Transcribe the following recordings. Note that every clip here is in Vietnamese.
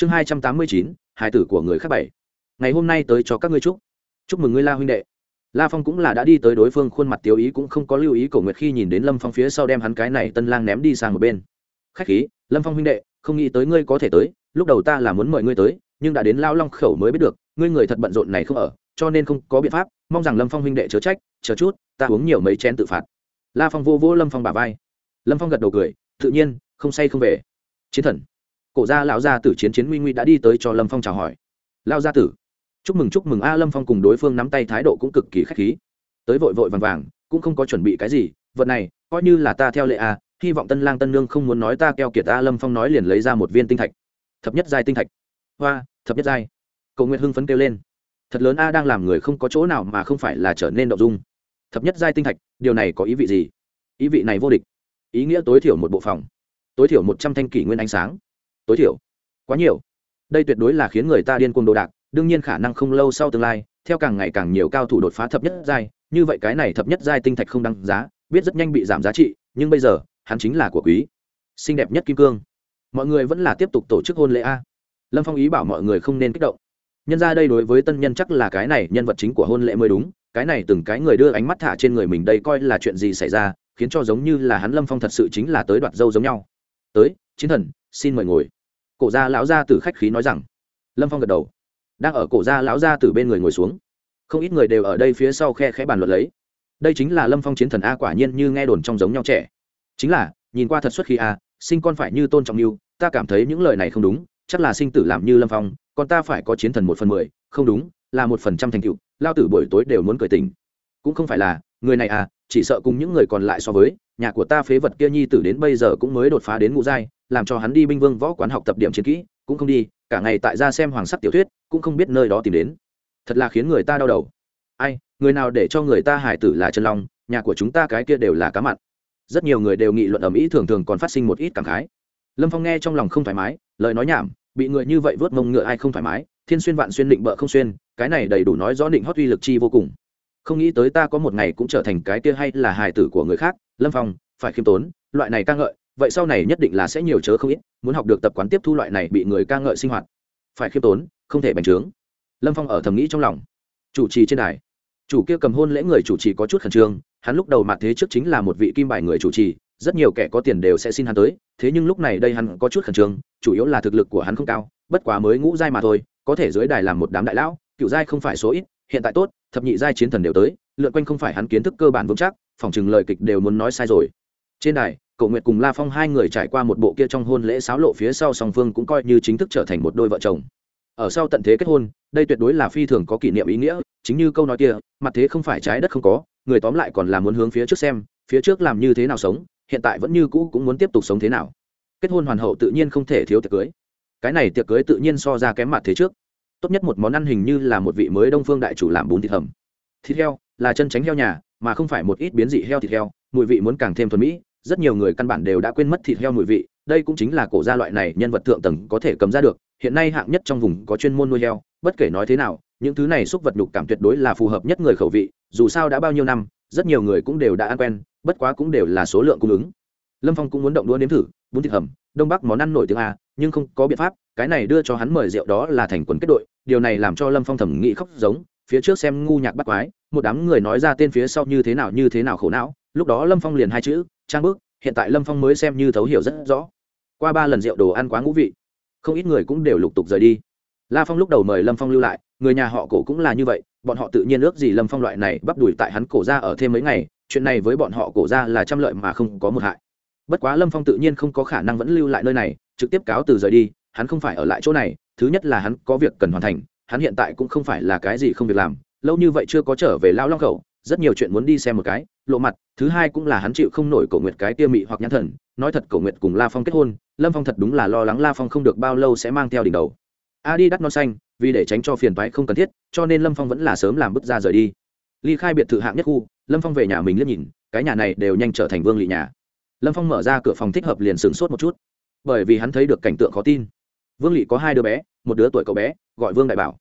chương hai trăm tám mươi chín hải tử của người khác bảy. Ngày hôm nay tới cho các ngươi chúc. Chúc mừng ngươi la huynh đệ. La phong cũng là đã đi tới đối phương khuôn mặt tiêu ý cũng không có lưu ý cổ nguyệt khi nhìn đến lâm phong phía sau đem hắn cái này tân lang ném đi sang một bên. Khách khí, lâm phong huynh đệ, không nghĩ tới ngươi có thể tới, lúc đầu ta là muốn mời ngươi tới, nhưng đã đến lao long khẩu mới biết được, ngươi người thật bận rộn này không ở, cho nên không có biện pháp, mong rằng lâm phong huynh đệ chớ trách, chờ chút, ta uống nhiều mấy chén tự phạt. La phong vô vô lâm phong bà vai. Lâm phong gật đầu cười, tự nhiên, không say không về. Chiến thần cổ gia lão gia tử chiến chiến nguy nguy đã đi tới cho lâm phong chào hỏi. Lao gia tử, chúc mừng chúc mừng. A, lâm phong cùng đối phương nắm tay thái độ cũng cực kỳ k h á c h khí. Tới vội vội vàng vàng, cũng không có chuẩn bị cái gì. Vật này, coi như là ta theo lệ a, hy vọng tân lang tân nương không muốn nói ta keo kiệt. A, lâm phong nói liền lấy ra một viên tinh thạch. Thập nhất giai tinh thạch. Hoa, thập nhất giai. Cầu nguyện hưng phấn kêu lên. Thật lớn a, đang làm người không có chỗ nào mà không phải là trở nên đậu dung. Thập nhất giai tinh thạch, điều này có ý vị gì? Ý vị này vô địch. Ý nghĩa tối thiểu một bộ phòng. Tối thiểu một trăm thanh kỷ nguyên ánh sáng tối thiểu. Quá nhiều. Đây tuyệt đối là khiến người ta điên cuồng đồ đạc, đương nhiên khả năng không lâu sau tương lai, theo càng ngày càng nhiều cao thủ đột phá thập nhất giai, như vậy cái này thập nhất giai tinh thạch không đăng giá, biết rất nhanh bị giảm giá trị, nhưng bây giờ, hắn chính là của quý. Xinh đẹp nhất kim cương. Mọi người vẫn là tiếp tục tổ chức hôn lễ a. Lâm phong ý bảo mọi người không nên kích động. Nhân ra đây đối với tân nhân chắc là cái này, nhân vật chính của hôn lễ mới đúng, cái này từng cái người đưa ánh mắt thả trên người mình đây coi là chuyện gì xảy ra, khiến cho giống như là hắn lâm phong thật sự chính là tới đoạt dâu giống nhau. Tới, chiến thần, xin mời ngồi cổ gia lão gia tử khách khí nói rằng. Lâm phong gật đầu. Đang ở cổ gia lão gia tử bên người ngồi xuống. Không ít người đều ở đây phía sau khe khẽ bàn luận lấy. Đây chính là lâm phong chiến thần a quả nhiên như nghe đồn trong giống nhau trẻ. Chính là, nhìn qua thật xuất khi a, sinh con phải như tôn trọng yêu, ta cảm thấy những lời này không đúng, chắc là sinh tử làm như lâm phong, còn ta phải có chiến thần một phần mười, không đúng, là một phần trăm thành tựu, lao tử buổi tối đều muốn cười tình cũng không phải là, người này à chỉ sợ cùng những người còn lại so với nhà của ta phế vật kia nhi tử đến bây giờ cũng mới đột phá đến ngũ giai, làm cho hắn đi binh vương võ quán học tập điểm chiến kỹ, cũng không đi, cả ngày tại ra xem hoàng sắc tiểu thuyết, cũng không biết nơi đó tìm đến. Thật là khiến người ta đau đầu. Ai, người nào để cho người ta hải tử là chân long, nhà của chúng ta cái kia đều là cá mặn. Rất nhiều người đều nghị luận ầm ĩ thường thường còn phát sinh một ít cảm khái. Lâm phong nghe trong lòng không thoải mái, lời nói nhảm, bị người như vậy vớt mông ngựa ai không thoải mái, thiên xuyên vạn xuyên định bợ không xuyên, cái này đầy đủ nói rõ định hót uy lực chi vô cùng. Không nghĩ tới ta có một ngày cũng trở thành cái kia hay là hài tử của người khác lâm phong, phải khiêm tốn, loại này ca ngợi, vậy sau này nhất định là sẽ nhiều chớ không ít, muốn học được tập quán tiếp thu loại này bị người ca ngợi sinh hoạt. Phải khiêm tốn, không thể bành trướng. Lâm phong ở thầm nghĩ trong lòng. Chủ trì trên đài. Chủ kia cầm hôn lễ người chủ trì có chút khẩn trương, hắn lúc đầu mặt thế trước chính là một vị kim bài người chủ trì, rất nhiều kẻ có tiền đều sẽ xin hắn tới, thế nhưng lúc này đây hắn có chút khẩn trương, chủ yếu là thực lực của hắn không cao, bất quá mới ngũ giai mà thôi, có thể dưới đài làm một đám đại lão, cựu giai không phải số ít, hiện tại tốt, thập nhị giai chiến thần đều tới, lượn quanh không phải hắn kiến thức cơ bản vững chắc phòng chừng lời kịch đều muốn nói sai rồi. Trên đài cậu nguyệt cùng la phong hai người trải qua một bộ kia trong hôn lễ sáo lộ phía sau song phương cũng coi như chính thức trở thành một đôi vợ chồng. Ở sau tận thế kết hôn, đây tuyệt đối là phi thường có kỷ niệm ý nghĩa, chính như câu nói kia, mặt thế không phải trái đất không có, người tóm lại còn là muốn hướng phía trước xem, phía trước làm như thế nào sống, hiện tại vẫn như cũ cũng muốn tiếp tục sống thế nào. Kết hôn hoàn hậu tự nhiên không thể thiếu tiệc cưới. Cái này tiệc cưới tự nhiên so ra kém mặt thế trước. Tốt nhất một món ăn hình như là một vị mới đông phương đại chủ làm bún thịt hầm. Thịt heo, là chân tránh heo nhà mà không phải một ít biến dị heo thịt heo, mùi vị muốn càng thêm thuần mỹ, rất nhiều người căn bản đều đã quên mất thịt heo mùi vị, đây cũng chính là cổ gia loại này nhân vật thượng tầng có thể cầm ra được, hiện nay hạng nhất trong vùng có chuyên môn nuôi heo, bất kể nói thế nào, những thứ này xúc vật nhục cảm tuyệt đối là phù hợp nhất người khẩu vị, dù sao đã bao nhiêu năm, rất nhiều người cũng đều đã ăn quen, bất quá cũng đều là số lượng cung ứng. Lâm phong cũng muốn động đũa nếm thử, bún thịt hầm, đông bắc món ăn nổi tiếng a, nhưng không có biện pháp, cái này đưa cho hắn mời rượu đó là thành quần kết đội, điều này làm cho lâm phong thẩm nghĩ khóc giống phía trước xem ngu nhạc bắt quái, một đám người nói ra tên phía sau như thế nào như thế nào khổ não, lúc đó lâm phong liền hai chữ, trang bước hiện tại lâm phong mới xem như thấu hiểu rất rõ. Qua ba lần rượu đồ ăn quá ngũ vị, không ít người cũng đều lục tục rời đi. La phong lúc đầu mời lâm phong lưu lại, người nhà họ cổ cũng là như vậy, bọn họ tự nhiên ước gì lâm phong loại này bắp đùi tại hắn cổ ra ở thêm mấy ngày, chuyện này với bọn họ cổ ra là trăm lợi mà không có một hại. Bất quá lâm phong tự nhiên không có khả năng vẫn lưu lại nơi này, trực tiếp cáo từ rời đi, hắn không phải ở lại chỗ này, thứ nhất là hắn có việc cần hoàn thành hắn hiện tại cũng không phải là cái gì không việc làm, lâu như vậy chưa có trở về lao long khẩu, rất nhiều chuyện muốn đi xem một cái, lộ mặt, thứ hai cũng là hắn chịu không nổi cổ nguyệt cái tiêu mị hoặc nhãn thần, nói thật cổ nguyệt cùng la phong kết hôn, lâm phong thật đúng là lo lắng la phong không được bao lâu sẽ mang theo đỉnh đầu. A đi đắt non xanh, vì để tránh cho phiền toái không cần thiết, cho nên lâm phong vẫn là sớm làm bước ra rời đi. Ly khai biệt thự hạng nhất khu, lâm phong về nhà mình liếc nhìn, cái nhà này đều nhanh trở thành vương lị nhà. Lâm phong mở ra cửa phòng thích hợp liền sửng sốt một chút. Bởi vì hắn thấy được cảnh tượng khó tin vương lị có hai đứa bé, một đứa tuổi cậu bé, gọi vương đại bảo.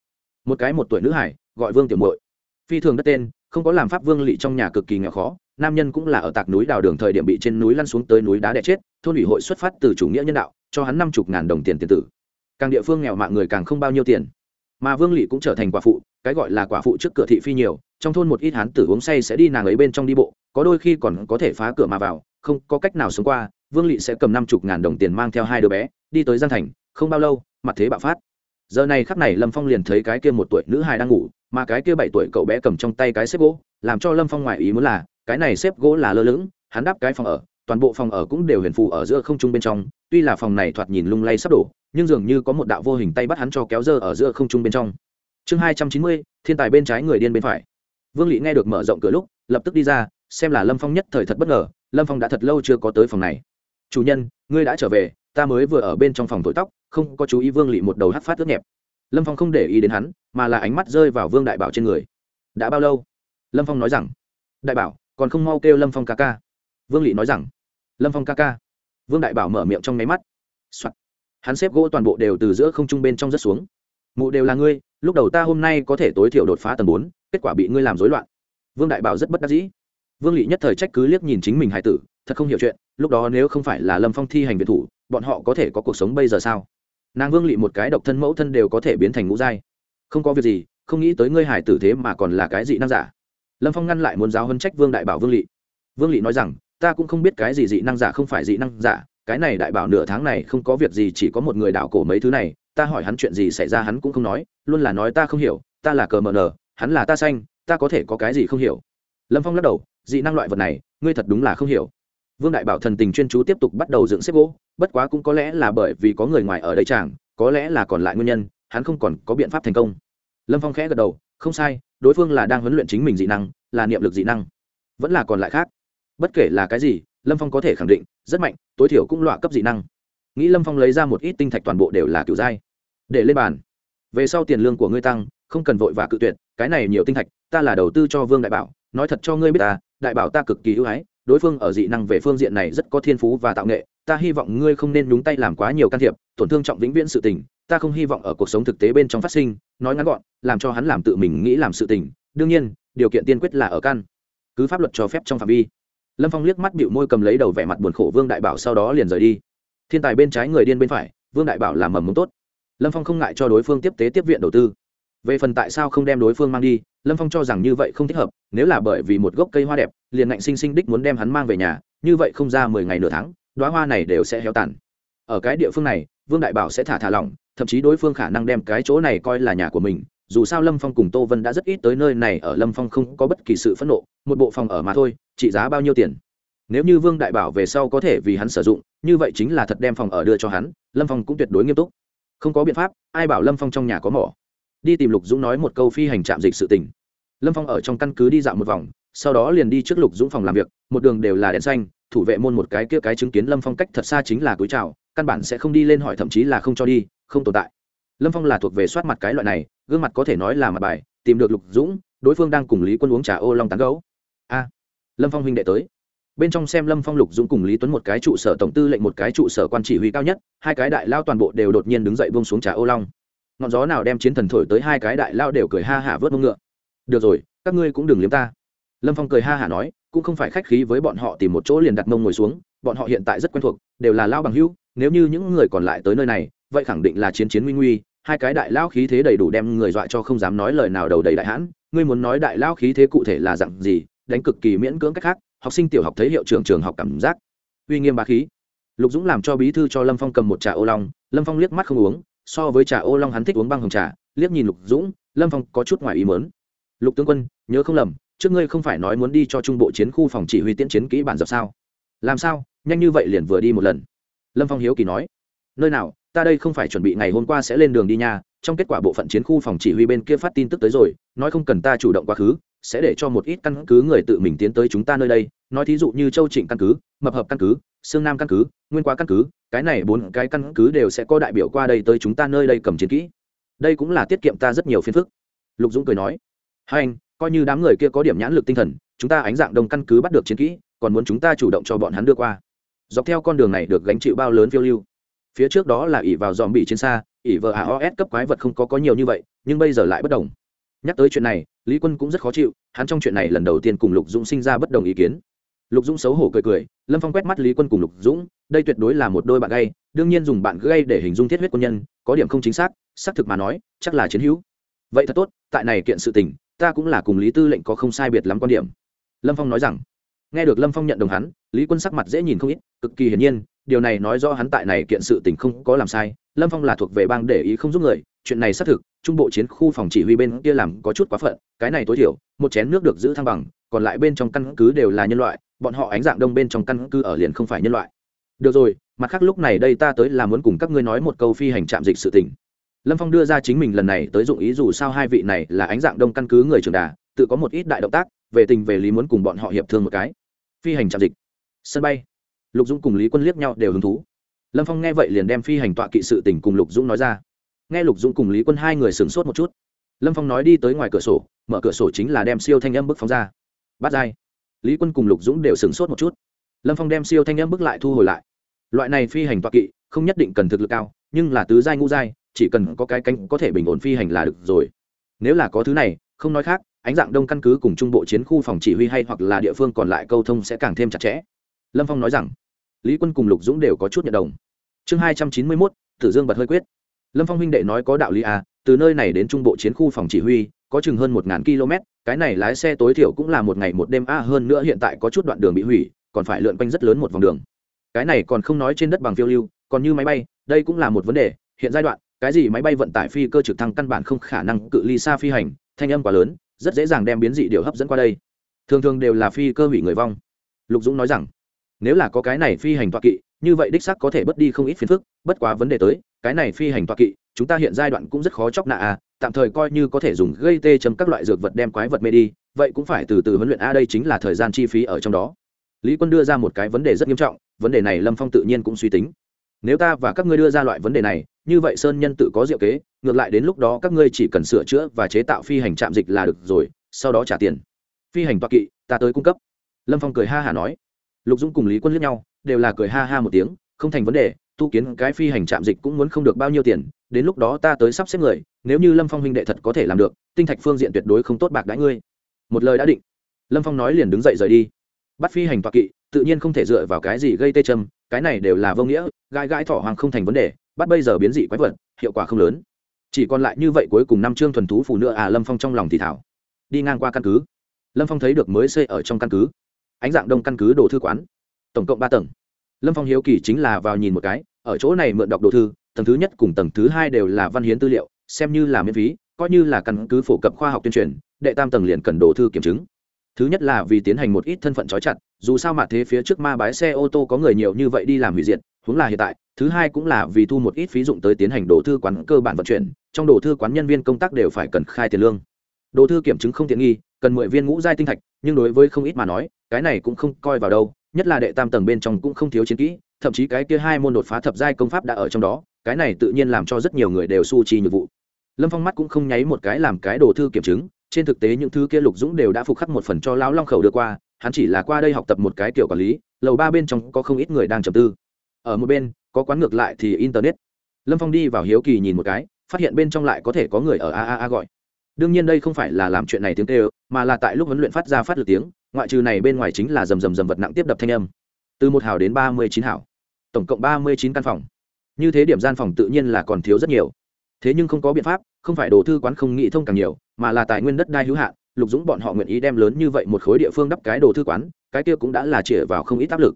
Một cái một tuổi nữ hải, gọi vương tiểu Mội. phi thường đất tên, không có làm pháp vương lị trong nhà cực kỳ nghèo khó, nam nhân cũng là ở tạc núi đào đường thời điểm bị trên núi lăn xuống tới núi đá đẻ chết, thôn ủy hội xuất phát từ chủ nghĩa nhân đạo, cho hắn năm chục ngàn đồng tiền tiền tử. Càng địa phương nghèo mạng người càng không bao nhiêu tiền. Mà vương lỵ cũng trở thành quả phụ, cái gọi là quả phụ trước cửa thị phi nhiều, trong thôn một ít hán tử uống say sẽ đi nàng ấy bên trong đi bộ, có đôi khi còn có thể phá cửa mà vào, không có cách nào sống qua, vương lỵ sẽ cầm năm chục ngàn đồng tiền mang theo hai đứa bé, đi tới giang thành không bao lâu, mặt thế bạo phát. Giờ này khắc này lâm phong liền thấy cái kia một tuổi nữ hài đang ngủ, mà cái kia bảy tuổi cậu bé cầm trong tay cái xếp gỗ, làm cho lâm phong ngoại ý muốn là, cái này xếp gỗ là lơ lửng, hắn đáp cái phòng ở, toàn bộ phòng ở cũng đều huyền phù ở giữa không trung bên trong, tuy là phòng này thoạt nhìn lung lay sắp đổ, nhưng dường như có một đạo vô hình tay bắt hắn cho kéo dơ ở giữa không trung bên trong. Chương hai trăm chín mươi, thiên tài bên trái người điên bên phải. Vương lị nghe được mở rộng cửa lúc, lập tức đi ra, xem là lâm phong nhất thời thật bất ngờ, lâm phong đã thật lâu chưa có tới phòng này. Chủ nhân, ngươi đã trở về ta mới vừa ở bên trong phòng thổi tóc, không có chú ý vương lị một đầu hát phát ướt nhẹp. Lâm phong không để ý đến hắn, mà là ánh mắt rơi vào vương đại bảo trên người. Đã bao lâu? Lâm phong nói rằng. Đại bảo, còn không mau kêu lâm phong ca ca. Vương lị nói rằng. Lâm phong ca ca. Vương đại bảo mở miệng trong máy mắt、Soạn. hắn xếp gỗ toàn bộ đều từ giữa không trung bên trong rất xuống. Mụ đều là ngươi, lúc đầu ta hôm nay có thể tối thiểu đột phá tầng bốn, kết quả bị ngươi làm rối loạn. Vương đại bảo rất bất đắc dĩ. Vương lị nhất thời trách cứ liếc nhìn chính mình hải tử, thật không hiểu chuyện, lúc đó nếu không phải là lâm phong thi hành biệt thủ bọn họ có thể có cuộc sống bây giờ sao? Nàng vương lị một cái độc thân mẫu thân đều có thể biến thành ngũ giai. Không có việc gì, không nghĩ tới ngươi hải tử thế mà còn là cái dị năng giả. Lâm phong ngăn lại muốn giáo hân trách vương đại bảo vương lị. Vương lị nói rằng, ta cũng không biết cái gì dị năng giả không phải dị năng giả, cái này đại bảo nửa tháng này không có việc gì, chỉ có một người đảo cổ mấy thứ này, ta hỏi hắn chuyện gì xảy ra hắn cũng không nói, luôn là nói ta không hiểu, ta là cờ mờ nờ, hắn là ta xanh, ta có thể có cái gì không hiểu? Lâm phong lắc đầu, dị năng loại vật này, ngươi thật đúng là không hiểu vương đại bảo thần tình chuyên chú tiếp tục bắt đầu dựng xếp gỗ bất quá cũng có lẽ là bởi vì có người ngoài ở đây chẳng, có lẽ là còn lại nguyên nhân hắn không còn có biện pháp thành công. Lâm phong khẽ gật đầu không sai đối phương là đang huấn luyện chính mình dị năng là niệm lực dị năng. Vẫn là còn lại khác. Bất kể là cái gì lâm phong có thể khẳng định rất mạnh tối thiểu cũng loại cấp dị năng. Nghĩ lâm phong lấy ra một ít tinh thạch toàn bộ đều là kiểu giai để lên bàn. Về sau tiền lương của ngươi tăng không cần vội và cự tuyệt cái này nhiều tinh thạch ta là đầu tư cho vương đại bảo nói thật cho ngươi biết ta đại bảo ta cực kỳ ưu ái đối phương ở dị năng về phương diện này rất có thiên phú và tạo nghệ, ta hy vọng ngươi không nên nhúng tay làm quá nhiều can thiệp, tổn thương trọng vĩnh viễn sự tình, ta không hy vọng ở cuộc sống thực tế bên trong phát sinh, nói ngắn gọn, làm cho hắn làm tự mình nghĩ làm sự tình, đương nhiên, điều kiện tiên quyết là ở căn, cứ pháp luật cho phép trong phạm vi. Lâm phong liếc mắt bịu môi cầm lấy đầu vẻ mặt buồn khổ vương đại bảo sau đó liền rời đi. Thiên tài bên trái người điên bên phải, vương đại bảo làm mầm mống tốt. Lâm phong không ngại cho đối phương tiếp tế tiếp viện đầu tư. Về phần tại sao không đem đối phương mang đi, lâm phong cho rằng như vậy không thích hợp, nếu là bởi vì một gốc cây hoa đẹp liền ngạnh sinh sinh đích muốn đem hắn mang về nhà, như vậy không ra mười ngày nửa tháng đoá hoa này đều sẽ héo tàn. Ở cái địa phương này, vương đại bảo sẽ thả thả lỏng, thậm chí đối phương khả năng đem cái chỗ này coi là nhà của mình, dù sao lâm phong cùng tô vân đã rất ít tới nơi này, ở lâm phong không có bất kỳ sự phẫn nộ, một bộ phòng ở mà thôi, trị giá bao nhiêu tiền. Nếu như vương đại bảo về sau có thể vì hắn sử dụng, như vậy chính là thật đem phòng ở đưa cho hắn, lâm phong cũng tuyệt đối nghiêm túc. Không có biện pháp, ai bảo lâm phong trong nhà có mỏ? Đi tìm lục dũng nói một câu phi hành trạm dịch sự tình. Lâm phong ở trong căn cứ đi dạo một vòng sau đó liền đi trước lục dũng phòng làm việc, một đường đều là đèn xanh, thủ vệ môn một cái kia cái chứng kiến lâm phong cách thật xa chính là cúi chào, căn bản sẽ không đi lên hỏi thậm chí là không cho đi, không tồn tại. Lâm phong là thuộc về soát mặt cái loại này, gương mặt có thể nói là mặt bài, tìm được lục dũng, đối phương đang cùng lý quân uống trà ô long tán gấu. A, lâm phong huynh đệ tới. Bên trong xem lâm phong lục dũng cùng lý tuấn một cái trụ sở tổng tư lệnh một cái trụ sở quan chỉ huy cao nhất, hai cái đại lao toàn bộ đều đột nhiên đứng dậy bông xuống trà ô long. Ngọn gió nào đem chiến thần thổi tới hai cái đại lao đều cười ha hả vớt mông ngựa. Được rồi, các ngươi cũng đừng liếm ta lâm phong cười ha hả nói, cũng không phải khách khí với bọn họ tìm một chỗ liền đặt mông ngồi xuống, bọn họ hiện tại rất quen thuộc, đều là lao bằng hữu, nếu như những người còn lại tới nơi này, vậy khẳng định là chiến chiến nguy nguy, hai cái đại lao khí thế đầy đủ đem người dọa cho không dám nói lời nào đầu đầy đại hãn, ngươi muốn nói đại lao khí thế cụ thể là dặn gì, đánh cực kỳ miễn cưỡng cách khác, học sinh tiểu học thấy hiệu trưởng trường học cảm giác uy nghiêm bá khí. Lục dũng làm cho bí thư cho lâm phong cầm một trà ô long, lâm phong liếc mắt không uống, so với trà ô long hắn thích uống băng hồng trà, liếc nhìn lục dũng, lâm phong có chút ngoài ý mớn lục tướng quân, nhớ không lầm trước ngươi không phải nói muốn đi cho trung bộ chiến khu phòng chỉ huy tiễn chiến kỹ bản dập sao? Làm sao? Nhanh như vậy liền vừa đi một lần. Lâm phong hiếu kỳ nói. Nơi nào, ta đây không phải chuẩn bị ngày hôm qua sẽ lên đường đi nha, trong kết quả bộ phận chiến khu phòng chỉ huy bên kia phát tin tức tới rồi, nói không cần ta chủ động quá khứ, sẽ để cho một ít căn cứ người tự mình tiến tới chúng ta nơi đây. Nói thí dụ như châu trịnh căn cứ, mập hợp căn cứ, sương nam căn cứ, nguyên quá căn cứ, cái này bốn cái căn cứ đều sẽ có đại biểu qua đây tới chúng ta nơi đây cầm chiến kỹ. Đây cũng là tiết kiệm ta rất nhiều phiền phức. Lục dũng cười nói. Hai anh coi như đám người kia có điểm nhãn lực tinh thần, chúng ta ánh dạng đông căn cứ bắt được chiến kỹ, còn muốn chúng ta chủ động cho bọn hắn đưa qua. Dọc theo con đường này được gánh chịu bao lớn phiêu lưu. Phía trước đó là ỉ vào dòm bị trên xa ỉ vợ aos cấp quái vật không có có nhiều như vậy, nhưng bây giờ lại bất đồng. Nhắc tới chuyện này, lý quân cũng rất khó chịu, hắn trong chuyện này lần đầu tiên cùng lục dũng sinh ra bất đồng ý kiến. Lục dũng xấu hổ cười cười, lâm phong quét mắt lý quân cùng lục dũng, đây tuyệt đối là một đôi bạn gay, đương nhiên dùng bạn gay để hình dung thiết huyết quân nhân, có điểm không chính xác xác thực mà nói, chắc là chiến hữu. Vậy thật tốt, tại này kiện sự tình ta cũng là cùng lý tư lệnh có không sai biệt lắm quan điểm. Lâm phong nói rằng, nghe được lâm phong nhận đồng hắn, lý quân sắc mặt dễ nhìn không ít, cực kỳ hiển nhiên, điều này nói do hắn tại này kiện sự tình không có làm sai, lâm phong là thuộc về bang để ý không giúp người, chuyện này xác thực, trung bộ chiến khu phòng chỉ huy bên kia làm có chút quá phận, cái này tối thiểu, một chén nước được giữ thăng bằng, còn lại bên trong căn cứ đều là nhân loại, bọn họ ánh dạng đông bên trong căn cứ ở liền không phải nhân loại. Được rồi, mặt khác lúc này đây ta tới là muốn cùng các ngươi nói một câu phi hành trạm dịch sự tình lâm phong đưa ra chính mình lần này tới dụng ý dù sao hai vị này là ánh dạng đông căn cứ người trường đà, tự có một ít đại động tác, về tình về lý muốn cùng bọn họ hiệp thương một cái. Phi hành trạm dịch. Sân bay. Lục dũng cùng lý quân liếc nhau đều hứng thú. Lâm phong nghe vậy liền đem phi hành tọa kỵ sự tình cùng lục dũng nói ra. Nghe lục dũng cùng lý quân hai người sửng sốt một chút, lâm phong nói đi tới ngoài cửa sổ, mở cửa sổ chính là đem siêu thanh âm bức phóng ra. Bắt dai lý quân cùng lục dũng đều sửng sốt một chút. Lâm phong đem siêu thanh âm bức lại thu hồi lại. Loại này phi hành tọa kỵ không nhất định cần thực lực cao, nhưng là tứ giai ngũ giai chỉ cần có cái cánh có thể bình ổn phi hành là được rồi. Nếu là có thứ này, không nói khác, ánh dạng đông căn cứ cùng trung bộ chiến khu phòng chỉ huy hay hoặc là địa phương còn lại câu thông sẽ càng thêm chặt chẽ. Lâm phong nói rằng, lý quân cùng lục dũng đều có chút nhận đồng. Chương hai trăm chín mươi mốt, tử dương bật hơi quyết. Lâm phong huynh đệ nói có đạo lý à từ nơi này đến trung bộ chiến khu phòng chỉ huy, có chừng hơn một ngàn km, cái này lái xe tối thiểu cũng là một ngày một đêm a hơn nữa hiện tại có chút đoạn đường bị hủy, còn phải lượn quanh rất lớn một vòng đường. Cái này còn không nói trên đất bằng phiêu lưu, còn như máy bay, đây cũng là một vấn đề, hiện giai đoạn cái gì máy bay vận tải phi cơ trực thăng căn bản không khả năng cự ly xa phi hành, thanh âm quá lớn, rất dễ dàng đem biến dị điều hấp dẫn qua đây. Thường thường đều là phi cơ hủy người vong. Lục dũng nói rằng, nếu là có cái này phi hành toa kỵ, như vậy đích sắc có thể bớt đi không ít phiền phức, bất quá vấn đề tới, cái này phi hành toa kỵ, chúng ta hiện giai đoạn cũng rất khó chóc nạ à tạm thời coi như có thể dùng gây tê chấm các loại dược vật đem quái vật mê đi, vậy cũng phải từ từ huấn luyện a, đây chính là thời gian chi phí ở trong đó. Lý quân đưa ra một cái vấn đề rất nghiêm trọng, vấn đề này lâm phong tự nhiên cũng suy tính. Nếu ta và các ngươi đưa ra loại vấn đề này như vậy sơn nhân tự có diệu kế, ngược lại đến lúc đó các ngươi chỉ cần sửa chữa và chế tạo phi hành trạm dịch là được rồi, sau đó trả tiền. Phi hành toa kỵ, ta tới cung cấp. Lâm phong cười ha hả nói. Lục dũng cùng lý quân lướt nhau, đều là cười ha ha một tiếng, không thành vấn đề, tu kiến cái phi hành trạm dịch cũng muốn không được bao nhiêu tiền, đến lúc đó ta tới sắp xếp người, nếu như lâm phong huynh đệ thật có thể làm được, tinh thạch phương diện tuyệt đối không tốt bạc đãi ngươi. Một lời đã định, lâm phong nói liền đứng dậy rời đi. Bắt phi hành toa kỵ, tự nhiên không thể dựa vào cái gì gây tê châm, cái này đều là vô nghĩa, gãi gãi thỏ hoàng không thành vấn đề bắt bây giờ biến dị quái vật, hiệu quả không lớn. Chỉ còn lại như vậy cuối cùng năm chương thuần thú phù nữa à lâm phong trong lòng thì thảo. Đi ngang qua căn cứ. Lâm phong thấy được mới xây ở trong căn cứ. Ánh dạng đông căn cứ đồ thư quán. Tổng cộng ba tầng. Lâm phong hiếu kỳ chính là vào nhìn một cái, ở chỗ này mượn đọc đồ thư, tầng thứ nhất cùng tầng thứ hai đều là văn hiến tư liệu, xem như là miễn phí, coi như là căn cứ phổ cập khoa học tuyên truyền, đệ tam tầng liền cần đồ thư kiểm chứng. Thứ nhất là vì tiến hành một ít thân phận trói chặt, dù sao mà thế phía trước ma bái xe ô tô có người nhiều như vậy đi làm hủy diệt, huống là hiện tại thứ hai cũng là vì thu một ít phí dụng tới tiến hành đồ thư quán cơ bản vận chuyển, trong đồ thư quán nhân viên công tác đều phải cần khai tiền lương. Đồ thư kiểm chứng không tiện nghi, cần mười viên ngũ giai tinh thạch, nhưng đối với không ít mà nói, cái này cũng không coi vào đâu, nhất là đệ tam tầng bên trong cũng không thiếu chiến kỹ, thậm chí cái kia hai môn đột phá thập giai công pháp đã ở trong đó, cái này tự nhiên làm cho rất nhiều người đều su trì nhược vụ. Lâm phong mắt cũng không nháy một cái làm cái đồ thư kiểm chứng, trên thực tế những thứ kia lục dũng đều đã phục khắc một phần cho lão long khẩu đưa qua, hắn chỉ là qua đây học tập một cái kiểu quản lý, lầu ba bên trong có không ít người đang trầm tư. Ở một bên có quán ngược lại thì internet. Lâm phong đi vào hiếu kỳ nhìn một cái, phát hiện bên trong lại có thể có người ở a a a gọi. Đương nhiên đây không phải là làm chuyện này tiếng tê mà là tại lúc huấn luyện phát ra phát lực tiếng, ngoại trừ này bên ngoài chính là rầm rầm rầm vật nặng tiếp đập thanh âm. Từ một hào đến ba mươi chín hào, tổng cộng ba mươi chín căn phòng. Như thế điểm gian phòng tự nhiên là còn thiếu rất nhiều. Thế nhưng không có biện pháp, không phải đồ thư quán không nghĩ thông càng nhiều, mà là tài nguyên đất đai hữu hạn, lục dũng bọn họ nguyện ý đem lớn như vậy một khối địa phương đắp cái đồ thư quán, cái kia cũng đã là chĩa vào không ít áp lực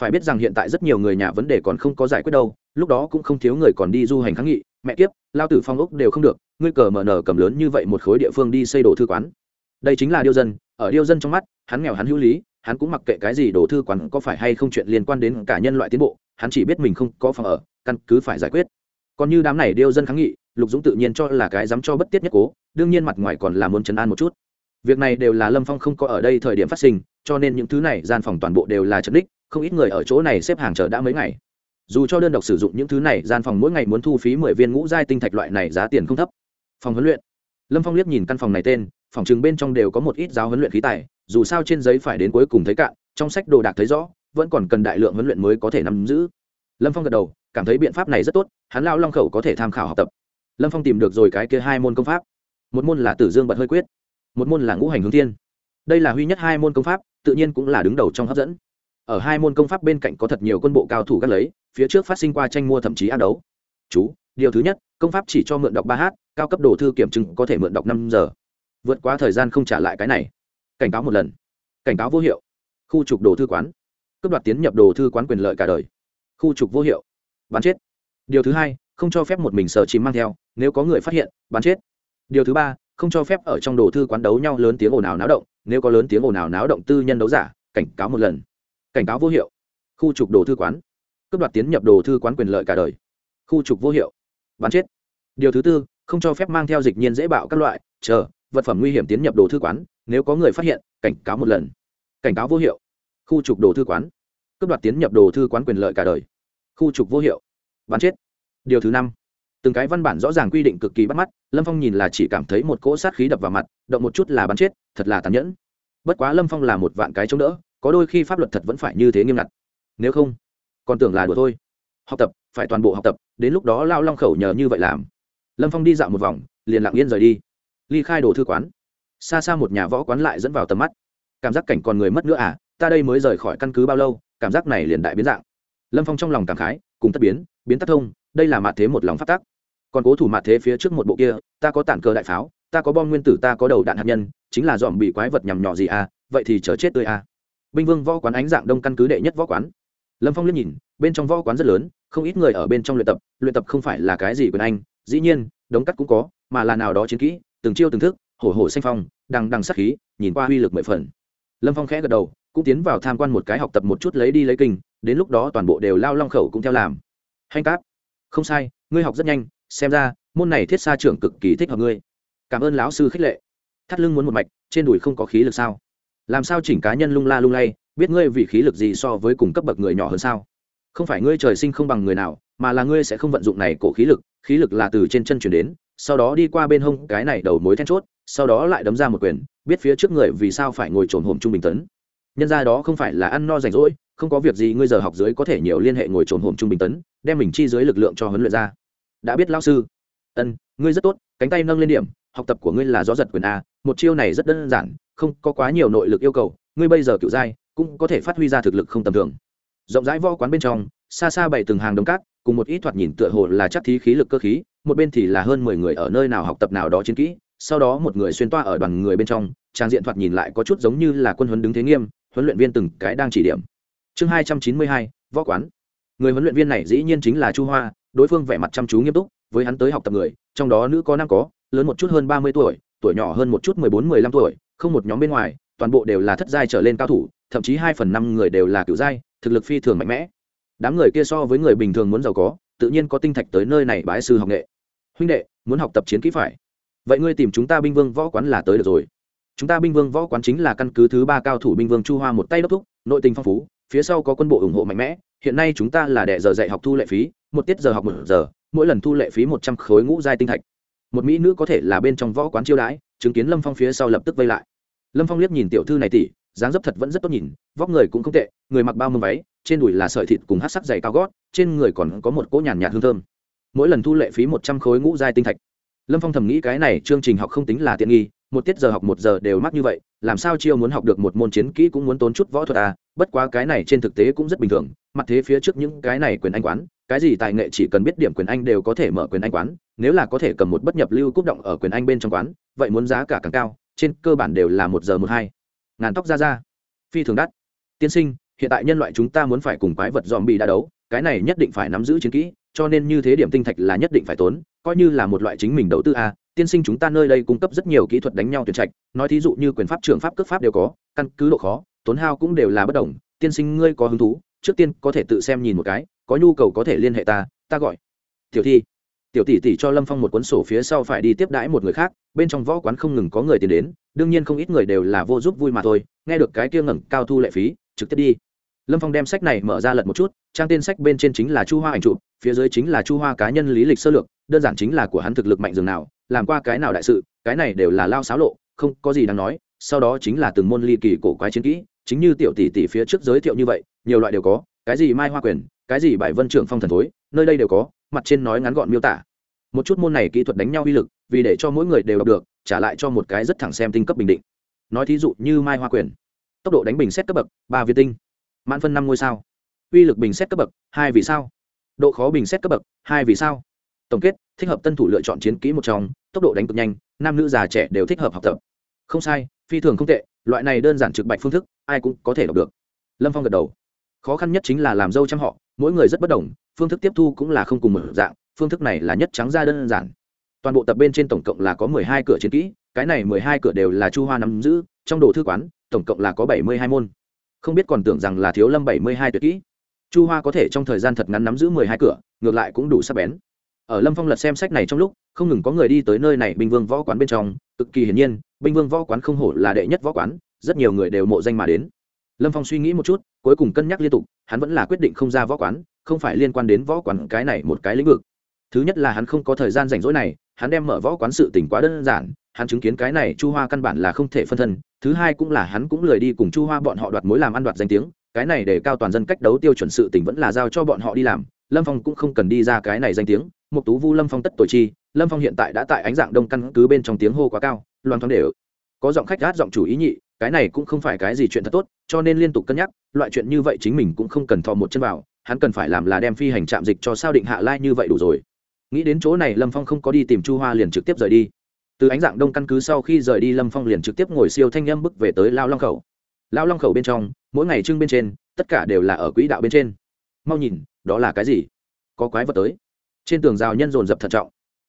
phải biết rằng hiện tại rất nhiều người nhà vấn đề còn không có giải quyết đâu, lúc đó cũng không thiếu người còn đi du hành kháng nghị, mẹ kiếp, lao tử phong ốc đều không được, ngươi cờ mở nở cầm lớn như vậy một khối địa phương đi xây đồ thư quán. Đây chính là điêu dân, ở điêu dân trong mắt, hắn nghèo hắn hữu lý, hắn cũng mặc kệ cái gì đồ thư quán có phải hay không chuyện liên quan đến cả nhân loại tiến bộ, hắn chỉ biết mình không có phòng ở, căn cứ phải giải quyết. Còn như đám này điêu dân kháng nghị, lục dũng tự nhiên cho là cái dám cho bất tiết nhất cố, đương nhiên mặt ngoài còn là muốn chấn an một chút. Việc này đều là lâm phong không có ở đây thời điểm phát sinh cho nên những thứ này gian phòng toàn bộ đều là chật đích, không ít người ở chỗ này xếp hàng chờ đã mấy ngày. Dù cho đơn độc sử dụng những thứ này, gian phòng mỗi ngày muốn thu phí mười viên ngũ giai tinh thạch loại này giá tiền không thấp. Phòng huấn luyện. Lâm phong liếc nhìn căn phòng này tên, phòng chừng bên trong đều có một ít giáo huấn luyện khí tài, dù sao trên giấy phải đến cuối cùng thấy cạn, trong sách đồ đạc thấy rõ, vẫn còn cần đại lượng huấn luyện mới có thể nắm giữ. Lâm phong gật đầu, cảm thấy biện pháp này rất tốt, hắn lao long khẩu có thể tham khảo học tập. Lâm phong tìm được rồi cái kia hai môn công pháp. Một môn là tử dương bật hơi quyết, một môn là ngũ hành hướng thiên. Đây là huy nhất hai môn công pháp tự nhiên cũng là đứng đầu trong hấp dẫn. Ở hai môn công pháp bên cạnh có thật nhiều quân bộ cao thủ các lấy, phía trước phát sinh qua tranh mua thậm chí ác đấu. Chú, điều thứ nhất, công pháp chỉ cho mượn đọc ba h cao cấp đồ thư kiểm chứng có thể mượn đọc năm giờ. Vượt quá thời gian không trả lại cái này. Cảnh cáo một lần. Cảnh cáo vô hiệu. Khu trục đồ thư quán. Cướp đoạt tiến nhập đồ thư quán quyền lợi cả đời. Khu trục vô hiệu. Bán chết. Điều thứ hai, không cho phép một mình sở chìm mang theo, nếu có người phát hiện bán chết. Điều thứ ba, không cho phép ở trong đồ thư quán đấu nhau lớn tiếng ồn ào náo động nếu có lớn tiếng ồn ào náo động tư nhân đấu giả, cảnh cáo một lần. Cảnh cáo vô hiệu. Khu trục đồ thư quán. Cướp đoạt tiến nhập đồ thư quán quyền lợi cả đời. Khu trục vô hiệu. Bắn chết. Điều thứ tư, không cho phép mang theo dịch nhiên dễ bạo các loại, chờ, vật phẩm nguy hiểm tiến nhập đồ thư quán, nếu có người phát hiện, cảnh cáo một lần. Cảnh cáo vô hiệu. Khu trục đồ thư quán. Cướp đoạt tiến nhập đồ thư quán quyền lợi cả đời. Khu trục vô hiệu. Bắn chết. Điều thứ năm từng cái văn bản rõ ràng quy định cực kỳ bắt mắt, lâm phong nhìn là chỉ cảm thấy một cỗ sát khí đập vào mặt, động một chút là bắn chết, thật là tàn nhẫn. Bất quá lâm phong là một vạn cái chống đỡ, có đôi khi pháp luật thật vẫn phải như thế nghiêm ngặt. Nếu không, còn tưởng là đùa thôi. Học tập, phải toàn bộ học tập, đến lúc đó lao long khẩu nhờ như vậy làm. Lâm phong đi dạo một vòng, liền lặng yên rời đi. Ly khai đồ thư quán. Xa xa một nhà võ quán lại dẫn vào tầm mắt. Cảm giác cảnh còn người mất nữa à ta đây mới rời khỏi căn cứ bao lâu, cảm giác này liền đại biến dạng. Lâm phong trong lòng cảm khái, cùng tất biến biến tắc thông đây là mạ thế một lòng phát tắc, còn cố thủ mạ thế phía trước một bộ kia ta có tản cờ đại pháo ta có bom nguyên tử ta có đầu đạn hạt nhân chính là dòm bị quái vật nhằm nhỏ gì à vậy thì chờ chết tươi à. Binh vương võ quán ánh dạng đông căn cứ đệ nhất võ quán. Lâm phong liếc nhìn bên trong võ quán rất lớn không ít người ở bên trong luyện tập luyện tập không phải là cái gì quyền anh dĩ nhiên đống cắt cũng có mà là nào đó chiến kỹ từng chiêu từng thức hổ hổ xanh phong đằng đằng sắc khí nhìn qua uy lực mười phần. Lâm phong khẽ gật đầu cũng tiến vào tham quan một cái học tập một chút lấy đi lấy kinh đến lúc đó toàn bộ đều lao long khẩu cũng theo làm. Hành cáp không sai, ngươi học rất nhanh, xem ra, môn này thiết xa trưởng cực kỳ thích hợp ngươi. Cảm ơn lão sư khích lệ. Thắt lưng muốn một mạch, trên đùi không có khí lực sao? Làm sao chỉnh cá nhân lung la lung lay, biết ngươi vì khí lực gì so với cùng cấp bậc người nhỏ hơn sao? Không phải ngươi trời sinh không bằng người nào, mà là ngươi sẽ không vận dụng này cổ khí lực khí lực là từ trên chân chuyển đến, sau đó đi qua bên hông cái này đầu mối then chốt, sau đó lại đấm ra một quyền, biết phía trước người vì sao phải ngồi trồn hổm trung bình tấn. Nhân ra đó không phải là ăn no rảnh rỗi không có việc gì ngươi giờ học dưới có thể nhiều liên hệ ngồi trồn hổm trung bình tấn, đem mình chi dưới lực lượng cho huấn luyện ra. Đã biết lao sư. Ân, ngươi rất tốt, cánh tay nâng lên điểm, học tập của ngươi là gió giật quyền a, một chiêu này rất đơn giản, không có quá nhiều nội lực yêu cầu, ngươi bây giờ kiểu giai cũng có thể phát huy ra thực lực không tầm thường. Rộng rãi võ quán bên trong, xa xa bày từng hàng đống cát, cùng một ít thoạt nhìn tựa hồ là chắc thí khí lực cơ khí, một bên thì là hơn mười người ở nơi nào học tập nào đó chiến kỹ, sau đó một người xuyên toa ở đoàn người bên trong, trang diện thoạt nhìn lại có chút giống như là quân huấn đứng thế nghiêm, huấn luyện viên từng cái đang chỉ điểm chương hai trăm chín mươi hai, võ quán. Người huấn luyện viên này dĩ nhiên chính là chu hoa, đối phương vẻ mặt chăm chú nghiêm túc, với hắn tới học tập người, trong đó nữ có nam có, lớn một chút hơn ba mươi tuổi tuổi nhỏ hơn một chút mười bốn, mười lăm tuổi, không một nhóm bên ngoài, toàn bộ đều là thất giai trở lên cao thủ, thậm chí hai phần năm người đều là cựu giai, thực lực phi thường mạnh mẽ. Đám người kia so với người bình thường muốn giàu có, tự nhiên có tinh thạch tới nơi này bái sư học nghệ. Huynh đệ, muốn học tập chiến kỹ phải. Vậy ngươi tìm chúng ta binh vương võ quán là tới được rồi. Chúng ta binh vương võ quán chính là căn cứ thứ ba cao thủ binh vương chu hoa một tay đốc thúc, nội tình phong phú phía sau có quân bộ ủng hộ mạnh mẽ, hiện nay chúng ta là đệ giờ dạy học thu lệ phí, một tiết giờ học một giờ, mỗi lần thu lệ phí một trăm khối ngũ giai tinh thạch. Một mỹ nữ có thể là bên trong võ quán chiêu đãi, chứng kiến lâm phong phía sau lập tức vây lại. Lâm phong liếc nhìn tiểu thư này tỉ dáng dấp thật vẫn rất tốt nhìn, vóc người cũng không tệ, người mặc bao mâm váy, trên đùi là sợi thịt cùng hát sắc dày cao gót, trên người còn có một cỗ nhàn nhạt hương thơm. Mỗi lần thu lệ phí một trăm khối ngũ giai tinh thạch. Lâm phong thầm nghĩ cái này chương trình học không tính là tiện nghi một tiết giờ học một giờ đều mắc như vậy, làm sao chiêu muốn học được một môn chiến kỹ cũng muốn tốn chút võ thuật à? Bất quá cái này trên thực tế cũng rất bình thường, mặt thế phía trước những cái này quyền anh quán, cái gì tài nghệ chỉ cần biết điểm quyền anh đều có thể mở quyền anh quán, nếu là có thể cầm một bất nhập lưu cúp động ở quyền anh bên trong quán, vậy muốn giá cả càng cao, trên cơ bản đều là một giờ một hai. Ngàn tóc ra ra. Phi thường đắt. Tiên sinh, hiện tại nhân loại chúng ta muốn phải cùng quái vật dòm bị đa đấu, cái này nhất định phải nắm giữ chiến kỹ, cho nên như thế điểm tinh thạch là nhất định phải tốn, coi như là một loại chính mình đầu tư a tiên sinh chúng ta nơi đây cung cấp rất nhiều kỹ thuật đánh nhau tuyển trạch, nói thí dụ như quyền pháp trường pháp, cước pháp đều có, căn cứ độ khó, tốn hao cũng đều là bất đồng, tiên sinh ngươi có hứng thú, trước tiên có thể tự xem nhìn một cái, có nhu cầu có thể liên hệ ta ta gọi. Tiểu thi. Tiểu tỷ tỷ cho lâm phong một cuốn sổ phía sau phải đi tiếp đãi một người khác, bên trong võ quán không ngừng có người tìm đến, đương nhiên không ít người đều là vô giúp vui mà thôi, nghe được cái kia ngẩng cao thu lệ phí, trực tiếp đi. Lâm phong đem sách này mở ra lật một chút, trang tên sách bên trên chính là chu hoa ảnh trụ phía dưới chính là chu hoa cá nhân lý lịch sơ lược đơn giản chính là của hắn thực lực mạnh dường nào, làm qua cái nào đại sự, cái này đều là lao xáo lộ, không có gì đáng nói, sau đó chính là từng môn ly kỳ cổ quái chiến kỹ, chính như tiểu tỷ tỷ phía trước giới thiệu như vậy, nhiều loại đều có, cái gì mai hoa quyền, cái gì bài vân trưởng phong thần thối, nơi đây đều có, mặt trên nói ngắn gọn miêu tả. Một chút môn này kỹ thuật đánh nhau uy lực, vì để cho mỗi người đều đọc được, trả lại cho một cái rất thẳng xem tinh cấp bình định. Nói thí dụ như mai hoa quyền, tốc độ đánh bình xét cấp bậc, ba viên tinh, mãn phân năm ngôi sao. Uy lực bình xét cấp bậc, hai vì sao. Độ khó bình xét cấp bậc, hai vì sao tổng kết, thích hợp tân thủ lựa chọn chiến kỹ một trong, tốc độ đánh cực nhanh, nam nữ già trẻ đều thích hợp học tập. Không sai, phi thường không tệ, loại này đơn giản trực bạch phương thức, ai cũng có thể đọc được. Lâm phong gật đầu. Khó khăn nhất chính là làm dâu chăm họ, mỗi người rất bất đồng, phương thức tiếp thu cũng là không cùng một dạng, phương thức này là nhất trắng ra đơn giản. Toàn bộ tập bên trên tổng cộng là có mười hai cửa chiến kỹ, cái này mười hai cửa đều là chu hoa nắm giữ, trong đồ thư quán, tổng cộng là có bảy mươi hai môn. Không biết còn tưởng rằng là thiếu lâm bảy mươi hai tuyệt kỹ. Chu hoa có thể trong thời gian thật ngắn nắm giữ mười hai cửa, ngược lại cũng đủ sắc bén ở lâm phong lật xem sách này trong lúc, không ngừng có người đi tới nơi này binh vương võ quán bên trong, cực kỳ hiển nhiên binh vương võ quán không hổ là đệ nhất võ quán, rất nhiều người đều mộ danh mà đến. Lâm phong suy nghĩ một chút, cuối cùng cân nhắc liên tục, hắn vẫn là quyết định không ra võ quán, không phải liên quan đến võ quán cái này một cái lĩnh vực. Thứ nhất là hắn không có thời gian rảnh rỗi này, hắn đem mở võ quán sự tỉnh quá đơn giản, hắn chứng kiến cái này chu hoa căn bản là không thể phân thân, thứ hai cũng là hắn cũng lười đi cùng chu hoa bọn họ đoạt mối làm ăn đoạt danh tiếng, cái này để cao toàn dân cách đấu tiêu chuẩn sự tỉnh vẫn là giao cho bọn họ đi làm lâm phong cũng không cần đi ra cái này danh tiếng một tú vu, lâm phong tất tội chi, lâm phong hiện tại đã tại ánh dạng đông căn cứ bên trong tiếng hô quá cao, loan thoáng để có giọng khách gát giọng chủ ý nhị, cái này cũng không phải cái gì chuyện thật tốt, cho nên liên tục cân nhắc, loại chuyện như vậy chính mình cũng không cần thò một chân vào, hắn cần phải làm là đem phi hành trạm dịch cho sao định hạ lai như vậy đủ rồi. Nghĩ đến chỗ này lâm phong không có đi tìm chu hoa liền trực tiếp rời đi. Từ ánh dạng đông căn cứ sau khi rời đi lâm phong liền trực tiếp ngồi siêu thanh â m bước về tới lao long khẩu. Lao long khẩu bên trong, mỗi ngày trưng bên trên, tất cả đều là ở quỹ đạo bên trên. Mau nhìn đó là cái gì? Có quái vật tới. Trên tường rào nhân dồn dập thận trọng.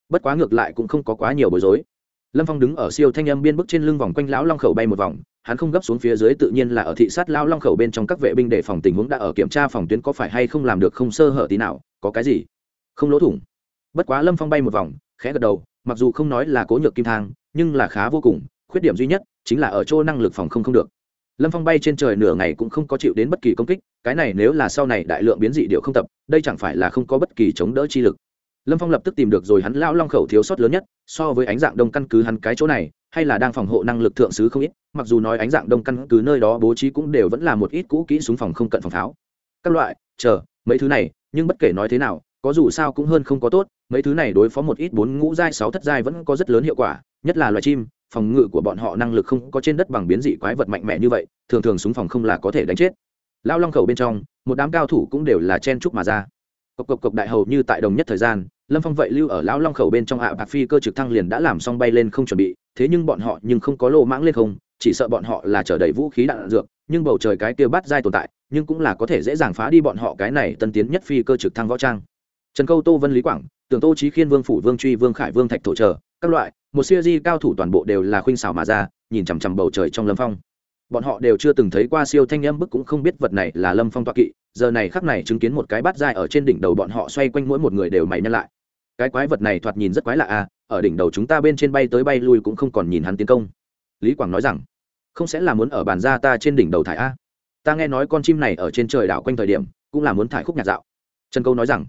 Bất quá ngược lại cũng không có quá nhiều bối rối. Lâm phong đứng ở siêu thanh âm biên bức trên lưng vòng quanh lão long khẩu bay một vòng, hắn không gấp xuống phía dưới tự nhiên là ở thị sát lão long khẩu bên trong các vệ binh để phòng tình huống đã ở kiểm tra phòng tuyến có phải hay không làm được không sơ hở tí nào, có cái gì? Không lỗ thủng. Bất quá lâm phong bay một vòng, khẽ gật đầu, mặc dù không nói là cố nhược kim thang, nhưng là khá vô cùng, khuyết điểm duy nhất chính là ở chỗ năng lực phòng không không được lâm phong bay trên trời nửa ngày cũng không có chịu đến bất kỳ công kích, cái này nếu là sau này đại lượng biến dị điệu không tập, đây chẳng phải là không có bất kỳ chống đỡ chi lực. Lâm phong lập tức tìm được rồi hắn lão long khẩu thiếu sót lớn nhất, so với ánh dạng đông căn cứ hắn cái chỗ này, hay là đang phòng hộ năng lực thượng sứ không ít, mặc dù nói ánh dạng đông căn cứ nơi đó bố trí cũng đều vẫn là một ít cũ kỹ súng phòng không cận phòng pháo. Các loại, chờ, mấy thứ này, nhưng bất kể nói thế nào, có dù sao cũng hơn không có tốt, mấy thứ này đối phó một ít bốn ngũ giai, sáu thất giai vẫn có rất lớn hiệu quả, nhất là loài chim phòng ngự của bọn họ năng lực không có trên đất bằng biến dị quái vật mạnh mẽ như vậy, thường thường súng phòng không là có thể đánh chết. Lao long khẩu bên trong, một đám cao thủ cũng đều là chen trúc mà ra. Cộc cộc cộc đại hầu như tại đồng nhất thời gian, lâm phong vậy lưu ở lão long khẩu bên trong hạ bạc phi cơ trực thăng liền đã làm xong bay lên không chuẩn bị, thế nhưng bọn họ nhưng không có lô mãng lên không, chỉ sợ bọn họ là chở đầy vũ khí đạn dược, nhưng bầu trời cái kia bắt dai tồn tại, nhưng cũng là có thể dễ dàng phá đi bọn họ cái này tân tiến nhất phi cơ trực thăng võ trang. Trần câu, tô vân, lý quảng, tưởng tô trí khiên, vương phủ, vương truy, vương khải, vương thạch thổ trở các loại một siêu di cao thủ toàn bộ đều là khuynh xảo mà ra, nhìn chằm chằm bầu trời trong lâm phong. Bọn họ đều chưa từng thấy qua siêu thanh âm bức cũng không biết vật này là lâm phong toa kỵ, giờ này khắc này chứng kiến một cái bát dài ở trên đỉnh đầu bọn họ xoay quanh mỗi một người đều mày nhân lại. Cái quái vật này thoạt nhìn rất quái lạ à ở đỉnh đầu chúng ta bên trên bay tới bay lui cũng không còn nhìn hắn tiến công. Lý quảng nói rằng, không sẽ là muốn ở bàn ra ta trên đỉnh đầu thải a. Ta nghe nói con chim này ở trên trời đảo quanh thời điểm, cũng là muốn thải khúc nhạc dạo. Trần câu nói rằng,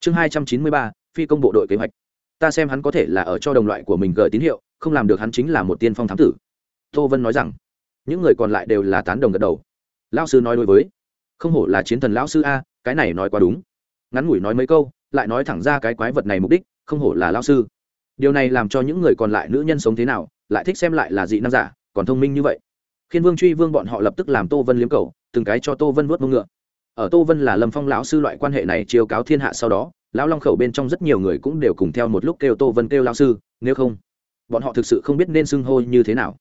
chương hai trăm chín mươi ba, phi công bộ đội kế hoạch ta xem hắn có thể là ở cho đồng loại của mình gửi tín hiệu, không làm được hắn chính là một tiên phong thám tử. Tô vân nói rằng. Những người còn lại đều là tán đồng gật đầu. Lão sư nói đối với. Không hổ là chiến thần lão sư a, cái này nói quá đúng. Ngắn ngủi nói mấy câu, lại nói thẳng ra cái quái vật này mục đích, không hổ là lão sư. Điều này làm cho những người còn lại nữ nhân sống thế nào, lại thích xem lại là dị nam giả, còn thông minh như vậy. Khiến vương truy vương bọn họ lập tức làm tô vân liếm cầu, từng cái cho tô vân vuốt mông ngựa. Ở tô vân là lâm phong lão sư loại quan hệ này chiêu cáo thiên hạ sau đó lão long khẩu bên trong rất nhiều người cũng đều cùng theo một lúc kêu tô vân kêu lão sư, nếu không, bọn họ thực sự không biết nên xưng hô như thế nào.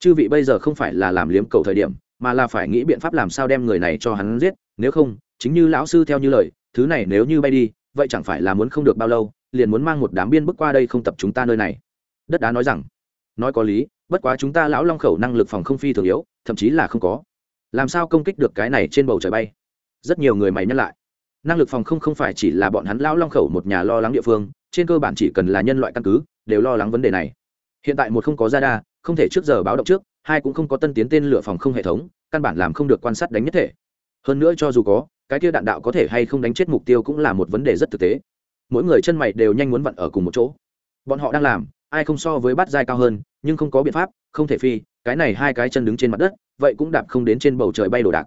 Chư vị bây giờ không phải là làm liếm cầu thời điểm, mà là phải nghĩ biện pháp làm sao đem người này cho hắn giết, nếu không, chính như lão sư theo như lời, thứ này nếu như bay đi, vậy chẳng phải là muốn không được bao lâu, liền muốn mang một đám biên bước qua đây không tập chúng ta nơi này. Đất đá nói rằng, nói có lý, bất quá chúng ta lão long khẩu năng lực phòng không phi thường yếu, thậm chí là không có. Làm sao công kích được cái này trên bầu trời bay? Rất nhiều người mày nhắc lại năng lực phòng không không phải chỉ là bọn hắn lão long khẩu một nhà lo lắng địa phương, trên cơ bản chỉ cần là nhân loại căn cứ, đều lo lắng vấn đề này. Hiện tại một không có radar, không thể trước giờ báo động trước, hai cũng không có tân tiến tên lửa phòng không hệ thống, căn bản làm không được quan sát đánh nhất thể. Hơn nữa cho dù có, cái kia đạn đạo có thể hay không đánh chết mục tiêu cũng là một vấn đề rất thực tế. Mỗi người chân mày đều nhanh muốn vặn ở cùng một chỗ. Bọn họ đang làm, ai không so với bát giai cao hơn, nhưng không có biện pháp, không thể phi, cái này hai cái chân đứng trên mặt đất, vậy cũng đạp không đến trên bầu trời bay đồ đạc.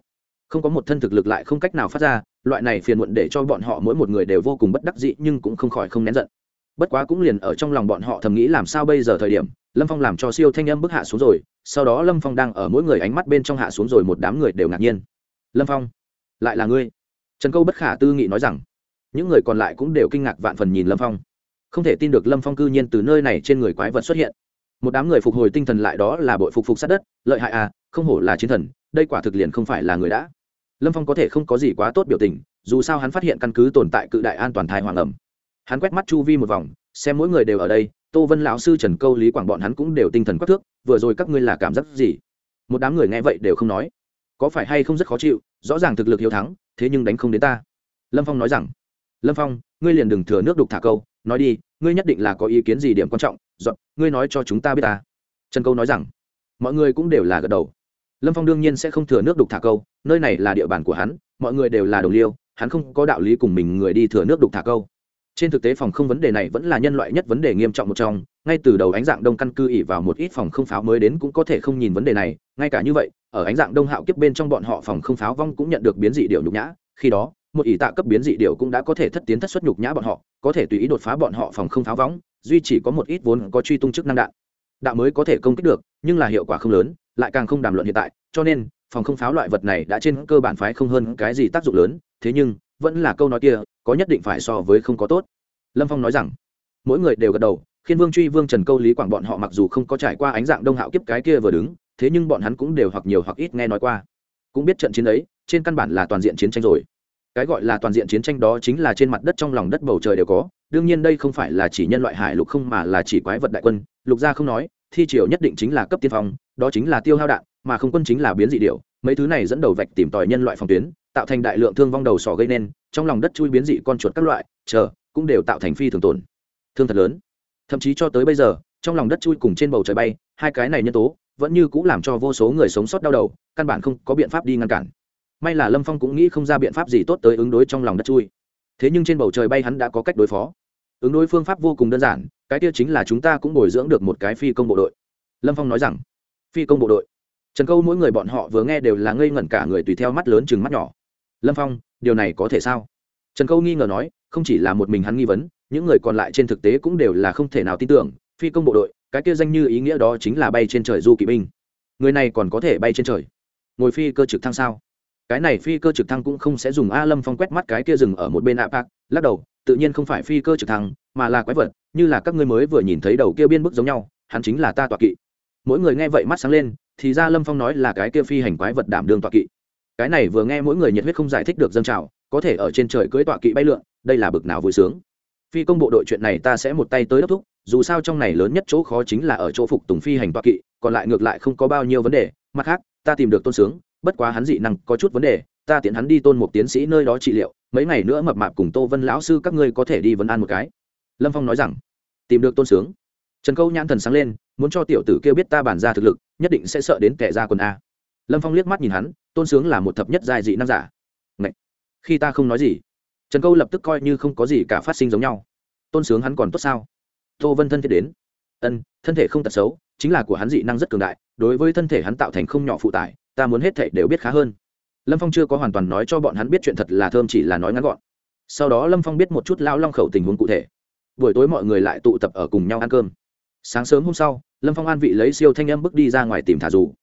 Không có một thân thực lực lại không cách nào phát ra loại này phiền muộn để cho bọn họ mỗi một người đều vô cùng bất đắc dĩ nhưng cũng không khỏi không nén giận. Bất quá cũng liền ở trong lòng bọn họ thầm nghĩ làm sao bây giờ thời điểm, lâm phong làm cho siêu thanh âm bức hạ xuống rồi, sau đó lâm phong đang ở mỗi người ánh mắt bên trong hạ xuống rồi một đám người đều ngạc nhiên. Lâm phong, lại là ngươi? Trần câu bất khả tư nghị nói rằng. Những người còn lại cũng đều kinh ngạc vạn phần nhìn lâm phong. Không thể tin được lâm phong cư nhiên từ nơi này trên người quái vật xuất hiện. Một đám người phục hồi tinh thần lại đó là bội phục phục sát đất, lợi hại à không hổ là chiến thần, đây quả thực liền không phải là người đã lâm phong có thể không có gì quá tốt biểu tình, dù sao hắn phát hiện căn cứ tồn tại cự đại an toàn thai hoàng ẩm. Hắn quét mắt chu vi một vòng, xem mỗi người đều ở đây, tô vân lão sư trần câu lý quảng bọn hắn cũng đều tinh thần quắc thước, vừa rồi các ngươi là cảm giác gì? Một đám người nghe vậy đều không nói. Có phải hay không rất khó chịu, rõ ràng thực lực hiếu thắng, thế nhưng đánh không đến ta. Lâm phong nói rằng, lâm phong, ngươi liền đừng thừa nước đục thả câu, nói đi, ngươi nhất định là có ý kiến gì điểm quan trọng, dọn, ngươi nói cho chúng ta biết ta. Trần câu nói rằng, mọi người cũng đều là gật đầu lâm phong đương nhiên sẽ không thừa nước đục thả câu, nơi này là địa bàn của hắn, mọi người đều là đồng liêu, hắn không có đạo lý cùng mình người đi thừa nước đục thả câu. Trên thực tế phòng không vấn đề này vẫn là nhân loại nhất vấn đề nghiêm trọng một trong, ngay từ đầu ánh dạng đông căn cư ỉ vào một ít phòng không pháo mới đến cũng có thể không nhìn vấn đề này, ngay cả như vậy, ở ánh dạng đông hạo kiếp bên trong bọn họ phòng không pháo vong cũng nhận được biến dị điệu nhục nhã, khi đó, một ỷ tạ cấp biến dị điệu cũng đã có thể thất tiến thất xuất nhục nhã bọn họ, có thể tùy ý đột phá bọn họ phòng không pháo vong, duy chỉ có một ít vốn có truy tung chức năng đạn. Đạo mới có thể công kích được, nhưng là hiệu quả không lớn lại càng không đàm luận hiện tại, cho nên, phòng không pháo loại vật này đã trên cơ bản phái không hơn cái gì tác dụng lớn, thế nhưng, vẫn là câu nói kia, có nhất định phải so với không có tốt. Lâm phong nói rằng, mỗi người đều gật đầu, khiên vương truy vương trần câu lý quảng bọn họ mặc dù không có trải qua ánh dạng đông hạo kiếp cái kia vừa đứng, thế nhưng bọn hắn cũng đều hoặc nhiều hoặc ít nghe nói qua. Cũng biết trận chiến ấy, trên căn bản là toàn diện chiến tranh rồi. Cái gọi là toàn diện chiến tranh đó chính là trên mặt đất trong lòng đất bầu trời đều có, đương nhiên đây không phải là chỉ nhân loại hải lục không mà là chỉ quái vật đại quân, lục gia không nói, thi triều nhất định chính là cấp tiên phong đó chính là tiêu hao đạn, mà không quân chính là biến dị điệu mấy thứ này dẫn đầu vạch tìm tòi nhân loại phòng tuyến, tạo thành đại lượng thương vong đầu sỏ gây nên, trong lòng đất chui biến dị con chuột các loại, chờ, cũng đều tạo thành phi thường tổn, thương thật lớn. Thậm chí cho tới bây giờ, trong lòng đất chui cùng trên bầu trời bay, hai cái này nhân tố, vẫn như cũng làm cho vô số người sống sót đau đầu, căn bản không có biện pháp đi ngăn cản. May là lâm phong cũng nghĩ không ra biện pháp gì tốt tới ứng đối trong lòng đất chui. Thế nhưng trên bầu trời bay hắn đã có cách đối phó. Ứng đối phương pháp vô cùng đơn giản, cái kia chính là chúng ta cũng bồi dưỡng được một cái phi công bộ đội. Lâm phong nói rằng phi công bộ đội. Trần câu mỗi người bọn họ vừa nghe đều là ngây ngẩn cả người tùy theo mắt lớn chừng mắt nhỏ. Lâm phong, điều này có thể sao? Trần câu nghi ngờ nói, không chỉ là một mình hắn nghi vấn, những người còn lại trên thực tế cũng đều là không thể nào tin tưởng, phi công bộ đội, cái kia danh như ý nghĩa đó chính là bay trên trời du kỵ binh. Người này còn có thể bay trên trời? Ngồi phi cơ trực thăng sao? Cái này phi cơ trực thăng cũng không sẽ dùng a lâm phong quét mắt cái kia rừng ở một bên ạ park, lắc đầu, tự nhiên không phải phi cơ trực thăng, mà là quái vật, như là các ngươi mới vừa nhìn thấy đầu kia biên bức giống nhau, hắn chính là ta tọa kỵ mỗi người nghe vậy mắt sáng lên, thì ra lâm phong nói là cái kia phi hành quái vật đảm đương tọa kỵ. Cái này vừa nghe mỗi người nhiệt huyết không giải thích được dân trào, có thể ở trên trời cưỡi tọa kỵ bay lượn, đây là bực nào vui sướng. Phi công bộ đội chuyện này ta sẽ một tay tới đốc thúc, dù sao trong này lớn nhất chỗ khó chính là ở chỗ phục tùng phi hành tọa kỵ, còn lại ngược lại không có bao nhiêu vấn đề. Mặt khác, ta tìm được tôn sướng, bất quá hắn dị năng có chút vấn đề, ta tiện hắn đi tôn một tiến sĩ nơi đó trị liệu, mấy ngày nữa mập mạp cùng tô vân lão sư các ngươi có thể đi vấn an một cái. Lâm phong nói rằng, tìm được tôn sướng. Trần câu nhãn thần sáng lên muốn cho tiểu tử kêu biết ta bản ra thực lực, nhất định sẽ sợ đến kẻ ra quần a. Lâm phong liếc mắt nhìn hắn, tôn sướng là một thập nhất giai dị năng giả. Ngậy! khi ta không nói gì, trần câu lập tức coi như không có gì cả phát sinh giống nhau. Tôn sướng hắn còn tốt sao? Tô vân thân thiết đến. Ân, thân thể không tật xấu, chính là của hắn dị năng rất cường đại, đối với thân thể hắn tạo thành không nhỏ phụ tải, ta muốn hết thể đều biết khá hơn. Lâm phong chưa có hoàn toàn nói cho bọn hắn biết chuyện thật là thơm chỉ là nói ngắn gọn. Sau đó lâm phong biết một chút lao long khẩu tình huống cụ thể. Buổi tối mọi người lại tụ tập ở cùng nhau ăn cơm sáng sớm hôm sau, lâm phong an vị lấy siêu thanh âm bước đi ra ngoài tìm thả dù.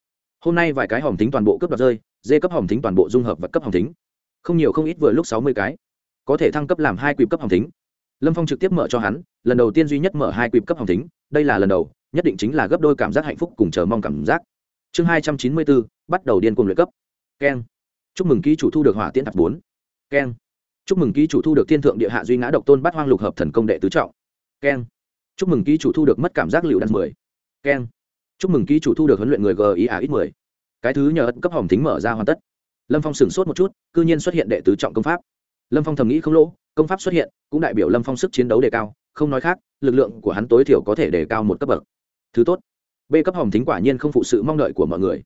Hôm nay vài cái hòm tính toàn bộ cấp đoạt rơi dê cấp hòm tính toàn bộ dung hợp và cấp hòm tính không nhiều không ít vừa lúc sáu mươi cái. Có thể thăng cấp làm hai quỵ cấp hòm tính lâm phong trực tiếp mở cho hắn, lần đầu tiên duy nhất mở hai quỵ cấp hòm tính đây là lần đầu, nhất định chính là gấp đôi cảm giác hạnh phúc cùng chờ mong cảm giác. Chương hai trăm chín mươi bốn, bắt đầu điên cuồng luyện cấp. Keng. Chúc mừng ký chủ thu được hỏa tiễn thập bốn. Keng. Chúc mừng ký chủ thu được thiên thượng địa hạ duy ngã độc tôn bắt hoang lục hợp thần công đệ tứ trọng. Keng chúc mừng ký chủ thu được mất cảm giác lựu đạn mười. Keng. Chúc mừng ký chủ thu được huấn luyện người g ý à ít mười. Cái thứ nhờ ấn cấp hòm thính mở ra hoàn tất. Lâm phong sửng sốt một chút c ư nhiên xuất hiện đệ tứ trọng công pháp. Lâm phong thầm nghĩ không lỗ, công pháp xuất hiện, cũng đại biểu lâm phong sức chiến đấu đề cao, không nói khác, lực lượng của hắn tối thiểu có thể đề cao một cấp bậc. Thứ tốt. B cấp hòm thính quả nhiên không phụ sự mong đợi của mọi người.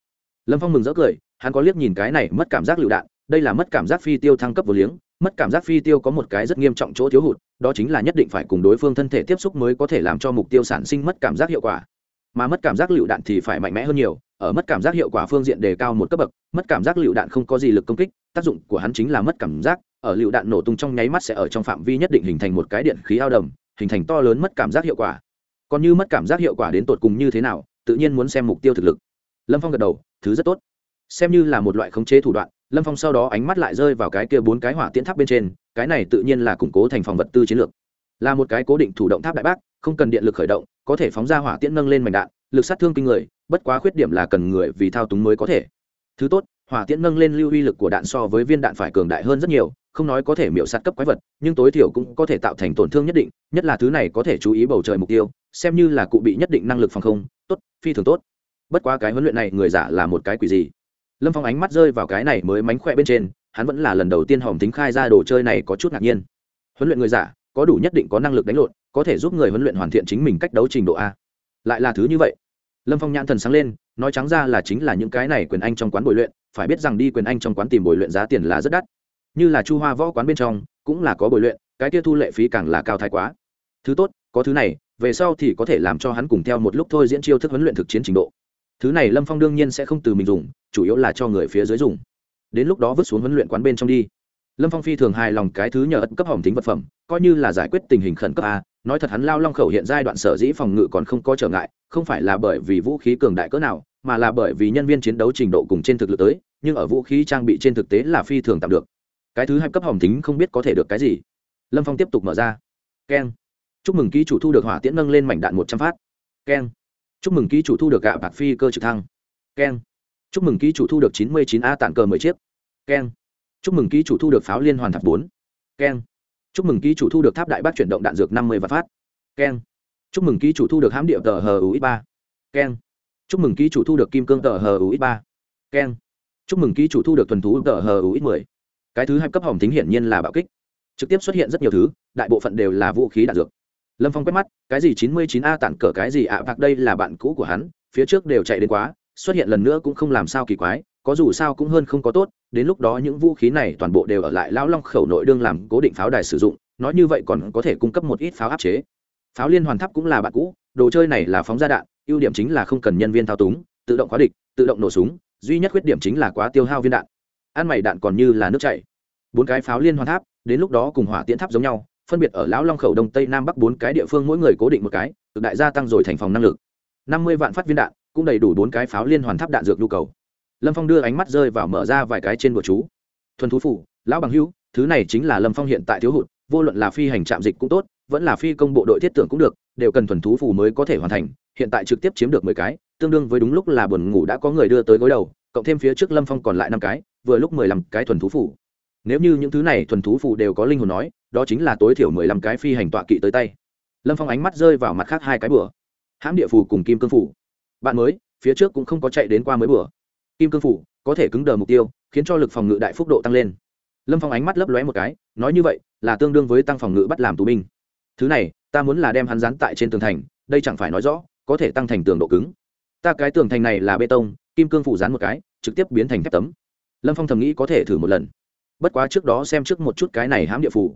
Lâm phong mừng rỡ cười, hắn có liếc nhìn cái này mất cảm giác lựu đạn, đây là mất cảm giác phi tiêu thăng cấp vô liếng, mất cảm giác phi tiêu có một cái rất nghiêm trọng chỗ thiếu hụt đó chính là nhất định phải cùng đối phương thân thể tiếp xúc mới có thể làm cho mục tiêu sản sinh mất cảm giác hiệu quả. Mà mất cảm giác lựu đạn thì phải mạnh mẽ hơn nhiều, ở mất cảm giác hiệu quả phương diện đề cao một cấp bậc, mất cảm giác lựu đạn không có gì lực công kích, tác dụng của hắn chính là mất cảm giác, ở lựu đạn nổ tung trong nháy mắt sẽ ở trong phạm vi nhất định hình thành một cái điện khí ao đầm, hình thành to lớn mất cảm giác hiệu quả. Còn như mất cảm giác hiệu quả đến tột cùng như thế nào, tự nhiên muốn xem mục tiêu thực lực. Lâm phong gật đầu, thứ rất tốt. Xem như là một loại khống chế thủ đoạn lâm phong sau đó ánh mắt lại rơi vào cái kia bốn cái hỏa tiễn tháp bên trên, cái này tự nhiên là củng cố thành phòng vật tư chiến lược. Là một cái cố định thủ động tháp đại bác, không cần điện lực khởi động, có thể phóng ra hỏa tiễn nâng lên mảnh đạn, lực sát thương kinh người, bất quá khuyết điểm là cần người vì thao túng mới có thể. Thứ tốt, hỏa tiễn nâng lên lưu uy lực của đạn so với viên đạn phải cường đại hơn rất nhiều, không nói có thể miễu sát cấp quái vật, nhưng tối thiểu cũng có thể tạo thành tổn thương nhất định, nhất là thứ này có thể chú ý bầu trời mục tiêu, xem như là cụ bị nhất định năng lực phòng không, tốt, phi thường tốt. Bất quá cái huấn luyện này người giả là một cái quỷ gì? Lâm phong ánh mắt rơi vào cái này mới mánh khỏe bên trên, hắn vẫn là lần đầu tiên hòm tính khai ra đồ chơi này có chút ngạc nhiên. Huấn luyện người giả, có đủ nhất định có năng lực đánh lộn, có thể giúp người huấn luyện hoàn thiện chính mình cách đấu trình độ a. Lại là thứ như vậy. Lâm phong nhãn thần sáng lên, nói trắng ra là chính là những cái này quyền anh trong quán bồi luyện, phải biết rằng đi quyền anh trong quán tìm bồi luyện giá tiền là rất đắt. Như là chu hoa võ quán bên trong, cũng là có bồi luyện, cái kia thu lệ phí càng là cao thái quá. Thứ tốt, có thứ này, về sau thì có thể làm cho hắn cùng theo một lúc thôi diễn chiêu thức huấn luyện thực chiến trình độ thứ này lâm phong đương nhiên sẽ không từ mình dùng, chủ yếu là cho người phía dưới dùng. Đến lúc đó vứt xuống huấn luyện quán bên trong đi. Lâm phong phi thường hài lòng cái thứ nhờ ất cấp hỏng tính vật phẩm, coi như là giải quyết tình hình khẩn cấp a, nói thật hắn lao long khẩu hiện giai đoạn sở dĩ phòng ngự còn không có trở ngại, không phải là bởi vì vũ khí cường đại cỡ nào, mà là bởi vì nhân viên chiến đấu trình độ cùng trên thực lực tới, nhưng ở vũ khí trang bị trên thực tế là phi thường tạm được. Cái thứ hai cấp hỏng tính không biết có thể được cái gì. Lâm phong tiếp tục mở ra. Keng. Chúc mừng ký chủ thu được hỏa tiễn nâng lên mảnh đạn một trăm phát. Keng chúc mừng ký chủ thu được gạ bạc phi cơ trực thăng. Keng chúc mừng ký chủ thu được chín mươi chín a tản cờ mười chiếc. Keng chúc mừng ký chủ thu được pháo liên hoàn thập bốn. Keng chúc mừng ký chủ thu được tháp đại bác chuyển động đạn dược năm mươi vạn phát. Keng chúc mừng ký chủ thu được hãm điệu tờ hờ ui ba. Keng chúc mừng ký chủ thu được kim cương tờ hờ ui ba. Keng chúc mừng ký chủ thu được thuần thú tờ hờ ui mười. Cái thứ hai cấp hỏng tính hiển nhiên là bạo kích. Trực tiếp xuất hiện rất nhiều thứ, đại bộ phận đều là vũ khí đạn dược lâm phong quét mắt cái gì chín mươi chín a tản cờ cái gì ạ? À, đây là bạn cũ của hắn phía trước đều chạy đến quá xuất hiện lần nữa cũng không làm sao kỳ quái có dù sao cũng hơn không có tốt đến lúc đó những vũ khí này toàn bộ đều ở lại lão long khẩu nội đương làm cố định pháo đài sử dụng nói như vậy còn có thể cung cấp một ít pháo áp chế. Pháo liên hoàn tháp cũng là bạn cũ đồ chơi này là phóng ra đạn ưu điểm chính là không cần nhân viên thao túng tự động khóa địch tự động nổ súng duy nhất khuyết điểm chính là quá tiêu hao viên đạn. Ăn mày đạn còn như là nước chảy. Bốn cái pháo liên hoàn tháp đến lúc đó cùng hỏa tiễn tháp giống nhau phân biệt ở lão long khẩu đông tây nam bắc bốn cái địa phương mỗi người cố định một cái từ đại gia tăng rồi thành phòng năng lực. Năm mươi vạn phát viên đạn, cũng đầy đủ bốn cái pháo liên hoàn tháp đạn dược nhu cầu. Lâm phong đưa ánh mắt rơi vào mở ra vài cái trên bờ chú. Thuần thú phủ, lão bằng hữu, thứ này chính là lâm phong hiện tại thiếu hụt, vô luận là phi hành trạm dịch cũng tốt, vẫn là phi công bộ đội thiết tưởng cũng được, đều cần thuần thú phủ mới có thể hoàn thành, hiện tại trực tiếp chiếm được mười cái, tương đương với đúng lúc là buồn ngủ đã có người đưa tới gối đầu, cộng thêm phía trước lâm phong còn lại năm cái, vừa lúc mười lăm cái thuần thú phủ. Nếu như những thứ này thuần thú phủ đều có linh hồn nói đó chính là tối thiểu mười lăm cái phi hành tọa kỵ tới tay. Lâm phong ánh mắt rơi vào mặt khác hai cái bừa. Hãm địa phù cùng kim cương phủ. Bạn mới, phía trước cũng không có chạy đến qua mới bừa. Kim cương phủ, có thể cứng đờ mục tiêu, khiến cho lực phòng ngự đại phúc độ tăng lên. Lâm phong ánh mắt lấp lóe một cái, nói như vậy, là tương đương với tăng phòng ngự bắt làm tù binh. Thứ này, ta muốn là đem hắn dán tại trên tường thành, đây chẳng phải nói rõ, có thể tăng thành tường độ cứng. Ta cái tường thành này là bê tông, kim cương phủ dán một cái, trực tiếp biến thành thép tấm. Lâm phong thầm nghĩ có thể thử một lần. Bất quá trước đó xem trước một chút cái này hãm địa phủ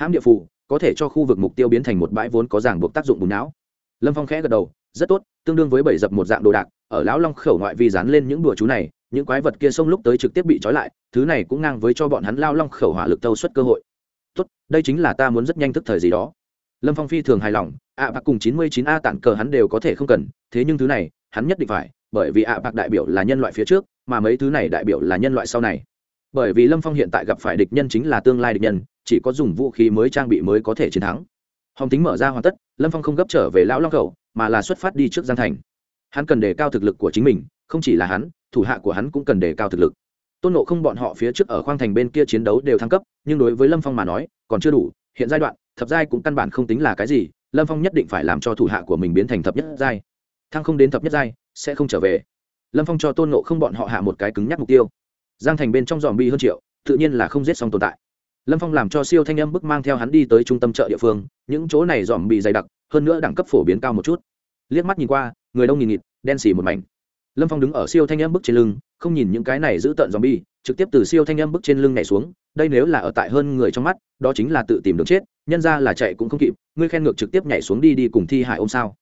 hãm địa phủ có thể cho khu vực mục tiêu biến thành một bãi vốn có ràng buộc tác dụng bùn não. Lâm phong khẽ gật đầu, rất tốt, tương đương với bảy dập một dạng đồ đạc, ở lão long khẩu ngoại vi dán lên những đùa chú này, những quái vật kia xông lúc tới trực tiếp bị trói lại, thứ này cũng ngang với cho bọn hắn lao long khẩu hỏa lực tâu suất cơ hội. Tốt, đây chính là ta muốn rất nhanh thức thời gì đó. Lâm phong phi thường hài lòng, ạ bạc cùng chín mươi chín a tản cờ hắn đều có thể không cần, thế nhưng thứ này, hắn nhất định phải, bởi vì ạ bạc đại biểu là nhân loại phía trước, mà mấy thứ này đại biểu là nhân loại sau này. Bởi vì lâm phong hiện tại gặp phải địch nhân chính là tương lai địch nhân chỉ có dùng vũ khí mới trang bị mới có thể chiến thắng. Hồng tính mở ra hoàn tất, lâm phong không gấp trở về lão long khẩu, mà là xuất phát đi trước giang thành. Hắn cần đề cao thực lực của chính mình, không chỉ là hắn, thủ hạ của hắn cũng cần đề cao thực lực. Tôn nộ không bọn họ phía trước ở khoang thành bên kia chiến đấu đều thăng cấp, nhưng đối với lâm phong mà nói, còn chưa đủ, hiện giai đoạn, thập giai cũng căn bản không tính là cái gì, lâm phong nhất định phải làm cho thủ hạ của mình biến thành thập nhất giai. Thăng không đến thập nhất giai, sẽ không trở về. Lâm phong cho tôn nộ không bọn họ hạ một cái cứng nhắc mục tiêu. Giang thành bên trong dòm bi hơn triệu, tự nhiên là không giết xong tồn tại lâm phong làm cho siêu thanh âm bức mang theo hắn đi tới trung tâm chợ địa phương, những chỗ này dòm bị dày đặc, hơn nữa đẳng cấp phổ biến cao một chút. Liếc mắt nhìn qua, người đông nghìn nghịt, đen xì một mảnh. Lâm phong đứng ở siêu thanh âm bức trên lưng, không nhìn những cái này giữ tợn dòm bi trực tiếp từ siêu thanh âm bức trên lưng nhảy xuống, đây nếu là ở tại hơn người trong mắt, đó chính là tự tìm đường chết, nhân ra là chạy cũng không kịp, ngươi khen ngược trực tiếp nhảy xuống đi đi cùng thi hại ôm sao.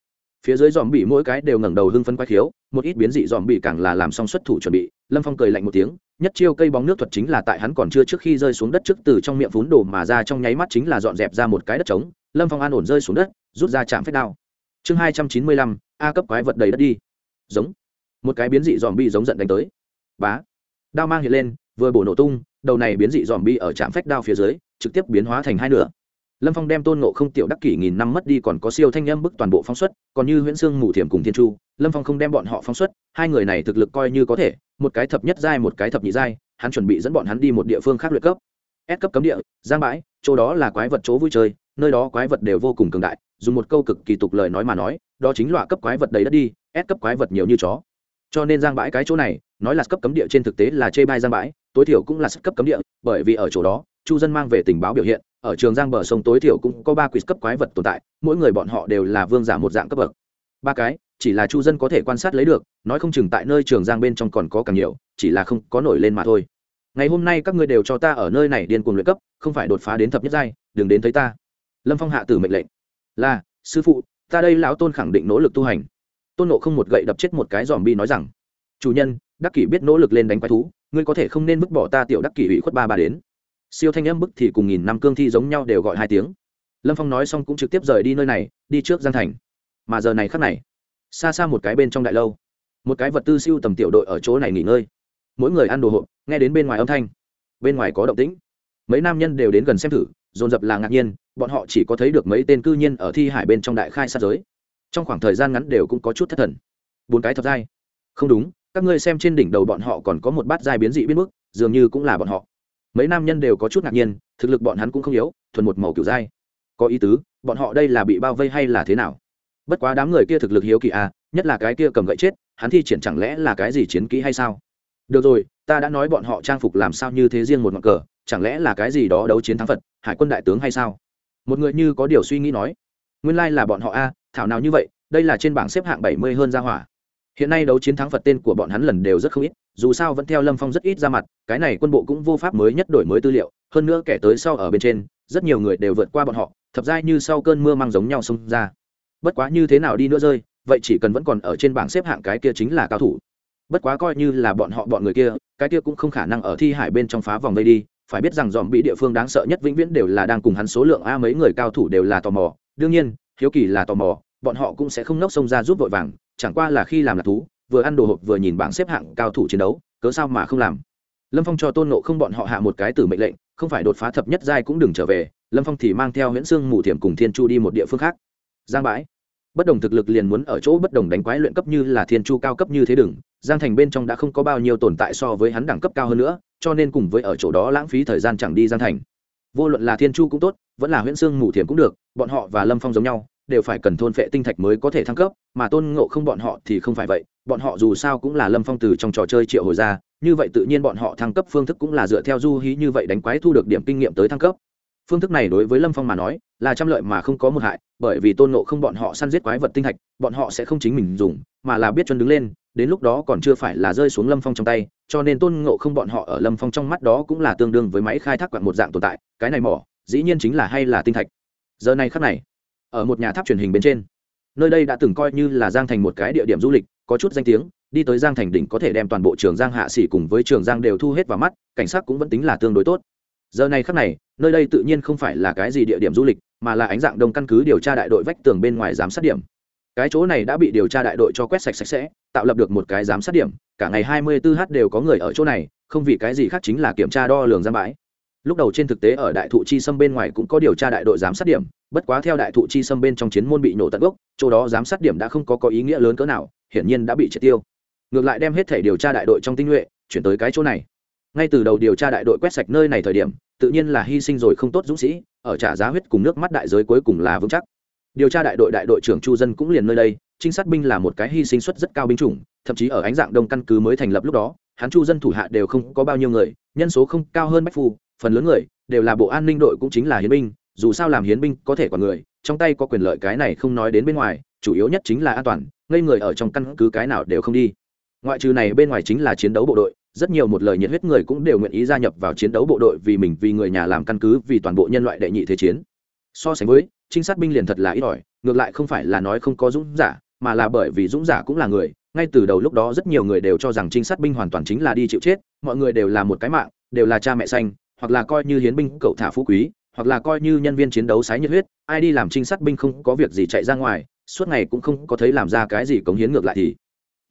Phía dưới dòm bị mỗi cái đều ngẩng đầu hưng phân quay khiếu một ít biến dị dòm bị càng là làm xong xuất thủ chuẩn bị, lâm phong cười lạnh một tiếng, nhất chiêu cây bóng nước thuật chính là tại hắn còn chưa trước khi rơi xuống đất trước từ trong miệng vốn đồ mà ra trong nháy mắt chính là dọn dẹp ra một cái đất trống, lâm phong an ổn rơi xuống đất, rút ra chạm phép đao. Chương hai trăm chín mươi lăm, a cấp quái vật đầy đất đi. Giống. Một cái biến dị dòm bị giống giận đánh tới. Bá. Đao mang hiện lên, vừa bổ nổ tung, đầu này biến dị dòm bị ở trạm phách đao phía dưới, trực tiếp biến hóa thành hai nửa lâm phong đem tôn nộ không, tiểu đắc kỷ nghìn năm mất đi còn có siêu thanh âm bức toàn bộ phóng xuất, còn như huyễn sương, mù thiểm cùng thiên chu, lâm phong không đem bọn họ phóng xuất, hai người này thực lực coi như có thể, một cái thập nhất giai, một cái thập nhị giai, hắn chuẩn bị dẫn bọn hắn đi một địa phương khác luyện cấp. S cấp cấm địa, giang bãi, chỗ đó là quái vật chỗ vui chơi, nơi đó quái vật đều vô cùng cường đại, dùng một câu cực kỳ tục lời nói mà nói, đó chính loại cấp quái vật đầy đất đi, S cấp quái vật nhiều như chó. Cho nên giang bãi cái chỗ này, nói là cấp cấm địa trên thực tế là chê bai giang bãi, tối thiểu cũng là cấp cấm địa, bởi vì ở chỗ đó, chu dân mang về tình báo biểu hiện ở trường giang bờ sông tối thiểu cũng có ba quỷ cấp quái vật tồn tại, mỗi người bọn họ đều là vương giả một dạng cấp bậc. Ba cái, chỉ là chu dân có thể quan sát lấy được, nói không chừng tại nơi trường giang bên trong còn có càng nhiều, chỉ là không có nổi lên mà thôi. Ngày hôm nay các ngươi đều cho ta ở nơi này điên cuồng luyện cấp, không phải đột phá đến thập nhất giai, đừng đến thấy ta. Lâm phong hạ tử mệnh lệnh. Là, sư phụ, ta đây lão tôn khẳng định nỗ lực tu hành. Tôn nộ không một gậy đập chết một cái dòm bi nói rằng, chủ nhân, đắc kỷ biết nỗ lực lên đánh quái thú, ngươi có thể không nên vứt bỏ ta tiểu đắc kỷ ủy khuất ba ba đến siêu thanh âm bức thì cùng nghìn năm cương thi giống nhau đều gọi hai tiếng. Lâm phong nói xong cũng trực tiếp rời đi nơi này, đi trước giang thành. Mà giờ này khắc này, xa xa một cái bên trong đại lâu, một cái vật tư siêu tầm tiểu đội ở chỗ này nghỉ ngơi. Mỗi người ăn đồ hộp, nghe đến bên ngoài âm thanh. Bên ngoài có động tĩnh. Mấy nam nhân đều đến gần xem thử, dồn dập là ngạc nhiên, bọn họ chỉ có thấy được mấy tên cư nhiên ở thi hải bên trong đại khai sát giới. Trong khoảng thời gian ngắn đều cũng có chút thất thần. Bốn cái thập giai. Không đúng, các ngươi xem trên đỉnh đầu bọn họ còn có một bát giai biến dị biến mức, dường như cũng là bọn họ mấy nam nhân đều có chút ngạc nhiên, thực lực bọn hắn cũng không yếu, thuần một màu kiểu dai. có ý tứ, bọn họ đây là bị bao vây hay là thế nào? Bất quá đám người kia thực lực hiếu kỳ à nhất là cái kia cầm gậy chết, hắn thi triển chẳng lẽ là cái gì chiến kỹ hay sao? Được rồi, ta đã nói bọn họ trang phục làm sao như thế riêng một ngọn cờ, chẳng lẽ là cái gì đó đấu chiến thắng phật, hải quân đại tướng hay sao? Một người như có điều suy nghĩ nói. Nguyên lai là bọn họ a, thảo nào như vậy, đây là trên bảng xếp hạng bảy mươi hơn gia hỏa hiện nay đấu chiến thắng phật tên của bọn hắn lần đều rất không ít, dù sao vẫn theo lâm phong rất ít ra mặt, cái này quân bộ cũng vô pháp mới nhất đổi mới tư liệu, hơn nữa kẻ tới sau ở bên trên, rất nhiều người đều vượt qua bọn họ, thập giai như sau cơn mưa mang giống nhau xông ra. Bất quá như thế nào đi nữa rơi, vậy chỉ cần vẫn còn ở trên bảng xếp hạng cái kia chính là cao thủ. Bất quá coi như là bọn họ bọn người kia, cái kia cũng không khả năng ở thi hải bên trong phá vòng vây đi, phải biết rằng dòm bị địa phương đáng sợ nhất vĩnh viễn đều là đang cùng hắn số lượng a mấy người cao thủ đều là tò mò, đương nhiên, hiếu kỳ là tò mò bọn họ cũng sẽ không nốc sông ra giúp vội vàng, chẳng qua là khi làm lạc thú, vừa ăn đồ hộp vừa nhìn bảng xếp hạng cao thủ chiến đấu, cớ sao mà không làm. Lâm phong cho tôn nộ không bọn họ hạ một cái từ mệnh lệnh, không phải đột phá thập nhất giai cũng đừng trở về, lâm phong thì mang theo huyễn sương, mù thiểm cùng thiên chu đi một địa phương khác. Giang bãi bất đồng thực lực liền muốn ở chỗ bất đồng đánh quái luyện cấp như là thiên chu cao cấp như thế đừng, giang thành bên trong đã không có bao nhiêu tồn tại so với hắn đẳng cấp cao hơn nữa, cho nên cùng với ở chỗ đó lãng phí thời gian chẳng đi giang thành. Vô luận là thiên chu cũng tốt, vẫn là huyễn sương, mù thiểm cũng được, bọn họ và lâm phong giống nhau đều phải cần thôn phệ tinh thạch mới có thể thăng cấp, mà tôn ngộ không bọn họ thì không phải vậy, bọn họ dù sao cũng là lâm phong từ trong trò chơi triệu hồi ra, như vậy tự nhiên bọn họ thăng cấp phương thức cũng là dựa theo du hí như vậy đánh quái thu được điểm kinh nghiệm tới thăng cấp. Phương thức này đối với lâm phong mà nói, là trăm lợi mà không có một hại, bởi vì tôn nộ không bọn họ săn giết quái vật tinh thạch, bọn họ sẽ không chính mình dùng, mà là biết chân đứng lên, đến lúc đó còn chưa phải là rơi xuống lâm phong trong tay, cho nên tôn ngộ không bọn họ ở lâm phong trong mắt đó cũng là tương đương với máy khai thác quặng một dạng tồn tại, cái này mỏ, dĩ nhiên chính là hay là tinh thạch. Giờ này khắc này ở một nhà tháp truyền hình bên trên. Nơi đây đã từng coi như là giang thành một cái địa điểm du lịch, có chút danh tiếng, đi tới giang thành đỉnh có thể đem toàn bộ trường giang hạ sĩ cùng với trường giang đều thu hết vào mắt, cảnh sát cũng vẫn tính là tương đối tốt. Giờ này khắc này, nơi đây tự nhiên không phải là cái gì địa điểm du lịch, mà là ánh dạng đông căn cứ điều tra đại đội vách tường bên ngoài giám sát điểm. Cái chỗ này đã bị điều tra đại đội cho quét sạch sạch sẽ, tạo lập được một cái giám sát điểm, cả ngày hai mươi 24 h đều có người ở chỗ này, không vì cái gì khác chính là kiểm tra đo lường giam bãi lúc đầu trên thực tế ở đại thụ chi sâm bên ngoài cũng có điều tra đại đội giám sát điểm, bất quá theo đại thụ chi sâm bên trong chiến môn bị nổ tận gốc, chỗ đó giám sát điểm đã không có có ý nghĩa lớn cỡ nào, hiển nhiên đã bị triệt tiêu. Ngược lại đem hết thể điều tra đại đội trong tinh nhuệ, chuyển tới cái chỗ này. Ngay từ đầu điều tra đại đội quét sạch nơi này thời điểm, tự nhiên là hy sinh rồi không tốt dũng sĩ, ở trả giá huyết cùng nước mắt đại giới cuối cùng là vững chắc. Điều tra đại đội đại đội trưởng chu dân cũng liền nơi đây, trinh sát binh là một cái hy sinh suất rất cao binh chủng, thậm chí ở ánh dạng đông căn cứ mới thành lập lúc đó hắn chu dân thủ hạ đều không có bao nhiêu người, nhân số không cao hơn bách phu, phần lớn người đều là bộ an ninh đội cũng chính là hiến binh, dù sao làm hiến binh có thể còn người, trong tay có quyền lợi cái này không nói đến bên ngoài, chủ yếu nhất chính là an toàn, ngây người ở trong căn cứ cái nào đều không đi. Ngoại trừ này bên ngoài chính là chiến đấu bộ đội, rất nhiều một lời nhiệt huyết người cũng đều nguyện ý gia nhập vào chiến đấu bộ đội vì mình, vì người nhà làm căn cứ, vì toàn bộ nhân loại đệ nhị thế chiến. So sánh với, trinh sát binh liền thật là ít ỏi, ngược lại không phải là nói không có dũng giả, mà là bởi vì dũng giả cũng là người ngay từ đầu lúc đó rất nhiều người đều cho rằng trinh sát binh hoàn toàn chính là đi chịu chết, mọi người đều là một cái mạng, đều là cha mẹ xanh, hoặc là coi như hiến binh cậu thả phú quý, hoặc là coi như nhân viên chiến đấu sái nhiệt huyết, ai đi làm trinh sát binh không có việc gì chạy ra ngoài, suốt ngày cũng không có thấy làm ra cái gì cống hiến ngược lại thì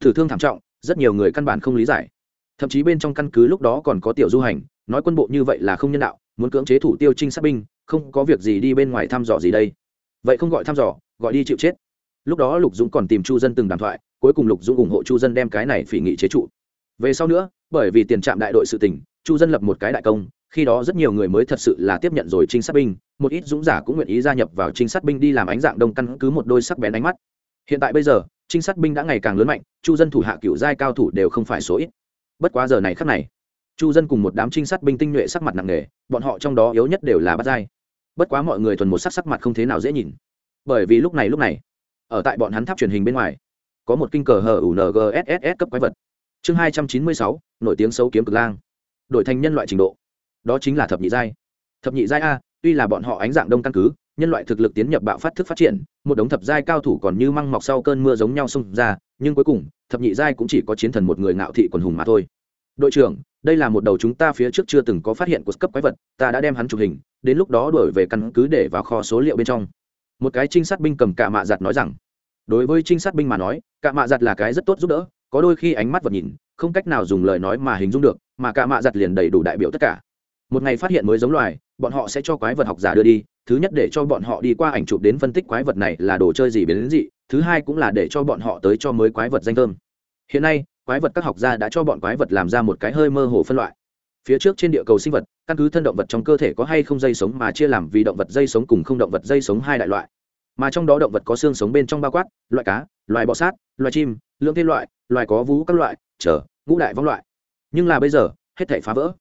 thử thương thảm trọng, rất nhiều người căn bản không lý giải. Thậm chí bên trong căn cứ lúc đó còn có tiểu du hành, nói quân bộ như vậy là không nhân đạo, muốn cưỡng chế thủ tiêu trinh sát binh, không có việc gì đi bên ngoài thăm dò gì đây. Vậy không gọi thăm dò, gọi đi chịu chết. Lúc đó lục dũng còn tìm chu dân từng đàm thoại cuối cùng lục dũng ủng hộ chu dân đem cái này phỉ nghị chế trụ. Về sau nữa, bởi vì tiền trạm đại đội sự tỉnh chu dân lập một cái đại công, khi đó rất nhiều người mới thật sự là tiếp nhận rồi trinh sát binh, một ít dũng giả cũng nguyện ý gia nhập vào trinh sát binh đi làm ánh dạng đông căn cứ một đôi sắc bén ánh mắt. Hiện tại bây giờ, trinh sát binh đã ngày càng lớn mạnh, chu dân thủ hạ cựu giai cao thủ đều không phải số ít. Bất quá giờ này khắc này, chu dân cùng một đám trinh sát binh tinh nhuệ sắc mặt nặng nề, bọn họ trong đó yếu nhất đều là bắt giai. Bất quá mọi người thuần một sắc sắc mặt không thế nào dễ nhìn. Bởi vì lúc này lúc này, ở tại bọn hắn tháp truyền hình bên ngoài có một kinh cờ hờ ủ ngss cấp quái vật. Chương hai trăm chín mươi sáu, nổi tiếng xấu kiếm cực lang. Đổi thành nhân loại trình độ. Đó chính là thập nhị giai. Thập nhị giai a, tuy là bọn họ ánh dạng đông căn cứ, nhân loại thực lực tiến nhập bạo phát thức phát triển, một đống thập giai cao thủ còn như măng mọc sau cơn mưa giống nhau xông ra, nhưng cuối cùng, thập nhị giai cũng chỉ có chiến thần một người ngạo thị quần hùng mà thôi. Đội trưởng, đây là một đầu chúng ta phía trước chưa từng có phát hiện của cấp quái vật, ta đã đem hắn chụp hình, đến lúc đó đổi về căn cứ để vào kho số liệu bên trong. Một cái trinh sát binh cầm cả mạ giặt nói rằng đối với trinh sát binh mà nói cạ mạ giặt là cái rất tốt giúp đỡ, có đôi khi ánh mắt vật nhìn, không cách nào dùng lời nói mà hình dung được, mà cạ mạ giặt liền đầy đủ đại biểu tất cả. Một ngày phát hiện mới giống loài, bọn họ sẽ cho quái vật học giả đưa đi, thứ nhất để cho bọn họ đi qua ảnh chụp đến phân tích quái vật này là đồ chơi gì biến đến gì thứ hai cũng là để cho bọn họ tới cho mới quái vật danh thơm. Hiện nay, quái vật các học gia đã cho bọn quái vật làm ra một cái hơi mơ hồ phân loại. Phía trước trên địa cầu sinh vật, căn cứ thân động vật trong cơ thể có hay không dây sống mà chia làm vì động vật dây sống cùng không động vật dây sống hai đại loại mà trong đó động vật có xương sống bên trong bao quát, loại cá, loài bọ sát, loài chim, lưỡng thiên loại, loài có vú các loại trở ngũ đại vong loại. Nhưng là bây giờ, hết thể phá vỡ.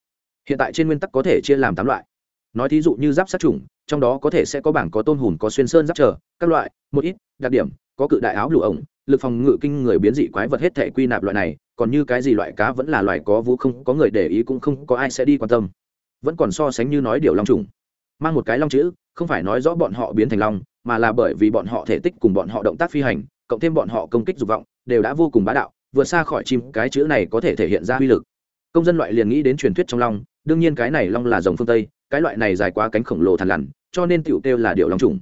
Hiện tại trên nguyên tắc có thể chia làm tám loại. Nói thí dụ như giáp sát trùng, trong đó có thể sẽ có bảng có tôn hùn có xuyên sơn giáp trở, các loại, một ít, đặc điểm, có cự đại áo lụa ổng, lực phòng ngự kinh người biến dị quái vật hết thể quy nạp loại này, còn như cái gì loại cá vẫn là loài có vú, không có người để ý cũng không có ai sẽ đi quan tâm. Vẫn còn so sánh như nói điều long trùng. Mang một cái long chữ, không phải nói rõ bọn họ biến thành long mà là bởi vì bọn họ thể tích cùng bọn họ động tác phi hành, cộng thêm bọn họ công kích dục vọng, đều đã vô cùng bá đạo, vượt xa khỏi chim cái chữ này có thể thể hiện ra uy lực. Công dân loại liền nghĩ đến truyền thuyết trong long, đương nhiên cái này long là rồng phương tây, cái loại này dài quá cánh khổng lồ thằn lằn, cho nên tiểu tiêu là điệu long trùng.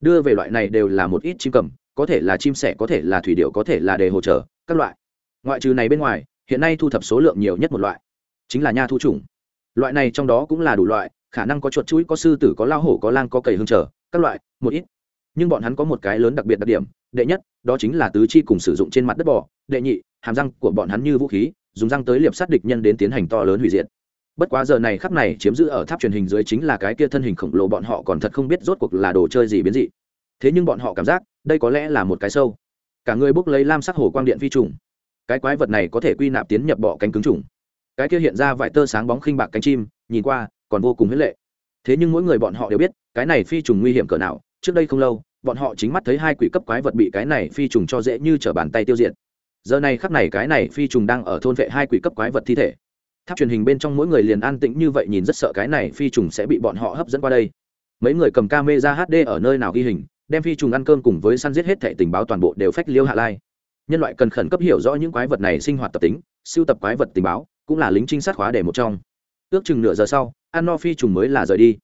Đưa về loại này đều là một ít chim cầm, có thể là chim sẻ, có thể là thủy điệu, có thể là đề hỗ trợ các loại. Ngoại trừ này bên ngoài, hiện nay thu thập số lượng nhiều nhất một loại, chính là nha thu trùng. Loại này trong đó cũng là đủ loại, khả năng có chuột chuỗi có sư tử, có lao hổ, có lang, có cầy hương trở, các loại, một ít nhưng bọn hắn có một cái lớn đặc biệt đặc điểm, đệ nhất, đó chính là tứ chi cùng sử dụng trên mặt đất bò. Đệ nhị, hàm răng của bọn hắn như vũ khí, dùng răng tới liệp sát địch nhân đến tiến hành to lớn hủy diệt. Bất quá giờ này khắp này chiếm giữ ở tháp truyền hình dưới chính là cái kia thân hình khổng lồ bọn họ còn thật không biết rốt cuộc là đồ chơi gì biến dị. Thế nhưng bọn họ cảm giác, đây có lẽ là một cái sâu. Cả người bốc lấy lam sắc hồ quang điện phi trùng. Cái quái vật này có thể quy nạp tiến nhập bọ cánh cứng trùng. Cái kia hiện ra vài tơ sáng bóng khinh bạc cánh chim, nhìn qua, còn vô cùng huyết lệ. Thế nhưng mỗi người bọn họ đều biết, cái này phi trùng nguy hiểm cỡ nào trước đây không lâu, bọn họ chính mắt thấy hai quỷ cấp quái vật bị cái này phi trùng cho dễ như t bàn tay tiêu diệt. Giờ này khắc này cái này phi trùng đang ở thôn vệ hai quỷ cấp quái vật thi thể. Tháp truyền hình bên trong mỗi người liền an tĩnh như vậy nhìn rất sợ cái này phi trùng sẽ bị bọn họ hấp dẫn qua đây. Mấy người cầm ca mê ra hd ở nơi nào ghi hình, đem phi trùng ăn cơm cùng với săn giết hết thẻ tình báo toàn bộ đều phách liêu hạ lai. Nhân loại cần khẩn cấp hiểu rõ những quái vật này sinh hoạt tập tính siêu tập quái vật tình báo, cũng là lính trinh sát khóa để một trong. Ước chừng nửa giờ sau an no phi trùng mới là rời đi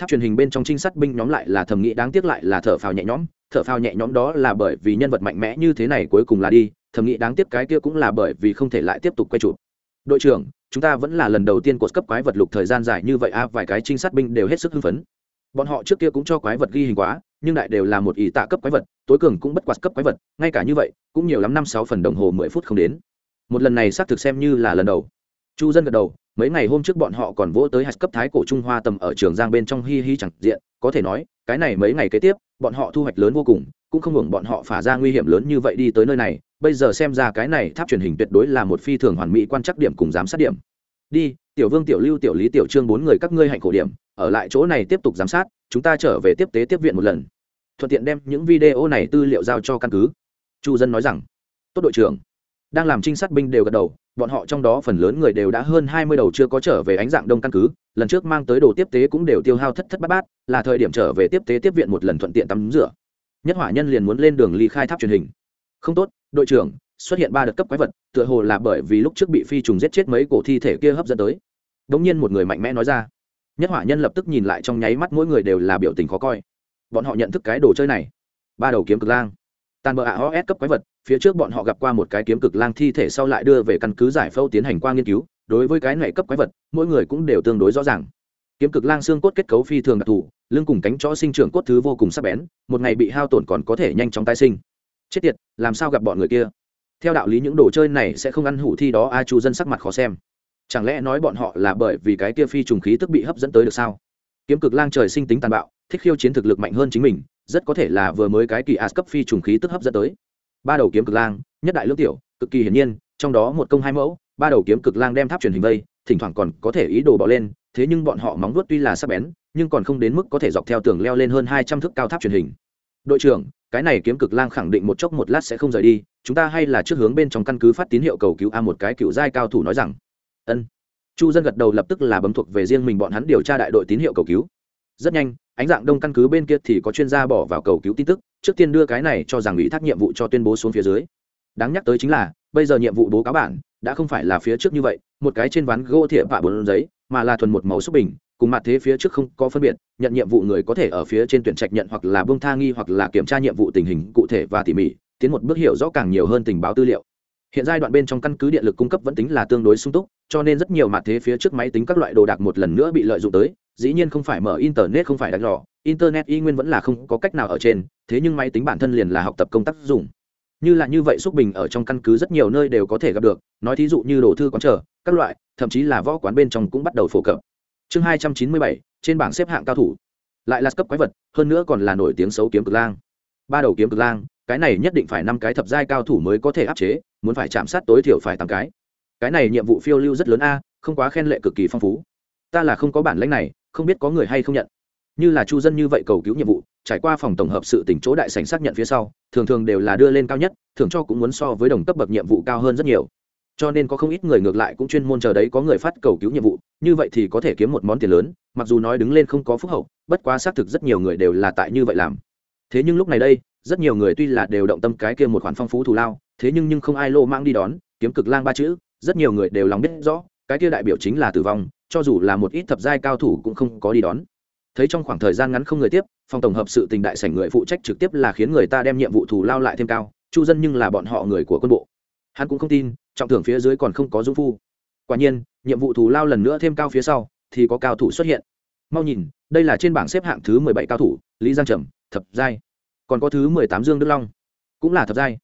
tháp truyền hình bên trong trinh sát binh nhóm lại là thầm nghĩ đáng tiếc lại là thở phào nhẹ nhõm, thở phào nhẹ nhõm đó là bởi vì nhân vật mạnh mẽ như thế này cuối cùng là đi, thầm nghĩ đáng tiếc cái kia cũng là bởi vì không thể lại tiếp tục quay chụp. Đội trưởng, chúng ta vẫn là lần đầu tiên cột cấp quái vật lục thời gian dài như vậy a, vài cái trinh sát binh đều hết sức hưng phấn. Bọn họ trước kia cũng cho quái vật ghi hình quá, nhưng đại đều là một ý tạ cấp quái vật, tối cường cũng bất quạt cấp quái vật, ngay cả như vậy, cũng nhiều lắm năm sáu phần đồng hồ mười phút không đến. Một lần này xác thực xem như là lần đầu. Chu dân gật đầu mấy ngày hôm trước bọn họ còn vỗ tới hạt cấp thái cổ trung hoa tầm ở trường giang bên trong hi hi chẳng diện, có thể nói, cái này mấy ngày kế tiếp, bọn họ thu hoạch lớn vô cùng, cũng không hưởng bọn họ phả ra nguy hiểm lớn như vậy đi tới nơi này, bây giờ xem ra cái này tháp truyền hình tuyệt đối là một phi thường hoàn mỹ quan trắc điểm cùng giám sát điểm. Đi, tiểu vương, tiểu lưu, tiểu lý, tiểu trương, bốn người các ngươi hạnh khổ điểm, ở lại chỗ này tiếp tục giám sát, chúng ta trở về tiếp tế tiếp viện một lần. Thuận tiện đem những video này tư liệu giao cho căn cứ. Chu dân nói rằng. Tốt đội trưởng. Đang làm trinh sát binh đều gật đầu bọn họ trong đó phần lớn người đều đã hơn hai mươi đầu chưa có trở về ánh dạng đông căn cứ, lần trước mang tới đồ tiếp tế cũng đều tiêu hao thất thất bát bát, là thời điểm trở về tiếp tế tiếp viện một lần thuận tiện tắm rửa. Nhất hỏa nhân liền muốn lên đường ly khai tháp truyền hình. Không tốt, đội trưởng, xuất hiện ba đợt cấp quái vật, tựa hồ là bởi vì lúc trước bị phi trùng giết chết mấy cổ thi thể kia hấp dẫn tới. Đống nhiên một người mạnh mẽ nói ra. Nhất hỏa nhân lập tức nhìn lại trong nháy mắt mỗi người đều là biểu tình khó coi. Bọn họ nhận thức cái đồ chơi này. Ba đầu kiếm cực lang tàn bờ ạ s cấp quái vật, phía trước bọn họ gặp qua một cái kiếm cực lang thi thể sau lại đưa về căn cứ giải phẫu tiến hành qua nghiên cứu, đối với cái này cấp quái vật, mỗi người cũng đều tương đối rõ ràng. Kiếm cực lang xương cốt kết cấu phi thường đặc thù, lưng cùng cánh chó sinh trưởng cốt thứ vô cùng sắc bén, một ngày bị hao tổn còn có thể nhanh chóng tái sinh. Chết tiệt, làm sao gặp bọn người kia? Theo đạo lý những đồ chơi này sẽ không ăn hủ thi đó, a chu dân sắc mặt khó xem. Chẳng lẽ nói bọn họ là bởi vì cái kia phi trùng khí tức bị hấp dẫn tới được sao? Kiếm cực lang trời sinh tính tàn bạo, thích khiêu chiến thực lực mạnh hơn chính mình rất có thể là vừa mới cái kỳ as cấp phi trùng khí tức hấp dẫn tới. Ba đầu kiếm cực lang, nhất đại lương tiểu, cực kỳ hiển nhiên, trong đó một công hai mẫu, ba đầu kiếm cực lang đem tháp truyền hình vây, thỉnh thoảng còn có thể ý đồ bỏ lên, thế nhưng bọn họ móng vuốt tuy là sắc bén, nhưng còn không đến mức có thể dọc theo tường leo lên hơn hai trăm thước cao tháp truyền hình. Đội trưởng, cái này kiếm cực lang khẳng định một chốc một lát sẽ không rời đi, chúng ta hay là trước hướng bên trong căn cứ phát tín hiệu cầu cứu a một cái cựu giai cao thủ nói rằng. Ân. Chu dân gật đầu lập tức là bấm thuộc về riêng mình bọn hắn điều tra đại đội tín hiệu cầu cứu. Rất nhanh ánh dạng đông căn cứ bên kia thì có chuyên gia bỏ vào cầu cứu tin tức, trước tiên đưa cái này cho rằng ủy thác nhiệm vụ cho tuyên bố xuống phía dưới. Đáng nhắc tới chính là, bây giờ nhiệm vụ bố cáo bản, đã không phải là phía trước như vậy, một cái trên ván gỗ thiệp vạ bốn giấy, mà là thuần một màu xúc bình, cùng mặt thế phía trước không có phân biệt, nhận nhiệm vụ người có thể ở phía trên tuyển trạch nhận hoặc là bông tha nghi hoặc là kiểm tra nhiệm vụ tình hình cụ thể và tỉ mỉ, tiến một bước hiểu rõ càng nhiều hơn tình báo tư liệu hiện giai đoạn bên trong căn cứ điện lực cung cấp vẫn tính là tương đối sung túc, cho nên rất nhiều mặt thế phía trước máy tính các loại đồ đạc một lần nữa bị lợi dụng tới, dĩ nhiên không phải mở internet, không phải đặt lò. Internet y nguyên vẫn là không có cách nào ở trên, thế nhưng máy tính bản thân liền là học tập công tác dùng. Như là như vậy xúc bình ở trong căn cứ rất nhiều nơi đều có thể gặp được, nói thí dụ như đồ thư quán trở các loại, thậm chí là võ quán bên trong cũng bắt đầu phổ cập. Chương hai trăm chín mươi bảy, trên bảng xếp hạng cao thủ. Lại là cấp quái vật, hơn nữa còn là nổi tiếng xấu kiếm cực lang. Ba đầu kiếm cực lang cái này nhất định phải năm cái thập giai cao thủ mới có thể áp chế, muốn phải chạm sát tối thiểu phải tám cái. Cái này nhiệm vụ phiêu lưu rất lớn a, không quá khen lệ cực kỳ phong phú. Ta là không có bản lãnh này, không biết có người hay không nhận. Như là chu dân như vậy cầu cứu nhiệm vụ, trải qua phòng tổng hợp sự tỉnh chỗ đại sành xác nhận phía sau, thường thường đều là đưa lên cao nhất thường cho cũng muốn so với đồng cấp bậc nhiệm vụ cao hơn rất nhiều. Cho nên có không ít người ngược lại cũng chuyên môn chờ đấy có người phát cầu cứu nhiệm vụ, như vậy thì có thể kiếm một món tiền lớn, mặc dù nói đứng lên không có phúc hậu, bất quá xác thực rất nhiều người đều là tại như vậy làm. Thế nhưng lúc này đây rất nhiều người tuy là đều động tâm cái kia một khoản phong phú thù lao, thế nhưng nhưng không ai lô mang đi đón, kiếm cực lang ba chữ, rất nhiều người đều lòng biết rõ, cái kia đại biểu chính là tử vong, cho dù là một ít thập giai cao thủ cũng không có đi đón. Thấy trong khoảng thời gian ngắn không người tiếp, phòng tổng hợp sự tình đại sảnh người phụ trách trực tiếp là khiến người ta đem nhiệm vụ thù lao lại thêm cao, chu dân nhưng là bọn họ người của quân bộ. Hắn cũng không tin, trọng thưởng phía dưới còn không có dũng phu. Quả nhiên, nhiệm vụ thù lao lần nữa thêm cao phía sau, thì có cao thủ xuất hiện. Mau nhìn, đây là trên bảng xếp hạng thứ mười bảy cao thủ, lý giang trầm, thập giai còn có thứ mười tám dương đức long. Cũng là thập giai.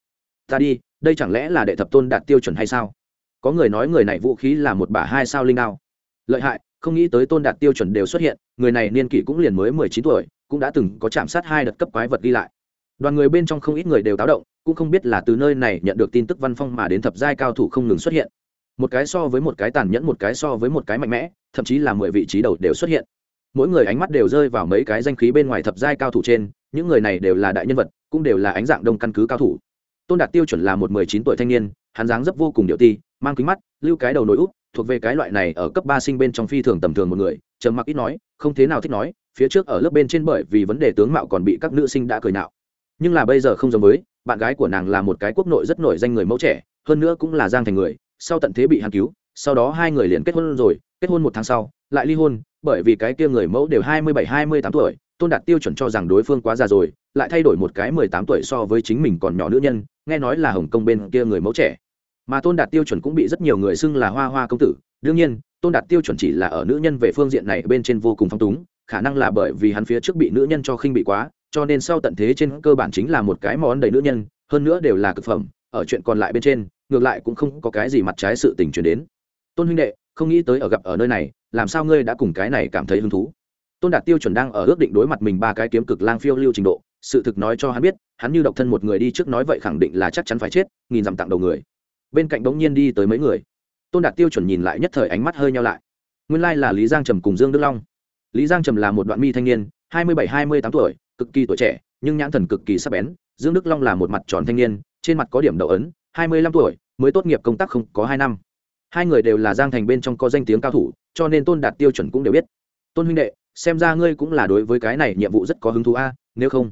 Ta đi, đây chẳng lẽ là đệ thập tôn đạt tiêu chuẩn hay sao? Có người nói người này vũ khí là một bả hai sao linh đao. Lợi hại, không nghĩ tới tôn đạt tiêu chuẩn đều xuất hiện, người này niên kỷ cũng liền mới mười chín tuổi, cũng đã từng có chạm sát hai đợt cấp quái vật đi lại. Đoàn người bên trong không ít người đều táo động, cũng không biết là từ nơi này nhận được tin tức văn phong mà đến thập giai cao thủ không ngừng xuất hiện. Một cái so với một cái tàn nhẫn, một cái so với một cái mạnh mẽ, thậm chí là mười vị trí đầu đều xuất hiện. Mỗi người ánh mắt đều rơi vào mấy cái danh khí bên ngoài thập giai cao thủ trên những người này đều là đại nhân vật, cũng đều là ánh dạng đông căn cứ cao thủ. Tôn đạt tiêu chuẩn là một mười chín tuổi thanh niên, hắn dáng dấp vô cùng điệu ti, mang kính mắt, lưu cái đầu nối út thuộc về cái loại này ở cấp ba sinh bên trong phi thường tầm thường một người, trầm mặc ít nói, không thế nào thích nói, phía trước ở lớp bên trên bởi vì vấn đề tướng mạo còn bị các nữ sinh đã cười nạo nhưng là bây giờ không giống với, bạn gái của nàng là một cái quốc nội rất nổi danh người mẫu trẻ, hơn nữa cũng là giang thành người, sau tận thế bị hàn cứu, sau đó hai người liền kết hôn rồi, kết hôn một tháng sau, lại ly hôn, bởi vì cái kia người mẫu đều hai mươi bảy, hai mươi tám tuổi tôn đạt tiêu chuẩn cho rằng đối phương quá già rồi, lại thay đổi một cái mười tám tuổi so với chính mình còn nhỏ nữ nhân, nghe nói là hồng kông bên kia người mẫu trẻ. Mà tôn đạt tiêu chuẩn cũng bị rất nhiều người xưng là hoa hoa công tử. Đương nhiên, tôn đạt tiêu chuẩn chỉ là ở nữ nhân về phương diện này bên trên vô cùng phong túng, khả năng là bởi vì hắn phía trước bị nữ nhân cho khinh bị quá, cho nên sau tận thế trên cơ bản chính là một cái món đầy nữ nhân, hơn nữa đều là cực phẩm, ở chuyện còn lại bên trên, ngược lại cũng không có cái gì mặt trái sự tình chuyển đến. Tôn huynh đệ, không nghĩ tới ở gặp ở nơi này, làm sao ngươi đã cùng cái này cảm thấy hứng thú? Tôn đạt tiêu chuẩn đang ở ước định đối mặt mình ba cái kiếm cực lang phiêu lưu trình độ, sự thực nói cho hắn biết, hắn như độc thân một người đi trước nói vậy khẳng định là chắc chắn phải chết, nghìn dặm tặng đầu người. Bên cạnh bỗng nhiên đi tới mấy người. Tôn đạt tiêu chuẩn nhìn lại nhất thời ánh mắt hơi nhau lại. Nguyên lai là lý giang trầm cùng dương đức long. Lý giang trầm là một đoạn mi thanh niên, hai mươi bảy, hai mươi tám tuổi, cực kỳ tuổi trẻ, nhưng nhãn thần cực kỳ sắc bén, dương đức long là một mặt tròn thanh niên, trên mặt có điểm đậu ấn, hai mươi lăm tuổi, mới tốt nghiệp công tác không có hai năm. Hai người đều là giang thành bên trong có danh tiếng cao thủ, cho nên tôn đạt tiêu chuẩn cũng đều biết. Tôn huynh đệ xem ra ngươi cũng là đối với cái này nhiệm vụ rất có hứng thú a, nếu không,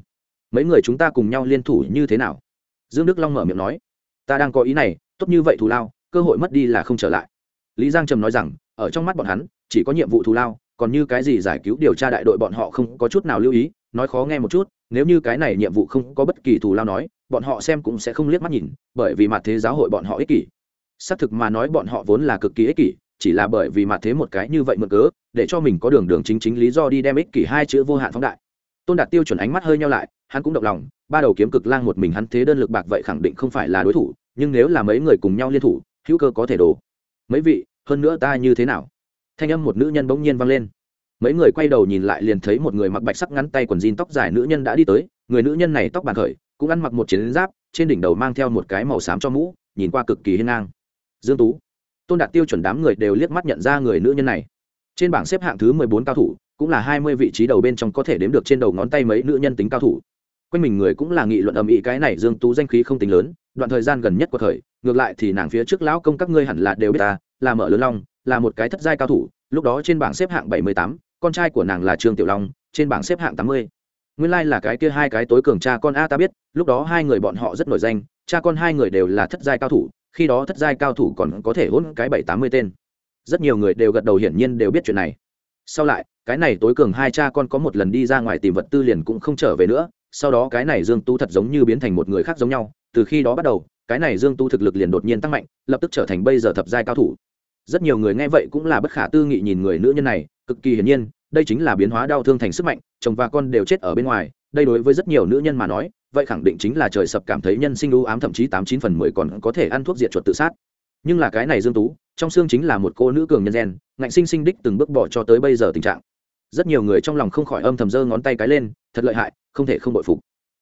mấy người chúng ta cùng nhau liên thủ như thế nào? Dương đức long mở miệng nói. Ta đang có ý này, tốt như vậy thù lao, cơ hội mất đi là không trở lại. Lý giang trầm nói rằng, ở trong mắt bọn hắn, chỉ có nhiệm vụ thù lao, còn như cái gì giải cứu điều tra đại đội bọn họ không có chút nào lưu ý, nói khó nghe một chút, nếu như cái này nhiệm vụ không có bất kỳ thù lao nói, bọn họ xem cũng sẽ không liếc mắt nhìn, bởi vì mặt thế giáo hội bọn họ ích kỷ. Xác thực mà nói bọn họ vốn là cực kỳ ích kỷ, chỉ là bởi vì mặt thế một cái như vậy mượn cớ để cho mình có đường đường chính chính lý do đi đem ích kỷ hai chữ vô hạn phóng đại. Tôn đạt tiêu chuẩn ánh mắt hơi nhau lại, hắn cũng động lòng, ba đầu kiếm cực lang một mình hắn thế đơn lực bạc vậy khẳng định không phải là đối thủ, nhưng nếu là mấy người cùng nhau liên thủ, hữu cơ có thể đổ. Mấy vị, hơn nữa ta như thế nào? Thanh âm một nữ nhân bỗng nhiên vang lên. Mấy người quay đầu nhìn lại liền thấy một người mặc bạch sắc ngắn tay quần jean tóc dài nữ nhân đã đi tới, người nữ nhân này tóc bàn khởi, cũng ăn mặc một chiến giáp, trên đỉnh đầu mang theo một cái màu xám cho mũ, nhìn qua cực kỳ hiên ngang. Dương tú. Tôn đạt tiêu chuẩn đám người đều liếc mắt nhận ra người nữ nhân này trên bảng xếp hạng thứ mười bốn cao thủ, cũng là hai mươi vị trí đầu bên trong có thể đếm được trên đầu ngón tay mấy nữ nhân tính cao thủ. Quanh mình người cũng là nghị luận ầm ĩ cái này dương tú danh khí không tính lớn, đoạn thời gian gần nhất của thời, ngược lại thì nàng phía trước lão công các ngươi hẳn là đều biết ta, là mở lớn long, là một cái thất giai cao thủ, lúc đó trên bảng xếp hạng bảy mươi tám, con trai của nàng là trương tiểu long, trên bảng xếp hạng tám mươi. Nguyên lai là cái kia hai cái tối cường cha con a ta biết, lúc đó hai người bọn họ rất nổi danh, cha con hai người đều là thất giai cao thủ, khi đó thất giai cao thủ còn có thể hôn cái bảy tám mươi tên rất nhiều người đều gật đầu hiển nhiên đều biết chuyện này. Sau lại, cái này tối cường hai cha con có một lần đi ra ngoài tìm vật tư liền cũng không trở về nữa, sau đó cái này dương tu thật giống như biến thành một người khác giống nhau, từ khi đó bắt đầu, cái này dương tu thực lực liền đột nhiên tăng mạnh, lập tức trở thành bây giờ thập giai cao thủ. Rất nhiều người nghe vậy cũng là bất khả tư nghị nhìn người nữ nhân này, cực kỳ hiển nhiên, đây chính là biến hóa đau thương thành sức mạnh, chồng và con đều chết ở bên ngoài, đây đối với rất nhiều nữ nhân mà nói, vậy khẳng định chính là trời sập cảm thấy nhân sinh ưu ám, thậm chí tám chín phần mười còn có thể ăn thuốc diệt chuột tự sát nhưng là cái này dương tú, trong xương chính là một cô nữ cường nhân gen, ngạnh sinh sinh đích từng bước bỏ cho tới bây giờ tình trạng. Rất nhiều người trong lòng không khỏi âm thầm giơ ngón tay cái lên, thật lợi hại, không thể không bội phục.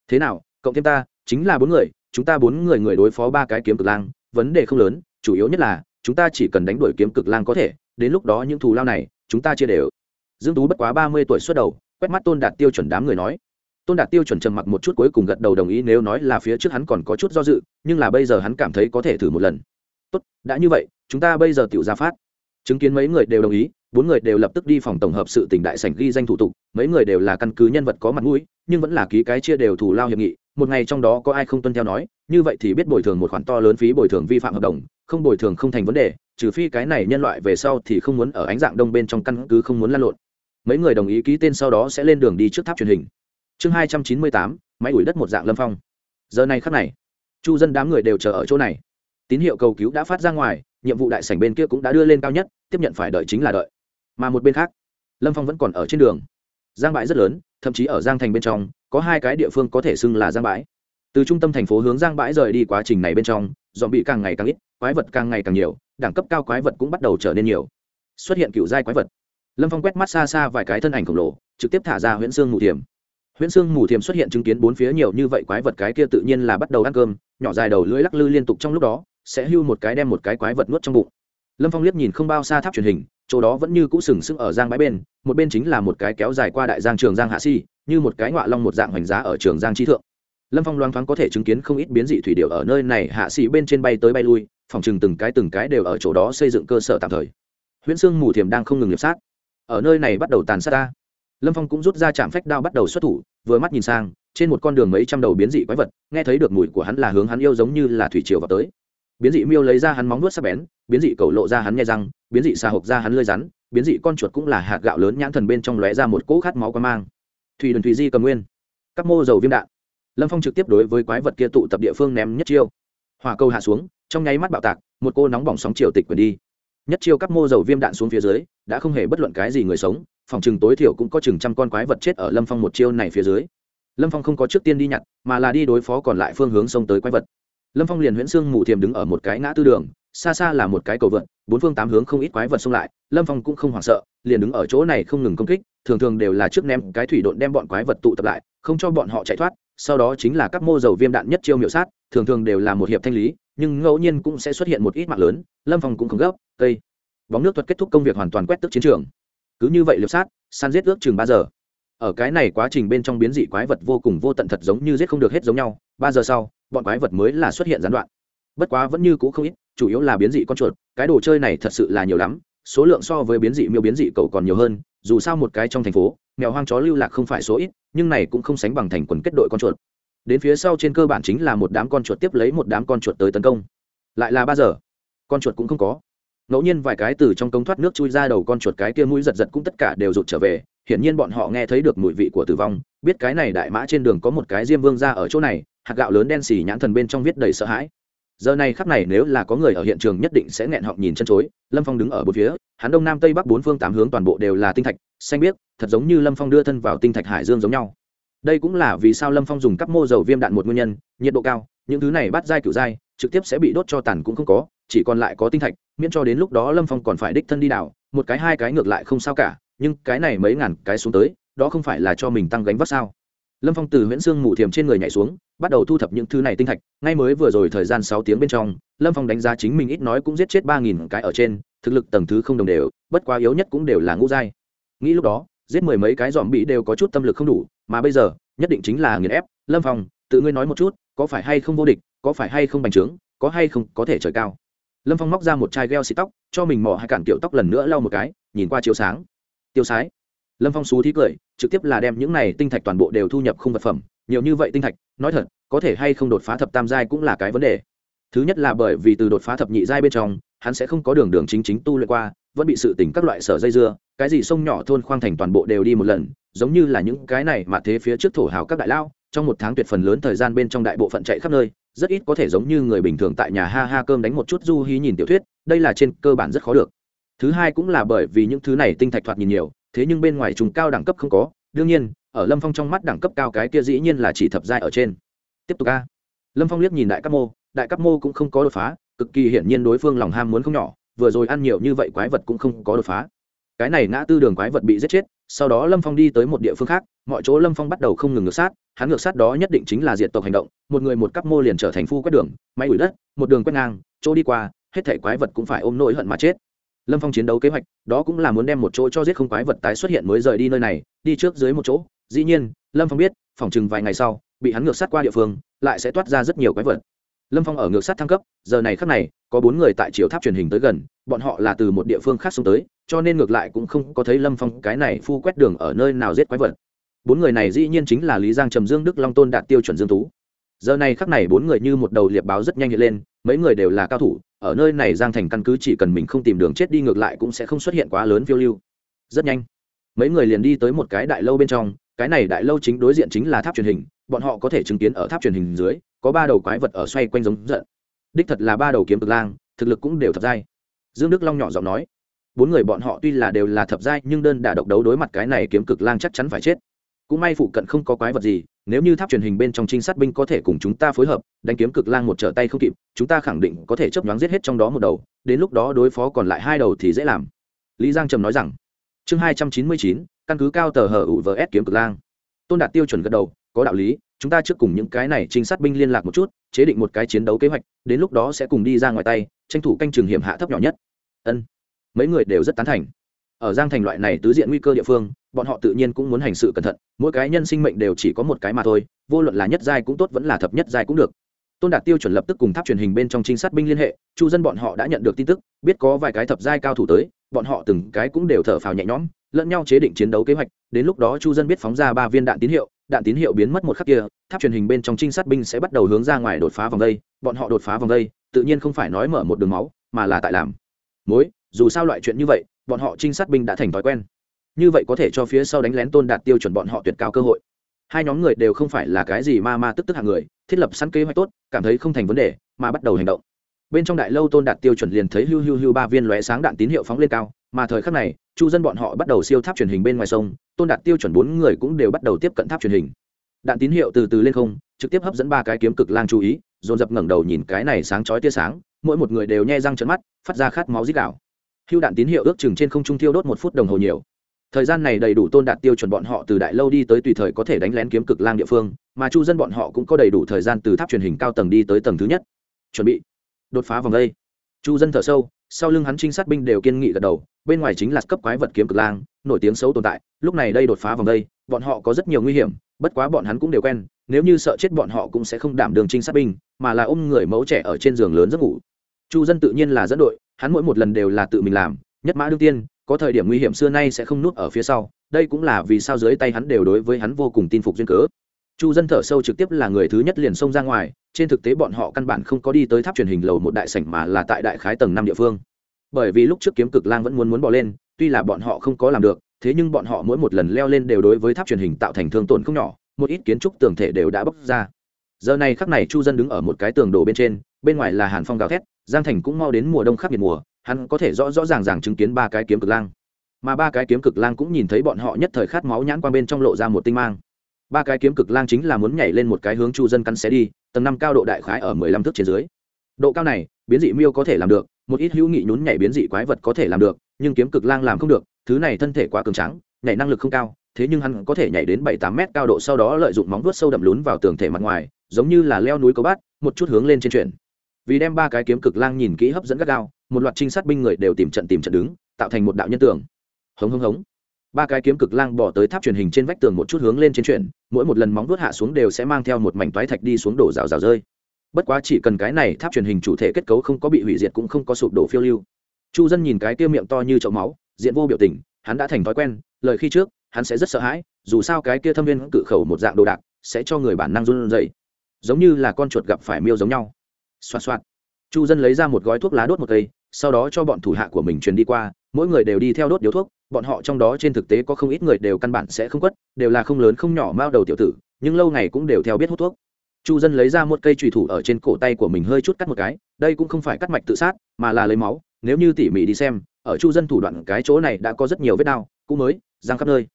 Thế nào, cộng thêm ta, chính là bốn người, chúng ta bốn người người đối phó ba cái kiếm cực lang, vấn đề không lớn, chủ yếu nhất là, chúng ta chỉ cần đánh đuổi kiếm cực lang có thể, đến lúc đó những thù lao này, chúng ta chia đều. Dương tú bất quá ba mươi tuổi xuất đầu, quét mắt tôn đạt tiêu chuẩn đám người nói. Tôn đạt tiêu chuẩn trầm mặc một chút cuối cùng gật đầu đồng ý, nếu nói là phía trước hắn còn có chút do dự, nhưng là bây giờ hắn cảm thấy có thể thử một lần tốt, đã như vậy, chúng ta bây giờ tiểu ra phát. Chứng kiến mấy người đều đồng ý, bốn người đều lập tức đi phòng tổng hợp sự tỉnh đại sảnh ghi danh thủ tục, mấy người đều là căn cứ nhân vật có mặt mũi, nhưng vẫn là ký cái chia đều thủ lao hiệp nghị, một ngày trong đó có ai không tuân theo nói, như vậy thì biết bồi thường một khoản to lớn phí bồi thường vi phạm hợp đồng, không bồi thường không thành vấn đề, trừ phi cái này nhân loại về sau thì không muốn ở ánh dạng đông bên trong căn cứ không muốn lăn lộn. Mấy người đồng ý ký tên sau đó sẽ lên đường đi trước tháp truyền hình. Chương hai trăm chín mươi tám, máy ủi đất một dạng lâm phong. Giờ này khắc này, chu dân đám người đều chờ ở chỗ này tín hiệu cầu cứu đã phát ra ngoài, nhiệm vụ đại sảnh bên kia cũng đã đưa lên cao nhất, tiếp nhận phải đợi chính là đợi. Mà một bên khác, lâm phong vẫn còn ở trên đường. Giang bãi rất lớn, thậm chí ở giang thành bên trong, có hai cái địa phương có thể xưng là giang bãi. Từ trung tâm thành phố hướng giang bãi rời đi quá trình này bên trong dọn bị càng ngày càng ít, quái vật càng ngày càng nhiều, đẳng cấp cao quái vật cũng bắt đầu trở nên nhiều. Xuất hiện cựu giai quái vật. Lâm phong quét mắt xa xa vài cái thân ảnh khổng lồ, trực tiếp thả ra huyễn xương mù thiềm huyễn xương mù thiềm xuất hiện chứng kiến bốn phía nhiều như vậy quái vật, cái kia tự nhiên là bắt đầu ăn cơm, nhỏ dài đầu lưỡi lắc lư liên tục trong lúc đó sẽ hưu một cái đem một cái quái vật nuốt trong bụng. Lâm phong liếc nhìn không bao xa tháp truyền hình, chỗ đó vẫn như cũ sừng sững ở giang bãi bên, một bên chính là một cái kéo dài qua đại giang trường giang hạ si, như một cái ngọa long một dạng hoành giá ở trường giang trí thượng. Lâm phong loang thoáng có thể chứng kiến không ít biến dị thủy điệu ở nơi này hạ sĩ bên trên bay tới bay lui, phòng chừng từng cái từng cái đều ở chỗ đó xây dựng cơ sở tạm thời. Huyễn sương mù thiềm đang không ngừng nghiệp sát. Ở nơi này bắt đầu tàn sát ta. Lâm phong cũng rút ra chạm phách đao bắt đầu xuất thủ, vừa mắt nhìn sang, trên một con đường mấy trăm đầu biến dị quái vật, nghe thấy được mùi của hắn là hướng hắn yêu giống như là thủy triều vào tới biến dị miêu lấy ra hắn móng vuốt sắc bén, biến dị cầu lộ ra hắn nghe răng, biến dị xà hộp ra hắn lơi rắn, biến dị con chuột cũng là hạt gạo lớn nhãn thần bên trong lóe ra một cỗ khát máu quan mang. Thủy đần thủy di cầm nguyên. Các mô dầu viêm đạn. Lâm phong trực tiếp đối với quái vật kia tụ tập địa phương ném nhất chiêu. Hỏa câu hạ xuống, trong nháy mắt bạo tạc, một cô nóng bỏng sóng chiều tịch quyền đi. Nhất chiêu các mô dầu viêm đạn xuống phía dưới, đã không hề bất luận cái gì người sống, phòng chừng tối thiểu cũng có chừng trăm con quái vật chết ở lâm phong một chiêu này phía dưới. Lâm phong không có trước tiên đi nhặt, mà là đi đối phó còn lại phương hướng xông tới quái vật lâm phong liền huyễn Sương mù thiềm đứng ở một cái ngã tư đường, xa xa là một cái cầu vượt bốn phương tám hướng không ít quái vật xông lại, lâm phong cũng không hoảng sợ, liền đứng ở chỗ này không ngừng công kích, thường thường đều là trước ném cái thủy độn đem bọn quái vật tụ tập lại, không cho bọn họ chạy thoát, sau đó chính là các mô dầu viêm đạn nhất chiêu miểu sát, thường thường đều là một hiệp thanh lý, nhưng ngẫu nhiên cũng sẽ xuất hiện một ít mạng lớn, lâm phong cũng không gấp cây bóng nước thuật kết thúc công việc hoàn toàn quét tức chiến trường. Cứ như vậy liệp sát, săn giết ước chừng ba giờ. Ở cái này quá trình bên trong biến dị quái vật vô cùng vô tận thật giống như giết không được hết giống nhau, ba giờ sau bọn quái vật mới là xuất hiện gián đoạn. Bất quá vẫn như cũ không ít, chủ yếu là biến dị con chuột, cái đồ chơi này thật sự là nhiều lắm, số lượng so với biến dị miêu biến dị cậu còn nhiều hơn, dù sao một cái trong thành phố, mèo hoang chó lưu lạc không phải số ít, nhưng này cũng không sánh bằng thành quần kết đội con chuột. Đến phía sau trên cơ bản chính là một đám con chuột tiếp lấy một đám con chuột tới tấn công. Lại là ba giờ, con chuột cũng không có. Ngẫu nhiên vài cái từ trong cống thoát nước chui ra đầu con chuột cái kia mũi giật giật cũng tất cả đều rụt trở về, hiển nhiên bọn họ nghe thấy được mùi vị của tử vong, biết cái này đại mã trên đường có một cái diêm vương ra ở chỗ này hạt gạo lớn đen xì nhãn thần bên trong viết đầy sợ hãi. Giờ này khắp này nếu là có người ở hiện trường nhất định sẽ nghẹn họng nhìn chân chối, lâm phong đứng ở bốn phía, hắn đông nam tây bắc bốn phương tám hướng toàn bộ đều là tinh thạch, xanh biếc, thật giống như lâm phong đưa thân vào tinh thạch hải dương giống nhau. Đây cũng là vì sao lâm phong dùng các mô dầu viêm đạn một nguyên nhân, nhiệt độ cao, những thứ này bắt dai kiểu dai, trực tiếp sẽ bị đốt cho tàn cũng không có, chỉ còn lại có tinh thạch, miễn cho đến lúc đó lâm phong còn phải đích thân đi đảo, một cái hai cái ngược lại không sao cả, nhưng cái này mấy ngàn cái xuống tới, đó không phải là cho mình tăng gánh vác sao? Lâm phong từ huyễn xương mù thiềm trên người nhảy xuống bắt đầu thu thập những thứ này tinh thạch, ngay mới vừa rồi thời gian sáu tiếng bên trong, lâm phong đánh giá chính mình ít nói cũng giết chết ba nghìn cái ở trên, thực lực tầng thứ không đồng đều, bất quá yếu nhất cũng đều là ngũ giai. Nghĩ lúc đó, giết mười mấy cái dòm bị đều có chút tâm lực không đủ, mà bây giờ, nhất định chính là nghiền ép. Lâm phong, tự ngươi nói một chút, có phải hay không vô địch, có phải hay không bành trướng, có hay không có thể trời cao? Lâm phong móc ra một chai gel xịt tóc, cho mình mỏ hai cản kiểu tóc lần nữa lau một cái, nhìn qua chiếu sáng. Tiêu sái. Lâm phong xú thí cười, trực tiếp là đem những này tinh thạch toàn bộ đều thu nhập không vật phẩm nhiều như vậy tinh thạch, nói thật, có thể hay không đột phá thập tam giai cũng là cái vấn đề. Thứ nhất là bởi vì từ đột phá thập nhị giai bên trong, hắn sẽ không có đường đường chính chính tu luyện qua, vẫn bị sự tỉnh các loại sở dây dưa, cái gì sông nhỏ thôn khoang thành toàn bộ đều đi một lần, giống như là những cái này mà thế phía trước thổ hào các đại lao, trong một tháng tuyệt phần lớn thời gian bên trong đại bộ phận chạy khắp nơi, rất ít có thể giống như người bình thường tại nhà ha ha cơm đánh một chút du hí nhìn tiểu thuyết, đây là trên cơ bản rất khó được. Thứ hai cũng là bởi vì những thứ này tinh thạch thoạt nhìn nhiều, thế nhưng bên ngoài trùng cao đẳng cấp không có đương nhiên, ở lâm phong trong mắt đẳng cấp cao cái kia dĩ nhiên là chỉ thập giai ở trên. Tiếp tục a. Lâm phong liếc nhìn đại cấp mô, đại cấp mô cũng không có đột phá, cực kỳ hiển nhiên đối phương lòng ham muốn không nhỏ, vừa rồi ăn nhiều như vậy quái vật cũng không có đột phá. Cái này ngã tư đường quái vật bị giết chết, sau đó lâm phong đi tới một địa phương khác, mọi chỗ lâm phong bắt đầu không ngừng ngược sát, hắn ngược sát đó nhất định chính là diện tộc hành động, một người một cấp mô liền trở thành phu quét đường, máy đuổi đất, một đường quét ngang, chỗ đi qua, hết thể quái vật cũng phải ôm nỗi hận mà chết lâm phong chiến đấu kế hoạch, đó cũng là muốn đem một chỗ cho giết không quái vật tái xuất hiện mới rời đi nơi này, đi trước dưới một chỗ. Dĩ nhiên, lâm phong biết, phòng chừng vài ngày sau, bị hắn ngược sát qua địa phương, lại sẽ toát ra rất nhiều quái vật. Lâm phong ở ngược sát thăng cấp, giờ này khác này, có bốn người tại chiều tháp truyền hình tới gần, bọn họ là từ một địa phương khác xuống tới, cho nên ngược lại cũng không có thấy lâm phong cái này phu quét đường ở nơi nào giết quái vật. Bốn người này dĩ nhiên chính là lý giang trầm dương, đức long tôn đạt tiêu chuẩn dương tú. Giờ này khắc này bốn người như một đầu liệp báo rất nhanh hiện lên, mấy người đều là cao thủ ở nơi này giang thành căn cứ chỉ cần mình không tìm đường chết đi ngược lại cũng sẽ không xuất hiện quá lớn phiêu lưu. Rất nhanh, mấy người liền đi tới một cái đại lâu bên trong, cái này đại lâu chính đối diện chính là tháp truyền hình, bọn họ có thể chứng kiến ở tháp truyền hình dưới, có ba đầu quái vật ở xoay quanh giống giận. Đích thật là ba đầu kiếm cực lang, thực lực cũng đều thật dai dương đức long nhỏ giọng nói, bốn người bọn họ tuy là đều là thập giai nhưng đơn đả độc đấu đối mặt cái này kiếm cực lang chắc chắn phải chết. Cũng may phụ cận không có quái vật gì nếu như tháp truyền hình bên trong trinh sát binh có thể cùng chúng ta phối hợp, đánh kiếm cực lang một trở tay không kịp, chúng ta khẳng định có thể chấp nhoáng giết hết trong đó một đầu, đến lúc đó đối phó còn lại hai đầu thì dễ làm. Lý giang trầm nói rằng. Chương hai trăm chín mươi chín, căn cứ cao tờ hở ủ vs kiếm cực lang. Tôn đạt tiêu chuẩn gật đầu, có đạo lý, chúng ta trước cùng những cái này trinh sát binh liên lạc một chút, chế định một cái chiến đấu kế hoạch, đến lúc đó sẽ cùng đi ra ngoài tay, tranh thủ canh trường hiểm hạ thấp nhỏ nhất. Ân. Mấy người đều rất tán thành ở giang thành loại này tứ diện nguy cơ địa phương, bọn họ tự nhiên cũng muốn hành sự cẩn thận, mỗi cái nhân sinh mệnh đều chỉ có một cái mà thôi, vô luận là nhất giai cũng tốt vẫn là thập nhất giai cũng được. Tôn đạt tiêu chuẩn lập tức cùng tháp truyền hình bên trong trinh sát binh liên hệ, chu dân bọn họ đã nhận được tin tức, biết có vài cái thập giai cao thủ tới, bọn họ từng cái cũng đều thở phào nhẹ nhõm, lẫn nhau chế định chiến đấu kế hoạch, đến lúc đó chu dân biết phóng ra ba viên đạn tín hiệu, đạn tín hiệu biến mất một khắc kia, tháp truyền hình bên trong trinh sát binh sẽ bắt đầu hướng ra ngoài đột phá vòng đây, bọn họ đột phá vòng đây, tự nhiên không phải nói mở một đường máu, mà là tại làm. Mối dù sao loại chuyện như vậy, bọn họ trinh sát binh đã thành thói quen. Như vậy có thể cho phía sau đánh lén tôn đạt tiêu chuẩn bọn họ tuyệt cao cơ hội. Hai nhóm người đều không phải là cái gì ma ma tức tức hàng người, thiết lập sẵn kế hoạch tốt, cảm thấy không thành vấn đề, mà bắt đầu hành động. Bên trong đại lâu tôn đạt tiêu chuẩn liền thấy hưu hưu hưu ba viên lóe sáng đạn tín hiệu phóng lên cao, mà thời khắc này, chu dân bọn họ bắt đầu siêu tháp truyền hình bên ngoài sông, tôn đạt tiêu chuẩn bốn người cũng đều bắt đầu tiếp cận tháp truyền hình. Đạn tín hiệu từ từ lên không, trực tiếp hấp dẫn ba cái kiếm cực lang chú ý, dồn dập ngẩng đầu nhìn cái này sáng chói tia sáng, mỗi một người đều nhe răng trợn mắt, phát ra khát máu dít đảo hưu đạn tín hiệu ước chừng trên không trung tiêu đốt một phút đồng hồ nhiều. Thời gian này đầy đủ tôn đạt tiêu chuẩn bọn họ từ đại lâu đi tới tùy thời có thể đánh lén kiếm cực lang địa phương, mà chu dân bọn họ cũng có đầy đủ thời gian từ tháp truyền hình cao tầng đi tới tầng thứ nhất. Chuẩn bị. Đột phá vòng đây. Chu dân thở sâu, sau lưng hắn trinh sát binh đều kiên nghị gật đầu, bên ngoài chính là cấp quái vật kiếm cực lang, nổi tiếng xấu tồn tại, lúc này đây đột phá vòng đây, bọn họ có rất nhiều nguy hiểm, bất quá bọn hắn cũng đều quen, nếu như sợ chết bọn họ cũng sẽ không đảm đường trinh sát binh, mà là ôm người mẫu trẻ ở trên giường lớn giấc ngủ. Chu dân tự nhiên là dẫn đội hắn mỗi một lần đều là tự mình làm, nhất mã đương tiên, có thời điểm nguy hiểm xưa nay sẽ không nuốt ở phía sau, đây cũng là vì sao dưới tay hắn đều đối với hắn vô cùng tin phục duyên cớ. Chu dân thở sâu trực tiếp là người thứ nhất liền xông ra ngoài, trên thực tế bọn họ căn bản không có đi tới tháp truyền hình lầu một đại sảnh mà là tại đại khái tầng năm địa phương. Bởi vì lúc trước kiếm cực lang vẫn muốn muốn bỏ lên, tuy là bọn họ không có làm được, thế nhưng bọn họ mỗi một lần leo lên đều đối với tháp truyền hình tạo thành thương tổn không nhỏ, một ít kiến trúc tường thể đều đã bốc ra giờ này khắc này chu dân đứng ở một cái tường đổ bên trên, bên ngoài là hàn phong gào thét, giang thành cũng mau đến mùa đông khắc nghiệt mùa, hắn có thể rõ rõ ràng ràng chứng kiến ba cái kiếm cực lang. Mà ba cái kiếm cực lang cũng nhìn thấy bọn họ nhất thời khát máu nhãn qua bên trong lộ ra một tinh mang. Ba cái kiếm cực lang chính là muốn nhảy lên một cái hướng chu dân cắn xé đi, tầng năm cao độ đại khái ở mười lăm thước trên dưới. Độ cao này, biến dị miêu có thể làm được, một ít hữu nghị nhún nhảy biến dị quái vật có thể làm được, nhưng kiếm cực lang làm không được, thứ này thân thể quá cường trắng nhảy năng lực không cao, thế nhưng hắn có thể nhảy đến bảy tám mét cao độ sau đó lợi dụng móng vuốt sâu đậm lún vào tường thể mặt ngoài giống như là leo núi có bát, một chút hướng lên trên chuyển vì đem ba cái kiếm cực lang nhìn kỹ hấp dẫn gắt gao, một loạt trinh sát binh người đều tìm trận tìm trận đứng, tạo thành một đạo nhân tường. Hống hống hống. Ba cái kiếm cực lang bỏ tới tháp truyền hình trên vách tường một chút hướng lên trên chuyển mỗi một lần móng vuốt hạ xuống đều sẽ mang theo một mảnh toái thạch đi xuống đổ rào rào rơi. Bất quá chỉ cần cái này tháp truyền hình chủ thể kết cấu không có bị hủy diệt cũng không có sụp đổ phiêu lưu. Chu dân nhìn cái kia miệng to như chậu máu, diện vô biểu tình, hắn đã thành thói quen, lời khi trước, hắn sẽ rất sợ hãi, dù sao cái kia thâm viên cự khẩu một dạng đồ đạc, sẽ cho người bản năng run rẩy giống như là con chuột gặp phải miêu giống nhau. Xoạt xoạt. Chu dân lấy ra một gói thuốc lá đốt một cây, sau đó cho bọn thủ hạ của mình truyền đi qua, mỗi người đều đi theo đốt điếu thuốc, bọn họ trong đó trên thực tế có không ít người đều căn bản sẽ không quất, đều là không lớn không nhỏ mao đầu tiểu tử, nhưng lâu ngày cũng đều theo biết hút thuốc. Chu dân lấy ra một cây trùy thủ ở trên cổ tay của mình hơi chút cắt một cái, đây cũng không phải cắt mạch tự sát, mà là lấy máu, nếu như tỉ mỉ đi xem, ở chu dân thủ đoạn cái chỗ này đã có rất nhiều vết đau cũ mới giang khắp nơi.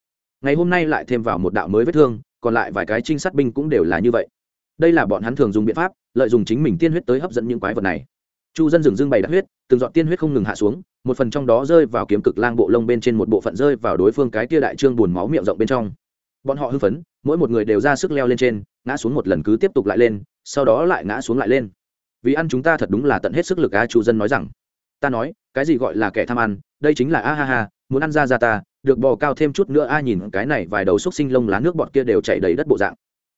Ngày hôm nay lại thêm vào một đạo mới vết thương, còn lại vài cái trinh sát binh cũng đều là như vậy đây là bọn hắn thường dùng biện pháp, lợi dụng chính mình tiên huyết tới hấp dẫn những quái vật này. Chu dân rừng dương bày đặt huyết, từng dọn tiên huyết không ngừng hạ xuống, một phần trong đó rơi vào kiếm cực lang bộ lông bên trên một bộ phận rơi vào đối phương cái tia đại trương buồn máu miệng rộng bên trong. Bọn họ hưng phấn, mỗi một người đều ra sức leo lên trên, ngã xuống một lần cứ tiếp tục lại lên, sau đó lại ngã xuống lại lên. Vì ăn chúng ta thật đúng là tận hết sức lực a chu dân nói rằng. Ta nói, cái gì gọi là kẻ tham ăn, đây chính là a ha ha, muốn ăn ra ra ta, được bò cao thêm chút nữa a, nhìn cái này vài đầu xúc sinh lông lá nước bọt kia đều chảy đầy đất bộ dạng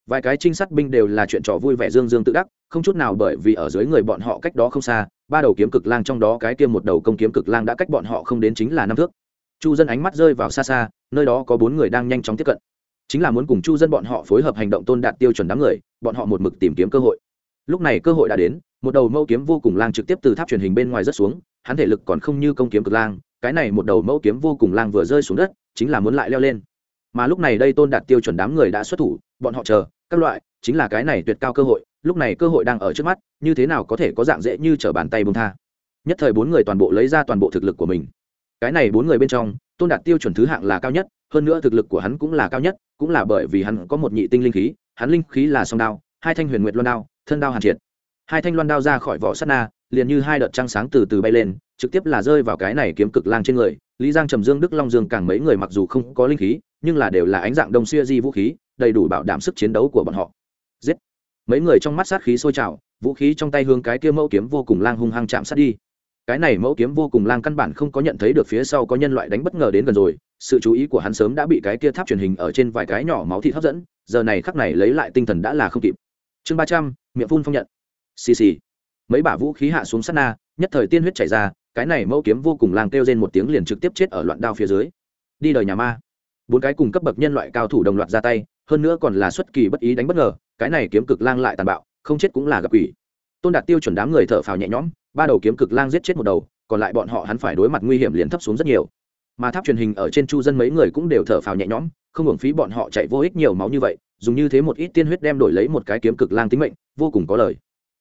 vài cái trinh sát binh đều là chuyện trò vui vẻ dương dương tự đắc, không chút nào bởi vì ở dưới người bọn họ cách đó không xa, ba đầu kiếm cực lang trong đó cái kia một đầu công kiếm cực lang đã cách bọn họ không đến chính là năm thước. Chu dân ánh mắt rơi vào xa xa, nơi đó có bốn người đang nhanh chóng tiếp cận. Chính là muốn cùng chu dân bọn họ phối hợp hành động tôn đạt tiêu chuẩn đám người, bọn họ một mực tìm kiếm cơ hội. Lúc này cơ hội đã đến, một đầu mẫu kiếm vô cùng lang trực tiếp từ tháp truyền hình bên ngoài rớt xuống, hắn thể lực còn không như công kiếm cực lang, cái này một đầu mẫu kiếm vô cùng lang vừa rơi xuống đất, chính là muốn lại leo lên. Mà lúc này đây tôn đạt tiêu chuẩn đám người đã xuất thủ, bọn họ chờ các loại, chính là cái này tuyệt cao cơ hội, lúc này cơ hội đang ở trước mắt, như thế nào có thể có dạng dễ như t r ở bàn tay bông tha. Nhất thời bốn người toàn bộ lấy ra toàn bộ thực lực của mình. Cái này bốn người bên trong, tôn đạt tiêu chuẩn thứ hạng là cao nhất, hơn nữa thực lực của hắn cũng là cao nhất, cũng là bởi vì hắn có một nhị tinh linh khí, hắn linh khí là song đao, hai thanh huyền nguyệt loan đao, thân đao hàn triệt. Hai thanh loan đao ra khỏi vỏ sắt na, liền như hai đợt trăng sáng từ từ bay lên, trực tiếp là rơi vào cái này kiếm cực lang trên người. Lý giang trầm dương, đức long dương càng mấy người mặc dù không có linh khí, nhưng là đều là ánh dạng đông xuya di vũ khí đầy đủ bảo đảm sức chiến đấu của bọn họ. Giết. Mấy người trong mắt sát khí sôi trào, vũ khí trong tay hướng cái kia mẫu kiếm vô cùng lang hung hăng chạm sát đi. Cái này mẫu kiếm vô cùng lang căn bản không có nhận thấy được phía sau có nhân loại đánh bất ngờ đến gần rồi, sự chú ý của hắn sớm đã bị cái kia tháp truyền hình ở trên vài cái nhỏ máu thịt hấp dẫn, giờ này khắc này lấy lại tinh thần đã là không kịp. Chương ba trăm, miệng phun phong nhận. Xì xì. Mấy bả vũ khí hạ xuống sát na, nhất thời tiên huyết chảy ra, cái này mẫu kiếm vô cùng lang kêu rên một tiếng liền trực tiếp chết ở loạn đao phía dưới. Đi đời nhà ma. Bốn cái cùng cấp bậc nhân loại cao thủ đồng loạt ra tay hơn nữa còn là xuất kỳ bất ý đánh bất ngờ, cái này kiếm cực lang lại tàn bạo, không chết cũng là gặp quỷ. Tôn đạt tiêu chuẩn đám người thở phào nhẹ nhõm, ba đầu kiếm cực lang giết chết một đầu, còn lại bọn họ hắn phải đối mặt nguy hiểm liền thấp xuống rất nhiều. Mà tháp truyền hình ở trên chu dân mấy người cũng đều thở phào nhẹ nhõm, không hưởng phí bọn họ chạy vô ích nhiều máu như vậy, dùng như thế một ít tiên huyết đem đổi lấy một cái kiếm cực lang tính mệnh, vô cùng có lời.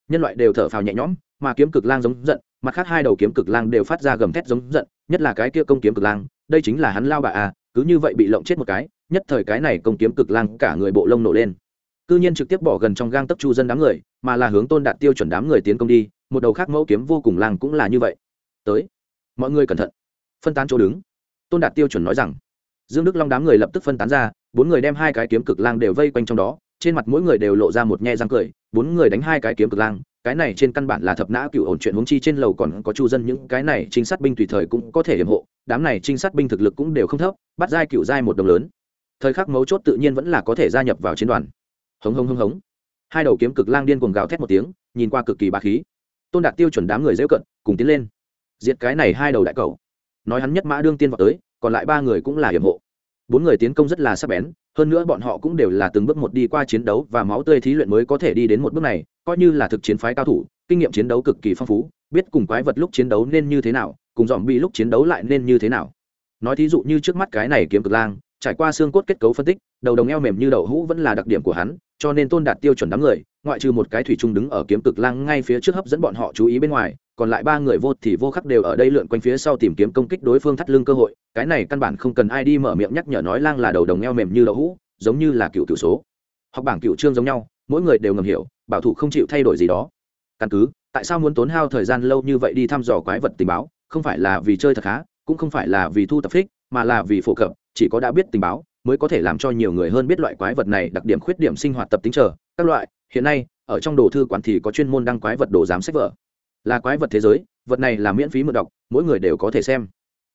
Nhân loại đều thở phào nhẹ nhõm, mà kiếm cực lang giống giận, mặt khác hai đầu kiếm cực lang đều phát ra gầm thét giống giận, nhất là cái kia công kiếm cực lang, đây chính là hắn lao bà à cứ như vậy bị lộng chết một cái nhất thời cái này công kiếm cực lang cả người bộ lông nổ lên. Cư nhiên trực tiếp bỏ gần trong gang tấc chu dân đám người, mà là hướng tôn đạt tiêu chuẩn đám người tiến công đi, một đầu khác mẫu kiếm vô cùng lang cũng là như vậy. Tới, mọi người cẩn thận. Phân tán chỗ đứng. Tôn đạt tiêu chuẩn nói rằng, dương đức long đám người lập tức phân tán ra, bốn người đem hai cái kiếm cực lang đều vây quanh trong đó, trên mặt mỗi người đều lộ ra một nhe răng cười, bốn người đánh hai cái kiếm cực lang, cái này trên căn bản là thập nã cựu ổn chuyện huống chi trên lầu còn có chu dân, những cái này trinh sát binh tùy thời cũng có thể hiểm hộ, đám này trinh sát binh thực lực cũng đều không thấp, bắt giai cựu giai một đồng lớn thời khắc mấu chốt tự nhiên vẫn là có thể gia nhập vào chiến đoàn. Hống hống hống hống. Hai đầu kiếm cực lang điên cuồng gào thét một tiếng, nhìn qua cực kỳ bá khí. Tôn đạt tiêu chuẩn đám người dễu cận, cùng tiến lên. Diệt cái này hai đầu đại cầu nói hắn nhất mã đương tiên vào tới, còn lại ba người cũng là hiểm hộ. Bốn người tiến công rất là sắc bén, hơn nữa bọn họ cũng đều là từng bước một đi qua chiến đấu và máu tươi thí luyện mới có thể đi đến một bước này, coi như là thực chiến phái cao thủ, kinh nghiệm chiến đấu cực kỳ phong phú, biết cùng quái vật lúc chiến đấu nên như thế nào, cùng dòm bị lúc chiến đấu lại nên như thế nào. Nói thí dụ như trước mắt cái này kiếm cực lang trải qua xương cốt kết cấu phân tích, đầu đồng eo mềm như đậu hũ vẫn là đặc điểm của hắn, cho nên tôn đạt tiêu chuẩn đám người, ngoại trừ một cái thủy trung đứng ở kiếm cực lang ngay phía trước hấp dẫn bọn họ chú ý bên ngoài, còn lại ba người vô thì vô khắc đều ở đây lượn quanh phía sau tìm kiếm công kích đối phương thắt lưng cơ hội, cái này căn bản không cần ai đi mở miệng nhắc nhở nói lang là đầu đồng eo mềm như đậu hũ, giống như là cựu cựu số học bảng cựu trương giống nhau, mỗi người đều ngầm hiểu, bảo thủ không chịu thay đổi gì đó căn cứ, tại sao muốn tốn hao thời gian lâu như vậy đi thăm dò quái vật tình báo, không phải là vì chơi thật khá, cũng không phải là vì thu tập thích mà là vì phổ cập, chỉ có đã biết tình báo, mới có thể làm cho nhiều người hơn biết loại quái vật này đặc điểm khuyết điểm sinh hoạt tập tính trở các loại. Hiện nay, ở trong đồ thư quản thì có chuyên môn đăng quái vật đồ giám sách vở. Là quái vật thế giới, vật này là miễn phí mượn đọc, mỗi người đều có thể xem.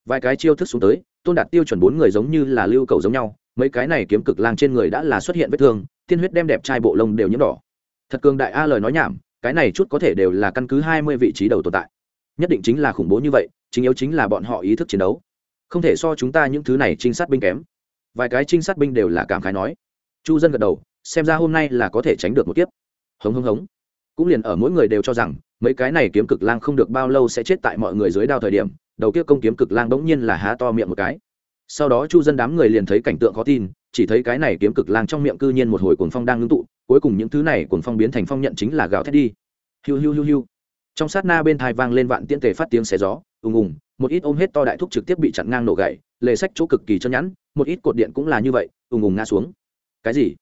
Vài cái chiêu thức xuống tới, tôn đạt tiêu chuẩn bốn người giống như là lưu cầu giống nhau, mấy cái này kiếm cực lang trên người đã là xuất hiện vết thương, tiên huyết đem đẹp trai bộ lông đều nhiễm đỏ. Thật cường đại a lời nói nhảm, cái này chút có thể đều là căn cứ hai mươi vị trí đầu tồn tại. Nhất định chính là khủng bố như vậy, chính yếu chính là bọn họ ý thức chiến đấu không thể so chúng ta những thứ này trinh sát binh kém. Vài cái trinh sát binh đều là cảm khái nói. Chu dân gật đầu, xem ra hôm nay là có thể tránh được một kiếp. Hống hống hống. Cũng liền ở mỗi người đều cho rằng, mấy cái này kiếm cực lang không được bao lâu sẽ chết tại mọi người dưới đao thời điểm, đầu kia công kiếm cực lang bỗng nhiên là há to miệng một cái. Sau đó chu dân đám người liền thấy cảnh tượng khó tin, chỉ thấy cái này kiếm cực lang trong miệng cư nhiên một hồi cuồng phong đang ngưng tụ, cuối cùng những thứ này cuồng phong biến thành phong nhận chính là gào thét đi. Hiu hiu hiu hiu. Trong sát na bên thai vang lên vạn tiễn tề phát tiếng xé gió, ùng ùng một ít ôm hết to đại thúc trực tiếp bị chặn ngang nổ gậy, lề sách chỗ cực kỳ chân nhẵn, một ít cột điện cũng là như vậy, ùng ùng ngã xuống. Cái gì?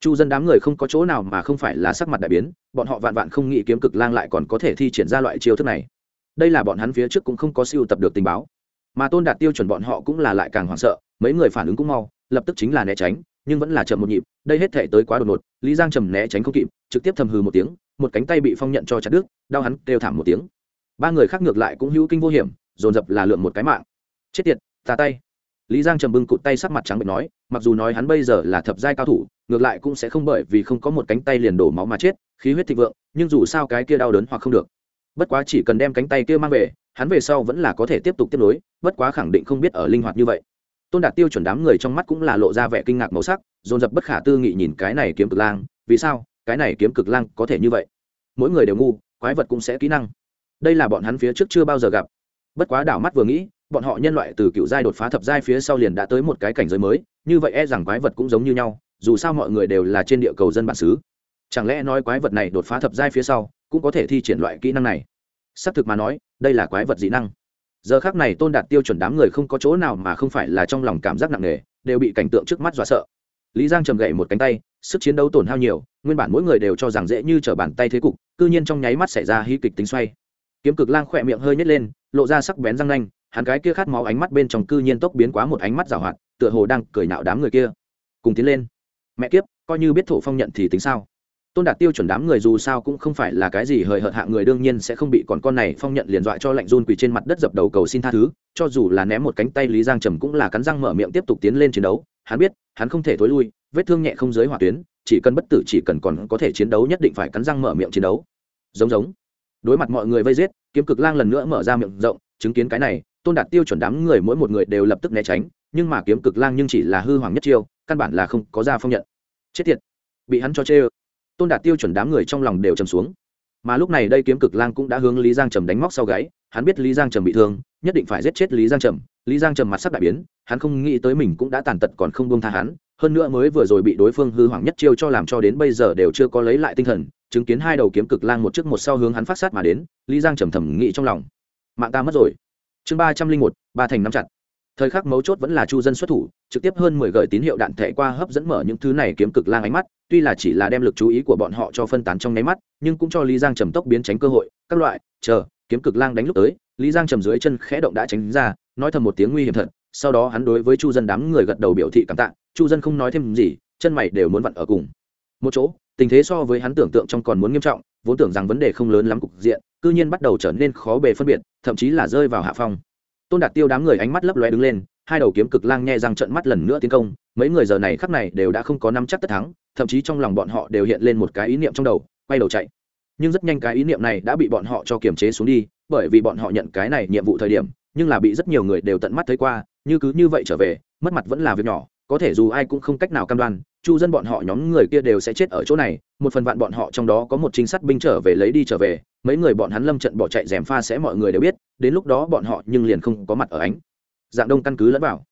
Chu dân đám người không có chỗ nào mà không phải là sắc mặt đại biến, bọn họ vạn vạn không nghĩ kiếm cực lang lại còn có thể thi triển ra loại chiêu thức này. Đây là bọn hắn phía trước cũng không có siêu tập được tình báo. Mà tôn đạt tiêu chuẩn bọn họ cũng là lại càng hoảng sợ, mấy người phản ứng cũng mau, lập tức chính là né tránh, nhưng vẫn là chậm một nhịp, đây hết thể tới quá đột ngột, lý giang trầm né tránh không kịp, trực tiếp thầm hừ một tiếng, một cánh tay bị phong nhận cho chặt đứt, đau hắn kêu thảm một tiếng. Ba người khác ngược lại cũng hữu kinh vô hiểm dồn dập là lượm một cái mạng. Chết tiệt, tà tay. Lý giang trầm bưng cụt tay sắc mặt trắng bệnh nói, mặc dù nói hắn bây giờ là thập giai cao thủ, ngược lại cũng sẽ không bởi vì không có một cánh tay liền đổ máu mà chết, khí huyết thịnh vượng, nhưng dù sao cái kia đau đớn hoặc không được. Bất quá chỉ cần đem cánh tay kia mang về, hắn về sau vẫn là có thể tiếp tục tiếp nối, bất quá khẳng định không biết ở linh hoạt như vậy. Tôn đạt tiêu chuẩn đám người trong mắt cũng là lộ ra vẻ kinh ngạc màu sắc, dồn dập bất khả tư nghị nhìn cái này kiếm cực lang, vì sao, cái này kiếm cực lang có thể như vậy? Mỗi người đều ngu, quái vật cũng sẽ kỹ năng. Đây là bọn hắn phía trước chưa bao giờ gặp bất quá đảo mắt vừa nghĩ, bọn họ nhân loại từ cựu giai đột phá thập giai phía sau liền đã tới một cái cảnh giới mới, như vậy e rằng quái vật cũng giống như nhau, dù sao mọi người đều là trên địa cầu dân bản xứ. Chẳng lẽ nói quái vật này đột phá thập giai phía sau, cũng có thể thi triển loại kỹ năng này? Xác thực mà nói, đây là quái vật dị năng. Giờ khác này tôn đạt tiêu chuẩn đám người không có chỗ nào mà không phải là trong lòng cảm giác nặng nề, đều bị cảnh tượng trước mắt dọa sợ. Lý giang trầm gậy một cánh tay, sức chiến đấu tổn hao nhiều, nguyên bản mỗi người đều cho rằng dễ như t r ở bàn tay thế cục, cư nhiên trong nháy mắt xảy ra hy kịch tính xoay kiếm cực lang khỏe miệng hơi nhét lên, lộ ra sắc bén răng nanh, hắn cái kia khát máu ánh mắt bên trong cư nhiên tốc biến quá một ánh mắt giảo hoạt, tựa hồ đang cười nạo đám người kia. Cùng tiến lên. Mẹ kiếp, coi như biết thổ phong nhận thì tính sao? Tôn đạt tiêu chuẩn đám người dù sao cũng không phải là cái gì hời hợt hạ người, đương nhiên sẽ không bị còn con này phong nhận liền dọa cho lạnh run quỳ trên mặt đất dập đầu cầu xin tha thứ, cho dù là ném một cánh tay lý giang trầm cũng là cắn răng mở miệng tiếp tục tiến lên chiến đấu. Hắn biết, hắn không thể thối lui, vết thương nhẹ không giới hỏa tuyến, chỉ cần bất tử chỉ cần còn có thể chiến đấu nhất định phải cắn răng mở miệng chiến đấu. Giống giống đối mặt mọi người vây giết, kiếm cực lang lần nữa mở ra miệng rộng, chứng kiến cái này, tôn đạt tiêu chuẩn đám người mỗi một người đều lập tức né tránh, nhưng mà kiếm cực lang nhưng chỉ là hư hoàng nhất chiêu, căn bản là không có ra phong nhận. Chết tiệt, bị hắn cho chê ơ. Tôn đạt tiêu chuẩn đám người trong lòng đều trầm xuống. Mà lúc này đây kiếm cực lang cũng đã hướng lý giang trầm đánh móc sau gáy, hắn biết lý giang trầm bị thương, nhất định phải giết chết lý giang trầm. Lý giang trầm mặt sắc đại biến, hắn không nghĩ tới mình cũng đã tàn tật còn không buông tha hắn, hơn nữa mới vừa rồi bị đối phương hư hoàng nhất chiêu cho làm cho đến bây giờ đều chưa có lấy lại tinh thần chứng kiến hai đầu kiếm cực lang một trước một sau hướng hắn phát sát mà đến, lý giang trầm thầm nghĩ trong lòng. Mạng ta mất rồi. Chương ba trăm linh một, ba thành nắm chặt. Thời khắc mấu chốt vẫn là chu dân xuất thủ, trực tiếp hơn mười gợi tín hiệu đạn thẻ qua hấp dẫn mở những thứ này kiếm cực lang ánh mắt, tuy là chỉ là đem lực chú ý của bọn họ cho phân tán trong nháy mắt, nhưng cũng cho lý giang trầm tốc biến tránh cơ hội. Các loại, chờ, kiếm cực lang đánh lúc tới, lý giang trầm dưới chân khẽ động đã tránh ra, nói thầm một tiếng nguy hiểm thật, sau đó hắn đối với chu dân đám người gật đầu biểu thị cảm tạ, chu dân không nói thêm gì, chân mày đều muốn vặn ở cùng. Một chỗ tình thế so với hắn tưởng tượng trong còn muốn nghiêm trọng, vốn tưởng rằng vấn đề không lớn lắm cục diện, cư nhiên bắt đầu trở nên khó bề phân biệt, thậm chí là rơi vào hạ phong. Tôn đạt tiêu đám người ánh mắt lấp loe đứng lên, hai đầu kiếm cực lang nghe răng trận mắt lần nữa tiến công, mấy người giờ này khắc này đều đã không có năm chắc tất thắng, thậm chí trong lòng bọn họ đều hiện lên một cái ý niệm trong đầu, quay đầu chạy. Nhưng rất nhanh cái ý niệm này đã bị bọn họ cho kiềm chế xuống đi, bởi vì bọn họ nhận cái này nhiệm vụ thời điểm, nhưng là bị rất nhiều người đều tận mắt thấy qua, như cứ như vậy trở về, mất mặt vẫn là việc nhỏ có thể dù ai cũng không cách nào cam đoan, chu dân bọn họ nhóm người kia đều sẽ chết ở chỗ này, một phần vạn bọn họ trong đó có một trinh sát binh trở về lấy đi trở về, mấy người bọn hắn lâm trận bỏ chạy dèm pha sẽ mọi người đều biết, đến lúc đó bọn họ nhưng liền không có mặt ở ánh dạng đông căn cứ lẫn vào.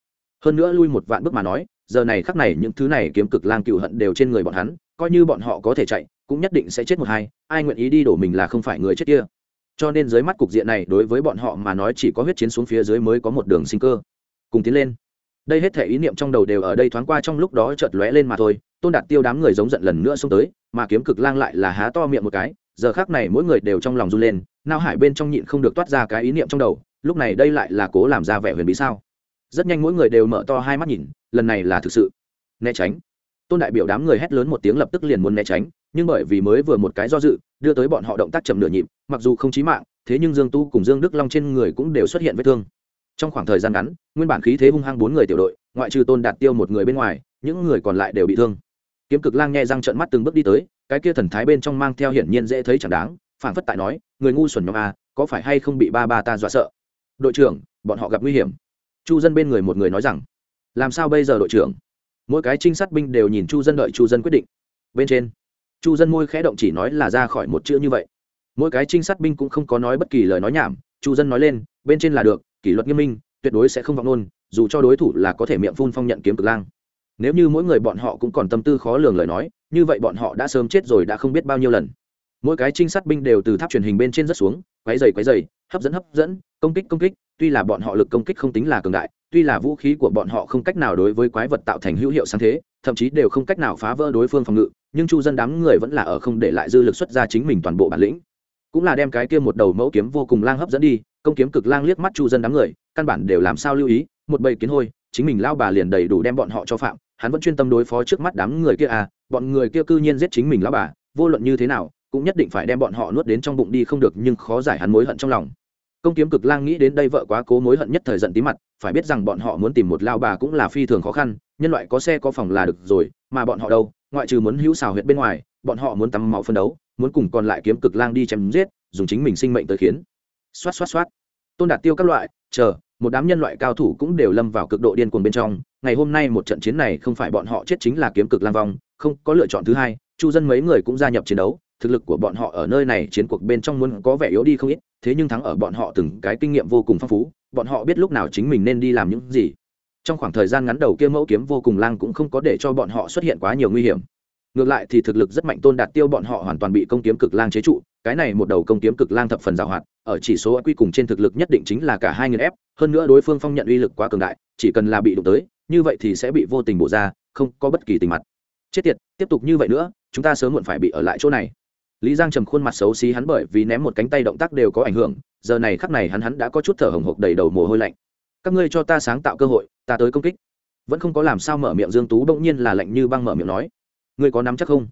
Hơn nữa lui một vạn bước mà nói, giờ này khắc này những thứ này kiếm cực lang cựu hận đều trên người bọn hắn, coi như bọn họ có thể chạy, cũng nhất định sẽ chết một hai, ai nguyện ý đi đổ mình là không phải người chết kia. Cho nên dưới mắt cục diện này đối với bọn họ mà nói chỉ có huyết chiến xuống phía dưới mới có một đường sinh cơ. Cùng tiến lên đây hết thể ý niệm trong đầu đều ở đây thoáng qua trong lúc đó chợt lóe lên mà thôi, tôn đạt tiêu đám người giống giận lần nữa xông tới, mà kiếm cực lang lại là há to miệng một cái, giờ khác này mỗi người đều trong lòng run lên, nao hải bên trong nhịn không được toát ra cái ý niệm trong đầu, lúc này đây lại là cố làm ra vẻ huyền bí sao? Rất nhanh mỗi người đều mở to hai mắt nhìn, lần này là thực sự. Né tránh. Tôn đại biểu đám người hét lớn một tiếng lập tức liền muốn né tránh, nhưng bởi vì mới vừa một cái do dự, đưa tới bọn họ động tác chậm nửa nhịp, mặc dù không chí mạng, thế nhưng dương tu cùng dương đức long trên người cũng đều xuất hiện vết thương trong khoảng thời gian ngắn, nguyên bản khí thế hung hăng bốn người tiểu đội, ngoại trừ tôn đạt tiêu một người bên ngoài, những người còn lại đều bị thương. Kiếm cực lang nghe răng trợn mắt từng bước đi tới, cái kia thần thái bên trong mang theo hiển nhiên dễ thấy chẳng đáng phản phất tại nói, người ngu xuẩn nhóm a, có phải hay không bị ba ba ta dọa sợ? Đội trưởng, bọn họ gặp nguy hiểm. Chu dân bên người một người nói rằng, làm sao bây giờ đội trưởng? Mỗi cái trinh sát binh đều nhìn chu dân đợi chu dân quyết định. Bên trên, chu dân môi khẽ động chỉ nói là ra khỏi một chữ như vậy. Mỗi cái trinh sát binh cũng không có nói bất kỳ lời nói nhảm, chu dân nói lên, bên trên là được kỷ luật nghiêm minh, tuyệt đối sẽ không vọng luôn dù cho đối thủ là có thể miệng phun phong nhận kiếm cực lang. Nếu như mỗi người bọn họ cũng còn tâm tư khó lường lời nói, như vậy bọn họ đã sớm chết rồi đã không biết bao nhiêu lần. Mỗi cái trinh sát binh đều từ tháp truyền hình bên trên rất xuống quáy dày quáy dày hấp dẫn hấp dẫn, công kích công kích, tuy là bọn họ lực công kích không tính là cường đại, tuy là vũ khí của bọn họ không cách nào đối với quái vật tạo thành hữu hiệu sáng thế, thậm chí đều không cách nào phá vỡ đối phương phòng ngự, nhưng chu dân đám người vẫn là ở không để lại dư lực xuất ra chính mình toàn bộ bản lĩnh. Cũng là đem cái kia một đầu mẫu kiếm vô cùng lang hấp dẫn đi công kiếm cực lang liếc mắt chu dân đám người, căn bản đều làm sao lưu ý, một bầy kiến hôi, chính mình lao bà liền đầy đủ đem bọn họ cho phạm, hắn vẫn chuyên tâm đối phó trước mắt đám người kia à bọn người kia cư nhiên giết chính mình lao bà, vô luận như thế nào, cũng nhất định phải đem bọn họ nuốt đến trong bụng đi không được, nhưng khó giải hắn mối hận trong lòng. Công kiếm cực lang nghĩ đến đây vợ quá cố mối hận nhất thời giận tí mặt, phải biết rằng bọn họ muốn tìm một lao bà cũng là phi thường khó khăn, nhân loại có xe có phòng là được rồi, mà bọn họ đâu, ngoại trừ muốn hữu xào huyệt bên ngoài, bọn họ muốn tắm máu phân đấu, muốn cùng còn lại kiếm cực lang đi chém giết, dùng chính mình sinh mệnh tới khiến xoát xoát xoát. Tôn đạt tiêu các loại, chờ, một đám nhân loại cao thủ cũng đều lâm vào cực độ điên cuồng bên trong. Ngày hôm nay một trận chiến này không phải bọn họ chết chính là kiếm cực lang vong, không có lựa chọn thứ hai, chu dân mấy người cũng gia nhập chiến đấu. Thực lực của bọn họ ở nơi này chiến cuộc bên trong muốn có vẻ yếu đi không ít, thế nhưng thắng ở bọn họ từng cái kinh nghiệm vô cùng phong phú, bọn họ biết lúc nào chính mình nên đi làm những gì. Trong khoảng thời gian ngắn đầu kia mẫu kiếm vô cùng lang cũng không có để cho bọn họ xuất hiện quá nhiều nguy hiểm ngược lại thì thực lực rất mạnh tôn đạt tiêu bọn họ hoàn toàn bị công kiếm cực lang chế trụ, cái này một đầu công kiếm cực lang thập phần giàu hoạt, ở chỉ số quy cùng trên thực lực nhất định chính là cả hai nghìn ép, hơn nữa đối phương phong nhận uy lực quá cường đại, chỉ cần là bị đụng tới, như vậy thì sẽ bị vô tình bổ ra, không có bất kỳ tình mặt. Chết tiệt, tiếp tục như vậy nữa, chúng ta sớm muộn phải bị ở lại chỗ này. Lý giang trầm khuôn mặt xấu xí hắn bởi vì ném một cánh tay động tác đều có ảnh hưởng, giờ này khắc này hắn hắn đã có chút thở hồng hộc đầy đầu mồ hôi lạnh. Các ngươi cho ta sáng tạo cơ hội, ta tới công kích. Vẫn không có làm sao mở miệng dương tú, bỗng nhiên là lạnh như băng mở miệng nói ngươi có nắm chắc không?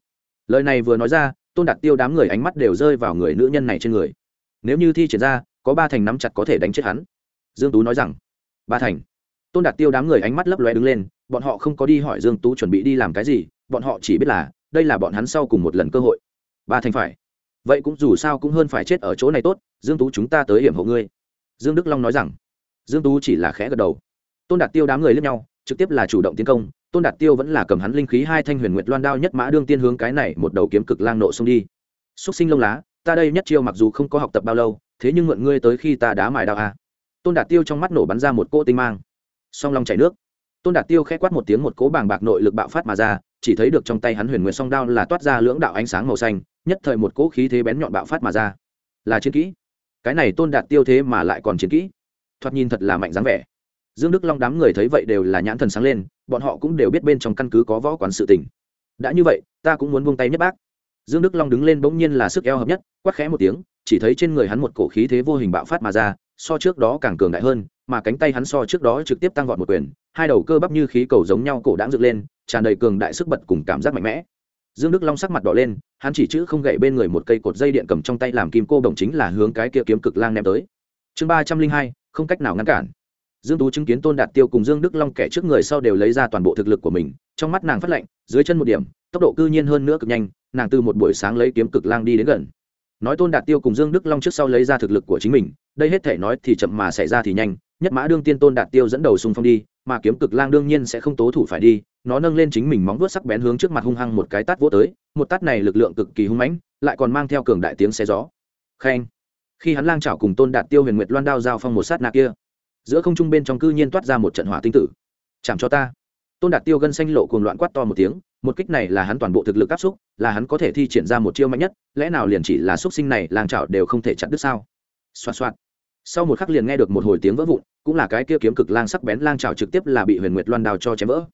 Lời này vừa nói ra, tôn đạt tiêu đám người ánh mắt đều rơi vào người nữ nhân này trên người. Nếu như thi triển ra, có ba thành nắm chặt có thể đánh chết hắn. Dương tú nói rằng, ba thành. Tôn đạt tiêu đám người ánh mắt lấp lóe đứng lên, bọn họ không có đi hỏi dương tú chuẩn bị đi làm cái gì, bọn họ chỉ biết là, đây là bọn hắn sau cùng một lần cơ hội. Ba thành phải. Vậy cũng dù sao cũng hơn phải chết ở chỗ này tốt, dương tú chúng ta tới hiểm hộ ngươi. Dương đức long nói rằng, dương tú chỉ là khẽ gật đầu. Tôn đạt tiêu đám người lên nhau, trực tiếp là chủ động tiến công tôn đạt tiêu vẫn là cầm hắn linh khí hai thanh huyền nguyệt loan đao nhất mã đương tiên hướng cái này một đầu kiếm cực lang nộ xông đi. Xúc sinh lông lá, ta đây nhất chiêu mặc dù không có học tập bao lâu, thế nhưng mượn ngươi tới khi ta đá mài đao a tôn đạt tiêu trong mắt nổ bắn ra một cỗ tinh mang. Song long chảy nước. Tôn đạt tiêu khẽ quát một tiếng một cỗ bàng bạc nội lực bạo phát mà ra, chỉ thấy được trong tay hắn huyền nguyệt song đao là toát ra lưỡng đạo ánh sáng màu xanh, nhất thời một cỗ khí thế bén nhọn bạo phát mà ra. Là chiến kỹ. Cái này tôn đạt tiêu thế mà lại còn chiến kỹ. Thoạt nhìn thật là mạnh dáng vẻ. Dương đức long đám người thấy vậy đều là nhãn thần sáng lên bọn họ cũng đều biết bên trong căn cứ có võ quán sự tình. Đã như vậy, ta cũng muốn buông tay nhất bác. Dương đức long đứng lên bỗng nhiên là sức eo hợp nhất, quát khẽ một tiếng, chỉ thấy trên người hắn một cổ khí thế vô hình bạo phát mà ra, so trước đó càng cường đại hơn, mà cánh tay hắn so trước đó trực tiếp tăng vọt một quyền, hai đầu cơ bắp như khí cầu giống nhau cổ đãng dựng lên, tràn đầy cường đại sức bật cùng cảm giác mạnh mẽ. Dương đức long sắc mặt đỏ lên, hắn chỉ chữ không gậy bên người một cây cột dây điện cầm trong tay làm kim cô đồng chính là hướng cái kia kiếm cực lang ném tới. Chương ba trăm linh hai, không cách nào ngăn cản dương tú chứng kiến tôn đạt tiêu cùng dương đức long kẻ trước người sau đều lấy ra toàn bộ thực lực của mình, trong mắt nàng phát lạnh, dưới chân một điểm, tốc độ cư nhiên hơn nữa cực nhanh, nàng từ một buổi sáng lấy kiếm cực lang đi đến gần. Nói tôn đạt tiêu cùng dương đức long trước sau lấy ra thực lực của chính mình, đây hết thể nói thì chậm mà xảy ra thì nhanh, nhất mã đương tiên tôn đạt tiêu dẫn đầu xung phong đi, mà kiếm cực lang đương nhiên sẽ không tố thủ phải đi, nó nâng lên chính mình móng vuốt sắc bén hướng trước mặt hung hăng một cái tát vỗ tới, một tát này lực lượng cực kỳ hung mãnh, lại còn mang theo cường đại tiếng xe gió. Khen. Khi hắn lang chảo cùng tôn đạt tiêu huyền nguyệt loan đao giao phong một sát nạ kia giữa không trung bên trong cư nhiên toát ra một trận hỏa tinh tử. Chạm cho ta. Tôn đạt tiêu gân xanh lộ cuồng loạn quát to một tiếng, một kích này là hắn toàn bộ thực lực áp xúc, là hắn có thể thi triển ra một chiêu mạnh nhất, lẽ nào liền chỉ là xúc sinh này làng trảo đều không thể chặn đứt sao? Xoạt xoạt. Sau một khắc liền nghe được một hồi tiếng vỡ vụn, cũng là cái kia kiếm cực lang sắc bén lang trào trực tiếp là bị huyền nguyệt loan đào cho chém vỡ.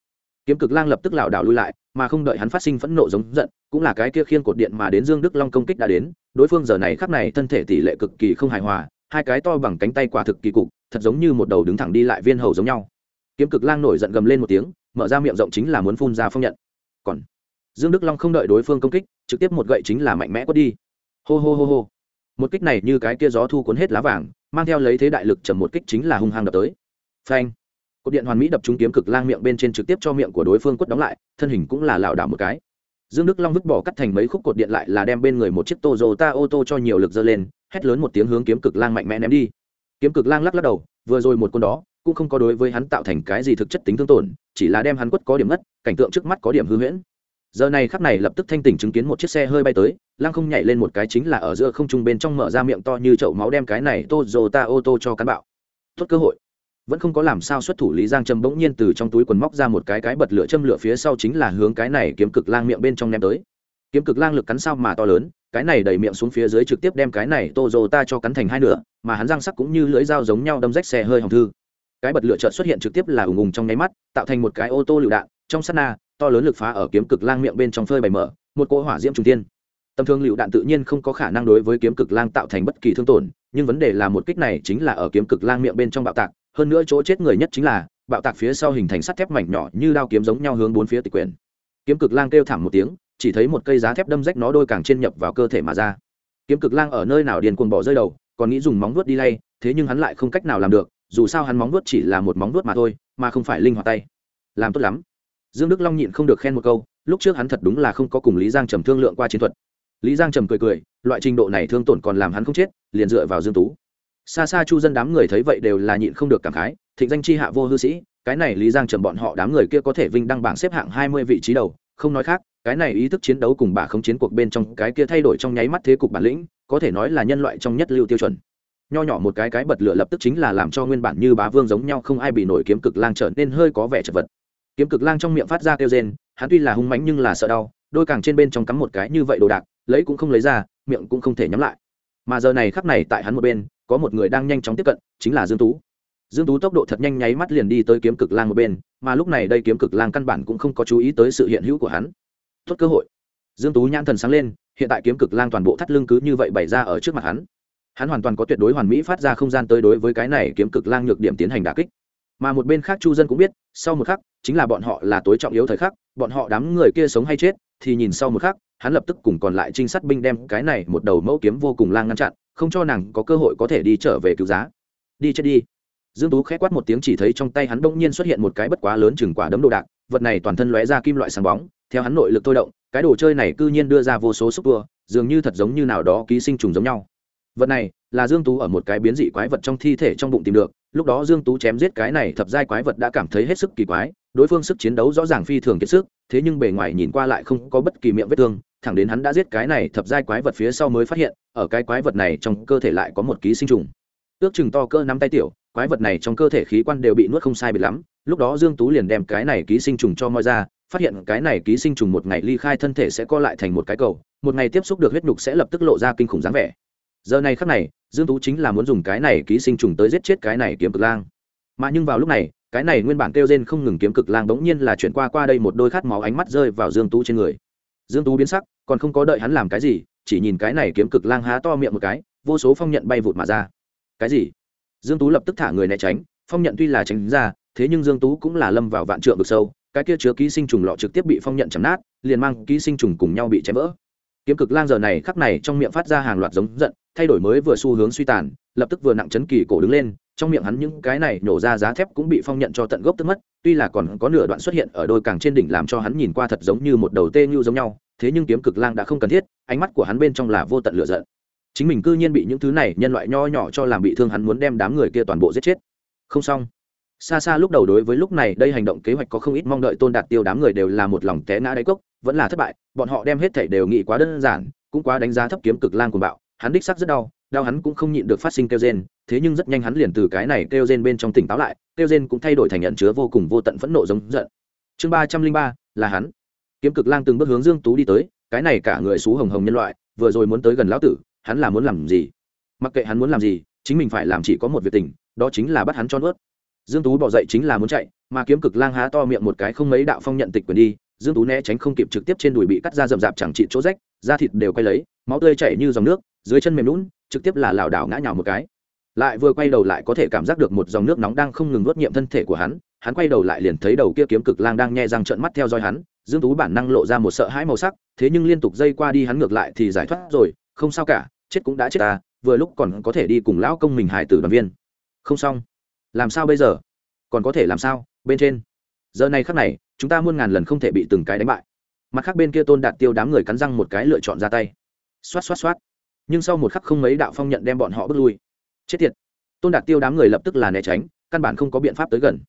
Kiếm cực lang lập tức lảo đảo lui lại, mà không đợi hắn phát sinh phẫn nộ giống giận, cũng là cái kia khiên cột điện mà đến dương đức long công kích đã đến, đối phương giờ này khắc này thân thể tỷ lệ cực kỳ không hài hòa hai cái to bằng cánh tay quả thực kỳ cục, thật giống như một đầu đứng thẳng đi lại viên hầu giống nhau. Kiếm cực lang nổi giận gầm lên một tiếng, mở ra miệng rộng chính là muốn phun ra phong nhận. Còn dương đức long không đợi đối phương công kích, trực tiếp một gậy chính là mạnh mẽ quất đi. Hô hô hô hô. Một kích này như cái kia gió thu cuốn hết lá vàng, mang theo lấy thế đại lực trầm một kích chính là hung hăng đập tới. Phanh. Cột điện hoàn mỹ đập trúng kiếm cực lang miệng bên trên trực tiếp cho miệng của đối phương quất đóng lại, thân hình cũng là lảo đảo một cái. Dương đức long vứt bỏ cắt thành mấy khúc cột điện lại là đem bên người một chiếc Toyota ô tô cho nhiều lực dơ lên hét lớn một tiếng hướng kiếm cực lang mạnh mẽ ném đi. Kiếm cực lang lắc lắc đầu, vừa rồi một con đó cũng không có đối với hắn tạo thành cái gì thực chất tính thương tổn, chỉ là đem hắn quất có điểm ngất, cảnh tượng trước mắt có điểm hư huyễn. Giờ này khắc này lập tức thanh tỉnh chứng kiến một chiếc xe hơi bay tới lang không nhảy lên một cái chính là ở giữa không trung bên trong mở ra miệng to như chậu máu đem cái này Toyota ô tô cho cán bạo. Tốt cơ hội. Vẫn không có làm sao xuất thủ, lý giang trầm bỗng nhiên từ trong túi quần móc ra một cái cái bật lửa châm lửa phía sau chính là hướng cái này kiếm cực lang miệng bên trong ném tới. Kiếm cực lang lực cắn sao mà to lớn cái này đẩy miệng xuống phía dưới trực tiếp đem cái này Toyota cho cắn thành hai nửa, mà hắn răng sắc cũng như lưỡi dao giống nhau đâm rách xe hơi hỏng thư. Cái bật lửa chợt xuất hiện trực tiếp là ùng ùng trong nháy mắt, tạo thành một cái ô tô lựu đạn, trong sát na, to lớn lực phá ở kiếm cực lang miệng bên trong phơi bày mở, một cỗ hỏa diễm trung tiên tầm thương lựu đạn tự nhiên không có khả năng đối với kiếm cực lang tạo thành bất kỳ thương tổn, nhưng vấn đề là một kích này chính là ở kiếm cực lang miệng bên trong bạo tạc, hơn nữa chỗ chết người nhất chính là, bạo tạc phía sau hình thành sắt thép mảnh nhỏ như đao kiếm giống nhau hướng bốn phía tịch quyển. Kiếm cực lang kêu thảm một tiếng chỉ thấy một cây giá thép đâm rách nó đôi càng trên nhập vào cơ thể mà ra. Kiếm cực lang ở nơi nào điền cuồng bỏ rơi đầu, còn nghĩ dùng móng vuốt đi lay, thế nhưng hắn lại không cách nào làm được, dù sao hắn móng vuốt chỉ là một móng vuốt mà thôi, mà không phải linh hoạt tay. Làm tốt lắm. Dương đức long nhịn không được khen một câu, lúc trước hắn thật đúng là không có cùng lý giang trầm thương lượng qua chiến thuật. Lý giang trầm cười cười, loại trình độ này thương tổn còn làm hắn không chết, liền dựa vào dương tú. Xa xa chu dân đám người thấy vậy đều là nhịn không được cảm khái, thịnh danh chi hạ vô hư sĩ, cái này lý giang trầm bọn họ đám người kia có thể vinh đăng bảng xếp hạng hai mươi vị trí đầu, không nói khác cái này ý thức chiến đấu cùng bà không chiến cuộc bên trong cái kia thay đổi trong nháy mắt thế cục bản lĩnh, có thể nói là nhân loại trong nhất lưu tiêu chuẩn. Nho nhỏ một cái cái bật lửa lập tức chính là làm cho nguyên bản như bá vương giống nhau không ai bị nổi kiếm cực lang trở nên hơi có vẻ chật vật. Kiếm cực lang trong miệng phát ra kêu rên, hắn tuy là hung mãnh nhưng là sợ đau, đôi càng trên bên trong cắm một cái như vậy đồ đạc, lấy cũng không lấy ra, miệng cũng không thể nhắm lại. Mà giờ này khắc này tại hắn một bên, có một người đang nhanh chóng tiếp cận, chính là dương tú. Dương tú tốc độ thật nhanh nháy mắt liền đi tới kiếm cực lang một bên, mà lúc này đây kiếm cực lang căn bản cũng không có chú ý tới sự hiện hữu của hắn tốt cơ hội. Dương tú nhãn thần sáng lên, hiện tại kiếm cực lang toàn bộ thắt lưng cứ như vậy bày ra ở trước mặt hắn. Hắn hoàn toàn có tuyệt đối hoàn mỹ phát ra không gian tới đối với cái này kiếm cực lang nhược điểm tiến hành đả kích. Mà một bên khác chu dân cũng biết, sau một khắc, chính là bọn họ là tối trọng yếu thời khắc, bọn họ đám người kia sống hay chết, thì nhìn sau một khắc, hắn lập tức cùng còn lại trinh sát binh đem cái này một đầu mẫu kiếm vô cùng lang ngăn chặn, không cho nàng có cơ hội có thể đi trở về cứu giá. Đi chết đi. Dương tú khẽ quát một tiếng chỉ thấy trong tay hắn bỗng nhiên xuất hiện một cái bất quá lớn chừng quả đấm đồ đạc, vật này toàn thân lóe ra kim loại sáng bóng theo hắn nội lực thôi động, cái đồ chơi này cư nhiên đưa ra vô số xúc tua, dường như thật giống như nào đó ký sinh trùng giống nhau. Vật này là dương tú ở một cái biến dị quái vật trong thi thể trong bụng tìm được, lúc đó dương tú chém giết cái này thập giai quái vật đã cảm thấy hết sức kỳ quái, đối phương sức chiến đấu rõ ràng phi thường kiệt sức, thế nhưng bề ngoài nhìn qua lại không có bất kỳ miệng vết thương, thẳng đến hắn đã giết cái này thập giai quái vật phía sau mới phát hiện, ở cái quái vật này trong cơ thể lại có một ký sinh trùng. Ước chừng to cơ nắm tay tiểu, quái vật này trong cơ thể khí quan đều bị nuốt không sai biệt lắm, lúc đó dương tú liền đem cái này ký sinh trùng cho moi ra phát hiện cái này ký sinh trùng một ngày ly khai thân thể sẽ co lại thành một cái cầu, một ngày tiếp xúc được huyết nhục sẽ lập tức lộ ra kinh khủng dáng vẻ. Giờ này khắc này, dương tú chính là muốn dùng cái này ký sinh trùng tới giết chết cái này kiếm cực lang. Mà nhưng vào lúc này, cái này nguyên bản kêu rên không ngừng kiếm cực lang bỗng nhiên là chuyển qua qua đây một đôi khát máu ánh mắt rơi vào dương tú trên người. Dương tú biến sắc, còn không có đợi hắn làm cái gì, chỉ nhìn cái này kiếm cực lang há to miệng một cái, vô số phong nhận bay vụt mà ra. Cái gì? Dương tú lập tức thả người né tránh, phong nhận tuy là tránh ra, thế nhưng dương tú cũng là lâm vào vạn trượng vực sâu cái kia chứa ký sinh trùng lọ trực tiếp bị phong nhận chầm nát, liền mang ký sinh trùng cùng nhau bị chém vỡ. Kiếm cực lang giờ này khắc này trong miệng phát ra hàng loạt giống giận, thay đổi mới vừa xu hướng suy tàn, lập tức vừa nặng chấn kỳ cổ đứng lên, trong miệng hắn những cái này nổ ra giá thép cũng bị phong nhận cho tận gốc tức mất, tuy là còn có nửa đoạn xuất hiện ở đôi càng trên đỉnh làm cho hắn nhìn qua thật giống như một đầu tê như giống nhau, thế nhưng kiếm cực lang đã không cần thiết, ánh mắt của hắn bên trong là vô tận lửa giận. Chính mình cư nhiên bị những thứ này nhân loại nho nhỏ cho làm bị thương hắn muốn đem đám người kia toàn bộ giết chết. Không xong xa xa lúc đầu đối với lúc này, đây hành động kế hoạch có không ít mong đợi tôn đạt tiêu đám người đều là một lòng té ngã đáy cốc, vẫn là thất bại, bọn họ đem hết thảy đều nghĩ quá đơn giản, cũng quá đánh giá thấp kiếm cực lang của bạo, hắn đích sắc rất đau đau hắn cũng không nhịn được phát sinh kêu rên, thế nhưng rất nhanh hắn liền từ cái này kêu rên bên trong tỉnh táo lại, kêu rên cũng thay đổi thành nhận chứa vô cùng vô tận phẫn nộ giống giận. Chương ba trăm linh ba, là hắn. Kiếm cực lang từng bước hướng dương tú đi tới, cái này cả người xú hồng hồng nhân loại, vừa rồi muốn tới gần lão tử, hắn là muốn làm gì? Mặc kệ hắn muốn làm gì, chính mình phải làm chỉ có một việc tình, đó chính là bắt hắn cho nuốt dương tú bỏ dậy chính là muốn chạy, mà kiếm cực lang há to miệng một cái không mấy đạo phong nhận tịch quyền đi, dương tú né tránh không kịp trực tiếp trên đùi bị cắt ra rậm rạp chẳng trị chỗ rách, da thịt đều quay lấy, máu tươi chảy như dòng nước, dưới chân mềm lún trực tiếp là lảo đảo ngã nhào một cái. Lại vừa quay đầu lại có thể cảm giác được một dòng nước nóng đang không ngừng nuốt nhiệm thân thể của hắn hắn quay đầu lại liền thấy đầu kia kiếm cực lang đang nhẹ răng trợn mắt theo dõi hắn, dương tú bản năng lộ ra một sợ hãi màu sắc, thế nhưng liên tục dây qua đi hắn ngược lại thì giải thoát rồi, không sao cả, chết cũng đã chết ta, vừa lúc còn có thể đi cùng lão công mình hải tử đoàn viên. Không xong làm sao bây giờ? Còn có thể làm sao? Bên trên. Giờ này khắc này, chúng ta muôn ngàn lần không thể bị từng cái đánh bại. Mặt khác bên kia tôn đạt tiêu đám người cắn răng một cái lựa chọn ra tay. Xoát xoát xoát. Nhưng sau một khắc không mấy đạo phong nhận đem bọn họ bước lui. Chết tiệt. Tôn đạt tiêu đám người lập tức là né tránh, căn bản không có biện pháp tới gần.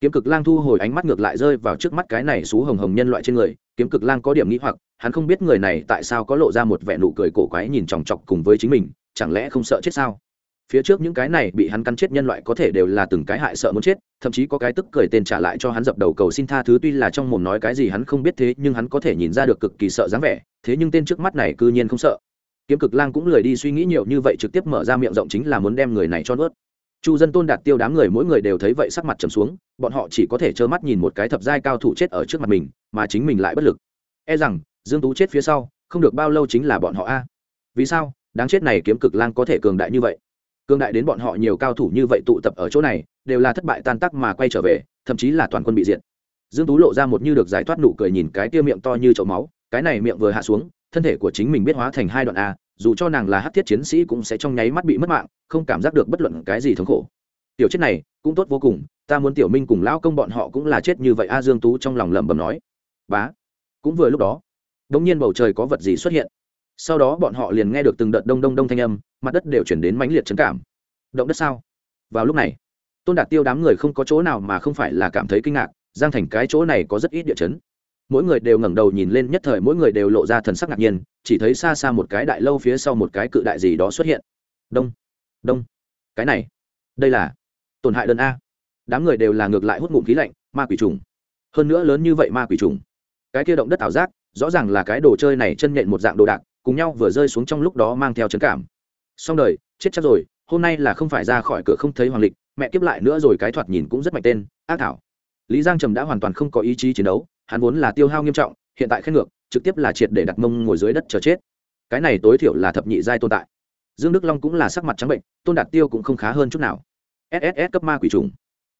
Kiếm cực lang thu hồi ánh mắt ngược lại rơi vào trước mắt cái này xú hồng hồng nhân loại trên người, kiếm cực lang có điểm nghĩ hoặc, hắn không biết người này tại sao có lộ ra một vẻ nụ cười cổ quái nhìn chòng chọc cùng với chính mình, chẳng lẽ không sợ chết sao? Phía trước những cái này bị hắn cắn chết nhân loại có thể đều là từng cái hại sợ muốn chết, thậm chí có cái tức cười tên trả lại cho hắn dập đầu cầu xin tha thứ tuy là trong mồm nói cái gì hắn không biết thế, nhưng hắn có thể nhìn ra được cực kỳ sợ dáng vẻ, thế nhưng tên trước mắt này cư nhiên không sợ. Kiếm cực lang cũng lười đi suy nghĩ nhiều như vậy trực tiếp mở ra miệng rộng chính là muốn đem người này cho nuốt. Chu dân tôn đạt tiêu đám người mỗi người đều thấy vậy sắc mặt trầm xuống, bọn họ chỉ có thể trơ mắt nhìn một cái thập giai cao thủ chết ở trước mặt mình, mà chính mình lại bất lực. E rằng, dương tú chết phía sau, không được bao lâu chính là bọn họ a. Vì sao? Đáng chết này kiếm cực lang có thể cường đại như vậy cương đại đến bọn họ nhiều cao thủ như vậy tụ tập ở chỗ này, đều là thất bại tan tác mà quay trở về, thậm chí là toàn quân bị diệt. Dương tú lộ ra một như được giải thoát nụ cười nhìn cái tia miệng to như chậu máu, cái này miệng vừa hạ xuống, thân thể của chính mình biết hóa thành hai đoạn a, dù cho nàng là hát thiết chiến sĩ cũng sẽ trong nháy mắt bị mất mạng, không cảm giác được bất luận cái gì thống khổ. Tiểu chết này, cũng tốt vô cùng, ta muốn tiểu minh cùng lão công bọn họ cũng là chết như vậy a dương tú trong lòng lẩm bẩm nói. Bá. Cũng vừa lúc đó, đống nhiên bầu trời có vật gì xuất hiện sau đó bọn họ liền nghe được từng đợt đông đông đông thanh âm, mặt đất đều chuyển đến mãnh liệt trấn cảm. Động đất sao? Vào lúc này, tôn đạt tiêu đám người không có chỗ nào mà không phải là cảm thấy kinh ngạc, giang thành cái chỗ này có rất ít địa chấn. Mỗi người đều ngẩng đầu nhìn lên, nhất thời mỗi người đều lộ ra thần sắc ngạc nhiên, chỉ thấy xa xa một cái đại lâu phía sau một cái cự đại gì đó xuất hiện. Đông đông. Cái này, đây là tổn hại đơn a. Đám người đều là ngược lại hút ngụm khí lạnh, ma quỷ trùng. Hơn nữa lớn như vậy ma quỷ trùng. Cái kia động đất ảo giác, rõ ràng là cái đồ chơi này chân nhện một dạng đồ đạc cùng nhau vừa rơi xuống trong lúc đó mang theo trấn cảm. Xong đời, chết chắc rồi, hôm nay là không phải ra khỏi cửa không thấy hoàng lịch, mẹ kiếp lại nữa rồi cái thoạt nhìn cũng rất mạnh tên, ác thảo. Lý giang trầm đã hoàn toàn không có ý chí chiến đấu, hắn vốn là tiêu hao nghiêm trọng, hiện tại khen ngược, trực tiếp là triệt để đặt mông ngồi dưới đất chờ chết. Cái này tối thiểu là thập nhị giai tồn tại. Dương đức long cũng là sắc mặt trắng bệnh, tôn đạt tiêu cũng không khá hơn chút nào. Sss cấp ma quỷ trùng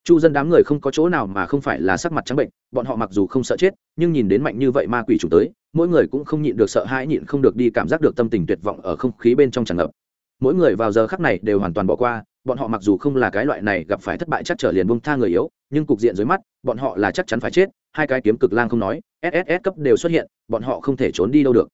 chu dân đám người không có chỗ nào mà không phải là sắc mặt trắng bệnh, bọn họ mặc dù không sợ chết, nhưng nhìn đến mạnh như vậy ma quỷ trùng tới, mỗi người cũng không nhịn được sợ hãi, nhịn không được đi cảm giác được tâm tình tuyệt vọng ở không khí bên trong tràn ngập. Mỗi người vào giờ khắc này đều hoàn toàn bỏ qua, bọn họ mặc dù không là cái loại này gặp phải thất bại chắc trở liền bông tha người yếu, nhưng cục diện dưới mắt, bọn họ là chắc chắn phải chết, hai cái kiếm cực lang không nói sss cấp đều xuất hiện, bọn họ không thể trốn đi đâu được.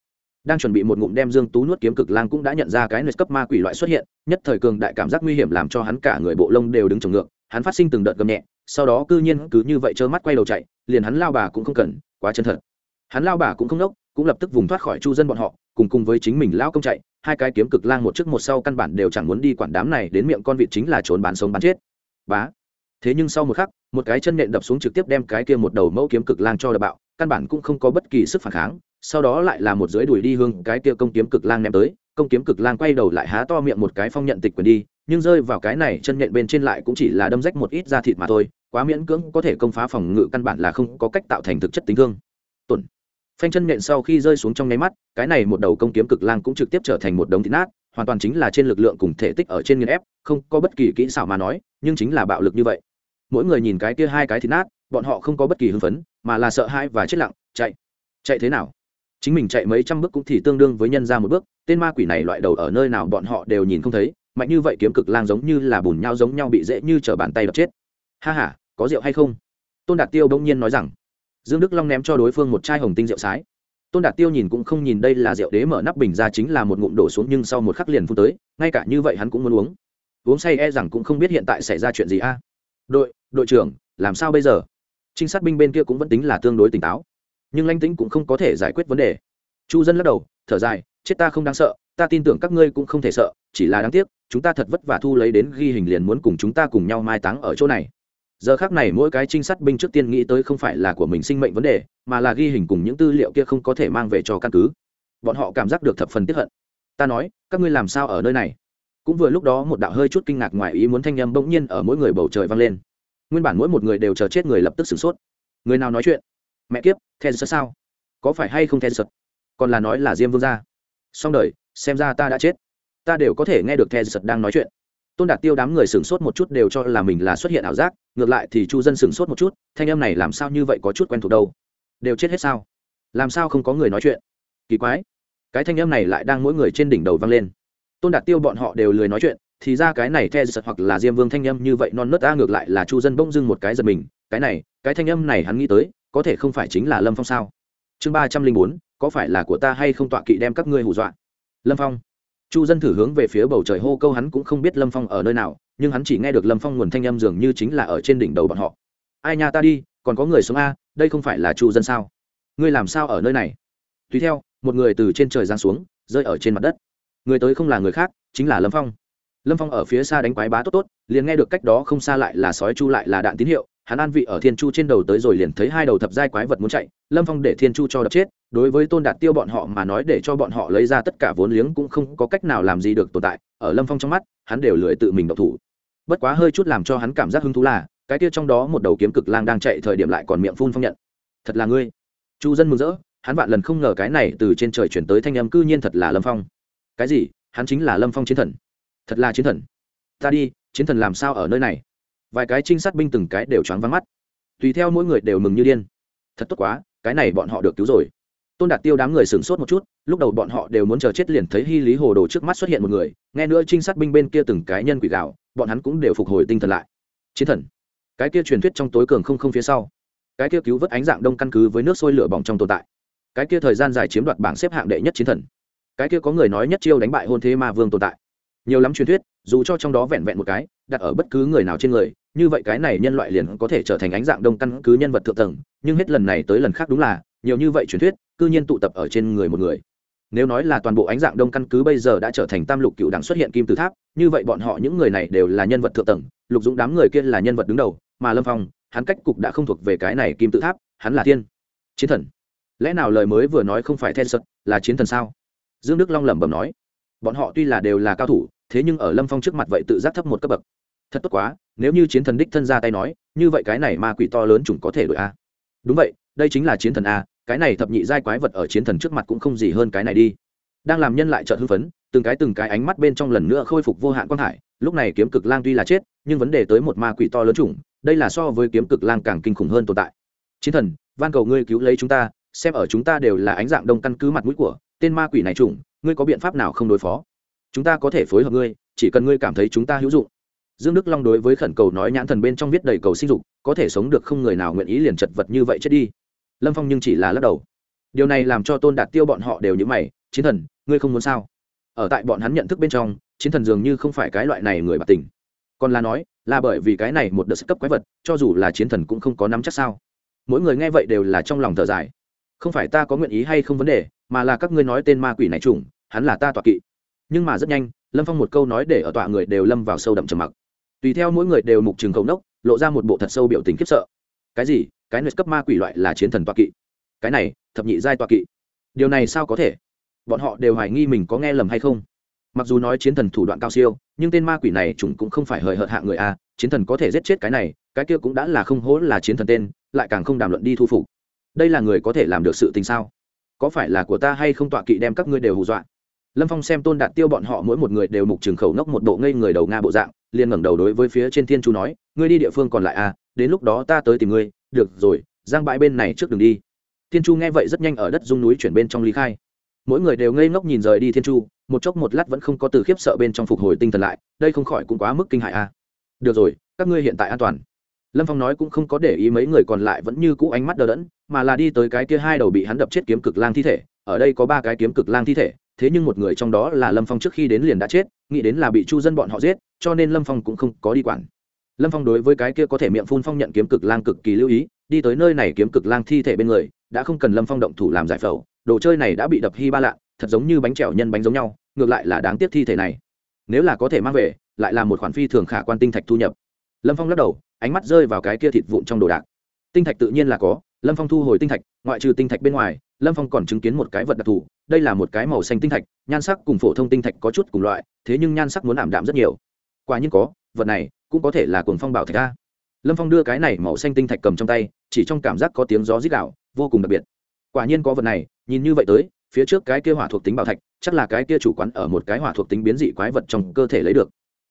Đang chuẩn bị một ngụm đem dương tú nuốt kiếm cực lang cũng đã nhận ra cái nơi cấp ma quỷ loại xuất hiện, nhất thời cường đại cảm giác nguy hiểm làm cho hắn cả người bộ lông đều đứng trồng ngược hắn phát sinh từng đợt gầm nhẹ, sau đó cư nhiên cứ như vậy trơ mắt quay đầu chạy, liền hắn lao bà cũng không cần, quá chân thật. Hắn lao bà cũng không nốc, cũng lập tức vùng thoát khỏi chu dân bọn họ, cùng cùng với chính mình lao công chạy, hai cái kiếm cực lang một trước một sau căn bản đều chẳng muốn đi quản đám này đến miệng con vịt chính là trốn bán sống bán chết. Bá. Thế nhưng sau một khắc, một cái chân nện đập xuống trực tiếp đem cái kia một đầu mẫu kiếm cực lang cho đập bạo, căn bản cũng không có bất kỳ sức phản kháng, sau đó lại là một dưới đuổi đi hương cái kia công kiếm cực lang ném tới, công kiếm cực lang quay đầu lại há to miệng một cái phong nhận tịch quyền đi nhưng rơi vào cái này chân nện bên trên lại cũng chỉ là đâm rách một ít da thịt mà thôi, quá miễn cưỡng có thể công phá phòng ngự căn bản là không có cách tạo thành thực chất tính thương. Tổn. Phanh chân nện sau khi rơi xuống trong nháy mắt, cái này một đầu công kiếm cực lang cũng trực tiếp trở thành một đống thịt nát, hoàn toàn chính là trên lực lượng cùng thể tích ở trên nghiên ép, không có bất kỳ kỹ xảo mà nói, nhưng chính là bạo lực như vậy. Mỗi người nhìn cái kia hai cái thịt nát, bọn họ không có bất kỳ hưng phấn, mà là sợ hãi và chết lặng, chạy. Chạy thế nào? Chính mình chạy mấy trăm bước cũng thì tương đương với nhân ra một bước, tên ma quỷ này loại đầu ở nơi nào bọn họ đều nhìn không thấy mạnh như vậy kiếm cực lang giống như là bùn nhau giống nhau bị dễ như t bàn tay đập chết. Ha h a có rượu hay không? Tôn đạt tiêu bỗng nhiên nói rằng. Dương đức long ném cho đối phương một chai hồng tinh rượu sái. Tôn đạt tiêu nhìn cũng không nhìn đây là rượu đế mở nắp bình ra chính là một ngụm đổ xuống nhưng sau một khắc liền phun tới, ngay cả như vậy hắn cũng muốn uống. Uống say e rằng cũng không biết hiện tại xảy ra chuyện gì a. Đội đội trưởng, làm sao bây giờ? Trinh sát binh bên kia cũng vẫn tính là tương đối tỉnh táo. Nhưng lanh tính cũng không có thể giải quyết vấn đề. Chu dân lắc đầu, thở dài, chết ta không đáng sợ ta tin tưởng các ngươi cũng không thể sợ, chỉ là đáng tiếc, chúng ta thật vất vả thu lấy đến ghi hình liền muốn cùng chúng ta cùng nhau mai táng ở chỗ này. Giờ khác này mỗi cái trinh sát binh trước tiên nghĩ tới không phải là của mình sinh mệnh vấn đề, mà là ghi hình cùng những tư liệu kia không có thể mang về cho căn cứ. Bọn họ cảm giác được thập phần tiếp hận. Ta nói, các ngươi làm sao ở nơi này? Cũng vừa lúc đó một đạo hơi chút kinh ngạc ngoài ý muốn thanh â m bỗng nhiên ở mỗi người bầu trời vang lên. Nguyên bản mỗi một người đều chờ chết người lập tức sửng sốt. Người nào nói chuyện? Mẹ kiếp the sật sao? Có phải hay không the sật còn là nói là diêm vương gia? Xong đời, xem ra ta đã chết. Ta đều có thể nghe được the giật đang nói chuyện. Tôn đạt tiêu đám người sửng sốt một chút đều cho là mình là xuất hiện ảo giác, ngược lại thì chu dân sửng sốt một chút, thanh em này làm sao như vậy có chút quen thuộc đâu? Đều chết hết sao? Làm sao không có người nói chuyện? Kỳ quái. Cái thanh em này lại đang mỗi người trên đỉnh đầu vang lên. Tôn đạt tiêu bọn họ đều lười nói chuyện, thì ra cái này the giật hoặc là diêm vương thanh em như vậy non nớt, ta ngược lại là chu dân bỗng dưng một cái giật mình, cái này, cái thanh em này hắn nghĩ tới, có thể không phải chính là lâm phong sao? Chương ba trăm linh bốn có phải là của ta hay không tọa kỵ đem các ngươi hù dọa? Lâm phong. Chu dân thử hướng về phía bầu trời hô câu hắn cũng không biết lâm phong ở nơi nào, nhưng hắn chỉ nghe được lâm phong nguồn thanh âm dường như chính là ở trên đỉnh đầu bọn họ. Ai nhà ta đi, còn có người sống a, đây không phải là chu dân sao? Ngươi làm sao ở nơi này? Tùy theo, một người từ trên trời giáng xuống, rơi ở trên mặt đất. Người tới không là người khác, chính là lâm phong. Lâm phong ở phía xa đánh quái bá tốt tốt, liền nghe được cách đó không xa lại là sói chu lại là đạn tín hiệu hắn an vị ở thiên chu trên đầu tới rồi liền thấy hai đầu thập giai quái vật muốn chạy, lâm phong để thiên chu cho đập chết, đối với tôn đạt tiêu bọn họ mà nói để cho bọn họ lấy ra tất cả vốn liếng cũng không có cách nào làm gì được tồn tại, ở lâm phong trong mắt, hắn đều lười tự mình độc thủ. Bất quá hơi chút làm cho hắn cảm giác hứng thú là, cái kia trong đó một đầu kiếm cực lang đang chạy thời điểm lại còn miệng phun phong nhận. Thật là ngươi. Chu dân mừng rỡ, hắn vạn lần không ngờ cái này từ trên trời chuyển tới thanh âm cư nhiên thật là lâm phong. Cái gì? Hắn chính là lâm phong chiến thần. Thật là chiến thần. Ta đi, chiến thần làm sao ở nơi này? Vài cái trinh sát binh từng cái đều choáng vắng mắt. Tùy theo mỗi người đều mừng như điên. Thật tốt quá, cái này bọn họ được cứu rồi. Tôn đạt tiêu đám người sửng sốt một chút, lúc đầu bọn họ đều muốn chờ chết liền thấy hy lý hồ đồ trước mắt xuất hiện một người, nghe nữa trinh sát binh bên kia từng cái nhân quỷ gạo bọn hắn cũng đều phục hồi tinh thần lại. Chiến thần. Cái kia truyền thuyết trong tối cường không không phía sau. Cái kia cứu vớt ánh dạng đông căn cứ với nước sôi lửa bỏng trong tồn tại. Cái kia thời gian dài chiếm đoạt bảng xếp hạng đệ nhất chiến thần. Cái kia có người nói nhất chiêu đánh bại hôn thế ma vương tồn tại. Nhiều lắm truyền thuyết, dù cho trong đó vẹn vẹn một cái đặt ở bất cứ người nào trên người, như vậy cái này nhân loại liền có thể trở thành ánh dạng đông căn cứ nhân vật thượng tầng, nhưng hết lần này tới lần khác đúng là, nhiều như vậy truyền thuyết, cư nhiên tụ tập ở trên người một người. Nếu nói là toàn bộ ánh dạng đông căn cứ bây giờ đã trở thành tam lục cựu đảng xuất hiện kim từ tháp, như vậy bọn họ những người này đều là nhân vật thượng tầng, lục dũng đám người kia là nhân vật đứng đầu, mà lâm phong, hắn cách cục đã không thuộc về cái này kim tự tháp, hắn là thiên, chiến thần. Lẽ nào lời mới vừa nói không phải then sật, là chiến thần sao? Dương đức long lẩm bẩm nói. Bọn họ tuy là đều là cao thủ thế nhưng ở lâm phong trước mặt vậy tự giác thấp một cấp bậc thật tốt quá nếu như chiến thần đích thân ra tay nói như vậy cái này ma quỷ to lớn chủng có thể đội a đúng vậy đây chính là chiến thần a cái này thập nhị giai quái vật ở chiến thần trước mặt cũng không gì hơn cái này đi đang làm nhân lại trợ hưng phấn từng cái từng cái ánh mắt bên trong lần nữa khôi phục vô hạn quang hải lúc này kiếm cực lang tuy là chết nhưng vấn đề tới một ma quỷ to lớn chủng đây là so với kiếm cực lang càng kinh khủng hơn tồn tại chiến thần van cầu ngươi cứu lấy chúng ta xem ở chúng ta đều là ánh dạng đông căn cứ mặt mũi của tên ma quỷ này chủng ngươi có biện pháp nào không đối phó chúng ta có thể phối hợp ngươi, chỉ cần ngươi cảm thấy chúng ta hữu dụng. Dương đức long đối với khẩn cầu nói nhãn thần bên trong viết đầy cầu sinh dục, có thể sống được không người nào nguyện ý liền chật vật như vậy chết đi. Lâm phong nhưng chỉ là lắc đầu. Điều này làm cho tôn đạt tiêu bọn họ đều như mày, chiến thần, ngươi không muốn sao? Ở tại bọn hắn nhận thức bên trong, chiến thần dường như không phải cái loại này người bạc tình. Còn là nói, là bởi vì cái này một đợt cấp quái vật, cho dù là chiến thần cũng không có nắm chắc sao. Mỗi người nghe vậy đều là trong lòng thở dài. Không phải ta có nguyện ý hay không vấn đề, mà là các ngươi nói tên ma quỷ này trùng hắn là ta tọa kỵ nhưng mà rất nhanh, lâm phong một câu nói để ở tọa người đều lâm vào sâu đậm trầm mặc. Tùy theo mỗi người đều mục trường cầu nốc, lộ ra một bộ thật sâu biểu tình khiếp sợ. Cái gì? Cái nơi cấp ma quỷ loại là chiến thần tọa kỵ. Cái này, thập nhị giai tọa kỵ. Điều này sao có thể? Bọn họ đều hoài nghi mình có nghe lầm hay không. Mặc dù nói chiến thần thủ đoạn cao siêu, nhưng tên ma quỷ này chúng cũng không phải hời hợt hạ người a, chiến thần có thể giết chết cái này, cái kia cũng đã là không hố là chiến thần tên, lại càng không đàm luận đi thu phục. Đây là người có thể làm được sự tình sao? Có phải là của ta hay không tọa kỵ đem các ngươi đều hù dọa? Lâm phong xem tôn đạt tiêu bọn họ mỗi một người đều mục trường khẩu nốc một bộ ngây người đầu nga bộ dạng, liền ngẩng đầu đối với phía trên thiên chu nói, ngươi đi địa phương còn lại à đến lúc đó ta tới tìm ngươi, được rồi, giang bãi bên này trước đường đi. Thiên chu nghe vậy rất nhanh ở đất dung núi chuyển bên trong ly khai. Mỗi người đều ngây ngốc nhìn rời đi thiên chu, một chốc một lát vẫn không có từ khiếp sợ bên trong phục hồi tinh thần lại, đây không khỏi cũng quá mức kinh hại à. Được rồi, các ngươi hiện tại an toàn. Lâm phong nói cũng không có để ý mấy người còn lại vẫn như cũ ánh mắt đờ đẫn, mà là đi tới cái kia hai đầu bị hắn đập chết kiếm cực lang thi thể, ở đây có ba cái kiếm cực lang thi thể thế nhưng một người trong đó là lâm phong trước khi đến liền đã chết, nghĩ đến là bị chu dân bọn họ giết, cho nên lâm phong cũng không có đi quản. Lâm phong đối với cái kia có thể miệng phun phong nhận kiếm cực lang cực kỳ lưu ý, đi tới nơi này kiếm cực lang thi thể bên người, đã không cần lâm phong động thủ làm giải phẫu, đồ chơi này đã bị đập hy ba lạ thật giống như bánh trèo nhân bánh giống nhau, ngược lại là đáng tiếc thi thể này. Nếu là có thể mang về, lại là một khoản phi thường khả quan tinh thạch thu nhập. Lâm phong lắc đầu, ánh mắt rơi vào cái kia thịt vụn trong đồ đạc. Tinh thạch tự nhiên là có, lâm phong thu hồi tinh thạch, ngoại trừ tinh thạch bên ngoài, lâm phong còn chứng kiến một cái vật đặc thù đây là một cái màu xanh tinh thạch, nhan sắc cùng phổ thông tinh thạch có chút cùng loại, thế nhưng nhan sắc muốn ảm đạm rất nhiều. Quả nhiên có, vật này cũng có thể là cuồng phong bảo thạch a. Lâm phong đưa cái này màu xanh tinh thạch cầm trong tay, chỉ trong cảm giác có tiếng gió rít đạo vô cùng đặc biệt. Quả nhiên có vật này, nhìn như vậy tới, phía trước cái kia hỏa thuộc tính bảo thạch, chắc là cái kia chủ quán ở một cái hỏa thuộc tính biến dị quái vật trong cơ thể lấy được.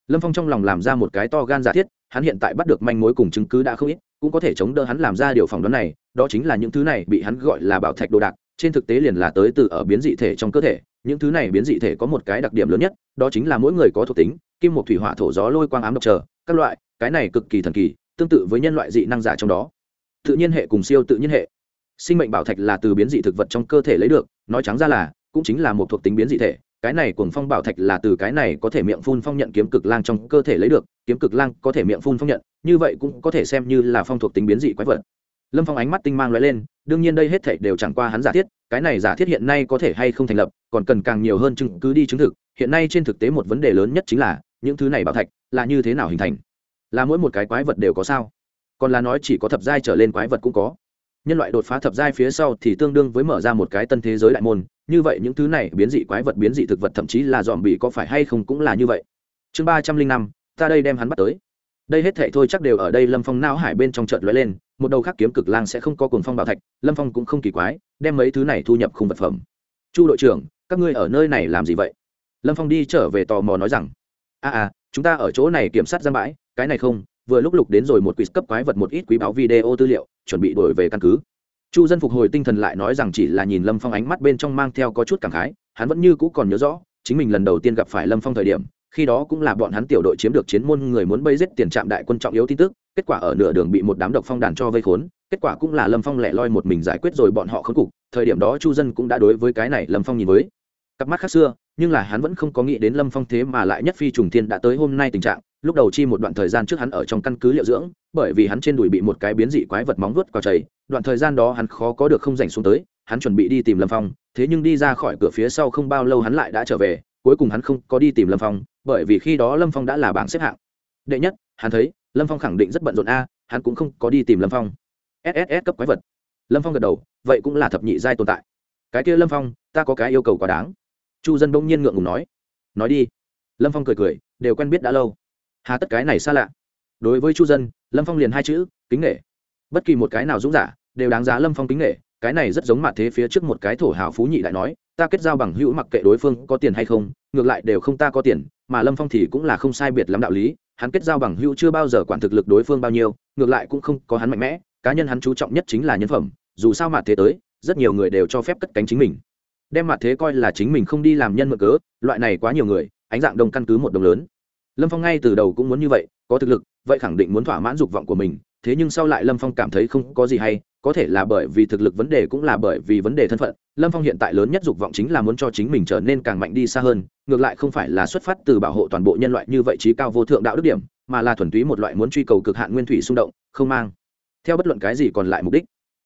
Lâm phong trong lòng làm ra một cái to gan giả thiết, hắn hiện tại bắt được manh mối cùng chứng cứ đã không ít, cũng có thể chống đỡ hắn làm ra điều phỏng đoán này, đó chính là những thứ này bị hắn gọi là bảo thạch đồ đạc trên thực tế liền là tới từ ở biến dị thể trong cơ thể, những thứ này biến dị thể có một cái đặc điểm lớn nhất, đó chính là mỗi người có thuộc tính, kim một thủy, hỏa, thổ, gió, lôi, quang, ám độc chờ, các loại, cái này cực kỳ thần kỳ, tương tự với nhân loại dị năng giả trong đó. Tự nhiên hệ cùng siêu tự nhiên hệ. Sinh mệnh bảo thạch là từ biến dị thực vật trong cơ thể lấy được, nói trắng ra là, cũng chính là một thuộc tính biến dị thể, cái này cuồng phong bảo thạch là từ cái này có thể miệng phun phong nhận kiếm cực lang trong cơ thể lấy được, kiếm cực lang có thể miệng phun phong nhận, như vậy cũng có thể xem như là phong thuộc tính biến dị quái vật lâm phong ánh mắt tinh mang l lên, đương nhiên đây hết thể đều chẳng qua hắn giả thiết, cái này giả thiết hiện nay có thể hay không thành lập, còn cần càng nhiều hơn chứng cứ đi chứng thực, hiện nay trên thực tế một vấn đề lớn nhất chính là, những thứ này bảo thạch là như thế nào hình thành? Là mỗi một cái quái vật đều có sao? Còn là nói chỉ có thập giai trở lên quái vật cũng có. Nhân loại đột phá thập giai phía sau thì tương đương với mở ra một cái tân thế giới đại môn, như vậy những thứ này biến dị quái vật biến dị thực vật thậm chí là dòm bị có phải hay không cũng là như vậy. Chương ba trăm linh năm, ta đây đem hắn bắt tới đây hết thệ thôi chắc đều ở đây lâm phong não hải bên trong trận lóe lên một đầu khác kiếm cực lang sẽ không có cuồng phong bảo thạch lâm phong cũng không kỳ quái đem mấy thứ này thu nhập khung vật phẩm. Chu đội trưởng các ngươi ở nơi này làm gì vậy? Lâm phong đi trở về tò mò nói rằng a à, à chúng ta ở chỗ này kiểm soát giam bãi cái này không vừa lúc lục đến rồi một quiz cấp quái vật một ít quý báo video tư liệu chuẩn bị đổi về căn cứ. Chu dân phục hồi tinh thần lại nói rằng chỉ là nhìn lâm phong ánh mắt bên trong mang theo có chút cảm khái hắn vẫn như cũ còn nhớ rõ chính mình lần đầu tiên gặp phải lâm phong thời điểm khi đó cũng là bọn hắn tiểu đội chiếm được chiến môn người muốn bây giết tiền trạm đại quân trọng yếu tin tức, kết quả ở nửa đường bị một đám độc phong đàn cho vây khốn, kết quả cũng là lâm phong lẻ loi một mình giải quyết rồi bọn họ khốn cục, thời điểm đó chu dân cũng đã đối với cái này lâm phong nhìn với. Cặp mắt khác xưa, nhưng là hắn vẫn không có nghĩ đến lâm phong thế mà lại nhất phi trùng thiên đã tới hôm nay tình trạng, lúc đầu chi một đoạn thời gian trước hắn ở trong căn cứ liệu dưỡng, bởi vì hắn trên đùi bị một cái biến dị quái vật móng vuốt quào chảy, đoạn thời gian đó hắn khó có được không dành xuống tới, hắn chuẩn bị đi tìm lâm phong, thế nhưng đi ra khỏi cửa phía sau không bao lâu hắn lại đã trở về, cuối cùng hắn không có đi tìm lâm phong bởi vì khi đó lâm phong đã là bảng xếp hạng. Đệ nhất, hắn thấy, lâm phong khẳng định rất bận rộn a, hắn cũng không có đi tìm lâm phong. Sss cấp quái vật. Lâm phong gật đầu, vậy cũng là thập nhị giai tồn tại. Cái kia lâm phong, ta có cái yêu cầu quá đáng. Chu dân bỗng nhiên ngượng ngùng nói. Nói đi. Lâm phong cười cười, đều quen biết đã lâu. Hà tất cái này xa lạ. Đối với chu dân, lâm phong liền hai chữ, kính nghệ bất kỳ một cái nào dũng giả, đều đáng giá lâm phong kính nghệ cái này rất giống mặt thế phía trước một cái thổ hào phú nhị lại nói, ta kết giao bằng hữu mặc kệ đối phương có tiền hay không, ngược lại đều không ta có tiền, mà lâm phong thì cũng là không sai biệt lắm đạo lý, hắn kết giao bằng hữu chưa bao giờ quản thực lực đối phương bao nhiêu, ngược lại cũng không có hắn mạnh mẽ, cá nhân hắn chú trọng nhất chính là nhân phẩm, dù sao mặt thế tới, rất nhiều người đều cho phép cất cánh chính mình. Đem mặt thế coi là chính mình không đi làm nhân mượn cớ, loại này quá nhiều người, ánh dạng đông căn cứ một đồng lớn. Lâm phong ngay từ đầu cũng muốn như vậy, có thực lực, vậy khẳng định muốn thỏa mãn dục vọng của mình, thế nhưng sau lại lâm phong cảm thấy không có gì hay có thể là bởi vì thực lực vấn đề cũng là bởi vì vấn đề thân phận, lâm phong hiện tại lớn nhất dục vọng chính là muốn cho chính mình trở nên càng mạnh đi xa hơn, ngược lại không phải là xuất phát từ bảo hộ toàn bộ nhân loại như vậy trí cao vô thượng đạo đức điểm, mà là thuần túy một loại muốn truy cầu cực hạn nguyên thủy xung động, không mang theo bất luận cái gì còn lại mục đích.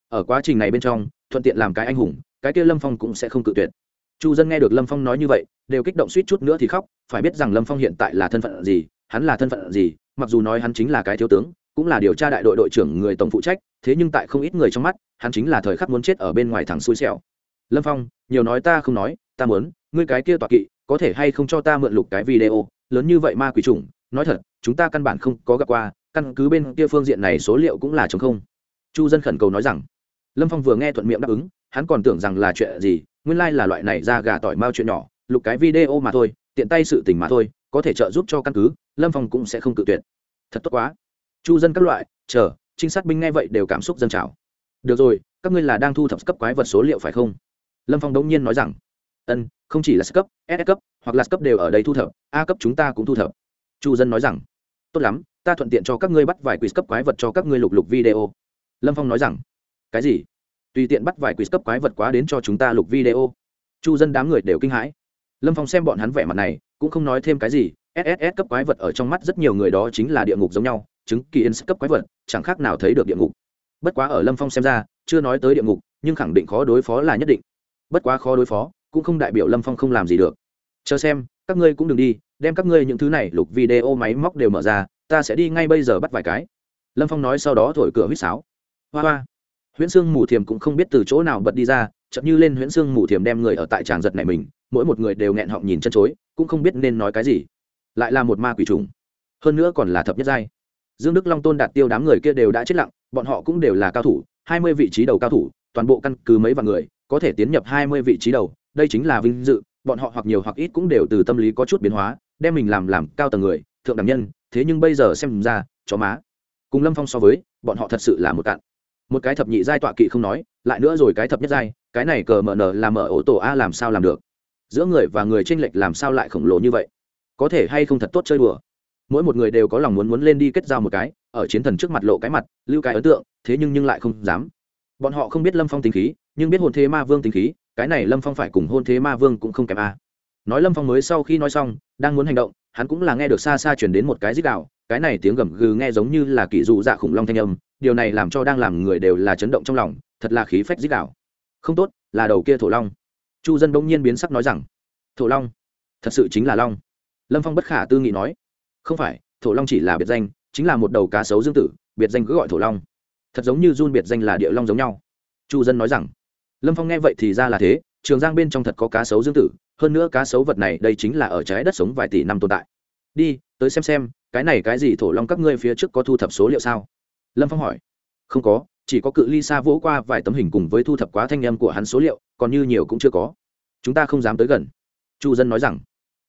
Ở quá trình này bên trong, thuận tiện làm cái anh hùng, cái kia lâm phong cũng sẽ không cự tuyệt. Chu dân nghe được lâm phong nói như vậy, đều kích động suýt chút nữa thì khóc, phải biết rằng lâm phong hiện tại là thân phận gì, hắn là thân phận gì, mặc dù nói hắn chính là cái thiếu tướng cũng là điều tra đại đội đội trưởng người tổng phụ trách, thế nhưng tại không ít người trong mắt, hắn chính là thời khắc muốn chết ở bên ngoài thằng xui xẻo. Lâm phong, nhiều nói ta không nói, ta muốn, ngươi cái kia tọa kỵ, có thể hay không cho ta mượn lục cái video, lớn như vậy ma quỷ trùng nói thật, chúng ta căn bản không có gặp qua, căn cứ bên kia phương diện này số liệu cũng là chống không. Chu dân khẩn cầu nói rằng, lâm phong vừa nghe thuận miệng đáp ứng, hắn còn tưởng rằng là chuyện gì, nguyên lai là loại này ra gà tỏi mao chuyện nhỏ, lục cái video mà thôi, tiện tay sự tình mà thôi, có thể trợ giúp cho căn cứ, lâm phong cũng sẽ không cự tuyệt. Thật tốt quá chu dân các loại, chờ, trinh sát binh nghe vậy đều cảm xúc dân trào. Được rồi, các ngươi là đang thu thập cấp quái vật số liệu phải không? Lâm phong đống nhiên nói rằng, ân, không chỉ là S cấp s cấp, hoặc là cấp đều ở đây thu thập, a cấp chúng ta cũng thu thập. Chu dân nói rằng, tốt lắm, ta thuận tiện cho các ngươi bắt vài quiz cấp quái vật cho các ngươi lục lục video. Lâm phong nói rằng, cái gì? Tùy tiện bắt vài quiz cấp quái vật quá đến cho chúng ta lục video? Chu dân đám người đều kinh hãi. Lâm phong xem bọn hắn vẻ mặt này, cũng không nói thêm cái gì sss cấp quái vật ở trong mắt rất nhiều người đó chính là địa ngục giống nhau chứng kỳ yên cấp quái vật, chẳng khác nào thấy được địa ngục. Bất quá ở lâm phong xem ra, chưa nói tới địa ngục, nhưng khẳng định khó đối phó là nhất định. Bất quá khó đối phó, cũng không đại biểu lâm phong không làm gì được. Chờ xem, các ngươi cũng đừng đi, đem các ngươi những thứ này lục video máy móc đều mở ra, ta sẽ đi ngay bây giờ bắt vài cái. Lâm phong nói sau đó thổi cửa huýt sáo. Hoa hoa. Huyễn sương mù thiềm cũng không biết từ chỗ nào bật đi ra chậm như lên huyễn sương mù thiềm đem người ở tại tràng giật này mình, mỗi một người đều nghẹn họng nhìn chân chối, cũng không biết nên nói cái gì. Lại là một ma quỷ trùng. Hơn nữa còn là thập nhất giai dương đức long tôn đạt tiêu đám người kia đều đã chết lặng, bọn họ cũng đều là cao thủ, hai mươi vị trí đầu cao thủ, toàn bộ căn cứ mấy vạn người, có thể tiến nhập hai mươi vị trí đầu, đây chính là vinh dự, bọn họ hoặc nhiều hoặc ít cũng đều từ tâm lý có chút biến hóa, đem mình làm làm cao tầng người, thượng đẳng nhân, thế nhưng bây giờ xem ra, chó má. Cùng lâm phong so với, bọn họ thật sự là một cạn. Một cái thập nhị giai tọa kỵ không nói, lại nữa rồi cái thập nhất giai, cái này cờ mở nở làm mở ổ tổ a làm sao làm được? Giữa người và người tranh lệch làm sao lại khổng lồ như vậy? Có thể hay không thật tốt chơi đùa? Mỗi một người đều có lòng muốn muốn lên đi kết giao một cái, ở chiến thần trước mặt lộ cái mặt, lưu cái ấn tượng, thế nhưng nhưng lại không dám. Bọn họ không biết lâm phong tính khí, nhưng biết hôn thế ma vương tính khí, cái này lâm phong phải cùng hôn thế ma vương cũng không kém a. Nói lâm phong mới sau khi nói xong, đang muốn hành động, hắn cũng là nghe được xa xa chuyển đến một cái dích đạo cái này tiếng gầm gừ nghe giống như là kỷ dụ dạ khủng long thanh âm, điều này làm cho đang làm người đều là chấn động trong lòng, thật là khí phách dích đạo không tốt, là đầu kia thổ long. Chu dân bỗng nhiên biến sắc nói rằng, thổ long, thật sự chính là long. Lâm phong bất khả tư nghị nói không phải, thổ long chỉ là biệt danh, chính là một đầu cá sấu dương tử, biệt danh cứ gọi thổ long. Thật giống như run biệt danh là địa long giống nhau. Chu dân nói rằng, lâm phong nghe vậy thì ra là thế, trường giang bên trong thật có cá sấu dương tử, hơn nữa cá sấu vật này đây chính là ở trái đất sống vài tỷ năm tồn tại. Đi, tới xem xem, cái này cái gì thổ long các ngươi phía trước có thu thập số liệu sao? Lâm phong hỏi. Không có, chỉ có cự ly xa vỗ qua vài tấm hình cùng với thu thập quá thanh âm của hắn số liệu, còn như nhiều cũng chưa có. Chúng ta không dám tới gần. Chu dân nói rằng,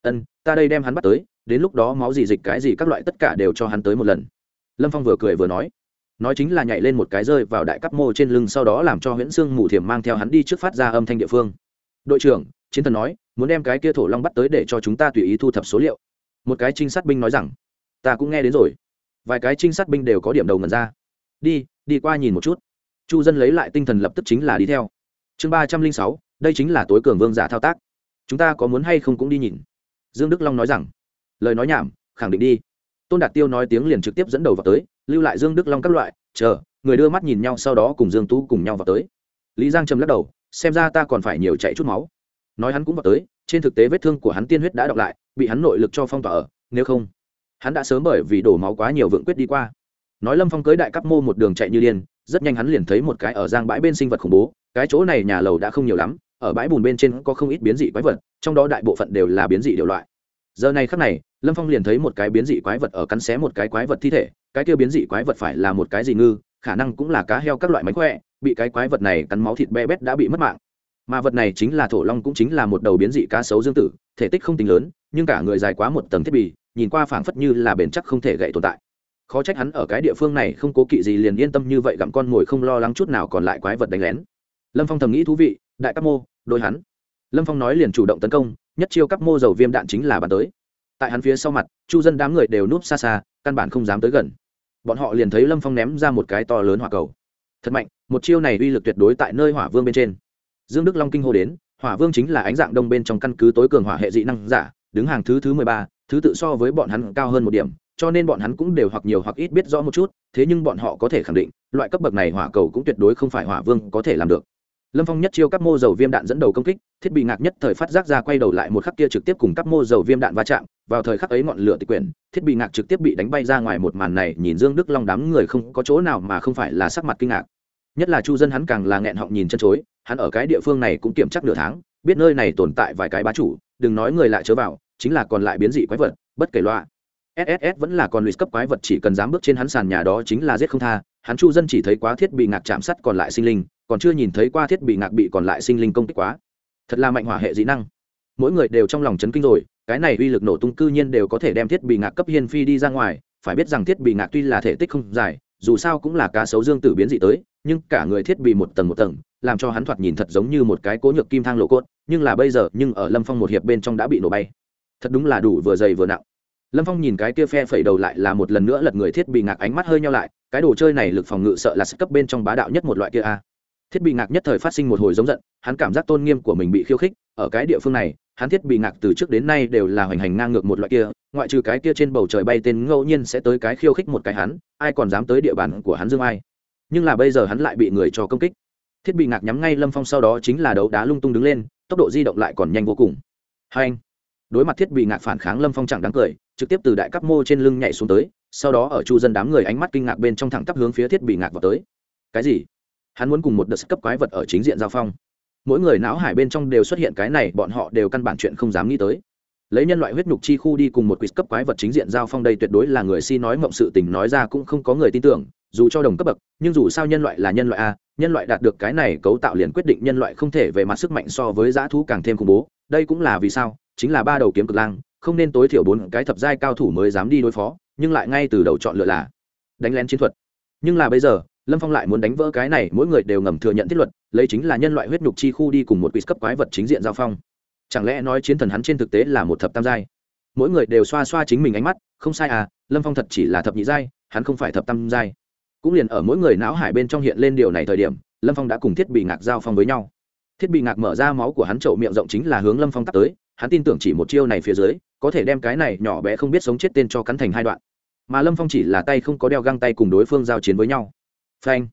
ân, ta đây đem hắn bắt tới đến lúc đó máu gì dịch cái gì các loại tất cả đều cho hắn tới một lần. Lâm phong vừa cười vừa nói nói chính là nhảy lên một cái rơi vào đại cấp mô trên lưng sau đó làm cho huyễn sương mù thiềm mang theo hắn đi trước phát ra âm thanh địa phương. Đội trưởng, chiến thần nói, muốn đem cái kia thổ long bắt tới để cho chúng ta tùy ý thu thập số liệu. Một cái trinh sát binh nói rằng, ta cũng nghe đến rồi. Vài cái trinh sát binh đều có điểm đầu ngần ra. Đi đi qua nhìn một chút. Chu dân lấy lại tinh thần lập tức chính là đi theo. Chương ba trăm linh sáu, đây chính là tối cường vương giả thao tác. Chúng ta có muốn hay không cũng đi nhìn. Dương đức long nói rằng lời nói nhảm, khẳng định đi. Tôn đạt tiêu nói tiếng liền trực tiếp dẫn đầu vào tới, lưu lại dương đức long các loại, chờ, người đưa mắt nhìn nhau sau đó cùng dương tú cùng nhau vào tới. Lý giang trầm lắc đầu, xem ra ta còn phải nhiều chạy chút máu. Nói hắn cũng vào tới, trên thực tế vết thương của hắn tiên huyết đã đọc lại, bị hắn nội lực cho phong tỏa ở, nếu không, hắn đã sớm bởi vì đổ máu quá nhiều vượng quyết đi qua. Nói lâm phong cưới đại cấp mô một đường chạy như điên, rất nhanh hắn liền thấy một cái ở giang bãi bên sinh vật khủng bố, cái chỗ này nhà lầu đã không nhiều lắm, ở bãi bùn bên trên có không ít biến dị quái vật, trong đó đại bộ phận đều là biến dị điều loại. Giờ này khắc này lâm phong liền thấy một cái biến dị quái vật ở cắn xé một cái quái vật thi thể, cái kia biến dị quái vật phải là một cái gì ngư, khả năng cũng là cá heo các loại mánh khỏe, bị cái quái vật này cắn máu thịt be bét đã bị mất mạng. Mà vật này chính là thổ long cũng chính là một đầu biến dị cá sấu dương tử, thể tích không tính lớn, nhưng cả người dài quá một tầng thiết bị, nhìn qua phảng phất như là bền chắc không thể gậy tồn tại. Khó trách hắn ở cái địa phương này không cố kỵ gì liền yên tâm như vậy gặm con ngồi không lo lắng chút nào còn lại quái vật đánh lén. Lâm phong thầm nghĩ thú vị, đại cấp mô, đôi hắn. Lâm phong nói liền chủ động tấn công, nhất chiêu cấp mô dầu viêm đạn chính là bàn tới tại hắn phía sau mặt, chu dân đám người đều núp xa xa, căn bản không dám tới gần. Bọn họ liền thấy lâm phong ném ra một cái to lớn hỏa cầu. Thật mạnh, một chiêu này uy lực tuyệt đối tại nơi hỏa vương bên trên. Dương đức long kinh hô đến, hỏa vương chính là ánh dạng đông bên trong căn cứ tối cường hỏa hệ dị năng giả, đứng hàng thứ thứ mười ba, thứ tự so với bọn hắn cao hơn một điểm, cho nên bọn hắn cũng đều hoặc nhiều hoặc ít biết rõ một chút, thế nhưng bọn họ có thể khẳng định, loại cấp bậc này hỏa cầu cũng tuyệt đối không phải hỏa vương có thể làm được. Lâm phong nhất chiêu các mô dầu viêm đạn dẫn đầu công kích, thiết bị ngạc nhất thời phát giác ra quay đầu lại một khắc kia trực tiếp cùng các mô dầu viêm đạn va chạm vào thời khắc ấy ngọn lửa tịch quyển, thiết bị ngạc trực tiếp bị đánh bay ra ngoài một màn này, nhìn dương đức long đám người không có chỗ nào mà không phải là sắc mặt kinh ngạc. Nhất là chu dân hắn càng là nghẹn họng nhìn chân chối, hắn ở cái địa phương này cũng kiểm chắc nửa tháng, biết nơi này tồn tại vài cái bá chủ, đừng nói người lại chớ vào, chính là còn lại biến dị quái vật, bất kể loa sss vẫn là còn lùi cấp quái vật, chỉ cần dám bước trên hắn sàn nhà đó chính là giết không tha, hắn chu dân chỉ thấy quá thiết bị ngạc chạm sắt còn lại sinh linh, còn chưa nhìn thấy qua thiết bị ngạc bị còn lại sinh linh công kích quá. Thật là mạnh hỏa hệ dị năng. Mỗi người đều trong lòng chấn kinh rồi cái này uy lực nổ tung cư nhiên đều có thể đem thiết bị ngạc cấp hiên phi đi ra ngoài, phải biết rằng thiết bị ngạc tuy là thể tích không dài, dù sao cũng là cá sấu dương tử biến dị tới, nhưng cả người thiết bị một tầng một tầng, làm cho hắn thoạt nhìn thật giống như một cái cố nhược kim thang lộ cốt, nhưng là bây giờ, nhưng ở lâm phong một hiệp bên trong đã bị nổ bay. Thật đúng là đủ vừa dày vừa nặng. Lâm phong nhìn cái kia phe phẩy đầu lại là một lần nữa lật người thiết bị ngạc ánh mắt hơi nhau lại, cái đồ chơi này lực phòng ngự sợ là sức cấp bên trong bá đạo nhất một loại kia a. Thiết bị ngạc nhất thời phát sinh một hồi giống giận, hắn cảm giác tôn nghiêm của mình bị khiêu khích, ở cái địa phương này hắn thiết bị ngạc từ trước đến nay đều là hoành hành ngang ngược một loại kia, ngoại trừ cái kia trên bầu trời bay tên ngẫu nhiên sẽ tới cái khiêu khích một cái hắn, ai còn dám tới địa bàn của hắn dương ai. Nhưng là bây giờ hắn lại bị người cho công kích. Thiết bị ngạc nhắm ngay lâm phong sau đó chính là đấu đá lung tung đứng lên, tốc độ di động lại còn nhanh vô cùng. Hai anh. Đối mặt thiết bị ngạc phản kháng lâm phong chẳng đáng cười, trực tiếp từ đại cấp mô trên lưng nhảy xuống tới, sau đó ở chu dân đám người ánh mắt kinh ngạc bên trong thẳng tắp hướng phía thiết bị ngạc vào tới. Cái gì? Hắn muốn cùng một đợt cấp quái vật ở chính diện giao phong mỗi người não hải bên trong đều xuất hiện cái này, bọn họ đều căn bản chuyện không dám nghĩ tới. Lấy nhân loại huyết nhục chi khu đi cùng một quýt cấp quái vật chính diện giao phong đây tuyệt đối là người si nói mộng sự tình nói ra cũng không có người tin tưởng, dù cho đồng cấp bậc, nhưng dù sao nhân loại là nhân loại a, nhân loại đạt được cái này cấu tạo liền quyết định nhân loại không thể về mặt sức mạnh so với dã thú càng thêm khủng bố. Đây cũng là vì sao, chính là ba đầu kiếm cực lang, không nên tối thiểu bốn cái thập giai cao thủ mới dám đi đối phó, nhưng lại ngay từ đầu chọn lựa là đánh lén chiến thuật. Nhưng là bây giờ lâm phong lại muốn đánh vỡ cái này, mỗi người đều ngầm thừa nhận thiết luật, lấy chính là nhân loại huyết nhục chi khu đi cùng một quýt cấp quái vật chính diện giao phong. Chẳng lẽ nói chiến thần hắn trên thực tế là một thập tam giai? Mỗi người đều xoa xoa chính mình ánh mắt, không sai à lâm phong thật chỉ là thập nhị giai, hắn không phải thập tam giai. Cũng liền ở mỗi người não hải bên trong hiện lên điều này thời điểm, lâm phong đã cùng thiết bị ngạc giao phong với nhau. Thiết bị ngạc mở ra máu của hắn trậu miệng rộng chính là hướng lâm phong tắt tới, hắn tin tưởng chỉ một chiêu này phía dưới, có thể đem cái này nhỏ bé không biết sống chết tên cho cắn thành hai đoạn. Mà lâm phong chỉ là tay không có đeo găng tay cùng đối phương giao chiến với nhau phanh.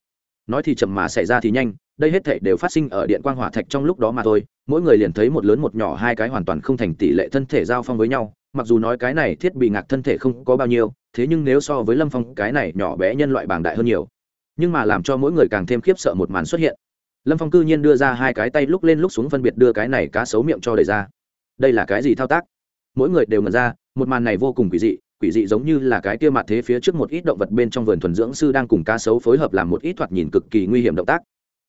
Nói thì chậm mà xảy ra thì nhanh, đây hết thể đều phát sinh ở điện quang hỏa thạch trong lúc đó mà thôi. Mỗi người liền thấy một lớn một nhỏ hai cái hoàn toàn không thành tỷ lệ thân thể giao phong với nhau. Mặc dù nói cái này thiết bị ngạc thân thể không có bao nhiêu, thế nhưng nếu so với lâm phong, cái này nhỏ bé nhân loại bảng đại hơn nhiều. Nhưng mà làm cho mỗi người càng thêm khiếp sợ một màn xuất hiện. Lâm phong cư nhiên đưa ra hai cái tay lúc lên lúc xuống phân biệt đưa cái này cá sấu miệng cho đầy ra. Đây là cái gì thao tác? Mỗi người đều ngẩn ra, một màn này vô cùng quỷ dị quỷ dị giống như là cái kia mặt thế phía trước một ít động vật bên trong vườn thuần dưỡng sư đang cùng cá sấu phối hợp làm một ít thoạt nhìn cực kỳ nguy hiểm động tác.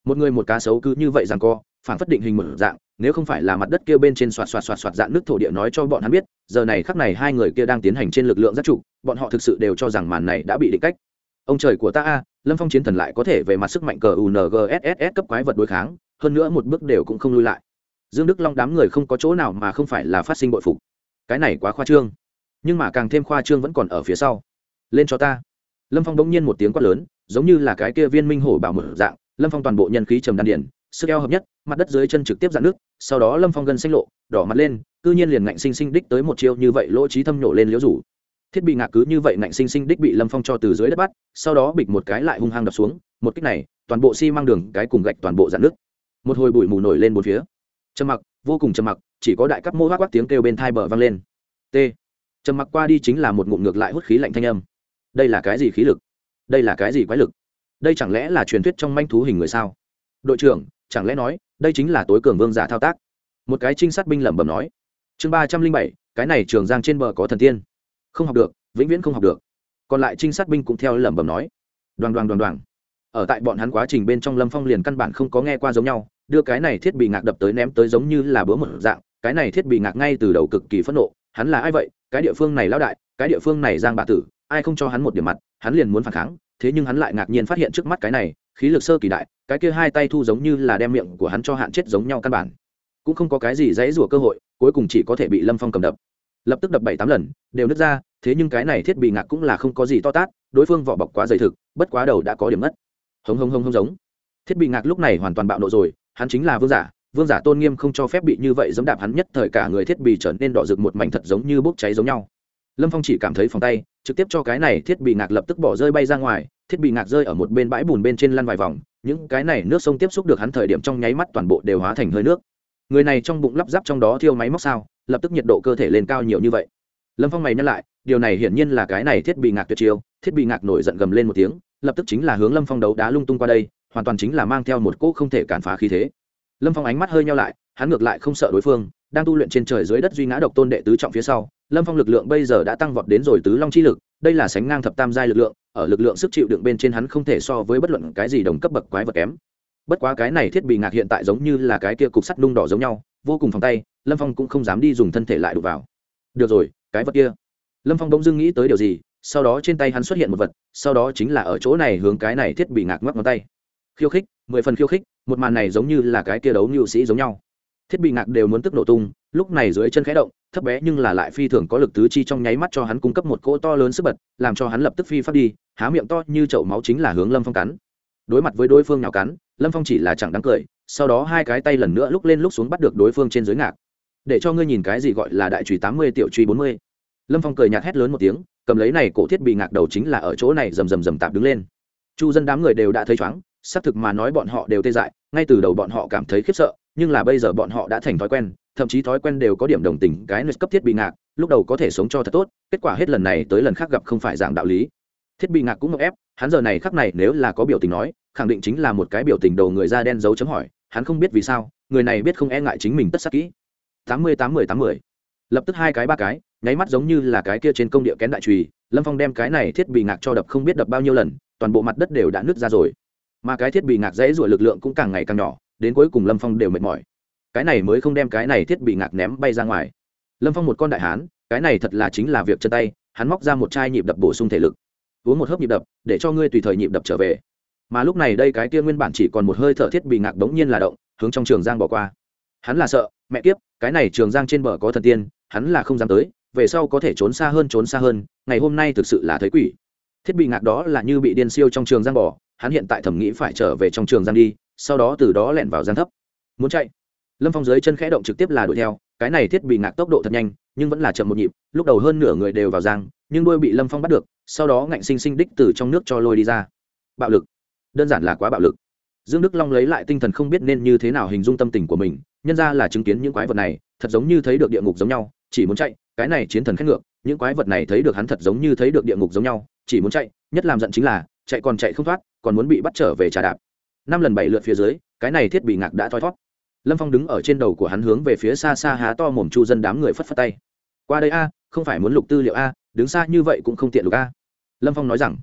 Một người một cá sấu cứ như vậy rằng co phản phất định hình một dạng, nếu không phải là mặt đất kia bên trên xoạt xoạt xoạt xoạt dạng nước thổ địa nói cho bọn hắn biết, giờ này khắc này hai người kia đang tiến hành trên lực lượng giác trụ, bọn họ thực sự đều cho rằng màn này đã bị định cách. Ông trời của ta a, lâm phong chiến thần lại có thể về mặt sức mạnh cờ ungss cấp quái vật đối kháng, hơn nữa một bước đều cũng không lui lại. Dương đức long đám người không có chỗ nào mà không phải là phát sinh bội phục. Cái này quá khoa trương nhưng mà càng thêm khoa trương vẫn còn ở phía sau. Lên cho ta. Lâm phong bỗng nhiên một tiếng quát lớn, giống như là cái kia viên minh hổ bảo mở dạng, lâm phong toàn bộ nhân khí trầm đan điển sức eo hợp nhất, mặt đất dưới chân trực tiếp dạn nước, sau đó lâm phong gân xanh lộ, đỏ mặt lên, cư nhiên liền ngạnh sinh sinh đích tới một chiêu như vậy lỗ trí thâm nhổ lên liễu rủ. Thiết bị ngạc cứ như vậy ngạnh sinh sinh đích bị lâm phong cho từ dưới đất bắt, sau đó bịch một cái lại hung hăng đập xuống, một cách này, toàn bộ xi、si、mang đường, cái cùng gạch toàn bộ dạn nước. Một hồi bụi mù nổi lên một phía. Trầm mặc, vô cùng trầm mặc, chỉ có đại cấp mô hoác quát tiếng kêu bên thai bờ vang lên. T trầm mặc qua đi chính là một ngụm ngược lại hút khí lạnh thanh âm. Đây là cái gì khí lực? Đây là cái gì quái lực? Đây chẳng lẽ là truyền thuyết trong manh thú hình người sao? Đội trưởng, chẳng lẽ nói, đây chính là tối cường vương giả thao tác? Một cái trinh sát binh lẩm bẩm nói. Chương ba trăm linh bảy, cái này trường giang trên bờ có thần tiên. Không học được, vĩnh viễn không học được. Còn lại trinh sát binh cũng theo lẩm bẩm nói. Đoàn đoàn đoàn đoàn ở tại bọn hắn quá trình bên trong lâm phong liền căn bản không có nghe qua giống nhau, đưa cái này thiết bị ngạc đập tới ném tới giống như là bữa một dạng, cái này thiết bị ngạc ngay từ đầu cực kỳ phẫn nộ hắn là ai vậy? Cái địa phương này lão đại, cái địa phương này giang bà tử, ai không cho hắn một điểm mặt, hắn liền muốn phản kháng. Thế nhưng hắn lại ngạc nhiên phát hiện trước mắt cái này, khí lực sơ kỳ đại, cái kia hai tay thu giống như là đem miệng của hắn cho hạn chết giống nhau căn bản. Cũng không có cái gì dãy rủa cơ hội, cuối cùng chỉ có thể bị lâm phong cầm đập. Lập tức đập bảy tám lần, đều nứt ra, thế nhưng cái này thiết bị ngạc cũng là không có gì to tát, đối phương vỏ bọc quá dày thực, bất quá đầu đã có điểm mất hống hống hống hống giống. Thiết bị ngạc lúc này hoàn toàn bạo nộ rồi, hắn chính là vương giả vương giả tôn nghiêm không cho phép bị như vậy giống đạp hắn nhất thời cả người thiết bị trở nên đỏ rực một mảnh thật giống như bốc cháy giống nhau. Lâm phong chỉ cảm thấy phòng tay, trực tiếp cho cái này thiết bị ngạc lập tức bỏ rơi bay ra ngoài, thiết bị ngạc rơi ở một bên bãi bùn bên trên lăn vài vòng, những cái này nước sông tiếp xúc được hắn thời điểm trong nháy mắt toàn bộ đều hóa thành hơi nước. Người này trong bụng lắp ráp trong đó thiêu máy móc sao, lập tức nhiệt độ cơ thể lên cao nhiều như vậy. Lâm phong mày nhắc lại, điều này hiển nhiên là cái này thiết bị ngạc tuyệt chiêu, thiết bị ngạc nổi giận gầm lên một tiếng, lập tức chính là hướng lâm phong đấu đá lung tung qua đây, hoàn toàn chính là mang theo một cỗ không thể cản phá khí thế lâm phong ánh mắt hơi nhau lại, hắn ngược lại không sợ đối phương, đang tu luyện trên trời dưới đất duy ngã độc tôn đệ tứ trọng phía sau, lâm phong lực lượng bây giờ đã tăng vọt đến rồi tứ long chi lực, đây là sánh ngang thập tam giai lực lượng, ở lực lượng sức chịu đựng bên trên hắn không thể so với bất luận cái gì đồng cấp bậc quái vật kém. Bất quá cái này thiết bị ngạc hiện tại giống như là cái kia cục sắt nung đỏ giống nhau, vô cùng phòng tay, lâm phong cũng không dám đi dùng thân thể lại đụng vào. Được rồi, cái vật kia. Lâm phong bỗng dưng nghĩ tới điều gì, sau đó trên tay hắn xuất hiện một vật, sau đó chính là ở chỗ này hướng cái này thiết bị ngạc ngoắc ngón tay. Khiêu khích, mười phần khiêu khích một màn này giống như là cái kia đấu nhu sĩ giống nhau. Thiết bị ngạc đều muốn tức nổ tung, lúc này dưới chân khẽ động, thấp bé nhưng là lại phi thường có lực tứ chi trong nháy mắt cho hắn cung cấp một cỗ to lớn sức bật, làm cho hắn lập tức phi phát đi, há miệng to như chậu máu chính là hướng lâm phong cắn. Đối mặt với đối phương nào cắn, lâm phong chỉ là chẳng đáng cười, sau đó hai cái tay lần nữa lúc lên lúc xuống bắt được đối phương trên dưới ngạc. Để cho ngươi nhìn cái gì gọi là đại trùy tám mươi tiểu truy bốn mươi. Lâm phong cười nhạt hét lớn một tiếng, cầm lấy này cổ thiết bị ngạc đầu chính là ở chỗ này rầm rầm rầm tạp đứng lên. Chu dân đám người đều đã thấy chóng, xác thực mà nói bọn họ đều tê dại ngay từ đầu bọn họ cảm thấy khiếp sợ, nhưng là bây giờ bọn họ đã thành thói quen, thậm chí thói quen đều có điểm đồng tình cái nơi cấp thiết bị ngạc, lúc đầu có thể sống cho thật tốt, kết quả hết lần này tới lần khác gặp không phải dạng đạo lý. Thiết bị ngạc cũng ngọc ép, hắn giờ này khắc này nếu là có biểu tình nói, khẳng định chính là một cái biểu tình đầu người da đen dấu chấm hỏi, hắn không biết vì sao, người này biết không e ngại chính mình tất sắc kỹ. Tám mươi tám mươi tám mươi lập tức hai cái ba cái, nháy mắt giống như là cái kia trên công địa kén đại trùy, lâm phong đem cái này thiết bị ngạc cho đập không biết đập bao nhiêu lần, toàn bộ mặt đất đều đã nứt ra rồi mà cái thiết bị ngạc dễ rủa lực lượng cũng càng ngày càng nhỏ, đến cuối cùng lâm phong đều mệt mỏi. Cái này mới không đem cái này thiết bị ngạc ném bay ra ngoài. Lâm phong một con đại hán, cái này thật là chính là việc chân tay, hắn móc ra một chai nhịp đập bổ sung thể lực. Uống một hớp nhịp đập, để cho ngươi tùy thời nhịp đập trở về. Mà lúc này đây cái kia nguyên bản chỉ còn một hơi thở thiết bị ngạc bỗng nhiên là động, hướng trong trường giang bỏ qua. Hắn là sợ, mẹ kiếp, cái này trường giang trên bờ có thần tiên, hắn là không dám tới, về sau có thể trốn xa hơn, trốn xa hơn, ngày hôm nay thực sự là thấy quỷ. Thiết bị ngạc đó là như bị điên siêu trong trường giang bỏ hắn hiện tại thẩm nghĩ phải trở về trong trường giang đi, sau đó từ đó lẻn vào giang thấp. Muốn chạy? Lâm phong dưới chân khẽ động trực tiếp là đuổi theo, cái này thiết bị ngạc tốc độ thật nhanh, nhưng vẫn là chậm một nhịp, lúc đầu hơn nửa người đều vào giang, nhưng đuôi bị lâm phong bắt được, sau đó ngạnh sinh sinh đích từ trong nước cho lôi đi ra. Bạo lực. Đơn giản là quá bạo lực. Dương đức long lấy lại tinh thần không biết nên như thế nào hình dung tâm tình của mình, nhân ra là chứng kiến những quái vật này, thật giống như thấy được địa ngục giống nhau, chỉ muốn chạy, cái này chiến thần khét ngược, những quái vật này thấy được hắn thật giống như thấy được địa ngục giống nhau, chỉ muốn chạy, nhất làm giận chính là chạy còn chạy không thoát, còn muốn bị bắt trở về trà đạp. Năm lần bảy lượt phía dưới, cái này thiết bị ngạc đã thoi thoát lâm phong đứng ở trên đầu của hắn hướng về phía xa xa há to mồm chu dân đám người phất phất tay. Qua đây a, không phải muốn lục tư liệu a, đứng xa như vậy cũng không tiện lục a. Lâm phong nói rằng.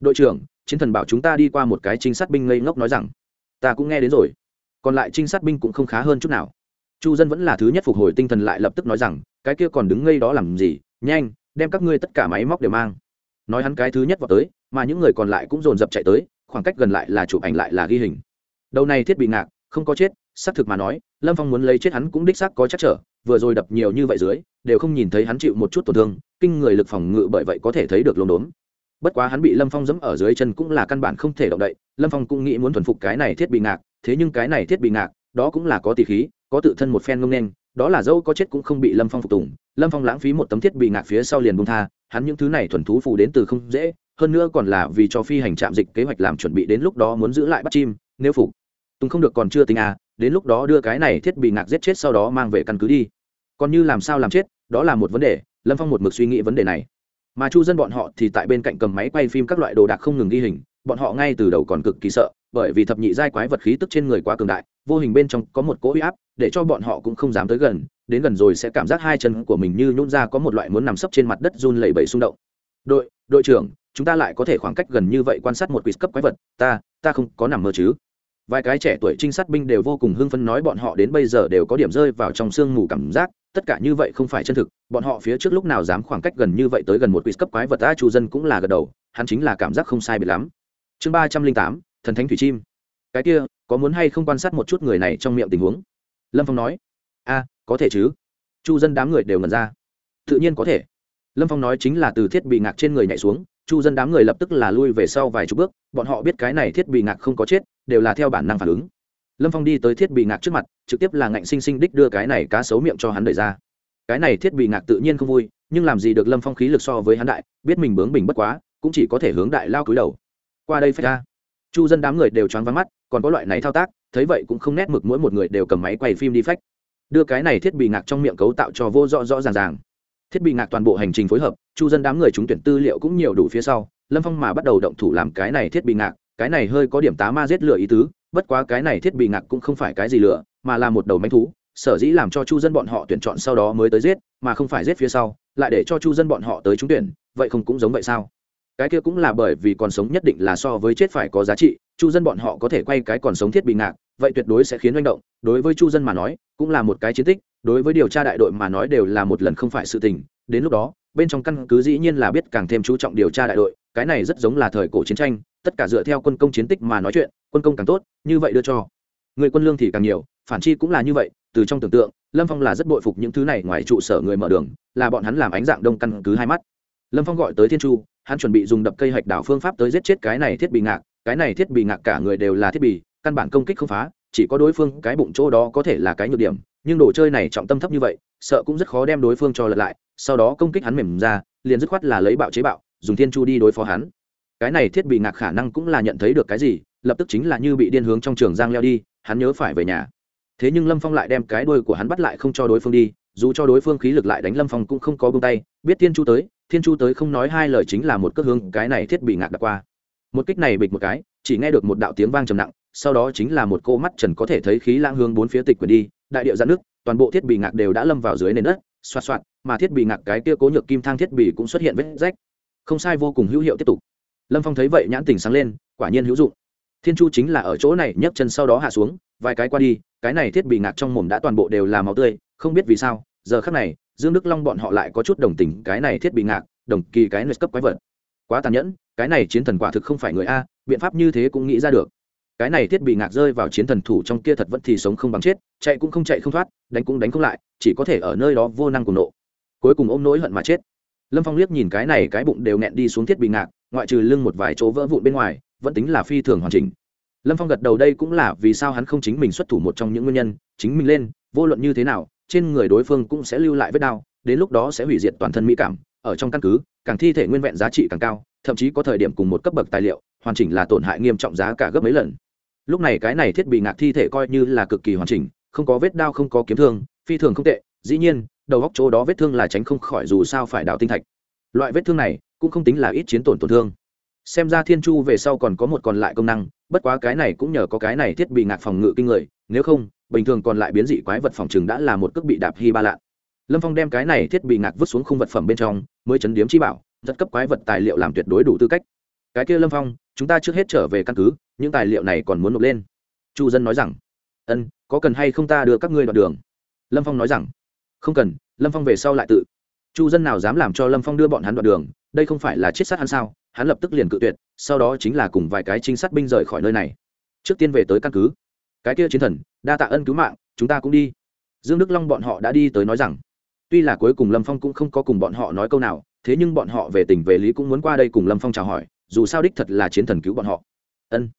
Đội trưởng, chiến thần bảo chúng ta đi qua một cái trinh sát binh ngây ngốc nói rằng, ta cũng nghe đến rồi. Còn lại trinh sát binh cũng không khá hơn chút nào. Chu dân vẫn là thứ nhất phục hồi tinh thần lại lập tức nói rằng, cái kia còn đứng ngây đó làm gì? Nhanh, đem các ngươi tất cả máy móc đều mang. Nói hắn cái thứ nhất vào tới mà những người còn lại cũng dồn dập chạy tới, khoảng cách gần lại là chụp ảnh lại là ghi hình. Đầu này thiết bị ngạc, không có chết, xác thực mà nói, lâm phong muốn lấy chết hắn cũng đích xác có chắc trở, vừa rồi đập nhiều như vậy dưới, đều không nhìn thấy hắn chịu một chút tổn thương, kinh người lực phòng ngự bởi vậy có thể thấy được lốm đốm. Bất quá hắn bị lâm phong dẫm ở dưới chân cũng là căn bản không thể động đậy, lâm phong cũng nghĩ muốn thuần phục cái này thiết bị ngạc, thế nhưng cái này thiết bị ngạc, đó cũng là có tỷ khí, có tự thân một phen ngông nên đó là dẫu có chết cũng không bị lâm phong phục tùng. Lâm phong lãng phí một tấm thiết bị ngạc phía sau liền bung tha, hắn những thứ này thuần thú phù đến từ không dễ hơn nữa còn là vì cho phi hành trạm dịch kế hoạch làm chuẩn bị đến lúc đó muốn giữ lại bắt chim, nếu phục. Tùng không được còn chưa tính à đến lúc đó đưa cái này thiết bị ngạc giết chết sau đó mang về căn cứ đi. Còn như làm sao làm chết, đó là một vấn đề, lâm phong một mực suy nghĩ vấn đề này. Mà chu dân bọn họ thì tại bên cạnh cầm máy quay phim các loại đồ đạc không ngừng ghi hình, bọn họ ngay từ đầu còn cực kỳ sợ, bởi vì thập nhị giai quái vật khí tức trên người quá cường đại, vô hình bên trong có một cỗ uy áp, để cho bọn họ cũng không dám tới gần, đến gần rồi sẽ cảm giác hai chân của mình như nhún ra có một loại muốn nằm sấp trên mặt đất run lẩy bẩy xung động. Đội đội trưởng chúng ta lại có thể khoảng cách gần như vậy quan sát một quỷ cấp quái vật, ta ta không có nằm mơ chứ. Vài cái trẻ tuổi trinh sát binh đều vô cùng hưng phấn nói bọn họ đến bây giờ đều có điểm rơi vào trong sương mù cảm giác, tất cả như vậy không phải chân thực, bọn họ phía trước lúc nào dám khoảng cách gần như vậy tới gần một quỷ cấp quái vật ta chu dân cũng là gật đầu, hắn chính là cảm giác không sai biệt lắm. Chương ba trăm linh tám, thần thánh thủy chim. Cái kia, có muốn hay không quan sát một chút người này trong miệng tình huống? Lâm phong nói. A, có thể chứ. Chu dân đám người đều ngần ra. Tự nhiên có thể. Lâm phong nói chính là từ thiết bị ngạc trên người nhảy xuống chu dân đám người lập tức là lui về sau vài chục bước, bọn họ biết cái này thiết bị ngạc không có chết, đều là theo bản năng phản ứng. Lâm phong đi tới thiết bị ngạc trước mặt, trực tiếp là ngạnh sinh sinh đích đưa cái này cá sấu miệng cho hắn đẩy ra. Cái này thiết bị ngạc tự nhiên không vui, nhưng làm gì được lâm phong khí lực so với hắn đại, biết mình bướng bình bất quá, cũng chỉ có thể hướng đại lao cúi đầu. Qua đây phải ra. Chu dân đám người đều choáng vắng mắt, còn có loại này thao tác, thấy vậy cũng không nét mực mỗi một người đều cầm máy quay phim đi phách. Đưa cái này thiết bị ngạc trong miệng cấu tạo cho vô rõ rõ ràng ràng. Thiết bị ngạc toàn bộ hành trình phối hợp chu dân đám người trúng tuyển tư liệu cũng nhiều đủ phía sau, lâm phong mà bắt đầu động thủ làm cái này thiết bị ngạc, cái này hơi có điểm tá ma giết lửa ý tứ, bất quá cái này thiết bị ngạc cũng không phải cái gì lửa, mà là một đầu manh thú, sở dĩ làm cho chu dân bọn họ tuyển chọn sau đó mới tới giết, mà không phải giết phía sau, lại để cho chu dân bọn họ tới trúng tuyển, vậy không cũng giống vậy sao? Cái kia cũng là bởi vì còn sống nhất định là so với chết phải có giá trị, chu dân bọn họ có thể quay cái còn sống thiết bị ngạc, vậy tuyệt đối sẽ khiến manh động, đối với chu dân mà nói, cũng là một cái chiến tích, đối với điều tra đại đội mà nói đều là một lần không phải sự tình, đến lúc đó bên trong căn cứ dĩ nhiên là biết càng thêm chú trọng điều tra đại đội, cái này rất giống là thời cổ chiến tranh, tất cả dựa theo quân công chiến tích mà nói chuyện, quân công càng tốt, như vậy đưa cho. Người quân lương thì càng nhiều, phản chi cũng là như vậy, từ trong tưởng tượng, lâm phong là rất bội phục những thứ này ngoài trụ sở người mở đường, là bọn hắn làm ánh dạng đông căn cứ hai mắt. Lâm phong gọi tới thiên chu, hắn chuẩn bị dùng đập cây hạch đảo phương pháp tới giết chết cái này thiết bị ngạc, cái này thiết bị ngạc cả người đều là thiết bị, căn bản công kích không phá, chỉ có đối phương cái bụng chỗ đó có thể là cái nhược điểm, nhưng đồ chơi này trọng tâm thấp như vậy, sợ cũng rất khó đem đối phương cho lật lại sau đó công kích hắn mềm ra, liền dứt khoát là lấy bạo chế bạo, dùng thiên chu đi đối phó hắn. Cái này thiết bị ngạc khả năng cũng là nhận thấy được cái gì, lập tức chính là như bị điên hướng trong trường giang leo đi, hắn nhớ phải về nhà. Thế nhưng lâm phong lại đem cái đuôi của hắn bắt lại không cho đối phương đi, dù cho đối phương khí lực lại đánh lâm phong cũng không có bông tay, biết thiên chu tới, thiên chu tới không nói hai lời chính là một cước hướng cái này thiết bị ngạc đặt qua. Một kích này bịch một cái, chỉ nghe được một đạo tiếng vang trầm nặng, sau đó chính là một cô mắt trần có thể thấy khí lãng hướng bốn phía tịch quyền đi, đại điệu giãn nước toàn bộ thiết bị ngạc đều đã lâm vào dưới nền đất xoa xoạt mà thiết bị ngạc cái kia cố nhược kim thang thiết bị cũng xuất hiện vết rách. Không sai, vô cùng hữu hiệu tiếp tục. Lâm phong thấy vậy nhãn tình sáng lên, quả nhiên hữu dụng. Thiên chu chính là ở chỗ này, nhấc chân sau đó hạ xuống, vài cái qua đi, cái này thiết bị ngạc trong mồm đã toàn bộ đều là máu tươi, không biết vì sao, giờ khắc này, dương đức long bọn họ lại có chút đồng tình cái này thiết bị ngạc, đồng kỳ cái nơi cấp quái vật. Quá tàn nhẫn, cái này chiến thần quả thực không phải người a, biện pháp như thế cũng nghĩ ra được. Cái này thiết bị ngạc rơi vào chiến thần thủ trong kia thật vẫn thì sống không bằng chết, chạy cũng không chạy không thoát, đánh cũng đánh không lại, chỉ có thể ở nơi đó vô năng cùng nộ cuối cùng ôm nỗi hận mà chết. Lâm phong liếc nhìn cái này cái bụng đều nghẹn đi xuống thiết bị ngạc, ngoại trừ lưng một vài chỗ vỡ vụn bên ngoài, vẫn tính là phi thường hoàn chỉnh. Lâm phong gật đầu đây cũng là vì sao hắn không chính mình xuất thủ một trong những nguyên nhân, chính mình lên, vô luận như thế nào, trên người đối phương cũng sẽ lưu lại vết đau, đến lúc đó sẽ hủy diệt toàn thân mỹ cảm, ở trong căn cứ, càng thi thể nguyên vẹn giá trị càng cao, thậm chí có thời điểm cùng một cấp bậc tài liệu, hoàn chỉnh là tổn hại nghiêm trọng giá cả gấp mấy lần. Lúc này cái này thiết bị ngạc thi thể coi như là cực kỳ hoàn chỉnh, không có vết đau, không có kiếm thương, phi thường không tệ, dĩ nhiên đầu góc chỗ đó vết thương là tránh không khỏi dù sao phải đào tinh thạch. Loại vết thương này cũng không tính là ít chiến tổn tổn thương. Xem ra thiên chu về sau còn có một còn lại công năng, bất quá cái này cũng nhờ có cái này thiết bị ngạc phòng ngự kinh người, nếu không, bình thường còn lại biến dị quái vật phòng chừng đã là một cước bị đạp hy ba lạ lâm phong đem cái này thiết bị ngạc vứt xuống khung vật phẩm bên trong, mới chấn điếm chi bảo, rất cấp quái vật tài liệu làm tuyệt đối đủ tư cách. Cái kia lâm phong, chúng ta trước hết trở về căn cứ, những tài liệu này còn muốn nộp lên. Chu dân nói rằng, ân, có cần hay không ta đưa các ngươi đoạn đường? Lâm phong nói rằng không cần, lâm phong về sau lại tự. Chu dân nào dám làm cho lâm phong đưa bọn hắn đoạn đường, đây không phải là chết sát hắn sao? Hắn lập tức liền cự tuyệt, sau đó chính là cùng vài cái trinh sát binh rời khỏi nơi này. Trước tiên về tới căn cứ. Cái kia chiến thần, đa tạ ân cứu mạng, chúng ta cũng đi. Dương đức long bọn họ đã đi tới nói rằng, tuy là cuối cùng lâm phong cũng không có cùng bọn họ nói câu nào, thế nhưng bọn họ về tình về lý cũng muốn qua đây cùng lâm phong chào hỏi, dù sao đích thật là chiến thần cứu bọn họ. Ân.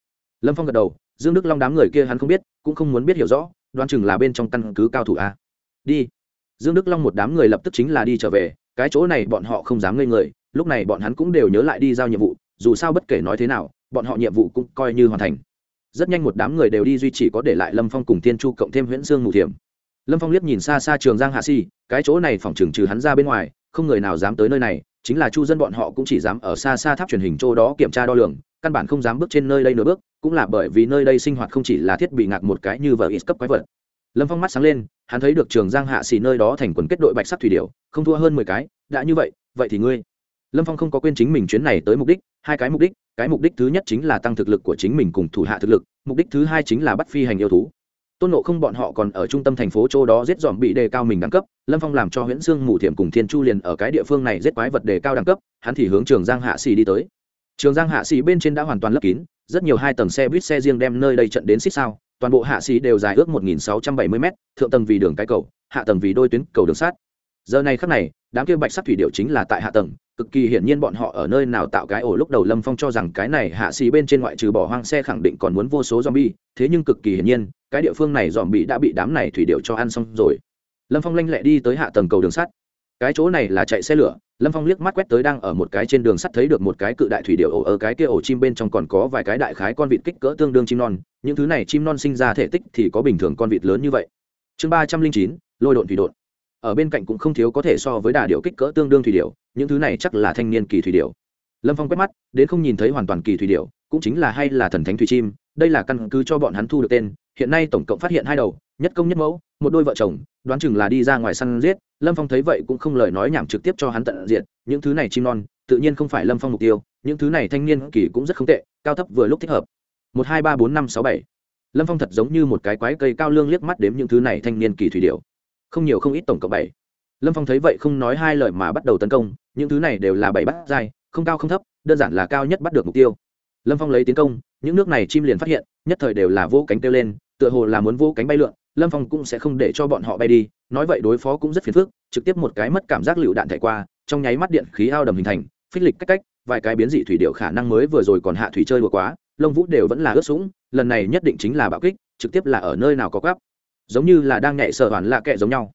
Lâm phong gật đầu, dương đức long đám người kia hắn không biết, cũng không muốn biết hiểu rõ, đoán chừng là bên trong căn cứ cao thủ a. Đi dương đức long một đám người lập tức chính là đi trở về, cái chỗ này bọn họ không dám ngây người, lúc này bọn hắn cũng đều nhớ lại đi giao nhiệm vụ, dù sao bất kể nói thế nào, bọn họ nhiệm vụ cũng coi như hoàn thành. Rất nhanh một đám người đều đi duy trì có để lại lâm phong cùng tiên chu cộng thêm huyễn dương mù thiểm. Lâm phong liếc nhìn xa xa trường giang hạ si, cái chỗ này phòng trường trừ hắn ra bên ngoài, không người nào dám tới nơi này, chính là chu dân bọn họ cũng chỉ dám ở xa xa tháp truyền hình chỗ đó kiểm tra đo lường, căn bản không dám bước trên nơi đây nửa bước, cũng là bởi vì nơi đây sinh hoạt không chỉ là thiết bị ngạc một cái như vợ ít cấp quái vật lâm phong mắt sáng lên, hắn thấy được trường giang hạ xì nơi đó thành quần kết đội bạch sắc thủy điệu không thua hơn mười cái, đã như vậy vậy thì ngươi? Lâm phong không có quên chính mình chuyến này tới mục đích, hai cái mục đích, cái mục đích thứ nhất chính là tăng thực lực của chính mình cùng thủ hạ thực lực, mục đích thứ hai chính là bắt phi hành yêu thú. Tôn nộ không bọn họ còn ở trung tâm thành phố châu đó giết dòm bị đề cao mình đẳng cấp, lâm phong làm cho huyễn sương, mù thiểm cùng thiên chu liền ở cái địa phương này giết quái vật đề cao đẳng cấp, hắn thì hướng trường giang hạ xì đi tới. Trường giang hạ xì bên trên đã hoàn toàn lấp kín, rất nhiều hai tầng xe buýt xe riêng đem nơi đây trận đến xích sao toàn bộ hạ xì đều dài ước 1.670 t thượng tầng vì đường cái cầu, hạ tầng vì đôi tuyến cầu đường sắt. Giờ này khắc này, đám kia bạch sắc thủy điệu chính là tại hạ tầng, cực kỳ hiển nhiên bọn họ ở nơi nào tạo cái ổ lúc đầu lâm phong cho rằng cái này hạ xì bên trên ngoại trừ bỏ hoang xe khẳng định còn muốn vô số zombie, thế nhưng cực kỳ hiển nhiên, cái địa phương này dòm bị đã bị đám này thủy điệu cho ăn xong rồi. Lâm phong lanh lẹ đi tới hạ tầng cầu đường sắt cái chỗ này là chạy xe lửa, lâm phong liếc mắt quét tới đang ở một cái trên đường sắt thấy được một cái cự đại thủy điệu ổ ở cái kia ổ chim bên trong còn có vài cái đại khái con vịt kích cỡ tương đương chim non, những thứ này chim non sinh ra thể tích thì có bình thường con vịt lớn như vậy. Chương ba trăm linh chín, lôi độn thủy độn. Ở bên cạnh cũng không thiếu có thể so với đà điệu kích cỡ tương đương thủy điệu những thứ này chắc là thanh niên kỳ thủy điệu lâm phong quét mắt, đến không nhìn thấy hoàn toàn kỳ thủy điệu cũng chính là hay là thần thánh thủy chim, đây là căn cứ cho bọn hắn thu được tên, hiện nay tổng cộng phát hiện hai đầu nhất công nhất mẫu, một đôi vợ chồng, đoán chừng là đi ra ngoài săn giết. Lâm phong thấy vậy cũng không lời nói nhảm trực tiếp cho hắn tận diện những thứ này chim non, tự nhiên không phải lâm phong mục tiêu. Những thứ này thanh niên kỳ cũng rất không tệ, cao thấp vừa lúc thích hợp. Một hai ba bốn năm sáu bảy. Lâm phong thật giống như một cái quái cây cao lương liếc mắt đếm những thứ này thanh niên kỳ thủy điệu không nhiều không ít tổng cộng bảy. Lâm phong thấy vậy không nói hai lời mà bắt đầu tấn công. Những thứ này đều là bảy bắt dai không cao không thấp, đơn giản là cao nhất bắt được mục tiêu. Lâm phong lấy tiến công, những nước này chim liền phát hiện, nhất thời đều là vô cánh kêu lên, tựa hồ là muốn vô cánh bay lượn lâm phong cũng sẽ không để cho bọn họ bay đi, nói vậy đối phó cũng rất phiền phức, trực tiếp một cái mất cảm giác lựu đạn thải qua, trong nháy mắt điện khí ao đầm hình thành, phích lịch cách cách, vài cái biến dị thủy điệu khả năng mới vừa rồi còn hạ thủy chơi vừa quá, lông vũ đều vẫn là ướt sũng, lần này nhất định chính là bạo kích, trực tiếp là ở nơi nào có gắp giống như là đang nhảy sợ hoàn lạ kệ giống nhau.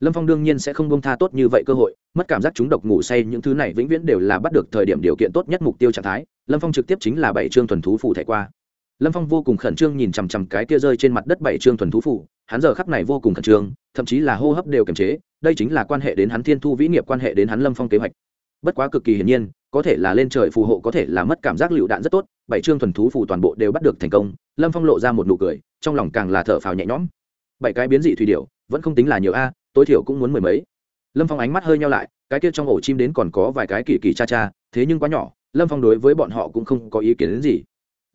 Lâm phong đương nhiên sẽ không bông tha tốt như vậy cơ hội, mất cảm giác chúng độc ngủ say những thứ này vĩnh viễn đều là bắt được thời điểm điều kiện tốt nhất mục tiêu trạng thái, lâm phong trực tiếp chính là bảy chương thuần thú phủ thẻ qua lâm phong vô cùng khẩn trương nhìn chằm chằm cái kia rơi trên mặt đất bảy trương thuần thú phủ, hắn giờ khắc này vô cùng khẩn trương, thậm chí là hô hấp đều kiềm chế, đây chính là quan hệ đến hắn thiên thu vĩ nghiệp, quan hệ đến hắn lâm phong kế hoạch. Bất quá cực kỳ hiển nhiên, có thể là lên trời phù hộ có thể là mất cảm giác lựu đạn rất tốt, bảy trương thuần thú phủ toàn bộ đều bắt được thành công, lâm phong lộ ra một nụ cười, trong lòng càng là thở phào nhẹ nhõm. Bảy cái biến dị thủy điệu vẫn không tính là nhiều a, tối thiểu cũng muốn mười mấy. Lâm phong ánh mắt hơi nhau lại, cái kia trong ổ chim đến còn có vài cái kỳ kỳ cha cha, thế nhưng quá nhỏ, lâm phong đối với bọn họ cũng không có ý kiến đến gì.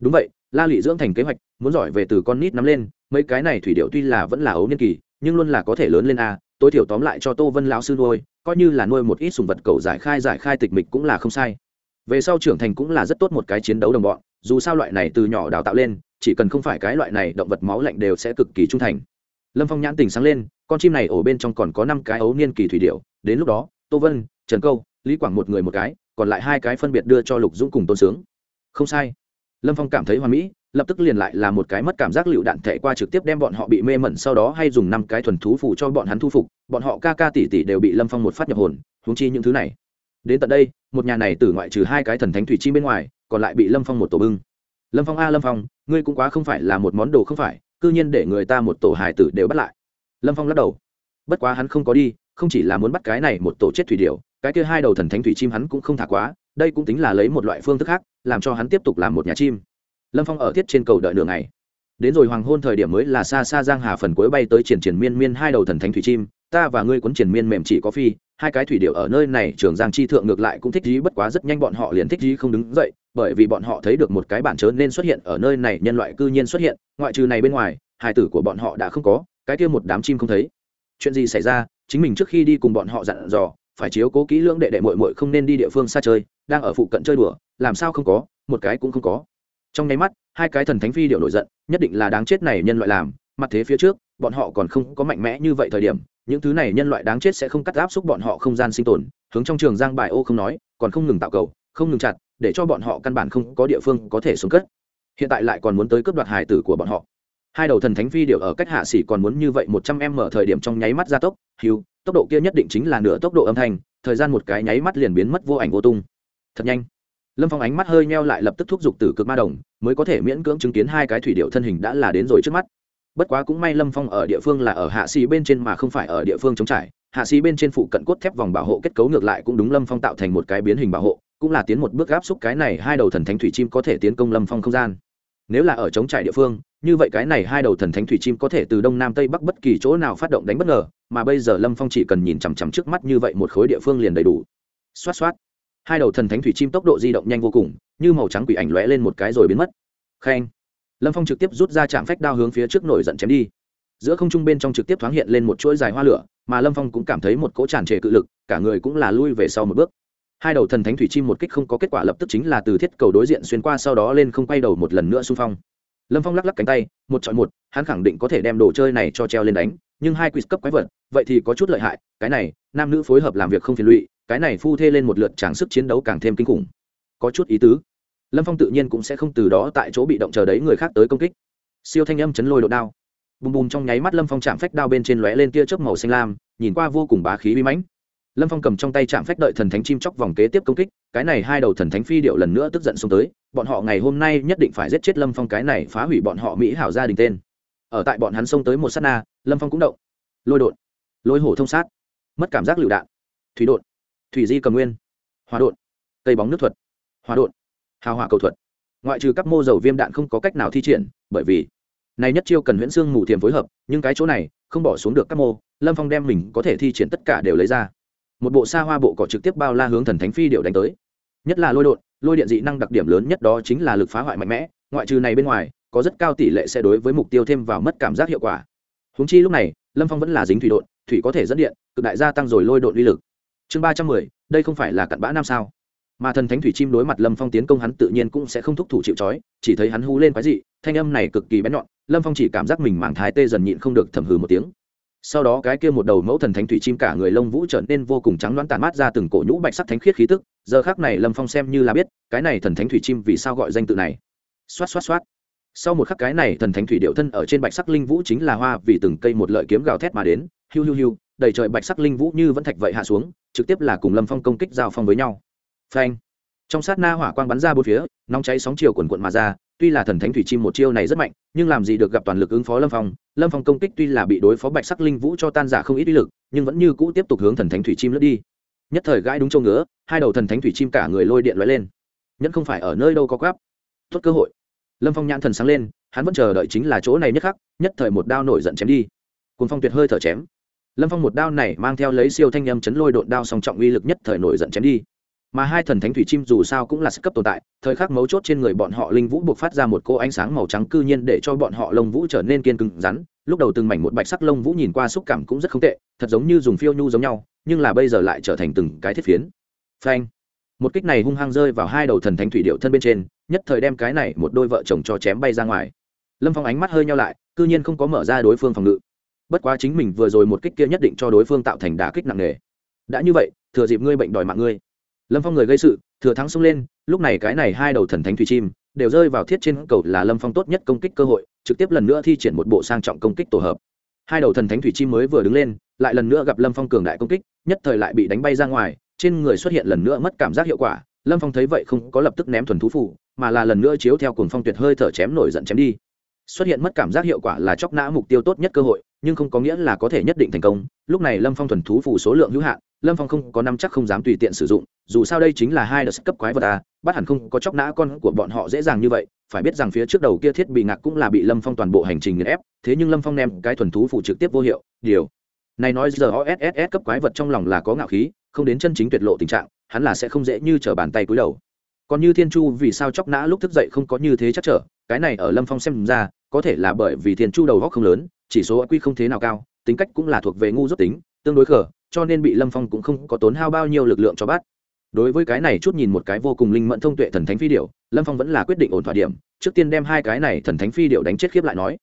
Đúng vậy la lị dưỡng thành kế hoạch, muốn giỏi về từ con nít nắm lên, mấy cái này thủy điệu tuy là vẫn là ấu niên kỳ, nhưng luôn là có thể lớn lên a, tối thiểu tóm lại cho tô vân lão sư nuôi, coi như là nuôi một ít sùng vật cầu giải khai giải khai tịch mịch cũng là không sai. Về sau trưởng thành cũng là rất tốt một cái chiến đấu đồng bọn, dù sao loại này từ nhỏ đào tạo lên, chỉ cần không phải cái loại này động vật máu lạnh đều sẽ cực kỳ trung thành. Lâm phong nhãn tình sáng lên, con chim này ở bên trong còn có năm cái ấu niên kỳ thủy điệu, đến lúc đó, tô vân, trần câu, lý quảng một người một cái, còn lại hai cái phân biệt đưa cho lục dũng cùng tôn sướng. Không sai lâm phong cảm thấy hoàn mỹ, lập tức liền lại là một cái mất cảm giác lựu đạn thẻ qua trực tiếp đem bọn họ bị mê mẩn sau đó hay dùng năm cái thuần thú phủ cho bọn hắn thu phục, bọn họ ca ca tỉ tỉ đều bị lâm phong một phát nhập hồn húng chi những thứ này. Đến tận đây, một nhà này từ ngoại trừ hai cái thần thánh thủy chi bên ngoài, còn lại bị lâm phong một tổ bưng. Lâm phong a, lâm phong, ngươi cũng quá không phải là một món đồ không phải c ư nhiên để người ta một tổ hài tử đều bắt lại. Lâm phong lắc đầu. Bất quá hắn không có đi, không chỉ là muốn bắt cái này một tổ chết thủy điều cái kia hai đầu thần thánh thủy chim hắn cũng không thả quá đây cũng tính là lấy một loại phương thức khác, làm cho hắn tiếp tục làm một nhà chim. Lâm phong ở thiết trên cầu đợi nửa ngày. Đến rồi hoàng hôn thời điểm mới là xa xa giang hà phần cuối bay tới triển triển miên miên hai đầu thần thánh thủy chim, ta và ngươi cuốn triển miên mềm chỉ có phi, hai cái thủy điệu ở nơi này, trường giang chi thượng ngược lại cũng thích dí bất quá rất nhanh bọn họ liền thích dí không đứng dậy, bởi vì bọn họ thấy được một cái bản chớ nên xuất hiện ở nơi này, nhân loại cư nhiên xuất hiện, ngoại trừ này bên ngoài, hài tử của bọn họ đã không có, cái kia một đám chim không thấy. Chuyện gì xảy ra, chính mình trước khi đi cùng bọn họ dặn dò, phải chiếu cố kỹ lưỡng đệ đệ muội muội không nên đi địa phương xa chơi đang ở phụ cận chơi đùa, làm sao không có, một cái cũng không có. Trong nháy mắt, hai cái thần thánh phi điệu nổi giận, nhất định là đáng chết này nhân loại làm, mặt thế phía trước, bọn họ còn không có mạnh mẽ như vậy thời điểm, những thứ này nhân loại đáng chết sẽ không cắt áp xúc bọn họ không gian sinh tồn, hướng trong trường giang bài ô không nói, còn không ngừng tạo cầu, không ngừng chặt, để cho bọn họ căn bản không có địa phương có thể xuống cất. Hiện tại lại còn muốn tới cướp đoạt hải tử của bọn họ. Hai đầu thần thánh phi điệu ở cách hạ xỉ còn muốn như vậy một trăm em mở thời điểm trong nháy mắt gia tốc hiu tốc độ kia nhất định chính là nửa tốc độ âm thanh, thời gian một cái nháy mắt liền biến mất vô ảnh vô tung thật nhanh. Lâm phong ánh mắt hơi nheo lại lập tức thúc giục từ cực ma đồng, mới có thể miễn cưỡng chứng kiến hai cái thủy điệu thân hình đã là đến rồi trước mắt. Bất quá cũng may lâm phong ở địa phương là ở hạ xì bên trên mà không phải ở địa phương chống trải, hạ xì bên trên phụ cận cốt thép vòng bảo hộ kết cấu ngược lại cũng đúng lâm phong tạo thành một cái biến hình bảo hộ, cũng là tiến một bước áp xúc cái này hai đầu thần thánh thủy chim có thể tiến công lâm phong không gian. Nếu là ở chống trải địa phương, như vậy cái này hai đầu thần thánh thủy chim có thể từ đông nam tây bắc bất kỳ chỗ nào phát động đánh bất ngờ, mà bây giờ lâm phong chỉ cần nhìn chằm chằm trước mắt như vậy một khối địa phương liền đầy đủ. Xoát xoát hai đầu thần thánh thủy chim tốc độ di động nhanh vô cùng, như màu trắng quỷ ảnh lóe lên một cái rồi biến mất. Khen. Lâm phong trực tiếp rút ra trạm phách đao hướng phía trước nổi giận chém đi. Giữa không trung bên trong trực tiếp thoáng hiện lên một chuỗi dài hoa lửa, mà lâm phong cũng cảm thấy một cỗ tràn trề cự lực, cả người cũng là lui về sau một bước. Hai đầu thần thánh thủy chim một kích không có kết quả lập tức chính là từ thiết cầu đối diện xuyên qua sau đó lên không quay đầu một lần nữa xung phong. Lâm phong lắc lắc cánh tay, một chọn một, hắn khẳng định có thể đem đồ chơi này cho treo lên đánh, nhưng hai quiz cấp quái vật, vậy thì có chút lợi hại, cái này, nam nữ phối hợp làm việc không phiền lụy cái này phu thê lên một lượt tráng sức chiến đấu càng thêm kinh khủng. Có chút ý tứ. Lâm phong tự nhiên cũng sẽ không từ đó tại chỗ bị động chờ đấy người khác tới công kích. Siêu thanh âm chấn lôi độ đao. Bùm bùm trong nháy mắt lâm phong chạm phách đao bên trên lóe lên tia chớp màu xanh lam, nhìn qua vô cùng bá khí uy mãnh. Lâm phong cầm trong tay chạm phách đợi thần thánh chim chóc vòng kế tiếp công kích, cái này hai đầu thần thánh phi điệu lần nữa tức giận xông tới, bọn họ ngày hôm nay nhất định phải giết chết lâm phong cái này phá hủy bọn họ mỹ hảo gia đình tên. Ở tại bọn hắn xông tới một s á t na, lâm phong cũng động. Lôi đột. Lôi hổ thông sát. Mất cảm giác lựu đạn. Thủy đột thủy di cầm nguyên, hòa đột cây bóng nước thuật, hòa đột hào hỏa cầu thuật. Ngoại trừ các mô dầu viêm đạn không có cách nào thi triển, bởi vì này nhất chiêu cần huyễn xương mù thiềm phối hợp, nhưng cái chỗ này không bỏ xuống được các mô, lâm phong đem mình có thể thi triển tất cả đều lấy ra. Một bộ xa hoa bộ cỏ trực tiếp bao la hướng thần thánh phi điệu đánh tới. Nhất là lôi đột lôi điện dị năng đặc điểm lớn nhất đó chính là lực phá hoại mạnh mẽ, ngoại trừ này bên ngoài, có rất cao tỷ lệ sẽ đối với mục tiêu thêm vào mất cảm giác hiệu quả. Húng chi lúc này, lâm phong vẫn là dính thủy đột thủy có thể dẫn điện, cực đại gia tăng rồi lôi đột uy lực chương ba trăm mười, đây không phải là cặn bã năm sao? Mà thần thánh thủy chim đối mặt lâm phong tiến công hắn tự nhiên cũng sẽ không thúc thủ chịu c chỉ thấy hắn hú lên quái dị, thanh âm này cực kỳ bén nhọn, lâm phong chỉ cảm giác mình mảng thái tê dần nhịn không được thầm hừ một tiếng. Sau đó cái kia một đầu mẫu thần thánh thủy chim cả người lông vũ trở nên vô cùng trắng đoán tàn mát ra từng cổ nhũ bạch sắc thánh khiết khí tức, giờ khác này lâm phong xem như là biết, cái này thần thánh thủy chim vì sao gọi danh tự này. Xoát xoát xoát. Sau một khắc cái này thần thánh thủy điệu thân ở trên bạch sắc linh vũ chính là hoa vì từng cây một lợi kiếm gào thét mà đến, hiu hiu hiu, đầy trời bạch sắc linh vũ như vẫn thạch vậy hạ xuống trực tiếp là cùng lâm phong công kích giao phong với nhau. Phanh. Trong sát na hỏa quang bắn ra bốn phía, nóng cháy sóng chiều quần quận mà ra, tuy là thần thánh thủy chim một chiêu này rất mạnh, nhưng làm gì được gặp toàn lực ứng phó lâm phong. Lâm phong công kích tuy là bị đối phó bạch sắc linh vũ cho tan giả không ít uy lực, nhưng vẫn như cũ tiếp tục hướng thần thánh thủy chim lướt đi. Nhất thời gãi đúng châu ngứa, hai đầu thần thánh thủy chim cả người lôi điện lóe lên. Nhẫn không phải ở nơi đâu có gáp tốt cơ hội. Lâm phong nhãn thần sáng lên, hắn vẫn chờ đợi chính là chỗ này nhất khắc, nhất thời một đao nổi giận chém đi. Cùng phong tuyệt hơi thở chém lâm phong một đao này mang theo lấy siêu thanh âm chấn lôi đột đao song trọng uy lực nhất thời nổi giận chém đi. Mà hai thần thánh thủy chim dù sao cũng là sức cấp tồn tại, thời khắc mấu chốt trên người bọn họ linh vũ buộc phát ra một cô ánh sáng màu trắng cư nhiên để cho bọn họ lông vũ trở nên kiên cứng rắn. Lúc đầu từng mảnh một bạch sắc lông vũ nhìn qua xúc cảm cũng rất không tệ, thật giống như dùng phiêu nhu giống nhau, nhưng là bây giờ lại trở thành từng cái thiết phiến. Phanh! Một kích này hung hăng rơi vào hai đầu thần thánh thủy điệu thân bên trên, nhất thời đem cái này một đôi vợ chồng cho chém bay ra ngoài. Lâm phong ánh mắt hơi nhau lại, cư nhiên không có mở ra đối phương phòng ngự bất quá chính mình vừa rồi một kích kia nhất định cho đối phương tạo thành đả kích nặng nề. Đã như vậy, thừa dịp ngươi bệnh đòi mạng ngươi. Lâm phong người gây sự, thừa thắng xông lên, lúc này cái này hai đầu thần thánh thủy chim đều rơi vào thiết trên cầu là lâm phong tốt nhất công kích cơ hội, trực tiếp lần nữa thi triển một bộ sang trọng công kích tổ hợp. Hai đầu thần thánh thủy chim mới vừa đứng lên, lại lần nữa gặp lâm phong cường đại công kích, nhất thời lại bị đánh bay ra ngoài, trên người xuất hiện lần nữa mất cảm giác hiệu quả, lâm phong thấy vậy không có lập tức ném thuần thú phủ mà là lần nữa chiếu theo cuồng phong tuyệt hơi thở chém nổi giận chém đi. Xuất hiện mất cảm giác hiệu quả là chóc nã mục tiêu tốt nhất cơ hội nhưng không có nghĩa là có thể nhất định thành công. Lúc này lâm phong thuần thú phủ số lượng hữu hạn, lâm phong không có năm chắc không dám tùy tiện sử dụng, dù sao đây chính là hai đợt cấp quái vật à bắt hẳn không có chóc nã con của bọn họ dễ dàng như vậy. Phải biết rằng phía trước đầu kia thiết bị ngạc cũng là bị lâm phong toàn bộ hành trình nghiền ép, thế nhưng lâm phong ném cái thuần thú phủ trực tiếp vô hiệu, điều. Này nói giờ oss cấp quái vật trong lòng là có ngạo khí, không đến chân chính tuyệt lộ tình trạng, hắn là sẽ không dễ như t r ở bàn tay cúi đầu. Còn như thiên chu, vì sao chóc nã lúc thức dậy không có như thế chắc trở, cái này ở lâm phong xem ra, có thể là bởi vì thiên chu đầu góc không lớn chỉ số quy không thế nào cao, tính cách cũng là thuộc về ngu dốt tính, tương đối khở cho nên bị lâm phong cũng không có tốn hao bao nhiêu lực lượng cho bắt. Đối với cái này chút nhìn một cái vô cùng linh mẫn thông tuệ thần thánh phi điệu lâm phong vẫn là quyết định ổn thỏa điểm, trước tiên đem hai cái này thần thánh phi điệu đánh chết khiếp lại nói.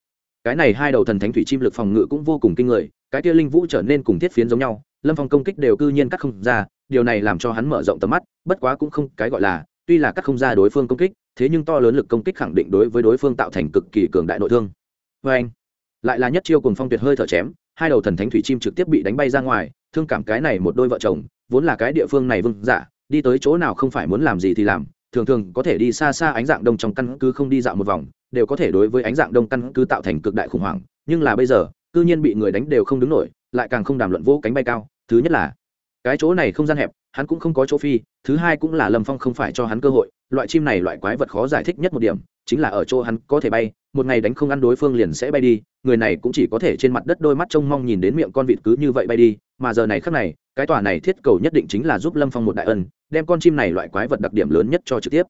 Cái này hai đầu thần thánh thủy chim lực phòng ngự cũng vô cùng kinh người, cái kia linh vũ trở nên cùng thiết phiến giống nhau, lâm phong công kích đều cư nhiên cắt không ra, điều này làm cho hắn mở rộng tầm mắt, bất quá cũng không cái gọi là, tuy là cắt không ra đối phương công kích, thế nhưng to lớn lực công kích khẳng định đối với đối phương tạo thành cực kỳ cường đại nội thương. Vê anh lại là nhất chiêu cùng phong tuyệt hơi thở chém, hai đầu thần thánh thủy chim trực tiếp bị đánh bay ra ngoài, thương cảm cái này một đôi vợ chồng, vốn là cái địa phương này vương giả, đi tới chỗ nào không phải muốn làm gì thì làm, thường thường có thể đi xa xa ánh dạng đông trong căn cứ không đi dạo một vòng, đều có thể đối với ánh dạng đông căn cứ tạo thành cực đại khủng hoảng, nhưng là bây giờ, cư nhiên bị người đánh đều không đứng nổi, lại càng không đàm luận vỗ cánh bay cao, thứ nhất là cái chỗ này không gian hẹp, hắn cũng không có chỗ phi, thứ hai cũng là lâm phong không phải cho hắn cơ hội, loại chim này loại quái vật khó giải thích nhất một điểm chính là ở chỗ hắn có thể bay, một ngày đánh không ăn đối phương liền sẽ bay đi, người này cũng chỉ có thể trên mặt đất đôi mắt trông mong nhìn đến miệng con vịt cứ như vậy bay đi, mà giờ này khác này, cái tòa này thiết cầu nhất định chính là giúp lâm phong một đại ân, đem con chim này loại quái vật đặc điểm lớn nhất cho trực tiếp.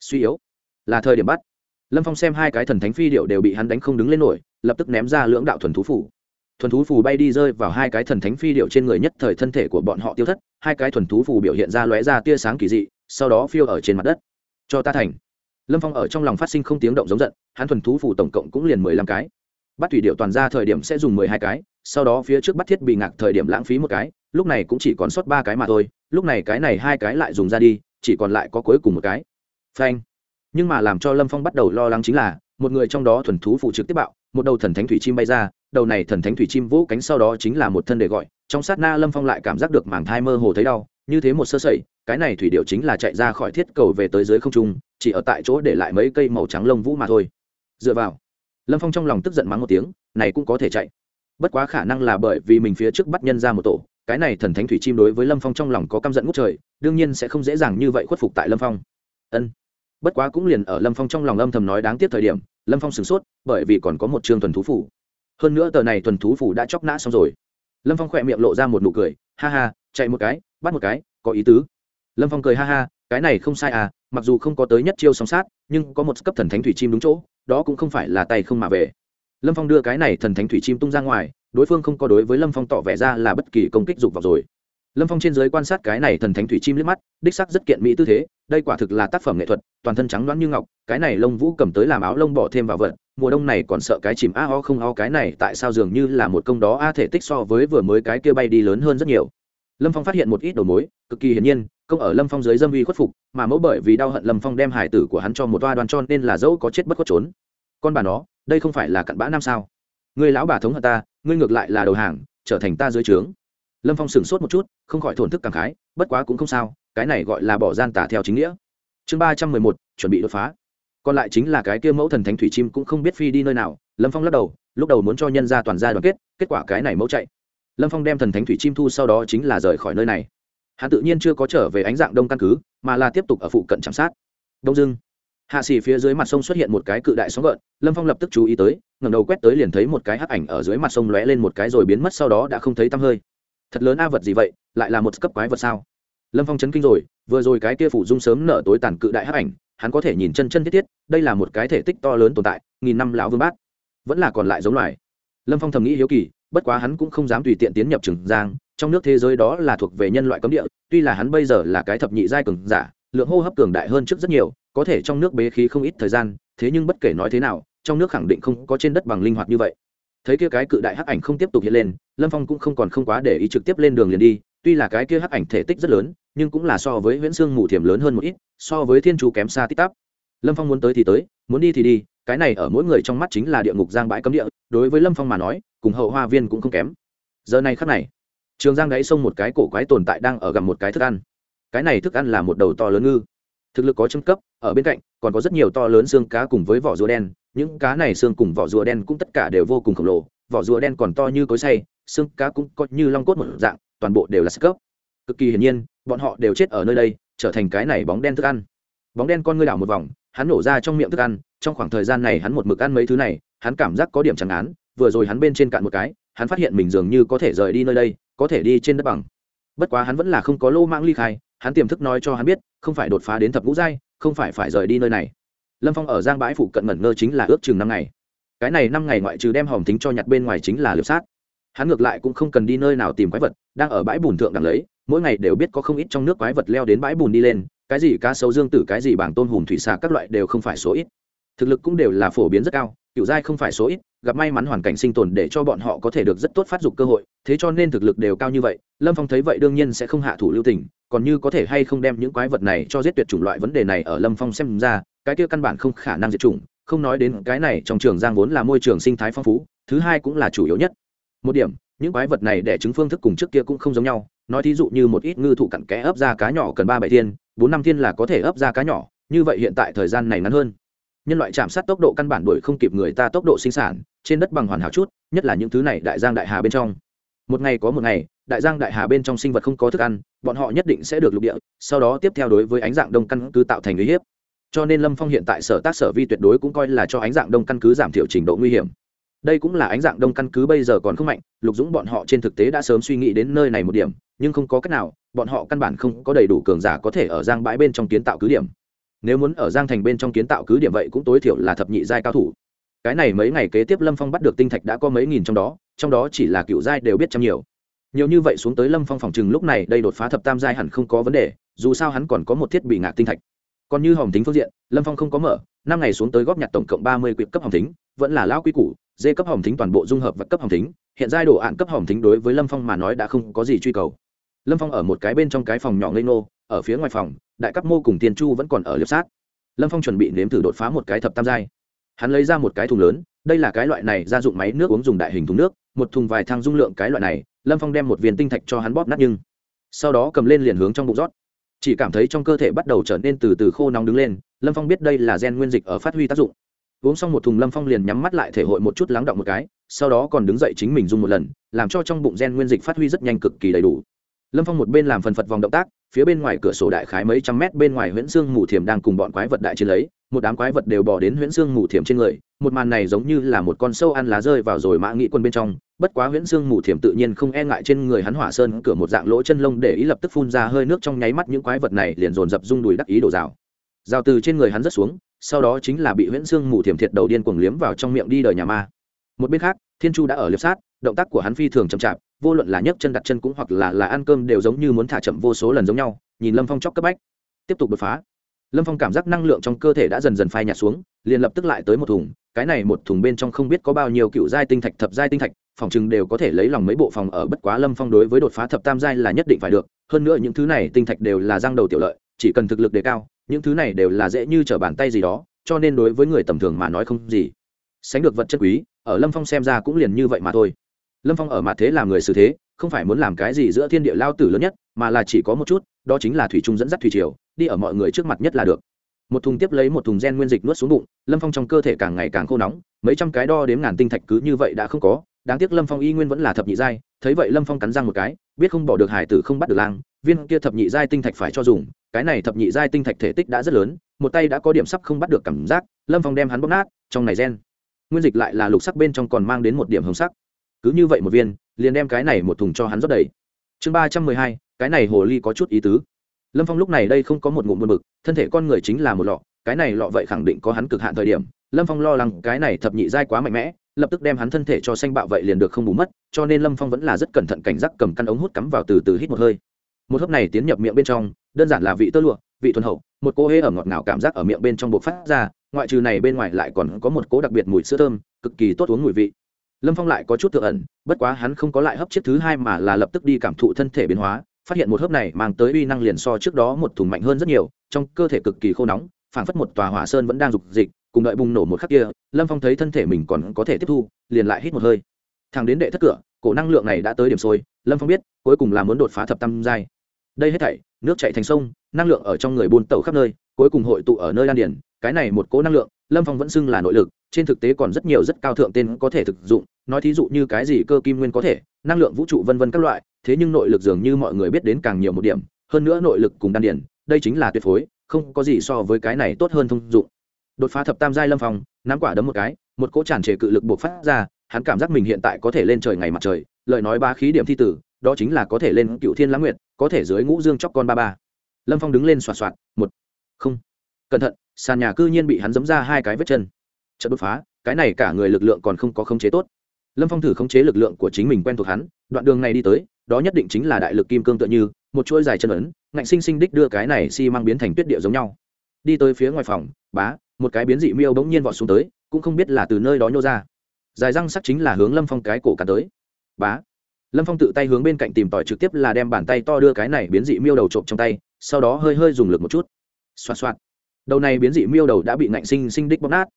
Suy yếu, là thời điểm bắt. Lâm phong xem hai cái thần thánh phi điệu đều bị hắn đánh không đứng lên nổi, lập tức ném ra lưỡng đạo thuần thú phủ thuần thú phù bay đi rơi vào hai cái thần thánh phi điệu trên người nhất thời thân thể của bọn họ tiêu thất, hai cái thuần thú phù biểu hiện ra lóe ra tia sáng kỳ dị, sau đó phiêu ở trên mặt đất. Cho ta thành lâm phong ở trong lòng phát sinh không tiếng động giống giận, hắn thuần thú phủ tổng cộng cũng liền mười lăm cái. Bắt thủy điệu toàn ra thời điểm sẽ dùng mười hai cái, sau đó phía trước bắt thiết bị ngạc thời điểm lãng phí một cái, lúc này cũng chỉ còn sót ba cái mà thôi, lúc này cái này hai cái lại dùng ra đi, chỉ còn lại có cuối cùng một cái. Phanh. Nhưng mà làm cho lâm phong bắt đầu lo lắng chính là, một người trong đó thuần thú phụ trực tiếp bạo, một đầu thần thánh thủy chim bay ra, đầu này thần thánh thủy chim vỗ cánh sau đó chính là một thân để gọi, trong sát na lâm phong lại cảm giác được mảng thai mơ hồ thấy đau, như thế một sơ sẩy, cái này thủy điệu chính là chạy ra khỏi thiết cầu về tới dưới không trung chỉ ở tại chỗ để lại mấy cây màu trắng lông vũ mà thôi. Dựa vào, lâm phong trong lòng tức giận mắng một tiếng, này cũng có thể chạy. Bất quá khả năng là bởi vì mình phía trước bắt nhân ra một tổ, cái này thần thánh thủy chim đối với lâm phong trong lòng có căm giận ngút trời, đương nhiên sẽ không dễ dàng như vậy khuất phục tại lâm phong. Ân. Bất quá cũng liền ở lâm phong trong lòng âm thầm nói đáng tiếc thời điểm, lâm phong sửng sốt, bởi vì còn có một chương thuần thú phủ. Hơn nữa tờ này thuần thú phủ đã chóc nã xong rồi. Lâm phong khỏe miệng lộ ra một nụ cười, ha ha, chạy một cái, bắt một cái, có ý tứ. Lâm phong cười ha ha, cái này không sai à mặc dù không có tới nhất chiêu song sát, nhưng có một cấp thần thánh thủy chim đúng chỗ, đó cũng không phải là tay không mà về. Lâm phong đưa cái này thần thánh thủy chim tung ra ngoài, đối phương không có đối với lâm phong tỏ vẻ ra là bất kỳ công kích dục vào rồi. Lâm phong trên giới quan sát cái này thần thánh thủy chim liếc mắt, đích sắc rất kiện mỹ tư thế, đây quả thực là tác phẩm nghệ thuật, toàn thân trắng đoán như ngọc, cái này lông vũ cầm tới làm áo lông bỏ thêm vào vật, mùa đông này còn sợ cái chìm a ho không ho cái này tại sao dường như là một công đó a thể tích so với vừa mới cái kia bay đi lớn hơn rất nhiều lâm phong phát hiện một ít đầu mối, cực kỳ hiển nhiên, công ở lâm phong dưới dâm uy khuất phục, mà mẫu bởi vì đau hận lâm phong đem hải tử của hắn cho một toa đoàn cho nên là dẫu có chết bất khuất trốn. Con bà nó, đây không phải là cặn bã nam sao? Người lão bà thống hận ta, ngươi ngược lại là đầu hàng, trở thành ta dưới trướng. Lâm phong sửng sốt một chút, không khỏi thổn thức cảm khái, bất quá cũng không sao, cái này gọi là bỏ gian tả theo chính nghĩa. Chương ba trăm mười một, chuẩn bị đột phá. Còn lại chính là cái kia mẫu thần thánh thủy chim cũng không biết phi đi nơi nào, lâm phong lắc đầu, lúc đầu muốn cho nhân ra toàn gia đoàn kết kết quả cái này mẫu chạy lâm phong đem thần thánh thủy chim thu sau đó chính là rời khỏi nơi này. Hắn tự nhiên chưa có trở về ánh dạng đông căn cứ, mà là tiếp tục ở phụ cận chạm sát. Đông dưng hạ xỉ phía dưới mặt sông xuất hiện một cái cự đại sóng gợn, lâm phong lập tức chú ý tới, ngẩng đầu quét tới liền thấy một cái hắc ảnh ở dưới mặt sông lóe lên một cái rồi biến mất sau đó đã không thấy tăm hơi. Thật lớn a vật gì vậy, lại là một cấp quái vật sao? Lâm phong chấn kinh rồi, vừa rồi cái kia phủ dung sớm nở tối tàn cự đại hắc ảnh, hắn có thể nhìn chân chân thiết thiết, đây là một cái thể tích to lớn tồn tại, nghìn năm lão vương bát. Vẫn là còn lại giống loài. Lâm phong thầm nghĩ hiếu kỳ bất quá hắn cũng không dám tùy tiện tiến nhập trường giang, trong nước thế giới đó là thuộc về nhân loại cấm địa, tuy là hắn bây giờ là cái thập nhị giai cường giả, lượng hô hấp cường đại hơn trước rất nhiều, có thể trong nước bế khí không ít thời gian, thế nhưng bất kể nói thế nào, trong nước khẳng định không có trên đất bằng linh hoạt như vậy. Thấy kia cái cự đại hắc ảnh không tiếp tục hiện lên, lâm phong cũng không còn không quá để ý trực tiếp lên đường liền đi, tuy là cái kia hắc ảnh thể tích rất lớn, nhưng cũng là so với huyễn xương mù thiểm lớn hơn một ít, so với thiên chú kém xa tích tắp. Lâm phong muốn tới thì tới, muốn đi thì đi, cái này ở mỗi người trong mắt chính là địa ngục giang bãi cấm địa, đối với lâm phong mà nói cùng hậu hoa viên cũng không kém. Giờ này khắc này, trường giang đáy sông một cái cổ quái tồn tại đang ở gặm một cái thức ăn. Cái này thức ăn là một đầu to lớn ngư. Thực lực có châm cấp, ở bên cạnh còn có rất nhiều to lớn xương cá cùng với vỏ rùa đen. Những cá này xương cùng vỏ rùa đen cũng tất cả đều vô cùng khổng lồ. Vỏ rùa đen còn to như cối say xương cá cũng có như long cốt một dạng, toàn bộ đều là sức cấp. Cực kỳ hiển nhiên, bọn họ đều chết ở nơi đây, trở thành cái này bóng đen thức ăn. Bóng đen con ngươi đảo một vòng, hắn nổ ra trong miệng thức ăn, trong khoảng thời gian này hắn một mực ăn mấy thứ này, hắn cảm giác có điểm chẳng án vừa rồi hắn bên trên cạn một cái, hắn phát hiện mình dường như có thể rời đi nơi đây, có thể đi trên đất bằng. Bất quá hắn vẫn là không có lô mạng ly khai, hắn tiềm thức nói cho hắn biết, không phải đột phá đến thập ngũ giai, không phải phải rời đi nơi này. Lâm phong ở giang bãi phụ cận ngẩn ngơ chính là ước chừng năm ngày. Cái này năm ngày ngoại trừ đem hòm tính cho nhặt bên ngoài chính là liệp sát. Hắn ngược lại cũng không cần đi nơi nào tìm quái vật, đang ở bãi bùn thượng đằng lấy, mỗi ngày đều biết có không ít trong nước quái vật leo đến bãi bùn đi lên, cái gì cá sấu dương tử, cái gì bảng tôn hùm thủy xà các loại đều không phải số ít. Thực lực cũng đều là phổ biến rất cao cựu giai không phải số ít, gặp may mắn hoàn cảnh sinh tồn để cho bọn họ có thể được rất tốt phát dục cơ hội, thế cho nên thực lực đều cao như vậy, lâm phong thấy vậy đương nhiên sẽ không hạ thủ lưu tình, còn như có thể hay không đem những quái vật này cho giết tuyệt chủng loại vấn đề này ở lâm phong xem ra, cái kia căn bản không khả năng diệt chủng, không nói đến cái này trong trường giang vốn là môi trường sinh thái phong phú, thứ hai cũng là chủ yếu nhất. Một điểm, những quái vật này để chứng phương thức cùng trước kia cũng không giống nhau, nói thí dụ như một ít ngư thụ cặn kẽ ấp ra cá nhỏ cần ba bảy thiên, bốn năm thiên là có thể ấp ra cá nhỏ, như vậy hiện tại thời gian này ngắn hơn nhân loại chạm sát tốc độ căn bản đuổi không kịp người ta tốc độ sinh sản, trên đất bằng hoàn hảo chút, nhất là những thứ này đại giang đại hà bên trong. Một ngày có một ngày, đại giang đại hà bên trong sinh vật không có thức ăn, bọn họ nhất định sẽ được lục địa, sau đó tiếp theo đối với ánh dạng đông căn cứ tạo thành uy hiếp. Cho nên lâm phong hiện tại sở tác sở vi tuyệt đối cũng coi là cho ánh dạng đông căn cứ giảm thiểu trình độ nguy hiểm. Đây cũng là ánh dạng đông căn cứ bây giờ còn không mạnh, lục dũng bọn họ trên thực tế đã sớm suy nghĩ đến nơi này một điểm, nhưng không có cách nào, bọn họ căn bản không có đầy đủ cường giả có thể ở giang bãi bên trong kiến tạo cứ điểm nếu muốn ở giang thành bên trong kiến tạo cứ điểm vậy cũng tối thiểu là thập nhị giai cao thủ. Cái này mấy ngày kế tiếp lâm phong bắt được tinh thạch đã có mấy nghìn trong đó trong đó chỉ là cựu giai đều biết trăm nhiều. Nhiều như vậy xuống tới lâm phong phòng chừng lúc này đây đột phá thập tam giai hẳn không có vấn đề, dù sao hắn còn có một thiết bị ngạc tinh thạch. Còn như hồng tính phương diện, lâm phong không có mở, năm ngày xuống tới góp nhặt tổng cộng ba mươi quyệt cấp hồng tính vẫn là lão quy củ, dê cấp hồng tính toàn bộ dung hợp và cấp hồng tính hiện giai độ ạn cấp hồng tính đối với lâm phong mà nói đã không có gì truy cầu lâm phong ở một cái bên trong cái phòng nhỏ ngây ngô, ở phía ngoài phòng, đại cấp mô cùng tiền chu vẫn còn ở liệp sát. Lâm phong chuẩn bị nếm thử đột phá một cái thập tam giai. Hắn lấy ra một cái thùng lớn, đây là cái loại này gia dụng máy nước uống dùng đại hình thùng nước, một thùng vài thang dung lượng cái loại này, lâm phong đem một viên tinh thạch cho hắn bóp nát nhưng sau đó cầm lên liền hướng trong bụng rót. Chỉ cảm thấy trong cơ thể bắt đầu trở nên từ từ khô nóng đứng lên, lâm phong biết đây là gen nguyên dịch ở phát huy tác dụng. Uống xong một thùng lâm phong liền nhắm mắt lại thể hội một chút lắng động một cái, sau đó còn đứng dậy chính mình dùng một lần, làm cho trong bụng gen nguyên dịch phát huy rất nhanh cực kỳ đầy đủ lâm phong một bên làm phần phật vòng động tác, phía bên ngoài cửa sổ đại khái mấy trăm mét bên ngoài huyễn xương mù thiềm đang cùng bọn quái vật đại chiến lấy, một đám quái vật đều bỏ đến huyễn xương mù thiềm trên người, một màn này giống như là một con sâu ăn lá rơi vào rồi mã nghĩ quân bên trong, bất quá huyễn xương mù thiềm tự nhiên không e ngại trên người hắn hỏa sơn cửa một dạng lỗ chân lông để ý lập tức phun ra hơi nước trong nháy mắt những quái vật này liền dồn dập rung đùi đắc ý đổ rào. Rào từ trên người hắn rất xuống, sau đó chính là bị huyễn xương mù thiềm thiệt đầu điên cuồng liếm vào trong miệng đi đời nhà ma. Một bên khác, thiên chu đã ở liệp sát động tác của hắn phi thường chậm chạp, vô luận là nhấc chân, đặt chân cũng hoặc là là ăn cơm đều giống như muốn thả chậm vô số lần giống nhau, nhìn lâm phong chóc cấp bách. Tiếp tục đột phá. Lâm phong cảm giác năng lượng trong cơ thể đã dần dần phai nhạt xuống, liền lập tức lại tới một thùng, cái này một thùng bên trong không biết có bao nhiêu cựu giai tinh thạch, thập giai tinh thạch, phòng chừng đều có thể lấy lòng mấy bộ phòng ở, bất quá lâm phong đối với đột phá thập tam giai là nhất định phải được, hơn nữa những thứ này tinh thạch đều là giang đầu tiểu lợi, chỉ cần thực lực đề cao, những thứ này đều là dễ như trở bàn tay gì đó, cho nên đối với người tầm thường mà nói không gì. Sánh được vật chất quý, ở lâm phong xem ra cũng liền như vậy mà thôi lâm phong ở mặt thế làm người xử thế, không phải muốn làm cái gì giữa thiên địa lao tử lớn nhất, mà là chỉ có một chút, đó chính là thủy trung dẫn dắt thủy triều, đi ở mọi người trước mặt nhất là được. Một thùng tiếp lấy một thùng gen nguyên dịch nuốt xuống bụng, lâm phong trong cơ thể càng ngày càng khô nóng, mấy trăm cái đo đếm ngàn tinh thạch cứ như vậy đã không có, đáng tiếc lâm phong y nguyên vẫn là thập nhị giai, thấy vậy lâm phong cắn răng một cái, biết không bỏ được hải tử không bắt được lang, viên kia thập nhị giai tinh thạch phải cho dùng, cái này thập nhị giai tinh thạch thể tích đã rất lớn, một tay đã có điểm sắp không bắt được cảm giác, lâm phong đem hắn bóp nát, trong này gen nguyên dịch lại là lục sắc bên trong còn mang đến một điểm hồng sắc cứ như vậy một viên, liền đem cái này một thùng cho hắn rót đầy. Chương ba trăm mười hai, cái này hồ ly có chút ý tứ. Lâm phong lúc này đây không có một ngụm buồn bực, thân thể con người chính là một lọ, cái này lọ vậy khẳng định có hắn cực hạn thời điểm. Lâm phong lo lắng cái này thập nhị giai quá mạnh mẽ, lập tức đem hắn thân thể cho xanh bạo vậy liền được không bù mất, cho nên lâm phong vẫn là rất cẩn thận cảnh giác cầm căn ống hút cắm vào từ từ hít một hơi. Một hớp này tiến nhập miệng bên trong, đơn giản là vị tơ lụa, vị thuần hậu, một cô hê ở ngọt ngào cảm giác ở miệng bên trong buộc phát ra, ngoại trừ này bên ngoài lại còn có một cố đặc biệt mùi sữa thơm, cực kỳ tốt uống mùi vị lâm phong lại có chút tự ẩn, bất quá hắn không có lại hấp chiếc thứ hai mà là lập tức đi cảm thụ thân thể biến hóa, phát hiện một hớp này mang tới uy năng liền so trước đó một thùng mạnh hơn rất nhiều, trong cơ thể cực kỳ khô nóng, phảng phất một tòa hỏa sơn vẫn đang rục dịch, cùng đợi bùng nổ một khắc kia, lâm phong thấy thân thể mình còn có thể tiếp thu, liền lại hít một hơi. Thằng đến đệ thất cửa, cổ năng lượng này đã tới điểm sôi, lâm phong biết, cuối cùng là muốn đột phá thập tam giai. Đây hết thảy, nước chạy thành sông, năng lượng ở trong người buôn tẩu khắp nơi, cuối cùng hội tụ ở nơi đan điển cái này một cố năng lượng, lâm phong vẫn xưng là nội lực trên thực tế còn rất nhiều rất cao thượng tên có thể thực dụng, nói thí dụ như cái gì cơ kim nguyên có thể, năng lượng vũ trụ vân vân các loại, thế nhưng nội lực dường như mọi người biết đến càng nhiều một điểm, hơn nữa nội lực cùng đan điển, đây chính là tuyệt phối, không có gì so với cái này tốt hơn thông dụng. Đột phá thập tam giai lâm phong, nắm quả đấm một cái, một cỗ tràn trề cự lực buộc phát ra, hắn cảm giác mình hiện tại có thể lên trời ngày mặt trời, lời nói ba khí điểm thi tử, đó chính là có thể lên cựu thiên lãng nguyệt, có thể dưới ngũ dương chóc con ba ba. Lâm phong đứng lên xoạt xoạt, một, không. Cẩn thận, sàn nhà cư nhiên bị hắn giấm ra hai cái vết chân chợt đột phá, cái này cả người lực lượng còn không có khống chế tốt. Lâm phong thử khống chế lực lượng của chính mình quen thuộc hắn, đoạn đường này đi tới, đó nhất định chính là đại lực kim cương tựa như, một chuỗi dài chân ấn, ngạnh sinh sinh đích đưa cái này xi、si、mang biến thành tuyết địa giống nhau. Đi tới phía ngoài phòng, bá, một cái biến dị miêu bỗng nhiên vọt xuống tới, cũng không biết là từ nơi đó nhô ra. Dài răng sắc chính là hướng lâm phong cái cổ cắn tới. Bá. Lâm phong tự tay hướng bên cạnh tìm tòi trực tiếp là đem bàn tay to đưa cái này biến dị miêu đầu trộm trong tay, sau đó hơi hơi dùng lực một chút. Xoa xoa đầu này biến dị miêu đầu đã bị ngạnh sinh sinh đích bóp nát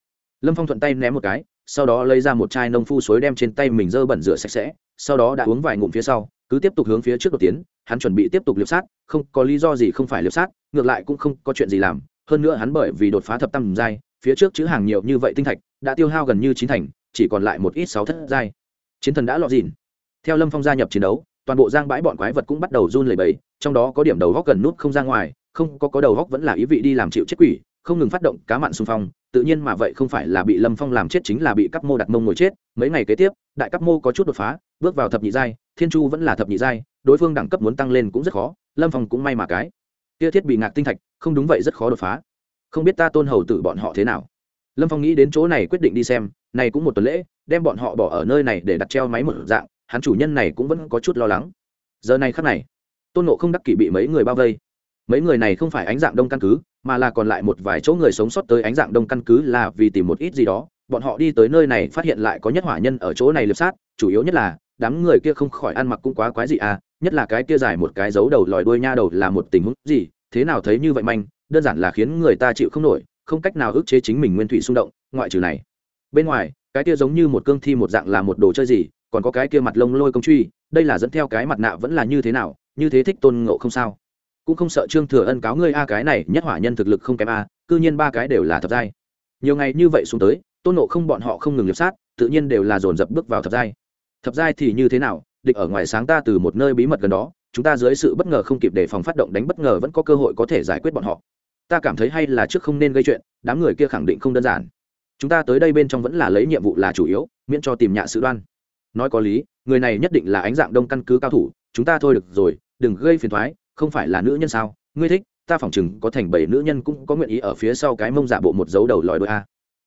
lâm phong thuận tay ném một cái, sau đó lấy ra một chai nông phu suối đem trên tay mình dơ bẩn rửa sạch sẽ, sau đó đã uống vài ngụm phía sau, cứ tiếp tục hướng phía trước đột tiến, hắn chuẩn bị tiếp tục liệp sát, không có lý do gì không phải liệp sát, ngược lại cũng không có chuyện gì làm, hơn nữa hắn bởi vì đột phá thập tam giai, phía trước chữ hàng nhiều như vậy tinh thạch, đã tiêu hao gần như chín thành, chỉ còn lại một ít sáu thất giai. Chiến thần đã lọt dìn. Theo lâm phong gia nhập chiến đấu, toàn bộ giang bãi bọn quái vật cũng bắt đầu run lẩy bẩy, trong đó có điểm đầu góc gần nút không ra ngoài, không có có đầu góc vẫn là ý vị đi làm chịu chết quỷ không ngừng phát động cá mặn xung phong, tự nhiên mà vậy không phải là bị lâm phong làm chết chính là bị cấp mô đặt mông ngồi chết. Mấy ngày kế tiếp, đại cấp mô có chút đột phá, bước vào thập nhị giai, thiên chu vẫn là thập nhị giai, đối phương đẳng cấp muốn tăng lên cũng rất khó, lâm phong cũng may mà cái. Kia thiết bị ngạc tinh thạch, không đúng vậy rất khó đột phá. Không biết ta tôn hầu tử bọn họ thế nào? Lâm phong nghĩ đến chỗ này quyết định đi xem, này cũng một tuần lễ, đem bọn họ bỏ ở nơi này để đặt treo máy một dạng, hắn chủ nhân này cũng vẫn có chút lo lắng. Giờ này khắc này, tôn nộ không đắc kỷ bị mấy người bao vây. Mấy người này không phải ánh dạng đông căn cứ mà là còn lại một vài chỗ người sống sót tới ánh dạng đông căn cứ là vì tìm một ít gì đó. Bọn họ đi tới nơi này phát hiện lại có nhất hỏa nhân ở chỗ này liệp sát, chủ yếu nhất là, đám người kia không khỏi ăn mặc cũng quá quái gì à nhất là cái kia dài một cái dấu đầu lòi đuôi nha đầu là một tình huống gì, thế nào thấy như vậy manh, đơn giản là khiến người ta chịu không nổi, không cách nào ức chế chính mình nguyên thủy xung động, ngoại trừ này. Bên ngoài, cái kia giống như một cương thi một dạng là một đồ chơi gì, còn có cái kia mặt lông lôi công truy, đây là dẫn theo cái mặt nạ vẫn là như thế nào, như thế thích tôn ngộ không sao cũng không sợ trương thừa ân cáo ngươi, a, cái này nhất hỏa nhân thực lực không kém a, cư nhiên ba cái đều là thập giai. Nhiều ngày như vậy xuống tới, tôn nộ không bọn họ không ngừng liệp sát, tự nhiên đều là dồn dập bước vào thập giai. Thập giai thì như thế nào? Địch ở ngoài sáng ta từ một nơi bí mật gần đó, chúng ta dưới sự bất ngờ không kịp đề phòng phát động đánh bất ngờ vẫn có cơ hội có thể giải quyết bọn họ. Ta cảm thấy hay là trước không nên gây chuyện, đám người kia khẳng định không đơn giản. Chúng ta tới đây bên trong vẫn là lấy nhiệm vụ là chủ yếu, miễn cho tìm nhạ sự đoan. Nói có lý, người này nhất định là ánh dạng đông căn cứ cao thủ, chúng ta thôi được rồi, đừng gây phiền thoái không phải là nữ nhân sao? Ngươi thích, ta phỏng chừng có thành bảy nữ nhân cũng có nguyện ý ở phía sau cái mông giả bộ một dấu đầu lòi đôi a.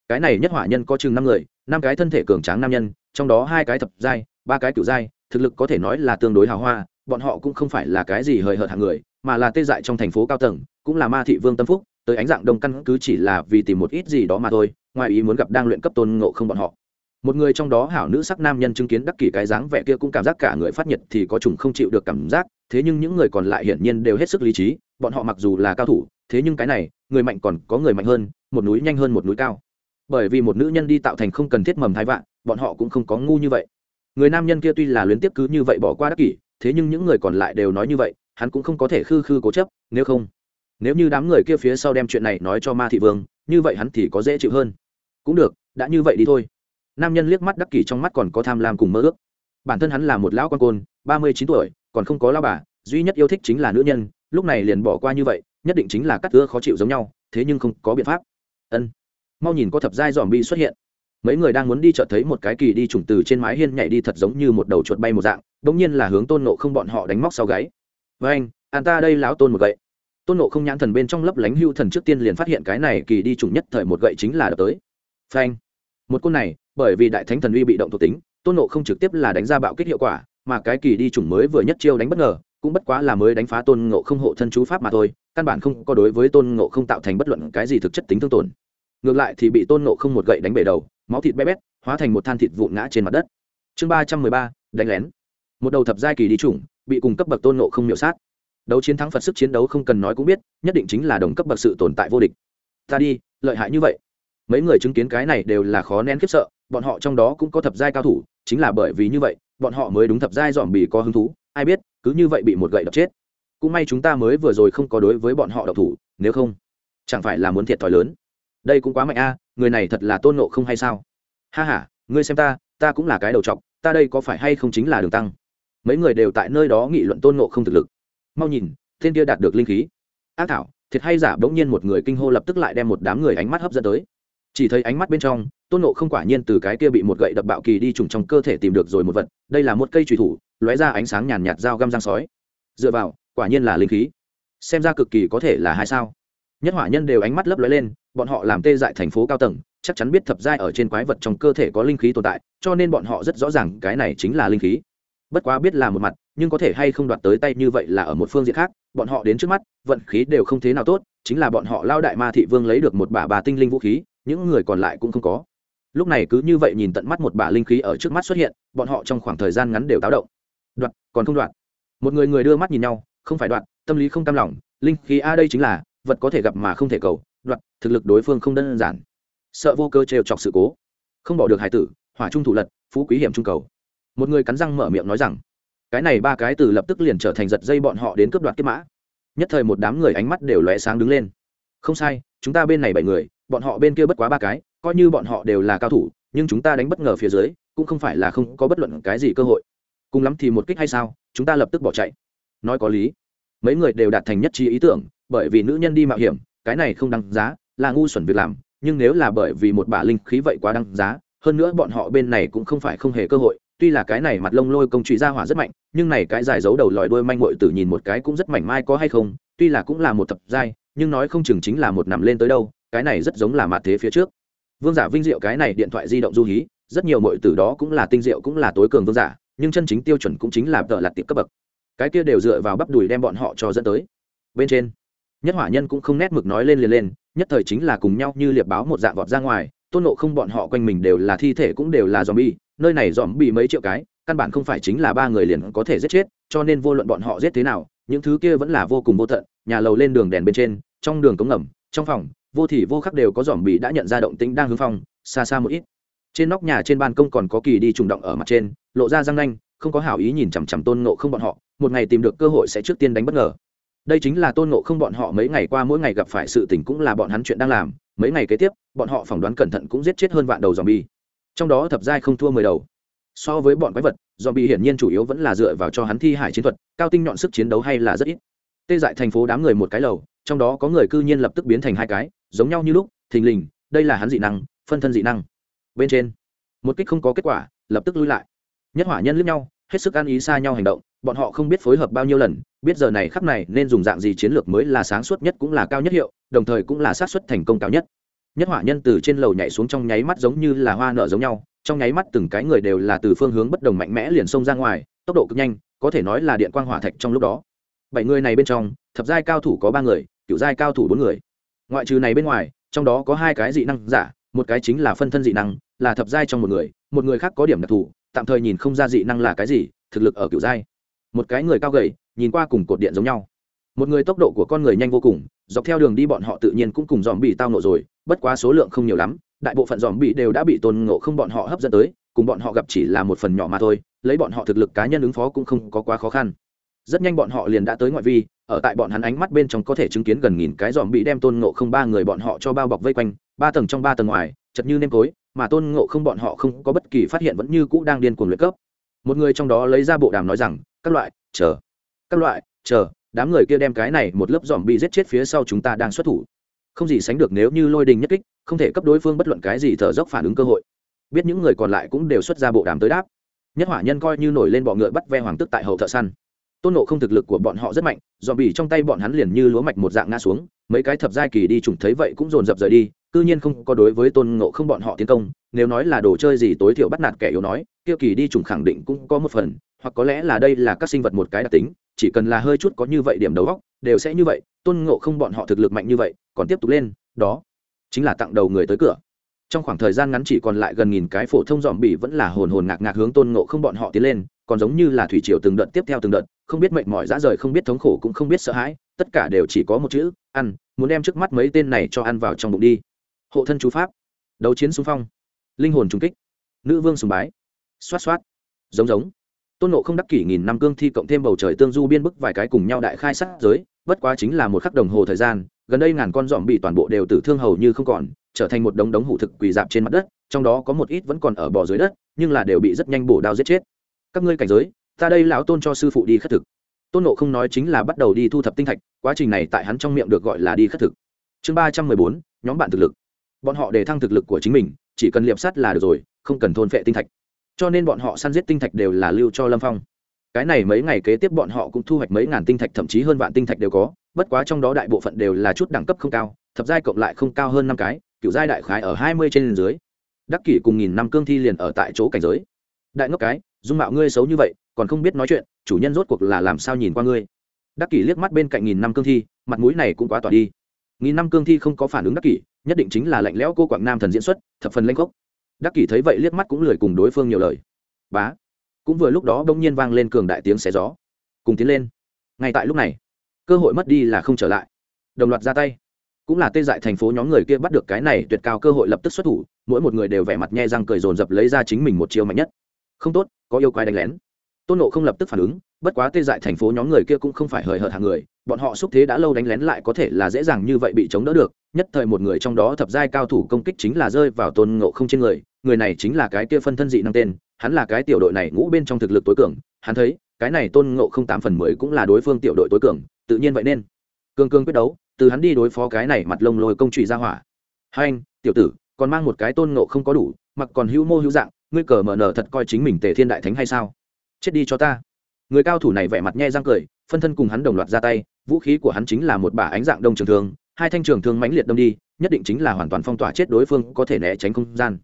Cái này nhất hỏa nhân có chừng năm người, năm cái thân thể cường tráng nam nhân, trong đó hai cái thập giai, ba cái cựu giai, thực lực có thể nói là tương đối hào hoa, bọn họ cũng không phải là cái gì hời hợt hàng người, mà là tê dại trong thành phố cao tầng, cũng là ma thị vương tâm phúc, tới ánh dạng đông căn cứ chỉ là vì tìm một ít gì đó mà thôi, ngoài ý muốn gặp đang luyện cấp tôn ngộ không bọn họ một người trong đó hảo nữ sắc nam nhân chứng kiến đắc kỷ cái dáng vẻ kia cũng cảm giác cả người phát nhiệt thì có chủng không chịu được cảm giác, thế nhưng những người còn lại hiển nhiên đều hết sức lý trí, bọn họ mặc dù là cao thủ, thế nhưng cái này, người mạnh còn có người mạnh hơn, một núi nhanh hơn một núi cao. Bởi vì một nữ nhân đi tạo thành không cần thiết mầm thái vạn, bọn họ cũng không có ngu như vậy. Người nam nhân kia tuy là luyến tiếp cứ như vậy bỏ qua đắc kỷ, thế nhưng những người còn lại đều nói như vậy, hắn cũng không có thể khư khư cố chấp, nếu không, nếu như đám người kia phía sau đem chuyện này nói cho ma thị vương, như vậy hắn thì có dễ chịu hơn. Cũng được, đã như vậy đi thôi nam nhân liếc mắt đắc kỷ trong mắt còn có tham lam cùng mơ ước. Bản thân hắn là một lão quan côn, ba mươi chín tuổi, còn không có lao bà, duy nhất yêu thích chính là nữ nhân, lúc này liền bỏ qua như vậy, nhất định chính là cắt ưa khó chịu giống nhau, thế nhưng không có biện pháp. Ân. Mau nhìn có thập giai dòm bi xuất hiện. Mấy người đang muốn đi chợ thấy một cái kỳ đi trùng từ trên mái hiên nhảy đi thật giống như một đầu chuột bay một dạng đ ỗ n g nhiên là hướng tôn nộ không bọn họ đánh móc sau gáy. Với anh an ta đây láo tôn một gậy. Tôn nộ không nhãn thần bên trong lấp lánh hưu thần trước tiên liền phát hiện cái này kỳ đi trùng nhất thời một gậy chính là đập tới. Phanh. Một côn này bởi vì đại thánh thần uy bị động thuộc tính, tôn nộ không trực tiếp là đánh ra bạo kích hiệu quả, mà cái kỳ đi trùng mới vừa nhất chiêu đánh bất ngờ, cũng bất quá là mới đánh phá tôn ngộ không hộ thân chú pháp mà thôi, căn bản không có đối với tôn ngộ không tạo thành bất luận cái gì thực chất tính thương tổn. Ngược lại thì bị tôn ngộ không một gậy đánh bể đầu, máu thịt bé bét, hóa thành một than thịt vụn ngã trên mặt đất. Chương ba trăm mười ba, đánh lén. Một đầu thập giai kỳ đi chủng, bị cùng cấp bậc tôn ngộ không miểu sát. Đấu chiến thắng phật sức chiến đấu không cần nói cũng biết, nhất định chính là đồng cấp bậc sự tồn tại vô địch. Ta đi, lợi hại như vậy. Mấy người chứng kiến cái này đều là khó nén khiếp sợ bọn họ trong đó cũng có thập giai cao thủ, chính là bởi vì như vậy, bọn họ mới đúng thập giai dòm bì có hứng thú, ai biết, cứ như vậy bị một gậy đập chết. Cũng may chúng ta mới vừa rồi không có đối với bọn họ độc thủ, nếu không, chẳng phải là muốn thiệt thòi lớn. Đây cũng quá mạnh a, người này thật là tôn nộ không hay sao? Ha h a ngươi xem ta ta cũng là cái đầu t ta đây có phải hay không chính là đường tăng? Mấy người đều tại nơi đó nghị luận tôn nộ không thực lực. Mau nhìn, thiên kia đạt được linh khí. Ác thảo, thiệt hay giả, bỗng nhiên một người kinh hô lập tức lại đem một đám người ánh mắt hấp dẫn tới. Chỉ thấy ánh mắt bên trong tôn nộ không quả nhiên từ cái kia bị một gậy đập bạo kỳ đi trùng trong cơ thể tìm được rồi một vật, đây là một cây trùy thủ, lóe ra ánh sáng nhàn nhạt dao găm răng sói. Dựa vào, quả nhiên là linh khí. Xem ra cực kỳ có thể là hai sao. Nhất hỏa nhân đều ánh mắt lấp lóe lên, bọn họ làm tê dại thành phố cao tầng, chắc chắn biết thập giai ở trên quái vật trong cơ thể có linh khí tồn tại, cho nên bọn họ rất rõ ràng cái này chính là linh khí. Bất quá biết là một mặt, nhưng có thể hay không đoạt tới tay như vậy là ở một phương diện khác, bọn họ đến trước mắt, vận khí đều không thế nào tốt, chính là bọn họ lao đại ma thị vương lấy được một bả bà tinh linh vũ khí, những người còn lại cũng không có lúc này cứ như vậy nhìn tận mắt một bả linh khí ở trước mắt xuất hiện, bọn họ trong khoảng thời gian ngắn đều táo động. Đoạt còn không đoạt một người người đưa mắt nhìn nhau, không phải đoạt tâm lý không cam lòng, linh khí a đây chính là, vật có thể gặp mà không thể cầu. Đoạt thực lực đối phương không đơn giản. Sợ vô cơ trêu chọc sự cố. Không bỏ được hải tử, hỏa trung thủ lật, phú quý hiểm trung cầu. Một người cắn răng mở miệng nói rằng, cái này ba cái từ lập tức liền trở thành giật dây bọn họ đến cướp đoạt kết mã. Nhất thời một đám người ánh mắt đều lóe sáng đứng lên. Không sai, chúng ta bên này bảy người, bọn họ bên kia bất quá ba cái coi như bọn họ đều là cao thủ, nhưng chúng ta đánh bất ngờ phía dưới, cũng không phải là không có bất luận cái gì cơ hội. Cùng lắm thì một kích hay sao, chúng ta lập tức bỏ chạy. Nói có lý, mấy người đều đạt thành nhất trí ý tưởng, bởi vì nữ nhân đi mạo hiểm, cái này không đáng giá, là ngu xuẩn việc làm, nhưng nếu là bởi vì một bả linh khí vậy quá đáng giá, hơn nữa bọn họ bên này cũng không phải không hề cơ hội, tuy là cái này mặt lông lôi công trụy ra hỏa rất mạnh, nhưng này cái dài giấu đầu lòi đuôi manh mội tử nhìn một cái cũng rất mảnh mai có hay không, tuy là cũng là một thập giai, nhưng nói không chừng chính là một nằm lên tới đâu, cái này rất giống là mạt thế phía trước vương giả vinh diệu cái này điện thoại di động du hí, rất nhiều mọi tử đó cũng là tinh diệu cũng là tối cường vương giả, nhưng chân chính tiêu chuẩn cũng chính là tợ lặt tiệp cấp bậc. Cái kia đều dựa vào bắp đùi đem bọn họ cho dẫn tới. Bên trên, nhất hỏa nhân cũng không nét mực nói lên liền lên, nhất thời chính là cùng nhau như liệp báo một dạng vọt ra ngoài, tôn nộ không bọn họ quanh mình đều là thi thể cũng đều là dòm bi nơi này dòm bị mấy triệu cái, căn bản không phải chính là ba người liền có thể giết chết, cho nên vô luận bọn họ giết thế nào, những thứ kia vẫn là vô cùng vô tận, nhà lầu lên đường đèn bên trên, trong đường cống ngầm, trong phòng vô thì vô khắc đều có dòm bị đã nhận ra động tĩnh đang hướng phong, xa xa một ít. Trên nóc nhà trên ban công còn có kỳ đi trùng động ở mặt trên, lộ ra răng nanh, không có hảo ý nhìn chằm chằm tôn nộ không bọn họ, một ngày tìm được cơ hội sẽ trước tiên đánh bất ngờ. Đây chính là tôn nộ không bọn họ mấy ngày qua mỗi ngày gặp phải sự tình cũng là bọn hắn chuyện đang làm, mấy ngày kế tiếp, bọn họ phỏng đoán cẩn thận cũng giết chết hơn vạn đầu dòm bi trong đó thập giai không thua mười đầu. So với bọn quái vật, dòm bi hiển nhiên chủ yếu vẫn là dựa vào cho hắn thi hải chiến thuật, cao tinh nhọn sức chiến đấu hay là rất ít. Tê dại thành phố đám người một cái lầu, trong đó có người cư nhiên lập tức biến thành hai cái giống nhau như lúc, thình lình, đây là hắn dị năng, phân thân dị năng. Bên trên, một kích không có kết quả, lập tức lui lại. Nhất hỏa nhân lướt nhau, hết sức ăn ý xa nhau hành động, bọn họ không biết phối hợp bao nhiêu lần, biết giờ này khắp này nên dùng dạng gì chiến lược mới là sáng suốt nhất cũng là cao nhất hiệu, đồng thời cũng là xác suất thành công cao nhất. Nhất hỏa nhân từ trên lầu nhảy xuống trong nháy mắt giống như là hoa nợ giống nhau, trong nháy mắt từng cái người đều là từ phương hướng bất đồng mạnh mẽ liền xông ra ngoài, tốc độ cực nhanh, có thể nói là điện quang hỏa thạch trong lúc đó. Bảy người này bên trong, thập giai cao thủ có ba người cựu giai cao thủ bốn người ngoại trừ này bên ngoài, trong đó có hai cái dị năng giả, một cái chính là phân thân dị năng, là thập giai trong một người một người khác có điểm đặc thù, tạm thời nhìn không ra dị năng là cái gì, thực lực ở cựu giai. Một cái người cao gầy, nhìn qua cùng cột điện giống nhau. Một người tốc độ của con người nhanh vô cùng, dọc theo đường đi bọn họ tự nhiên cũng cùng dòm bị tao nộ rồi, bất quá số lượng không nhiều lắm, đại bộ phận dòm bị đều đã bị tôn ngộ không bọn họ hấp dẫn tới, cùng bọn họ gặp chỉ là một phần nhỏ mà thôi, lấy bọn họ thực lực cá nhân ứng phó cũng không có quá khó khăn rất nhanh bọn họ liền đã tới ngoại vi, ở tại bọn hắn ánh mắt bên trong có thể chứng kiến gần nghìn cái dòm bị đem tôn ngộ không ba người bọn họ cho bao bọc vây quanh, ba tầng trong ba tầng ngoài, chật như nêm tối mà tôn ngộ không bọn họ không có bất kỳ phát hiện vẫn như cũ đang điên cuồng luyện cấp. Một người trong đó lấy ra bộ đàm nói rằng, các loại, chờ, các loại, chờ, đám người kia đem cái này một lớp dòm bị giết chết phía sau chúng ta đang xuất thủ. Không gì sánh được nếu như lôi đình nhất kích, không thể cấp đối phương bất luận cái gì thở dốc phản ứng cơ hội. Biết những người còn lại cũng đều xuất ra bộ đàm tới đáp. Nhất hỏa nhân coi như nổi lên bọ ngựa bắt ve hoàng tức tại hậu thợ săn tôn nộ không thực lực của bọn họ rất mạnh dòm bỉ trong tay bọn hắn liền như lúa mạch một dạng ngã xuống, mấy cái thập giai kỳ đi trùng thấy vậy cũng dồn dập rời đi, cư nhiên không có đối với tôn ngộ không bọn họ tiến công, nếu nói là đồ chơi gì tối thiểu bắt nạt kẻ yếu nói, kia kỳ đi trùng khẳng định cũng có một phần, hoặc có lẽ là đây là các sinh vật một cái đặc tính, chỉ cần là hơi chút có như vậy điểm đầu góc đều sẽ như vậy, tôn ngộ không bọn họ thực lực mạnh như vậy, còn tiếp tục lên, đó chính là tặng đầu người tới cửa. Trong khoảng thời gian ngắn chỉ còn lại gần nghìn cái phổ thông dòm bỉ vẫn là hồn hồn ngạc ngạc hướng tôn ngộ không bọn họ tiến lên còn giống như là thủy triều từng đợt tiếp theo từng đợt, không biết mệt mỏi dã rời, không biết thống khổ cũng không biết sợ hãi, tất cả đều chỉ có một chữ, ăn, muốn đem trước mắt mấy tên này cho ăn vào trong bụng đi. Hộ thân chú pháp, đấu chiến xung phong, linh hồn trung kích, nữ vương sùng bái, xoát xoát, giống giống. Tôn nộ không đắc kỷ nghìn năm cương thi cộng thêm bầu trời tương du biên bức vài cái cùng nhau đại khai sát giới, bất quá chính là một khắc đồng hồ thời gian, gần đây ngàn con dòm bị toàn bộ đều tử thương hầu như không còn, trở thành một đống đống hủ thực quỳ dạp trên mặt đất, trong đó có một ít vẫn còn ở bò dưới đất, nhưng là đều bị rất nhanh bổ đao giết chết các ngươi cảnh giới, ta đây lão tôn cho sư phụ đi khất thực. Tôn nộ không nói chính là bắt đầu đi thu thập tinh thạch, quá trình này tại hắn trong miệng được gọi là đi khất thực. Chương ba trăm mười bốn, nhóm bạn thực lực. Bọn họ để thăng thực lực của chính mình, chỉ cần liệp sắt là được rồi, không cần thôn phệ tinh thạch. Cho nên bọn họ săn giết tinh thạch đều là lưu cho lâm phong. Cái này mấy ngày kế tiếp bọn họ cũng thu hoạch mấy ngàn tinh thạch, thậm chí hơn vạn tinh thạch đều có, bất quá trong đó đại bộ phận đều là chút đẳng cấp không cao, thập giai cộng lại không cao hơn năm cái cựu giai đại khái ở hai mươi trên dưới. Đắc kỷ cùng nghìn năm cương thi liền ở tại chỗ cảnh giới. Đại ngốc cái dung mạo ngươi xấu như vậy, còn không biết nói chuyện, chủ nhân rốt cuộc là làm sao nhìn qua ngươi. Đắc kỷ liếc mắt bên cạnh nghìn năm cương thi, mặt mũi này cũng quá tỏa đi. Nghìn năm cương thi không có phản ứng đắc kỷ, nhất định chính là lạnh lẽo cô quảng nam thần diễn xuất, thập phần lanh gốc đắc kỷ thấy vậy liếc mắt cũng lười cùng đối phương nhiều lời. Bá. Cũng vừa lúc đó đông nhiên vang lên cường đại tiếng xé gió. Cùng tiến lên. Ngay tại lúc này, cơ hội mất đi là không trở lại. Đồng loạt ra tay. Cũng là tê dại thành phố nhóm người kia bắt được cái này tuyệt cao cơ hội lập tức xuất thủ, mỗi một người đều vẻ mặt nhe răng cười dồn dập lấy ra chính mình một chiêu mạnh nhất. Không tốt có yêu quái đánh lén. Tôn nộ không lập tức phản ứng, bất quá tê dại thành phố nhóm người kia cũng không phải hời hợt hàng người, bọn họ xúc thế đã lâu đánh lén lại có thể là dễ dàng như vậy bị chống đỡ được, nhất thời một người trong đó thập giai cao thủ công kích chính là rơi vào tôn ngộ không trên người người này chính là cái kia phân thân dị năng tên, hắn là cái tiểu đội này ngũ bên trong thực lực tối cường, hắn thấy, cái này tôn ngộ không tám phần mười cũng là đối phương tiểu đội tối cường, tự nhiên vậy nên. Cương cương quyết đấu, từ hắn đi đối phó cái này mặt lông lôi công trụy ra hỏa. Hai anh, tiểu tử, còn mang một cái tôn ngộ không có đủ, mặc còn hữu mô hữu dạng ngươi cờ mờ nờ thật coi chính mình tề thiên đại thánh hay sao? Chết đi cho ta. Người cao thủ này vẻ mặt nhe răng cười, phân thân cùng hắn đồng loạt ra tay, vũ khí của hắn chính là một bả ánh dạng đông trường thương, hai thanh trường thương mãnh liệt đâm đi, nhất định chính là hoàn toàn phong tỏa chết đối phương có thể né tránh không gian.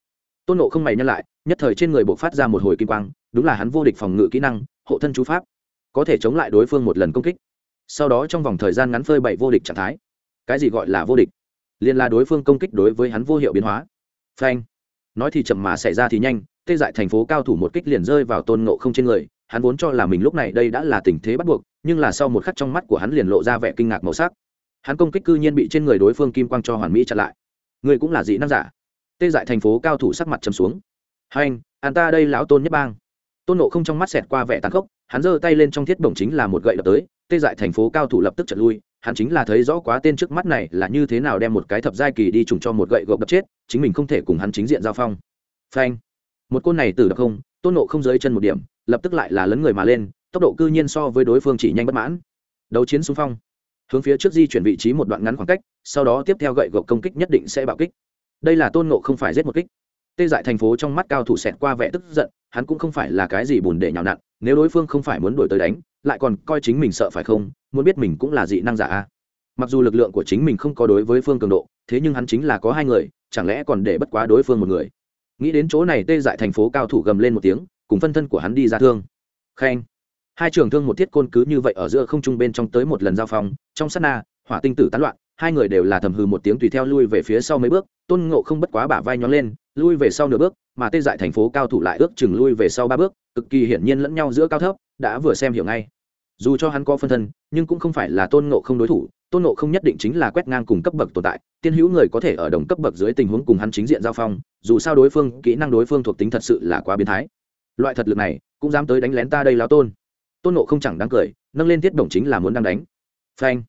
Tôn nộ không mày nhân lại, nhất thời trên người buộc phát ra một hồi kim quang, đúng là hắn vô địch phòng ngự kỹ năng, hộ thân chú pháp, có thể chống lại đối phương một lần công kích. Sau đó trong vòng thời gian ngắn phơi bậy vô địch trạng thái. Cái gì gọi là vô địch? Liền là đối phương công kích đối với hắn vô hiệu biến hóa. Phanh. Nói thì chậm mà xảy ra thì nhanh tê dại thành phố cao thủ một kích liền rơi vào tôn ngộ không trên người, hắn vốn cho là mình lúc này đây đã là tình thế bắt buộc, nhưng là sau một khắc trong mắt của hắn liền lộ ra vẻ kinh ngạc màu sắc. Hắn công kích cư nhiên bị trên người đối phương kim quang cho hoàn mỹ chặn lại. Người cũng là dị năng giả. Tê dại thành phố cao thủ sắc mặt chầm xuống. Hai anh hắn ta đây lão tôn nhất bang. Tôn nộ không trong mắt xẹt qua vẻ tàn khốc, hắn giơ tay lên trong thiết bổng chính là một gậy đập tới, tê dại thành phố cao thủ lập tức trật lui, hắn chính là thấy rõ quá tên trước mắt này là như thế nào đem một cái thập giai kỳ đi trùng cho một gậy gộc đập chết, chính mình không thể cùng hắn chính diện giao phong. Phanh một côn này từ đập không, tôn nộ không dưới chân một điểm, lập tức lại là lấn người mà lên, tốc độ cư nhiên so với đối phương chỉ nhanh bất mãn. Đấu chiến xung phong. Hướng phía trước di chuyển vị trí một đoạn ngắn khoảng cách, sau đó tiếp theo gậy gộc công kích nhất định sẽ bạo kích. Đây là tôn nộ không phải giết một kích. Tê dại thành phố trong mắt cao thủ xẹt qua vẻ tức giận, hắn cũng không phải là cái gì bùn để nhào nặn, nếu đối phương không phải muốn đuổi tới đánh, lại còn coi chính mình sợ phải không, muốn biết mình cũng là dị năng giả a. Mặc dù lực lượng của chính mình không có đối với phương cường độ, thế nhưng hắn chính là có hai người, chẳng lẽ còn để bất quá đối phương một người? Nghĩ đến chỗ này tê dại thành phố cao thủ gầm lên một tiếng, cùng phân thân của hắn đi ra thương. Khen. Hai trường thương một thiết côn cứ như vậy ở giữa không trung bên trong tới một lần giao phong, trong sát na, hỏa tinh tử tán loạn, hai người đều là thầm hư một tiếng tùy theo lui về phía sau mấy bước, tôn ngộ không bất quá bả vai nhón lên, lui về sau nửa bước, mà tê dại thành phố cao thủ lại ước chừng lui về sau ba bước, cực kỳ hiển nhiên lẫn nhau giữa cao thấp, đã vừa xem hiểu ngay. Dù cho hắn có phân thân, nhưng cũng không phải là tôn ngộ không đối thủ tôn ngộ không nhất định chính là quét ngang cùng cấp bậc tồn tại, tiên hữu người có thể ở đồng cấp bậc dưới tình huống cùng hắn chính diện giao phong, dù sao đối phương, kỹ năng đối phương thuộc tính thật sự là quá biến thái. Loại thật lực này, cũng dám tới đánh lén ta đây lao tôn. Tôn nộ không chẳng đáng cười, nâng lên tiết đồng chính là muốn đang đánh. Phanh.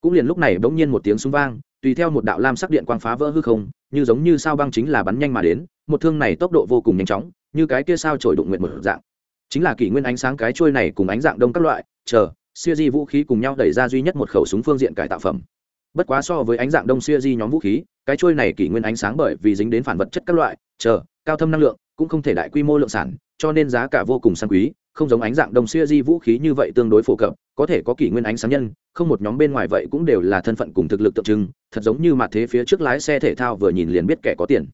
Cũng liền lúc này bỗng nhiên một tiếng súng vang, tùy theo một đạo lam sắc điện quang phá vỡ hư không, như giống như sao băng chính là bắn nhanh mà đến, một thương này tốc độ vô cùng nhanh chóng, như cái kia sao trổi đụng nguyện một dạng. Chính là kỷ nguyên ánh sáng cái trôi này cùng ánh dạng đông các loại, chờ siêu di vũ khí cùng nhau đẩy ra duy nhất một khẩu súng phương diện cải tạo phẩm. Bất quá so với ánh dạng đông siêu di nhóm vũ khí, cái trôi này kỷ nguyên ánh sáng bởi vì dính đến phản vật chất các loại, chờ, cao thâm năng lượng, cũng không thể đại quy mô lượng sản, cho nên giá cả vô cùng sang quý, không giống ánh dạng đồng xia di vũ khí như vậy tương đối phổ cập, có thể có kỷ nguyên ánh sáng nhân, không một nhóm bên ngoài vậy cũng đều là thân phận cùng thực lực tượng trưng, thật giống như mặt thế phía trước lái xe thể thao vừa nhìn liền biết kẻ có tiền.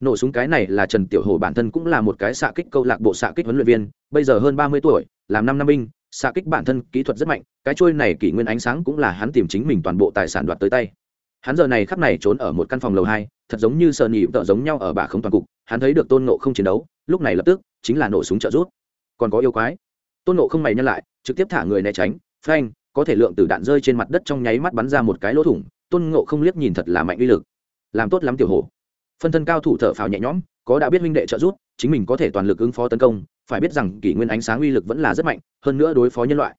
Nổ súng cái này là trần tiểu hồ bản thân cũng là một cái xạ kích câu lạc bộ xạ kích huấn luyện viên, bây giờ hơn ba mươi tuổi, làm năm năm binh xạ kích bản thân kỹ thuật rất mạnh, cái trôi này kỷ nguyên ánh sáng cũng là hắn tìm chính mình toàn bộ tài sản đoạt tới tay. Hắn giờ này khắp này trốn ở một căn phòng lầu hai, thật giống như sợ nhị tợ giống nhau ở bả không toàn cục, hắn thấy được tôn nộ không chiến đấu, lúc này lập tức, chính là nổ súng trợ rút còn có yêu quái. Tôn nộ không mày nhân lại, trực tiếp thả người né tránh, phanh, có thể lượng từ đạn rơi trên mặt đất trong nháy mắt bắn ra một cái lỗ thủng, tôn ngộ không liếc nhìn thật là mạnh uy lực. Làm tốt lắm tiểu hồ phân thân cao thủ thợ phào nhẹ nhõm, có đã biết huynh đệ trợ giúp, chính mình có thể toàn lực ứng phó tấn công phải biết rằng kỷ nguyên ánh sáng uy lực vẫn là rất mạnh, hơn nữa đối phó nhân loại.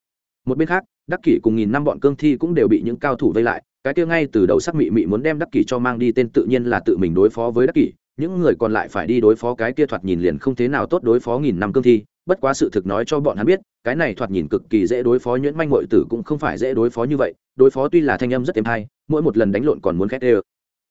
Một bên khác, đắc kỷ cùng nghìn năm bọn cương thi cũng đều bị những cao thủ vây lại, cái kia ngay từ đầu sắc mị mị muốn đem đắc kỷ cho mang đi tên tự nhiên là tự mình đối phó với đắc kỷ, những người còn lại phải đi đối phó cái kia thoạt nhìn liền không thế nào tốt đối phó nghìn năm cương thi, bất quá sự thực nói cho bọn hắn biết, cái này thoạt nhìn cực kỳ dễ đối phó nhuyễn manh mội tử cũng không phải dễ đối phó như vậy, đối phó tuy là thanh âm rất êm hay, mỗi một lần đánh lộn còn muốn khét ê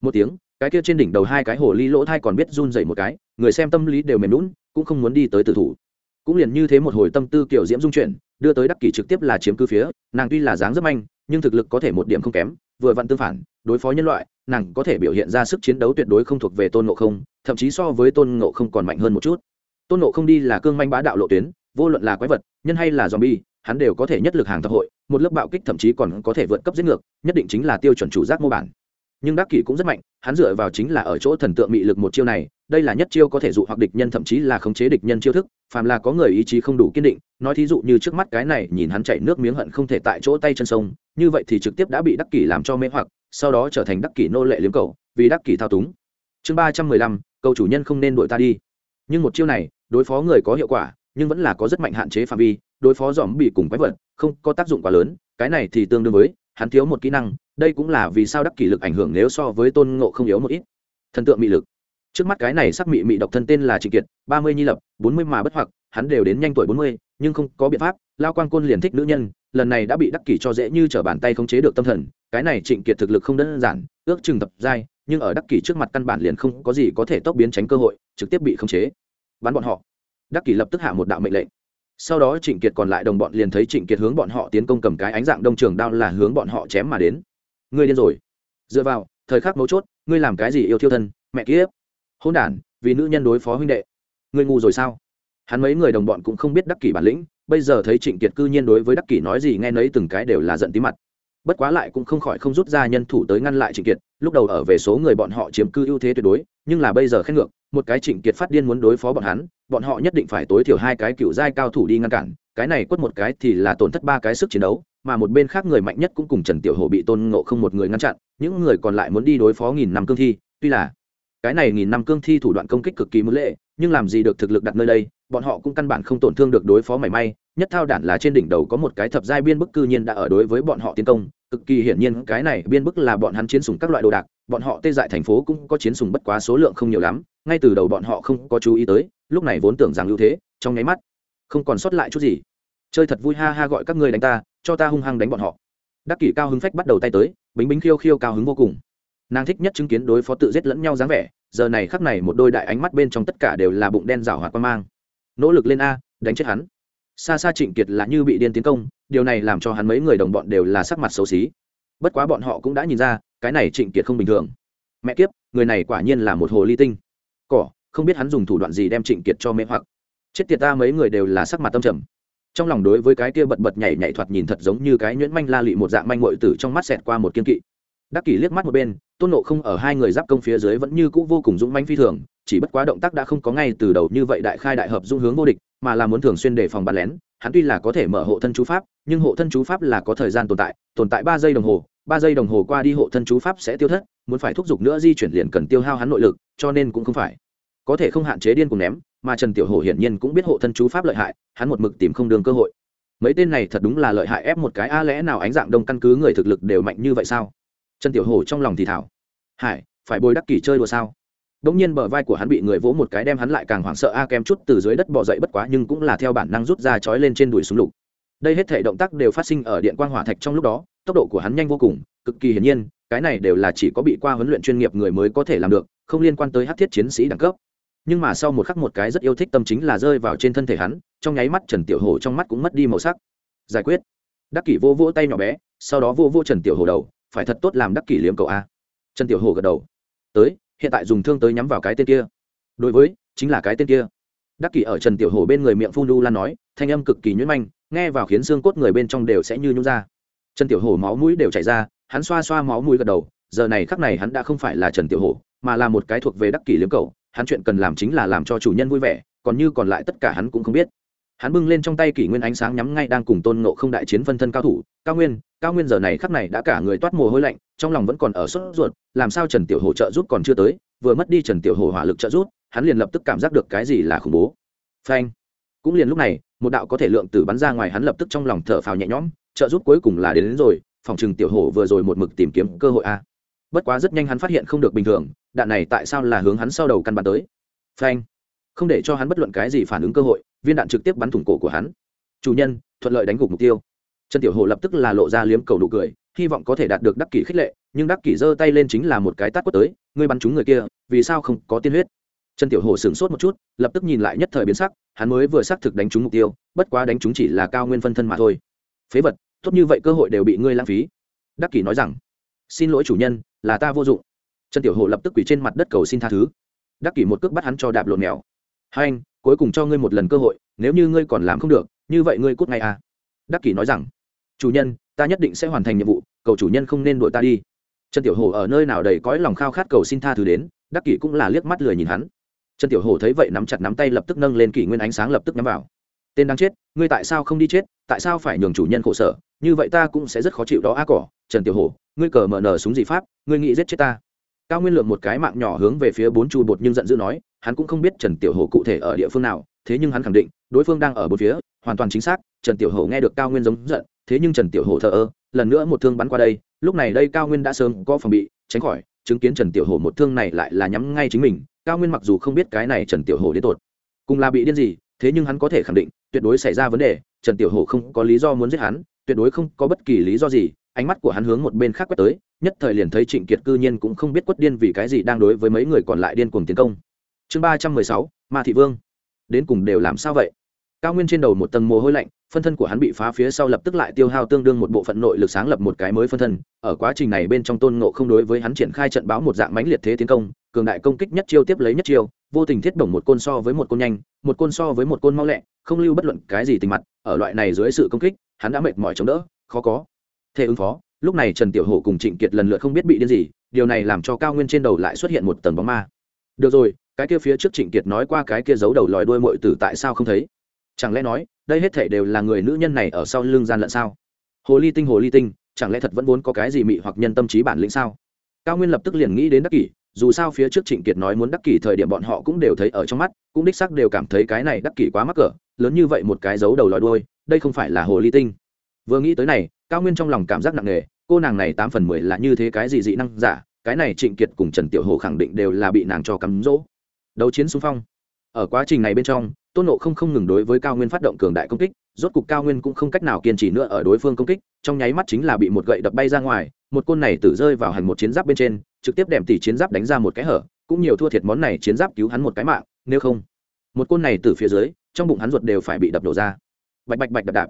một tiếng, cái kia trên đỉnh đầu hai cái hồ ly lỗ thai còn biết run dậy một cái, người xem tâm lý đều mềm lún cũng không muốn đi tới tử thủ cũng liền như thế một hồi tâm tư kiểu diễm dung chuyển, đưa tới đắc kỷ trực tiếp là chiếm cứ phía, nàng tuy là dáng rất manh, nhưng thực lực có thể một điểm không kém, vừa vặn tương phản, đối phó nhân loại, nàng có thể biểu hiện ra sức chiến đấu tuyệt đối không thuộc về tôn ngộ không, thậm chí so với tôn ngộ không còn mạnh hơn một chút. Tôn ngộ không đi là cương manh bá đạo lộ tuyến, vô luận là quái vật, nhân hay là zombie, hắn đều có thể nhất lực hàng tập hội, một lớp bạo kích thậm chí còn có thể vượt cấp giết ngược, nhất định chính là tiêu chuẩn chủ giác mô bản. Nhưng đắc kỷ cũng rất mạnh, hắn dựa vào chính là ở chỗ thần tượng mị lực một chiêu này, đây là nhất chiêu có thể dụ hoặc địch nhân thậm chí là khống chế địch nhân chiêu thức phàm là có người ý chí không đủ kiên định, nói thí dụ như trước mắt cái này nhìn hắn chạy nước miếng hận không thể tại chỗ tay chân sông, như vậy thì trực tiếp đã bị đắc kỷ làm cho mê hoặc, sau đó trở thành đắc kỷ nô lệ liếm cầu, vì đắc kỷ thao túng. Chương ba trăm mười lăm, cầu chủ nhân không nên đuổi ta đi. Nhưng một chiêu này, đối phó người có hiệu quả, nhưng vẫn là có rất mạnh hạn chế phạm vi, đối phó dòm bị cùng quái vật, không có tác dụng quá lớn, cái này thì tương đương với, hắn thiếu một kỹ năng, đây cũng là vì sao đắc kỷ lực ảnh hưởng nếu so với tôn ngộ không yếu một ít. Thần tượng mị lực trước mắt cái này sắc mị mị độc thân tên là trịnh kiệt, ba mươi nhi lập, bốn mươi mà bất hoặc, hắn đều đến nhanh tuổi bốn mươi, nhưng không có biện pháp, lao quang côn liền thích nữ nhân, lần này đã bị đắc kỷ cho dễ như t r ở bàn tay không chế được tâm thần, cái này trịnh kiệt thực lực không đơn giản, ước chừng tập giai, nhưng ở đắc kỷ trước mặt căn bản liền không có gì có thể tốc biến tránh cơ hội, trực tiếp bị khống chế. Bắn bọn họ. Đắc kỷ lập tức hạ một đạo mệnh lệnh. Sau đó trịnh kiệt còn lại đồng bọn liền thấy trịnh kiệt hướng bọn họ tiến công cầm cái ánh dạng đông trường đao là hướng bọn họ chém mà đến. Ngươi điên rồi. Dựa vào, thời khắc mấu chốt, ngươi làm cái gì yêu thiêu thân, mẹ kiếp? Hôn đản, vì nữ nhân đối phó huynh đệ. Ngươi ngu rồi sao? Hắn mấy người đồng bọn cũng không biết đắc kỷ bản lĩnh, bây giờ thấy trịnh kiệt cư nhiên đối với đắc kỷ nói gì nghe nấy từng cái đều là giận tí mặt. Bất quá lại cũng không khỏi không rút ra nhân thủ tới ngăn lại trịnh kiệt, lúc đầu ở về số người bọn họ chiếm cư ưu thế tuyệt đối, nhưng là bây giờ khét ngược, một cái trịnh kiệt phát điên muốn đối phó bọn hắn, bọn họ nhất định phải tối thiểu hai cái cựu giai cao thủ đi ngăn cản, cái này quất một cái thì là tổn thất ba cái sức chiến đấu, mà một bên khác người mạnh nhất cũng cùng trần tiểu hồ bị tôn ngộ không một người ngăn chặn, những người còn lại muốn đi đối phó nghìn năm cương thi, tuy là cái này nghìn năm cương thi thủ đoạn công kích cực kỳ mưu lệ, nhưng làm gì được thực lực đặt nơi đây, bọn họ cũng căn bản không tổn thương được đối phó mảy may. Nhất thao đản là trên đỉnh đầu có một cái thập giai biên bức cư nhiên đã ở đối với bọn họ tiến công. Cực kỳ hiển nhiên cái này biên bức là bọn hắn chiến sùng các loại đồ đạc, bọn họ tê dại thành phố cũng có chiến sùng bất quá số lượng không nhiều lắm, ngay từ đầu bọn họ không có chú ý tới, lúc này vốn tưởng rằng ưu thế, trong nháy mắt, không còn sót lại chút gì. Chơi thật vui ha ha gọi các ngươi đánh ta, cho ta hung hăng đánh bọn họ. Đắc kỷ cao hứng phách bắt đầu tay tới, bính bính khiêu khiêu cao hứng vô cùng nàng thích nhất chứng kiến đối phó tự giết lẫn nhau dáng vẻ, giờ này khắc này một đôi đại ánh mắt bên trong tất cả đều là bụng đen rảo hoạt quan mang. Nỗ lực lên a, đánh chết hắn. Xa xa trịnh kiệt là như bị điên tiến công, điều này làm cho hắn mấy người đồng bọn đều là sắc mặt xấu xí. Bất quá bọn họ cũng đã nhìn ra, cái này trịnh kiệt không bình thường. Mẹ kiếp, người này quả nhiên là một hồ ly tinh. Cỏ, không biết hắn dùng thủ đoạn gì đem trịnh kiệt cho mê hoặc. Chết tiệt ta, mấy người đều là sắc mặt tâm trầm. Trong lòng đối với cái kia bật bật nhảy nhảy thoạt nhìn thật giống như cái nhuyễn manh la lị một dạng manh ngội tử trong mắt xẹt qua một kiên kỵ đắc kỷ liếc mắt một bên, tôn nộ không ở hai người giáp công phía dưới vẫn như cũ vô cùng dũng manh phi thường, chỉ bất quá động tác đã không có ngay từ đầu như vậy đại khai đại hợp dung hướng vô địch, mà là muốn thường xuyên đề phòng bắn lén. Hắn tuy là có thể mở hộ thân chú pháp, nhưng hộ thân chú pháp là có thời gian tồn tại tồn tại ba giây đồng hồ, ba giây đồng hồ qua đi hộ thân chú pháp sẽ tiêu thất, muốn phải thúc giục nữa di chuyển liền cần tiêu hao hắn nội lực, cho nên cũng không phải. Có thể không hạn chế điên cùng ném, mà trần tiểu hồ hiển nhiên cũng biết hộ thân chú pháp lợi hại, hắn một mực tìm không đường cơ hội. Mấy tên này thật đúng là lợi hại ép một cái, a lẽ nào ánh dạng đông căn cứ người thực lực đều mạnh như vậy sao? Trần tiểu hổ trong lòng thì thảo hải phải bồi đắc kỷ chơi đùa sao Đống nhiên bờ vai của hắn bị người vỗ một cái đem hắn lại càng hoảng sợ a kem chút từ dưới đất bò dậy bất quá nhưng cũng là theo bản năng rút ra chói lên trên đùi súng lục. Đây hết thể động tác đều phát sinh ở điện quang hỏa thạch trong lúc đó, tốc độ của hắn nhanh vô cùng, cực kỳ hiển nhiên, cái này đều là chỉ có bị qua huấn luyện chuyên nghiệp người mới có thể làm được, không liên quan tới hắc thiết chiến sĩ đẳng cấp. Nhưng mà sau một khắc một cái rất yêu thích tâm chính là rơi vào trên thân thể hắn, trong nháy mắt Trần Tiểu Hổ trong mắt cũng mất đi màu sắc. Giải quyết. Đắc Kỷ vô vỗ tay nhỏ bé, sau đó vô vô Trần Tiểu Hổ đầu, phải thật tốt làm Đắc Kỷ liếm cậu a. Trần Tiểu Hổ gật đầu. Tới, hiện tại dùng thương tới nhắm vào cái tên kia đối với chính là cái tên kia đắc kỷ ở trần tiểu hồ bên người miệng phun đu lan nói thanh âm cực kỳ nhuyễn manh nghe vào khiến xương cốt người bên trong đều sẽ như nhún ra trần tiểu hồ máu mũi đều chảy ra hắn xoa xoa máu mũi gật đầu giờ này khắc này hắn đã không phải là trần tiểu hồ mà là một cái thuộc về đắc kỷ liếm cậu. hắn chuyện cần làm chính là làm cho chủ nhân vui vẻ còn như còn lại tất cả hắn cũng không biết hắn bưng lên trong tay kỷ nguyên ánh sáng nhắm ngay đang cùng tôn nộ không đại chiến phân thân cao thủ. Cao nguyên cao nguyên giờ này khắc này đã cả người toát mồ hôi lạnh trong lòng vẫn còn ở sốt ruột làm sao trần tiểu hổ trợ giúp còn chưa tới vừa mất đi trần tiểu hổ hỏa lực trợ giúp hắn liền lập tức cảm giác được cái gì là khủng bố. Phanh. Cũng liền lúc này một đạo có thể lượng tử bắn ra ngoài hắn lập tức trong lòng thở phào nhẹ nhõm trợ giúp cuối cùng là đến, đến rồi phòng trừng tiểu hổ vừa rồi một mực tìm kiếm cơ hội a. Bất quá rất nhanh hắn phát hiện không được bình thường đạn này tại sao là hướng hắn sau đầu căn bắn tới? Phanh. Không để cho hắn bất luận cái gì phản ứng cơ hội viên đạn trực tiếp bắn thủng cổ của hắn. Chủ nhân, thuận lợi đánh gục mục tiêu. Trần tiểu hồ lập tức là lộ ra liếm cầu nụ cười, hy vọng có thể đạt được đắc kỷ khích lệ, nhưng đắc kỷ giơ tay lên chính là một cái tát quất tới, ngươi bắn trúng người kia, vì sao không có tiên huyết? Trần tiểu hồ sửng sốt một chút, lập tức nhìn lại nhất thời biến sắc, hắn mới vừa xác thực đánh trúng mục tiêu, bất quá đánh trúng chỉ là cao nguyên phân thân mà thôi. Phế vật, tốt như vậy cơ hội đều bị ngươi lãng phí. Đắc kỷ nói rằng, xin lỗi chủ nhân, là ta vô dụng. Trần tiểu hồ lập tức quỳ trên mặt đất cầu xin tha thứ. Đắc kỷ một cước bắt hắn cho đạp lộn mèo. Hai anh cuối cùng cho ngươi một lần cơ hội, nếu như ngươi còn làm không được, như vậy ngươi cút ngay à. Đắc kỷ nói rằng, chủ nhân, ta nhất định sẽ hoàn thành nhiệm vụ, cầu chủ nhân không nên đuổi ta đi. Trần tiểu hồ ở nơi nào đầy cõi lòng khao khát cầu xin tha thứ đến, đắc kỷ cũng là liếc mắt lười nhìn hắn. Trần tiểu hồ thấy vậy nắm chặt nắm tay lập tức nâng lên kỷ nguyên ánh sáng lập tức nhắm vào. Tên đang chết, ngươi tại sao không đi chết, tại sao phải nhường chủ nhân khổ sở, như vậy ta cũng sẽ rất khó chịu đó a cỏ. Trần tiểu hồ ngươi cờ mở nở súng gì pháp, ngươi nghĩ giết chết ta. Cao nguyên lượng một cái mạng nhỏ hướng về phía bốn chu bột nhưng giận dữ nói hắn cũng không biết trần tiểu Hổ cụ thể ở địa phương nào, thế nhưng hắn khẳng định, đối phương đang ở bốn phía, hoàn toàn chính xác, trần tiểu Hổ nghe được cao nguyên giống giận, thế nhưng trần tiểu Hổ thờ ơ, lần nữa một thương bắn qua đây, lúc này đây cao nguyên đã sớm có phòng bị, tránh khỏi, chứng kiến trần tiểu Hổ một thương này lại là nhắm ngay chính mình, cao nguyên mặc dù không biết cái này trần tiểu Hổ đến tột, cùng là bị điên gì, thế nhưng hắn có thể khẳng định, tuyệt đối xảy ra vấn đề, trần tiểu Hổ không có lý do muốn giết hắn, tuyệt đối không có bất kỳ lý do gì, ánh mắt của hắn hướng một bên khác quét tới, nhất thời liền thấy trịnh kiệt cư nhiên cũng không biết quất điên vì cái gì đang đối với mấy người còn lại điên cuồng tiến công chương ba trăm mười sáu, ma thị vương. Đến cùng đều làm sao vậy? Cao nguyên trên đầu một tầng mồ hôi lạnh, phân thân của hắn bị phá phía sau lập tức lại tiêu hao tương đương một bộ phận nội lực sáng lập một cái mới phân thân. Ở quá trình này bên trong tôn ngộ không đối với hắn triển khai trận báo một dạng mãnh liệt thế tiến công, cường đại công kích nhất chiêu tiếp lấy nhất chiêu, vô tình thiết bổng một côn so với một côn nhanh, một côn so với một côn mau lẹ, không lưu bất luận cái gì tình mặt. Ở loại này dưới sự công kích, hắn đã mệt mỏi chống đỡ, khó có thể ứng phó. Lúc này trần tiểu hổ cùng trịnh kiệt lần lượt không biết bị điên gì, điều này làm cho cao nguyên trên đầu lại xuất hiện một tầng bóng ma. Được rồi cái kia phía trước trịnh kiệt nói qua cái kia giấu đầu lòi đuôi mội tử tại sao không thấy? Chẳng lẽ nói, đây hết thể đều là người nữ nhân này ở sau lưng gian lận sao? Hồ ly tinh, hồ ly tinh, chẳng lẽ thật vẫn vốn có cái gì mị hoặc nhân tâm trí bản lĩnh sao? Cao nguyên lập tức liền nghĩ đến đắc kỷ, dù sao phía trước trịnh kiệt nói muốn đắc kỷ thời điểm bọn họ cũng đều thấy ở trong mắt, cũng đích sắc đều cảm thấy cái này đắc kỷ quá mắc cỡ, lớn như vậy một cái dấu đầu lòi đuôi, đây không phải là hồ ly tinh. Vừa nghĩ tới này, cao nguyên trong lòng cảm giác nặng nề, cô nàng này tám phần mười là như thế cái gì dị năng giả, cái này trịnh kiệt cùng trần tiểu hồ khẳng định đều là bị nàng cho cắm rỗ đấu chiến xung phong. Ở quá trình này bên trong, tôn nộ không không ngừng đối với cao nguyên phát động cường đại công kích, rốt cục cao nguyên cũng không cách nào kiên trì nữa ở đối phương công kích, trong nháy mắt chính là bị một gậy đập bay ra ngoài, một côn này tử rơi vào hành một chiến giáp bên trên, trực tiếp đệm tỷ chiến giáp đánh ra một cái hở, cũng nhiều thua thiệt món này chiến giáp cứu hắn một cái mạng, nếu không, một côn này từ phía dưới, trong bụng hắn ruột đều phải bị đập đổ ra. Bạch bạch bạch đập đạp.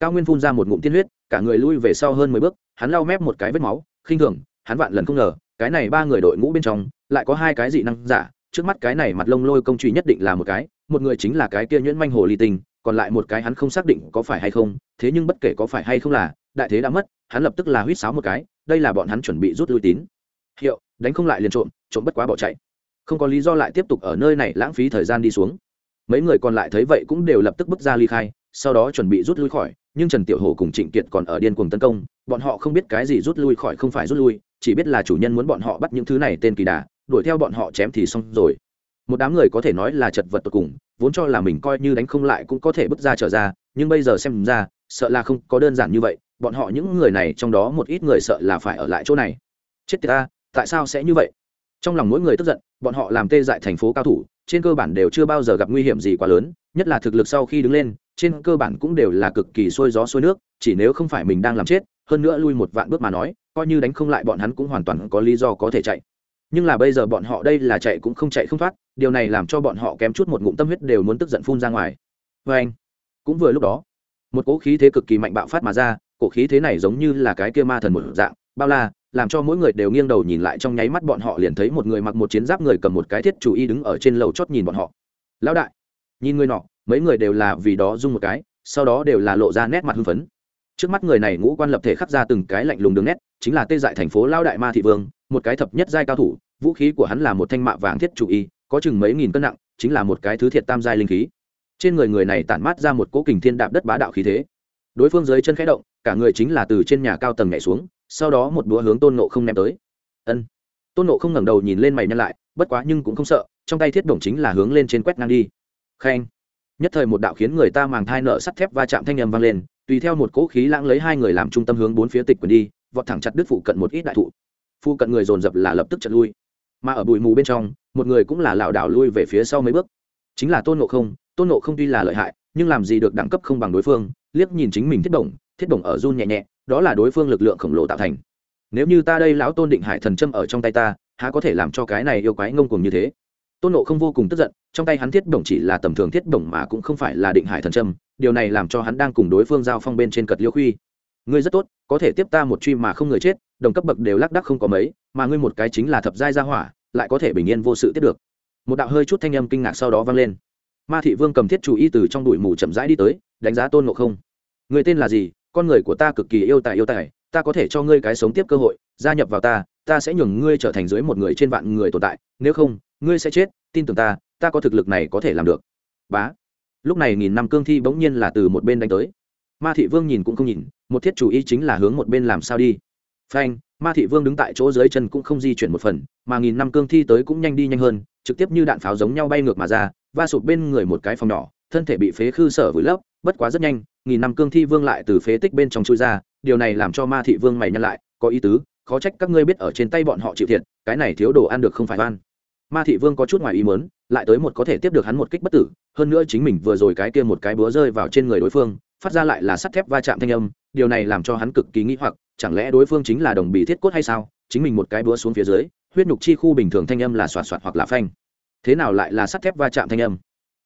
Cao nguyên phun ra một ngụm tiên huyết, cả người lui về sau hơn mười bước, hắn lau mép một cái vết máu, khinh thường, hắn vạn lần không ngờ, cái này ba người đội ngũ bên trong, lại có hai cái dị năng giả trước mắt cái này mặt lông lôi công truy nhất định là một cái, một người chính là cái kia nhuyễn manh hồ ly tinh, còn lại một cái hắn không xác định có phải hay không, thế nhưng bất kể có phải hay không là, đại thế đã mất, hắn lập tức là huýt sáo một cái, đây là bọn hắn chuẩn bị rút lui tín. Hiệu, đánh không lại liền trộm trộm bất quá bỏ chạy. Không có lý do lại tiếp tục ở nơi này lãng phí thời gian đi xuống. Mấy người còn lại thấy vậy cũng đều lập tức bước ra ly khai, sau đó chuẩn bị rút lui khỏi, nhưng trần tiểu hồ cùng trịnh kiệt còn ở điên cuồng tấn công, bọn họ không biết cái gì rút lui khỏi không phải rút lui, chỉ biết là chủ nhân muốn bọn họ bắt những thứ này tên kỳ đà đuổi theo bọn họ chém thì xong rồi. Một đám người có thể nói là chật vật tột cùng, vốn cho là mình coi như đánh không lại cũng có thể bước ra trở ra, nhưng bây giờ xem ra, sợ là không có đơn giản như vậy, bọn họ những người này trong đó một ít người sợ là phải ở lại chỗ này. Chết tiệt ta, tại sao sẽ như vậy? Trong lòng mỗi người tức giận, bọn họ làm tê dại thành phố cao thủ, trên cơ bản đều chưa bao giờ gặp nguy hiểm gì quá lớn, nhất là thực lực sau khi đứng lên, trên cơ bản cũng đều là cực kỳ sôi gió sôi nước, chỉ nếu không phải mình đang làm chết, hơn nữa lui một vạn bước mà nói, coi như đánh không lại bọn hắn cũng hoàn toàn có lý do có thể chạy nhưng là bây giờ bọn họ đây là chạy cũng không chạy không thoát, điều này làm cho bọn họ kém chút một ngụm tâm huyết đều muốn tức giận phun ra ngoài. Vê anh, cũng vừa lúc đó, một cỗ khí thế cực kỳ mạnh bạo phát mà ra, cỗ khí thế này giống như là cái kia ma thần một dạng, bao la, làm cho mỗi người đều nghiêng đầu nhìn lại trong nháy mắt bọn họ liền thấy một người mặc một chiến giáp người cầm một cái thiết chủ y đứng ở trên lầu chót nhìn bọn họ. Lão đại, nhìn người nọ, mấy người đều là vì đó rung một cái, sau đó đều là lộ ra nét mặt hưng phấn. Trước mắt người này ngũ quan lập thể khắc ra từng cái lạnh lùng đường nét, chính là tê dại thành phố lao đại ma thị vương một cái thập nhất giai cao thủ, vũ khí của hắn là một thanh mạ vàng thiết chủ y, có chừng mấy nghìn cân nặng, chính là một cái thứ thiệt tam giai linh khí. Trên người người này tản mát ra một cỗ kình thiên đạp đất bá đạo khí thế. Đối phương dưới chân khẽ động, cả người chính là từ trên nhà cao tầng nhảy xuống, sau đó một búa hướng tôn nộ không ném tới. Ân. Tôn nộ không ngẩng đầu nhìn lên mày nhăn lại, bất quá nhưng cũng không sợ, trong tay thiết đồng chính là hướng lên trên quét ngang đi. Khen. Nhất thời một đạo khiến người ta màng thai nợ sắt thép va chạm thanh â m vang lên, tùy theo một cỗ khí lãng lấy hai người làm trung tâm hướng bốn phía tịch quyền đi, vọt thẳng chặt đứt phụ cận một ít đại thụ. Phu cận người dồn dập là lập tức chật lui. Mà ở bụi mù bên trong, một người cũng là lảo đảo lui về phía sau mấy bước. Chính là tôn nộ không, tôn nộ không tuy là lợi hại, nhưng làm gì được đẳng cấp không bằng đối phương, liếc nhìn chính mình thiết đồng thiết đồng ở run nhẹ nhẹ, đó là đối phương lực lượng khổng lồ tạo thành. Nếu như ta đây lão tôn định hải thần châm ở trong tay ta, há có thể làm cho cái này yêu quái ngông cuồng như thế? Tôn nộ không vô cùng tức giận, trong tay hắn thiết đồng chỉ là tầm thường thiết đồng mà cũng không phải là định hải thần trâm điều này làm cho hắn đang cùng đối phương giao phong bên trên cật liêu khuy. Ngươi rất tốt, có thể tiếp ta một truy mà không người chết đồng cấp bậc đều lác đắc không có mấy, mà ngươi một cái chính là thập giai gia hỏa, lại có thể bình yên vô sự tiếp được. Một đạo hơi chút thanh âm kinh ngạc sau đó vang lên. Ma thị vương cầm thiết chủ y từ trong đùi mù chậm rãi đi tới, đánh giá tôn ngộ không. Người tên là gì? Con người của ta cực kỳ yêu tài yêu tài, ta có thể cho ngươi cái sống tiếp cơ hội, gia nhập vào ta ta sẽ nhường ngươi trở thành dưới một người trên vạn người tồn tại, nếu không, ngươi sẽ chết, tin tưởng ta ta có thực lực này có thể làm được. Bá. Lúc này nghìn năm cương thi bỗng nhiên là từ một bên đánh tới. Ma thị vương nhìn cũng không nhìn, một thiết chủ y chính là hướng một bên làm sao đi phanh, ma thị vương đứng tại chỗ dưới chân cũng không di chuyển một phần, mà nghìn năm cương thi tới cũng nhanh đi nhanh hơn, trực tiếp như đạn pháo giống nhau bay ngược mà ra, va sụp bên người một cái phòng nhỏ, thân thể bị phế khư sở vùi lấp, bất quá rất nhanh, nghìn năm cương thi vương lại từ phế tích bên trong chui ra, điều này làm cho ma thị vương mày nhăn lại, có ý tứ, khó trách các ngươi biết ở trên tay bọn họ chịu thiệt, cái này thiếu đồ ăn được không phải oan. Ma thị vương có chút ngoài ý mớn lại tới một có thể tiếp được hắn một kích bất tử, hơn nữa chính mình vừa rồi cái kia một cái búa rơi vào trên người đối phương, phát ra lại là sắt thép va chạm thanh âm, điều này làm cho hắn cực kỳ nghĩ hoặc chẳng lẽ đối phương chính là đồng bị thiết cốt hay sao? Chính mình một cái búa xuống phía dưới, huyết nhục chi khu bình thường thanh âm là xoạt xoạt hoặc là phanh. Thế nào lại là sắt thép va chạm thanh âm?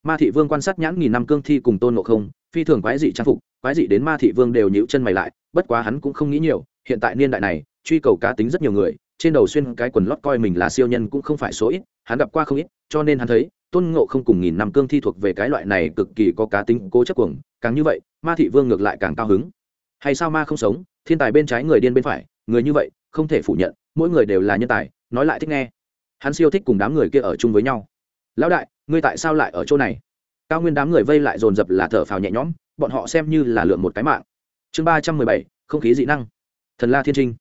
Ma thị vương quan sát nhãn nghìn năm cương thi cùng tôn ngộ không, phi thường quái dị trang phục, quái dị đến ma thị vương đều nhíu chân mày lại, bất quá hắn cũng không nghĩ nhiều, hiện tại niên đại này, truy cầu cá tính rất nhiều người, trên đầu xuyên cái quần lót coi mình là siêu nhân cũng không phải số ít, hắn gặp qua không ít, cho nên hắn thấy, tôn ngộ không cùng nghìn năm cương thi thuộc về cái loại này cực kỳ có cá tính, cố chấp cuồng, càng như vậy, ma thị vương ngược lại càng cao hứng. Hay sao ma không sống? Thiên tài bên trái người điên bên phải, người như vậy, không thể phủ nhận, mỗi người đều là nhân tài, nói lại thích nghe. Hắn siêu thích cùng đám người kia ở chung với nhau. Lão đại, ngươi tại sao lại ở chỗ này? Cao nguyên đám người vây lại dồn dập là thở phào nhẹ nhõm, bọn họ xem như là lượm một cái mạng. Chương ba trăm mười bảy, không khí dị năng. Thần la thiên trinh.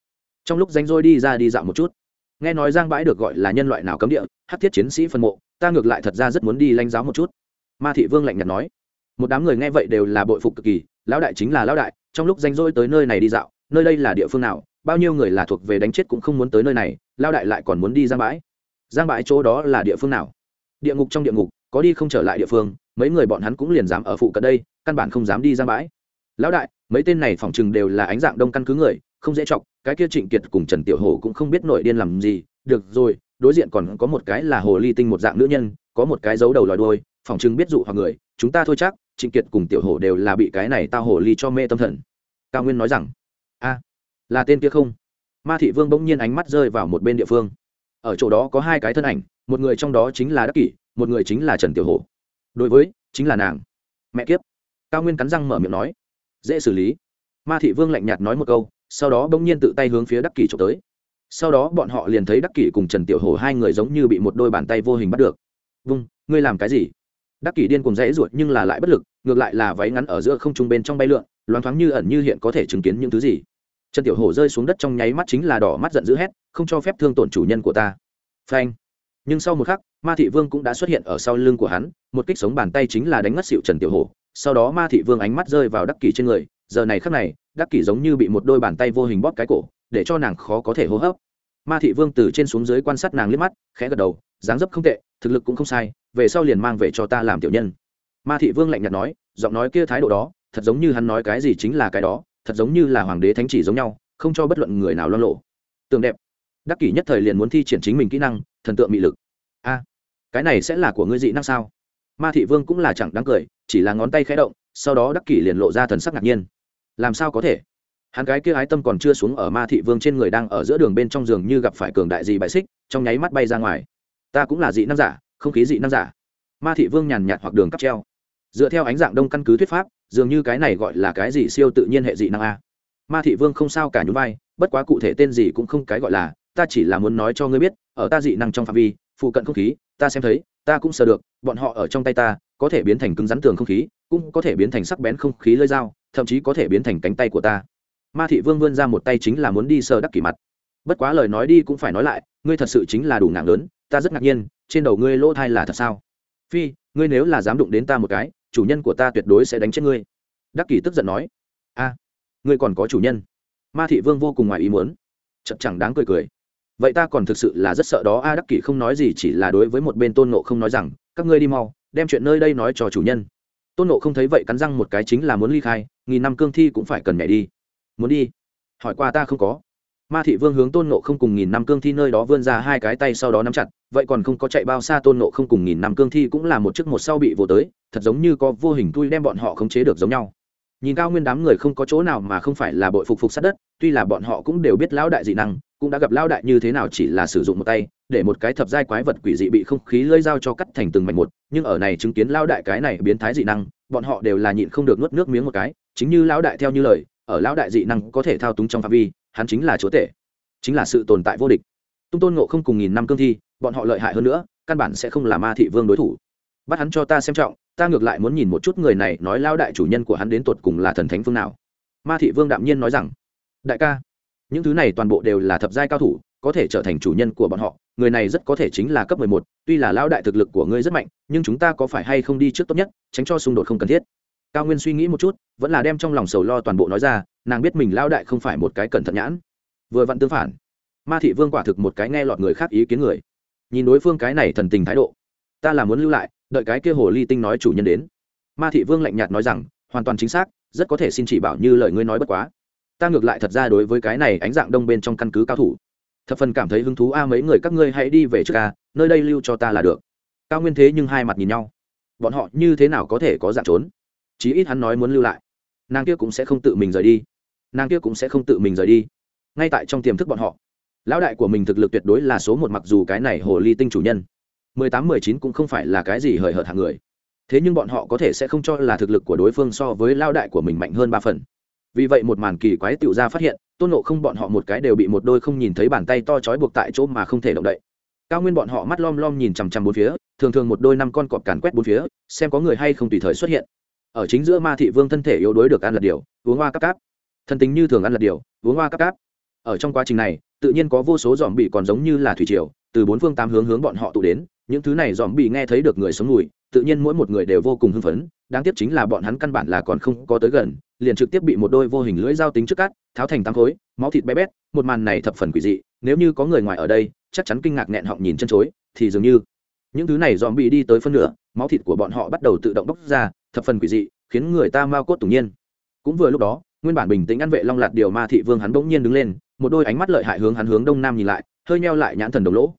Trong lúc danh rôi đi ra đi dạo một chút, nghe nói giang bãi được gọi là nhân loại nào cấm địa, hát thiết chiến sĩ phân mộ, ta ngược lại thật ra rất muốn đi lanh giáo một chút. Ma thị vương lạnh nhạt nói. Một đám người nghe vậy đều là bội phục cực kỳ, lão đại chính là lão đại trong lúc danh rỗi tới nơi này đi dạo, nơi đây là địa phương nào, bao nhiêu người là thuộc về đánh chết cũng không muốn tới nơi này, lao đại lại còn muốn đi giang bãi. Giang bãi chỗ đó là địa phương nào? Địa ngục trong địa ngục, có đi không trở lại địa phương, mấy người bọn hắn cũng liền dám ở phụ cận đây, căn bản không dám đi giang bãi. Lão đại, mấy tên này phỏng chừng đều là ánh dạng đông căn cứ người, không dễ chọc, cái kia trịnh kiệt cùng trần tiểu hồ cũng không biết nội điên làm gì. Được rồi, đối diện còn có một cái là hồ ly tinh một dạng nữ nhân, có một cái dấu đầu lòi đôi phỏng chừng biết dụ hoặc người chúng ta thôi chắc, trịnh kiệt cùng tiểu hồ đều là bị cái này tao hồ ly cho mê tâm thần. Cao nguyên nói rằng, a, là tên kia không? Ma thị vương bỗng nhiên ánh mắt rơi vào một bên địa phương. Ở chỗ đó có hai cái thân ảnh, một người trong đó chính là đắc kỷ, một người chính là trần tiểu hồ đối với, chính là nàng. Mẹ kiếp. Cao nguyên cắn răng mở miệng nói. Dễ xử lý. Ma thị vương lạnh nhạt nói một câu, sau đó bỗng nhiên tự tay hướng phía đắc kỷ trộm tới. Sau đó bọn họ liền thấy đắc kỷ cùng trần tiểu hồ hai người giống như bị một đôi bàn tay vô hình bắt được. Vung, ngươi làm cái gì? Đắc kỷ điên cùng rẽ ruột nhưng là lại bất lực, ngược lại là váy ngắn ở giữa không trung bên trong bay lượn, loáng thoáng như ẩn như hiện có thể chứng kiến những thứ gì. Trần tiểu Hổ rơi xuống đất trong nháy mắt chính là đỏ mắt giận dữ hét, không cho phép thương tổn chủ nhân của ta. Phanh. Nhưng sau một khắc, ma thị vương cũng đã xuất hiện ở sau lưng của hắn, một kích sống bàn tay chính là đánh ngất xịu trần tiểu Hổ. sau đó ma thị vương ánh mắt rơi vào đắc kỷ trên người, giờ này khắc này, đắc kỷ giống như bị một đôi bàn tay vô hình bóp cái cổ, để cho nàng khó có thể hô hấp. Ma thị vương từ trên xuống dưới quan sát nàng liếc mắt, khẽ gật đầu dáng dấp không tệ, thực lực cũng không sai, về sau liền mang về cho ta làm tiểu nhân. Ma thị vương lạnh nhạt nói, giọng nói kia thái độ đó, thật giống như hắn nói cái gì chính là cái đó, thật giống như là hoàng đế thánh chỉ giống nhau, không cho bất luận người nào lo lộ. Tường đẹp. Đắc kỷ nhất thời liền muốn thi triển chính mình kỹ năng, thần tượng mị lực. A, cái này sẽ là của ngươi dị năng sao? Ma thị vương cũng là chẳng đáng cười, chỉ là ngón tay khẽ động, sau đó đắc kỷ liền lộ ra thần sắc ngạc nhiên. Làm sao có thể? Hắn cái kia ái tâm còn chưa xuống ở ma thị vương trên người đang ở giữa đường bên trong giường như gặp phải cường đại gì bại xích, trong nháy mắt bay ra ngoài ta cũng là dị năng giả, không khí dị năng giả. Ma thị vương nhàn nhạt hoặc đường cắp treo. Dựa theo ánh dạng đông căn cứ thuyết pháp, dường như cái này gọi là cái gì siêu tự nhiên hệ dị năng a. Ma thị vương không sao cả nhún vai, bất quá cụ thể tên gì cũng không cái gọi là, ta chỉ là muốn nói cho ngươi biết, ở ta dị năng trong phạm vi, phụ cận không khí, ta xem thấy, ta cũng sờ được, bọn họ ở trong tay ta, có thể biến thành cứng rắn tường không khí, cũng có thể biến thành sắc bén không khí lơi dao, thậm chí có thể biến thành cánh tay của ta. Ma thị vương vươn ra một tay chính là muốn đi sờ đắc kỷ mặt. Bất quá lời nói đi cũng phải nói lại, ngươi thật sự chính là đủ nặng lớn ta rất ngạc nhiên, trên đầu ngươi lỗ thai là thật sao? Phi, ngươi nếu là dám đụng đến ta một cái, chủ nhân của ta tuyệt đối sẽ đánh chết ngươi. Đắc kỷ tức giận nói. A, ngươi còn có chủ nhân. Ma thị vương vô cùng ngoài ý muốn. Chật chẳng đáng cười cười. Vậy ta còn thực sự là rất sợ đó. A, đắc kỷ không nói gì, chỉ là đối với một bên tôn nộ không nói rằng, các ngươi đi mau, đem chuyện nơi đây nói cho chủ nhân. Tôn nộ không thấy vậy cắn răng một cái, chính là muốn ly khai, nghìn năm cương thi cũng phải cần nhảy đi. Muốn đi? Hỏi qua ta không có ma thị vương hướng tôn nộ không cùng nghìn năm cương thi nơi đó vươn ra hai cái tay sau đó nắm chặt, vậy còn không có chạy bao xa tôn nộ không cùng nghìn năm cương thi cũng là một chiếc một sau bị vô tới, thật giống như có vô hình tui đem bọn họ khống chế được giống nhau. Nhìn cao nguyên đám người không có chỗ nào mà không phải là bội phục phục sát đất, tuy là bọn họ cũng đều biết lão đại dị năng, cũng đã gặp lão đại như thế nào chỉ là sử dụng một tay, để một cái thập giai quái vật quỷ dị bị không khí lơi dao cho cắt thành từng mảnh một, nhưng ở này chứng kiến lão đại cái này biến thái dị năng, bọn họ đều là nhịn không được nuốt nước miếng một cái, chính như lão đại theo như lời, ở lão đại dị năng có thể thao túng trong phạm vi hắn chính là chúa tể, chính là sự tồn tại vô địch. Tung tôn ngộ không cùng nghìn năm cương thi, bọn họ lợi hại hơn nữa, căn bản sẽ không là ma thị vương đối thủ. Bắt hắn cho ta xem trọng, ta ngược lại muốn nhìn một chút người này nói lao đại chủ nhân của hắn đến tột cùng là thần thánh phương nào. Ma thị vương đạm nhiên nói rằng, đại ca, những thứ này toàn bộ đều là thập giai cao thủ, có thể trở thành chủ nhân của bọn họ, người này rất có thể chính là cấp mười một, tuy là lao đại thực lực của ngươi rất mạnh, nhưng chúng ta có phải hay không đi trước tốt nhất, tránh cho xung đột không cần thiết. Cao nguyên suy nghĩ một chút, vẫn là đem trong lòng sầu lo toàn bộ nói ra nàng biết mình lao đại không phải một cái cẩn thận nhãn. Vừa vặn tương phản. Ma thị vương quả thực một cái nghe lọt người khác ý kiến người. Nhìn đối phương cái này thần tình thái độ. Ta là muốn lưu lại, đợi cái kia hồ ly tinh nói chủ nhân đến. Ma thị vương lạnh nhạt nói rằng, hoàn toàn chính xác, rất có thể xin chỉ bảo như lời ngươi nói bất quá. Ta ngược lại thật ra đối với cái này ánh dạng đông bên trong căn cứ cao thủ. Thập phần cảm thấy hứng thú a, mấy người các ngươi hãy đi về trước a, nơi đây lưu cho ta là được. Cao nguyên thế nhưng hai mặt nhìn nhau. Bọn họ như thế nào có thể có dạng trốn? Chí ít hắn nói muốn lưu lại. Nàng kia cũng sẽ không tự mình rời đi nàng kia cũng sẽ không tự mình rời đi. Ngay tại trong tiềm thức bọn họ, lão đại của mình thực lực tuyệt đối là số một mặc dù cái này hồ ly tinh chủ nhân. Mười tám, mười chín cũng không phải là cái gì hời hợt hạng người. Thế nhưng bọn họ có thể sẽ không cho là thực lực của đối phương so với lao đại của mình mạnh hơn ba phần. Vì vậy một màn kỳ quái tựu ra phát hiện, tôn nộ không bọn họ một cái đều bị một đôi không nhìn thấy bàn tay to trói buộc tại chỗ mà không thể động đậy. Cao nguyên bọn họ mắt lom lom nhìn chằm chằm bốn phía, thường thường một đôi năm con cọp càn quét bốn phía, xem có người hay không tùy thời xuất hiện. Ở chính giữa ma thị vương thân thể yếu đuối được ăn lật điều, uống hoa cắp cáp thân tính như thường ăn lật điều, uống hoa cắp cáp. Ở trong quá trình này, tự nhiên có vô số dòm bị còn giống như là thủy triều, từ bốn phương tám hướng hướng bọn họ tụ đến, những thứ này dòm bị nghe thấy được người sống mùi, tự nhiên mỗi một người đều vô cùng hưng phấn, đáng tiếc chính là bọn hắn căn bản là còn không có tới gần, liền trực tiếp bị một đôi vô hình lưỡi dao tính trước cắt, tháo thành tám khối, máu thịt bé bét, một màn này thập phần quỷ dị, nếu như có người ngoài ở đây, chắc chắn kinh ngạc nghẹn họng nhìn chân chối, thì dường như những thứ này dòm bị đi tới phân nửa, máu thịt của bọn họ bắt đầu tự động bốc ra, thập phần quỷ dị, khiến người ta mau cốt tủng nhiên. Cũng vừa lúc đó nguyên bản bình tĩnh ăn vệ long lạt điều ma thị vương hắn bỗng nhiên đứng lên, một đôi ánh mắt lợi hại hướng hắn hướng đông nam nhìn lại, hơi neo lại nhãn thần đồng lỗ.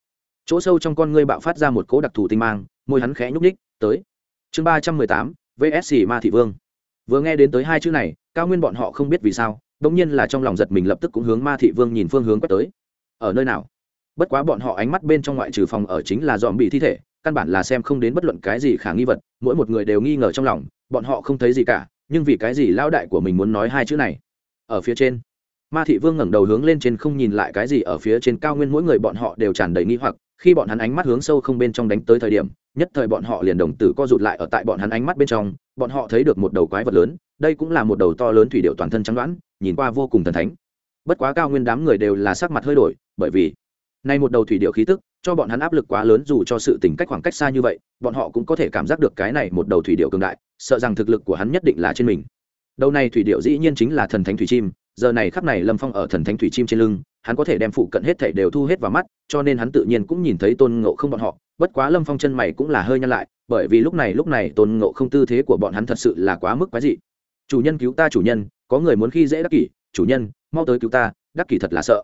Chỗ sâu trong con ngươi bạo phát ra một cỗ đặc thù tinh mang, môi hắn khẽ nhúc ních tới. Chương ba trăm mười tám vsc ma thị vương. Vừa nghe đến tới hai chữ này, cao nguyên bọn họ không biết vì sao đ ỗ n g nhiên là trong lòng giật mình lập tức cũng hướng ma thị vương nhìn phương hướng quét tới. Ở nơi nào? Bất quá bọn họ ánh mắt bên trong ngoại trừ phòng ở chính là dòm bị thi thể, căn bản là xem không đến bất luận cái gì khả nghi vật, mỗi một người đều nghi ngờ trong lòng, bọn họ không thấy gì cả nhưng vì cái gì lao đại của mình muốn nói hai chữ này? Ở phía trên, ma thị vương ngẩng đầu hướng lên trên không nhìn lại cái gì ở phía trên cao nguyên mỗi người bọn họ đều tràn đầy nghi hoặc, khi bọn hắn ánh mắt hướng sâu không bên trong đánh tới thời điểm, nhất thời bọn họ liền đồng tử co rụt lại ở tại bọn hắn ánh mắt bên trong, bọn họ thấy được một đầu quái vật lớn, đây cũng là một đầu to lớn thủy điệu toàn thân trắng đoán, nhìn qua vô cùng thần thánh. Bất quá cao nguyên đám người đều là sắc mặt hơi đổi, bởi vì nay một đầu thủy điệu khí tức, cho bọn hắn áp lực quá lớn dù cho sự tình cách khoảng cách xa như vậy, bọn họ cũng có thể cảm giác được cái này một đầu thủy điệu cường đại, sợ rằng thực lực của hắn nhất định là trên mình. Đầu này thủy điệu dĩ nhiên chính là thần thánh thủy chim, giờ này khắp này lâm phong ở thần thánh thủy chim trên lưng, hắn có thể đem phụ cận hết thảy đều thu hết vào mắt, cho nên hắn tự nhiên cũng nhìn thấy tôn ngộ không bọn họ, bất quá lâm phong chân mày cũng là hơi nhăn lại, bởi vì lúc này lúc này tôn ngộ không tư thế của bọn hắn thật sự là quá mức quái dị. Chủ nhân cứu ta chủ nhân, có người muốn khi dễ đắc kỷ, chủ nhân, mau tới cứu ta, đắc kỷ thật là sợ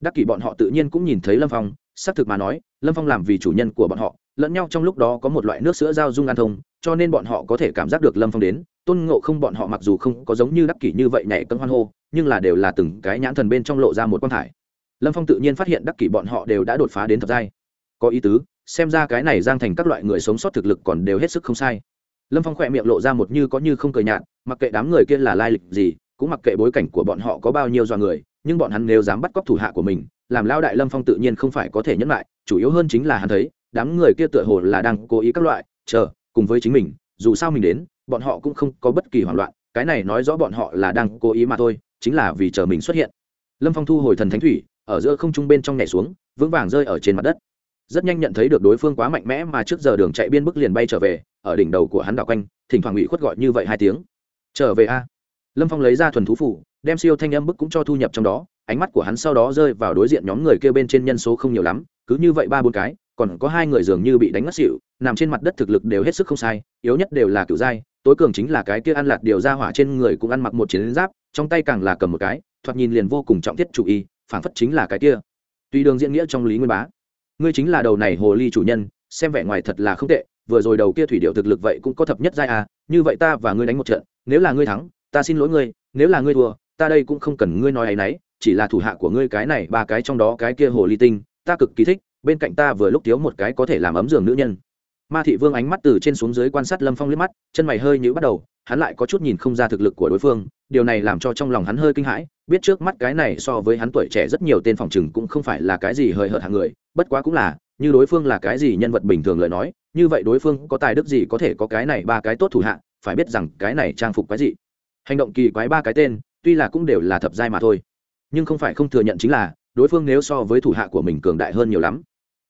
đắc kỷ bọn họ tự nhiên cũng nhìn thấy lâm phong, xác thực mà nói, lâm phong làm vì chủ nhân của bọn họ, lẫn nhau trong lúc đó có một loại nước sữa giao dung an thông, cho nên bọn họ có thể cảm giác được lâm phong đến. Tôn ngộ không bọn họ mặc dù không có giống như đắc kỷ như vậy nhảy cân hoan hô, nhưng là đều là từng cái nhãn thần bên trong lộ ra một quan thải. Lâm phong tự nhiên phát hiện đắc kỷ bọn họ đều đã đột phá đến thập giai. Có ý tứ, xem ra cái này giang thành các loại người sống sót thực lực còn đều hết sức không sai. Lâm phong khỏe miệng lộ ra một như có như không cười nhạt, mặc kệ đám người kia là lai lịch gì, cũng mặc kệ bối cảnh của bọn họ có bao nhiêu dọa người nhưng bọn hắn nếu dám bắt cóc thủ hạ của mình, làm lao đại lâm phong tự nhiên không phải có thể nhẫn lại, chủ yếu hơn chính là hắn thấy, đám người kia tựa hồ là đang cố ý các loại, chờ, cùng với chính mình, dù sao mình đến, bọn họ cũng không có bất kỳ hoảng loạn, cái này nói rõ bọn họ là đang cố ý mà thôi, chính là vì chờ mình xuất hiện. Lâm phong thu hồi thần thánh thủy, ở giữa không trung bên trong nhảy xuống, vững vàng rơi ở trên mặt đất. Rất nhanh nhận thấy được đối phương quá mạnh mẽ mà trước giờ đường chạy biên bức liền bay trở về, ở đỉnh đầu của hắn đảo quanh, thỉnh thoảng ủy khuất gọi như vậy hai tiếng. Trở về a. Lâm phong lấy ra thuần thú phủ đem siêu thanh âm bức cũng cho thu nhập trong đó, ánh mắt của hắn sau đó rơi vào đối diện nhóm người kêu bên trên nhân số không nhiều lắm, cứ như vậy ba bốn cái, còn có hai người dường như bị đánh ngất xỉu, nằm trên mặt đất thực lực đều hết sức không sai, yếu nhất đều là cựu giai tối cường chính là cái kia ăn lạt điều ra hỏa trên người cũng ăn mặc một chiến giáp, trong tay càng là cầm một cái, thoạt nhìn liền vô cùng trọng thiết chủ y, phảng phất chính là cái kia. Tuy đường diễn nghĩa trong lý nguyên bá, ngươi chính là đầu này hồ ly chủ nhân, xem vẻ ngoài thật là không tệ, vừa rồi đầu kia thủy điệu thực lực vậy cũng có thập nhất giai à như vậy ta và ngươi đánh một trận, nếu là ngươi thắng, ta xin lỗi ngươi, nếu là ngươi thua ta đây cũng không cần ngươi nói ấy nấy, chỉ là thủ hạ của ngươi cái này, ba cái trong đó cái kia hồ ly tinh, ta cực kỳ thích, bên cạnh ta vừa lúc thiếu một cái có thể làm ấm giường nữ nhân. Ma thị vương ánh mắt từ trên xuống dưới quan sát lâm phong liếc mắt, chân mày hơi nhữ bắt đầu, hắn lại có chút nhìn không ra thực lực của đối phương, điều này làm cho trong lòng hắn hơi kinh hãi, biết trước mắt cái này so với hắn tuổi trẻ rất nhiều tên phòng chừng cũng không phải là cái gì hời hợt hàng người, bất quá cũng là, như đối phương là cái gì nhân vật bình thường lời nói, như vậy đối phương có tài đức gì có thể có cái này ba cái tốt thủ hạ, phải biết rằng cái này trang phục cái gì hành động kỳ quái ba cái tên tuy là cũng đều là thập giai mà thôi, nhưng không phải không thừa nhận chính là, đối phương nếu so với thủ hạ của mình cường đại hơn nhiều lắm.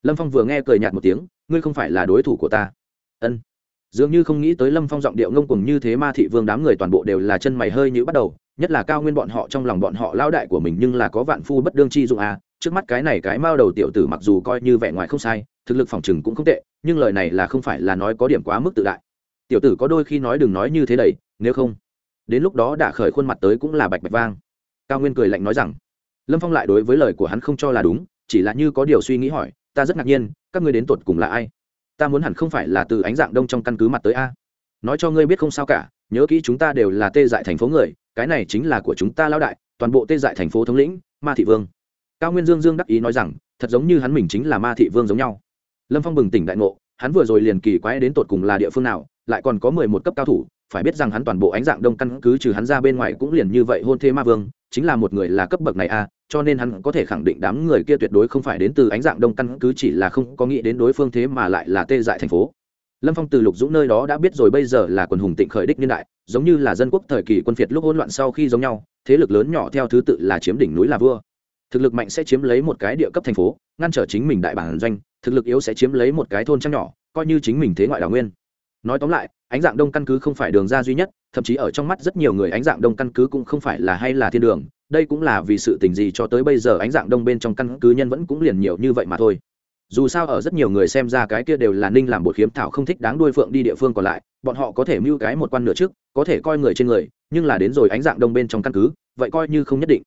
Lâm phong vừa nghe cười nhạt một tiếng, ngươi không phải là đối thủ của ta. Ân. Dường như không nghĩ tới lâm phong giọng điệu ngông cùng như thế ma thị vương đám người toàn bộ đều là chân mày hơi như bắt đầu, nhất là cao nguyên bọn họ trong lòng bọn họ lao đại của mình nhưng là có vạn phu bất đương chi dụng à trước mắt cái này cái mao đầu tiểu tử mặc dù coi như vẻ ngoài không sai, thực lực phòng chừng cũng không tệ, nhưng lời này là không phải là nói có điểm quá mức tự đại. Tiểu tử có đôi khi nói đừng nói như thế đầy nếu không đến lúc đó đã khởi khuôn mặt tới cũng là bạch bạch vang. Cao nguyên cười lạnh nói rằng, lâm phong lại đối với lời của hắn không cho là đúng, chỉ là như có điều suy nghĩ hỏi, ta rất ngạc nhiên, các ngươi đến tột cùng là ai? Ta muốn hẳn không phải là từ ánh dạng đông trong căn cứ mặt tới a. Nói cho ngươi biết không sao cả, nhớ kỹ chúng ta đều là tê dại thành phố người, cái này chính là của chúng ta lao đại, toàn bộ tê dại thành phố thống lĩnh, ma thị vương. Cao nguyên dương dương đắc ý nói rằng, thật giống như hắn mình chính là ma thị vương giống nhau. Lâm phong bừng tỉnh đại ngộ, hắn vừa rồi liền kỳ quái đến tột cùng là địa phương nào, lại còn có mười một cấp cao thủ phải biết rằng hắn toàn bộ ánh dạng đông căn cứ trừ hắn ra bên ngoài cũng liền như vậy hôn thế ma vương, chính là một người là cấp bậc này a cho nên hắn có thể khẳng định đám người kia tuyệt đối không phải đến từ ánh dạng đông căn cứ chỉ là không có nghĩ đến đối phương thế mà lại là tê dại thành phố. Lâm phong từ lục dũng nơi đó đã biết rồi bây giờ là quần hùng tịnh khởi đích niên đại, giống như là dân quốc thời kỳ quân phiệt lúc hỗn loạn sau khi giống nhau, thế lực lớn nhỏ theo thứ tự là chiếm đỉnh núi là vua. Thực lực mạnh sẽ chiếm lấy một cái địa cấp thành phố, ngăn trở chính mình đại bản doanh, thực lực yếu sẽ chiếm lấy một cái thôn trăng nhỏ, coi như chính mình thế ngoại đào nguyên. Nói tóm lại ánh dạng đông căn cứ không phải đường ra duy nhất, thậm chí ở trong mắt rất nhiều người ánh dạng đông căn cứ cũng không phải là hay là thiên đường. Đây cũng là vì sự tình gì cho tới bây giờ ánh dạng đông bên trong căn cứ nhân vẫn cũng liền nhiều như vậy mà thôi. Dù sao ở rất nhiều người xem ra cái kia đều là ninh làm bột khiếm thảo không thích đáng đuôi phượng đi địa phương còn lại, bọn họ có thể mưu cái một quan nửa trước, có thể coi người trên người, nhưng là đến rồi ánh dạng đông bên trong căn cứ, vậy coi như không nhất định.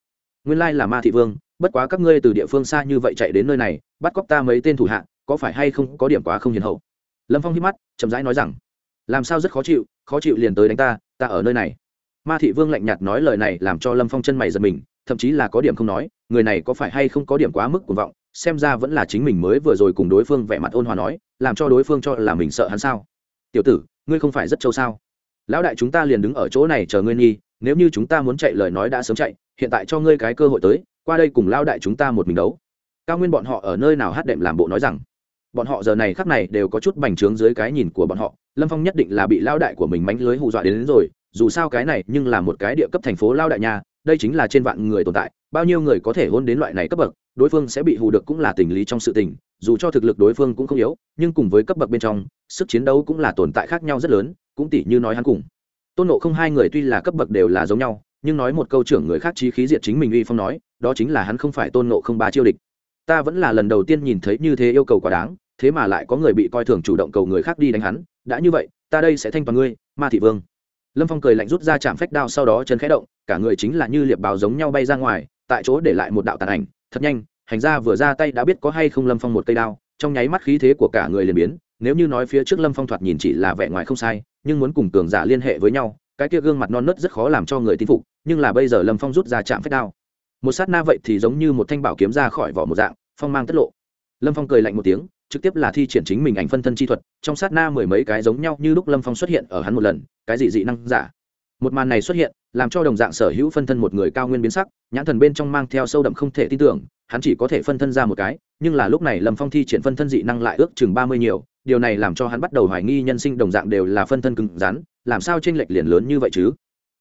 Nguyên lai là ma thị vương, bất quá các ngươi từ địa phương xa như vậy chạy đến nơi này, bắt cóc ta mấy tên thủ hạ, có phải hay không có điểm quá không hiền hậu? Lâm phong hít mắt, chậm rãi nói rằng làm sao rất khó chịu khó chịu liền tới đánh ta ta ở nơi này. Ma thị vương lạnh nhạt nói lời này làm cho lâm phong chân mày giật mình, thậm chí là có điểm không nói, người này có phải hay không có điểm quá mức cuồng vọng, xem ra vẫn là chính mình mới vừa rồi cùng đối phương vẻ mặt ôn hòa nói, làm cho đối phương cho là mình sợ hắn sao? Tiểu tử, ngươi không phải rất châu sao? Lão đại chúng ta liền đứng ở chỗ này chờ ngươi nghi, nếu như chúng ta muốn chạy lời nói đã sớm chạy, hiện tại cho ngươi cái cơ hội tới, qua đây cùng lão đại chúng ta một mình đấu. Cao nguyên bọn họ ở nơi nào hát đệm làm bộ nói rằng? Bọn họ giờ này khắc này đều có chút bành trướng dưới cái nhìn của bọn họ. Lâm phong nhất định là bị lao đại của mình mánh lưới hù dọa đến, đến rồi. Dù sao cái này nhưng là một cái địa cấp thành phố lao đại nhà đây chính là trên vạn người tồn tại. Bao nhiêu người có thể hôn đến loại này cấp bậc đối phương sẽ bị hù được cũng là tình lý trong sự tình. Dù cho thực lực đối phương cũng không yếu nhưng cùng với cấp bậc bên trong sức chiến đấu cũng là tồn tại khác nhau rất lớn cũng tỷ như nói hắn cùng. Tôn nộ không hai người tuy là cấp bậc đều là giống nhau nhưng nói một câu trưởng người khác trí khí diệt chính mình uy phong nói đó chính là hắn không phải tôn nộ không ba chiêu địch. Ta vẫn là lần đầu tiên nhìn thấy như thế yêu cầu quá đáng thế mà lại có người bị coi thường chủ động cầu người khác đi đánh hắn, đã như vậy, ta đây sẽ thanh toàn ngươi, ma thị vương. Lâm phong cười lạnh rút ra chạm phách đao sau đó chân khẽ động, cả người chính là như liệp bào giống nhau bay ra ngoài, tại chỗ để lại một đạo tàn ảnh, thật nhanh, hành ra vừa ra tay đã biết có hay không lâm phong một cây đao, trong nháy mắt khí thế của cả người liền biến, nếu như nói phía trước lâm phong thoạt nhìn chỉ là vẻ ngoài không sai, nhưng muốn cùng cường giả liên hệ với nhau, cái kia gương mặt non nớt rất khó làm cho người tin phục, nhưng là bây giờ lâm phong rút ra chạm phách đao. Một sát na vậy thì giống như một thanh bảo kiếm ra khỏi vỏ một dạng, phong mang tất lộ. Lâm phong cười lạnh một tiếng trực tiếp là thi triển chính mình ảnh phân thân chi thuật, trong sát na mười mấy cái giống nhau như lúc lâm phong xuất hiện ở hắn một lần, cái gì dị năng giả? Một màn này xuất hiện, làm cho đồng dạng sở hữu phân thân một người cao nguyên biến sắc, nhãn thần bên trong mang theo sâu đậm không thể tin tưởng, hắn chỉ có thể phân thân ra một cái, nhưng là lúc này lâm phong thi triển phân thân dị năng lại ước chừng ba mươi nhiều, điều này làm cho hắn bắt đầu hoài nghi nhân sinh đồng dạng đều là phân thân cứng rắn, làm sao t r ê n lệch liền lớn như vậy chứ?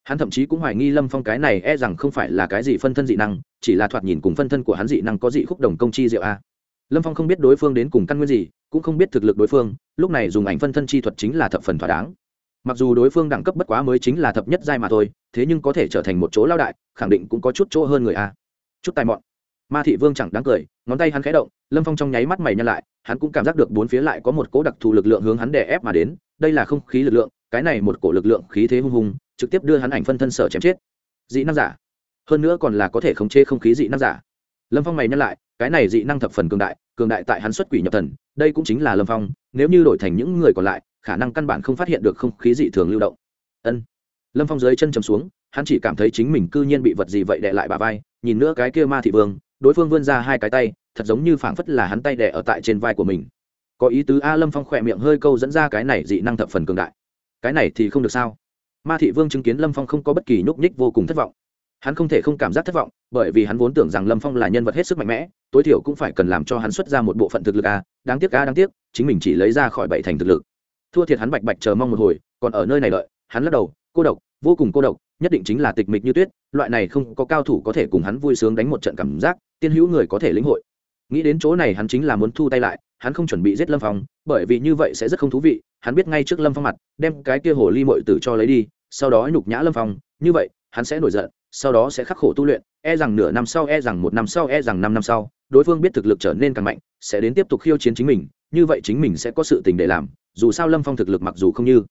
Hắn thậm chí cũng hoài nghi lâm phong cái này e rằng không phải là cái gì phân thân dị năng, chỉ là thoạt nhìn cùng phân thân của hắn dị năng có dị khúc đồng công chi diệu a lâm phong không biết đối phương đến cùng căn nguyên gì, cũng không biết thực lực đối phương, lúc này dùng ảnh phân thân chi thuật chính là thập phần thỏa đáng. Mặc dù đối phương đẳng cấp bất quá mới chính là thập nhất giai mà thôi, thế nhưng có thể trở thành một chỗ lao đại, khẳng định cũng có chút chỗ hơn người a. Chút tài mọn. Ma thị vương chẳng đáng cười, ngón tay hắn khẽ động, lâm phong trong nháy mắt mày nhăn lại, hắn cũng cảm giác được bốn phía lại có một cỗ đặc thù lực lượng hướng hắn đè ép mà đến, đây là không khí lực lượng, cái này một cổ lực lượng khí thế hung hùng, trực tiếp đưa hắn ảnh phân thân sở chém chết. Dị năng giả. Hơn nữa còn là có thể khống chế không khí dị năng giả. Lâm phong mày nhăn lại cái này dị năng thập phần cường đại cường đại tại hắn xuất quỷ nhập thần, đây cũng chính là lâm phong, nếu như đổi thành những người còn lại, khả năng căn bản không phát hiện được không khí dị thường lưu động. Ân. Lâm phong dưới chân chầm xuống, hắn chỉ cảm thấy chính mình cư nhiên bị vật gì vậy đè lại bà vai, nhìn nữa cái kia ma thị vương, đối phương vươn ra hai cái tay, thật giống như phảng phất là hắn tay đẻ ở tại trên vai của mình. Có ý tứ a lâm phong khỏe miệng hơi câu dẫn ra cái này dị năng thập phần cường đại. Cái này thì không được sao? Ma thị vương chứng kiến lâm phong không có bất kỳ nhúc nhích vô cùng thất vọng hắn không thể không cảm giác thất vọng, bởi vì hắn vốn tưởng rằng lâm phong là nhân vật hết sức mạnh mẽ, tối thiểu cũng phải cần làm cho hắn xuất ra một bộ phận thực lực a, đáng tiếc a, đáng tiếc, chính mình chỉ lấy ra khỏi bảy thành thực lực. Thua thiệt hắn bạch bạch chờ mong một hồi, còn ở nơi này đợi, hắn lắc đầu, cô độc, vô cùng cô độc, nhất định chính là tịch mịch như tuyết, loại này không có cao thủ có thể cùng hắn vui sướng đánh một trận cảm giác, tiên hữu người có thể lĩnh hội. Nghĩ đến chỗ này hắn chính là muốn thu tay lại, hắn không chuẩn bị giết lâm phong, bởi vì như vậy sẽ rất không thú vị, hắn biết ngay trước lâm phong mặt, đem cái kia hồ ly mội tử cho lấy đi, sau đó nhục nhã lâm phong, như vậy, hắn sẽ nổi giận sau đó sẽ khắc khổ tu luyện e rằng nửa năm sau e rằng một năm sau e rằng năm năm sau, đối phương biết thực lực trở nên càng mạnh, sẽ đến tiếp tục khiêu chiến chính mình, như vậy chính mình sẽ có sự tình để làm, dù sao lâm phong thực lực mặc dù không như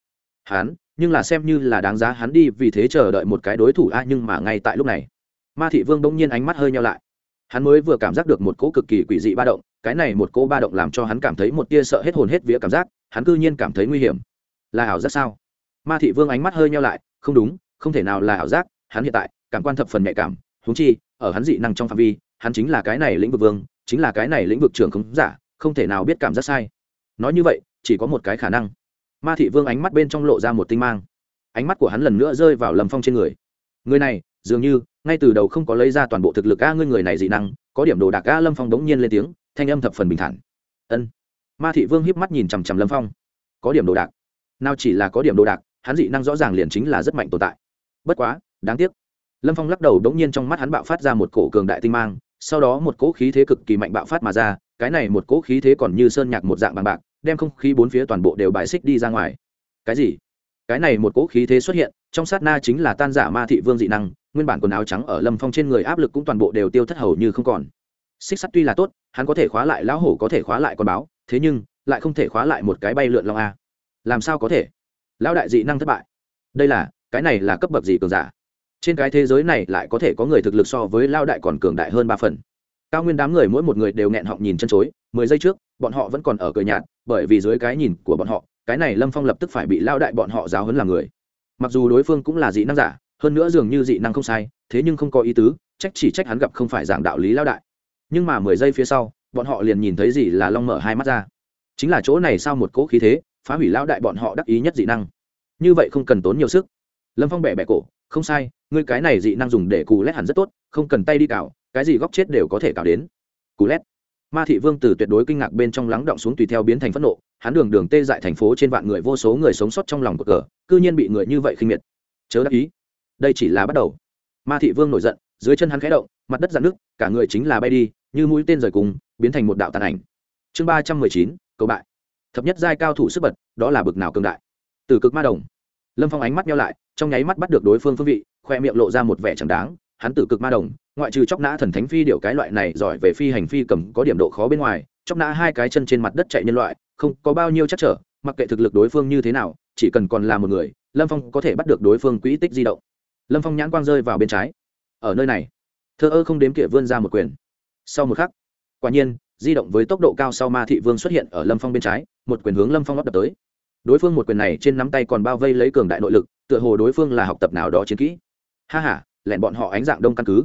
hắn, nhưng là xem như là đáng giá hắn đi, vì thế chờ đợi một cái đối thủ a, nhưng mà ngay tại lúc này, ma thị vương bỗng nhiên ánh mắt hơi nhau lại. Hắn mới vừa cảm giác được một cỗ cực kỳ quỷ dị ba động, cái này một cỗ ba động làm cho hắn cảm thấy một tia sợ hết hồn hết vía cảm giác, hắn cư nhiên cảm thấy nguy hiểm. Là ảo giác sao? Ma thị vương ánh mắt hơi nhau lại, không đúng, không thể nào là ảo giác, hắn hiện tại cảm quan thập phần nhạy cảm húng chi, ở hắn dị năng trong phạm vi, hắn chính là cái này lĩnh vực vương, chính là cái này lĩnh vực trường không giả, không thể nào biết cảm giác sai. Nói như vậy, chỉ có một cái khả năng. Ma thị vương ánh mắt bên trong lộ ra một tinh mang. Ánh mắt của hắn lần nữa rơi vào lâm phong trên người. Người này, dường như, ngay từ đầu không có lấy ra toàn bộ thực lực a ngươi người này dị năng, có điểm đồ đạc a lâm phong đống nhiên lên tiếng, thanh âm thập phần bình thản. Ân. Ma thị vương hiếp mắt nhìn chằm chằm lâm phong. Có điểm đồ đạc. Nào chỉ là có điểm đồ đạc, hắn dị năng rõ ràng liền chính là rất mạnh tồn tại. Bất quá, đáng tiếc lâm phong lắc đầu đống nhiên trong mắt hắn bạo phát ra một cổ cường đại tinh mang, sau đó một cỗ khí thế cực kỳ mạnh bạo phát mà ra, cái này một cỗ khí thế còn như sơn nhạc một dạng bằng bạc, đem không khí bốn phía toàn bộ đều bài xích đi ra ngoài. Cái gì? Cái này một cỗ khí thế xuất hiện, trong sát na chính là tan giả ma thị vương dị năng, nguyên bản quần áo trắng ở lâm phong trên người áp lực cũng toàn bộ đều tiêu thất hầu như không còn. Xích sắt tuy là tốt, hắn có thể khóa lại lão hổ có thể khóa lại con báo, thế nhưng, lại không thể khóa lại một cái bay lượn long a. Làm sao có thể? Lão đại dị năng thất bại. Đây là, cái này là cấp bậc gì cường giả? Trên cái thế giới này lại có thể có người thực lực so với lao đại còn cường đại hơn ba phần. Cao nguyên đám người mỗi một người đều nghẹn họng nhìn chân chối, mười giây trước, bọn họ vẫn còn ở cười nhạt, bởi vì dưới cái nhìn của bọn họ, cái này lâm phong lập tức phải bị lao đại bọn họ giáo hấn làm người. Mặc dù đối phương cũng là dị năng giả, hơn nữa dường như dị năng không sai, thế nhưng không có ý tứ, trách chỉ trách hắn gặp không phải giảng đạo lý lao đại. Nhưng mà mười giây phía sau, bọn họ liền nhìn thấy gì là long mở hai mắt ra. Chính là chỗ này sao một cỗ khí thế, phá hủy lao đại bọn họ đắc ý nhất dị năng. Như vậy không cần tốn nhiều sức. Lâm phong bẻ bẻ cổ, không sai ngươi cái này dị năng dùng để cù lét hẳn rất tốt, không cần tay đi cào, cái gì góc chết đều có thể cào đến. Cù lét. Ma thị vương từ tuyệt đối kinh ngạc bên trong lắng động xuống tùy theo biến thành phẫn nộ, hắn đường đường tê dại thành phố trên vạn người, vô số người sống sót trong lòng của cờ, cư nhiên bị người như vậy khinh miệt. Chớ đắc ý. Đây chỉ là bắt đầu. Ma thị vương nổi giận, dưới chân hắn khẽ động, mặt đất dạn nước cả người chính là bay đi, như mũi tên rời cùng, biến thành một đạo tàn ảnh. Chương ba trăm mười chín, cầu bại. Thập nhất giai cao thủ sức bật, đó là bực nào cường đại. Từ cực ma đồng lâm phong ánh mắt nhau lại, trong nháy mắt bắt được đối phương phương vị, khoe miệng lộ ra một vẻ chẳng đáng, hắn tử cực ma đồng, ngoại trừ chóc nã thần thánh phi điệu cái loại này giỏi về phi hành phi cầm có điểm độ khó bên ngoài, chóc nã hai cái chân trên mặt đất chạy nhân loại, không có bao nhiêu chắc trở, mặc kệ thực lực đối phương như thế nào, chỉ cần còn là một người, lâm phong có thể bắt được đối phương quỹ tích di động. Lâm phong nhãn quang rơi vào bên trái. Ở nơi này, thơ ơ không đếm kịa vươn ra một quyền. Sau một khắc, quả nhiên, di động với tốc độ cao sau ma thị vương xuất hiện ở lâm phong bên trái, một quyền hướng lâm phong ấp đập tới đối phương một quyền này trên nắm tay còn bao vây lấy cường đại nội lực, tựa hồ đối phương là học tập nào đó chiến kỹ. Ha h a lẹn bọn họ ánh dạng đông căn cứ.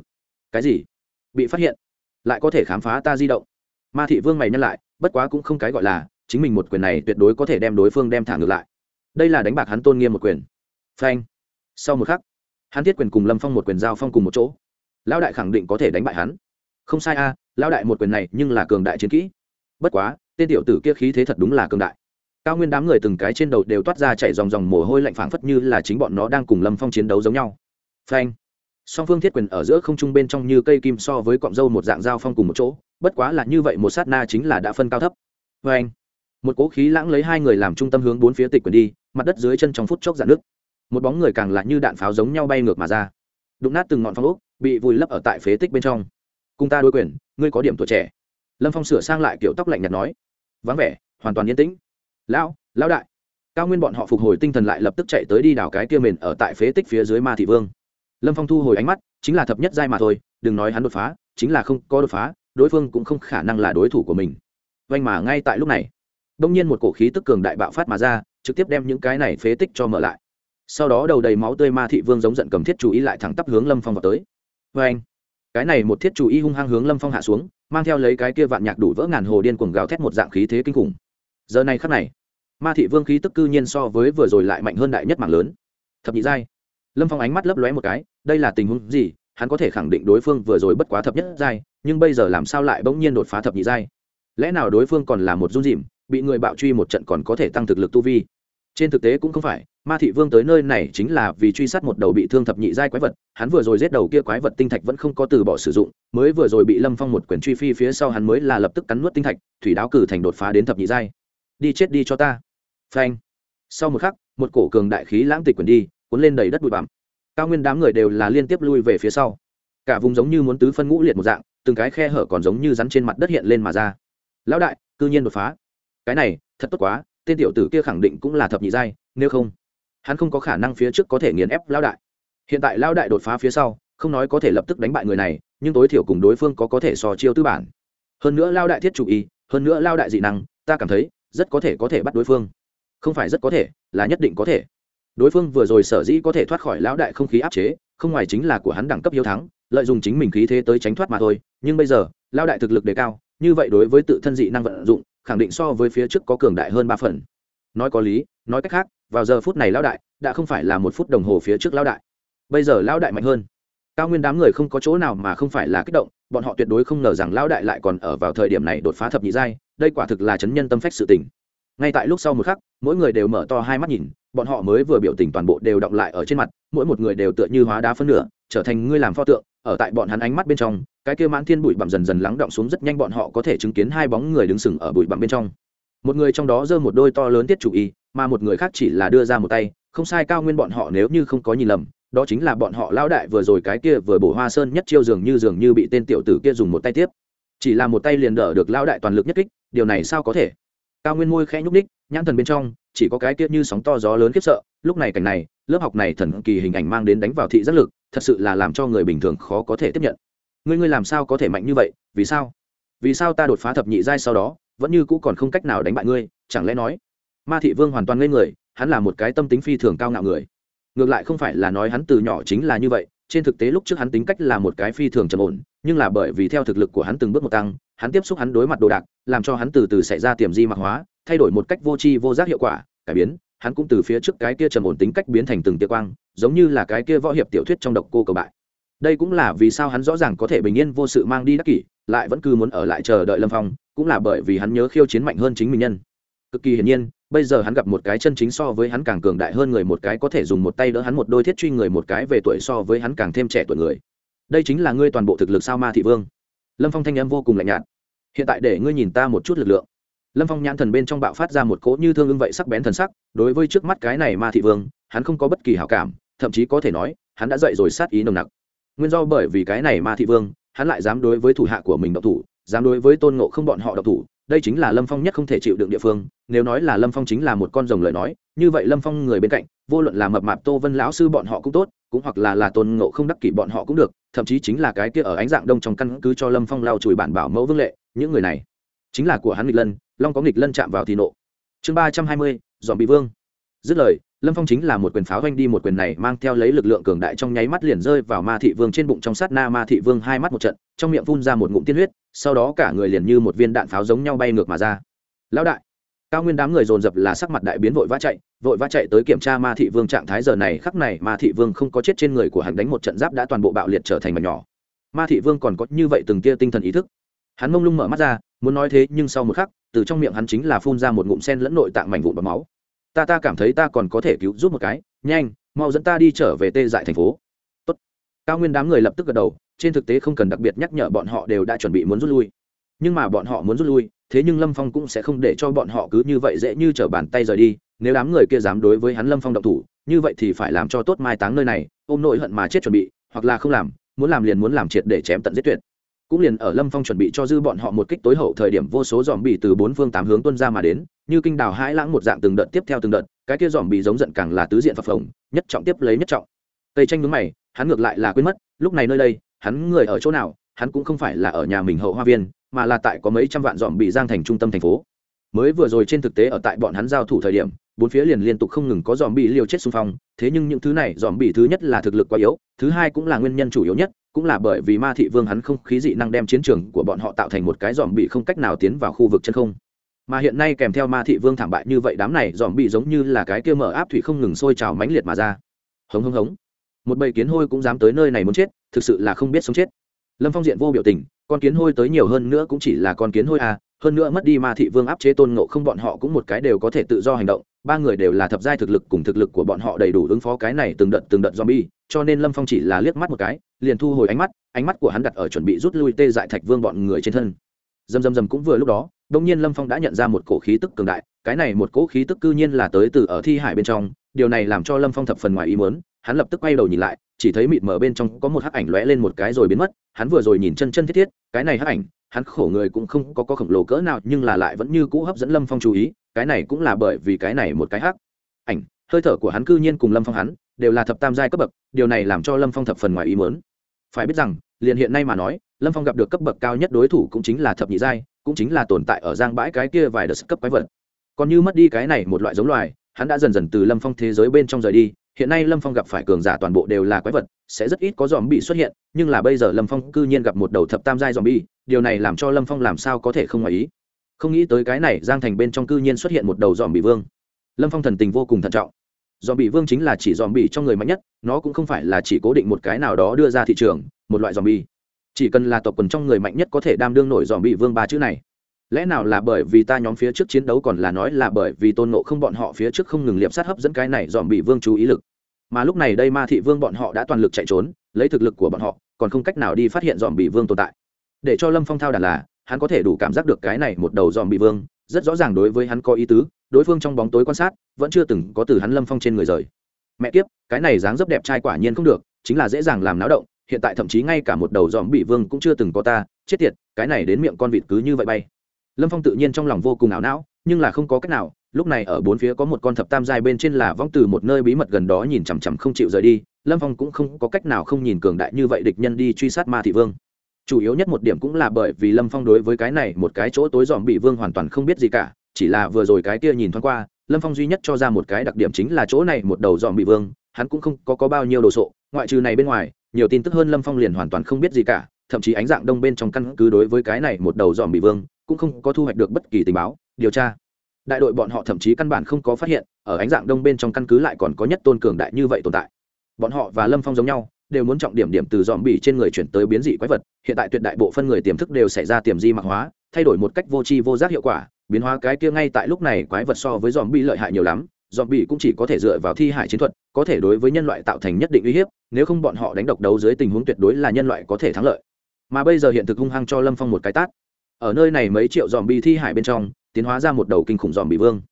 Cái gì? Bị phát hiện? Lại có thể khám phá ta di động. Ma thị vương mày nhân lại, bất quá cũng không cái gọi là, chính mình một quyền này tuyệt đối có thể đem đối phương đem thả ngược lại. Đây là đánh bạc hắn tôn nghiêm một quyền. Phanh. Sau một khắc, hắn thiết quyền cùng lâm phong một quyền giao phong cùng một chỗ. Lão đại khẳng định có thể đánh bại hắn. Không sai a, lão đại một quyền này nhưng là cường đại chiến kỹ. Bất quá, tên tiểu tử kia khí thế thật đúng là cường đại cao nguyên đám người từng cái trên đầu đều toát ra chạy dòng dòng mồ hôi lạnh phảng phất như là chính bọn nó đang cùng lâm phong chiến đấu giống nhau. Phanh. Song phương thiết quyền ở giữa không trung bên trong như cây kim so với cọng dâu một dạng dao phong cùng một chỗ, bất quá là như vậy một sát na chính là đã phân cao thấp. Phanh. Một cố khí lãng lấy hai người làm trung tâm hướng bốn phía tịch quyền đi, mặt đất dưới chân trong phút chốc dạn nước một bóng người càng lại như đạn pháo giống nhau bay ngược mà ra. Đụng nát từng ngọn phong ốc, bị vùi lấp ở tại phế tích bên trong. Cùng ta đối quyền, ngươi có điểm tuổi trẻ. Lâm phong sửa sang lại kiểu tóc lạnh nhạt nói. Vắng vẻ, hoàn toàn yên tĩnh lão lão đại. Cao nguyên bọn họ phục hồi tinh thần lại lập tức chạy tới đi đào cái kia mền ở tại phế tích phía dưới ma thị vương. Lâm phong thu hồi ánh mắt, chính là thập nhất giai mà thôi, đừng nói hắn đột phá, chính là không có đột phá, đối phương cũng không khả năng là đối thủ của mình. Vanh mà ngay tại lúc này, đông nhiên một cổ khí tức cường đại bạo phát mà ra, trực tiếp đem những cái này phế tích cho mở lại. Sau đó đầu đầy máu tươi ma thị vương giống giận cầm thiết chủ ý lại thẳng tắp hướng lâm phong vào tới. Vê anh cái này một thiết chủ y hung hăng hướng lâm phong hạ xuống, mang theo lấy cái kia vạn nhạc đủ vỡ ngàn hồ điên cuồng gào thét một dạng khí thế kinh khủng. Giờ này khắc này ma thị vương khí tức cư nhiên so với vừa rồi lại mạnh hơn đại nhất mạng lớn. Thập nhị giai. Lâm phong ánh mắt lấp lóe một cái, đây là tình huống gì? Hắn có thể khẳng định đối phương vừa rồi bất quá thập nhất giai, nhưng bây giờ làm sao lại bỗng nhiên đột phá thập nhị giai? Lẽ nào đối phương còn là một run dìm bị người bạo truy một trận còn có thể tăng thực lực tu vi? Trên thực tế cũng không phải, ma thị vương tới nơi này chính là vì truy sát một đầu bị thương thập nhị giai quái vật, hắn vừa rồi giết đầu kia quái vật tinh thạch vẫn không có từ bỏ sử dụng, mới vừa rồi bị lâm phong một quyền truy phi phía sau hắn mới là lập tức cắn nuốt tinh thạch, thủy đáo cử thành đột phá đến thập nhị giai. Đi chết đi cho ta phanh. Sau một khắc, một cổ cường đại khí lãng tịch quyền đi, cuốn lên đầy đất bụi bặm. Cao nguyên đám người đều là liên tiếp lui về phía sau. Cả vùng giống như muốn tứ phân ngũ liệt một dạng, từng cái khe hở còn giống như rắn trên mặt đất hiện lên mà ra. Lão đại, cư nhiên đột phá. Cái này, thật tốt quá, tên tiểu tử kia khẳng định cũng là thập nhị giai, nếu không, hắn không có khả năng phía trước có thể nghiền ép Lão đại. Hiện tại Lão đại đột phá phía sau, không nói có thể lập tức đánh bại người này, nhưng tối thiểu cùng đối phương có có thể so chiêu tư bản. Hơn nữa lao đại thiết chủ y, hơn nữa lao đại dị năng, ta cảm thấy, rất có thể có thể bắt đối phương không phải rất có thể, là nhất định có thể. Đối phương vừa rồi sở dĩ có thể thoát khỏi lão đại không khí áp chế, không ngoài chính là của hắn đẳng cấp hiếu thắng, lợi dụng chính mình khí thế tới tránh thoát mà thôi. Nhưng bây giờ, lão đại thực lực đề cao, như vậy đối với tự thân dị năng vận dụng, khẳng định so với phía trước có cường đại hơn ba phần. Nói có lý, nói cách khác, vào giờ phút này lão đại, đã không phải là một phút đồng hồ phía trước lão đại. Bây giờ lão đại mạnh hơn. Cao nguyên đám người không có chỗ nào mà không phải là kích động, bọn họ tuyệt đối không ngờ rằng lão đại lại còn ở vào thời điểm này đột phá thập nhị giai, đây quả thực là chấn nhân tâm phách sự tình ngay tại lúc sau một khắc, mỗi người đều mở to hai mắt nhìn, bọn họ mới vừa biểu tình toàn bộ đều động lại ở trên mặt, mỗi một người đều tựa như hóa đá phân nửa, trở thành ngươi làm pho tượng, ở tại bọn hắn ánh mắt bên trong, cái kia mãn thiên bụi bặm dần dần lắng động xuống rất nhanh bọn họ có thể chứng kiến hai bóng người đứng sừng ở bụi bặm bên trong. Một người trong đó giơ một đôi to lớn tiết chủ y, mà một người khác chỉ là đưa ra một tay, không sai cao nguyên bọn họ nếu như không có nhìn lầm, đó chính là bọn họ lao đại vừa rồi cái kia vừa bổ hoa sơn nhất chiêu dường như dường như bị tên tiểu tử kia dùng một tay tiếp. Chỉ là một tay liền đỡ được lao đại toàn lực nhất kích, điều này sao có thể? Cao nguyên môi khẽ nhúc ních nhãn thần bên trong, chỉ có cái kia như sóng to gió lớn khiếp sợ, lúc này cảnh này, lớp học này thần kỳ hình ảnh mang đến đánh vào thị giác lực, thật sự là làm cho người bình thường khó có thể tiếp nhận. Ngươi ngươi làm sao có thể mạnh như vậy, vì sao? Vì sao ta đột phá thập nhị giai sau đó, vẫn như cũ còn không cách nào đánh bại ngươi, chẳng lẽ nói, ma thị vương hoàn toàn ngây người, hắn là một cái tâm tính phi thường cao ngạo người. Ngược lại không phải là nói hắn từ nhỏ chính là như vậy, trên thực tế lúc trước hắn tính cách là một cái phi thường trầm ổn, nhưng là bởi vì theo thực lực của hắn từng bước một tăng hắn tiếp xúc hắn đối mặt đồ đạc, làm cho hắn từ từ xảy ra tiềm di mạc hóa, thay đổi một cách vô tri vô giác hiệu quả, cải biến, hắn cũng từ phía trước cái kia trầm ổn tính cách biến thành từng tia quang, giống như là cái kia võ hiệp tiểu thuyết trong độc cô cầu bại. Đây cũng là vì sao hắn rõ ràng có thể bình yên vô sự mang đi đắc kỷ, lại vẫn cứ muốn ở lại chờ đợi lâm phong, cũng là bởi vì hắn nhớ khiêu chiến mạnh hơn chính mình nhân. Cực kỳ hiển nhiên, bây giờ hắn gặp một cái chân chính so với hắn càng cường đại hơn người một cái có thể dùng một tay đỡ hắn một đôi thiết truy người một cái về tuổi so với hắn càng thêm trẻ tuổi người. Đây chính là ngươi toàn bộ thực lực sao ma thị vương? Lâm phong thanh âm vô cùng lạnh nhạt. Hiện tại để ngươi nhìn ta một chút lực lượng. Lâm phong nhãn thần bên trong bạo phát ra một cỗ như thương ưng vậy sắc bén thần sắc, đối với trước mắt cái này ma thị vương, hắn không có bất kỳ hảo cảm, thậm chí có thể nói, hắn đã dậy rồi sát ý nồng nặc. Nguyên do bởi vì cái này ma thị vương, hắn lại dám đối với thủ hạ của mình độc thủ, dám đối với tôn ngộ không bọn họ độc thủ, đây chính là lâm phong nhất không thể chịu đựng địa phương, nếu nói là lâm phong chính là một con rồng lời nói, như vậy lâm phong người bên cạnh, vô luận là mập mạp tô vân lão sư bọn họ cũng tốt, cũng hoặc là là tôn ngộ không đắc kỷ bọn họ cũng được thậm chí chính là cái kia ở ánh dạng đông trong căn cứ cho lâm phong lao chùi bản bảo mẫu vương lệ, những người này. Chính là của hắn nghịch lân, long có nghịch lân chạm vào thì nộ. Chương ba trăm hai mươi dòm bị vương. Dứt lời, lâm phong chính là một quyền pháo doanh đi một quyền này mang theo lấy lực lượng cường đại trong nháy mắt liền rơi vào ma thị vương trên bụng trong sát na ma thị vương hai mắt một trận, trong miệng phun ra một ngụm tiên huyết, sau đó cả người liền như một viên đạn pháo giống nhau bay ngược mà ra. Lão đại cao nguyên đám người dồn dập là sắc mặt đại biến vội vã chạy, vội vã chạy tới kiểm tra ma thị vương trạng thái, giờ này khắc này ma thị vương không có chết trên người của hắn, đánh một trận giáp đã toàn bộ bạo liệt trở thành mảnh nhỏ. Ma thị vương còn có như vậy từng tia tinh thần ý thức. Hắn mông lung mở mắt ra, muốn nói thế nhưng sau một khắc, từ trong miệng hắn chính là phun ra một ngụm sen lẫn nội tạng mảnh vụn và máu. Ta ta cảm thấy ta còn có thể cứu giúp một cái, nhanh, mau dẫn ta đi trở về tê dại thành phố. Tốt. cao nguyên đám người lập tức gật đầu, trên thực tế không cần đặc biệt nhắc nhở bọn họ đều đã chuẩn bị muốn rút lui nhưng mà bọn họ muốn rút lui, thế nhưng lâm phong cũng sẽ không để cho bọn họ cứ như vậy dễ như t r ở bàn tay rời đi. Nếu đám người kia dám đối với hắn lâm phong động thủ, như vậy thì phải làm cho tốt mai táng nơi này, ôm nội hận mà chết chuẩn bị, hoặc là không làm, muốn làm liền muốn làm triệt để chém tận giết tuyệt. Cũng liền ở lâm phong chuẩn bị cho dư bọn họ một kích tối hậu thời điểm vô số dòm bị từ bốn phương tám hướng tuân ra mà đến, như kinh đào hãi lãng một dạng từng đợt tiếp theo từng đợt, cái kia dòm bị giống giận càng là tứ diện phập phồng, nhất trọng tiếp lấy nhất trọng. Tây tranh mướn mày, hắn ngược lại là quên mất, lúc này nơi đây, hắn người ở chỗ nào, hắn cũng không phải là ở nhà mình hậu hoa viên mà là tại có mấy trăm vạn dòm bị giang thành trung tâm thành phố. Mới vừa rồi trên thực tế ở tại bọn hắn giao thủ thời điểm, bốn phía liền liên tục không ngừng có dòm bị liều chết xung phong, thế nhưng những thứ này dòm bị thứ nhất là thực lực quá yếu, thứ hai cũng là nguyên nhân chủ yếu nhất, cũng là bởi vì ma thị vương hắn không khí dị năng đem chiến trường của bọn họ tạo thành một cái dòm bị không cách nào tiến vào khu vực chân không. Mà hiện nay kèm theo ma thị vương thảm bại như vậy đám này dòm bị giống như là cái kia mở áp thủy không ngừng sôi trào mãnh liệt mà ra. Hống hống hống. Một bầy kiến hôi cũng dám tới nơi này muốn chết, thực sự là không biết sống chết lâm phong diện vô biểu tình, con kiến hôi tới nhiều hơn nữa cũng chỉ là con kiến hôi à hơn nữa mất đi ma thị vương áp chế tôn ngộ không bọn họ cũng một cái đều có thể tự do hành động, ba người đều là thập giai thực lực cùng thực lực của bọn họ đầy đủ ứng phó cái này từng đợt từng đợt zombie, cho nên lâm phong chỉ là liếc mắt một cái, liền thu hồi ánh mắt ánh mắt của hắn đặt ở chuẩn bị rút lui tê dại thạch vương bọn người trên thân. Dầm dầm dầm cũng vừa lúc đó đông nhiên lâm phong đã nhận ra một cổ khí tức cường đại, cái này một cỗ khí tức cư nhiên là tới từ ở thi hải bên trong, điều này làm cho lâm phong thập phần ngoài ý muốn, hắn lập tức quay đầu nhìn lại chỉ thấy mịt mờ bên trong có một hắc ảnh lóe lên một cái rồi biến mất hắn vừa rồi nhìn chân chân thiết thiết cái này hắc ảnh hắn khổ người cũng không có, có khổng lồ cỡ nào nhưng là lại vẫn như cũ hấp dẫn lâm phong chú ý cái này cũng là bởi vì cái này một cái hắc ảnh. Hơi thở của hắn cư nhiên cùng lâm phong hắn đều là thập tam giai cấp bậc điều này làm cho lâm phong thập phần ngoài ý mớn phải biết rằng liền hiện nay mà nói lâm phong gặp được cấp bậc cao nhất đối thủ cũng chính là thập nhị giai cũng chính là tồn tại ở giang bãi cái kia vài đợt cấp quái vật. Còn như mất đi cái này một loại giống loài hắn đã dần dần từ lâm phong thế giới bên trong rời đi hiện nay lâm phong gặp phải cường giả toàn bộ đều là quái vật, sẽ rất ít có dòm bị xuất hiện, nhưng là bây giờ lâm phong cư nhiên gặp một đầu thập tam giai dòm bi điều này làm cho lâm phong làm sao có thể không ngoài ý. Không nghĩ tới cái này, giang thành bên trong cư nhiên xuất hiện một đầu dòm bị vương. Lâm phong thần tình vô cùng thận trọng. Dòm bị vương chính là chỉ dòm bị trong người mạnh nhất, nó cũng không phải là chỉ cố định một cái nào đó đưa ra thị trường, một loại dòm bi chỉ cần là tộc quần trong người mạnh nhất có thể đam đương nổi dòm bị vương ba chữ này lẽ nào là bởi vì ta nhóm phía trước chiến đấu còn là nói là bởi vì tôn nộ không bọn họ phía trước không ngừng liệp sát hấp dẫn cái này dòm bị vương chú ý lực. Mà lúc này đây ma thị vương bọn họ đã toàn lực chạy trốn, lấy thực lực của bọn họ, còn không cách nào đi phát hiện dòm bị vương tồn tại. Để cho lâm phong thao đàn là, hắn có thể đủ cảm giác được cái này một đầu dòm bị vương, rất rõ ràng đối với hắn có ý tứ, đối phương trong bóng tối quan sát, vẫn chưa từng có từ hắn lâm phong trên người rời. Mẹ kiếp, cái này dáng dấp đẹp trai quả nhiên không được, chính là dễ dàng làm náo động, hiện tại thậm chí ngay cả một đầu dòm bị vương cũng chưa từng có ta, chết tiệt, cái này đến miệng con vịt cứ như vậy bay lâm phong tự nhiên trong lòng vô cùng ảo não nhưng là không có cách nào lúc này ở bốn phía có một con thập tam giai bên trên là vong từ một nơi bí mật gần đó nhìn chằm chằm không chịu rời đi lâm phong cũng không có cách nào không nhìn cường đại như vậy địch nhân đi truy sát ma thị vương. Chủ yếu nhất một điểm cũng là bởi vì lâm phong đối với cái này một cái chỗ tối dòm bị vương hoàn toàn không biết gì cả chỉ là vừa rồi cái kia nhìn thoáng qua lâm phong duy nhất cho ra một cái đặc điểm chính là chỗ này một đầu dòm bị vương hắn cũng không có, có bao nhiêu đồ sộ ngoại trừ này bên ngoài nhiều tin tức hơn lâm phong liền hoàn toàn không biết gì cả thậm chí ánh dạng đông bên trong căn cứ đối với cái này một đầu dòm bị vương, cũng không có thu hoạch được bất kỳ tình báo. Điều tra. Đại đội bọn họ thậm chí căn bản không có phát hiện, ở ánh dạng đông bên trong căn cứ lại còn có nhất tôn cường đại như vậy tồn tại. Bọn họ và lâm phong giống nhau, đều muốn trọng điểm điểm từ dòm bỉ trên người chuyển tới biến dị quái vật, hiện tại tuyệt đại bộ phân người tiềm thức đều xảy ra tiềm di mạc hóa, thay đổi một cách vô tri vô giác hiệu quả, biến hóa cái kia ngay tại lúc này quái vật so với dòm bỉ lợi hại nhiều lắm, dòm bỉ cũng chỉ có thể dựa vào thi hải chiến thuật, có thể đối với nhân loại tạo thành nhất định uy hiếp, nếu không bọn họ đánh độc đấu dưới tình huống tuyệt đối là nhân loại có thể thắng lợi mà bây giờ hiện thực hung hăng cho lâm phong một cái tát. Ở nơi này mấy triệu dòm bỉ thi hải bên trong, tiến hóa ra một đầu kinh khủng dòm bị vương.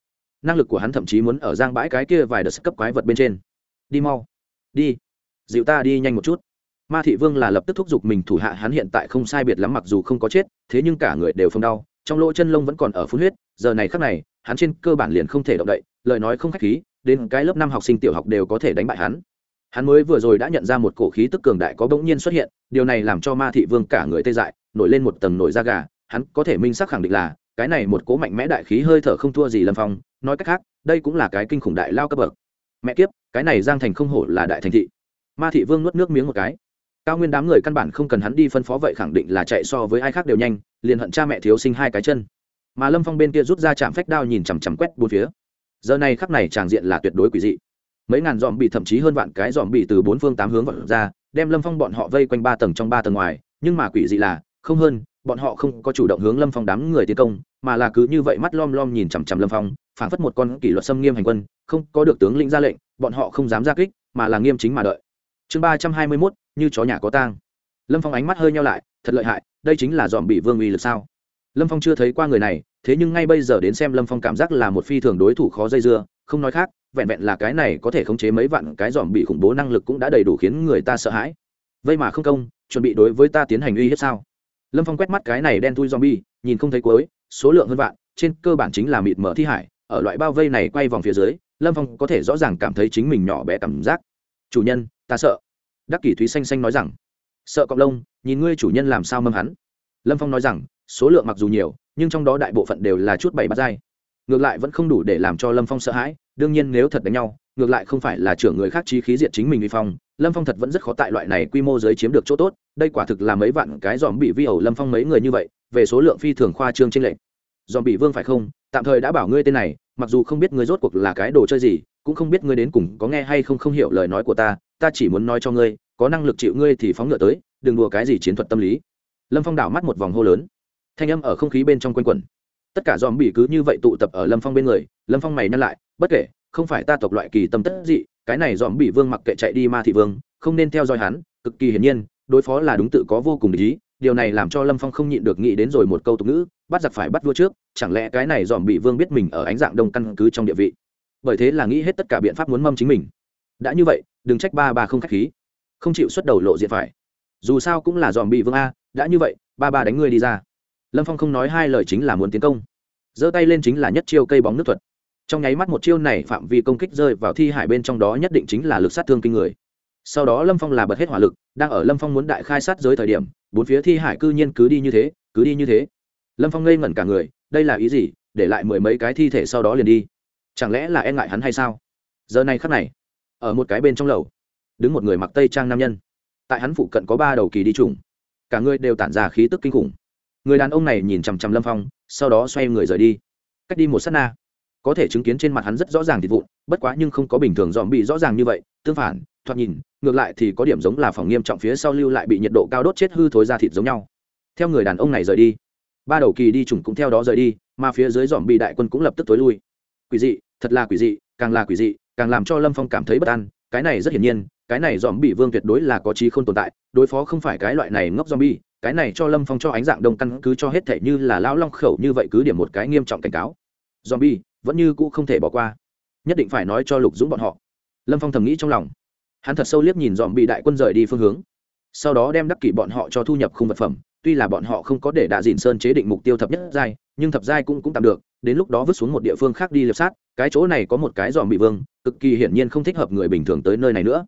Năng lực của hắn thậm chí muốn ở giang bãi cái kia vài đợt cấp quái vật bên trên. Đi mau. Đi. Dịu ta đi nhanh một chút. Ma thị vương là lập tức thúc giục mình thủ hạ hắn hiện tại không sai biệt lắm mặc dù không có chết, thế nhưng cả người đều không đau, trong lỗ chân lông vẫn còn ở phun huyết, giờ này khắc này, hắn trên cơ bản liền không thể động đậy, lời nói không khách khí, đến cái lớp năm học sinh tiểu học đều có thể đánh bại hắn hắn mới vừa rồi đã nhận ra một cổ khí tức cường đại có bỗng nhiên xuất hiện, điều này làm cho ma thị vương cả người tê dại, nổi lên một tầng nổi da gà. Hắn có thể minh xác khẳng định là, cái này một cố mạnh mẽ đại khí hơi thở không thua gì lâm phong. Nói cách khác, đây cũng là cái kinh khủng đại lao cấp bậc. Mẹ kiếp, cái này giang thành không hổ là đại thành thị. Ma thị vương nuốt nước miếng một cái. Cao nguyên đám người căn bản không cần hắn đi phân phó vậy khẳng định là chạy so với ai khác đều nhanh, liền hận cha mẹ thiếu sinh hai cái chân. Mà lâm phong bên kia rút ra chạm phách đao nhìn chằm chằm quét bốn phía. Giờ này khắc này tràng diện là tuyệt đối quỷ dị mấy ngàn dòm bị, thậm chí hơn vạn cái dòm bị từ bốn phương tám hướng vật ra, đem lâm phong bọn họ vây quanh ba tầng trong ba tầng ngoài. Nhưng mà quỷ dị là, không hơn, bọn họ không có chủ động hướng lâm phong đám người tiến công, mà là cứ như vậy mắt lom lom nhìn chằm chằm lâm phong, phảng phất một con kỷ luật xâm nghiêm hành quân, không có được tướng lĩnh ra lệnh, bọn họ không dám ra kích, mà là nghiêm chính mà đợi. Chương ba trăm hai mươi mốt, như chó nhà có tang. Lâm phong ánh mắt hơi nhau lại, thật lợi hại, đây chính là dòm bị vương uy lực sao? Lâm phong chưa thấy qua người này, thế nhưng ngay bây giờ đến xem lâm phong cảm giác là một phi thường đối thủ khó dây dưa, không nói khác vẹn vẹn là cái này có thể khống chế mấy vạn cái dòm bị khủng bố năng lực cũng đã đầy đủ khiến người ta sợ hãi. Vây mà không công, chuẩn bị đối với ta tiến hành uy hiếp sao? Lâm phong quét mắt cái này đen thui zombie, nhìn không thấy cuối, số lượng hơn vạn, trên cơ bản chính là mịt mở thi hải, ở loại bao vây này quay vòng phía dưới, lâm phong có thể rõ ràng cảm thấy chính mình nhỏ bé cảm giác. Chủ nhân, ta sợ. Đắc kỷ thúy xanh xanh nói rằng. Sợ cọc lông, nhìn ngươi chủ nhân làm sao mâm hắn. Lâm phong nói rằng, số lượng mặc dù nhiều, nhưng trong đó đại bộ phận đều là chút bảy bát dai ngược lại vẫn không đủ để làm cho lâm phong sợ hãi đương nhiên nếu thật đánh nhau, ngược lại không phải là trưởng người khác chi khí diệt chính mình vi phong, lâm phong thật vẫn rất khó tại loại này quy mô giới chiếm được chỗ tốt, đây quả thực là mấy vạn cái dòm bị vi ẩu lâm phong mấy người như vậy, về số lượng phi thường khoa trương trên lệnh dòm bị vương phải không? Tạm thời đã bảo ngươi tên này, mặc dù không biết ngươi rốt cuộc là cái đồ chơi gì, cũng không biết ngươi đến cùng có nghe hay không không hiểu lời nói của ta ta chỉ muốn nói cho ngươi, có năng lực chịu ngươi thì phóng ngựa tới, đừng đùa cái gì chiến thuật tâm lý. Lâm phong đảo mắt một vòng hô lớn. Thanh âm ở không khí bên trong quanh quẩn. Tất cả dòm bị cứ như vậy tụ tập ở lâm phong bên người lâm phong mày nhăn lại, bất kể, không phải ta tộc loại kỳ tâm tất dị, cái này dòm bị vương mặc kệ chạy đi ma thị vương, không nên theo dõi hắn, cực kỳ hiển nhiên, đối phó là đúng tự có vô cùng lý điều này làm cho lâm phong không nhịn được nghĩ đến rồi một câu tục ngữ, bắt giặc phải bắt vua trước, chẳng lẽ cái này dòm bị vương biết mình ở ánh dạng đông căn cứ trong địa vị? Bởi thế là nghĩ hết tất cả biện pháp muốn mâm chính mình. Đã như vậy, đừng trách ba ba không k h á c h khí. Không chịu xuất đầu lộ diện phải. Dù sao cũng là dòm bị vương a, đã như vậy, ba ba đánh ngươi đi ra. Lâm phong không nói hai lời chính là muốn tiến công. Giơ tay lên chính là nhất chiêu cây bóng nước thuật trong nháy mắt một chiêu này phạm vi công kích rơi vào thi hải bên trong đó nhất định chính là lực sát thương kinh người. Sau đó lâm phong là bật hết hỏa lực, đang ở lâm phong muốn đại khai sát giới thời điểm, bốn phía thi hải cư nhiên cứ đi như thế, cứ đi như thế. Lâm phong ngây ngẩn cả người, đây là ý gì? Để lại mười mấy cái thi thể sau đó liền đi. Chẳng lẽ là e ngại hắn hay sao? Giờ này khắc này, ở một cái bên trong lầu, đứng một người mặc tây trang nam nhân. Tại hắn phụ cận có ba đầu kỳ đi trùng. Cả người đều tản ra khí tức kinh khủng. Người đàn ông này nhìn chằm chằm lâm phong, sau đó xoay người rời đi. Cách đi một s á t na có thể chứng kiến trên mặt hắn rất rõ ràng thịt vụn, bất quá nhưng không có bình thường dòm bị rõ ràng như vậy, tương phản, thoạt nhìn, ngược lại thì có điểm giống là phòng nghiêm trọng phía sau lưu lại bị nhiệt độ cao đốt chết hư thối ra thịt giống nhau. Theo người đàn ông này rời đi, ba đầu kỳ đi trùng cũng theo đó rời đi, mà phía dưới dòm bị đại quân cũng lập tức tối lui. Quỷ dị, thật là quỷ dị, càng là quỷ dị, càng làm cho lâm phong cảm thấy bất an, cái này rất hiển nhiên, cái này dòm bị vương tuyệt đối là có trí không tồn tại, đối phó không phải cái loại này ngốc dòm bi cái này cho lâm phong cho ánh dạng đông căn cứ cho hết thể như là lão long khẩu như vậy cứ điểm một cái nghiêm trọng cảnh cáo. Dòm bi vẫn như cũ không thể bỏ qua. Nhất định phải nói cho lục dũng bọn họ. Lâm phong thầm nghĩ trong lòng. Hắn thật sâu liếc nhìn dòm bị đại quân rời đi phương hướng. Sau đó đem đắc kỷ bọn họ cho thu nhập khung vật phẩm. Tuy là bọn họ không có để đạ dìn sơn chế định mục tiêu thập nhất giai, nhưng thập giai cũng cũng tạm được. Đến lúc đó vứt xuống một địa phương khác đi liệp sát, cái chỗ này có một cái dòm bị vương, cực kỳ hiển nhiên không thích hợp người bình thường tới nơi này nữa.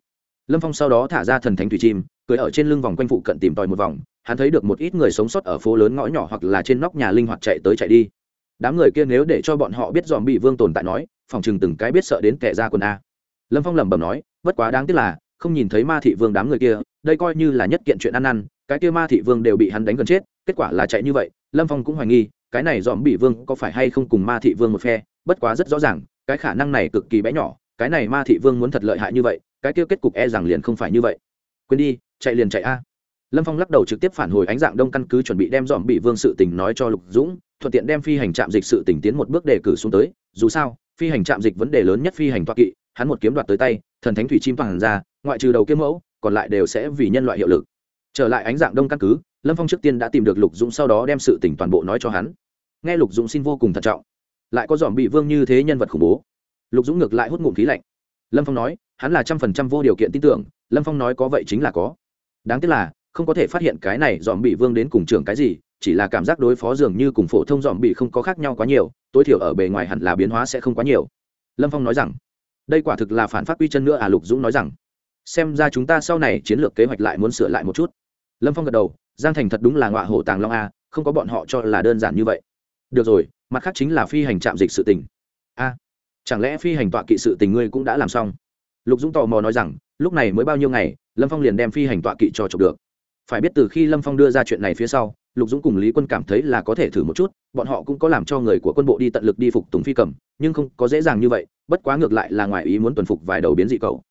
Lâm phong sau đó thả ra thần thánh thủy chim cưới ở trên lưng vòng quanh phụ cận tìm tòi một vòng. Hắn thấy được một ít người sống sót ở phố lớn ngõ nhỏ hoặc là trên nóc nhà linh hoạt chạy tới chạy đi đám người kia nếu để cho bọn họ biết dòm bị vương tồn tại nói, phòng chừng từng cái biết sợ đến kẻ ra quần a. Lâm phong lẩm bẩm nói, bất quá đáng tiếc là, không nhìn thấy ma thị vương đám người kia, đây coi như là nhất kiện chuyện ăn ăn cái kia ma thị vương đều bị hắn đánh gần chết, kết quả là chạy như vậy, lâm phong cũng hoài nghi, cái này dòm bị vương có phải hay không cùng ma thị vương một phe, bất quá rất rõ ràng, cái khả năng này cực kỳ bé nhỏ, cái này ma thị vương muốn thật lợi hại như vậy, cái kia kết cục e rằng liền không phải như vậy. Quên đi, chạy liền chạy a lâm phong lắc đầu trực tiếp phản hồi ánh dạng đông căn cứ chuẩn bị đem dòm bị vương sự tình nói cho lục dũng, thuận tiện đem phi hành trạm dịch sự tình tiến một bước đề cử xuống tới. Dù sao, phi hành trạm dịch vấn đề lớn nhất phi hành toa kỵ, hắn một kiếm đoạt tới tay, thần thánh thủy chim toàn ra, ngoại trừ đầu kiếm mẫu, còn lại đều sẽ vì nhân loại hiệu lực. Trở lại ánh dạng đông căn cứ, lâm phong trước tiên đã tìm được lục dũng sau đó đem sự tình toàn bộ nói cho hắn. Nghe lục dũng xin vô cùng thận trọng. Lại có dòm bị vương như thế nhân vật khủng bố. Lục dũng ngược lại hút ngụm khí lạnh. Lâm phong nói, hắn là trăm phần trăm vô điều kiện tin tưởng, lâm phong nói có vậy chính là có. Đáng tiếc là không có thể phát hiện cái này dòm bị vương đến cùng trưởng cái gì, chỉ là cảm giác đối phó dường như cùng phổ thông dòm bị không có khác nhau quá nhiều, tối thiểu ở bề ngoài hẳn là biến hóa sẽ không quá nhiều. Lâm phong nói rằng, đây quả thực là phản phát quy chân nữa à lục dũng nói rằng. Xem ra chúng ta sau này chiến lược kế hoạch lại muốn sửa lại một chút. Lâm phong gật đầu, giang thành thật đúng là ngọa hổ tàng long a, không có bọn họ cho là đơn giản như vậy. Được rồi, mặt khác chính là phi hành trạm dịch sự tình. A, chẳng lẽ phi hành tọa kỵ sự tình ngươi cũng đã làm xong? Lục dũng tò mò nói rằng, lúc này mới bao nhiêu ngày, lâm phong liền đem phi hành tọa kỵ cho chụp được phải biết từ khi lâm phong đưa ra chuyện này phía sau, lục dũng cùng lý quân cảm thấy là có thể thử một chút, bọn họ cũng có làm cho người của quân bộ đi tận lực đi phục tùng phi cầm, nhưng không có dễ dàng như vậy, bất quá ngược lại là ngoài ý muốn tuần phục vài đầu biến dị cầu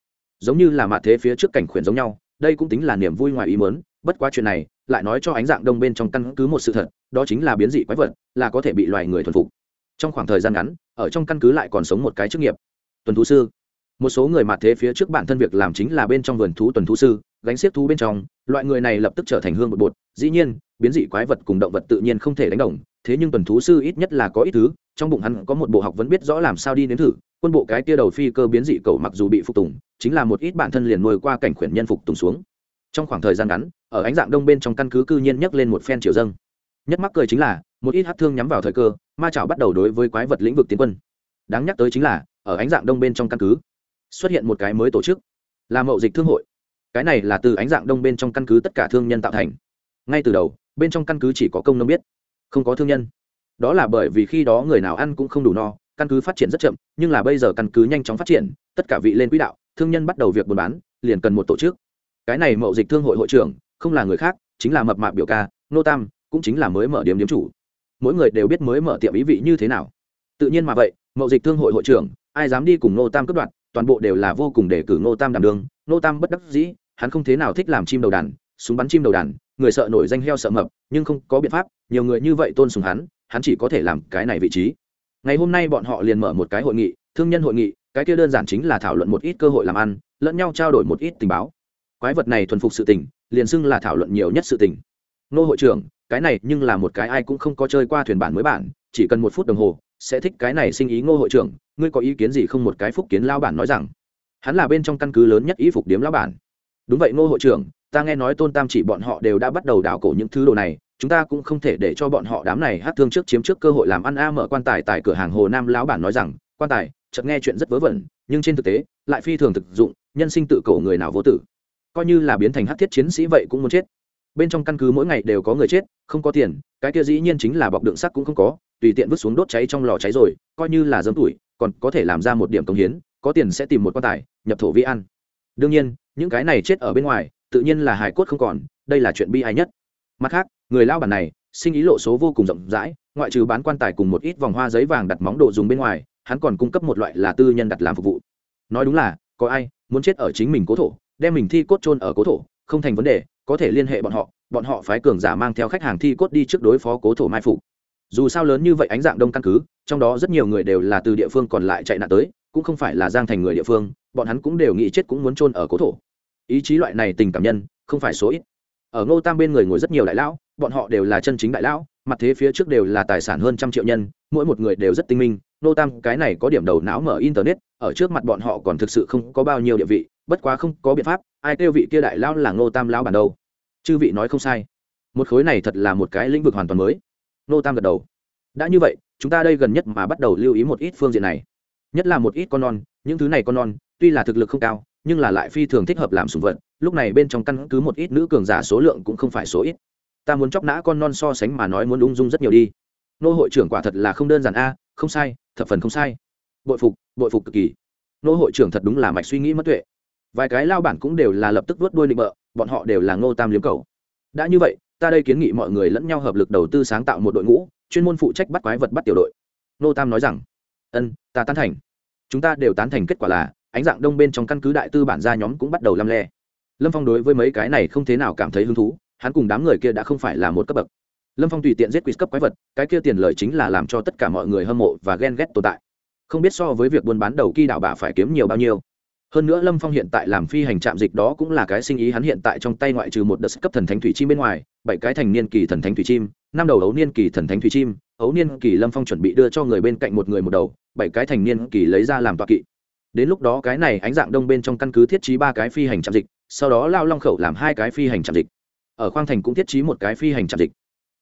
giống như là mạ thế phía trước cảnh khuyển giống nhau, đây cũng tính là niềm vui ngoài ý muốn, bất quá chuyện này, lại nói cho ánh dạng đông bên trong căn cứ một sự thật, đó chính là biến dị quái vật, là có thể bị loài người thuần phục. Trong khoảng thời gian ngắn, ở trong căn cứ lại còn sống một cái chức nghiệp. Tuần thú sư. Một số người mạ thế phía trước bản thân việc làm chính là bên trong vườn thú tuần thú sư, gánh xiếc thú bên trong loại người này lập tức trở thành hương bột bột, dĩ nhiên, biến dị quái vật cùng động vật tự nhiên không thể đánh đồng, thế nhưng tuần thú sư ít nhất là có ít thứ, trong bụng hắn có một bộ học vẫn biết rõ làm sao đi đến thử, quân bộ cái tia đầu phi cơ biến dị cầu mặc dù bị phục tùng, chính là một ít bản thân liền nuôi qua cảnh khuyển nhân phục tùng xuống. Trong khoảng thời gian ngắn, ở ánh dạng đông bên trong căn cứ cư nhiên nhấc lên một phen triều dâng. Nhất mắc cười chính là, một ít hát thương nhắm vào thời cơ, ma chảo bắt đầu đối với quái vật lĩnh vực tiến quân. Đáng nhắc tới chính là, ở ánh dạng đông bên trong căn cứ, xuất hiện một cái mới tổ chức, là mậu dịch thương hội cái này là từ ánh dạng đông bên trong căn cứ tất cả thương nhân tạo thành. Ngay từ đầu, bên trong căn cứ chỉ có công nông biết, không có thương nhân. Đó là bởi vì khi đó người nào ăn cũng không đủ no, căn cứ phát triển rất chậm, nhưng là bây giờ căn cứ nhanh chóng phát triển, tất cả vị lên quỹ đạo, thương nhân bắt đầu việc buôn bán, liền cần một tổ chức. Cái này mậu dịch thương hội hội trưởng, không là người khác, chính là mập mạp biểu ca, nô tam, cũng chính là mới mở điểm điểm chủ. Mỗi người đều biết mới mở tiệm ý vị như thế nào. Tự nhiên mà vậy, mậu dịch thương hội hội trưởng, ai dám đi cùng nô tam cướp đoạt, toàn bộ đều là vô cùng để cử nô tam đảm đường nô tam bất đắc dĩ, hắn không thế nào thích làm chim đầu đàn, súng bắn chim đầu đàn, người sợ nổi danh heo sợ mập, nhưng không có biện pháp, nhiều người như vậy tôn sùng hắn hắn chỉ có thể làm cái này vị trí. Ngày hôm nay bọn họ liền mở một cái hội nghị, thương nhân hội nghị, cái kia đơn giản chính là thảo luận một ít cơ hội làm ăn, lẫn nhau trao đổi một ít tình báo. Quái vật này thuần phục sự tình, liền xưng là thảo luận nhiều nhất sự tình. Nô hội trưởng, cái này nhưng là một cái ai cũng không có chơi qua thuyền bản mới bản, chỉ cần một phút đồng hồ, sẽ thích cái này sinh ý ngô hội trưởng, ngươi có ý kiến gì không một cái phúc kiến lao bản nói rằng hắn là bên trong căn cứ lớn nhất ý phục điếm Lão bản. Đúng vậy, ngô hội trưởng, ta nghe nói tôn tam chỉ bọn họ đều đã bắt đầu đảo cổ những thứ đồ này, chúng ta cũng không thể để cho bọn họ đám này hát thương trước chiếm trước cơ hội làm ăn a, mở quan tài tại cửa hàng hồ nam lão bản nói rằng, quan tài, chợt nghe chuyện rất vớ vẩn, nhưng trên thực tế, lại phi thường thực dụng, nhân sinh tự cổ người nào vô tử. Coi như là biến thành hát thiết chiến sĩ vậy cũng muốn chết. Bên trong căn cứ mỗi ngày đều có người chết, không có tiền, cái kia dĩ nhiên chính là bọc đựng sắt cũng không có, tùy tiện vứt xuống đốt cháy trong lò cháy rồi, coi như là dấm tuổi, còn có thể làm ra một điểm công hiến có tiền sẽ tìm một quan tài, nhập thổ vi ăn đương nhiên, những cái này chết ở bên ngoài, tự nhiên là hải cốt không còn, đây là chuyện bi ai nhất. Mặt khác, người lao bản này, sinh ý lộ số vô cùng rộng rãi, ngoại trừ bán quan tài cùng một ít vòng hoa giấy vàng đặt móng đồ dùng bên ngoài, hắn còn cung cấp một loại là tư nhân đặt làm phục vụ. Nói đúng là, có ai muốn chết ở chính mình cố thổ, đem mình thi cốt chôn ở cố thổ, không thành vấn đề, có thể liên hệ bọn họ bọn họ phái cường giả mang theo khách hàng thi cốt đi trước đối phó cố thổ mai phục. Dù sao lớn như vậy ánh dạng đông căn cứ, trong đó rất nhiều người đều là từ địa phương còn lại chạy nạn tới cũng không phải là giang thành người địa phương, bọn hắn cũng đều nghĩ chết cũng muốn chôn ở cố thổ. Ý chí loại này tình cảm nhân, không phải số ít. Ở ngô tam bên người ngồi rất nhiều đại lão, bọn họ đều là chân chính đại lão, mặt thế phía trước đều là tài sản hơn trăm triệu nhân, mỗi một người đều rất tinh minh. Ngô tam, cái này có điểm đầu não mở internet, ở trước mặt bọn họ còn thực sự không có bao nhiêu địa vị, bất quá không có biện pháp, ai kêu vị kia đại lão là ngô tam lão bản đâu? Chư vị nói không sai. Một khối này thật là một cái lĩnh vực hoàn toàn mới. Ngô tam gật đầu. Đã như vậy, chúng ta đây gần nhất mà bắt đầu lưu ý một ít phương diện này nhất là một ít con non, những thứ này con non, tuy là thực lực không cao, nhưng là lại phi thường thích hợp làm sùng vật, lúc này bên trong căn cứ một ít nữ cường giả số lượng cũng không phải số ít. Ta muốn chóc nã con non so sánh mà nói muốn ung dung rất nhiều đi. Nô hội trưởng quả thật là không đơn giản a, không sai, thập phần không sai. Bội phục bội phục cực kỳ. Nô hội trưởng thật đúng là mạch suy nghĩ mất tuệ. Vài cái lao bản cũng đều là lập tức vớt đuôi định bợ, bọn họ đều là ngô tam liếm cầu. Đã như vậy, ta đây kiến nghị mọi người lẫn nhau hợp lực đầu tư sáng tạo một đội ngũ, chuyên môn phụ trách bắt quái vật bắt tiểu đội. Nô tam nói rằng, ân ta tán thành. Chúng ta đều tán thành kết quả là, ánh dạng đông bên trong căn cứ đại tư bản gia nhóm cũng bắt đầu lăm le. Lâm phong đối với mấy cái này không thế nào cảm thấy hứng thú, hắn cùng đám người kia đã không phải là một cấp bậc. Lâm phong tùy tiện giết quiz cấp quái vật, cái kia tiền lời chính là làm cho tất cả mọi người hâm mộ và ghen ghét tồn tại. Không biết so với việc buôn bán đầu kỳ đạo bà phải kiếm nhiều bao nhiêu. Hơn nữa lâm phong hiện tại làm phi hành trạm dịch đó cũng là cái sinh ý hắn hiện tại trong tay ngoại trừ một đợt cấp thần thánh thủy chi bên ngoài bảy cái thành niên kỳ thần thánh thủy chim, năm đầu ấu niên kỳ thần thánh thủy chim, ấu niên kỳ lâm phong chuẩn bị đưa cho người bên cạnh một người một đầu, bảy cái thành niên kỳ lấy ra làm toa kỵ. Đến lúc đó cái này ánh dạng đông bên trong căn cứ thiết trí ba cái phi hành trạm dịch, sau đó lao long khẩu làm hai cái phi hành trạm dịch. Ở khoang thành cũng thiết trí một cái phi hành trạm dịch.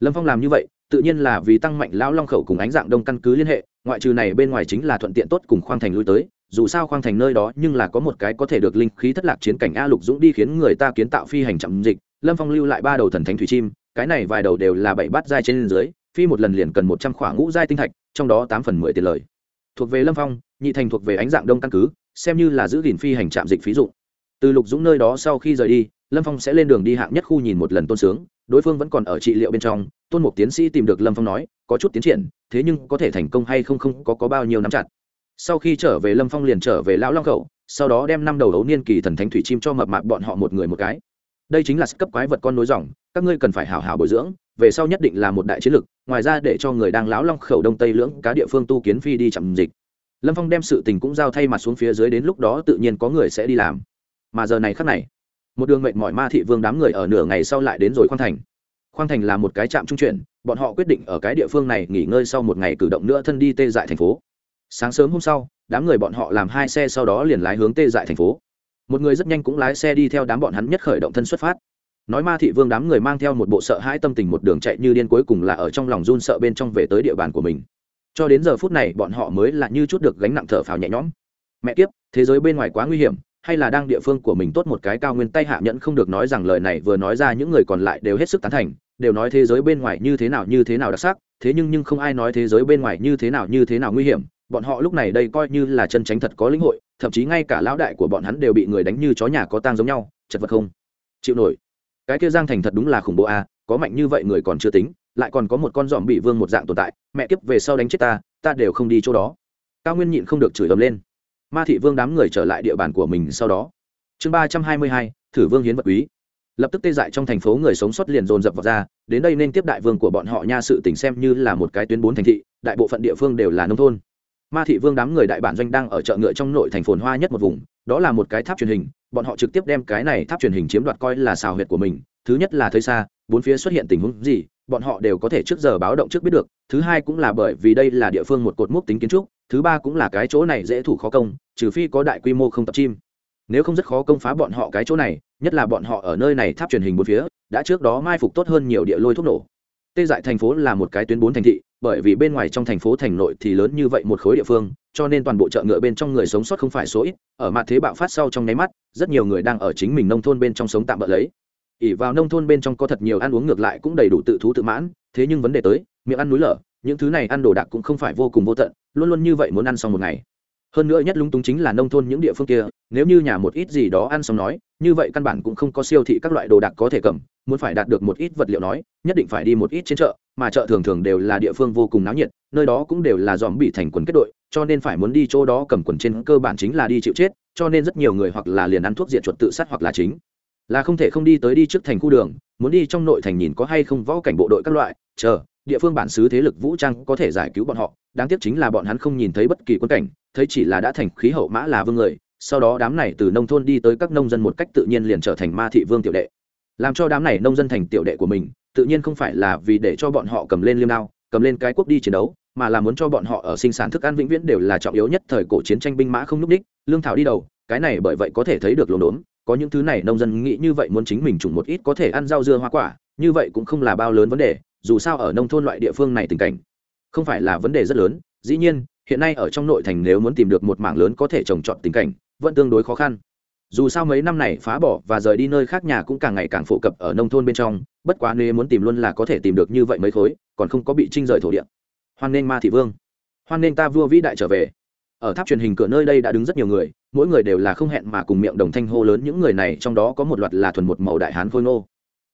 Lâm phong làm như vậy, tự nhiên là vì tăng mạnh lao long khẩu cùng ánh dạng đông căn cứ liên hệ, ngoại trừ này bên ngoài chính là thuận tiện tốt cùng khoang thành lui tới, dù sao khoang thành nơi đó nhưng là có một cái có thể được linh khí thất lạc chiến cảnh a lục dũng đi khiến người ta kiến tạo phi hành trạm dịch lâm phong lưu lại ba đầu thần thánh thủy chim cái này vài đầu đều là bảy bát giai trên dưới phi một lần liền cần một trăm khoảng ngũ giai tinh thạch trong đó tám phần mười tiền lời thuộc về lâm phong nhị thành thuộc về ánh dạng đông căn cứ xem như là giữ gìn phi hành trạm dịch phí dụ từ lục dũng nơi đó sau khi rời đi lâm phong sẽ lên đường đi hạng nhất khu nhìn một lần tôn sướng đối phương vẫn còn ở trị liệu bên trong tôn mục tiến sĩ tìm được lâm phong nói có chút tiến triển thế nhưng có thể thành công hay không không có, có bao nhiêu nắm chặt. Sau khi trở về lâm phong liền trở về lão long khẩu sau đó đem năm đầu đấu niên kỳ thần thánh thủy chim cho mập mạp bọn họ một người một cái đây chính là cấp quái vật con nối dòng, các ngươi cần phải hào hào bồi dưỡng, về sau nhất định là một đại chiến lực ngoài ra để cho người đang lão long khẩu đông tây lưỡng cá địa phương tu kiến phi đi chậm dịch. Lâm phong đem sự tình cũng giao thay mặt xuống phía dưới đến lúc đó tự nhiên có người sẽ đi làm. Mà giờ này khắc này, một đường mệt mỏi ma thị vương đám người ở nửa ngày sau lại đến rồi khoang thành. Khoang thành là một cái trạm trung chuyển, bọn họ quyết định ở cái địa phương này nghỉ ngơi sau một ngày cử động nữa thân đi tê dại thành phố. Sáng sớm hôm sau, đám người bọn họ làm hai xe sau đó liền lái hướng tê dại thành phố một người rất nhanh cũng lái xe đi theo đám bọn hắn nhất khởi động thân xuất phát. Nói ma thị vương đám người mang theo một bộ sợ hãi tâm tình một đường chạy như điên cuối cùng là ở trong lòng run sợ bên trong về tới địa bàn của mình. Cho đến giờ phút này bọn họ mới là như chút được gánh nặng thở phào nhẹ nhõm. Mẹ kiếp, thế giới bên ngoài quá nguy hiểm, hay là đang địa phương của mình tốt một cái cao nguyên tay hạ nhẫn không được nói rằng lời này vừa nói ra những người còn lại đều hết sức tán thành, đều nói thế giới bên ngoài như thế nào như thế nào đặc sắc, thế nhưng nhưng không ai nói thế giới bên ngoài như thế nào như thế nào nguy hiểm, bọn họ lúc này đây coi như là chân tránh thật có lĩnh hội thậm chí ngay cả lão đại của bọn hắn đều bị người đánh như chó nhà có tang giống nhau, chật vật không? Chịu nổi. Cái kia giang thành thật đúng là khủng bố a, có mạnh như vậy người còn chưa tính, lại còn có một con dòm bị vương một dạng tồn tại, mẹ kiếp về sau đánh chết ta ta đều không đi chỗ đó. Cao nguyên nhịn không được chửi ấm lên. Ma thị vương đám người trở lại địa bàn của mình sau đó. Chương ba trăm hai mươi hai, thử vương hiến vật quý. Lập tức tê dại trong thành phố người sống sót liền dồn dập vào ra, đến đây nên tiếp đại vương của bọn họ nha sự tỉnh xem như là một cái tuyến bốn thành thị, đại bộ phận địa phương đều là nông thôn ma thị vương đám người đại bản doanh đang ở chợ ngựa trong nội thành phồn hoa nhất một vùng, đó là một cái tháp truyền hình, bọn họ trực tiếp đem cái này tháp truyền hình chiếm đoạt coi là xào huyệt của mình, thứ nhất là thấy xa, bốn phía xuất hiện tình huống gì, bọn họ đều có thể trước giờ báo động trước biết được, thứ hai cũng là bởi vì đây là địa phương một cột mốc tính kiến trúc, thứ ba cũng là cái chỗ này dễ thủ khó công, trừ phi có đại quy mô không tập chim. Nếu không rất khó công phá bọn họ cái chỗ này, nhất là bọn họ ở nơi này tháp truyền hình bốn phía, đã trước đó mai phục tốt hơn nhiều địa lôi thuốc nổ tê dại thành phố là một cái tuyến bốn thành thị, bởi vì bên ngoài trong thành phố thành nội thì lớn như vậy một khối địa phương, cho nên toàn bộ chợ ngựa bên trong người sống sót không phải số ít, ở mặt thế bạo phát sau trong nháy mắt, rất nhiều người đang ở chính mình nông thôn bên trong sống tạm bỡ lấy. Ỉ vào nông thôn bên trong có thật nhiều ăn uống ngược lại cũng đầy đủ tự thú tự mãn, thế nhưng vấn đề tới, miệng ăn núi lở, những thứ này ăn đồ đạc cũng không phải vô cùng vô tận, luôn luôn như vậy muốn ăn xong một ngày hơn nữa nhất lúng túng chính là nông thôn những địa phương kia, nếu như nhà một ít gì đó ăn xong nói, như vậy căn bản cũng không có siêu thị các loại đồ đạc có thể cầm, muốn phải đạt được một ít vật liệu nói, nhất định phải đi một ít trên chợ, mà chợ thường thường đều là địa phương vô cùng náo nhiệt, nơi đó cũng đều là dòm bị thành quần kết đội, cho nên phải muốn đi chỗ đó cầm quần trên cơ bản chính là đi chịu chết, cho nên rất nhiều người hoặc là liền ăn thuốc diệt chuột tự sát hoặc là chính. Là không thể không đi tới đi trước thành khu đường, muốn đi trong nội thành nhìn có hay không võ cảnh bộ đội các loại, chờ, địa phương bản xứ thế lực vũ trang có thể giải cứu bọn họ đáng tiếc chính là bọn hắn không nhìn thấy bất kỳ quân cảnh, thấy chỉ là đã thành khí hậu mã là vương người, sau đó đám này từ nông thôn đi tới các nông dân một cách tự nhiên liền trở thành ma thị vương tiểu đệ. Làm cho đám này nông dân thành tiểu đệ của mình, tự nhiên không phải là vì để cho bọn họ cầm lên liêm đao, cầm lên cái quốc đi chiến đấu, mà là muốn cho bọn họ ở sinh sản thức ăn vĩnh viễn đều là trọng yếu nhất thời cổ chiến tranh binh mã không núp đích, lương thảo đi đầu, cái này bởi vậy có thể thấy được lồn đốn, có những thứ này nông dân nghĩ như vậy muốn chính mình trùng một ít có thể ăn rau dưa hoa quả, như vậy cũng không là bao lớn vấn đề, dù sao ở nông thôn loại địa phương này tình cảnh không phải là vấn đề rất lớn, dĩ nhiên, hiện nay ở trong nội thành nếu muốn tìm được một mảng lớn có thể trồng trọt tình cảnh, vẫn tương đối khó khăn. Dù sao mấy năm này phá bỏ và rời đi nơi khác nhà cũng càng ngày càng phổ cập ở nông thôn bên trong, bất quá nếu muốn tìm luôn là có thể tìm được như vậy mấy khối, còn không có bị trinh rời thổ địa. Hoan nghênh ma thị vương. Hoan nghênh ta vua vĩ đại trở về. Ở tháp truyền hình cửa nơi đây đã đứng rất nhiều người, mỗi người đều là không hẹn mà cùng miệng đồng thanh hô lớn những người này, trong đó có một loạt là thuần một màu đại hán khôi ngô.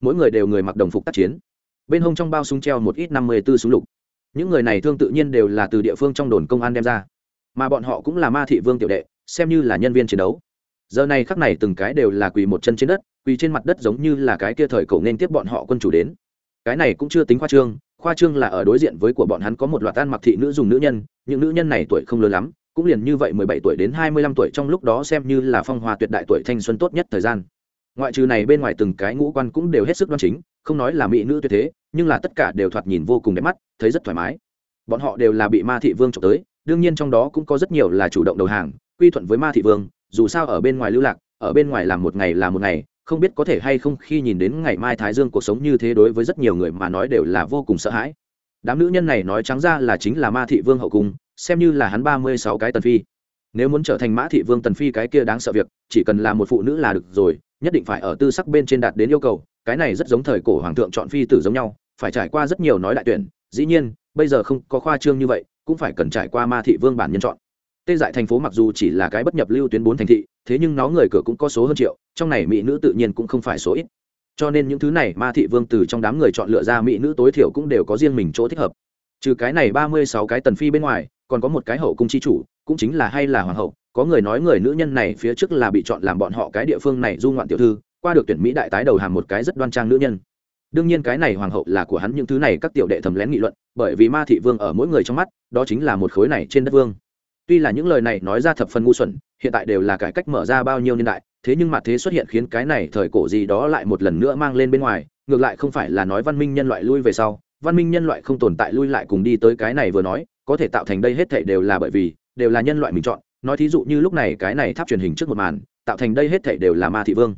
Mỗi người đều người mặc đồng phục tác chiến. Bên hông trong bao súng treo một ít năm mươi b ố súng lục những người này thương tự nhiên đều là từ địa phương trong đồn công an đem ra. Mà bọn họ cũng là ma thị vương tiểu đệ, xem như là nhân viên chiến đấu. Giờ này khắc này từng cái đều là quỳ một chân trên đất, quỳ trên mặt đất giống như là cái kia thời cổ nên tiếp bọn họ quân chủ đến. Cái này cũng chưa tính khoa trương khoa trương là ở đối diện với của bọn hắn có một loạt ăn mặc thị nữ dùng nữ nhân, những nữ nhân này tuổi không lớn lắm, cũng liền như vậy mười bảy tuổi đến hai mươi lăm tuổi trong lúc đó xem như là phong hoa tuyệt đại tuổi thanh xuân tốt nhất thời gian ngoại trừ này bên ngoài từng cái ngũ quan cũng đều hết sức đoan chính, không nói là mỹ nữ tuyệt thế, nhưng là tất cả đều thoạt nhìn vô cùng đẹp mắt, thấy rất thoải mái. Bọn họ đều là bị ma thị vương trộm tới, đương nhiên trong đó cũng có rất nhiều là chủ động đầu hàng, quy thuận với ma thị vương, dù sao ở bên ngoài lưu lạc, ở bên ngoài làm một ngày là một ngày, không biết có thể hay không khi nhìn đến ngày mai thái dương cuộc sống như thế đối với rất nhiều người mà nói đều là vô cùng sợ hãi. Đám nữ nhân này nói trắng ra là chính là ma thị vương hậu cung, xem như là hắn ba mươi sáu cái tần phi. Nếu muốn trở thành mã thị vương tần phi cái kia đáng sợ việc, chỉ cần là một phụ nữ là được rồi nhất định phải ở tư sắc bên trên đạt đến yêu cầu, cái này rất giống thời cổ hoàng thượng chọn phi tử giống nhau, phải trải qua rất nhiều nói đại tuyển, dĩ nhiên, bây giờ không có khoa trương như vậy, cũng phải cần trải qua ma thị vương bản nhân chọn. Tê dại thành phố mặc dù chỉ là cái bất nhập lưu tuyến bốn thành thị, thế nhưng nó người cửa cũng có số hơn triệu, trong này mỹ nữ tự nhiên cũng không phải số ít. Cho nên những thứ này ma thị vương từ trong đám người chọn lựa ra mỹ nữ tối thiểu cũng đều có riêng mình chỗ thích hợp. Trừ cái này ba mươi sáu cái tần phi bên ngoài, còn có một cái hậu cung chi chủ, cũng chính là hay là hoàng hậu có người nói người nữ nhân này phía trước là bị chọn làm bọn họ cái địa phương này du ngoạn tiểu thư, qua được tuyển mỹ đại tái đầu hàm một cái rất đoan trang nữ nhân. Đương nhiên cái này hoàng hậu là của hắn những thứ này các tiểu đệ thầm lén nghị luận, bởi vì ma thị vương ở mỗi người trong mắt, đó chính là một khối này trên đất vương. Tuy là những lời này nói ra thập phần ngu xuẩn, hiện tại đều là cải cách mở ra bao nhiêu niên đại, thế nhưng mà thế xuất hiện khiến cái này thời cổ gì đó lại một lần nữa mang lên bên ngoài, ngược lại không phải là nói văn minh nhân loại lui về sau, văn minh nhân loại không tồn tại lui lại cùng đi tới cái này vừa nói, có thể tạo thành đây hết thảy đều là bởi vì, đều là nhân loại mình chọn nói thí dụ như lúc này cái này tháp truyền hình trước một màn, tạo thành đây hết thể đều là ma thị vương.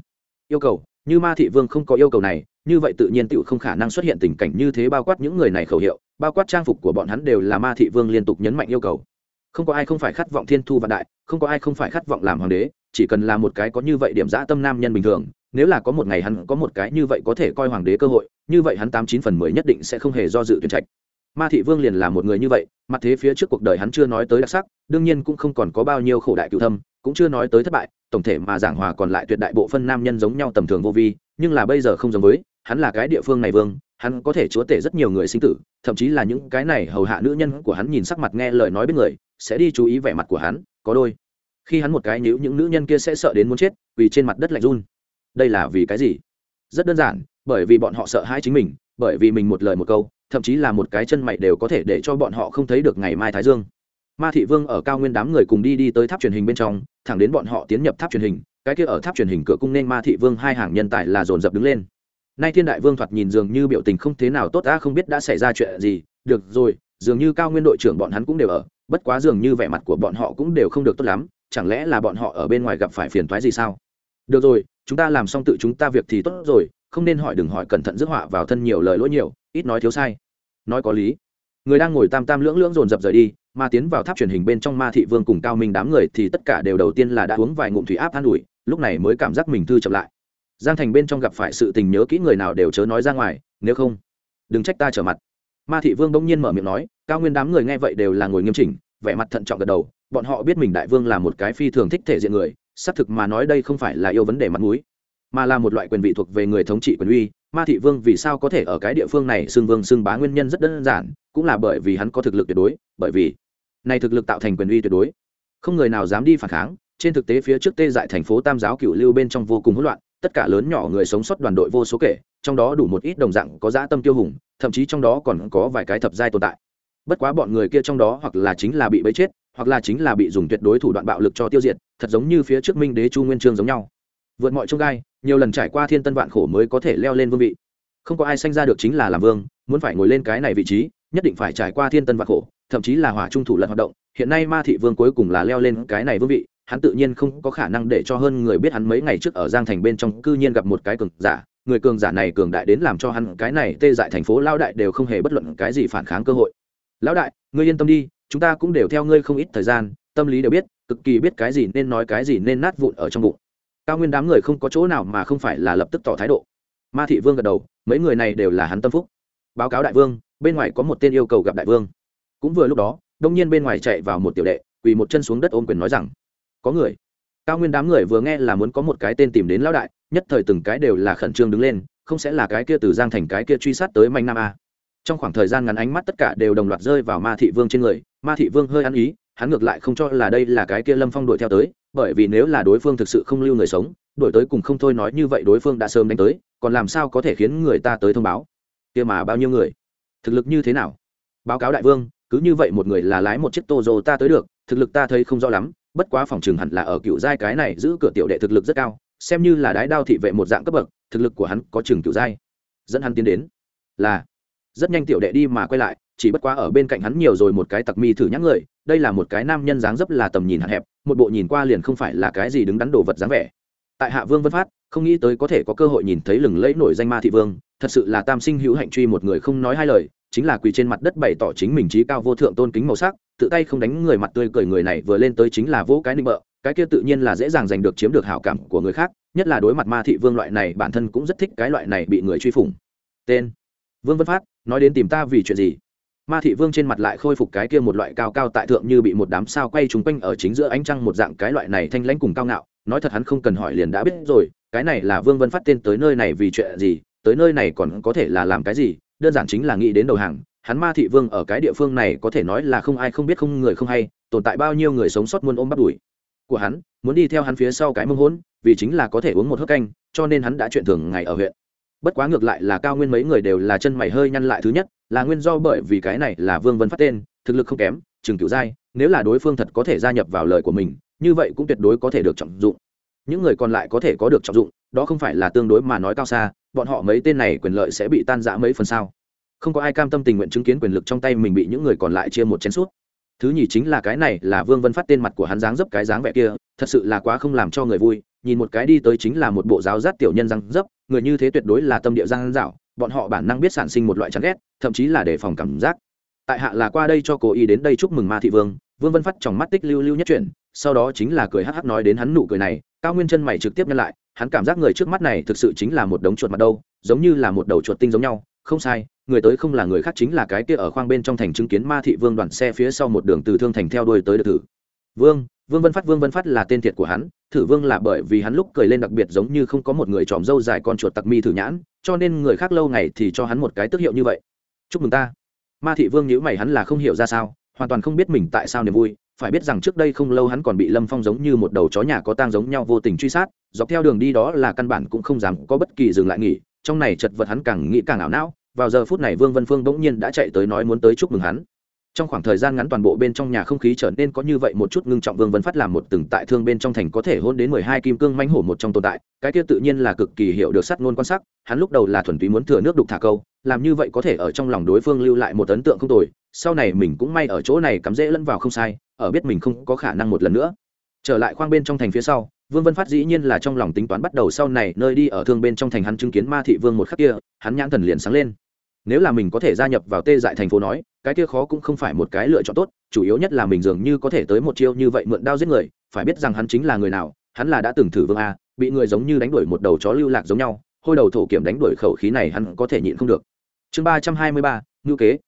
Yêu cầu, như ma thị vương không có yêu cầu này, như vậy tự nhiên tựu không khả năng xuất hiện tình cảnh như thế bao quát những người này khẩu hiệu, bao quát trang phục của bọn hắn đều là ma thị vương liên tục nhấn mạnh yêu cầu. Không có ai không phải khát vọng thiên thu vạn đại, không có ai không phải khát vọng làm hoàng đế, chỉ cần là một cái có như vậy điểm dã tâm nam nhân bình thường, nếu là có một ngày hắn có một cái như vậy có thể coi hoàng đế cơ hội, như vậy hắn tám chín phần mười nhất định sẽ không hề do dự tuyển trạch ma thị vương liền là một người như vậy, mặt thế phía trước cuộc đời hắn chưa nói tới đặc sắc, đương nhiên cũng không còn có bao nhiêu khổ đại cựu thâm, cũng chưa nói tới thất bại, tổng thể mà giảng hòa còn lại tuyệt đại bộ phân nam nhân giống nhau tầm thường vô vi, nhưng là bây giờ không giống với, hắn là cái địa phương này vương, hắn có thể chúa tể rất nhiều người sinh tử, thậm chí là những cái này hầu hạ nữ nhân của hắn nhìn sắc mặt nghe lời nói bên người, sẽ đi chú ý vẻ mặt của hắn, có đôi. Khi hắn một cái nhữ những nữ nhân kia sẽ sợ đến muốn chết, vì trên mặt đất lạnh run. Đây là vì cái gì? Rất đơn giản, bởi vì bọn họ sợ hãi chính mình bởi vì mình một lời một câu, thậm chí là một cái chân mày đều có thể để cho bọn họ không thấy được ngày mai thái dương. Ma thị vương ở cao nguyên đám người cùng đi đi tới tháp truyền hình bên trong, thẳng đến bọn họ tiến nhập tháp truyền hình, cái kia ở tháp truyền hình cửa cung nên ma thị vương hai hàng nhân tài là dồn dập đứng lên. Nay thiên đại vương thoạt nhìn dường như biểu tình không thế nào tốt, ta không biết đã xảy ra chuyện gì, được rồi, dường như cao nguyên đội trưởng bọn hắn cũng đều ở, bất quá dường như vẻ mặt của bọn họ cũng đều không được tốt lắm, chẳng lẽ là bọn họ ở bên ngoài gặp phải phiền toái gì sao? Được rồi, chúng ta làm xong tự chúng ta việc thì tốt rồi không nên hỏi đừng hỏi cẩn thận rước họa vào thân nhiều lời lỗi nhiều, ít nói thiếu sai. Nói có lý. Người đang ngồi tam tam lưỡng lưỡng dồn dập rời đi, mà tiến vào tháp truyền hình bên trong ma thị vương cùng cao minh đám người thì tất cả đều đầu tiên là đã uống vài ngụm thủy áp an ủi, lúc này mới cảm giác mình thư chậm lại. Giang thành bên trong gặp phải sự tình nhớ kỹ người nào đều chớ nói ra ngoài, nếu không, đừng trách ta trở mặt. Ma thị vương bỗng nhiên mở miệng nói, cao nguyên đám người nghe vậy đều là ngồi nghiêm chỉnh, vẻ mặt thận trọng gật đầu, bọn họ biết mình đại vương là một cái phi thường thích thể diện người, xác thực mà nói đây không phải là yêu vấn đề mặt mũi mà là một loại quyền vị thuộc về người thống trị quyền uy. Ma thị vương vì sao có thể ở cái địa phương này xưng vương xưng bá nguyên nhân rất đơn giản, cũng là bởi vì hắn có thực lực tuyệt đối, bởi vì này thực lực tạo thành quyền uy tuyệt đối. Không người nào dám đi phản kháng, trên thực tế phía trước tê dại thành phố tam giáo cựu lưu bên trong vô cùng hỗn loạn, tất cả lớn nhỏ người sống sót đoàn đội vô số kể, trong đó đủ một ít đồng dạng có dã tâm tiêu hùng, thậm chí trong đó còn có vài cái thập giai tồn tại. Bất quá bọn người kia trong đó hoặc là chính là bị bấy chết, hoặc là chính là bị dùng tuyệt đối thủ đoạn bạo lực cho tiêu diệt, thật giống như phía trước minh đế chu nguyên trương giống nhau vượt mọi trông gai, nhiều lần trải qua thiên tân vạn khổ mới có thể leo lên vương vị. Không có ai sanh ra được chính là làm vương, muốn phải ngồi lên cái này vị trí, nhất định phải trải qua thiên tân vạn khổ, thậm chí là hỏa trung thủ lần hoạt động. Hiện nay ma thị vương cuối cùng là leo lên cái này vương vị, hắn tự nhiên không có khả năng để cho hơn người biết hắn mấy ngày trước ở giang thành bên trong cư nhiên gặp một cái cường giả. Người cường giả này cường đại đến làm cho hắn cái này tê dại thành phố lao đại đều không hề bất luận cái gì phản kháng cơ hội. Lão đại, ngươi yên tâm đi, chúng ta cũng đều theo ngươi không ít thời gian, tâm lý đều biết, cực kỳ biết cái gì nên nói cái gì nên nát vụn ở trong bụng cao nguyên đám người không có chỗ nào mà không phải là lập tức tỏ thái độ. Ma thị vương gật đầu, mấy người này đều là hắn tâm phúc. Báo cáo đại vương, bên ngoài có một tên yêu cầu gặp đại vương. Cũng vừa lúc đó, đông nhiên bên ngoài chạy vào một tiểu đệ, quỳ một chân xuống đất ôm quyền nói rằng, có người. Cao nguyên đám người vừa nghe là muốn có một cái tên tìm đến lão đại, nhất thời từng cái đều là khẩn trương đứng lên, không sẽ là cái kia từ giang thành cái kia truy sát tới manh nam a. Trong khoảng thời gian ngắn ánh mắt tất cả đều đồng loạt rơi vào ma thị vương trên người, ma thị vương hơi ăn ý hắn ngược lại không cho là đây là cái kia lâm phong đuổi theo tới, bởi vì nếu là đối phương thực sự không lưu người sống, đuổi tới cùng không thôi nói như vậy đối phương đã sớm đánh tới, còn làm sao có thể khiến người ta tới thông báo? Kia mà bao nhiêu người? Thực lực như thế nào? Báo cáo đại vương, cứ như vậy một người là lái một chiếc tô dô ta tới được, thực lực ta thấy không rõ lắm, bất quá phòng trường hẳn là ở cựu giai cái này giữ cửa tiểu đệ thực lực rất cao, xem như là đái đao thị vệ một dạng cấp bậc, thực lực của hắn có trường cựu giai. Dẫn hắn tiến đến. Là. Rất nhanh tiểu đệ đi mà quay lại chỉ bất quá ở bên cạnh hắn nhiều rồi một cái tặc mi thử nhắc người, đây là một cái nam nhân dáng dấp là tầm nhìn hạn hẹp, một bộ nhìn qua liền không phải là cái gì đứng đắn đồ vật dáng vẻ. Tại hạ vương vân phát, không nghĩ tới có thể có cơ hội nhìn thấy lừng lẫy nổi danh ma thị vương, thật sự là tam sinh hữu hạnh truy một người không nói hai lời, chính là quỳ trên mặt đất bày tỏ chính mình trí cao vô thượng tôn kính màu sắc, tự tay không đánh người mặt tươi cười người này vừa lên tới chính là vỗ cái nịnh bợ, cái kia tự nhiên là dễ dàng giành được chiếm được hảo cảm của người khác, nhất là đối mặt ma thị vương loại này, bản thân cũng rất thích cái loại này bị người truy phủng. Tên vương vân phát, nói đến tìm ta vì chuyện gì? Ma thị vương trên mặt lại khôi phục cái kia một loại cao cao tại thượng như bị một đám sao quay trúng quanh ở chính giữa ánh trăng một dạng cái loại này thanh lãnh cùng cao ngạo. Nói thật hắn không cần hỏi liền đã biết rồi, cái này là vương vân phát tên tới nơi này vì chuyện gì, tới nơi này còn có thể là làm cái gì, đơn giản chính là nghĩ đến đầu hàng. Hắn ma thị vương ở cái địa phương này có thể nói là không ai không biết không người không hay, tồn tại bao nhiêu người sống sót muôn ôm bắt đuổi. Của hắn, muốn đi theo hắn phía sau cái mông hỗn, vì chính là có thể uống một hớp canh, cho nên hắn đã chuyện thường ngày ở huyện bất quá ngược lại là cao nguyên mấy người đều là chân mày hơi nhăn lại thứ nhất, là nguyên do bởi vì cái này là vương vân phát tên, thực lực không kém chừng cựu giai, nếu là đối phương thật có thể gia nhập vào lời của mình, như vậy cũng tuyệt đối có thể được trọng dụng. Những người còn lại có thể có được trọng dụng, đó không phải là tương đối mà nói cao xa, bọn họ mấy tên này quyền lợi sẽ bị tan rã mấy phần sao. Không có ai cam tâm tình nguyện chứng kiến quyền lực trong tay mình bị những người còn lại chia một chén suốt. Thứ nhì chính là cái này là vương vân phát tên mặt của hắn dáng dấp cái dáng vẻ kia, thật sự là quá không làm cho người vui nhìn một cái đi tới chính là một bộ giáo giác tiểu nhân răng dấp, người như thế tuyệt đối là tâm địa giang dạo, bọn họ bản năng biết sản sinh một loại chán ghét, thậm chí là đề phòng cảm giác. Tại hạ là qua đây cho cô y đến đây chúc mừng ma thị vương vương vân phát trong mắt tích lưu lưu nhất chuyển, sau đó chính là cười hắc hắc nói đến hắn nụ cười này, cao nguyên chân mày trực tiếp nhân lại, hắn cảm giác người trước mắt này thực sự chính là một đống chuột mặt đâu, giống như là một đầu chuột tinh giống nhau, không sai, người tới không là người khác chính là cái kia ở khoang bên trong thành chứng kiến ma thị vương đoàn xe phía sau một đường từ thương thành theo đuôi tới được thử. Vương vương vân phát, vương vân phát là tên thiệt của hắn, thử vương là bởi vì hắn lúc cười lên đặc biệt giống như không có một người tròm râu dài con chuột tặc mi thử nhãn, cho nên người khác lâu ngày thì cho hắn một cái tước hiệu như vậy. Chúc mừng ta. Ma thị vương nhữ mày, hắn là không hiểu ra sao, hoàn toàn không biết mình tại sao niềm vui. Phải biết rằng trước đây không lâu hắn còn bị lâm phong giống như một đầu chó nhà có tang giống nhau vô tình truy sát, dọc theo đường đi đó là căn bản cũng không dám có bất kỳ dừng lại nghỉ. Trong này chật vật hắn càng nghĩ càng ảo não. Vào giờ phút này vương vân phương bỗng nhiên đã chạy tới nói muốn tới chúc mừng hắn trong khoảng thời gian ngắn toàn bộ bên trong nhà không khí trở nên có như vậy một chút ngưng trọng vương vân phát làm một từng tại thương bên trong thành có thể hôn đến mười hai kim cương manh hổ một trong tồn tại, cái kia tự nhiên là cực kỳ hiểu được sắt ngôn quan sắc, hắn lúc đầu là thuần túy muốn thừa nước đục thả câu, làm như vậy có thể ở trong lòng đối phương lưu lại một ấn tượng không tồi, sau này mình cũng may ở chỗ này cắm dễ lẫn vào không sai, ở biết mình không có khả năng một lần nữa. Trở lại khoang bên trong thành phía sau, vương vân phát dĩ nhiên là trong lòng tính toán bắt đầu sau này nơi đi ở thương bên trong thành hắn chứng kiến ma thị vương một khắc kia, hắn nhãn thần liền sáng lên nếu là mình có thể gia nhập vào tê dại thành phố nói, cái kia khó cũng không phải một cái lựa chọn tốt, chủ yếu nhất là mình dường như có thể tới một chiêu như vậy mượn đao giết người, phải biết rằng hắn chính là người nào, hắn là đã từng thử vương a, bị người giống như đánh đuổi một đầu chó lưu lạc giống nhau, hôi đầu thổ kiểm đánh đuổi khẩu khí này hắn có thể nhịn không được. Chương ba trăm hai mươi ba, ngữ kế.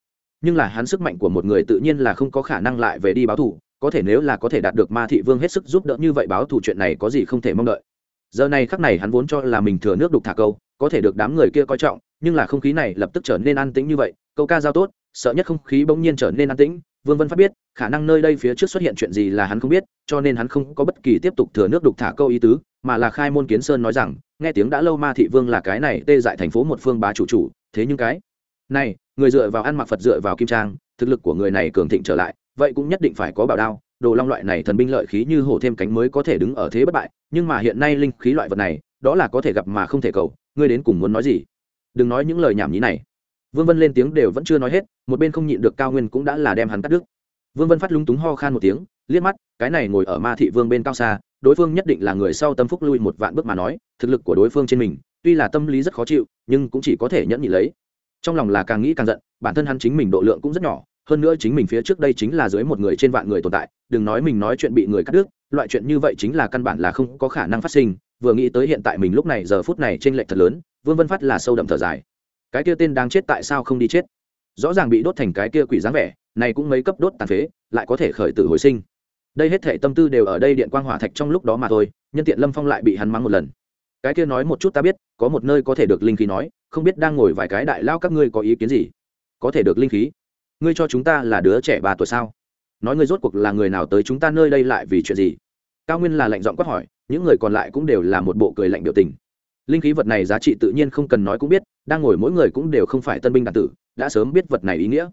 Nhưng là hắn sức mạnh của một người tự nhiên là không có khả năng lại về đi báo thù, có thể nếu là có thể đạt được ma thị vương hết sức giúp đỡ như vậy báo thù chuyện này có gì không thể mong đợi. Giờ này khắc này hắn vốn cho là mình thừa nước đục thả câu, có thể được đám người kia coi trọng nhưng là không khí này lập tức trở nên an tĩnh như vậy, câu ca giao tốt, sợ nhất không khí bỗng nhiên trở nên an tĩnh, vương vân phát biết, khả năng nơi đây phía trước xuất hiện chuyện gì là hắn không biết, cho nên hắn không có bất kỳ tiếp tục thừa nước đục thả câu ý tứ, mà là khai môn kiến sơn nói rằng, nghe tiếng đã lâu ma thị vương là cái này, tê dại thành phố một phương bá chủ chủ, thế nhưng cái này, người dựa vào ăn mặc phật dựa vào kim trang, thực lực của người này cường thịnh trở lại, vậy cũng nhất định phải có bảo đao, đồ long loại này thần binh lợi khí như hổ thêm cánh mới có thể đứng ở thế bất bại, nhưng mà hiện nay linh khí loại vật này, đó là có thể gặp mà không thể cầu, ngươi đến cùng muốn nói gì? Đừng nói những lời nhảm nhí này. Vương vân lên tiếng đều vẫn chưa nói hết, một bên không nhịn được cao nguyên cũng đã là đem hắn cắt đứt. Vương vân phát lúng túng ho khan một tiếng, liếc mắt, cái này ngồi ở ma thị vương bên cao xa, đối phương nhất định là người sau tâm phúc lui một vạn bước mà nói, thực lực của đối phương trên mình, tuy là tâm lý rất khó chịu, nhưng cũng chỉ có thể nhẫn nhị lấy. Trong lòng là càng nghĩ càng giận, bản thân hắn chính mình độ lượng cũng rất nhỏ, hơn nữa chính mình phía trước đây chính là dưới một người trên vạn người tồn tại, đừng nói mình nói chuyện bị người cắt đứt, loại chuyện như vậy chính là căn bản là không có khả năng phát sinh, vừa nghĩ tới hiện tại mình lúc này giờ phút này t r ê n lệch thật lớn vương vân phát là sâu đậm thở dài. Cái kia tên đang chết tại sao không đi chết? Rõ ràng bị đốt thành cái kia quỷ dáng vẻ, này cũng mấy cấp đốt tàn phế, lại có thể khởi tử hồi sinh. Đây hết thể tâm tư đều ở đây điện quang hỏa thạch trong lúc đó mà thôi, nhân tiện lâm phong lại bị hắn mắng một lần. Cái kia nói một chút ta biết, có một nơi có thể được linh khí nói, không biết đang ngồi vài cái đại lao các ngươi có ý kiến gì? Có thể được linh khí? Ngươi cho chúng ta là đứa trẻ ba tuổi sao? Nói ngươi rốt cuộc là người nào tới chúng ta nơi đây lại vì chuyện gì? Cao nguyên là lệnh giọng quát hỏi, những người còn lại cũng đều là một bộ cười lạnh biểu tình linh khí vật này giá trị tự nhiên không cần nói cũng biết, đang ngồi mỗi người cũng đều không phải tân binh đàn tử, đã sớm biết vật này ý nghĩa.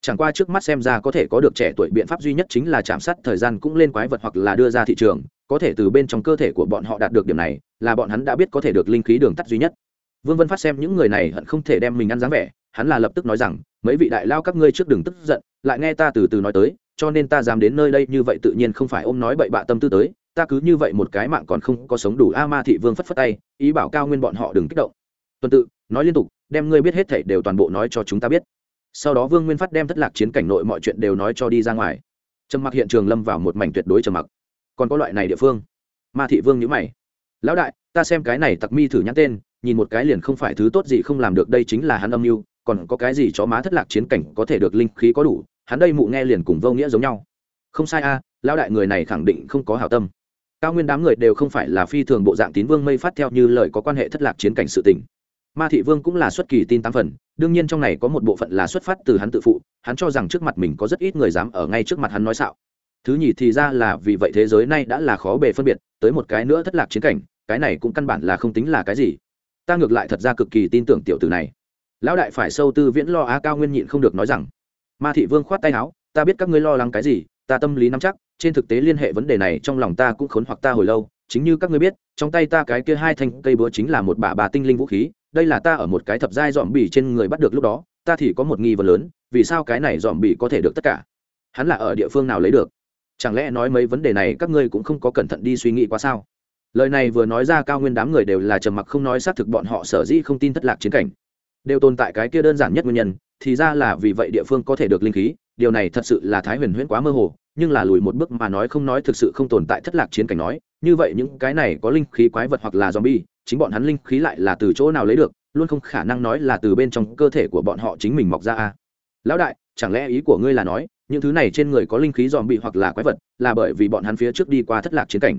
Chẳng qua trước mắt xem ra có thể có được trẻ tuổi biện pháp duy nhất chính là chạm sát thời gian cũng lên quái vật hoặc là đưa ra thị trường, có thể từ bên trong cơ thể của bọn họ đạt được điểm này, là bọn hắn đã biết có thể được linh khí đường tắt duy nhất. Vương vân phát xem những người này hận không thể đem mình ăn dáng vẻ, hắn là lập tức nói rằng, mấy vị đại lao các ngươi trước đừng tức giận, lại nghe ta từ từ nói tới, cho nên ta dám đến nơi đây như vậy tự nhiên không phải ôm nói bậy bạ tâm tư tới ta cứ như vậy một cái mạng còn không có sống đủ a ma thị vương phất phất tay, ý bảo cao nguyên bọn họ đừng kích động. Tuần tự, nói liên tục, đem ngươi biết hết thảy đều toàn bộ nói cho chúng ta biết. Sau đó vương nguyên phát đem thất lạc chiến cảnh nội mọi chuyện đều nói cho đi ra ngoài. Trầm mặc hiện trường lâm vào một mảnh tuyệt đối trầm mặc. Còn có loại này địa phương. Ma thị vương nhữ mày. Lão đại, ta xem cái này tặc mi thử nhắn tên, nhìn một cái liền không phải thứ tốt gì không làm được, đây chính là hắn âm mưu, còn có cái gì chó má thất lạc chiến cảnh có thể được linh khí có đủ, hắn đây mụ nghe liền cùng vô nghĩa giống nhau. Không sai a, lão đại người này khẳng định không có hảo tâm cao nguyên đám người đều không phải là phi thường bộ dạng tín vương mây phát theo như lời có quan hệ thất lạc chiến cảnh sự tình. Ma thị vương cũng là xuất kỳ tin tám phần, đương nhiên trong này có một bộ phận là xuất phát từ hắn tự phụ, hắn cho rằng trước mặt mình có rất ít người dám ở ngay trước mặt hắn nói xạo. Thứ nhì thì ra là vì vậy thế giới này đã là khó bề phân biệt, tới một cái nữa thất lạc chiến cảnh, cái này cũng căn bản là không tính là cái gì. Ta ngược lại thật ra cực kỳ tin tưởng tiểu tử này. Lão đại phải sâu tư viễn lo á, cao nguyên nhịn không được nói rằng, ma thị vương khoát tay áo, ta biết các ngươi lo lắng cái gì, ta tâm lý nắm chắc trên thực tế liên hệ vấn đề này trong lòng ta cũng khốn hoặc ta hồi lâu, chính như các ngươi biết, trong tay ta cái kia hai thanh cây búa chính là một bả bà tinh linh vũ khí, đây là ta ở một cái thập giai dòm bỉ trên người bắt được lúc đó, ta thì có một nghi vấn lớn, vì sao cái này dòm bỉ có thể được tất cả? Hắn là ở địa phương nào lấy được? Chẳng lẽ nói mấy vấn đề này các ngươi cũng không có cẩn thận đi suy nghĩ quá sao? Lời này vừa nói ra, cao nguyên đám người đều là trầm mặc không nói xác thực bọn họ sở dĩ không tin thất lạc chiến cảnh. Đều tồn tại cái kia đơn giản nhất nguyên nhân, thì ra là vì vậy địa phương có thể được linh khí, điều này thật sự là thái huyền huyễn quá mơ hồ nhưng là lùi một bước mà nói không nói thực sự không tồn tại thất lạc chiến cảnh nói, như vậy những cái này có linh khí quái vật hoặc là zombie, chính bọn hắn linh khí lại là từ chỗ nào lấy được, luôn không khả năng nói là từ bên trong cơ thể của bọn họ chính mình mọc ra a lão đại, chẳng lẽ ý của ngươi là nói, những thứ này trên người có linh khí dòm bị hoặc là quái vật, là bởi vì bọn hắn phía trước đi qua thất lạc chiến cảnh?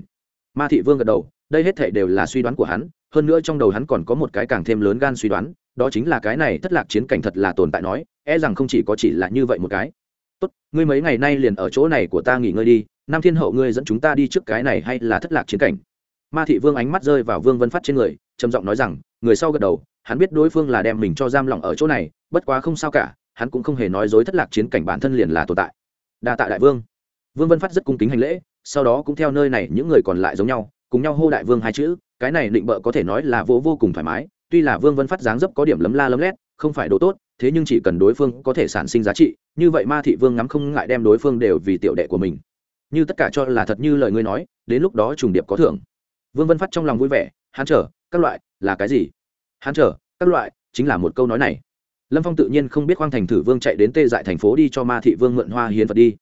Ma thị vương gật đầu, đây hết thể đều là suy đoán của hắn, hơn nữa trong đầu hắn còn có một cái càng thêm lớn gan suy đoán, đó chính là cái này thất lạc chiến cảnh thật là tồn tại nói e rằng không chỉ có chỉ là như vậy một cái tốt, ngươi mấy ngày nay liền ở chỗ này của ta nghỉ ngơi đi, nam thiên hậu ngươi dẫn chúng ta đi trước cái này hay là thất lạc chiến cảnh? Ma thị vương ánh mắt rơi vào vương vân phát trên người, trầm giọng nói rằng, người sau gật đầu, hắn biết đối phương là đem mình cho giam lỏng ở chỗ này, bất quá không sao cả, hắn cũng không hề nói dối thất lạc chiến cảnh bản thân liền là tồn tại. Đa tạ đại vương. Vương vân phát rất cung kính hành lễ, sau đó cũng theo nơi này những người còn lại giống nhau, cùng nhau hô đại vương hai chữ, cái này định bợ có thể nói là vô vô cùng thoải mái, tuy là vương vân phát dáng dấp có điểm lấm la lấm lét, không phải đồ tốt thế nhưng chỉ cần đối phương có thể sản sinh giá trị, như vậy ma thị vương ngắm không ngại đem đối phương đều vì tiểu đệ của mình. Như tất cả cho là thật như lời ngươi nói, đến lúc đó trùng điệp có thưởng. Vương vân phát trong lòng vui vẻ, hắn chờ, các loại, là cái gì? Hắn chờ, các loại, chính là một câu nói này. Lâm phong tự nhiên không biết khoang thành thử vương chạy đến tê dại thành phố đi cho ma thị vương mượn hoa hiến vật đi.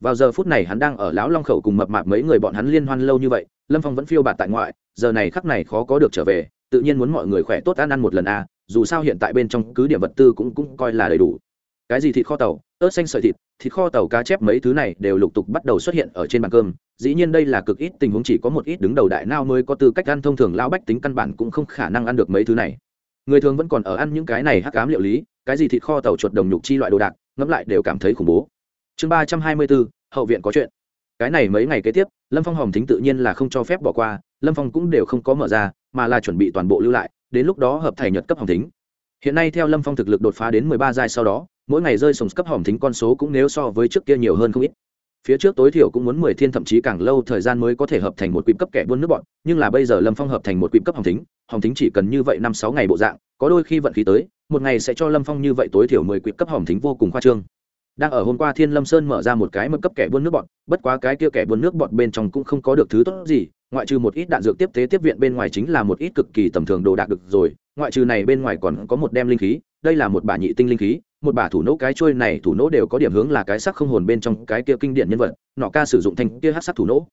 Vào giờ phút này hắn đang ở lão long khẩu cùng mập mạp mấy người bọn hắn liên hoan lâu như vậy, lâm phong vẫn phiêu bạt tại ngoại, giờ này khắc này khó có được trở về, tự nhiên muốn mọi người khỏe tốt ăn ăn một lần à dù sao hiện tại bên trong cứ điểm vật tư cũng cũng coi là đầy đủ. Cái gì thịt kho tàu? Ớt xanh sợi thịt thịt kho tàu cá chép mấy thứ này đều lục tục bắt đầu xuất hiện ở trên bàn cơm. Dĩ nhiên đây là cực ít, tình huống chỉ có một ít đứng đầu đại nao mới có tư cách ăn. Thông thường lão bách tính căn bản cũng không khả năng ăn được mấy thứ này. Người thường vẫn còn ở ăn những cái này hắc ám liệu lý, cái gì thịt kho tàu chuột đồng nhục chi loại đồ đạc, ngẫm lại đều cảm thấy khủng bố. Chương ba trăm hai mươi bốn, hậu viện có chuyện. Cái này mấy ngày kế tiếp, lâm phong hồng thính tự nhiên là không cho phép bỏ qua, lâm phong cũng đều không có mở ra, mà là chuẩn bị toàn bộ lưu lại đến lúc đó hợp thể nhật cấp hòm thính. Hiện nay theo lâm phong thực lực đột phá đến mười ba giai sau đó, mỗi ngày rơi sồng cấp hòm thính con số cũng nếu so với trước kia nhiều hơn không ít. Phía trước tối thiểu cũng muốn mười thiên thậm chí càng lâu thời gian mới có thể hợp thành một quỹ cấp kẻ buôn nước bọn, nhưng là bây giờ lâm phong hợp thành một quỹ cấp hòm thính hòm thính chỉ cần như vậy năm sáu ngày bộ dạng, có đôi khi vận khí tới, một ngày sẽ cho lâm phong như vậy tối thiểu mười quỹ cấp hòm thính vô cùng khoa trương. Đang ở hôm qua thiên lâm sơn mở ra một cái mức cấp kẻ buôn nước bọn, bất quá cái kia kẻ buôn nước bọn bên trong cũng không có được thứ tốt gì ngoại trừ một ít đạn dược tiếp tế tiếp viện bên ngoài chính là một ít cực kỳ tầm thường đồ đạc được rồi. Ngoại trừ này bên ngoài còn có một đem linh khí, đây là một bả nhị tinh linh khí, một bả thủ nỗ, cái trôi này thủ nỗ đều có điểm hướng là cái sắc không hồn bên trong cái kia kinh điển nhân vật, nọ ca sử dụng thanh kia hát sắc thủ nỗ.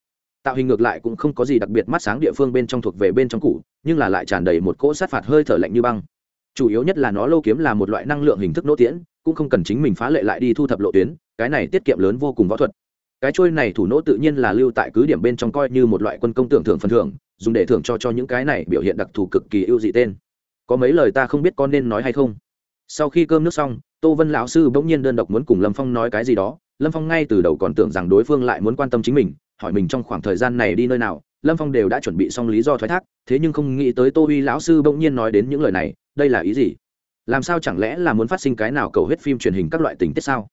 Tạo hình ngược lại cũng không có gì đặc biệt, mắt sáng địa phương bên trong thuộc về bên trong cũ, nhưng là lại tràn đầy một cỗ sát phạt hơi thở lạnh như băng. Chủ yếu nhất là nó lô kiếm là một loại năng lượng hình thức nỗ tiễn, cũng không cần chính mình phá lệ lại đi thu thập lộ tuyến, cái này tiết kiệm lớn vô cùng võ thuật cái trôi này thủ nỗ tự nhiên là lưu tại cứ điểm bên trong coi như một loại quân công tưởng thưởng phần thưởng, dùng để thưởng cho cho những cái này biểu hiện đặc thù cực kỳ ưu dị tên. Có mấy lời ta không biết con nên nói hay không. Sau khi cơm nước xong, tô vân lão sư bỗng nhiên đơn độc muốn cùng lâm phong nói cái gì đó. Lâm phong ngay từ đầu còn tưởng rằng đối phương lại muốn quan tâm chính mình, hỏi mình trong khoảng thời gian này đi nơi nào. Lâm phong đều đã chuẩn bị xong lý do thoái thác, thế nhưng không nghĩ tới tô uy lão sư bỗng nhiên nói đến những lời này, đây là ý gì? Làm sao chẳng lẽ là muốn phát sinh cái nào cầu hết phim truyền hình các loại tình tiết sao?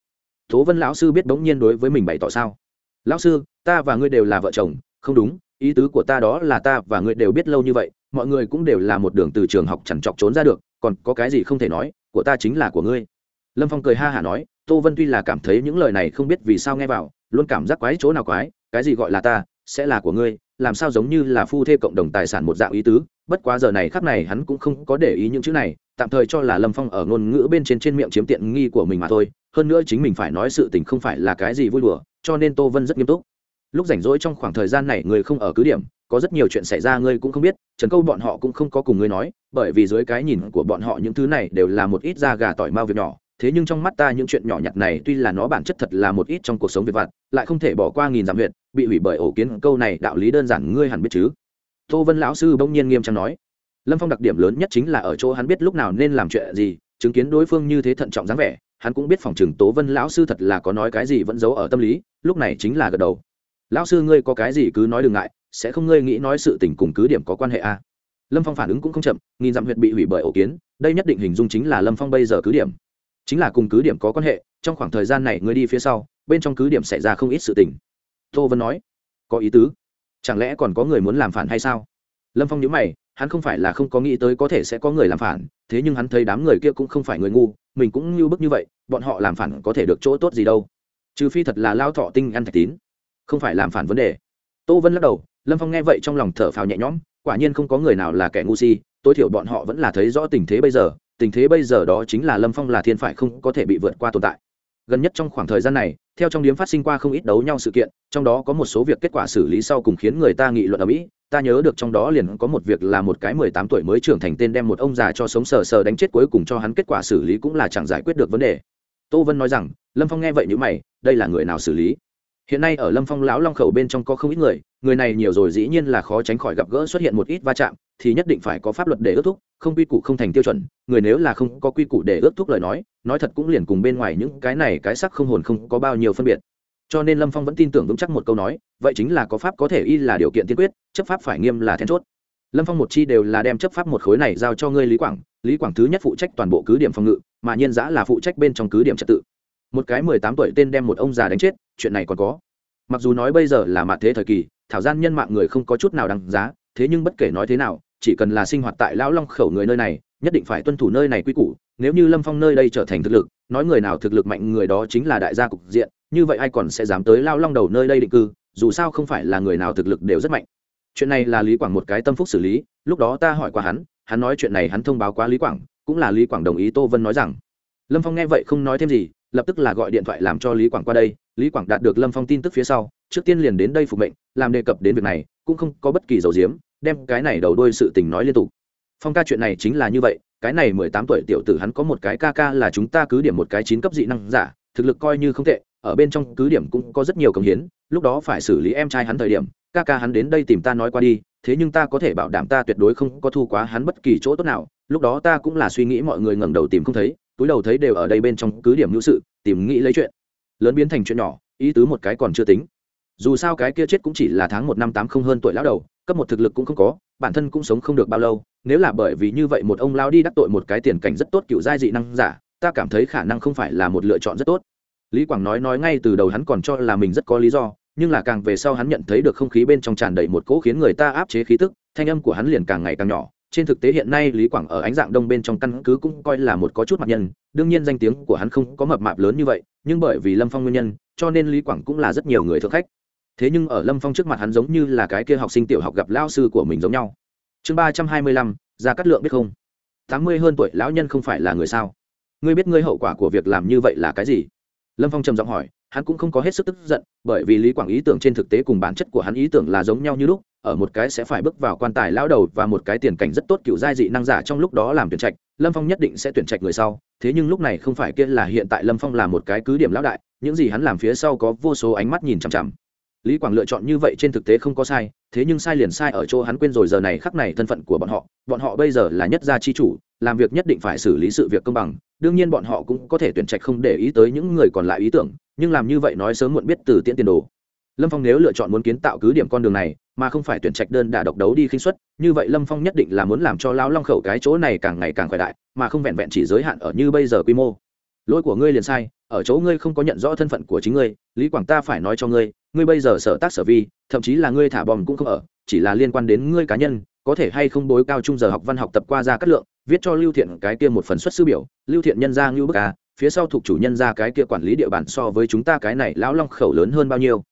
Tố vân lão sư biết bỗng nhiên đối với mình bày tỏ sao? Lão sư, ta và ngươi đều là vợ chồng, không đúng, ý tứ của ta đó là ta và ngươi đều biết lâu như vậy, mọi người cũng đều là một đường từ trường học chẳng chọc trốn ra được, còn có cái gì không thể nói, của ta chính là của ngươi. Lâm phong cười ha hả nói, tô vân tuy là cảm thấy những lời này không biết vì sao nghe vào, luôn cảm giác quái chỗ nào quái, cái gì gọi là ta, sẽ là của ngươi, làm sao giống như là phu thê cộng đồng tài sản một dạng ý tứ, bất quá giờ này khắc này hắn cũng không có để ý những chữ này, tạm thời cho là lâm phong ở ngôn ngữ bên trên trên miệng chiếm tiện nghi của mình mà thôi hơn nữa chính mình phải nói sự tình không phải là cái gì vui đùa, cho nên tô vân rất nghiêm túc. Lúc rảnh rỗi trong khoảng thời gian này người không ở cứ điểm, có rất nhiều chuyện xảy ra ngươi cũng không biết, trần câu bọn họ cũng không có cùng ngươi nói, bởi vì dưới cái nhìn của bọn họ những thứ này đều là một ít da gà tỏi mao việc nhỏ, thế nhưng trong mắt ta những chuyện nhỏ nhặt này tuy là nó bản chất thật là một ít trong cuộc sống việc vặt, lại không thể bỏ qua nghìn dặm huyện bị hủy bởi ổ kiến câu này đạo lý đơn giản ngươi hẳn biết chứ? Tô vân lão sư bỗng nhiên nghiêm trang nói. Lâm phong đặc điểm lớn nhất chính là ở chỗ hắn biết lúc nào nên làm chuyện gì, chứng kiến đối phương như thế thận trọng dáng vẻ hắn cũng biết phòng trường tố vân lão sư thật là có nói cái gì vẫn giấu ở tâm lý, lúc này chính là gật đầu. Lão sư ngươi có cái gì cứ nói đừng ngại, sẽ không ngươi nghĩ nói sự tình cùng cứ điểm có quan hệ a à. lâm phong phản ứng cũng không chậm, nghìn dặm huyện bị hủy bởi ổ kiến, đây nhất định hình dung chính là lâm phong bây giờ cứ điểm. Chính là cùng cứ điểm có quan hệ, trong khoảng thời gian này ngươi đi phía sau, bên trong cứ điểm xảy ra không ít sự tình. Tô vân nói, có ý tứ. Chẳng lẽ còn có người muốn làm phản hay sao? Lâm phong nhớ mày hắn không phải là không có nghĩ tới có thể sẽ có người làm phản, thế nhưng hắn thấy đám người kia cũng không phải người ngu, mình cũng như bức như vậy, bọn họ làm phản có thể được chỗ tốt gì đâu. Trừ phi thật là lao thọ tinh ăn thạch tín, không phải làm phản vấn đề. Tô vân lắc đầu, lâm phong nghe vậy trong lòng thở phào nhẹ nhõm, quả nhiên không có người nào là kẻ ngu si, tối thiểu bọn họ vẫn là thấy rõ tình thế bây giờ, tình thế bây giờ đó chính là lâm phong là thiên phải không có thể bị vượt qua tồn tại gần nhất trong khoảng thời gian này, theo trong điếm phát sinh qua không ít đấu nhau sự kiện, trong đó có một số việc kết quả xử lý sau cùng khiến người ta nghị luận ở mỹ ta nhớ được trong đó liền có một việc là một cái mười tám tuổi mới trưởng thành tên đem một ông già cho sống sờ sờ đánh chết cuối cùng cho hắn kết quả xử lý cũng là chẳng giải quyết được vấn đề. Tô vân nói rằng, lâm phong nghe vậy như mày, đây là người nào xử lý? Hiện nay ở lâm phong lão long khẩu bên trong có không ít người người này nhiều rồi dĩ nhiên là khó tránh khỏi gặp gỡ xuất hiện một ít va chạm, thì nhất định phải có pháp luật để ước thúc, không quy củ không thành tiêu chuẩn, người nếu là không có quy củ để ước thúc lời nói nói thật cũng liền cùng bên ngoài những cái này cái sắc không hồn không có bao nhiêu phân biệt. Cho nên lâm phong vẫn tin tưởng vững chắc một câu nói, vậy chính là có pháp có thể y là điều kiện tiên quyết, chấp pháp phải nghiêm là then chốt. Lâm phong một chi đều là đem chấp pháp một khối này giao cho ngươi lý quảng lý quảng thứ nhất phụ trách toàn bộ cứ điểm phòng ngự, mà nhiên giã là phụ trách bên trong cứ điểm trật tự một cái mười tám tuổi tên đem một ông già đánh chết, chuyện này còn có. Mặc dù nói bây giờ là mạ thế thời kỳ, thảo gian nhân mạng người không có chút nào đằng giá, thế nhưng bất kể nói thế nào, chỉ cần là sinh hoạt tại lão long khẩu người nơi này, nhất định phải tuân thủ nơi này quy củ, nếu như lâm phong nơi đây trở thành thực lực, nói người nào thực lực mạnh người đó chính là đại gia cục diện, như vậy ai còn sẽ dám tới lao long đầu nơi đây định cư, dù sao không phải là người nào thực lực đều rất mạnh. Chuyện này là lý quảng một cái tâm phúc xử lý, lúc đó ta hỏi qua hắn hắn nói chuyện này hắn thông báo qua lý quảng, cũng là lý quảng đồng ý tô vân nói rằng, lâm phong nghe vậy không nói thêm gì lập tức là gọi điện thoại làm cho lý quảng qua đây. Lý quảng đạt được lâm phong tin tức phía sau, trước tiên liền đến đây phục mệnh, làm đề cập đến việc này, cũng không có bất kỳ dầu diếm, đem cái này đầu đuôi sự tình nói liên tục. Phong ca chuyện này chính là như vậy, cái này mười tám tuổi tiểu tử hắn có một cái ca ca là chúng ta cứ điểm một cái chín cấp dị năng giả, thực lực coi như không tệ, ở bên trong cứ điểm cũng có rất nhiều cống hiến, lúc đó phải xử lý em trai hắn thời điểm, ca ca hắn đến đây tìm ta nói qua đi, thế nhưng ta có thể bảo đảm ta tuyệt đối không có thu quá hắn bất kỳ chỗ tốt nào, lúc đó ta cũng là suy nghĩ mọi người ngẩng đầu tìm không thấy túi đầu thấy đều ở đây bên trong cứ điểm hữu sự, tìm nghĩ lấy chuyện. Lớn biến thành chuyện nhỏ, ý tứ một cái còn chưa tính. Dù sao cái kia chết cũng chỉ là tháng một năm tám không hơn tuổi lão đầu, cấp một thực lực cũng không có, bản thân cũng sống không được bao lâu, nếu là bởi vì như vậy một ông lao đi đắc tội một cái tiền cảnh rất tốt cựu giai dị năng giả, ta cảm thấy khả năng không phải là một lựa chọn rất tốt. Lý quảng nói nói ngay từ đầu hắn còn cho là mình rất có lý do, nhưng là càng về sau hắn nhận thấy được không khí bên trong tràn đầy một cỗ khiến người ta áp chế khí tức, thanh âm của hắn liền càng ngày càng nhỏ trên thực tế hiện nay lý quảng ở ánh dạng đông bên trong căn cứ cũng coi là một có chút mặt nhân, đương nhiên danh tiếng của hắn không có mập mạp lớn như vậy, nhưng bởi vì lâm phong nguyên nhân, cho nên lý quảng cũng là rất nhiều người thượng khách. Thế nhưng ở lâm phong trước mặt hắn giống như là cái kia học sinh tiểu học gặp lao sư của mình giống nhau. Chương ba trăm hai mươi lăm ra cắt lượng biết không? Tám mươi hơn tuổi lão nhân không phải là người sao? Ngươi biết ngươi hậu quả của việc làm như vậy là cái gì? Lâm phong trầm giọng hỏi, hắn cũng không có hết sức tức giận, bởi vì lý quảng ý tưởng trên thực tế cùng bản chất của hắn ý tưởng là giống nhau như lúc ở một cái sẽ phải bước vào quan tài lao đầu và một cái tiền cảnh rất tốt cựu giai dị năng giả trong lúc đó làm tuyển trạch, lâm phong nhất định sẽ tuyển trạch người sau. Thế nhưng lúc này không phải kia là hiện tại lâm phong là một cái cứ điểm lão đại, những gì hắn làm phía sau có vô số ánh mắt nhìn chằm chằm. Lý quảng lựa chọn như vậy trên thực tế không có sai, thế nhưng sai liền sai ở chỗ hắn quên rồi giờ này khắc này thân phận của bọn họ. Bọn họ bây giờ là nhất gia chi chủ, làm việc nhất định phải xử lý sự việc công bằng. Đương nhiên bọn họ cũng có thể tuyển trạch không để ý tới những người còn lại ý tưởng, nhưng làm như vậy nói sớm muộn biết từ tiễn tiền đồ lâm phong nếu lựa chọn muốn kiến tạo cứ điểm con đường này, mà không phải tuyển trạch đơn đả độc đấu đi khinh xuất như vậy lâm phong nhất định là muốn làm cho lão long khẩu cái chỗ này càng ngày càng khỏe đại, mà không vẹn vẹn chỉ giới hạn ở như bây giờ quy mô. Lỗi của ngươi liền sai, ở chỗ ngươi không có nhận rõ thân phận của chính ngươi, lý quảng ta phải nói cho ngươi ngươi bây giờ sở tác sở vi, thậm chí là ngươi thả bom cũng không ở, chỉ là liên quan đến ngươi cá nhân, có thể hay không bối cao trung giờ học văn học tập qua ra cắt lượng, viết cho lưu thiện cái kia một phần xuất sư biểu, lưu thiện nhân ra ngưu bức a phía sau thuộc chủ nhân ra cái kia quản lý địa bàn so với chúng ta cái này lão long khẩu lớn hơn bao nhiêu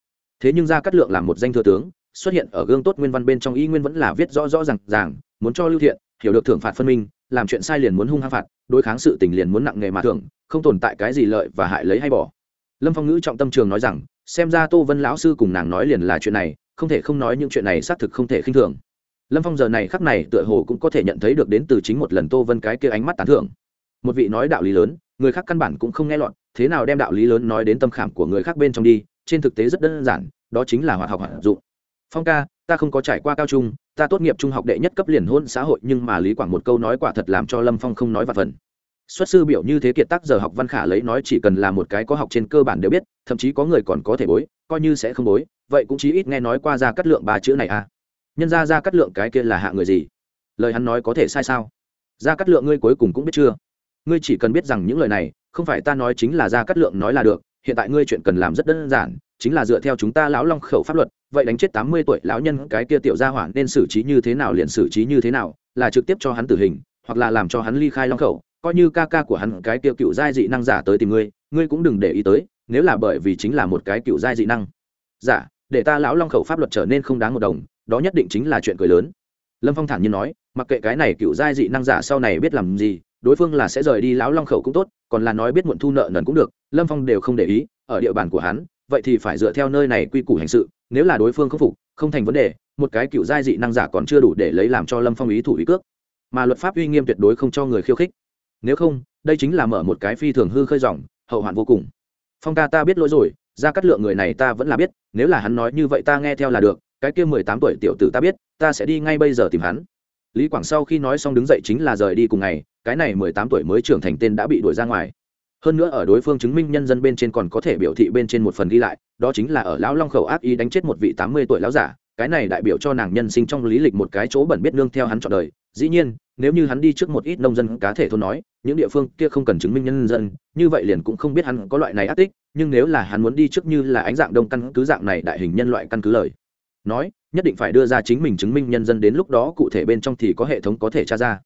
thế nhưng ra cắt lượng làm một danh thừa tướng, xuất hiện ở gương tốt nguyên văn bên trong y nguyên vẫn là viết rõ rõ rằng ràng, muốn cho lưu thiện hiểu được thưởng phạt phân minh, làm chuyện sai liền muốn hung hăng phạt, đối kháng sự tình liền muốn nặng nghề mà thưởng, không tồn tại cái gì lợi và hại lấy hay bỏ. Lâm phong ngữ trọng tâm trường nói rằng, xem ra tô vân lão sư cùng nàng nói liền là chuyện này, không thể không nói những chuyện này xác thực không thể khinh thường. Lâm phong giờ này khắc này tựa hồ cũng có thể nhận thấy được đến từ chính một lần tô vân cái kia ánh mắt tán thưởng. Một vị nói đạo lý lớn, người khác căn bản cũng không nghe lọt, thế nào đem đạo lý lớn nói đến tâm khảm của người khác bên trong đi trên thực tế rất đơn giản, đó chính là hoạt học hoạt dụng. Phong ca, ta không có trải qua cao trung, ta tốt nghiệp trung học đệ nhất cấp liền hôn xã hội nhưng mà lý quảng một câu nói quả thật làm cho lâm phong không nói và phần. Xuất sư biểu như thế kiệt tác giờ học văn khả lấy nói chỉ cần là một cái có học trên cơ bản đều biết, thậm chí có người còn có thể bối, coi như sẽ không bối, vậy cũng chí ít nghe nói qua ra cắt lượng ba chữ này à. Nhân ra ra cắt lượng cái kia là hạ người gì? Lời hắn nói có thể sai sao? Ra cắt lượng ngươi cuối cùng cũng biết chưa? Ngươi chỉ cần biết rằng những lời này, không phải ta nói chính là ra cắt lượng nói là được hiện tại ngươi chuyện cần làm rất đơn giản, chính là dựa theo chúng ta lão long khẩu pháp luật, vậy đánh chết tám mươi tuổi lão nhân cái kia tiểu gia hỏa nên xử trí như thế nào liền xử trí như thế nào, là trực tiếp cho hắn tử hình, hoặc là làm cho hắn ly khai long khẩu, coi như ca ca của hắn cái kia cựu giai dị năng giả tới tìm ngươi ngươi cũng đừng để ý tới, nếu là bởi vì chính là một cái cựu giai dị năng giả, để ta lão long khẩu pháp luật trở nên không đáng một đồng, đó nhất định chính là chuyện cười lớn. Lâm phong thản nhiên nói, mặc kệ cái này cựu giai dị năng giả sau này biết làm gì đối phương là sẽ rời đi lão long khẩu cũng tốt, còn là nói biết muộn thu nợ nần cũng được, lâm phong đều không để ý, ở địa bàn của hắn, vậy thì phải dựa theo nơi này quy củ hành sự, nếu là đối phương khắc phục, không thành vấn đề, một cái cựu giai dị năng giả còn chưa đủ để lấy làm cho lâm phong ý thủ ý cước. Mà luật pháp uy nghiêm tuyệt đối không cho người khiêu khích. Nếu không, đây chính là mở một cái phi thường hư khơi dòng, hậu hoạn vô cùng. Phong ca ta biết lỗi rồi, ra cắt lượng người này ta vẫn là biết, nếu là hắn nói như vậy ta nghe theo là được, cái kia mười tám tuổi tiểu tử ta biết, ta sẽ đi ngay bây giờ tìm hắn. Lý quảng sau khi nói xong đứng dậy chính là rời đi cùng ngày cái này mười tám tuổi mới trưởng thành tên đã bị đuổi ra ngoài. Hơn nữa ở đối phương chứng minh nhân dân bên trên còn có thể biểu thị bên trên một phần ghi lại, đó chính là ở lão long khẩu ác ý đánh chết một vị tám mươi tuổi lão giả, cái này đại biểu cho nàng nhân sinh trong lý lịch một cái chỗ bẩn biết nương theo hắn chọn đời. Dĩ nhiên, nếu như hắn đi trước một ít nông dân cá thể thôn nói, những địa phương kia không cần chứng minh nhân dân, như vậy liền cũng không biết hắn có loại này ác tích, nhưng nếu là hắn muốn đi trước như là ánh dạng đông căn cứ dạng này đại hình nhân loại căn cứ lời, nói, nhất định phải đưa ra chính mình chứng minh nhân dân đến lúc đó cụ thể bên trong thì có hệ thống có thể tra ra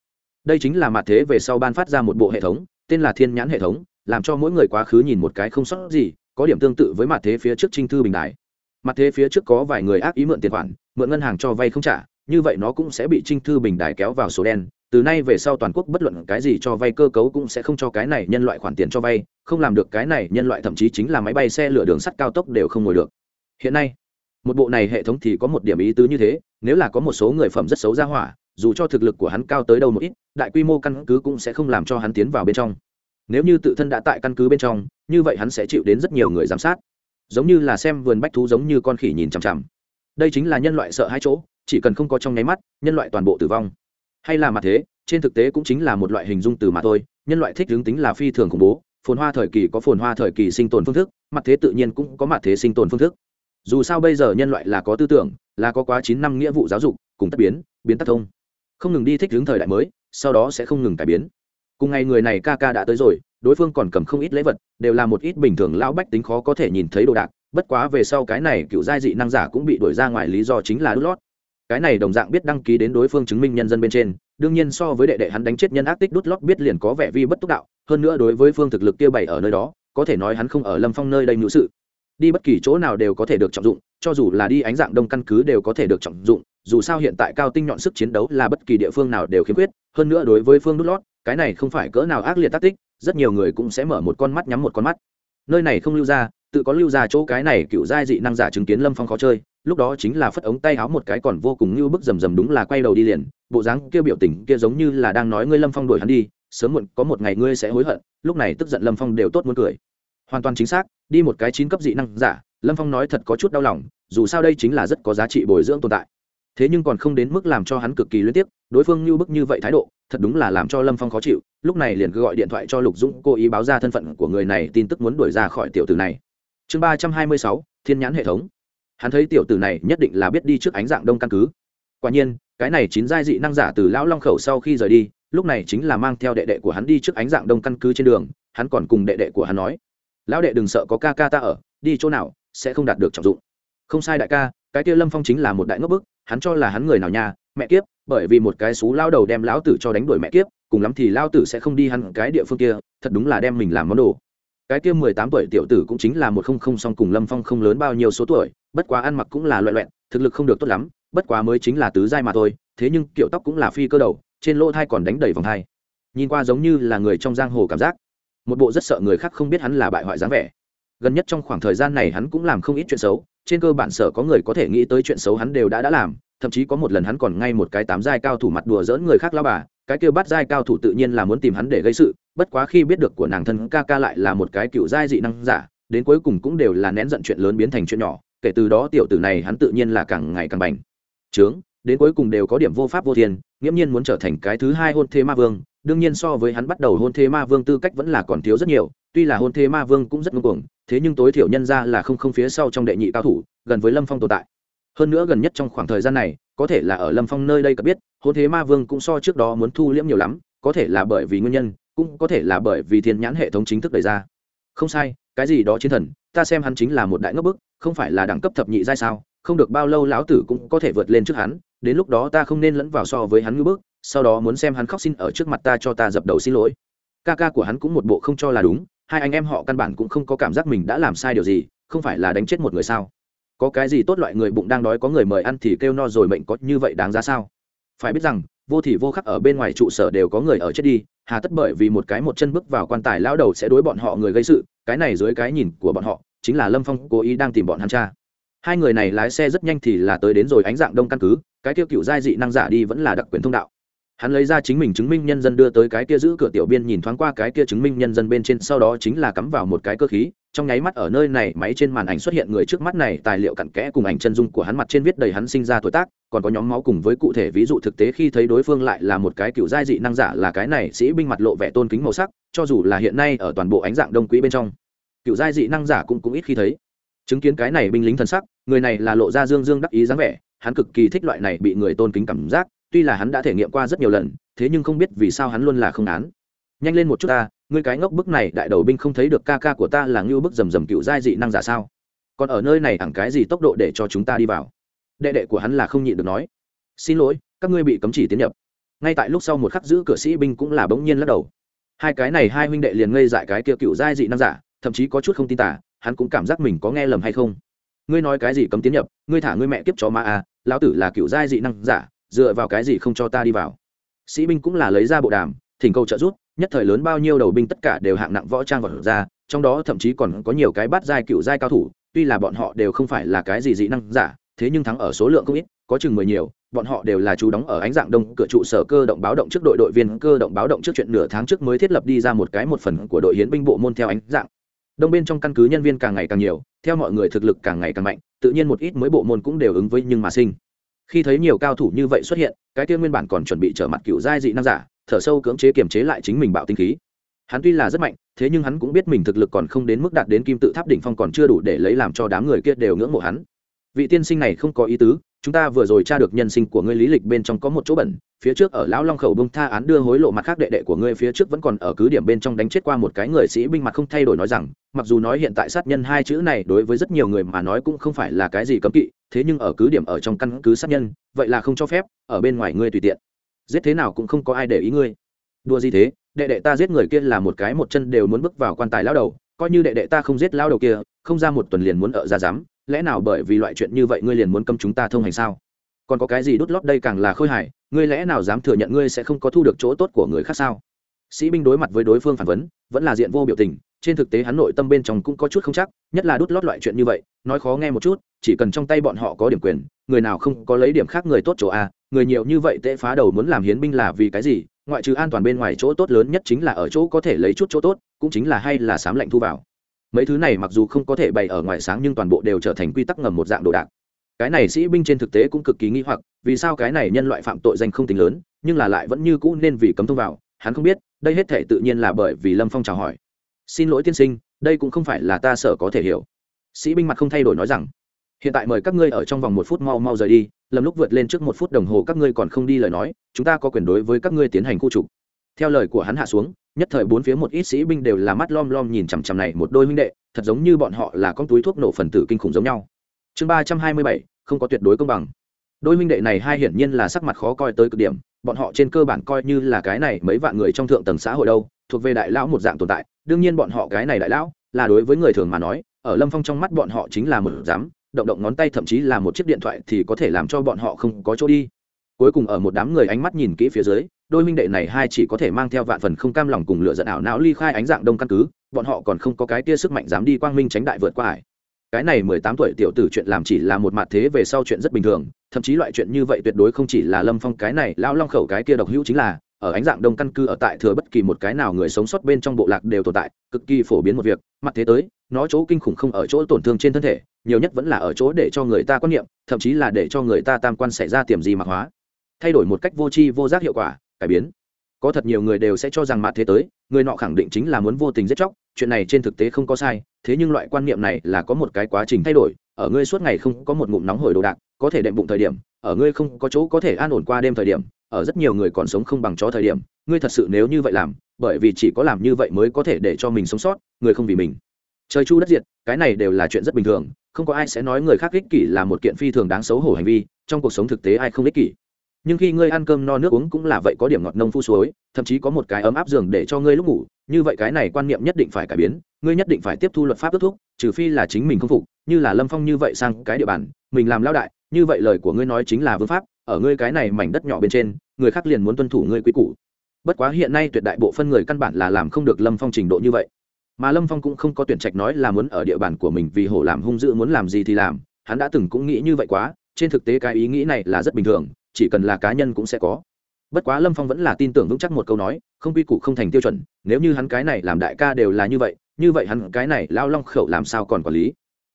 đây chính là mặt thế về sau ban phát ra một bộ hệ thống, tên là thiên nhãn hệ thống, làm cho mỗi người quá khứ nhìn một cái không sót gì, có điểm tương tự với mặt thế phía trước trinh thư bình đại mặt thế phía trước có vài người ác ý mượn tiền khoản, mượn ngân hàng cho vay không trả, như vậy nó cũng sẽ bị trinh thư bình đại kéo vào số đen. Từ nay về sau toàn quốc bất luận cái gì cho vay cơ cấu cũng sẽ không cho cái này nhân loại khoản tiền cho vay, không làm được cái này nhân loại thậm chí chính là máy bay, xe, lửa, đường sắt, cao tốc đều không ngồi được. Hiện nay, một bộ này hệ thống thì có một điểm ý tứ như thế, nếu là có một số người phẩm rất xấu ra hỏa dù cho thực lực của hắn cao tới đâu một ít, đại quy mô căn cứ cũng sẽ không làm cho hắn tiến vào bên trong. Nếu như tự thân đã tại căn cứ bên trong, như vậy hắn sẽ chịu đến rất nhiều người giám sát. Giống như là xem vườn bách thú giống như con khỉ nhìn chằm chằm. Đây chính là nhân loại sợ hai chỗ, chỉ cần không có trong nháy mắt, nhân loại toàn bộ tử vong. Hay là mặt thế, trên thực tế cũng chính là một loại hình dung từ mà thôi, nhân loại thích hướng tính là phi thường khủng bố, phồn hoa thời kỳ có phồn hoa thời kỳ sinh tồn phương thức, mặt thế tự nhiên cũng có mặt thế sinh tồn phương thức. Dù sao bây giờ nhân loại là có tư tưởng, là có quá chín năm nghĩa vụ giáo dục, cùng tất biến biến tắc thông không ngừng đi thích hướng thời đại mới, sau đó sẽ không ngừng cải biến. Cùng ngày người này ca ca đã tới rồi, đối phương còn cầm không ít lễ vật, đều là một ít bình thường lão bách tính khó có thể nhìn thấy đồ đạc, bất quá về sau cái này cựu giai dị năng giả cũng bị đuổi ra ngoài lý do chính là đút lót. Cái này đồng dạng biết đăng ký đến đối phương chứng minh nhân dân bên trên, đương nhiên so với đệ đệ hắn đánh chết nhân ác tích đút lót biết liền có vẻ vi bất túc đạo, hơn nữa đối với phương thực lực tiêu bày ở nơi đó, có thể nói hắn không ở lâm phong nơi đây nữ sự đi bất kỳ chỗ nào đều có thể được trọng dụng, cho dù là đi ánh dạng đông căn cứ đều có thể được trọng dụng, dù sao hiện tại cao tinh nhọn sức chiến đấu là bất kỳ địa phương nào đều khiếm khuyết, hơn nữa đối với phương đút lót, cái này không phải cỡ nào ác liệt tác tích, rất nhiều người cũng sẽ mở một con mắt nhắm một con mắt. Nơi này không lưu ra, tự có lưu ra chỗ cái này cựu giai dị năng giả chứng kiến lâm phong khó chơi, lúc đó chính là phất ống tay áo một cái còn vô cùng như bức rầm rầm đúng là quay đầu đi liền, bộ dáng kia biểu tình kia giống như là đang nói ngươi lâm phong đuổi hắn đi, sớm muộn có một ngày ngươi sẽ hối hận, lúc này tức giận lâm phong đều tốt muốn cười. Hoàn toàn chính xác đi một cái chín cấp dị năng giả, lâm phong nói thật có chút đau lòng, dù sao đây chính là rất có giá trị bồi dưỡng tồn tại. Thế nhưng còn không đến mức làm cho hắn cực kỳ liên tiếp đối phương như bức như vậy thái độ, thật đúng là làm cho lâm phong khó chịu, lúc này liền gọi điện thoại cho lục dũng, cố ý báo ra thân phận của người này, tin tức muốn đuổi ra khỏi tiểu tử này. Chương ba trăm hai mươi sáu, thiên nhãn hệ thống. Hắn thấy tiểu tử này nhất định là biết đi trước ánh dạng đông căn cứ. Quả nhiên, cái này chín giai dị năng giả từ lão long khẩu sau khi rời đi, lúc này chính là mang theo đệ đệ của hắn đi trước ánh dạng đông căn cứ trên đường, hắn còn cùng đệ đệ của hắn nói lão đệ đừng sợ có ca ca ta ở, đi chỗ nào sẽ không đạt được trọng dụng. Không sai đại ca, cái kia lâm phong chính là một đại ngốc bức, hắn cho là hắn người nào nhà mẹ kiếp, bởi vì một cái xú lao đầu đem lão tử cho đánh đuổi mẹ kiếp, cùng lắm thì lao tử sẽ không đi hẳn cái địa phương kia, thật đúng là đem mình làm món đồ. Cái kia mười tám tuổi tiểu tử cũng chính là một không không song cùng lâm phong không lớn bao nhiêu số tuổi, bất quá ăn mặc cũng là loại loẹn, thực lực không được tốt lắm, bất quá mới chính là tứ giai mà thôi, thế nhưng kiểu tóc cũng là phi cơ đầu, trên lỗ thai còn đánh đầy vòng thai nhìn qua giống như là người trong giang hồ cảm giác một bộ rất sợ người khác không biết hắn là bại hoại dáng vẻ. Gần nhất trong khoảng thời gian này hắn cũng làm không ít chuyện xấu, trên cơ bản sở có người có thể nghĩ tới chuyện xấu hắn đều đã đã làm, thậm chí có một lần hắn còn ngay một cái tám giai cao thủ mặt đùa dỡn người khác lao bà, cái kêu bắt giai cao thủ tự nhiên là muốn tìm hắn để gây sự, bất quá khi biết được của nàng thân ca ca lại là một cái cựu giai dị năng giả, đến cuối cùng cũng đều là nén giận chuyện lớn biến thành chuyện nhỏ, kể từ đó tiểu tử này hắn tự nhiên là càng ngày càng bành. Trướng đến cuối cùng đều có điểm vô pháp vô thiên, nghiễm nhiên muốn trở thành cái thứ hai hôn thế ma vương đương nhiên so với hắn bắt đầu hôn thế ma vương tư cách vẫn là còn thiếu rất nhiều, tuy là hôn thế ma vương cũng rất ngưng cuồng, thế nhưng tối thiểu nhân ra là không không phía sau trong đệ nhị cao thủ, gần với lâm phong tồn tại. Hơn nữa gần nhất trong khoảng thời gian này, có thể là ở lâm phong nơi đây cập biết, hôn thế ma vương cũng so trước đó muốn thu liễm nhiều lắm, có thể là bởi vì nguyên nhân, cũng có thể là bởi vì thiên nhãn hệ thống chính thức đề ra. Không sai, cái gì đó chiến thần, ta xem hắn chính là một đại ngốc bức, không phải là đẳng cấp thập nhị giai sao, không được bao lâu lão tử cũng có thể vượt lên trước hắn, đến lúc đó ta không nên lẫn vào so với hắn ngưỡng bức sau đó muốn xem hắn khóc xin ở trước mặt ta cho ta dập đầu xin lỗi. Ca ca của hắn cũng một bộ không cho là đúng, hai anh em họ căn bản cũng không có cảm giác mình đã làm sai điều gì, không phải là đánh chết một người sao? Có cái gì tốt loại người bụng đang đói có người mời ăn thì kêu no rồi mệnh có như vậy đáng giá sao? Phải biết rằng, vô thì vô khắc ở bên ngoài trụ sở đều có người ở chết đi, hà tất bởi vì một cái một chân bước vào quan tài lão đầu sẽ đối bọn họ người gây sự, cái này dưới cái nhìn của bọn họ, chính là lâm phong cố ý đang tìm bọn hắn cha. Hai người này lái xe rất nhanh thì là tới đến rồi ánh dạng đông căn cứ, cái tiêu cựu giai dị năng giả đi vẫn là đặc quyền thông đạo hắn lấy ra chính mình chứng minh nhân dân đưa tới cái kia giữ cửa tiểu biên nhìn thoáng qua cái kia chứng minh nhân dân bên trên, sau đó chính là cắm vào một cái cơ khí, trong nháy mắt ở nơi này, máy trên màn ảnh xuất hiện người trước mắt này, tài liệu cặn kẽ cùng ảnh chân dung của hắn mặt trên viết đầy hắn sinh ra tuổi tác, còn có nhóm máu cùng với cụ thể ví dụ thực tế khi thấy đối phương lại là một cái cựu giai dị năng giả, là cái này, sĩ binh mặt lộ vẻ tôn kính màu sắc, cho dù là hiện nay ở toàn bộ ánh dạng đông quỹ bên trong cựu giai dị năng giả cũng cũng ít khi thấy. Chứng kiến cái này binh lính thần sắc, người này là lộ ra dương dương đắc ý dáng vẻ, hắn cực kỳ thích loại này bị người tôn kính cảm giác tuy là hắn đã thể nghiệm qua rất nhiều lần, thế nhưng không biết vì sao hắn luôn là không án. Nhanh lên một chút ta, ngươi cái ngốc bức này, đại đầu binh không thấy được ca ca của ta là ngưu bức rầm rầm cựu giai dị năng giả sao? Còn ở nơi này thẳng cái gì tốc độ để cho chúng ta đi vào? Đệ đệ của hắn là không nhịn được nói. Xin lỗi, các ngươi bị cấm chỉ tiến nhập. Ngay tại lúc sau một khắc giữ cửa sĩ binh cũng là bỗng nhiên lắc đầu. Hai cái này hai huynh đệ liền ngây dại cái kia cựu giai dị năng giả, thậm chí có chút không tin tả, hắn cũng cảm giác mình có nghe lầm hay không? Ngươi nói cái gì cấm tiến nhập, ngươi thả ngươi mẹ kiếp cho ma à lão tử là cựu giai dị năng giả dựa vào cái gì không cho ta đi vào? Sĩ binh cũng là lấy ra bộ đàm, thỉnh cầu trợ giúp, nhất thời lớn bao nhiêu đầu binh tất cả đều hạng nặng võ trang vật ra, trong đó thậm chí còn có nhiều cái bắt giai cựu giai cao thủ, tuy là bọn họ đều không phải là cái gì dị năng giả, thế nhưng thắng ở số lượng không ít, có chừng mười nhiều, bọn họ đều là chú đóng ở ánh dạng đông cửa trụ sở cơ động báo động trước đội đội viên, cơ động báo động trước chuyện nửa tháng trước mới thiết lập đi ra một cái một phần của đội hiến binh bộ môn theo ánh dạng. Đông bên trong căn cứ nhân viên càng ngày càng nhiều, theo mọi người thực lực càng ngày càng mạnh, tự nhiên một ít mới bộ môn cũng đều ứng với nhưng mà sinh khi thấy nhiều cao thủ như vậy xuất hiện, cái kia nguyên bản còn chuẩn bị trở mặt cựu giai dị năng giả, thở sâu cưỡng chế kiềm chế lại chính mình bạo tinh khí. Hắn tuy là rất mạnh, thế nhưng hắn cũng biết mình thực lực còn không đến mức đạt đến kim tự tháp đỉnh phong còn chưa đủ để lấy làm cho đám người kia đều ngưỡng mộ hắn. Vị tiên sinh này không có ý tứ, chúng ta vừa rồi tra được nhân sinh của ngươi lý lịch bên trong có một chỗ bẩn, phía trước ở lão long khẩu bông tha án đưa hối lộ mặt khác đệ đệ của ngươi phía trước vẫn còn ở cứ điểm bên trong đánh chết qua một cái người sĩ binh mặt không thay đổi nói rằng, mặc dù nói hiện tại sát nhân hai chữ này đối với rất nhiều người mà nói cũng không phải là cái gì cấm kỵ thế nhưng ở cứ điểm ở trong căn cứ sát nhân, vậy là không cho phép, ở bên ngoài ngươi tùy tiện. Giết thế nào cũng không có ai để ý ngươi. Đua gì thế, đệ đệ ta giết người kia là một cái một chân đều muốn bước vào quan tài lao đầu, coi như đệ đệ ta không giết lao đầu kia, không ra một tuần liền muốn ở ra dám lẽ nào bởi vì loại chuyện như vậy ngươi liền muốn cấm chúng ta thông hành sao? Còn có cái gì đút lót đây càng là khôi hài, ngươi lẽ nào dám thừa nhận ngươi sẽ không có thu được chỗ tốt của người khác sao? Sĩ binh đối mặt với đối phương phản vấn, vẫn là diện vô biểu tình trên thực tế hắn nội tâm bên trong cũng có chút không chắc, nhất là đút lót loại chuyện như vậy, nói khó nghe một chút, chỉ cần trong tay bọn họ có điểm quyền, người nào không có lấy điểm khác người tốt chỗ a, người nhiều như vậy tệ phá đầu muốn làm hiến binh là vì cái gì, ngoại trừ an toàn bên ngoài chỗ tốt lớn nhất chính là ở chỗ có thể lấy chút chỗ tốt, cũng chính là hay là sám lệnh thu vào. Mấy thứ này mặc dù không có thể bày ở ngoài sáng nhưng toàn bộ đều trở thành quy tắc ngầm một dạng đồ đạc. Cái này sĩ binh trên thực tế cũng cực kỳ nghi hoặc, vì sao cái này nhân loại phạm tội danh không tính lớn, nhưng là lại vẫn như cũ nên vì cấm thông vào, hắn không biết, đây hết thể tự nhiên là bởi vì lâm phong chào hỏi xin lỗi tiên sinh, đây cũng không phải là ta sợ có thể hiểu. Sĩ binh mặt không thay đổi nói rằng, hiện tại mời các ngươi ở trong vòng một phút mau mau rời đi, lầm lúc vượt lên trước một phút đồng hồ các ngươi còn không đi lời nói, chúng ta có quyền đối với các ngươi tiến hành khu trục. Theo lời của hắn hạ xuống, nhất thời bốn phía một ít sĩ binh đều là mắt lom lom nhìn chằm chằm này một đôi huynh đệ, thật giống như bọn họ là con túi thuốc nổ phần tử kinh khủng giống nhau. Chương ba trăm hai mươi bảy, không có tuyệt đối công bằng. Đôi huynh đệ này hai hiển nhiên là sắc mặt khó coi tới cực điểm, bọn họ trên cơ bản coi như là cái này mấy vạn người trong thượng tầng xã hội đâu thuộc về đại lão một dạng tồn tại, đương nhiên bọn họ cái này đại lão là đối với người thường mà nói, ở lâm phong trong mắt bọn họ chính là một dám động động ngón tay thậm chí là một chiếc điện thoại thì có thể làm cho bọn họ không có chỗ đi. Cuối cùng ở một đám người ánh mắt nhìn kỹ phía dưới, đôi minh đệ này hai chỉ có thể mang theo vạn phần không cam lòng cùng lựa giận ảo não ly khai ánh dạng đông căn cứ, bọn họ còn không có cái tia sức mạnh dám đi quang minh tránh đại vượt qua hải cái này mười tám tuổi tiểu tử chuyện làm chỉ là một mặt thế về sau chuyện rất bình thường, thậm chí loại chuyện như vậy tuyệt đối không chỉ là lâm phong cái này lão long khẩu cái kia độc hữu chính là ở ánh dạng đông căn cứ ở tại thừa bất kỳ một cái nào người sống sót bên trong bộ lạc đều tồn tại, cực kỳ phổ biến một việc, mặt thế tới, nó chỗ kinh khủng không ở chỗ tổn thương trên thân thể, nhiều nhất vẫn là ở chỗ để cho người ta quan niệm, thậm chí là để cho người ta tam quan xảy ra tiềm gì mạc hóa. Thay đổi một cách vô tri vô giác hiệu quả, cải biến. Có thật nhiều người đều sẽ cho rằng mặt thế tới, người nọ khẳng định chính là muốn vô tình giết chóc, chuyện này trên thực tế không có sai, thế nhưng loại quan niệm này là có một cái quá trình thay đổi, ở ngươi suốt ngày không có một ngụm nóng hổi đồ đạc, có thể đệm bụng thời điểm ở ngươi không có chỗ có thể an ổn qua đêm thời điểm, ở rất nhiều người còn sống không bằng chó thời điểm, ngươi thật sự nếu như vậy làm, bởi vì chỉ có làm như vậy mới có thể để cho mình sống sót, người không vì mình. Trời chu đất diệt, cái này đều là chuyện rất bình thường, không có ai sẽ nói người khác ích kỷ là một kiện phi thường đáng xấu hổ hành vi, trong cuộc sống thực tế ai không ích kỷ. Nhưng khi ngươi ăn cơm no nước uống cũng là vậy, có điểm ngọt nông phu suối, thậm chí có một cái ấm áp giường để cho ngươi lúc ngủ, như vậy cái này quan niệm nhất định phải cải biến, ngươi nhất định phải tiếp thu luật pháp ước thúc, trừ phi là chính mình không phục, như là lâm phong như vậy sang cái địa bàn, mình làm lao đại như vậy lời của ngươi nói chính là vương pháp, ở ngươi cái này mảnh đất nhỏ bên trên, người khác liền muốn tuân thủ ngươi quy củ. Bất quá hiện nay tuyệt đại bộ phân người căn bản là làm không được lâm phong trình độ như vậy. Mà lâm phong cũng không có tuyển trạch nói là muốn ở địa bàn của mình vì hổ làm hung dữ muốn làm gì thì làm, hắn đã từng cũng nghĩ như vậy quá, trên thực tế cái ý nghĩ này là rất bình thường, chỉ cần là cá nhân cũng sẽ có. Bất quá lâm phong vẫn là tin tưởng vững chắc một câu nói, không quy củ không thành tiêu chuẩn, nếu như hắn cái này làm đại ca đều là như vậy như vậy hắn cái này lao long khẩu làm sao còn quản lý?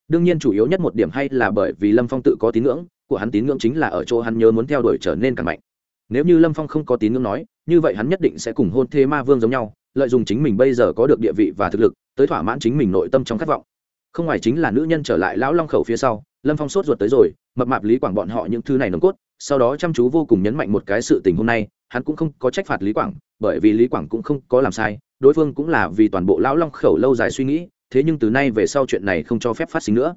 Đương nhiên chủ yếu nhất một điểm hay là bởi vì lâm phong tự có tín ngưỡng, của hắn tín ngưỡng chính là ở chỗ hắn nhớ muốn theo đuổi trở nên càng mạnh. Nếu như lâm phong không có tín ngưỡng nói, như vậy hắn nhất định sẽ cùng hôn thế ma vương giống nhau, lợi dụng chính mình bây giờ có được địa vị và thực lực, tới thỏa mãn chính mình nội tâm trong khát vọng. Không ngoài chính là nữ nhân trở lại lão long khẩu phía sau, lâm phong sốt ruột tới rồi, mập mạp lý quảng bọn họ những thứ này nồng cốt, sau đó chăm chú vô cùng nhấn mạnh một cái sự tình hôm nay, hắn cũng không có trách phạt lý quảng, bởi vì lý quảng cũng không có làm sai, đối phương cũng là vì toàn bộ lão long khẩu lâu dài suy nghĩ thế nhưng từ nay về sau chuyện này không cho phép phát sinh nữa.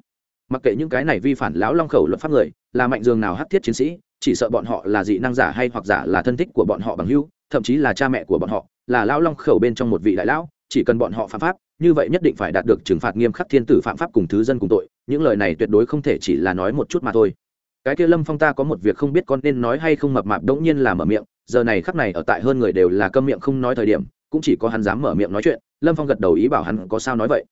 Mặc kệ những cái này vi phản lão long khẩu luật pháp người, là mạnh dường nào hắc thiết chiến sĩ, chỉ sợ bọn họ là dị năng giả hay hoặc giả là thân thích của bọn họ bằng hữu, thậm chí là cha mẹ của bọn họ, là lão long khẩu bên trong một vị đại lão, chỉ cần bọn họ phạm pháp, như vậy nhất định phải đạt được trừng phạt nghiêm khắc thiên tử phạm pháp cùng thứ dân cùng tội, những lời này tuyệt đối không thể chỉ là nói một chút mà thôi. Cái kia lâm phong ta có một việc không biết con nên nói hay không mập mạp đống nhiên là mở miệng, giờ này khắc này ở tại hơn người đều là câm miệng không nói thời điểm, cũng chỉ có hắn dám mở miệng nói chuyện, lâm phong gật đầu ý bảo hắn có sao nói vậy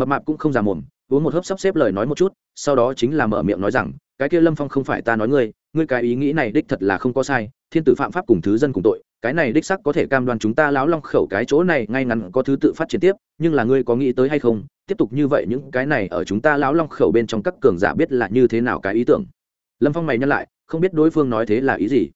mập mạp cũng không già mồm, uống một hớp sắp xếp lời nói một chút, sau đó chính là mở miệng nói rằng, cái kia lâm phong không phải ta nói ngươi ngươi cái ý nghĩ này đích thật là không có sai, thiên tử phạm pháp cùng thứ dân cùng tội, cái này đích sắc có thể cam đoan chúng ta lão long khẩu cái chỗ này ngay ngắn có thứ tự phát triển tiếp, nhưng là ngươi có nghĩ tới hay không? Tiếp tục như vậy những cái này ở chúng ta lão long khẩu bên trong các cường giả biết là như thế nào cái ý tưởng? Lâm phong mày nhắc lại, không biết đối phương nói thế là ý gì.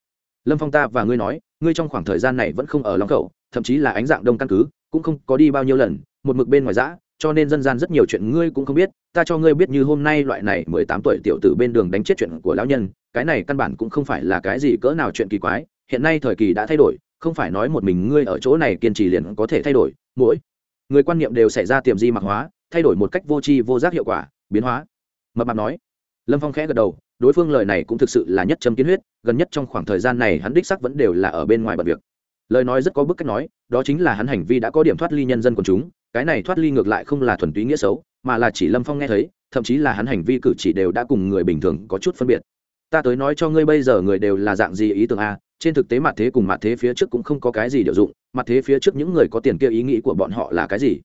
Lâm phong ta và ngươi nói, ngươi trong khoảng thời gian này vẫn không ở long khẩu, thậm chí là ánh dạng đông căn cứ, cũng không có đi bao nhiêu lần, một mực bên ngoài giã cho nên dân gian rất nhiều chuyện ngươi cũng không biết, ta cho ngươi biết như hôm nay loại này mười tám tuổi tiểu tử bên đường đánh chết chuyện của lão nhân, cái này căn bản cũng không phải là cái gì cỡ nào chuyện kỳ quái, hiện nay thời kỳ đã thay đổi, không phải nói một mình ngươi ở chỗ này kiên trì liền có thể thay đổi, mỗi người quan niệm đều xảy ra tiềm di mạc hóa, thay đổi một cách vô tri vô giác hiệu quả, biến hóa. Mập mạp nói. Lâm phong khẽ gật đầu, đối phương lời này cũng thực sự là nhất châm kiến huyết, gần nhất trong khoảng thời gian này hắn đích sắc vẫn đều là ở bên ngoài bật việc lời nói rất có bức cách nói, đó chính là hắn hành vi đã có điểm thoát ly nhân dân quần chúng, cái này thoát ly ngược lại không là thuần túy nghĩa xấu, mà là chỉ lâm phong nghe thấy, thậm chí là hắn hành vi cử chỉ đều đã cùng người bình thường có chút phân biệt. Ta tới nói cho ngươi bây giờ người đều là dạng gì ý tưởng a, trên thực tế mặt thế cùng mặt thế phía trước cũng không có cái gì điều dụng, mặt thế phía trước những người có tiền kia ý nghĩ của bọn họ là cái gì?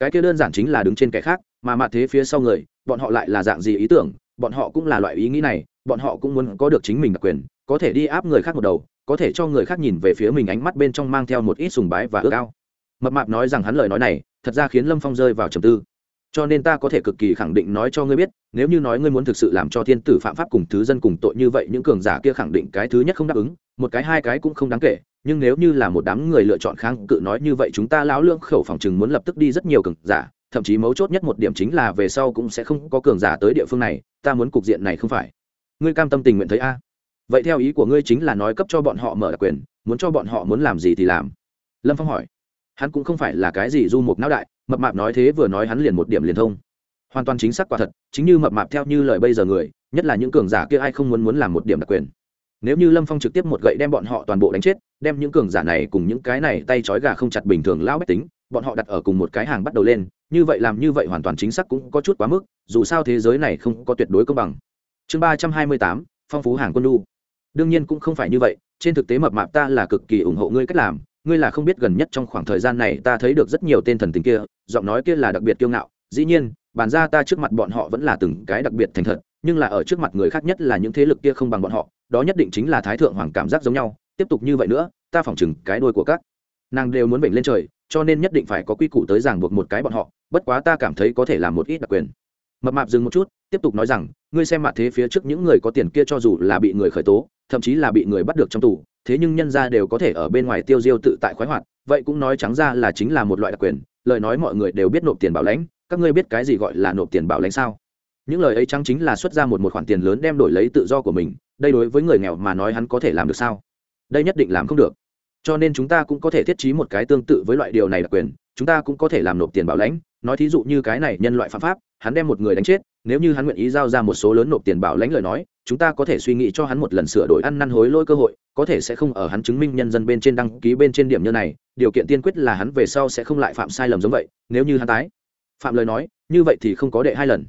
Cái kia đơn giản chính là đứng trên cái khác, mà mặt thế phía sau người, bọn họ lại là dạng gì ý tưởng? Bọn họ cũng là loại ý nghĩ này, bọn họ cũng muốn có được chính mình đặc quyền, có thể đi áp người khác một đầu có thể cho người khác nhìn về phía mình ánh mắt bên trong mang theo một ít sùng bái và ước ao. Mập mạp nói rằng hắn lời nói này, thật ra khiến lâm phong rơi vào trầm tư. Cho nên ta có thể cực kỳ khẳng định nói cho ngươi biết, nếu như nói ngươi muốn thực sự làm cho thiên tử phạm pháp cùng thứ dân cùng tội như vậy, những cường giả kia khẳng định cái thứ nhất không đáp ứng, một cái hai cái cũng không đáng kể. Nhưng nếu như là một đám người lựa chọn kháng cự nói như vậy, chúng ta lão lương khẩu phòng chừng muốn lập tức đi rất nhiều cường giả, thậm chí mấu chốt nhất một điểm chính là về sau cũng sẽ không có cường giả tới địa phương này, ta muốn cục diện này không phải. Ngươi cam tâm tình nguyện thấy a vậy theo ý của ngươi chính là nói cấp cho bọn họ mở đặc quyền, muốn cho bọn họ muốn làm gì thì làm. Lâm phong hỏi. Hắn cũng không phải là cái gì du mục não đại, mập mạp nói thế vừa nói hắn liền một điểm liền thông. Hoàn toàn chính xác quả thật, chính như mập mạp theo như lời bây giờ người, nhất là những cường giả kia ai không muốn muốn làm một điểm đặc quyền. Nếu như lâm phong trực tiếp một gậy đem bọn họ toàn bộ đánh chết, đem những cường giả này cùng những cái này tay trói gà không chặt bình thường lão bách tính, bọn họ đặt ở cùng một cái hàng bắt đầu lên, như vậy làm như vậy hoàn toàn chính xác cũng có chút quá mức, dù sao thế giới này không có tuyệt đối công bằng. Chương ba trăm hai mươi tám, phong phú hàng quân đu đương nhiên cũng không phải như vậy, trên thực tế mập mạp ta là cực kỳ ủng hộ ngươi cách làm, ngươi là không biết gần nhất trong khoảng thời gian này ta thấy được rất nhiều tên thần tình kia, giọng nói kia là đặc biệt kiêu ngạo, dĩ nhiên, bàn ra ta trước mặt bọn họ vẫn là từng cái đặc biệt thành thật, nhưng là ở trước mặt người khác nhất là những thế lực kia không bằng bọn họ, đó nhất định chính là thái thượng hoàng cảm giác giống nhau, tiếp tục như vậy nữa, ta phỏng chừng cái đuôi của các nàng đều muốn bệnh lên trời, cho nên nhất định phải có quy củ tới ràng buộc một cái bọn họ, bất quá ta cảm thấy có thể làm một ít đặc quyền. Mập mạp dừng một chút, tiếp tục nói rằng, ngươi xem mặt thế phía trước những người có tiền kia cho dù là bị người khởi tố thậm chí là bị người bắt được trong tù, thế nhưng nhân ra đều có thể ở bên ngoài tiêu diêu tự tại khoái hoạt, vậy cũng nói trắng ra là chính là một loại đặc quyền, lời nói mọi người đều biết nộp tiền bảo lãnh, các ngươi biết cái gì gọi là nộp tiền bảo lãnh sao? Những lời ấy trắng chính là xuất ra một một khoản tiền lớn đem đổi lấy tự do của mình, đây đối với người nghèo mà nói hắn có thể làm được sao? Đây nhất định làm không được. Cho nên chúng ta cũng có thể thiết trí một cái tương tự với loại điều này đặc quyền, chúng ta cũng có thể làm nộp tiền bảo lãnh, nói thí dụ như cái này nhân loại phạm pháp, hắn đem một người đánh chết nếu như hắn nguyện ý giao ra một số lớn nộp tiền bảo lãnh lời nói, chúng ta có thể suy nghĩ cho hắn một lần sửa đổi ăn năn hối lỗi cơ hội, có thể sẽ không ở hắn chứng minh nhân dân bên trên đăng ký bên trên điểm như này, điều kiện tiên quyết là hắn về sau sẽ không lại phạm sai lầm giống vậy, nếu như hắn tái phạm lời nói, như vậy thì không có đệ hai lần.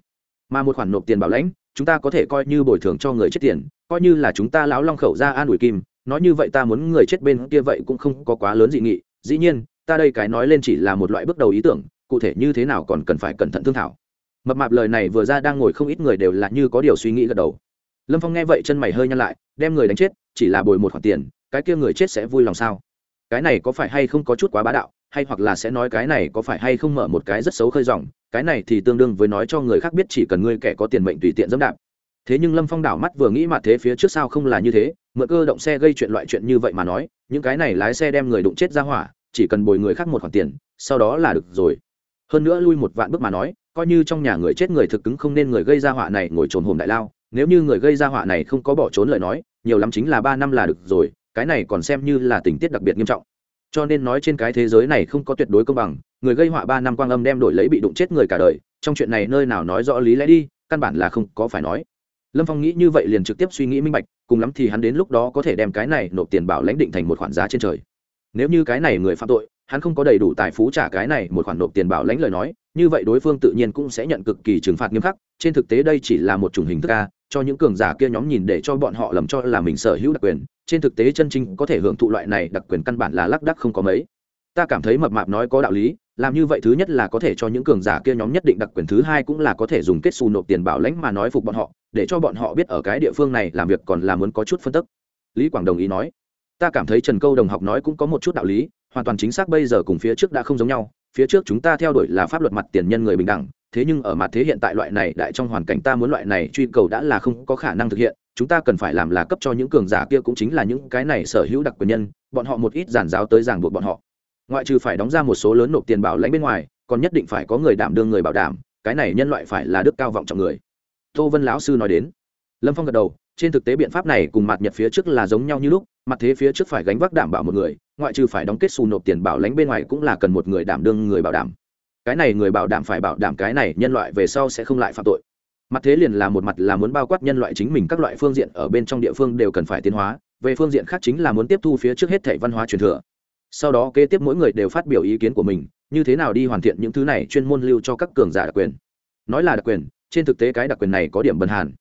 Mà một khoản nộp tiền bảo lãnh, chúng ta có thể coi như bồi thường cho người chết tiền, coi như là chúng ta lão long khẩu ra an ủi kim, nói như vậy ta muốn người chết bên kia vậy cũng không có quá lớn dị nghị, dĩ nhiên, ta đây cái nói lên chỉ là một loại bước đầu ý tưởng, cụ thể như thế nào còn cần phải cẩn thận thương thảo mập mạp lời này vừa ra đang ngồi không ít người đều là như có điều suy nghĩ gật đầu. Lâm phong nghe vậy chân mày hơi nhăn lại, đem người đánh chết, chỉ là bồi một khoản tiền, cái kia người chết sẽ vui lòng sao? Cái này có phải hay không có chút quá bá đạo, hay hoặc là sẽ nói cái này có phải hay không mở một cái rất xấu khơi dòng, cái này thì tương đương với nói cho người khác biết chỉ cần ngươi kẻ có tiền mệnh tùy tiện dẫm đạp. Thế nhưng lâm phong đảo mắt vừa nghĩ mà thế phía trước sao không là như thế, mượn cơ động xe gây chuyện loại chuyện như vậy mà nói, những cái này lái xe đem người đụng chết ra hỏa, chỉ cần bồi người khác một khoản tiền, sau đó là được rồi. Hơn nữa lui một vạn bước mà nói coi như trong nhà người chết người thực cứng không nên người gây ra họa này ngồi trồn hồn đại lao, nếu như người gây ra họa này không có bỏ trốn lời nói, nhiều lắm chính là ba năm là được rồi, cái này còn xem như là tình tiết đặc biệt nghiêm trọng. Cho nên nói trên cái thế giới này không có tuyệt đối công bằng, người gây họa ba năm quang âm đem đổi lấy bị đụng chết người cả đời, trong chuyện này nơi nào nói rõ lý lẽ đi, căn bản là không có phải nói. Lâm phong nghĩ như vậy liền trực tiếp suy nghĩ minh bạch, cùng lắm thì hắn đến lúc đó có thể đem cái này nộp tiền bảo lãnh định thành một khoản giá trên trời. Nếu như cái này người phạm tội hắn không có đầy đủ tài phú trả cái này một khoản nộp tiền bảo lãnh lời nói, như vậy đối phương tự nhiên cũng sẽ nhận cực kỳ trừng phạt nghiêm khắc, trên thực tế đây chỉ là một chủng hình thức a, cho những cường giả kia nhóm nhìn để cho bọn họ lầm cho là mình sở hữu đặc quyền, trên thực tế chân chính có thể hưởng thụ loại này đặc quyền căn bản là lác đắc không có mấy. Ta cảm thấy mập mạp nói có đạo lý, làm như vậy thứ nhất là có thể cho những cường giả kia nhóm nhất định đặc quyền, thứ hai cũng là có thể dùng kết xù nộp tiền bảo lãnh mà nói phục bọn họ, để cho bọn họ biết ở cái địa phương này làm việc còn là muốn có chút phân tức. Lý quảng đồng ý nói. Ta cảm thấy trần câu đồng học nói cũng có một chút đạo lý hoàn toàn chính xác bây giờ cùng phía trước đã không giống nhau, phía trước chúng ta theo đuổi là pháp luật mặt tiền nhân người bình đẳng, thế nhưng ở mặt thế hiện tại loại này, đại trong hoàn cảnh ta muốn loại này truy cầu đã là không có khả năng thực hiện, chúng ta cần phải làm là cấp cho những cường giả kia cũng chính là những cái này sở hữu đặc quyền nhân, bọn họ một ít giản giáo tới giảng buộc bọn họ. Ngoại trừ phải đóng ra một số lớn nộp tiền bảo lãnh bên ngoài, còn nhất định phải có người đảm đương người bảo đảm, cái này nhân loại phải là đức cao vọng trọng người. Tô vân lão sư nói đến. Lâm phong gật đầu trên thực tế biện pháp này cùng mặt nhật phía trước là giống nhau như lúc, mặt thế phía trước phải gánh vác đảm bảo một người, ngoại trừ phải đóng kết xù nộp tiền bảo lãnh bên ngoài cũng là cần một người đảm đương người bảo đảm. Cái này người bảo đảm phải bảo đảm cái này, nhân loại về sau sẽ không lại phạm tội. Mặt thế liền là một mặt là muốn bao quát nhân loại chính mình, các loại phương diện ở bên trong địa phương đều cần phải tiến hóa, về phương diện khác chính là muốn tiếp thu phía trước hết thể văn hóa truyền thừa. Sau đó kế tiếp mỗi người đều phát biểu ý kiến của mình, như thế nào đi hoàn thiện những thứ này chuyên môn lưu cho các cường giả đặc quyền. Nói là đặc quyền, trên thực tế cái đặc quyền này có điểm bần hàn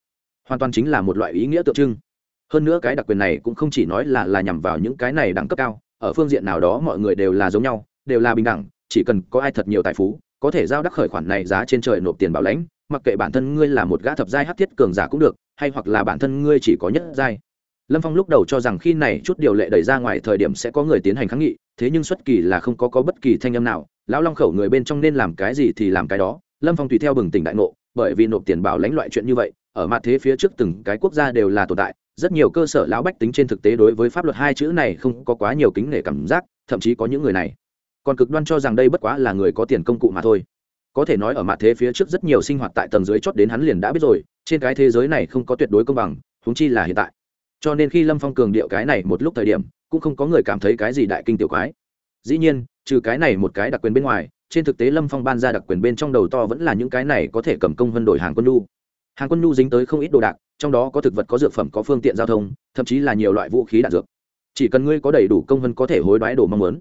hoàn toàn chính là một loại ý nghĩa tượng trưng. Hơn nữa cái đặc quyền này cũng không chỉ nói là là nhằm vào những cái này đẳng cấp cao, ở phương diện nào đó mọi người đều là giống nhau, đều là bình đẳng, chỉ cần có ai thật nhiều tài phú, có thể giao đắc khởi khoản này giá trên trời nộp tiền bảo lãnh, mặc kệ bản thân ngươi là một gã thập giai hắc thiết cường giả cũng được, hay hoặc là bản thân ngươi chỉ có nhất giai. Lâm phong lúc đầu cho rằng khi này chút điều lệ đẩy ra ngoài thời điểm sẽ có người tiến hành kháng nghị, thế nhưng xuất kỳ là không có có bất kỳ thanh âm nào, lão long khẩu người bên trong nên làm cái gì thì làm cái đó. Lâm phong tùy theo bừng tỉnh đại ngộ, bởi vì nộp tiền bảo lãnh loại chuyện như vậy ở mặt thế phía trước từng cái quốc gia đều là tồn tại, rất nhiều cơ sở lão bách tính trên thực tế đối với pháp luật hai chữ này không có quá nhiều kính nể cảm giác, thậm chí có những người này còn cực đoan cho rằng đây bất quá là người có tiền công cụ mà thôi. Có thể nói ở mặt thế phía trước rất nhiều sinh hoạt tại tầng dưới chót đến hắn liền đã biết rồi, trên cái thế giới này không có tuyệt đối công bằng húng chi là hiện tại. Cho nên khi lâm phong cường điệu cái này một lúc thời điểm, cũng không có người cảm thấy cái gì đại kinh tiểu quái. Dĩ nhiên, trừ cái này một cái đặc quyền bên ngoài, trên thực tế lâm phong ban ra đặc quyền bên trong đầu to vẫn là những cái này có thể cầm công vân đổi hàng quân lu hàng quân nhu dính tới không ít đồ đạc, trong đó có thực vật, có dược phẩm, có phương tiện giao thông, thậm chí là nhiều loại vũ khí, đạn dược. Chỉ cần ngươi có đầy đủ công vân có thể hối đoái đồ mong muốn.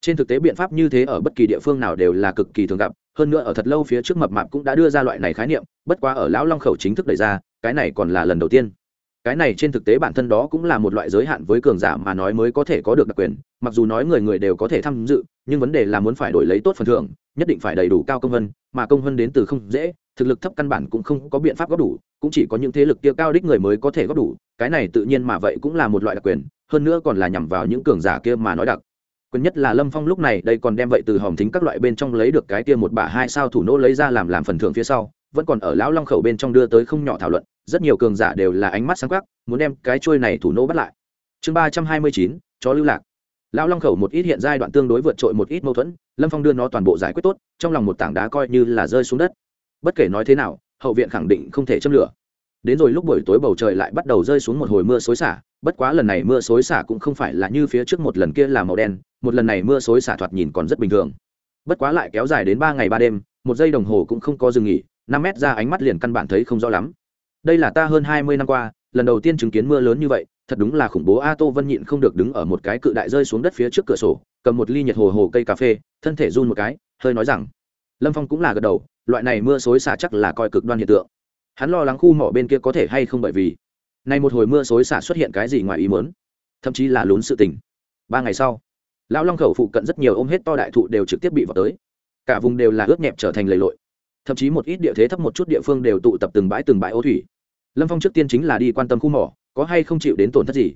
Trên thực tế biện pháp như thế ở bất kỳ địa phương nào đều là cực kỳ thường gặp, hơn nữa ở thật lâu phía trước mập mạp cũng đã đưa ra loại này khái niệm, bất quá ở lão long khẩu chính thức đẩy ra, cái này còn là lần đầu tiên. Cái này trên thực tế bản thân đó cũng là một loại giới hạn với cường giả mà nói mới có thể có được đặc quyền, mặc dù nói người người đều có thể tham dự, nhưng vấn đề là muốn phải đổi lấy tốt phần thưởng, nhất định phải đầy đủ cao công vân mà công vân đến từ không dễ thực lực thấp căn bản cũng không có biện pháp góp đủ, cũng chỉ có những thế lực kia cao đích người mới có thể góp đủ, cái này tự nhiên mà vậy cũng là một loại đặc quyền, hơn nữa còn là nhằm vào những cường giả kia mà nói đặc quyền nhất là lâm phong lúc này đây còn đem vậy từ hòm thính các loại bên trong lấy được cái kia một bả hai sao thủ nô lấy ra làm làm phần thưởng phía sau, vẫn còn ở lão long khẩu bên trong đưa tới không nhỏ thảo luận, rất nhiều cường giả đều là ánh mắt sáng quắc, muốn đem cái trôi này thủ nô bắt lại. Chương ba trăm hai mươi chín, chó lưu lạc. Lão long khẩu một ít hiện giai đoạn tương đối vượt trội một ít mâu thuẫn, lâm phong đưa nó toàn bộ giải quyết tốt, trong lòng một tảng đá coi như là rơi xuống đất bất kể nói thế nào, hậu viện khẳng định không thể châm lửa. Đến rồi lúc buổi tối bầu trời lại bắt đầu rơi xuống một hồi mưa xối xả, bất quá lần này mưa xối xả cũng không phải là như phía trước một lần kia là màu đen, một lần này mưa xối xả thoạt nhìn còn rất bình thường. Bất quá lại kéo dài đến ba ngày ba đêm, một giây đồng hồ cũng không có dừng nghỉ, năm mét ra ánh mắt liền căn bản thấy không rõ lắm. Đây là ta hơn hai mươi năm qua, lần đầu tiên chứng kiến mưa lớn như vậy, thật đúng là khủng bố. A tô vân nhịn không được đứng ở một cái cự đại rơi xuống đất phía trước cửa sổ, cầm một ly nhiệt hồ hồ cây cà phê, thân thể run một cái, hơi nói rằng, lâm phong cũng là gật đầu loại này mưa xối xả chắc là coi cực đoan hiện tượng. Hắn lo lắng khu mỏ bên kia có thể hay không bởi vì, nay một hồi mưa xối xả xuất hiện cái gì ngoài ý muốn, thậm chí là lún sự tình. Ba ngày sau, lão long khẩu phụ cận rất nhiều ôm hết to đại thụ đều trực tiếp bị vào tới. Cả vùng đều là ướt nhẹp trở thành lầy lội. Thậm chí một ít địa thế thấp một chút địa phương đều tụ tập từng bãi từng bãi ô thủy. Lâm phong trước tiên chính là đi quan tâm khu mỏ, có hay không chịu đến tổn thất gì?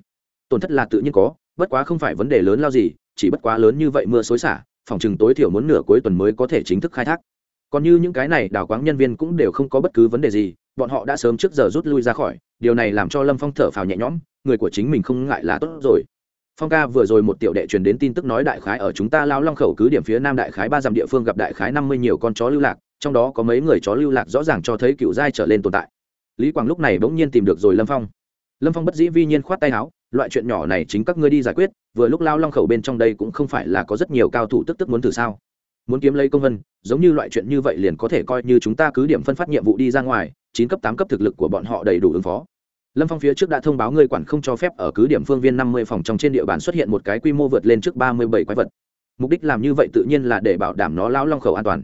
Tổn thất là tự nhiên có, bất quá không phải vấn đề lớn lao gì, chỉ bất quá lớn như vậy mưa xối xả, phòng chừng tối thiểu muốn nửa cuối tuần mới có thể chính thức khai thác còn như những cái này, đào quáng nhân viên cũng đều không có bất cứ vấn đề gì, bọn họ đã sớm trước giờ rút lui ra khỏi. Điều này làm cho lâm phong thở phào nhẹ nhõm, người của chính mình không ngại là tốt rồi. Phong ca vừa rồi một tiểu đệ truyền đến tin tức nói đại khái ở chúng ta lao long khẩu cứ điểm phía nam đại khái ba dặm địa phương gặp đại khái năm mươi nhiều con chó lưu lạc, trong đó có mấy người chó lưu lạc rõ ràng cho thấy cựu giai trở lên tồn tại. Lý quảng lúc này bỗng nhiên tìm được rồi lâm phong. Lâm phong bất dĩ vi nhiên khoát tay áo, loại chuyện nhỏ này chính các ngươi đi giải quyết, vừa lúc lao long khẩu bên trong đây cũng không phải là có rất nhiều cao thủ tức tức muốn thử sao? Muốn kiếm lấy công vân giống như loại chuyện như vậy liền có thể coi như chúng ta cứ điểm phân phát nhiệm vụ đi ra ngoài, chín cấp, tám cấp thực lực của bọn họ đầy đủ ứng phó. Lâm phong phía trước đã thông báo ngươi quản không cho phép ở cứ điểm phương viên năm mươi phòng trong trên địa bàn xuất hiện một cái quy mô vượt lên trước ba mươi bảy quái vật. Mục đích làm như vậy tự nhiên là để bảo đảm nó lao long khẩu an toàn.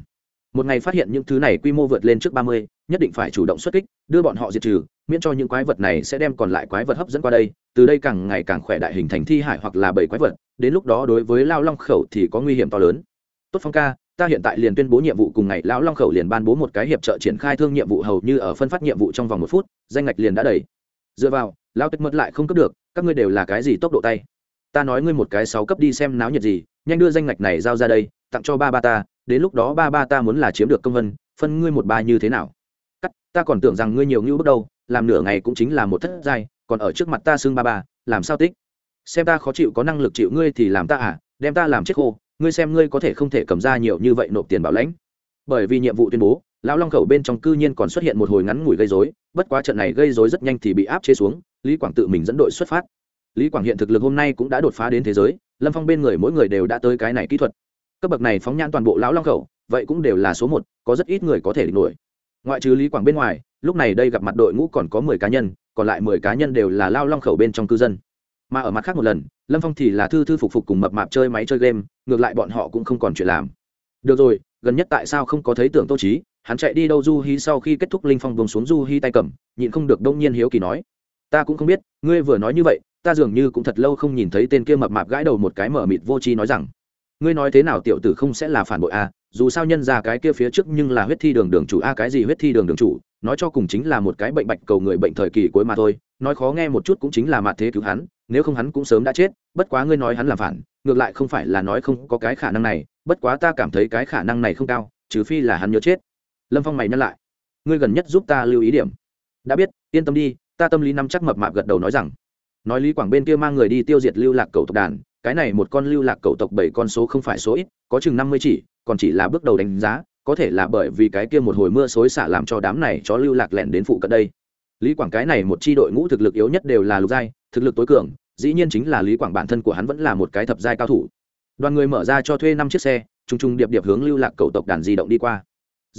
Một ngày phát hiện những thứ này quy mô vượt lên trước ba mươi, nhất định phải chủ động xuất kích, đưa bọn họ diệt trừ, miễn cho những quái vật này sẽ đem còn lại quái vật hấp dẫn qua đây. Từ đây càng ngày càng khỏe đại hình thành thi hải hoặc là bảy quái vật, đến lúc đó đối với lao long khẩu thì có nguy hiểm to lớn. Tốt phong ca ta hiện tại liền tuyên bố nhiệm vụ cùng ngày lão long khẩu liền ban bố một cái hiệp trợ triển khai thương nhiệm vụ hầu như ở phân phát nhiệm vụ trong vòng một phút danh ngạch liền đã đầy. Dựa vào lao tịch mất lại không cấp được các ngươi đều là cái gì tốc độ tay? Ta nói ngươi một cái sáu cấp đi xem náo nhiệt gì nhanh đưa danh ngạch này giao ra đây tặng cho ba ba ta đến lúc đó ba ba ta muốn là chiếm được công vân phân ngươi một ba như thế nào? Cắt ta còn tưởng rằng ngươi nhiều ngưu bước đầu, làm nửa ngày cũng chính là một thất giai còn ở trước mặt ta xưng ba ba làm sao tích? Xem ta khó chịu có năng lực chịu ngươi thì làm ta à đem ta làm chết khô ngươi xem ngươi có thể không thể cầm ra nhiều như vậy nộp tiền bảo lãnh. Bởi vì nhiệm vụ tuyên bố, lão long khẩu bên trong cư nhiên còn xuất hiện một hồi ngắn ngủi gây dối bất quá trận này gây dối rất nhanh thì bị áp chế xuống, lý quảng tự mình dẫn đội xuất phát. Lý quảng hiện thực lực hôm nay cũng đã đột phá đến thế giới, lâm phong bên người mỗi người đều đã tới cái này kỹ thuật. Cấp bậc này phóng nhãn toàn bộ lão long khẩu, vậy cũng đều là số một, có rất ít người có thể địch nổi. Ngoại trừ lý quảng bên ngoài, lúc này đây gặp mặt đội ngũ còn có mười cá nhân, còn lại mười cá nhân đều là lao long khẩu bên trong cư dân mà ở mặt khác một lần, lâm phong thì là thư thư phục phục cùng mập mạp chơi máy chơi game, ngược lại bọn họ cũng không còn chuyện làm. Được rồi, gần nhất tại sao không có thấy tưởng tô trí hắn chạy đi đâu du hí sau khi kết thúc linh phong bông xuống du hí tay cầm, nhịn không được đông nhiên hiếu kỳ nói. Ta cũng không biết, ngươi vừa nói như vậy, ta dường như cũng thật lâu không nhìn thấy tên kia mập mạp gãi đầu một cái mở mịt vô tri nói rằng. Ngươi nói thế nào tiểu tử không sẽ là phản bội à? Dù sao nhân ra cái kia phía trước nhưng là huyết thi đường đường chủ, a, cái gì huyết thi đường đường chủ, nói cho cùng chính là một cái bệnh bạch cầu người bệnh thời kỳ cuối mà thôi, nói khó nghe một chút cũng chính là mặt thế cứu hắn, nếu không hắn cũng sớm đã chết, bất quá ngươi nói hắn là phản, ngược lại không phải là nói không có cái khả năng này, bất quá ta cảm thấy cái khả năng này không cao, trừ phi là hắn nhớ chết. Lâm phong mày nhắc lại. Ngươi gần nhất giúp ta lưu ý điểm. Đã biết, yên tâm đi, ta tâm lý năm chắc mập mạp gật đầu nói rằng. Nói lý quảng bên kia mang người đi tiêu diệt lưu lạc cầu tộc đàn, cái này một con lưu lạc cầu tộc bảy con số không phải số ít, có chừng năm mươi chỉ còn chỉ là bước đầu đánh giá, có thể là bởi vì cái kia một hồi mưa xối xả làm cho đám này chó lưu lạc lẻn đến phụ cận đây. Lý quảng cái này một chi đội ngũ thực lực yếu nhất đều là lục giai, thực lực tối cường, dĩ nhiên chính là lý quảng bản thân của hắn vẫn là một cái thập giai cao thủ. Đoàn người mở ra cho thuê năm chiếc xe t r u n g t r u n g điệp điệp hướng lưu lạc cầu tộc đàn di động đi qua.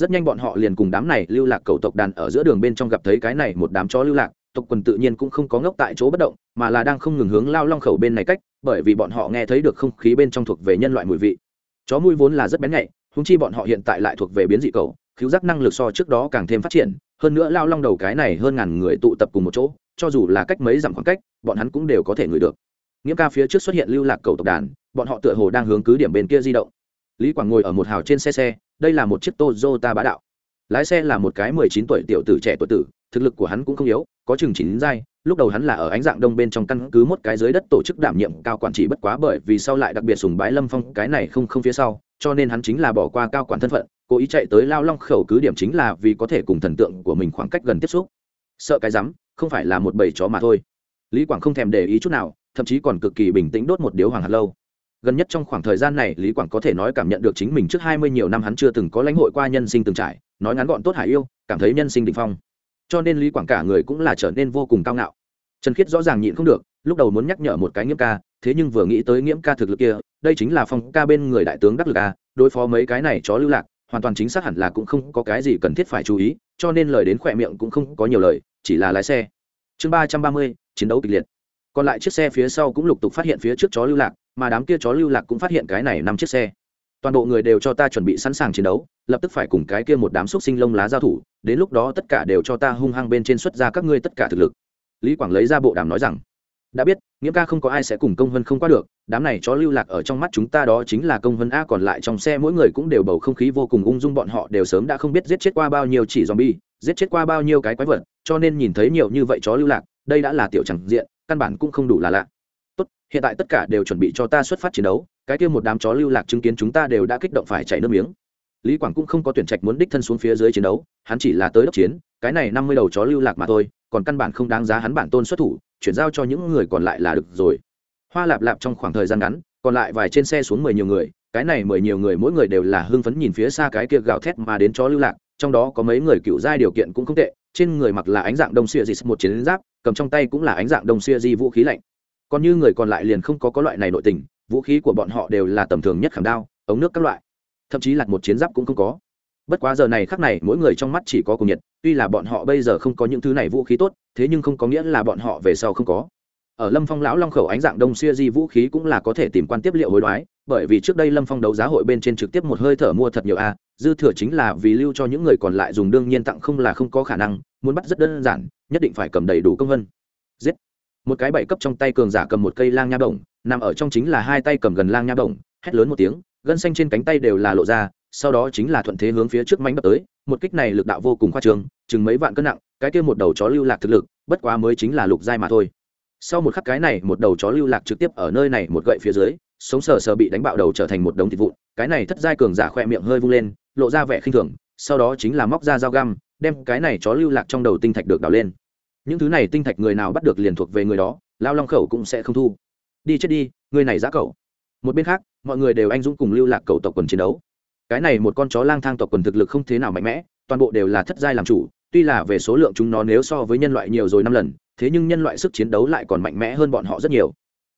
Rất nhanh bọn họ liền cùng đám này lưu lạc cầu tộc đàn ở giữa đường bên trong gặp thấy cái này một đám chó lưu lạc, tộc quần tự nhiên cũng không có ngốc tại chỗ bất động, mà là đang không ngừng hướng lao long khẩu bên này cách, bởi vì bọn họ nghe thấy được không khí bên trong thuộc về nhân loại mùi vị chó mùi vốn là rất bén nhạy húng chi bọn họ hiện tại lại thuộc về biến dị cầu cứu giác năng lực so trước đó càng thêm phát triển, hơn nữa lao long đầu cái này hơn ngàn người tụ tập cùng một chỗ, cho dù là cách mấy dặm khoảng cách, bọn hắn cũng đều có thể ngửi được. Nghĩa ca phía trước xuất hiện lưu lạc cầu tộc đàn, bọn họ tựa hồ đang hướng cứ điểm bên kia di động. Lý quảng ngồi ở một hào trên xe xe, đây là một chiếc tozota bá đạo. Lái xe là một cái mười chín tuổi tiểu tử trẻ tuổi tử, thực lực của hắn cũng không yếu, có chừng chín giai lúc đầu hắn là ở ánh dạng đông bên trong căn cứ một cái dưới đất tổ chức đảm nhiệm cao quản trị bất quá bởi vì sau lại đặc biệt sùng bái lâm phong, cái này không không phía sau, cho nên hắn chính là bỏ qua cao quản thân phận, cố ý chạy tới lao long khẩu cứ điểm chính là vì có thể cùng thần tượng của mình khoảng cách gần tiếp xúc. Sợ cái rắm, không phải là một bầy chó mà thôi. Lý quảng không thèm để ý chút nào, thậm chí còn cực kỳ bình tĩnh đốt một điếu hoàng hạt lâu. Gần nhất trong khoảng thời gian này, lý quảng có thể nói cảm nhận được chính mình trước hai mươi nhiều năm hắn chưa từng có lãnh hội qua nhân sinh từng trải, nói ngắn gọn tốt hải yêu, cảm thấy nhân sinh định phong cho nên lý quảng cả người cũng là trở nên vô cùng cao ngạo. Trần khiết rõ ràng nhịn không được, lúc đầu muốn nhắc nhở một cái nghiễm ca, thế nhưng vừa nghĩ tới nghiễm ca thực lực kia, đây chính là phong ca bên người đại tướng đắc lực a, đối phó mấy cái này chó lưu lạc, hoàn toàn chính xác hẳn là cũng không có cái gì cần thiết phải chú ý, cho nên lời đến khỏe miệng cũng không có nhiều lời, chỉ là lái xe. Chương ba trăm ba mươi, chiến đấu kịch liệt. Còn lại chiếc xe phía sau cũng lục tục phát hiện phía trước chó lưu lạc, mà đám kia chó lưu lạc cũng phát hiện cái này năm chiếc xe. Toàn bộ người đều cho ta chuẩn bị sẵn sàng chiến đấu, lập tức phải cùng cái kia một đám xúc sinh lông lá giao thủ đến lúc đó tất cả đều cho ta hung hăng bên trên xuất ra các ngươi tất cả thực lực. Lý quảng lấy ra bộ đàm nói rằng, đã biết nghĩa ca không có ai sẽ cùng công vân không qua được, đám này chó lưu lạc ở trong mắt chúng ta đó chính là công vân a, còn lại trong xe mỗi người cũng đều bầu không khí vô cùng ung dung, bọn họ đều sớm đã không biết giết chết qua bao nhiêu chỉ zombie, giết chết qua bao nhiêu cái quái vật, cho nên nhìn thấy nhiều như vậy chó lưu lạc, đây đã là tiểu chẳng diện, căn bản cũng không đủ là lạ. Tốt, hiện tại tất cả đều chuẩn bị cho ta xuất phát chiến đấu, cái kia một đám chó lưu lạc chứng kiến chúng ta đều đã kích động phải chảy nước miếng lý quảng cũng không có tuyển trạch muốn đích thân xuống phía dưới chiến đấu, hắn chỉ là tới đốc chiến, cái này năm mươi đầu chó lưu lạc mà thôi, còn căn bản không đáng giá hắn bản tôn xuất thủ, chuyển giao cho những người còn lại là được rồi. Hoa lạp lạp trong khoảng thời gian ngắn, còn lại vài trên xe xuống mười nhiều người, cái này mười nhiều người mỗi người đều là hưng phấn nhìn phía xa cái kia gào thét mà đến chó lưu lạc, trong đó có mấy người cựu giai điều kiện cũng không tệ, trên người mặc là ánh dạng đông xia dị một chiến giáp, cầm trong tay cũng là ánh dạng đông xia di vũ khí lạnh. Còn như người còn lại liền không có có loại này nội tình, vũ khí của bọn họ đều là tầm thường nhất khảm đao, ống nước các loại thậm chí là một chiến giáp cũng không có. Bất quá giờ này khắc này, mỗi người trong mắt chỉ có cùng nhiệt, tuy là bọn họ bây giờ không có những thứ này vũ khí tốt, thế nhưng không có nghĩa là bọn họ về sau không có. Ở lâm phong lão long khẩu ánh dạng đông xuya di vũ khí cũng là có thể tìm quan tiếp liệu hối đoái, bởi vì trước đây lâm phong đấu giá hội bên trên trực tiếp một hơi thở mua thật nhiều a, dư thừa chính là vì lưu cho những người còn lại dùng đương nhiên tặng không là không có khả năng, muốn bắt rất đơn giản, nhất định phải cầm đầy đủ công vân. Giết. Một cái bảy cấp trong tay cường giả cầm một cây lang nha bổng, nằm ở trong chính là hai tay cầm gần lang nha bổng, hét lớn một tiếng gân xanh trên cánh tay đều là lộ ra, sau đó chính là thuận thế hướng phía trước mánh đập tới, một kích này lực đạo vô cùng khoa trương, chừng mấy vạn cân nặng, cái kia một đầu chó lưu lạc thực lực, bất quá mới chính là lục giai mà thôi. Sau một khắc cái này, một đầu chó lưu lạc trực tiếp ở nơi này một gậy phía dưới, sống sờ sờ bị đánh bạo đầu trở thành một đống thịt vụn, cái này thất giai cường giả khoe miệng hơi vung lên, lộ ra vẻ khinh thường, sau đó chính là móc ra dao găm, đem cái này chó lưu lạc trong đầu tinh thạch được đào lên. Những thứ này tinh thạch người nào bắt được liền thuộc về người đó, lao long khẩu cũng sẽ không thu. Đi chết đi, người này giã cậu một bên khác, mọi người đều anh dũng cùng lưu lạc cầu tộc quần chiến đấu. Cái này một con chó lang thang tộc quần thực lực không thế nào mạnh mẽ, toàn bộ đều là thất giai làm chủ, tuy là về số lượng chúng nó nếu so với nhân loại nhiều rồi năm lần, thế nhưng nhân loại sức chiến đấu lại còn mạnh mẽ hơn bọn họ rất nhiều.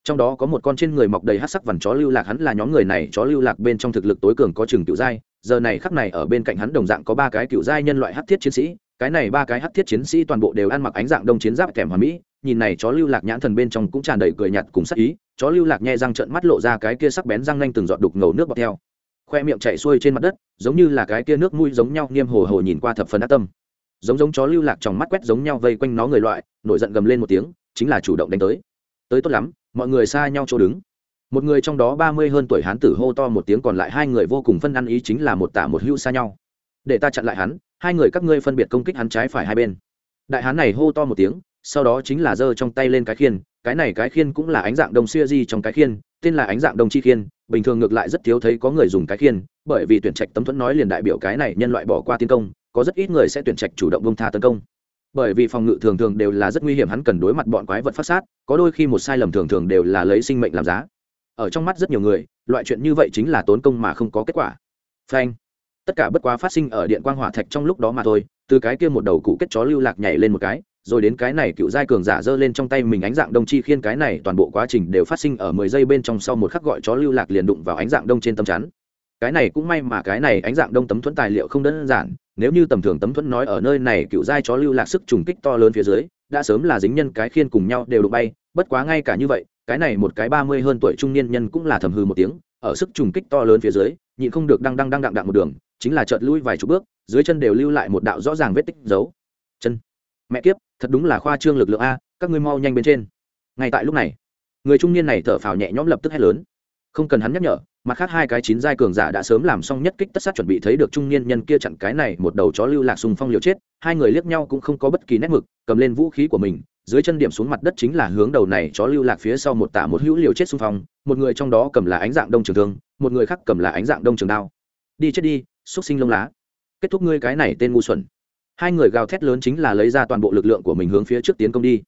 Trong đó có một con trên người mọc đầy hát sắc vằn chó lưu lạc, hắn là nhóm người này, chó lưu lạc bên trong thực lực tối cường có chừng cựu giai, giờ này khắc này ở bên cạnh hắn đồng dạng có ba cái cựu giai nhân loại hát thiết chiến sĩ, cái này ba cái hát thiết chiến sĩ toàn bộ đều ăn mặc ánh dạng đông chiến giáp kèm hòa mỹ nhìn này chó lưu lạc nhãn thần bên trong cũng tràn đầy cười nhạt cùng sắc ý, chó lưu lạc nhẹ răng trợn mắt lộ ra cái kia sắc bén răng nanh từng giọt đục ngầu nước bọt theo. Khoe miệng chạy xuôi trên mặt đất, giống như là cái kia nước mũi giống nhau nghiêm hồ hồ nhìn qua thập phần ác tâm. Giống giống chó lưu lạc trong mắt quét giống nhau vây quanh nó người loại, nổi giận gầm lên một tiếng, chính là chủ động đánh tới. Tới tốt lắm, mọi người xa nhau chỗ đứng. Một người trong đó ba mươi hơn tuổi hán tử hô to một tiếng còn lại hai người vô cùng phân ăn ý chính là một tả một hữu xa nhau. Để ta chặn lại hắn, hai người các ngươi phân biệt công kích hắn trái phải hai bên. Đại hán này hô to một tiếng sau đó chính là giơ trong tay lên cái khiên, cái này cái khiên cũng là ánh dạng đồng xuya di trong cái khiên, tên là ánh dạng đồng chi khiên, bình thường ngược lại rất thiếu thấy có người dùng cái khiên, bởi vì tuyển trạch tấm thuẫn nói liền đại biểu cái này nhân loại bỏ qua tiến công, có rất ít người sẽ tuyển trạch chủ động bông tha tấn công. Bởi vì phòng ngự thường thường đều là rất nguy hiểm hắn cần đối mặt bọn quái vật phát sát, có đôi khi một sai lầm thường thường đều là lấy sinh mệnh làm giá. Ở trong mắt rất nhiều người, loại chuyện như vậy chính là tốn công mà không có kết quả. Phanh. Tất cả bất quá phát sinh ở điện quang hỏa thạch trong lúc đó mà thôi, từ cái kia một đầu cụ kết chó lưu lạc nhảy lên một cái rồi đến cái này cựu giai cường giả giơ lên trong tay mình ánh dạng đông chi khiên, cái này toàn bộ quá trình đều phát sinh ở mười giây bên trong sau một khắc gọi chó lưu lạc liền đụng vào ánh dạng đông trên tấm chắn. Cái này cũng may mà cái này ánh dạng đông tấm thuẫn tài liệu không đơn giản, nếu như tầm thường tấm thuẫn nói ở nơi này cựu giai chó lưu lạc sức trùng kích to lớn phía dưới, đã sớm là dính nhân cái khiên cùng nhau đều đụng bay, bất quá ngay cả như vậy, cái này một cái ba mươi hơn tuổi trung niên nhân cũng là thầm hư một tiếng, ở sức trùng kích to lớn phía dưới, nhịn không được đang đang đang đặng đặng một đường, chính là chợt lui vài chục bước, dưới chân đều lưu lại một đạo rõ ràng vết tích dấu. Chân. Mẹ kiếp thật đúng là khoa trương lực lượng a, các ngươi mau nhanh bên trên. Ngay tại lúc này, người trung niên này thở phào nhẹ nhõm lập tức hét lớn. Không cần hắn nhắc nhở, mặt khác hai cái chín giai cường giả đã sớm làm xong nhất kích tất sát chuẩn bị thấy được trung niên nhân kia chặn cái này một đầu chó lưu lạc sùng phong liều chết, hai người liếc nhau cũng không có bất kỳ nét mực, cầm lên vũ khí của mình, dưới chân điểm xuống mặt đất chính là hướng đầu này chó lưu lạc phía sau một tả một hữu liều chết xung phong, một người trong đó cầm là ánh dạng đông trường thương, một người khác cầm là ánh dạng đông trường đao. Đi chết đi, xúc sinh lông lá. Kết thúc ngươi cái này tên ngu xuẩn hai người gào thét lớn chính là lấy ra toàn bộ lực lượng của mình hướng phía trước tiến công đi.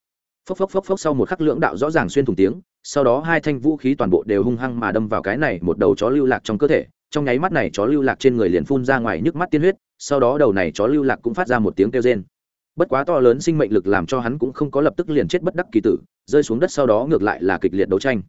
Phốc phốc phốc phốc sau một khắc lưỡng đạo rõ ràng xuyên thủng tiếng, sau đó hai thanh vũ khí toàn bộ đều hung hăng mà đâm vào cái này một đầu chó lưu lạc trong cơ thể. Trong nháy mắt này chó lưu lạc trên người liền phun ra ngoài nhức mắt tiên huyết, sau đó đầu này chó lưu lạc cũng phát ra một tiếng kêu rên. Bất quá to lớn sinh mệnh lực làm cho hắn cũng không có lập tức liền chết bất đắc kỳ tử, rơi xuống đất sau đó ngược lại là kịch liệt đấu tranh.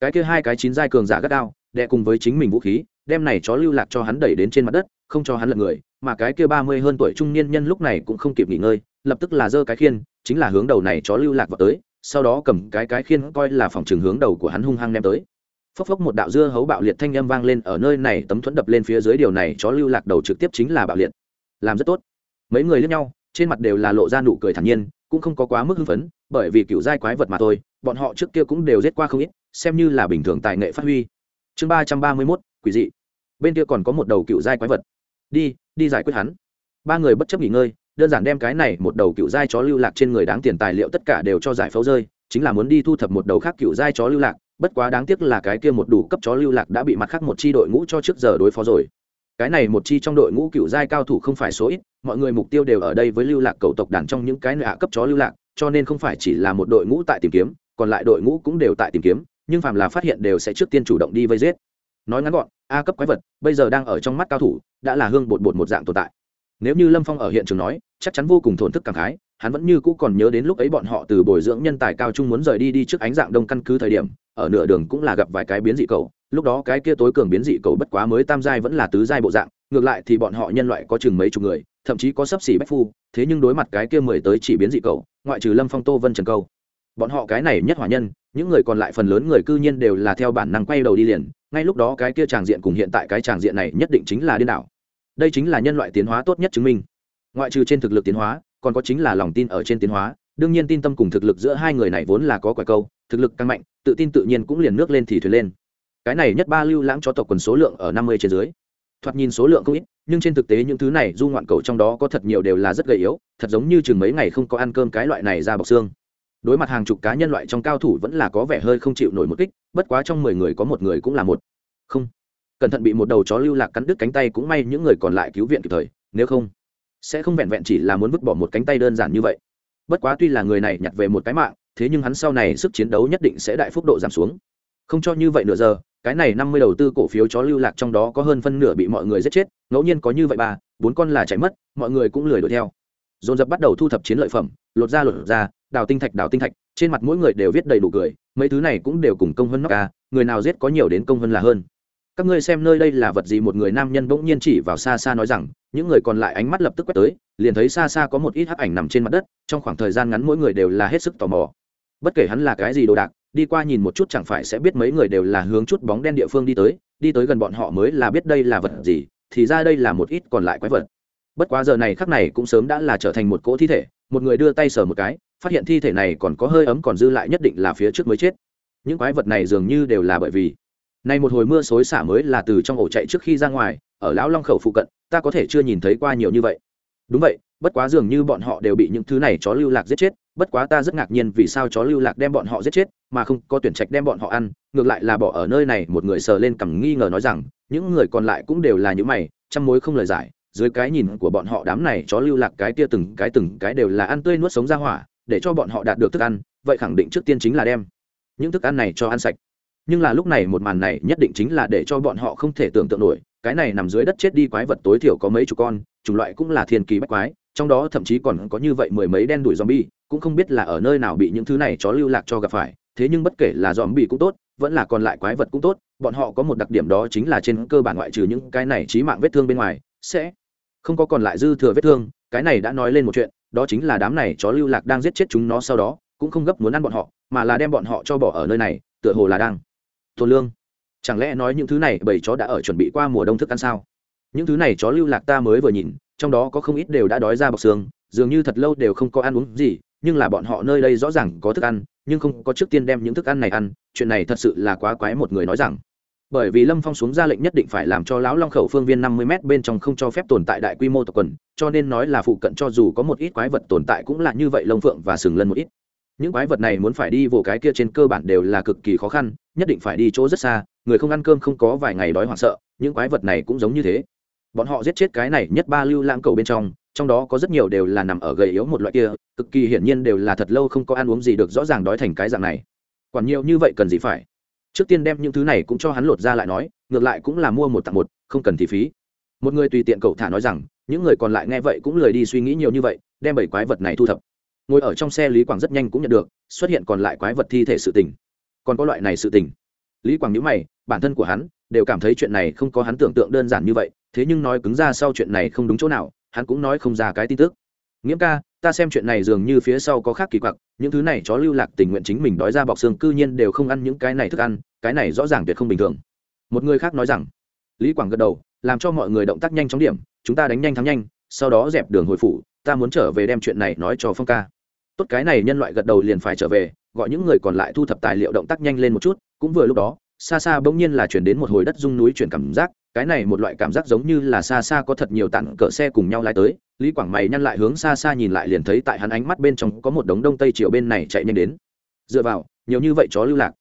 Cái kia hai cái chín giai cường giả gắt đao đè cùng với chính mình vũ khí, đem này chó lưu lạc cho hắn đẩy đến trên mặt đất không cho hắn lật người, mà cái kia ba mươi hơn tuổi trung niên nhân lúc này cũng không kịp nghỉ ngơi, lập tức là giơ cái khiên, chính là hướng đầu này chó lưu lạc vào tới, sau đó cầm cái cái khiên coi là phòng trường hướng đầu của hắn hung hăng ném tới. Phốc phốc một đạo dưa hấu bạo liệt thanh âm vang lên ở nơi này, tấm thuẫn đập lên phía dưới điều này chó lưu lạc đầu trực tiếp chính là bạo liệt. Làm rất tốt. Mấy người lướt nhau, trên mặt đều là lộ ra nụ cười thản nhiên, cũng không có quá mức hưng phấn, bởi vì cựu giai quái vật mà thôi, bọn họ trước kia cũng đều giết qua không ít, xem như là bình thường tài nghệ phát huy. Chương ba trăm ba mươi mốt, quỷ dị. Bên kia còn có một đầu cựu giai quái vật đi đi giải quyết hắn. Ba người bất chấp nghỉ ngơi, đơn giản đem cái này một đầu cựu giai chó lưu lạc trên người đáng tiền tài liệu tất cả đều cho giải phẫu rơi, chính là muốn đi thu thập một đầu khác cựu giai chó lưu lạc, bất quá đáng tiếc là cái kia một đủ cấp chó lưu lạc đã bị mặt khác một chi đội ngũ cho trước giờ đối phó rồi. Cái này một chi trong đội ngũ cựu giai cao thủ không phải số ít, mọi người mục tiêu đều ở đây với lưu lạc cầu tộc đàn trong những cái nạ cấp chó lưu lạc, cho nên không phải chỉ là một đội ngũ tại tìm kiếm, còn lại đội ngũ cũng đều tại tìm kiếm, nhưng phàm là phát hiện đều sẽ trước tiên chủ động đi vây giết nói ngắn gọn, a cấp quái vật, bây giờ đang ở trong mắt cao thủ, đã là hương bột bột một dạng tồn tại. Nếu như lâm phong ở hiện trường nói, chắc chắn vô cùng thổn thức cảm khái, hắn vẫn như cũ còn nhớ đến lúc ấy bọn họ từ bồi dưỡng nhân tài cao trung muốn rời đi đi trước ánh dạng đông căn cứ thời điểm, ở nửa đường cũng là gặp vài cái biến dị cầu lúc đó cái kia tối cường biến dị cầu bất quá mới tam giai vẫn là tứ giai bộ dạng, ngược lại thì bọn họ nhân loại có chừng mấy chục người, thậm chí có sấp xỉ bách phu, thế nhưng đối mặt cái kia mười tới chỉ biến dị cầu ngoại trừ lâm phong, tô vân, trần câu, bọn họ cái này nhất hỏa nhân những người còn lại phần lớn người cư nhiên đều là theo bản năng quay đầu đi liền, ngay lúc đó cái kia tràng diện cùng hiện tại cái tràng diện này nhất định chính là điên đảo. Đây chính là nhân loại tiến hóa tốt nhất chứng minh. Ngoại trừ trên thực lực tiến hóa, còn có chính là lòng tin ở trên tiến hóa. Đương nhiên tin tâm cùng thực lực giữa hai người này vốn là có quả câu, thực lực càng mạnh, tự tin tự nhiên cũng liền nước lên thì thuyền lên. Cái này nhất ba lưu lãng cho tộc quần số lượng ở năm mươi trên dưới. Thoạt nhìn số lượng không ít, nhưng trên thực tế những thứ này du ngoạn cầu trong đó có thật nhiều đều là rất gầy yếu, thật giống như chừng mấy ngày không có ăn cơm cái loại này ra bọc xương đối mặt hàng chục cá nhân loại trong cao thủ vẫn là có vẻ hơi không chịu nổi một kích, bất quá trong mười người có một người cũng là một. Không. Cẩn thận bị một đầu chó lưu lạc cắn đứt cánh tay cũng may những người còn lại cứu viện kịp thời, nếu không, sẽ không vẹn vẹn chỉ là muốn vứt bỏ một cánh tay đơn giản như vậy. Bất quá tuy là người này nhặt về một cái mạng, thế nhưng hắn sau này sức chiến đấu nhất định sẽ đại phúc độ giảm xuống. Không cho như vậy nửa giờ, cái này năm mươi đầu tư cổ phiếu chó lưu lạc trong đó có hơn phân nửa bị mọi người giết chết, ngẫu nhiên có như vậy ba bốn con là chạy mất, mọi người cũng lười đuổi theo. Dồn dập bắt đầu thu thập chiến lợi phẩm, lột ra lột ra đào tinh thạch, đào tinh thạch, trên mặt mỗi người đều viết đầy đủ cười, mấy thứ này cũng đều cùng công hơn nóc ca người nào giết có nhiều đến công hơn là hơn. Các ngươi xem nơi đây là vật gì, một người nam nhân bỗng nhiên chỉ vào xa xa nói rằng, những người còn lại ánh mắt lập tức quét tới, liền thấy xa xa có một ít hắc ảnh nằm trên mặt đất, trong khoảng thời gian ngắn mỗi người đều là hết sức tò mò. Bất kể hắn là cái gì đồ đạc, đi qua nhìn một chút chẳng phải sẽ biết mấy người đều là hướng chút bóng đen địa phương đi tới đi tới gần bọn họ mới là biết đây là vật gì, thì ra đây là một ít còn lại quái vật. Bất quá giờ này khắc này cũng sớm đã là trở thành một cỗ thi thể, một người đưa tay sờ một cái phát hiện thi thể này còn có hơi ấm còn dư lại nhất định là phía trước mới chết. Những quái vật này dường như đều là bởi vì, nay một hồi mưa xối xả mới là từ trong ổ chạy trước khi ra ngoài, ở lão long khẩu phụ cận, ta có thể chưa nhìn thấy qua nhiều như vậy. Đúng vậy, bất quá dường như bọn họ đều bị những thứ này chó lưu lạc giết chết, bất quá ta rất ngạc nhiên vì sao chó lưu lạc đem bọn họ giết chết, mà không có tuyển trạch đem bọn họ ăn, ngược lại là bỏ ở nơi này, một người sờ lên cằm nghi ngờ nói rằng, những người còn lại cũng đều là những mày chăm mối không lời giải, dưới cái nhìn của bọn họ đám này chó lưu lạc cái tia từng cái từng cái đều là ăn tươi nuốt sống ra hỏa để cho bọn họ đạt được thức ăn, vậy khẳng định trước tiên chính là đem những thức ăn này cho ăn sạch. Nhưng là lúc này một màn này nhất định chính là để cho bọn họ không thể tưởng tượng nổi, cái này nằm dưới đất chết đi quái vật tối thiểu có mấy chục con, chủng loại cũng là thiên kỳ bách quái, trong đó thậm chí còn có như vậy mười mấy đen đuổi zombie, cũng không biết là ở nơi nào bị những thứ này chó lưu lạc cho gặp phải, thế nhưng bất kể là dòm bị cũng tốt, vẫn là còn lại quái vật cũng tốt, bọn họ có một đặc điểm đó chính là trên cơ bản ngoại trừ những cái này trí mạng vết thương bên ngoài, sẽ không có còn lại dư thừa vết thương, cái này đã nói lên một chuyện đó chính là đám này chó lưu lạc đang giết chết chúng nó sau đó, cũng không gấp muốn ăn bọn họ, mà là đem bọn họ cho bỏ ở nơi này, tựa hồ là đang tồn lương. Chẳng lẽ nói những thứ này bầy chó đã ở chuẩn bị qua mùa đông thức ăn sao? Những thứ này chó lưu lạc ta mới vừa nhìn, trong đó có không ít đều đã đói ra bọc xương, dường như thật lâu đều không có ăn uống gì, nhưng là bọn họ nơi đây rõ ràng có thức ăn, nhưng không có trước tiên đem những thức ăn này ăn, chuyện này thật sự là quá quái một người nói rằng bởi vì lâm phong xuống ra lệnh nhất định phải làm cho lão long khẩu phương viên năm mươi m bên trong không cho phép tồn tại đại quy mô tộc quần, cho nên nói là phụ cận cho dù có một ít quái vật tồn tại cũng là như vậy lông phượng và sừng lân một ít. Những quái vật này muốn phải đi vô cái kia trên cơ bản đều là cực kỳ khó khăn, nhất định phải đi chỗ rất xa, người không ăn cơm không có vài ngày đói hoảng sợ, những quái vật này cũng giống như thế. Bọn họ giết chết cái này nhất ba lưu lãng cầu bên trong trong đó có rất nhiều đều là nằm ở gầy yếu một loại kia, cực kỳ hiển nhiên đều là thật lâu không có ăn uống gì được rõ ràng đói thành cái dạng này. Quản nhiều như vậy cần gì phải? Trước tiên đem những thứ này cũng cho hắn lột ra lại nói, ngược lại cũng là mua một tặng một, không cần thì phí. Một người tùy tiện cậu thả nói rằng, những người còn lại nghe vậy cũng lười đi suy nghĩ nhiều như vậy, đem bảy quái vật này thu thập. Ngồi ở trong xe lý quảng rất nhanh cũng nhận được, xuất hiện còn lại quái vật thi thể sự tình. Còn có loại này sự tình. Lý quảng nhữ mày, bản thân của hắn đều cảm thấy chuyện này không có hắn tưởng tượng đơn giản như vậy, thế nhưng nói cứng ra sau chuyện này không đúng chỗ nào, hắn cũng nói không ra cái tin tức. Nghiễm ca ta xem chuyện này dường như phía sau có khác kỳ quặc, những thứ này chó lưu lạc tình nguyện chính mình đói ra bọc xương cư nhiên đều không ăn những cái này thức ăn, cái này rõ ràng tuyệt không bình thường. Một người khác nói rằng, lý quảng gật đầu, làm cho mọi người động tác nhanh chóng điểm, chúng ta đánh nhanh thắng nhanh, sau đó dẹp đường hồi phủ, ta muốn trở về đem chuyện này nói cho phong ca. Tốt, cái này nhân loại gật đầu liền phải trở về, gọi những người còn lại thu thập tài liệu động tác nhanh lên một chút, cũng vừa lúc đó, xa xa bỗng nhiên là chuyển đến một hồi đất rung núi chuyển cảm giác, cái này một loại cảm giác giống như là xa xa có thật nhiều tặng cỡ xe cùng nhau lái tới lý quảng mày nhăn lại hướng xa xa nhìn lại liền thấy tại hắn ánh mắt bên trong có một đống đông tây triệu bên này chạy nhanh đến. Dựa vào, nhiều như vậy chó lưu lạc.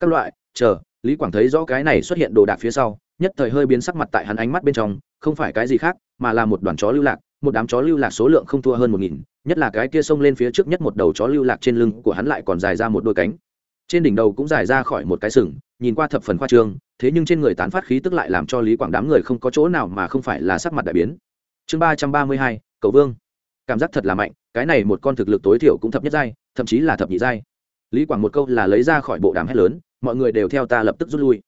Các loại, chờ, lý quảng thấy rõ cái này xuất hiện đồ đạc phía sau, nhất thời hơi biến sắc mặt tại hắn ánh mắt bên trong, không phải cái gì khác, mà là một đoàn chó lưu lạc, một đám chó lưu lạc số lượng không thua hơn một nghìn, nhất là cái kia xông lên phía trước nhất một đầu chó lưu lạc trên lưng của hắn lại còn dài ra một đôi cánh. Trên đỉnh đầu cũng dài ra khỏi một cái sừng, nhìn qua thập phần khoa trương, thế nhưng trên người tán phát khí tức lại làm cho lý quảng đám người không có chỗ nào mà không phải là sắc mặt đại biến chương ba trăm ba mươi hai, cầu vương. Cảm giác thật là mạnh, cái này một con thực lực tối thiểu cũng thập nhất giai, thậm chí là thập nhị giai. Lý quảng một câu là lấy ra khỏi bộ đàm hét lớn, mọi người đều theo ta lập tức rút lui.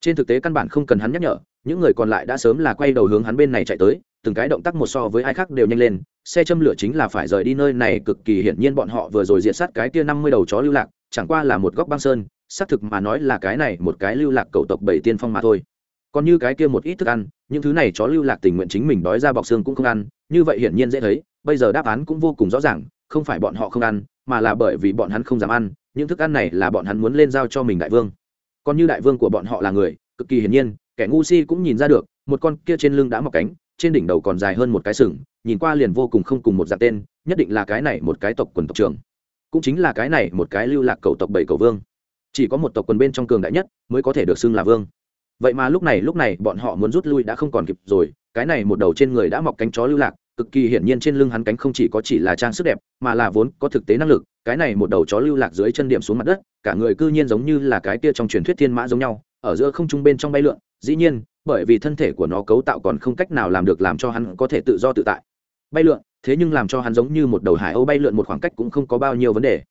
Trên thực tế căn bản không cần hắn nhắc nhở, những người còn lại đã sớm là quay đầu hướng hắn bên này chạy tới, từng cái động tác một so với ai khác đều nhanh lên, xe châm lửa chính là phải rời đi nơi này, cực kỳ hiển nhiên bọn họ vừa rồi diệt sát cái kia năm mươi đầu chó lưu lạc, chẳng qua là một góc băng sơn, xác thực mà nói là cái này một cái lưu lạc cầu tộc bảy tiên phong mà thôi còn như cái kia một ít thức ăn, những thứ này chó lưu lạc tình nguyện chính mình đói ra bọc xương cũng không ăn, như vậy hiển nhiên dễ thấy, bây giờ đáp án cũng vô cùng rõ ràng, không phải bọn họ không ăn, mà là bởi vì bọn hắn không dám ăn, những thức ăn này là bọn hắn muốn lên giao cho mình đại vương. Còn như đại vương của bọn họ là người, cực kỳ hiển nhiên, kẻ ngu si cũng nhìn ra được, một con kia trên lưng đã mọc cánh, trên đỉnh đầu còn dài hơn một cái sừng, nhìn qua liền vô cùng không cùng một dạng tên, nhất định là cái này một cái tộc quần tộc trưởng. Cũng chính là cái này một cái lưu lạc cầu tộc bảy cầu vương. Chỉ có một tộc quần bên trong cường đại nhất mới có thể được xưng là vương vậy mà lúc này lúc này, bọn họ muốn rút lui đã không còn kịp rồi. Cái này một đầu trên người đã mọc cánh chó lưu lạc, cực kỳ hiển nhiên trên lưng hắn cánh không chỉ có chỉ là trang sức đẹp, mà là vốn có thực tế năng lực. Cái này một đầu chó lưu lạc dưới chân điểm xuống mặt đất, cả người cư nhiên giống như là cái kia trong truyền thuyết thiên mã giống nhau, ở giữa không trung bên trong bay lượn. Dĩ nhiên, bởi vì thân thể của nó cấu tạo còn không cách nào làm được làm cho hắn có thể tự do tự tại. Bay lượn, thế nhưng làm cho hắn giống như một đầu hải âu bay lượn một khoảng cách cũng không có bao nhiêu vấn đề.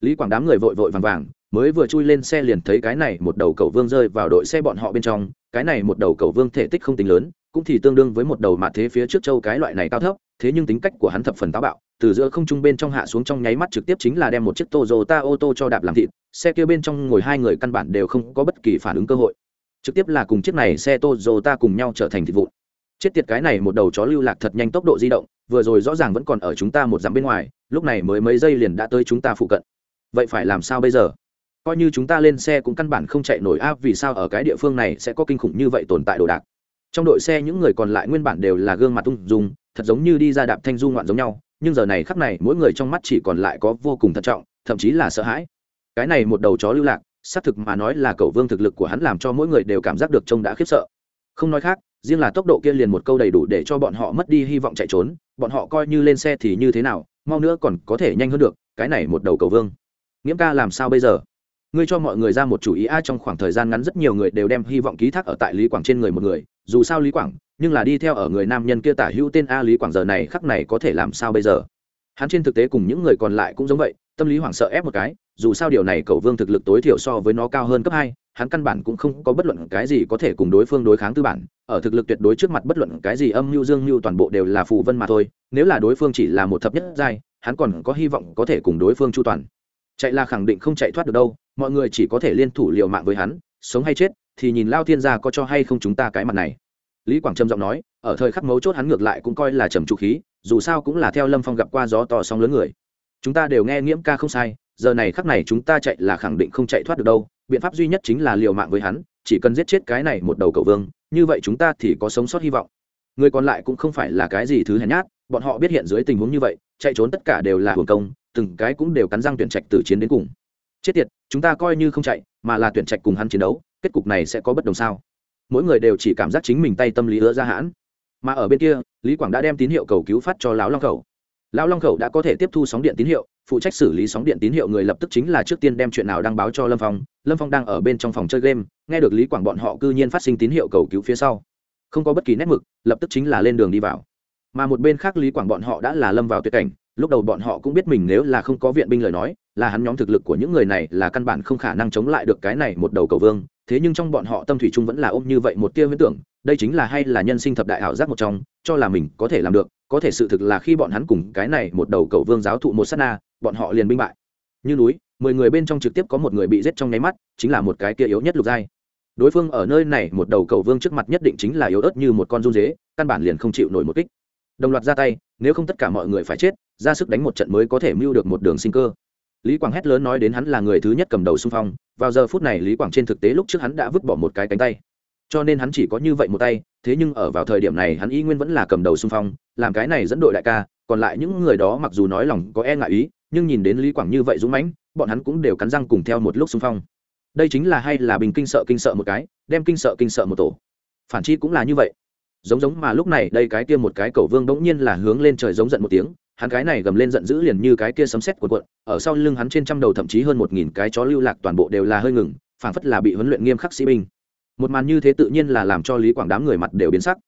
Lý quảng đám người vội vội vàng vàng mới vừa chui lên xe liền thấy cái này một đầu cầu vương rơi vào đội xe bọn họ bên trong, cái này một đầu cầu vương thể tích không tính lớn, cũng thì tương đương với một đầu mạ thế phía trước châu cái loại này cao thấp, thế nhưng tính cách của hắn thập phần táo bạo, từ giữa không trung bên trong hạ xuống trong nháy mắt trực tiếp chính là đem một chiếc Toyota ô tô cho đạp làm thịt, xe kia bên trong ngồi hai người căn bản đều không có bất kỳ phản ứng cơ hội. Trực tiếp là cùng chiếc này xe Toyota cùng nhau trở thành thịt vụn. Chết tiệt cái này một đầu chó lưu lạc thật nhanh tốc độ di động, vừa rồi rõ ràng vẫn còn ở chúng ta một dặm bên ngoài, lúc này mới mấy giây liền đã tới chúng ta phụ cận. Vậy phải làm sao bây giờ? Coi như chúng ta lên xe cũng căn bản không chạy nổi. Áp vì sao ở cái địa phương này sẽ có kinh khủng như vậy tồn tại đồ đạc? Trong đội xe những người còn lại nguyên bản đều là gương mặt tung dung, thật giống như đi ra đạp thanh du ngoạn giống nhau. Nhưng giờ này khắp này, mỗi người trong mắt chỉ còn lại có vô cùng thận trọng, thậm chí là sợ hãi. Cái này một đầu chó lưu lạc, xác thực mà nói là cậu vương thực lực của hắn làm cho mỗi người đều cảm giác được trông đã khiếp sợ. Không nói khác, riêng là tốc độ kia liền một câu đầy đủ để cho bọn họ mất đi hy vọng chạy trốn. Bọn họ coi như lên xe thì như thế nào, mau nữa còn có thể nhanh hơn được. Cái này một đầu cầu vương. Nghiễm ca làm sao bây giờ? Ngươi cho mọi người ra một chủ ý a, trong khoảng thời gian ngắn rất nhiều người đều đem hy vọng ký thác ở tại lý quảng trên người một người. Dù sao lý quảng, nhưng là đi theo ở người nam nhân kia tả hữu tên a, lý quảng giờ này khắc này có thể làm sao bây giờ? Hắn trên thực tế cùng những người còn lại cũng giống vậy, tâm lý hoảng sợ ép một cái, dù sao điều này cầu vương thực lực tối thiểu so với nó cao hơn cấp hai, hắn căn bản cũng không có bất luận cái gì có thể cùng đối phương đối kháng tư bản. Ở thực lực tuyệt đối trước mặt bất luận cái gì âm mưu dương mưu toàn bộ đều là phù vân mà thôi, nếu là đối phương chỉ là một thập nhất giai, hắn còn có hy vọng có thể cùng đối phương chu toàn chạy là khẳng định không chạy thoát được đâu, mọi người chỉ có thể liên thủ liều mạng với hắn, sống hay chết thì nhìn lao thiên gia có cho hay không chúng ta cái mặt này. Lý quảng trầm giọng nói, ở thời khắc mấu chốt hắn ngược lại cũng coi là trầm trụ khí, dù sao cũng là theo lâm phong gặp qua gió to sóng lớn người. Chúng ta đều nghe nghiễm ca không sai, giờ này khắc này chúng ta chạy là khẳng định không chạy thoát được đâu, biện pháp duy nhất chính là liều mạng với hắn, chỉ cần giết chết cái này một đầu cầu vương, như vậy chúng ta thì có sống sót hy vọng. Người còn lại cũng không phải là cái gì thứ hèn nhát, bọn họ biết hiện dưới tình huống như vậy, chạy trốn tất cả đều là hưởng công từng cái cũng đều cắn răng tuyển trạch từ chiến đến cùng. Chết tiệt, chúng ta coi như không chạy, mà là tuyển trạch cùng hắn chiến đấu, kết cục này sẽ có bất đồng sao? Mỗi người đều chỉ cảm giác chính mình tay tâm lý ứa ra hãn. Mà ở bên kia, lý quảng đã đem tín hiệu cầu cứu phát cho lão long khẩu. Lão long khẩu đã có thể tiếp thu sóng điện tín hiệu, phụ trách xử lý sóng điện tín hiệu người lập tức chính là trước tiên đem chuyện nào đăng báo cho lâm phong. Lâm phong đang ở bên trong phòng chơi game, nghe được lý quảng bọn họ cư nhiên phát sinh tín hiệu cầu cứu phía sau. Không có bất kỳ nét mực, lập tức chính là lên đường đi vào. Mà một bên khác lý quảng bọn họ đã là lâm vào tuyệt cảnh lúc đầu bọn họ cũng biết mình nếu là không có viện binh lời nói, là hắn nhóm thực lực của những người này là căn bản không khả năng chống lại được cái này một đầu cầu vương. Thế nhưng trong bọn họ tâm thủy chung vẫn là ôm như vậy một tia huyễn tưởng, đây chính là hay là nhân sinh thập đại ảo giác một trong, cho là mình có thể làm được, có thể sự thực là khi bọn hắn cùng cái này một đầu cầu vương giáo thụ một sát na, bọn họ liền binh bại. Như núi, mười người bên trong trực tiếp có một người bị giết trong nháy mắt, chính là một cái kia yếu nhất lục giai. Đối phương ở nơi này một đầu cầu vương trước mặt nhất định chính là yếu ớt như một con run dế, căn bản liền không chịu nổi một kích. Đồng loạt ra tay nếu không tất cả mọi người phải chết, ra sức đánh một trận mới có thể mưu được một đường sinh cơ. Lý quảng hét lớn nói đến hắn là người thứ nhất cầm đầu xung phong, vào giờ phút này lý quảng trên thực tế lúc trước hắn đã vứt bỏ một cái cánh tay. Cho nên hắn chỉ có như vậy một tay, thế nhưng ở vào thời điểm này hắn y nguyên vẫn là cầm đầu xung phong, làm cái này dẫn đội đại ca, còn lại những người đó mặc dù nói lòng có e ngại ý, nhưng nhìn đến lý quảng như vậy dũng mãnh, bọn hắn cũng đều cắn răng cùng theo một lúc xung phong. Đây chính là hay là bình kinh sợ kinh sợ một cái, đem kinh sợ kinh sợ một tổ. Phản chi cũng là như vậy giống giống mà lúc này đây cái kia một cái cầu vương bỗng nhiên là hướng lên trời giống giận một tiếng, hắn cái này gầm lên giận dữ liền như cái kia sấm sét cuộn cuộn, ở sau lưng hắn trên trăm đầu thậm chí hơn một nghìn cái chó lưu lạc toàn bộ đều là hơi ngừng, phảng phất là bị huấn luyện nghiêm khắc sĩ binh. Một màn như thế tự nhiên là làm cho lý quảng đám người mặt đều biến sắc.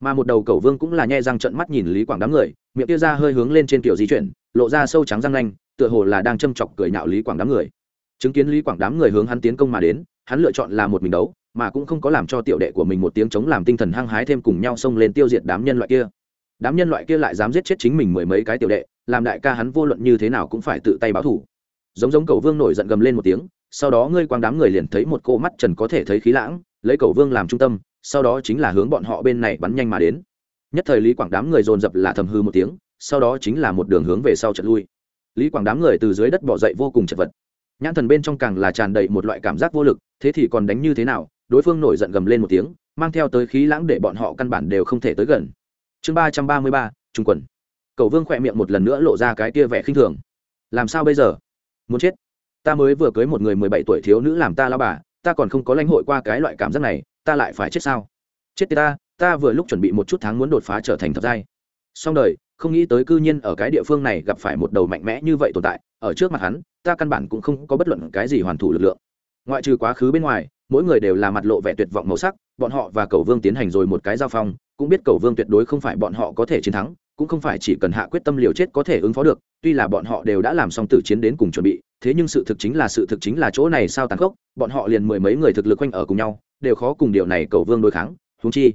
Mà một đầu cầu vương cũng là nhẹ răng trận mắt nhìn lý quảng đám người, miệng kia ra hơi hướng lên trên kiểu di chuyển, lộ ra sâu trắng răng nanh, tựa hồ là đang châm chọc cười nhạo lý quảng đám người. Chứng kiến lý quảng đám người hướng hắn tiến công mà đến, hắn lựa chọn là một mình đấu mà cũng không có làm cho tiểu đệ của mình một tiếng chống làm tinh thần hăng hái thêm cùng nhau xông lên tiêu diệt đám nhân loại kia. Đám nhân loại kia lại dám giết chết chính mình mười mấy cái tiểu đệ, làm đại ca hắn vô luận như thế nào cũng phải tự tay báo thủ. Giống giống cầu vương nổi giận gầm lên một tiếng, sau đó ngươi quang đám người liền thấy một cô mắt trần có thể thấy khí lãng, lấy cầu vương làm trung tâm, sau đó chính là hướng bọn họ bên này bắn nhanh mà đến. Nhất thời lý quảng đám người dồn dập là thầm hư một tiếng, sau đó chính là một đường hướng về sau trận lui. Lý quảng đám người từ dưới đất bỏ dậy vô cùng chật vật. Nhãn thần bên trong càng là tràn đầy một loại cảm giác vô lực, thế thì còn đánh như thế nào đối phương nổi giận gầm lên một tiếng, mang theo tới khí lãng để bọn họ căn bản đều không thể tới gần. Chương ba trăm ba mươi ba trung quần. Cầu vương khỏe miệng một lần nữa lộ ra cái kia vẻ khinh thường. Làm sao bây giờ? Muốn chết. Ta mới vừa cưới một người mười bảy tuổi thiếu nữ làm ta lao bà, ta còn không có lãnh hội qua cái loại cảm giác này, ta lại phải chết sao? Chết ta ta vừa lúc chuẩn bị một chút tháng muốn đột phá trở thành thập giai. Xong đời, không nghĩ tới cư nhiên ở cái địa phương này gặp phải một đầu mạnh mẽ như vậy tồn tại, ở trước mặt hắn, ta căn bản cũng không có bất luận cái gì hoàn thủ lực lượng. Ngoại trừ quá khứ bên ngoài mỗi người đều là mặt lộ vẻ tuyệt vọng màu sắc, bọn họ và cầu vương tiến hành rồi một cái giao phong, cũng biết cầu vương tuyệt đối không phải bọn họ có thể chiến thắng, cũng không phải chỉ cần hạ quyết tâm liều chết có thể ứng phó được, tuy là bọn họ đều đã làm xong tử chiến đến cùng chuẩn bị, thế nhưng sự thực chính là sự thực chính là chỗ này sao tàn khốc, bọn họ liền mười mấy người thực lực quanh ở cùng nhau, đều khó cùng điều này cầu vương đối kháng húng chi,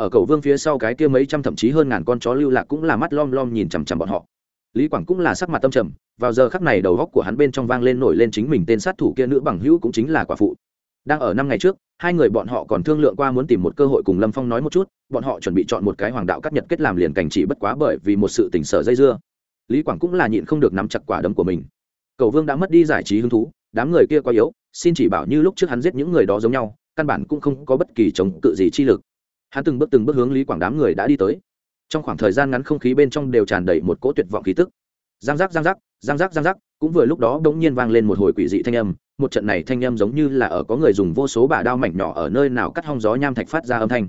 ở cầu vương phía sau cái kia mấy trăm thậm chí hơn ngàn con chó lưu lạc cũng là mắt lom lom nhìn chằm chằm bọn họ. Lý quảng cũng là sắc mặt tâm trầm, vào giờ khắc này đầu góc của hắn bên trong vang lên nổi lên chính mình tên sát thủ kia nữ bằng hữu cũng chính là quả phụ đang ở năm ngày trước, hai người bọn họ còn thương lượng qua muốn tìm một cơ hội cùng lâm phong nói một chút, bọn họ chuẩn bị chọn một cái hoàng đạo cắt nhật kết làm liền cảnh chỉ bất quá bởi vì một sự tình sở dây dưa. Lý quảng cũng là nhịn không được nắm chặt quả đấm của mình. Cầu vương đã mất đi giải trí hứng thú, đám người kia quá yếu, xin chỉ bảo như lúc trước hắn giết những người đó giống nhau, căn bản cũng không có bất kỳ chống cự gì chi lực. Hắn từng bước từng bước hướng lý quảng đám người đã đi tới. Trong khoảng thời gian ngắn không khí bên trong đều tràn đầy một cỗ tuyệt vọng khí tức. Giang giác giang giác giang giác giang giác, cũng vừa lúc đó đ ỗ n g nhiên vang lên một hồi quỷ dị thanh âm một trận này thanh âm giống như là ở có người dùng vô số bả đao mảnh nhỏ ở nơi nào cắt hong gió nham thạch phát ra âm thanh.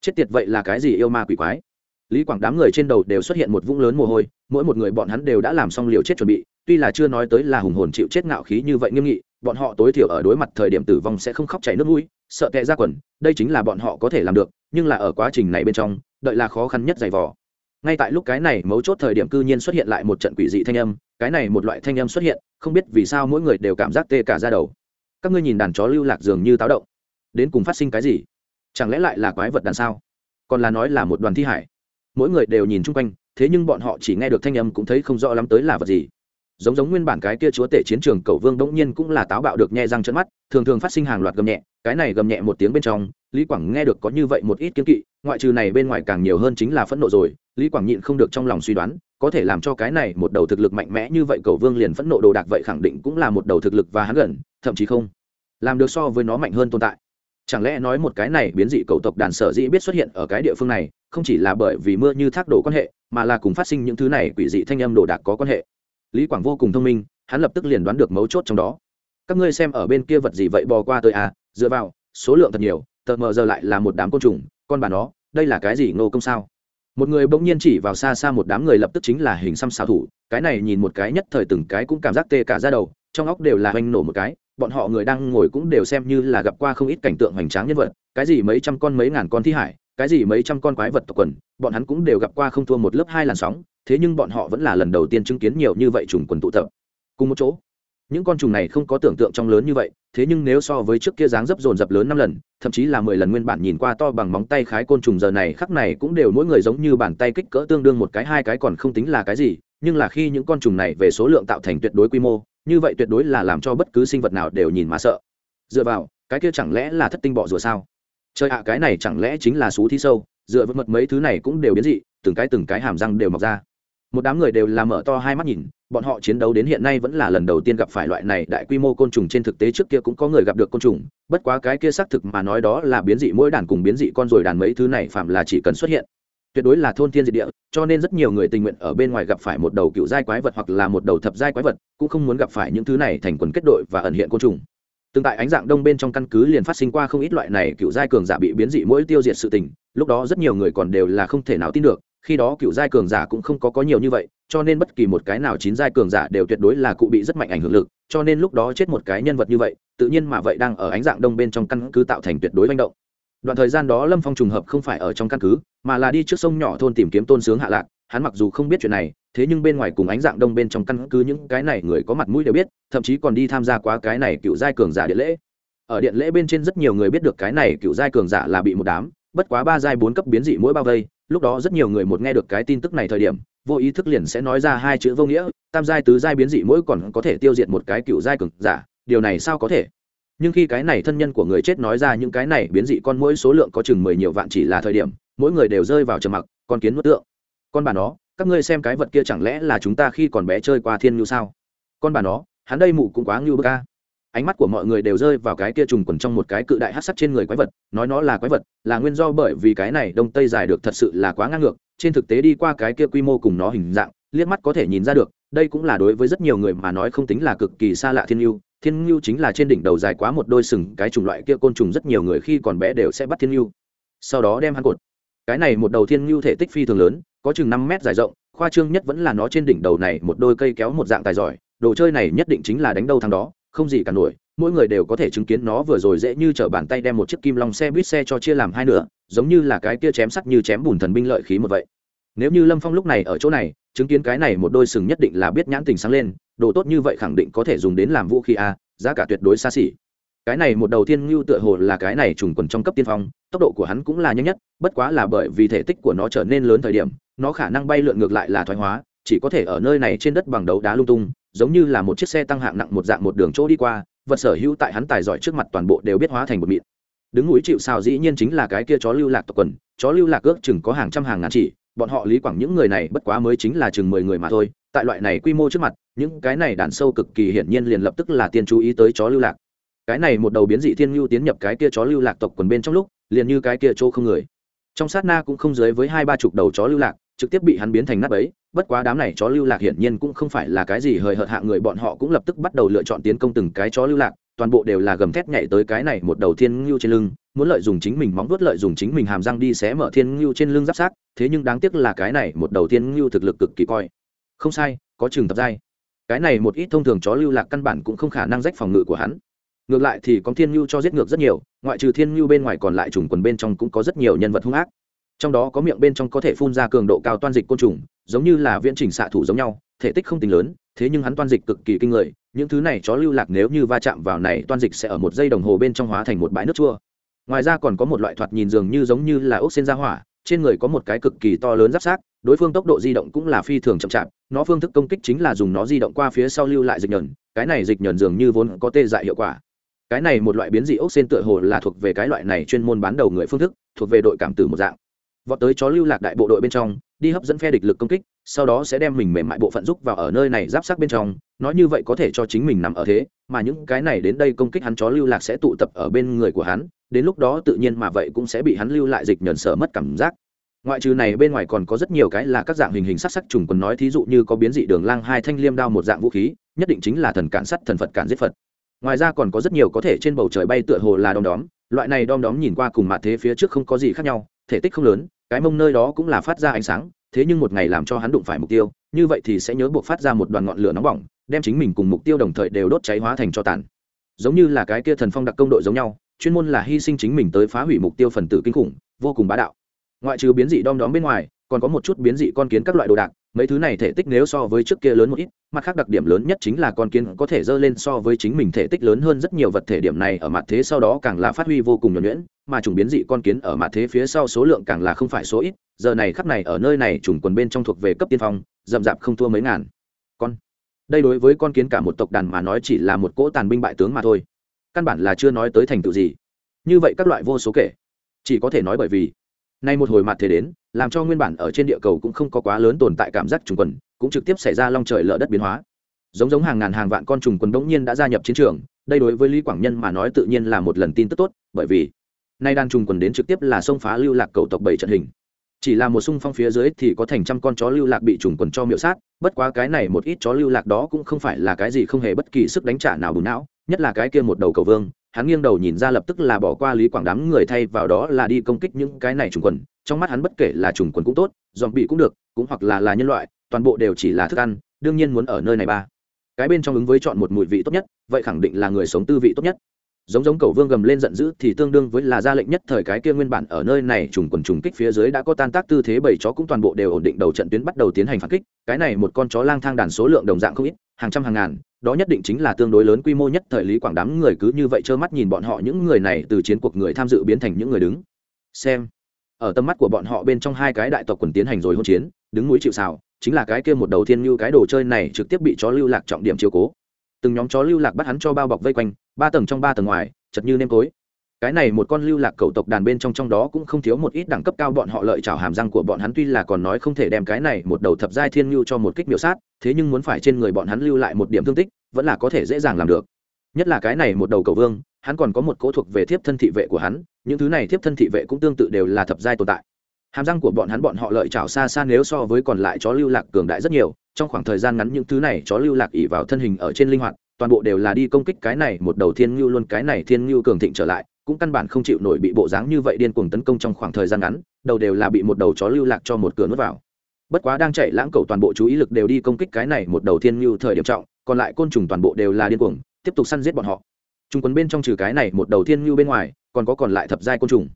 Chết tiệt, vậy là cái gì yêu ma quỷ quái? Lý quảng đám người trên đầu đều xuất hiện một vũng lớn mồ hôi, mỗi một người bọn hắn đều đã làm xong liều chết chuẩn bị, tuy là chưa nói tới là hùng hồn chịu chết ngạo khí như vậy nghiêm nghị, bọn họ tối thiểu ở đối mặt thời điểm tử vong sẽ không khóc chảy nước mũi, sợ tệ ra quần, đây chính là bọn họ có thể làm được, nhưng là ở quá trình này bên trong, đợi là khó khăn nhất giày vò ngay tại lúc cái này mấu chốt thời điểm cư nhiên xuất hiện lại một trận quỷ dị thanh âm, cái này một loại thanh âm xuất hiện, không biết vì sao mỗi người đều cảm giác tê cả ra đầu. Các ngươi nhìn đàn chó lưu lạc dường như táo động. Đến cùng phát sinh cái gì? Chẳng lẽ lại là quái vật đàn sao? Còn là nói là một đoàn thi hải. Mỗi người đều nhìn chung quanh, thế nhưng bọn họ chỉ nghe được thanh âm cũng thấy không rõ lắm tới là vật gì giống giống nguyên bản cái kia chúa tể chiến trường cầu vương đống nhiên cũng là táo bạo được nhẹ răng trợn mắt, thường thường phát sinh hàng loạt gầm nhẹ, cái này gầm nhẹ một tiếng bên trong, lý quảng nghe được có như vậy một ít kiến kỵ, ngoại trừ này bên ngoài càng nhiều hơn chính là phẫn nộ rồi, lý quảng nhịn không được trong lòng suy đoán, có thể làm cho cái này một đầu thực lực mạnh mẽ như vậy cầu vương liền phẫn nộ đồ đạc vậy khẳng định cũng là một đầu thực lực và hắn gần, thậm chí không làm được so với nó mạnh hơn tồn tại. Chẳng lẽ nói một cái này biến dị cầu tộc đàn sở dĩ biết xuất hiện ở cái địa phương này, không chỉ là bởi vì mưa như thác đổ quan hệ, mà là cùng phát sinh những thứ này quỷ dị thanh âm đồ đạc có quan hệ? Lý quảng vô cùng thông minh, hắn lập tức liền đoán được mấu chốt trong đó. Các ngươi xem ở bên kia vật gì vậy bò qua tới à? Dựa vào, số lượng thật nhiều, tờ mờ giờ lại là một đám côn trùng, con bà nó, đây là cái gì ngô công sao? Một người bỗng nhiên chỉ vào xa xa một đám người lập tức chính là hình xăm xào thủ, cái này nhìn một cái nhất thời từng cái cũng cảm giác tê cả ra đầu, trong óc đều là hoành nổ một cái, bọn họ người đang ngồi cũng đều xem như là gặp qua không ít cảnh tượng hoành tráng nhân vật, cái gì mấy trăm con mấy ngàn con thi hải cái gì mấy trăm con quái vật tộc quần, bọn hắn cũng đều gặp qua không thua một lớp hai làn sóng, thế nhưng bọn họ vẫn là lần đầu tiên chứng kiến nhiều như vậy trùng quần tụ tập. Cùng một chỗ, những con trùng này không có tưởng tượng trong lớn như vậy, thế nhưng nếu so với trước kia dáng dấp dồn dập lớn năm lần, thậm chí là mười lần nguyên bản nhìn qua to bằng móng tay khái côn trùng giờ này khắc này cũng đều mỗi người giống như bàn tay kích cỡ tương đương một cái hai cái còn không tính là cái gì, nhưng là khi những con trùng này về số lượng tạo thành tuyệt đối quy mô, như vậy tuyệt đối là làm cho bất cứ sinh vật nào đều nhìn mà sợ. Dựa vào, cái kia chẳng lẽ là thất tinh bọ rùa sao? Trời ạ, cái này chẳng lẽ chính là xú thi sâu? Dựa vật mật mấy thứ này cũng đều biến dị, từng cái từng cái hàm răng đều mọc ra. Một đám người đều làm mở to hai mắt nhìn, bọn họ chiến đấu đến hiện nay vẫn là lần đầu tiên gặp phải loại này đại quy mô côn trùng trên thực tế trước kia cũng có người gặp được côn trùng, bất quá cái kia xác thực mà nói đó là biến dị, mỗi đàn cùng biến dị con rồi đàn mấy thứ này phạm là chỉ cần xuất hiện. Tuyệt đối là thôn thiên diệt địa, cho nên rất nhiều người tình nguyện ở bên ngoài gặp phải một đầu cựu giai quái vật hoặc là một đầu thập giai quái vật, cũng không muốn gặp phải những thứ này thành quần kết đội và ẩn hiện côn trùng từng tại ánh dạng đông bên trong căn cứ liền phát sinh qua không ít loại này cựu giai cường giả bị biến dị mỗi tiêu diệt sự tình, lúc đó rất nhiều người còn đều là không thể nào tin được, khi đó cựu giai cường giả cũng không có có nhiều như vậy, cho nên bất kỳ một cái nào chín giai cường giả đều tuyệt đối là cụ bị rất mạnh ảnh hưởng lực, cho nên lúc đó chết một cái nhân vật như vậy, tự nhiên mà vậy đang ở ánh dạng đông bên trong căn cứ tạo thành tuyệt đối manh động. Đoạn thời gian đó lâm phong trùng hợp không phải ở trong căn cứ, mà là đi trước sông nhỏ thôn tìm kiếm tôn sướng hạ lạc, hắn mặc dù không biết chuyện này thế nhưng bên ngoài cùng ánh dạng đông bên trong căn cứ những cái này người có mặt mũi đều biết, thậm chí còn đi tham gia quá cái này cựu giai cường giả điện lễ. Ở điện lễ bên trên rất nhiều người biết được cái này cựu giai cường giả là bị một đám, bất quá ba giai bốn cấp biến dị mỗi bao vây, lúc đó rất nhiều người một nghe được cái tin tức này thời điểm, vô ý thức liền sẽ nói ra hai chữ vô nghĩa, tam giai tứ giai biến dị mỗi còn có thể tiêu diệt một cái cựu giai cường giả, điều này sao có thể? Nhưng khi cái này thân nhân của người chết nói ra những cái này biến dị con mỗi số lượng có chừng mười nhiều vạn chỉ là thời điểm, mỗi người đều rơi vào trầm mặc, con kiến nuốt tượng. Con bà nó các ngươi xem cái vật kia chẳng lẽ là chúng ta khi còn bé chơi qua thiên ngưu sao? Con bà nó, hắn đây mụ cũng quá ngưu bơ ca ánh mắt của mọi người đều rơi vào cái kia trùng quần trong một cái cự đại hát sắt trên người quái vật, nói nó là quái vật, là nguyên do bởi vì cái này đông tây dài được thật sự là quá ngang ngược, trên thực tế đi qua cái kia quy mô cùng nó hình dạng, liếc mắt có thể nhìn ra được, đây cũng là đối với rất nhiều người mà nói không tính là cực kỳ xa lạ thiên ngưu thiên ngưu chính là trên đỉnh đầu dài quá một đôi sừng, cái chủng loại kia côn trùng rất nhiều người khi còn bé đều sẽ bắt thiên ngưu sau đó đem hắn cột cái này một đầu thiên ngưu thể tích phi thường lớn, có chừng năm mét dài rộng, khoa trương nhất vẫn là nó trên đỉnh đầu này một đôi cây kéo một dạng tài giỏi, đồ chơi này nhất định chính là đánh đâu thằng đó, không gì cả nổi, mỗi người đều có thể chứng kiến nó vừa rồi dễ như t bàn tay đem một chiếc kim long xe buýt xe cho chia làm hai nửa, giống như là cái kia chém sắt như chém bùn thần binh lợi khí một vậy. Nếu như lâm phong lúc này ở chỗ này, chứng kiến cái này một đôi sừng nhất định là biết nhãn tình sáng lên, đồ tốt như vậy khẳng định có thể dùng đến làm vũ khí a, giá cả tuyệt đối xa xỉ cái này một đầu tiên ngưu tựa hồ là cái này trùng quần trong cấp tiên phong, tốc độ của hắn cũng là nhanh nhất, bất quá là bởi vì thể tích của nó trở nên lớn thời điểm, nó khả năng bay lượn ngược lại là thoái hóa, chỉ có thể ở nơi này trên đất bằng đấu đá lung tung, giống như là một chiếc xe tăng hạng nặng một dạng một đường chỗ đi qua, vật sở hữu tại hắn tài giỏi trước mặt toàn bộ đều biết hóa thành một mịn. Đứng núi chịu sao dĩ nhiên chính là cái kia chó lưu lạc tộc quần, chó lưu lạc ước chừng có hàng trăm hàng ngàn chỉ, bọn họ lý quảng những người này bất quá mới chính là chừng mười người mà thôi, tại loại này quy mô trước mặt, những cái này đàn sâu cực kỳ hiển nhiên liền lập tức là tiên chú ý tới chó lưu lạc cái này một đầu biến dị thiên lưu tiến nhập cái kia chó lưu lạc tộc quần bên trong lúc, liền như cái kia chỗ không người. Trong sát na cũng không dưới với hai ba chục đầu chó lưu lạc, trực tiếp bị hắn biến thành nát ấy bất quá đám này chó lưu lạc hiển nhiên cũng không phải là cái gì hời hợt hạ người, bọn họ cũng lập tức bắt đầu lựa chọn tiến công từng cái chó lưu lạc, toàn bộ đều là gầm thét nhảy tới cái này một đầu thiên ngưu trên lưng, muốn lợi dụng chính mình móng vuốt lợi dụng chính mình hàm răng đi xé mở thiên ngưu trên lưng giáp sát, thế nhưng đáng tiếc là cái này một đầu thiên ngưu thực lực cực kỳ coi. Không sai, có chừng tập giai. Cái này một ít thông thường chó lưu lạc căn bản cũng không khả năng rách phòng ngự của hắn ngược lại thì có thiên nhu cho giết ngược rất nhiều, ngoại trừ thiên nhu bên ngoài còn lại trùng quần bên trong cũng có rất nhiều nhân vật hung ác. Trong đó có miệng bên trong có thể phun ra cường độ cao toan dịch côn trùng, giống như là viễn trình xạ thủ giống nhau, thể tích không tính lớn, thế nhưng hắn toan dịch cực kỳ kinh người, những thứ này chó lưu lạc nếu như va chạm vào này, toan dịch sẽ ở một giây đồng hồ bên trong hóa thành một bãi nước chua. Ngoài ra còn có một loại thoạt nhìn dường như giống như là ốc sen ra hỏa, trên người có một cái cực kỳ to lớn giáp sát, đối phương tốc độ di động cũng là phi thường chậm chạp, nó phương thức công kích chính là dùng nó di động qua phía sau lưu lại dịch nhờn, cái này dịch nhờn dường như vốn có tê dại hiệu quả cái này một loại biến dị ốc sen tựa hồ là thuộc về cái loại này chuyên môn bán đầu người phương thức, thuộc về đội cảm tử một dạng. Vọt tới chó lưu lạc đại bộ đội bên trong, đi hấp dẫn phe địch lực công kích, sau đó sẽ đem mình mềm mại bộ phận giúp vào ở nơi này giáp sát bên trong, nói như vậy có thể cho chính mình nằm ở thế, mà những cái này đến đây công kích hắn chó lưu lạc sẽ tụ tập ở bên người của hắn, đến lúc đó tự nhiên mà vậy cũng sẽ bị hắn lưu lại dịch nhờn sở mất cảm giác. Ngoại trừ này bên ngoài còn có rất nhiều cái là các dạng hình hình sắc sắc trùng còn nói, thí dụ như có biến dị đường lang hai thanh liêm đao một dạng vũ khí, nhất định chính là thần cản sắt thần phật cản giết phật ngoài ra còn có rất nhiều có thể trên bầu trời bay tựa hồ là đom đóm, loại này đom đóm nhìn qua cùng mạ thế phía trước không có gì khác nhau, thể tích không lớn, cái mông nơi đó cũng là phát ra ánh sáng, thế nhưng một ngày làm cho hắn đụng phải mục tiêu, như vậy thì sẽ nhớ buộc phát ra một đoàn ngọn lửa nóng bỏng, đem chính mình cùng mục tiêu đồng thời đều đốt cháy hóa thành cho tàn. Giống như là cái kia thần phong đặc công đội giống nhau, chuyên môn là hy sinh chính mình tới phá hủy mục tiêu phần tử kinh khủng, vô cùng bá đạo. Ngoại trừ biến dị đom đóm bên ngoài, còn có một chút biến dị con kiến các loại đồ đạc mấy thứ này thể tích nếu so với trước kia lớn một ít, mặt khác đặc điểm lớn nhất chính là con kiến có thể dơ lên so với chính mình thể tích lớn hơn rất nhiều vật thể điểm này ở mặt thế sau đó càng là phát huy vô cùng nhuẩn nhuyễn, mà chủng biến dị con kiến ở mặt thế phía sau số lượng càng là không phải số ít, giờ này khắp này ở nơi này chủng quần bên trong thuộc về cấp tiên phong, rậm rạp không thua mấy ngàn. Con, đây đối với con kiến cả một tộc đàn mà nói chỉ là một cỗ tàn binh bại tướng mà thôi. Căn bản là chưa nói tới thành tựu gì. Như vậy các loại vô số kể. Chỉ có thể nói bởi vì nay một hồi mặt thế đến, làm cho nguyên bản ở trên địa cầu cũng không có quá lớn tồn tại cảm giác trùng quần, cũng trực tiếp xảy ra long trời lở đất biến hóa. Giống giống hàng ngàn hàng vạn con trùng quần đống nhiên đã gia nhập chiến trường, đây đối với lý quảng nhân mà nói tự nhiên là một lần tin tức tốt, bởi vì nay đang trùng quần đến trực tiếp là xông phá lưu lạc cầu tộc bảy trận hình. Chỉ là một xung phong phía dưới thì có thành trăm con chó lưu lạc bị trùng quần cho miệu sát, bất quá cái này một ít chó lưu lạc đó cũng không phải là cái gì không hề bất kỳ sức đánh trả nào bùn não, nhất là cái kia một đầu cầu vương hắn nghiêng đầu nhìn ra lập tức là bỏ qua lý quảng đám người thay vào đó là đi công kích những cái này trùng quần. Trong mắt hắn bất kể là trùng quần cũng tốt, dòm bị cũng được, cũng hoặc là là nhân loại, toàn bộ đều chỉ là thức ăn, đương nhiên muốn ở nơi này ba. Cái bên trong ứng với chọn một mùi vị tốt nhất, vậy khẳng định là người sống tư vị tốt nhất. Giống giống cầu vương gầm lên giận dữ thì tương đương với là ra lệnh nhất thời cái kia nguyên bản ở nơi này trùng quần trùng kích phía dưới đã có tan tác tư thế bảy chó cũng toàn bộ đều ổn định đầu trận tuyến bắt đầu tiến hành phản kích. Cái này một con chó lang thang đàn số lượng đồng dạng không ít, hàng trăm hàng ngàn đó nhất định chính là tương đối lớn quy mô nhất thời lý quảng đám người cứ như vậy trơ mắt nhìn bọn họ, những người này từ chiến cuộc người tham dự biến thành những người đứng. Xem, ở tầm mắt của bọn họ bên trong hai cái đại tộc quần tiến hành rồi hôn chiến, đứng núi chịu xào chính là cái kia một đầu tiên như cái đồ chơi này trực tiếp bị chó lưu lạc trọng điểm chiếu cố. Từng nhóm chó lưu lạc bắt hắn cho bao bọc vây quanh, ba tầng trong ba tầng ngoài, chật như nêm tối cái này một con lưu lạc cầu tộc đàn bên trong trong đó cũng không thiếu một ít đẳng cấp cao bọn họ lợi chảo hàm răng của bọn hắn, tuy là còn nói không thể đem cái này một đầu thập giai thiên lưu cho một kích miểu sát, thế nhưng muốn phải trên người bọn hắn lưu lại một điểm thương tích, vẫn là có thể dễ dàng làm được. Nhất là cái này một đầu cầu vương, hắn còn có một cố thuộc về thiếp thân thị vệ của hắn, những thứ này thiếp thân thị vệ cũng tương tự đều là thập giai tồn tại. Hàm răng của bọn hắn bọn họ lợi chảo xa xa nếu so với còn lại chó lưu lạc cường đại rất nhiều, trong khoảng thời gian ngắn những thứ này chó lưu lạc ỉ vào thân hình ở trên linh hoạt, toàn bộ đều là đi công kích cái này một đầu thiên ngưu luôn cái này thiên ngưu cường thịnh trở lại cũng căn bản không chịu nổi bị bộ dáng như vậy điên cuồng tấn công trong khoảng thời gian ngắn, đầu đều là bị một đầu chó lưu lạc cho một cửa nuốt vào. Bất quá đang chạy lãng cầu toàn bộ chú ý lực đều đi công kích cái này một đầu thiên lưu thời điểm trọng, còn lại côn trùng toàn bộ đều là điên cuồng, tiếp tục săn giết bọn họ. Trung quấn bên trong trừ cái này một đầu thiên lưu bên ngoài, còn có còn lại thập giai côn trùng.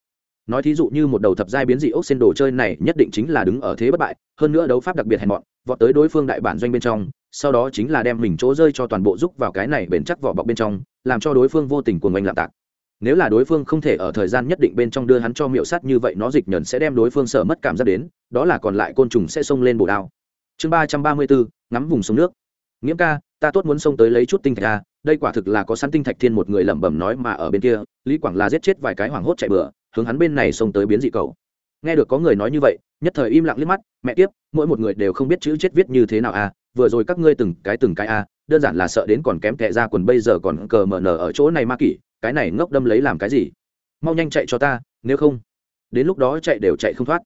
Nói thí dụ như một đầu thập giai biến dị ốc xên đồ chơi này nhất định chính là đứng ở thế bất bại, hơn nữa đấu pháp đặc biệt hèn mọn, vọt tới đối phương đại bản doanh bên trong, sau đó chính là đem mình chỗ rơi cho toàn bộ giúp vào cái này bền chắc vỏ bọc bên trong, làm cho đối phương vô tình cuồng oanh lạm tạc nếu là đối phương không thể ở thời gian nhất định bên trong đưa hắn cho miệu sắt như vậy, nó dịch nhẫn sẽ đem đối phương sợ mất cảm giác đến, đó là còn lại côn trùng sẽ xông lên bổ đao. Chương ba trăm ba mươi bốn, ngắm vùng sông nước. Nghiễm ca, ta tốt muốn xông tới lấy chút tinh thạch ra đây quả thực là có sẵn tinh thạch thiên một người lẩm bẩm nói mà ở bên kia, lý quảng là giết chết vài cái hoảng hốt chạy bừa, hướng hắn bên này xông tới biến dị cầu. Nghe được có người nói như vậy, nhất thời im lặng liếc mắt, mẹ tiếp mỗi một người đều không biết chữ chết viết như thế nào à vừa rồi các ngươi từng cái từng cái à đơn giản là sợ đến còn kém tệ ra quần bây giờ còn cờ mở nở ở chỗ này ma kỷ cái này ngốc đâm lấy làm cái gì? Mau nhanh chạy cho ta, nếu không, đến lúc đó chạy đều chạy không thoát.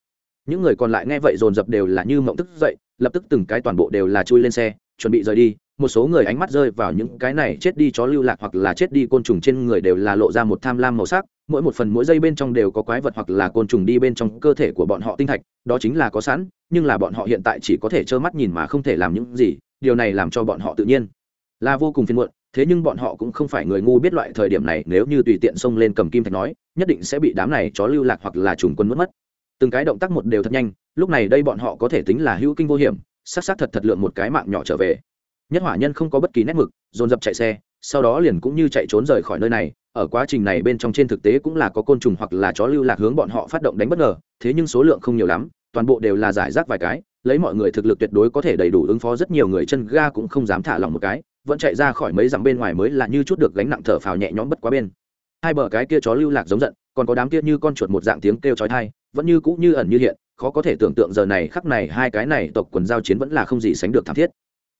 Những người còn lại nghe vậy dồn dập đều là như mộng tức dậy, lập tức từng cái toàn bộ đều là chui lên xe, chuẩn bị rời đi. Một số người ánh mắt rơi vào những cái này chết đi chó lưu lạc hoặc là chết đi côn trùng trên người đều là lộ ra một tham lam màu sắc, mỗi một phần mỗi dây bên trong đều có quái vật hoặc là côn trùng đi bên trong cơ thể của bọn họ tinh thạch, đó chính là có sẵn, nhưng là bọn họ hiện tại chỉ có thể trơ mắt nhìn mà không thể làm những gì, điều này làm cho bọn họ tự nhiên là vô cùng phiền muộn thế nhưng bọn họ cũng không phải người ngu biết loại thời điểm này, nếu như tùy tiện xông lên cầm kim thạch nói, nhất định sẽ bị đám này chó lưu lạc hoặc là trùng quân mất mất. Từng cái động tác một đều thật nhanh, lúc này đây bọn họ có thể tính là hữu kinh vô hiểm s á c s á c thật thật lượng một cái mạng nhỏ trở về. Nhất hỏa nhân không có bất kỳ nét mực, dồn dập chạy xe, sau đó liền cũng như chạy trốn rời khỏi nơi này, ở quá trình này bên trong trên thực tế cũng là có côn trùng hoặc là chó lưu lạc hướng bọn họ phát động đánh bất ngờ, thế nhưng số lượng không nhiều lắm, toàn bộ đều là giải rác vài cái, lấy mọi người thực lực tuyệt đối có thể đầy đủ ứng phó rất nhiều người chân ga cũng không dám thả lỏng một cái vẫn chạy ra khỏi mấy dặm bên ngoài mới là như chút được gánh nặng thở phào nhẹ nhõm bất quá bên. Hai bờ cái kia chó lưu lạc giống giận, còn có đám kia như con chuột một dạng tiếng kêu chói tai, vẫn như cũ như ẩn như hiện, khó có thể tưởng tượng giờ này khắc này hai cái này tộc quần giao chiến vẫn là không gì sánh được thảm thiết.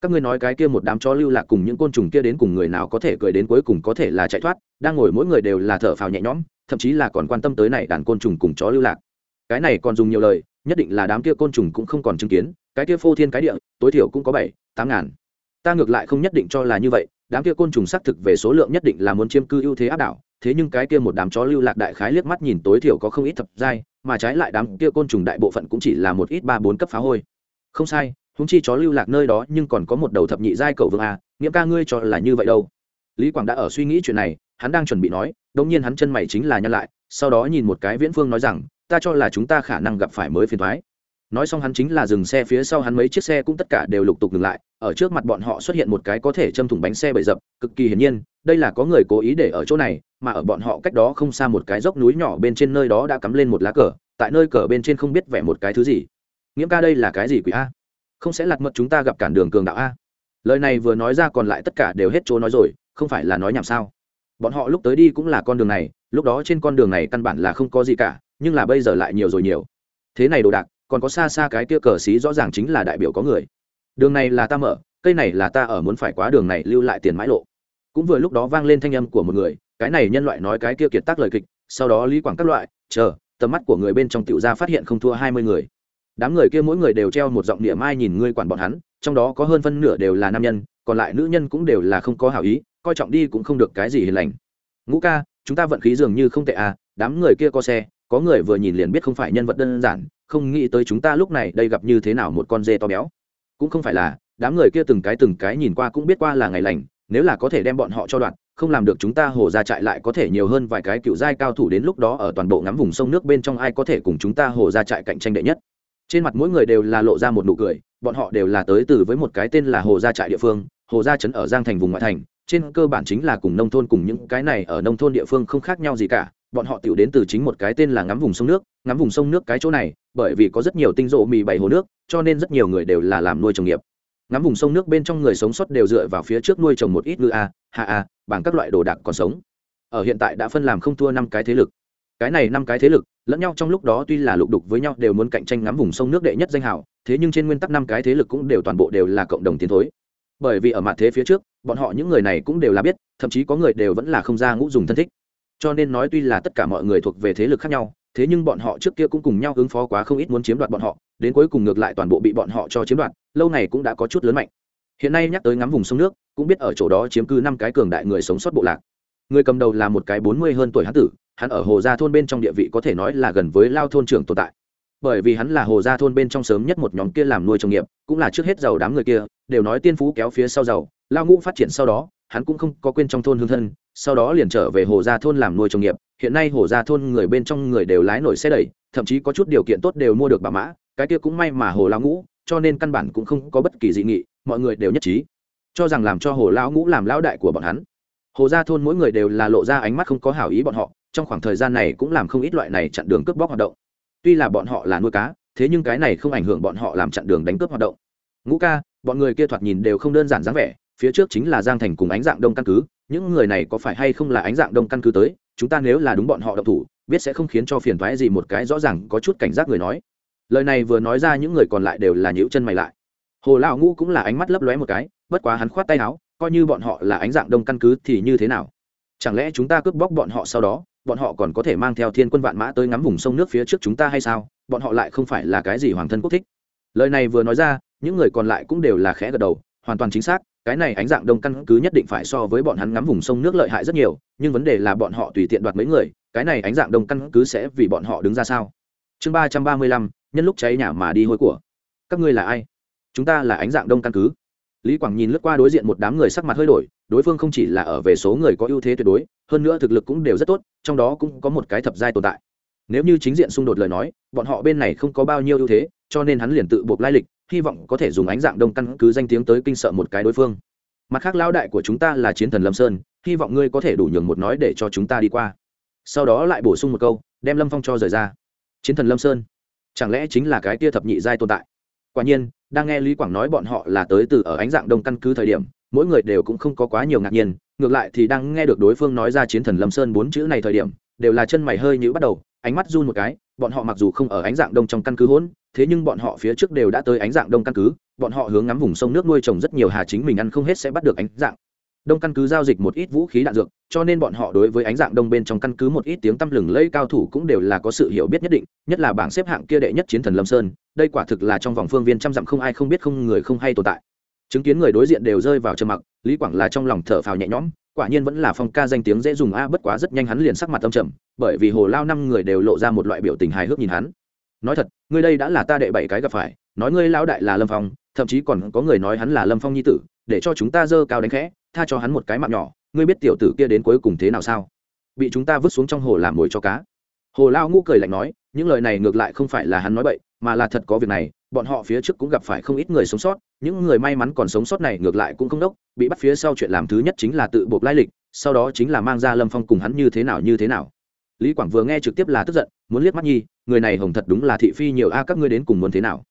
Các ngươi nói cái kia một đám chó lưu lạc cùng những côn trùng kia đến cùng người nào có thể cười đến cuối cùng có thể là chạy thoát, đang ngồi mỗi người đều là thở phào nhẹ nhõm, thậm chí là còn quan tâm tới này đàn côn trùng cùng chó lưu lạc. Cái này còn dùng nhiều lời, nhất định là đám kia côn trùng cũng không còn chứng kiến, cái kia phô thiên cái địa, tối thiểu cũng có bảy, tám ngàn ta ngược lại không nhất định cho là như vậy, đám kia côn trùng xác thực về số lượng nhất định là muốn chiếm cư ưu thế áp đảo, thế nhưng cái kia một đám chó lưu lạc đại khái liếc mắt nhìn tối thiểu có không ít thập giai, mà trái lại đám kia côn trùng đại bộ phận cũng chỉ là một ít ba bốn cấp phá hôi. Không sai húng chi chó lưu lạc nơi đó nhưng còn có một đầu thập nhị giai cầu vương a nghĩa ca ngươi cho là như vậy đâu? Lý quảng đã ở suy nghĩ chuyện này, hắn đang chuẩn bị nói đống nhiên hắn chân mày chính là nhăn lại, sau đó nhìn một cái viễn phương nói rằng, ta cho là chúng ta khả năng gặp phải mới phiền thoái nói xong hắn chính là dừng xe phía sau hắn mấy chiếc xe cũng tất cả đều lục tục ngừng lại, ở trước mặt bọn họ xuất hiện một cái có thể châm thủng bánh xe bậy dập, cực kỳ hiển nhiên, đây là có người cố ý để ở chỗ này, mà ở bọn họ cách đó không xa một cái dốc núi nhỏ bên trên nơi đó đã cắm lên một lá cờ, tại nơi cờ bên trên không biết vẽ một cái thứ gì. Nghiễm ca đây là cái gì quỷ a? Không sẽ lặt mật chúng ta gặp cản đường cường đạo a? Lời này vừa nói ra còn lại tất cả đều hết chỗ nói rồi, không phải là nói nhảm sao? Bọn họ lúc tới đi cũng là con đường này, lúc đó trên con đường này căn bản là không có gì cả, nhưng là bây giờ lại nhiều rồi nhiều. Thế này đồ đạc còn có xa xa cái kia cờ xí rõ ràng chính là đại biểu có người. Đường này là ta mở, cây này là ta ở muốn phải quá đường này lưu lại tiền mãi lộ. Cũng vừa lúc đó vang lên thanh âm của một người, cái này nhân loại nói cái kia kiệt tác lời kịch, sau đó lý quảng các loại, chờ, tầm mắt của người bên trong tiểu gia phát hiện không thua hai mươi người. Đám người kia mỗi người đều treo một giọng địa mai nhìn ngươi quản bọn hắn, trong đó có hơn phân nửa đều là nam nhân, còn lại nữ nhân cũng đều là không có hảo ý, coi trọng đi cũng không được cái gì hiền lành. Ngũ ca, chúng ta vận khí dường như không tệ à đám người kia có xe có người vừa nhìn liền biết không phải nhân vật đơn giản, không nghĩ tới chúng ta lúc này đây gặp như thế nào một con dê to béo. Cũng không phải là, đám người kia từng cái từng cái nhìn qua cũng biết qua là ngày lành, nếu là có thể đem bọn họ cho đoạn, không làm được chúng ta hồ ra trại lại có thể nhiều hơn vài cái cựu giai cao thủ đến lúc đó ở toàn bộ ngắm vùng sông nước bên trong ai có thể cùng chúng ta hồ ra trại cạnh tranh đệ nhất. Trên mặt mỗi người đều là lộ ra một nụ cười, bọn họ đều là tới từ với một cái tên là hồ gia trại địa phương, hồ gia trấn ở giang thành vùng ngoại thành, trên cơ bản chính là cùng nông thôn cùng những cái này ở nông thôn địa phương không khác nhau gì cả bọn họ tiểu đến từ chính một cái tên là ngắm vùng sông nước ngắm vùng sông nước cái chỗ này bởi vì có rất nhiều tinh rộ mì bày hồ nước cho nên rất nhiều người đều là làm nuôi trồng nghiệp. Ngắm vùng sông nước bên trong người sống sót đều dựa vào phía trước nuôi trồng một ít ngư a hạ a bằng các loại đồ đạc còn sống. Ở hiện tại đã phân làm không thua năm cái thế lực. Cái này năm cái thế lực lẫn nhau trong lúc đó tuy là lục đục với nhau đều muốn cạnh tranh ngắm vùng sông nước đệ nhất danh hào, thế nhưng trên nguyên tắc năm cái thế lực cũng đều toàn bộ đều là cộng đồng tiến thối. Bởi vì ở mặt thế phía trước bọn họ những người này cũng đều là biết thậm chí có người đều vẫn là không ra ngũ dùng thân thích cho nên nói tuy là tất cả mọi người thuộc về thế lực khác nhau, thế nhưng bọn họ trước kia cũng cùng nhau ứng phó quá không ít muốn chiếm đoạt bọn họ, đến cuối cùng ngược lại toàn bộ bị bọn họ cho chiếm đoạt, lâu này cũng đã có chút lớn mạnh. Hiện nay nhắc tới ngắm vùng sông nước, cũng biết ở chỗ đó chiếm cư năm cái cường đại người sống sót bộ lạc. Người cầm đầu là một cái bốn mươi hơn tuổi hán tử, hắn ở hồ gia thôn bên trong địa vị có thể nói là gần với lao thôn trưởng tồn tại. Bởi vì hắn là hồ gia thôn bên trong sớm nhất một nhóm kia làm nuôi trồng nghiệp, cũng là trước hết giàu đám người kia, đều nói tiên phú kéo phía sau giàu, lao ngũ phát triển sau đó, hắn cũng không có quên trong thôn hương thân sau đó liền trở về hồ gia thôn làm nuôi trồng nghiệp. Hiện nay hồ gia thôn người bên trong người đều lái nổi xe đẩy, thậm chí có chút điều kiện tốt đều mua được bà mã. Cái kia cũng may mà hồ lão ngũ, cho nên căn bản cũng không có bất kỳ dị nghị, mọi người đều nhất trí, cho rằng làm cho hồ lão ngũ làm lão đại của bọn hắn. Hồ gia thôn mỗi người đều là lộ ra ánh mắt không có hảo ý bọn họ, trong khoảng thời gian này cũng làm không ít loại này chặn đường cướp bóc hoạt động. Tuy là bọn họ là nuôi cá, thế nhưng cái này không ảnh hưởng bọn họ làm chặn đường đánh cướp hoạt động. Ngũ ca, bọn người kia thoạt nhìn đều không đơn giản dáng vẻ, phía trước chính là giang thành cùng ánh dạng đông căn cứ những người này có phải hay không là ánh dạng đông căn cứ tới? Chúng ta nếu là đúng bọn họ độc thủ, biết sẽ không khiến cho phiền thoái gì một cái rõ ràng có chút cảnh giác người nói. Lời này vừa nói ra những người còn lại đều là nhíu chân mày lại. Hồ lão ngũ cũng là ánh mắt lấp lóe một cái, bất quá hắn khoát tay áo, coi như bọn họ là ánh dạng đông căn cứ thì như thế nào? Chẳng lẽ chúng ta cướp bóc bọn họ sau đó, bọn họ còn có thể mang theo thiên quân vạn mã tới ngắm vùng sông nước phía trước chúng ta hay sao? Bọn họ lại không phải là cái gì hoàng thân quốc thích. Lời này vừa nói ra, những người còn lại cũng đều là khẽ gật đầu hoàn toàn chính xác, cái này ánh dạng đông căn cứ nhất định phải so với bọn hắn ngắm vùng sông nước lợi hại rất nhiều, nhưng vấn đề là bọn họ tùy tiện đoạt mấy người, cái này ánh dạng đông căn cứ sẽ vì bọn họ đứng ra sao? Chương ba trăm ba mươi lăm, nhân lúc cháy nhà mà đi hôi của. Các ngươi là ai? Chúng ta là ánh dạng đông căn cứ. Lý quảng nhìn lướt qua đối diện một đám người sắc mặt hơi đổi, đối phương không chỉ là ở về số người có ưu thế tuyệt đối, hơn nữa thực lực cũng đều rất tốt, trong đó cũng có một cái thập giai tồn tại. Nếu như chính diện xung đột lời nói, bọn họ bên này không có bao nhiêu ưu thế cho nên hắn liền tự buộc lai lịch, hy vọng có thể dùng ánh dạng đông căn cứ danh tiếng tới kinh sợ một cái đối phương. Mặt khác lão đại của chúng ta là chiến thần lâm sơn, hy vọng ngươi có thể đủ nhường một nói để cho chúng ta đi qua. Sau đó lại bổ sung một câu, đem lâm phong cho rời ra. Chiến thần lâm sơn, chẳng lẽ chính là cái tia thập nhị giai tồn tại? Quả nhiên, đang nghe lý quảng nói bọn họ là tới từ ở ánh dạng đông căn cứ thời điểm, mỗi người đều cũng không có quá nhiều ngạc nhiên, ngược lại thì đang nghe được đối phương nói ra chiến thần lâm sơn bốn chữ này thời điểm, đều là chân mày hơi nhữ bắt đầu, ánh mắt run một cái, bọn họ mặc dù không ở ánh dạng đông trong căn cứ hỗn thế nhưng bọn họ phía trước đều đã tới ánh dạng đông căn cứ, bọn họ hướng ngắm vùng sông nước nuôi trồng rất nhiều hà chính mình ăn không hết sẽ bắt được ánh dạng đông căn cứ giao dịch một ít vũ khí đạn dược, cho nên bọn họ đối với ánh dạng đông bên trong căn cứ một ít tiếng tăm lừng lẫy cao thủ cũng đều là có sự hiểu biết nhất định, nhất là bảng xếp hạng kia đệ nhất chiến thần lâm sơn, đây quả thực là trong vòng phương viên trăm dặm không ai không biết không người không hay tồn tại. Chứng kiến người đối diện đều rơi vào trầm mặc, lý quảng là trong lòng thở phào nhẹ nhõm, quả nhiên vẫn là phong ca danh tiếng dễ dùng a, bất quá rất nhanh hắn liền sắc mặt âm trầm, bởi vì hồ lao năm người đều lộ ra một loại biểu tình hài hước nhìn hắn nói thật, ngươi đây đã là ta đệ bảy cái gặp phải, nói ngươi lão đại là lâm phong, thậm chí còn có người nói hắn là lâm phong nhi tử, để cho chúng ta dơ cao đánh khẽ, tha cho hắn một cái mạng nhỏ, ngươi biết tiểu tử kia đến cuối cùng thế nào sao? Bị chúng ta vứt xuống trong hồ làm mồi cho cá. Hồ lao ngũ cười lạnh nói, những lời này ngược lại không phải là hắn nói bậy, mà là thật có việc này, bọn họ phía trước cũng gặp phải không ít người sống sót, những người may mắn còn sống sót này ngược lại cũng không đốc, bị bắt phía sau chuyện làm thứ nhất chính là tự buộc lai lịch, sau đó chính là mang ra lâm phong cùng hắn như thế nào như thế nào lý quảng vừa nghe trực tiếp là tức giận, muốn liếc mắt nhi, người này hồng thật đúng là thị phi nhiều a, các ngươi đến cùng muốn thế nào?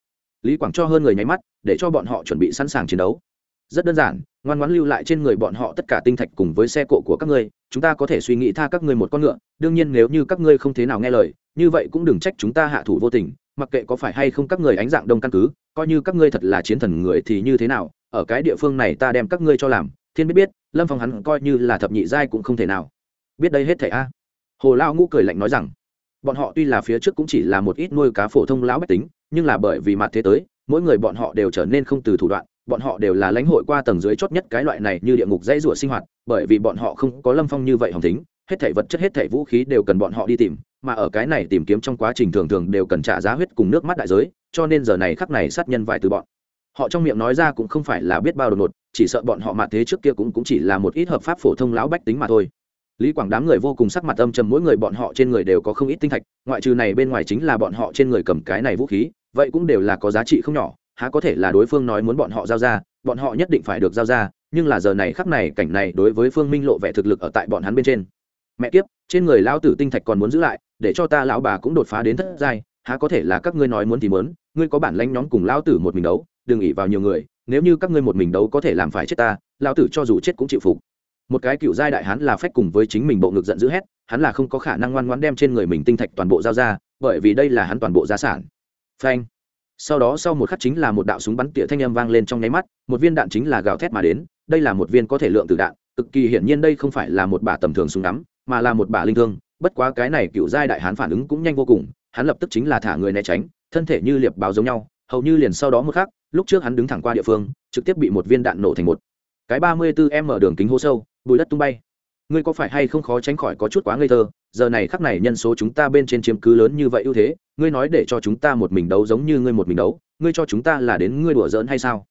Lý quảng cho hơn người nháy mắt, để cho bọn họ chuẩn bị sẵn sàng chiến đấu. Rất đơn giản, ngoan ngoãn lưu lại trên người bọn họ tất cả tinh thạch cùng với xe cộ của các ngươi, chúng ta có thể suy nghĩ tha các ngươi một con ngựa, đương nhiên nếu như các ngươi không thế nào nghe lời, như vậy cũng đừng trách chúng ta hạ thủ vô tình, mặc kệ có phải hay không các người ánh dạng đông căn cứ, coi như các ngươi thật là chiến thần người thì như thế nào, ở cái địa phương này ta đem các ngươi cho làm, thiên biết biết, lâm phong hắn coi như là thập nhị giai cũng không thể nào. Biết đây hết thảy a hồ lao ngũ cười lạnh nói rằng bọn họ tuy là phía trước cũng chỉ là một ít nuôi cá phổ thông lão bách tính nhưng là bởi vì mặt thế tới mỗi người bọn họ đều trở nên không từ thủ đoạn bọn họ đều là lãnh hội qua tầng dưới chót nhất cái loại này như địa ngục dãy rủa sinh hoạt bởi vì bọn họ không có lâm phong như vậy hồng tính hết thảy vật chất hết thảy vũ khí đều cần bọn họ đi tìm mà ở cái này tìm kiếm trong quá trình thường thường đều cần trả giá huyết cùng nước mắt đại giới cho nên giờ này khắc này sát nhân vài từ bọn. Họ trong miệng nói ra cũng không phải là biết bao đột ngột chỉ sợ bọn họ mạt thế trước kia cũng, cũng chỉ là một ít hợp pháp phổ thông lão bách tính mà thôi lý quảng đám người vô cùng sắc mặt âm trầm, mỗi người bọn họ trên người đều có không ít tinh thạch, ngoại trừ này bên ngoài chính là bọn họ trên người cầm cái này vũ khí, vậy cũng đều là có giá trị không nhỏ, há có thể là đối phương nói muốn bọn họ giao ra, bọn họ nhất định phải được giao ra, nhưng là giờ này khắc này, cảnh này đối với phương minh lộ vẻ thực lực ở tại bọn hắn bên trên. Mẹ kiếp, trên người lão tử tinh thạch còn muốn giữ lại, để cho ta lão bà cũng đột phá đến thất giai, há có thể là các ngươi nói muốn thì muốn, ngươi có bản lãnh nhóm cùng lão tử một mình đấu, đừng ỉ vào nhiều người, nếu như các ngươi một mình đấu có thể làm phải chết ta, lão tử cho dù chết cũng chịu phục một cái cựu giai đại hắn là phách cùng với chính mình bộ ngực giận dữ hét, hắn là không có khả năng ngoan ngoãn đem trên người mình tinh thạch toàn bộ giao ra, bởi vì đây là hắn toàn bộ gia sản. Phanh. Sau đó sau một khắc chính là một đạo súng bắn tỉa thanh âm vang lên trong nháy mắt, một viên đạn chính là gào thét mà đến, đây là một viên có thể lượng từ đạn, cực kỳ hiển nhiên đây không phải là một bả tầm thường súng đắm mà là một bả linh thương, bất quá cái này cựu giai đại hán phản ứng cũng nhanh vô cùng, hắn lập tức chính là thả người né tránh, thân thể như liệp báo giống nhau, hầu như liền sau đó một khắc, lúc trước hắn đứng thẳng qua địa phương, trực tiếp bị một viên đạn nổ thành một cái ba mươi 34 m đường kính hố sâu bùi đất tung bay. Ngươi có phải hay không khó tránh khỏi có chút quá ngây thơ? Giờ này khắc này nhân số chúng ta bên trên chiếm cứ lớn như vậy ưu thế, ngươi nói để cho chúng ta một mình đấu giống như ngươi một mình đấu, ngươi cho chúng ta là đến ngươi đùa giỡn hay sao?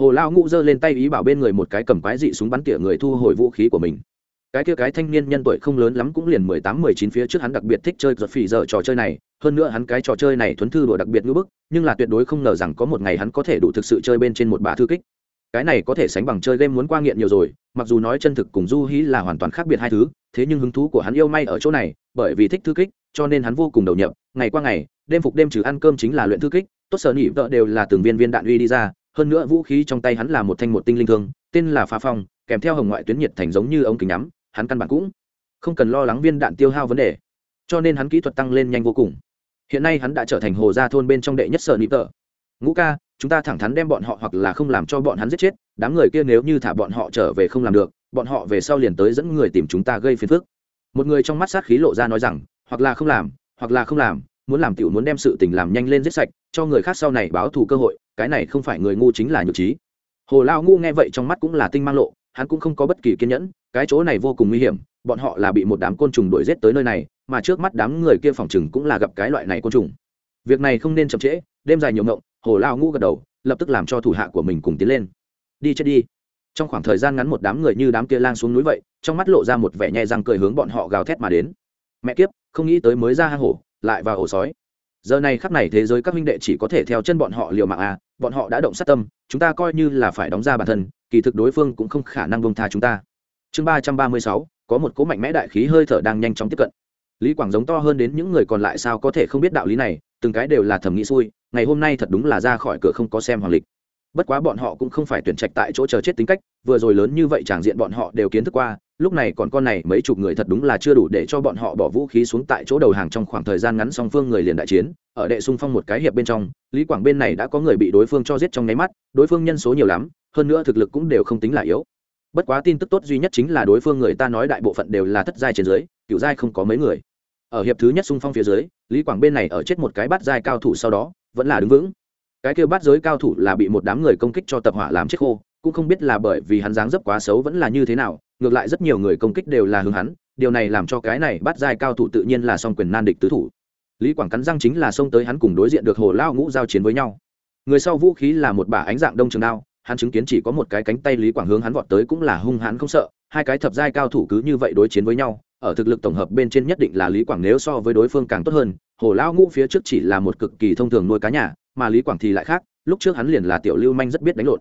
Hồ lao ngũ giơ lên tay ý bảo bên người một cái cầm quái dị súng bắn tỉa người thu hồi vũ khí của mình. Cái kia cái thanh niên nhân tuổi không lớn lắm cũng liền mười tám, mười chín phía trước hắn đặc biệt thích chơi giật phỉ giờ trò chơi này, hơn nữa hắn cái trò chơi này thuấn thư đùa đặc biệt ngưỡng bức, nhưng là tuyệt đối không ngờ rằng có một ngày hắn có thể đủ thực sự chơi bên trên một bà thư kích. Cái này có thể sánh bằng chơi game muốn qua nghiện nhiều rồi mặc dù nói chân thực cùng du hí là hoàn toàn khác biệt hai thứ, thế nhưng hứng thú của hắn yêu may ở chỗ này, bởi vì thích thư kích, cho nên hắn vô cùng đầu nhập, ngày qua ngày, đêm phục đêm trừ ăn cơm chính là luyện thư kích, tốt sở nhị vợ đều là từng viên viên đạn uy đi ra, hơn nữa vũ khí trong tay hắn là một thanh một tinh linh thương, tên là phá phong, kèm theo hồng ngoại tuyến nhiệt thành giống như ống kính nhắm, hắn căn bản cũng không cần lo lắng viên đạn tiêu hao vấn đề, cho nên hắn kỹ thuật tăng lên nhanh vô cùng. Hiện nay hắn đã trở thành hồ gia thôn bên trong đệ nhất sở nhị vợ. Ngũ ca chúng ta thẳng thắn đem bọn họ hoặc là không làm cho bọn hắn giết chết, đám người kia nếu như thả bọn họ trở về không làm được, bọn họ về sau liền tới dẫn người tìm chúng ta gây phiền phức. Một người trong mắt sát khí lộ ra nói rằng, hoặc là không làm, hoặc là không làm, muốn làm tiểu muốn đem sự tình làm nhanh lên giết sạch, cho người khác sau này báo thù cơ hội, cái này không phải người ngu chính là nhược trí. Hồ lao ngu nghe vậy trong mắt cũng là tinh mang lộ, hắn cũng không có bất kỳ kiên nhẫn, cái chỗ này vô cùng nguy hiểm, bọn họ là bị một đám côn trùng đuổi g tới nơi này, mà trước mắt đám người kia phòng chừng cũng là gặp cái loại này côn trùng. Việc này không nên chậm trễ, đêm dài nhiều ngộng hồ lao ngu gật đầu, lập tức làm cho thủ hạ của mình cùng tiến lên. Đi chết đi. Trong khoảng thời gian ngắn một đám người như đám kia lang xuống núi vậy, trong mắt lộ ra một vẻ nhẹ răng cười hướng bọn họ gào thét mà đến. Mẹ kiếp, không nghĩ tới mới ra hang hổ, lại vào ổ sói. Giờ này khắp này thế giới các huynh đệ chỉ có thể theo chân bọn họ liều mạng à bọn họ đã động sát tâm, chúng ta coi như là phải đóng ra bản thân, kỳ thực đối phương cũng không khả năng bông tha chúng ta. Chương ba trăm ba mươi sáu, có một cỗ mạnh mẽ đại khí hơi thở đang nhanh chóng tiếp cận. Lý quảng giống to hơn đến những người còn lại sao có thể không biết đạo lý này, từng cái đều là thầm nghĩ xui ngày hôm nay thật đúng là ra khỏi cửa không có xem hoàng lịch. Bất quá bọn họ cũng không phải tuyển trạch tại chỗ chờ chết tính cách, vừa rồi lớn như vậy tràng diện bọn họ đều kiến thức qua, lúc này còn con này mấy chục người thật đúng là chưa đủ để cho bọn họ bỏ vũ khí xuống tại chỗ đầu hàng trong khoảng thời gian ngắn song phương người liền đại chiến, ở đệ xung phong một cái hiệp bên trong, lý quảng bên này đã có người bị đối phương cho giết trong nháy mắt, đối phương nhân số nhiều lắm, hơn nữa thực lực cũng đều không tính là yếu. Bất quá tin tức tốt duy nhất chính là đối phương người ta nói đại bộ phận đều là thất giai trên dưới cựu giai không có mấy người. Ở hiệp thứ nhất xung phong phía dưới, lý quảng bên này ở chết một cái bắt giai cao thủ sau đó vẫn là đứng vững. Cái kêu bắt giới cao thủ là bị một đám người công kích cho tập hỏa làm chết khô, cũng không biết là bởi vì hắn dáng dấp quá xấu vẫn là như thế nào, ngược lại rất nhiều người công kích đều là hướng hắn, điều này làm cho cái này bắt giai cao thủ tự nhiên là song quyền nan địch tứ thủ. Lý quảng cắn răng chính là xông tới hắn cùng đối diện được hồ lao ngũ giao chiến với nhau. Người sau vũ khí là một bả ánh dạng đông trường đao, hắn chứng kiến chỉ có một cái cánh tay lý quảng hướng hắn vọt tới cũng là hung hắn không sợ, hai cái thập giai cao thủ cứ như vậy đối chiến với nhau, ở thực lực tổng hợp bên trên nhất định là lý quảng nếu so với đối phương càng tốt hơn hồ Lão ngũ phía trước chỉ là một cực kỳ thông thường nuôi cá nhà, mà lý quảng thì lại khác, lúc trước hắn liền là tiểu lưu manh rất biết đánh lộn.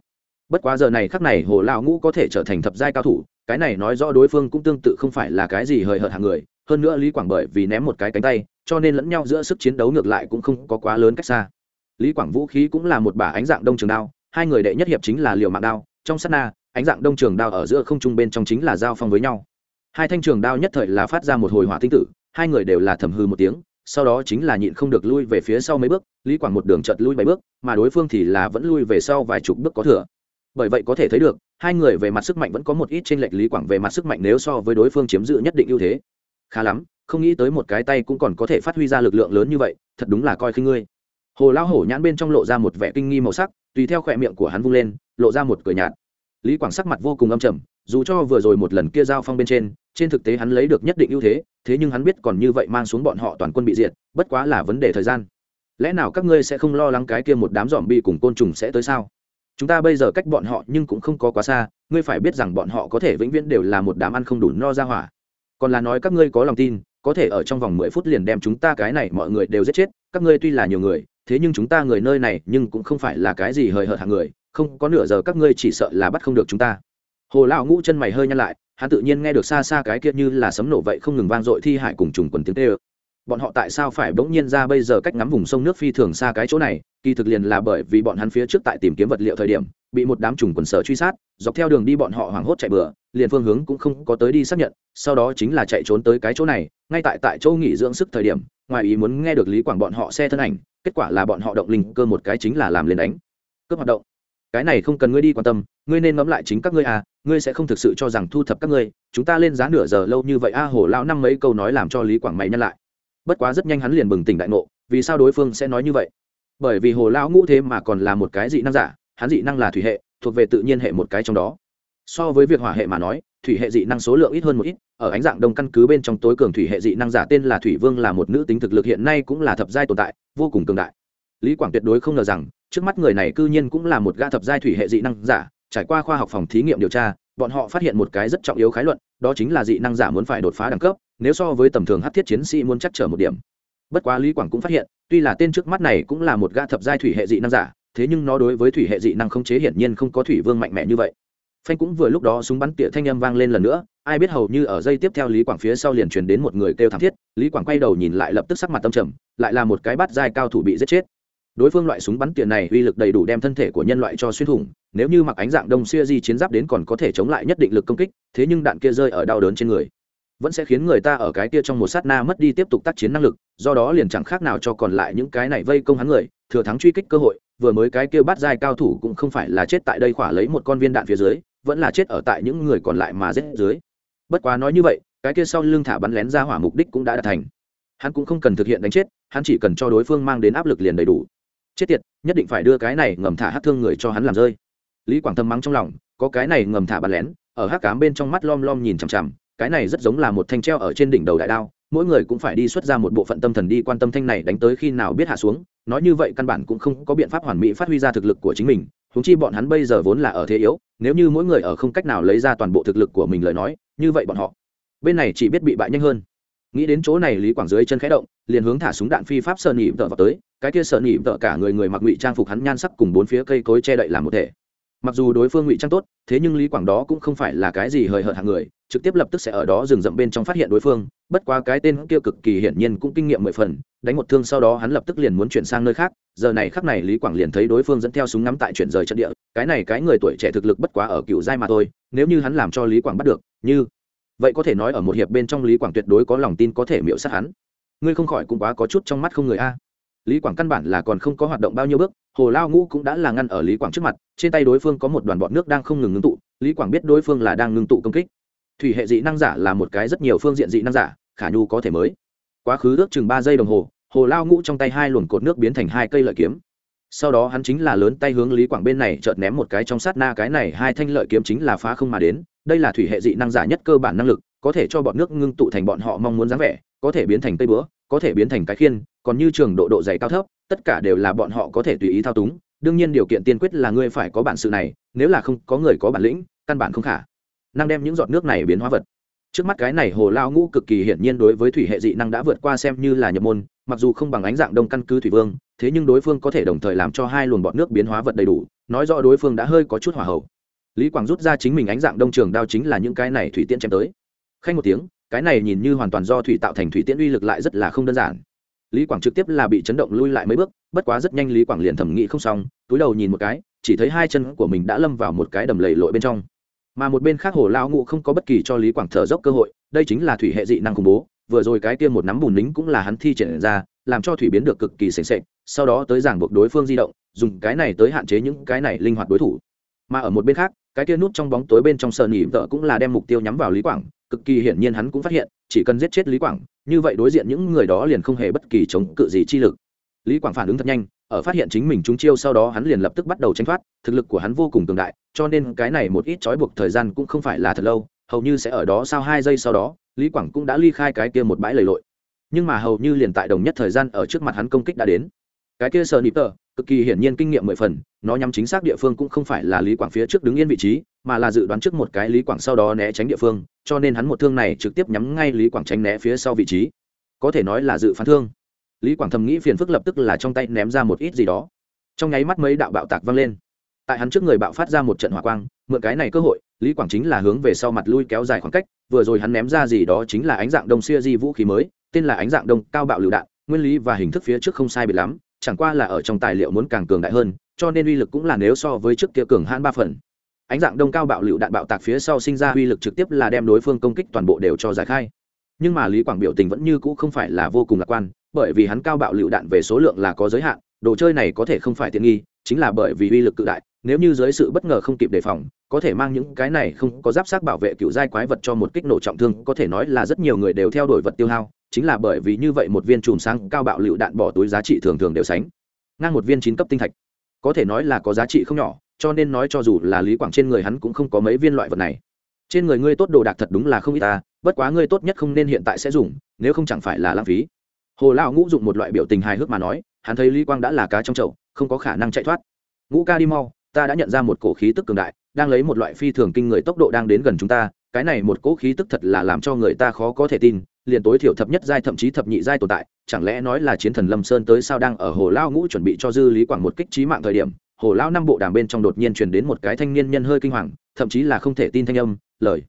Bất quá giờ này khắc này hồ Lão ngũ có thể trở thành thập giai cao thủ, cái này nói rõ đối phương cũng tương tự không phải là cái gì hời hợt hàng người, hơn nữa lý quảng bởi vì ném một cái cánh tay, cho nên lẫn nhau giữa sức chiến đấu ngược lại cũng không có quá lớn cách xa. Lý quảng vũ khí cũng là một bả ánh dạng đông trường đao, hai người đệ nhất hiệp chính là liều mạng đao, trong sát na, ánh dạng đông trường đao ở giữa không trung bên trong chính là giao phong với nhau. Hai thanh trường đao nhất thời là phát ra một hồi hỏa tinh tử, hai người đều là thầm hư một tiếng sau đó chính là nhịn không được lui về phía sau mấy bước, lý quảng một đường chợt lui bảy bước, mà đối phương thì là vẫn lui về sau vài chục bước có thừa. Bởi vậy có thể thấy được, hai người về mặt sức mạnh vẫn có một ít trên lệch, lý quảng về mặt sức mạnh nếu so với đối phương chiếm giữ nhất định ưu thế. Khá lắm, không nghĩ tới một cái tay cũng còn có thể phát huy ra lực lượng lớn như vậy, thật đúng là coi khinh ngươi. Hồ lao hổ nhãn bên trong lộ ra một vẻ kinh nghi màu sắc, tùy theo khỏe miệng của hắn vung lên, lộ ra một cửa nhạt. Lý quảng sắc mặt vô cùng âm trầm dù cho vừa rồi một lần kia giao phong bên trên trên thực tế hắn lấy được nhất định ưu thế thế nhưng hắn biết còn như vậy mang xuống bọn họ toàn quân bị diệt, bất quá là vấn đề thời gian. Lẽ nào các ngươi sẽ không lo lắng cái kia một đám dòm bi cùng côn trùng sẽ tới sao? Chúng ta bây giờ cách bọn họ nhưng cũng không có quá xa, ngươi phải biết rằng bọn họ có thể vĩnh viễn đều là một đám ăn không đủ no ra hỏa. Còn là nói các ngươi có lòng tin, có thể ở trong vòng mười phút liền đem chúng ta cái này mọi người đều giết chết, các ngươi tuy là nhiều người, thế nhưng chúng ta người nơi này nhưng cũng không phải là cái gì hời hợt hàng người, không có nửa giờ các ngươi chỉ sợ là bắt không được chúng ta hồ lão ngũ chân mày hơi nhăn lại, hắn tự nhiên nghe được xa xa cái kia như là sấm nổ vậy không ngừng vang dội thi hải cùng trùng quần tiếng tê ơ bọn họ tại sao phải bỗng nhiên ra bây giờ cách ngắm vùng sông nước phi thường xa cái chỗ này? Kỳ thực liền là bởi vì bọn hắn phía trước tại tìm kiếm vật liệu thời điểm, bị một đám trùng quần sở truy sát, dọc theo đường đi bọn họ hoảng hốt chạy bừa, liền phương hướng cũng không có tới đi xác nhận, sau đó chính là chạy trốn tới cái chỗ này, ngay tại tại chỗ nghỉ dưỡng sức thời điểm, ngoài ý muốn nghe được lý quảng bọn họ xe thân ảnh, kết quả là bọn họ động linh cơ một cái chính là làm lên đánh. Cướp hoạt động cái này không cần ngươi đi quan tâm ngươi nên ngẫm lại chính các ngươi à ngươi sẽ không thực sự cho rằng thu thập các ngươi chúng ta lên giá nửa giờ lâu như vậy a à, hồ lão năm mấy câu nói làm cho lý quảng mày nhân lại. Bất quá rất nhanh hắn liền bừng tỉnh đại ngộ vì sao đối phương sẽ nói như vậy? Bởi vì hồ lão ngũ thế mà còn là một cái dị năng giả hắn dị năng là thủy hệ thuộc về tự nhiên hệ một cái trong đó. So với việc hỏa hệ mà nói thủy hệ dị năng số lượng ít hơn một ít ở ánh dạng đông căn cứ bên trong tối cường thủy hệ dị năng giả tên là thủy vương là một nữ tính thực lực hiện nay cũng là thập giai tồn tại vô cùng cường đại lý quảng tuyệt đối không ngờ rằng, trước mắt người này cư nhiên cũng là một gã thập giai thủy hệ dị năng giả, trải qua khoa học phòng thí nghiệm điều tra, bọn họ phát hiện một cái rất trọng yếu khái luận, đó chính là dị năng giả muốn phải đột phá đẳng cấp, nếu so với tầm thường hát thiết chiến sĩ muốn chắc trở một điểm. Bất quá lý quảng cũng phát hiện, tuy là tên trước mắt này cũng là một gã thập giai thủy hệ dị năng giả, thế nhưng nó đối với thủy hệ dị năng không chế hiển nhiên không có thủy vương mạnh mẽ như vậy. Phanh cũng vừa lúc đó súng bắn tỉa thanh âm vang lên lần nữa, ai biết hầu như ở dây tiếp theo lý quảng phía sau liền truyền đến một người kêu thảm thiết, lý quảng quay đầu nhìn lại lập tức sắc mặt tâm trầm, lại là một cái bát giai cao thủ bị giết chết đối phương loại súng bắn tiền này uy lực đầy đủ đem thân thể của nhân loại cho xuyên thủng, nếu như mặc ánh dạng đông xuya di chiến giáp đến còn có thể chống lại nhất định lực công kích, thế nhưng đạn kia rơi ở đau đớn trên người. Vẫn sẽ khiến người ta ở cái kia trong một sát na mất đi tiếp tục tác chiến năng lực, do đó liền chẳng khác nào cho còn lại những cái này vây công hắn người, thừa thắng truy kích cơ hội, vừa mới cái kia bắt giai cao thủ cũng không phải là chết tại đây khỏa lấy một con viên đạn phía dưới, vẫn là chết ở tại những người còn lại mà giết dưới. Bất quá nói như vậy, cái kia sau lưng thả bắn lén ra hỏa mục đích cũng đã đạt thành. Hắn cũng không cần thực hiện đánh chết, hắn chỉ cần cho đối phương mang đến áp lực liền đầy đủ chết tiệt, nhất định phải đưa cái này ngầm thả hát thương người cho hắn làm rơi. Lý quảng thâm mắng trong lòng, có cái này ngầm thả bắn lén, ở hát cám bên trong mắt lom lom nhìn chằm chằm, cái này rất giống là một thanh treo ở trên đỉnh đầu đại đao, mỗi người cũng phải đi xuất ra một bộ phận tâm thần đi quan tâm thanh này đánh tới khi nào biết hạ xuống, nói như vậy căn bản cũng không có biện pháp hoàn mỹ phát huy ra thực lực của chính mình húng chi bọn hắn bây giờ vốn là ở thế yếu, nếu như mỗi người ở không cách nào lấy ra toàn bộ thực lực của mình lời nói, như vậy bọn họ, bên này chỉ biết bị bại nhanh hơn nghĩ đến chỗ này lý quảng dưới chân khẽ động, liền hướng thả súng đạn phi pháp sợ nỉ vợ vào tới, cái kia sợ nỉ vợ cả người người mặc ngụy trang phục hắn nhan sắc cùng bốn phía cây cối che đậy làm một thể. Mặc dù đối phương ngụy trang tốt, thế nhưng lý quảng đó cũng không phải là cái gì hời hợt hàng người, trực tiếp lập tức sẽ ở đó dừng rậm bên trong phát hiện đối phương, bất quá cái tên kia cực kỳ hiển nhiên cũng kinh nghiệm mười phần, đánh một thương sau đó hắn lập tức liền muốn chuyển sang nơi khác, giờ này khắc này lý quảng liền thấy đối phương dẫn theo súng ngắm tại chuyển rời trận địa, cái này cái người tuổi trẻ thực lực bất quá ở cựu giai mà thôi, nếu như hắn làm cho lý quảng bắt được, như vậy có thể nói ở một hiệp bên trong lý quảng tuyệt đối có lòng tin có thể miễu sát hắn. ngươi không khỏi cũng quá có chút trong mắt không người a. lý quảng căn bản là còn không có hoạt động bao nhiêu bước, hồ lao ngũ cũng đã là ngăn ở lý quảng trước mặt, trên tay đối phương có một đoàn bọn nước đang không ngừng ngưng tụ, lý quảng biết đối phương là đang ngưng tụ công kích. thủy hệ dị năng giả là một cái rất nhiều phương diện dị năng giả, khả nhu có thể mới. quá khứ ước chừng ba giây đồng hồ hồ lao ngũ trong tay hai luồng cột nước biến thành hai cây lợi kiếm. sau đó hắn chính là lớn tay hướng lý quảng bên này chợt ném một cái trong sát na, cái này hai thanh lợi kiếm chính là phá không mà đến đây là thủy hệ dị năng giả nhất cơ bản năng lực, có thể cho bọn nước ngưng tụ thành bọn họ mong muốn dáng vẻ, có thể biến thành cây búa, có thể biến thành cái khiên, còn như trường độ độ dày cao thấp, tất cả đều là bọn họ có thể tùy ý thao túng. Đương nhiên điều kiện tiên quyết là ngươi phải có bản sự này, nếu là không có người có bản lĩnh, căn bản không khả năng đem những giọt nước này biến hóa vật. Trước mắt cái này hồ lao ngũ cực kỳ hiển nhiên đối với thủy hệ dị năng đã vượt qua xem như là nhập môn, mặc dù không bằng ánh dạng đông căn cứ thủy vương, thế nhưng đối phương có thể đồng thời làm cho hai luồng bọt nước biến hóa vật đầy đủ, nói rõ đối phương đã hơi có chút hỏa hậu lý quảng rút ra chính mình ánh dạng đông trường đao chính là những cái này thủy tiễn chém tới. Khanh một tiếng, cái này nhìn như hoàn toàn do thủy tạo thành thủy tiễn uy lực lại rất là không đơn giản. Lý quảng trực tiếp là bị chấn động lui lại mấy bước, bất quá rất nhanh lý quảng liền thẩm nghĩ không xong, túi đầu nhìn một cái, chỉ thấy hai chân của mình đã lâm vào một cái đầm lầy lội bên trong. Mà một bên khác hồ lao ngụ không có bất kỳ cho lý quảng thở dốc cơ hội, đây chính là thủy hệ dị năng khủng bố, vừa rồi cái kia một nắm bùn lính cũng là hắn thi triển ra, làm cho thủy biến được cực kỳ sềnh sệch sau đó tới giảng buộc đối phương di động, dùng cái này tới hạn chế những cái này linh hoạt đối thủ mà ở một bên khác, cái kia nút trong bóng tối bên trong sợ nỉ vợ cũng là đem mục tiêu nhắm vào lý quảng, cực kỳ hiển nhiên hắn cũng phát hiện, chỉ cần giết chết lý quảng, như vậy đối diện những người đó liền không hề bất kỳ chống cự gì chi lực. Lý quảng phản ứng thật nhanh, ở phát hiện chính mình trúng chiêu sau đó hắn liền lập tức bắt đầu tranh thoát, thực lực của hắn vô cùng cường đại, cho nên cái này một ít trói buộc thời gian cũng không phải là thật lâu, hầu như sẽ ở đó sau hai giây sau đó, lý quảng cũng đã ly khai cái kia một bãi lầy lội. Nhưng mà hầu như liền tại đồng nhất thời gian ở trước mặt hắn công kích đã đến cái kia sờ nịp tờ, cực kỳ hiển nhiên kinh nghiệm mười phần, nó nhắm chính xác địa phương cũng không phải là lý quảng phía trước đứng yên vị trí, mà là dự đoán trước một cái lý quảng sau đó né tránh địa phương, cho nên hắn một thương này trực tiếp nhắm ngay lý quảng tránh né phía sau vị trí. Có thể nói là dự phán thương. Lý quảng thầm nghĩ phiền phức lập tức là trong tay ném ra một ít gì đó. Trong nháy mắt mấy đạo bạo tạc vang lên. Tại hắn trước người bạo phát ra một trận hỏa quang, mượn cái này cơ hội, lý quảng chính là hướng về sau mặt lui kéo dài khoảng cách, vừa rồi hắn ném ra gì đó chính là ánh dạng đông xia di vũ khí mới, tên là ánh dạng đông cao bạo lựu đạn, nguyên lý và hình thức phía trước không sai biệt lắm chẳng qua là ở trong tài liệu muốn càng cường đại hơn, cho nên uy lực cũng là nếu so với trước kia cường hãn ba phần. Ánh dạng đông cao bạo lựu đạn bạo tạc phía sau sinh ra uy lực trực tiếp là đem đối phương công kích toàn bộ đều cho giải khai. Nhưng mà lý quảng biểu tình vẫn như cũ không phải là vô cùng lạc quan, bởi vì hắn cao bạo lựu đạn về số lượng là có giới hạn, đồ chơi này có thể không phải tiện nghi, chính là bởi vì uy lực cự đại, nếu như dưới sự bất ngờ không kịp đề phòng, có thể mang những cái này không có giáp sát bảo vệ cựu giai quái vật cho một kích nổ trọng thương, có thể nói là rất nhiều người đều theo đuổi vật tiêu hao chính là bởi vì như vậy một viên chùm sáng cao bạo lựu đạn bỏ túi giá trị thường thường đều sánh. Ngang một viên chín cấp tinh thạch. Có thể nói là có giá trị không nhỏ, cho nên nói cho dù là lý quảng trên người hắn cũng không có mấy viên loại vật này. Trên người ngươi tốt đồ đạc thật đúng là không ít ta, bất quá ngươi tốt nhất không nên hiện tại sẽ dùng, nếu không chẳng phải là lãng phí. Hồ lão ngũ dụng một loại biểu tình hài hước mà nói, hắn thấy lý quang đã là cá trong chậu, không có khả năng chạy thoát. Ngũ ca đi mau, ta đã nhận ra một cổ khí tức cường đại, đang lấy một loại phi thường kinh người tốc độ đang đến gần chúng ta cái này một cỗ khí tức thật là làm cho người ta khó có thể tin, liền tối thiểu thập nhất giai thậm chí thập nhị giai tồn tại, chẳng lẽ nói là chiến thần lâm sơn tới sao đang ở hồ lao ngũ chuẩn bị cho dư lý quảng một kích trí mạng thời điểm, hồ lao năm bộ đàm bên trong đột nhiên truyền đến một cái thanh niên nhân hơi kinh hoàng, thậm chí là không thể tin thanh âm, lời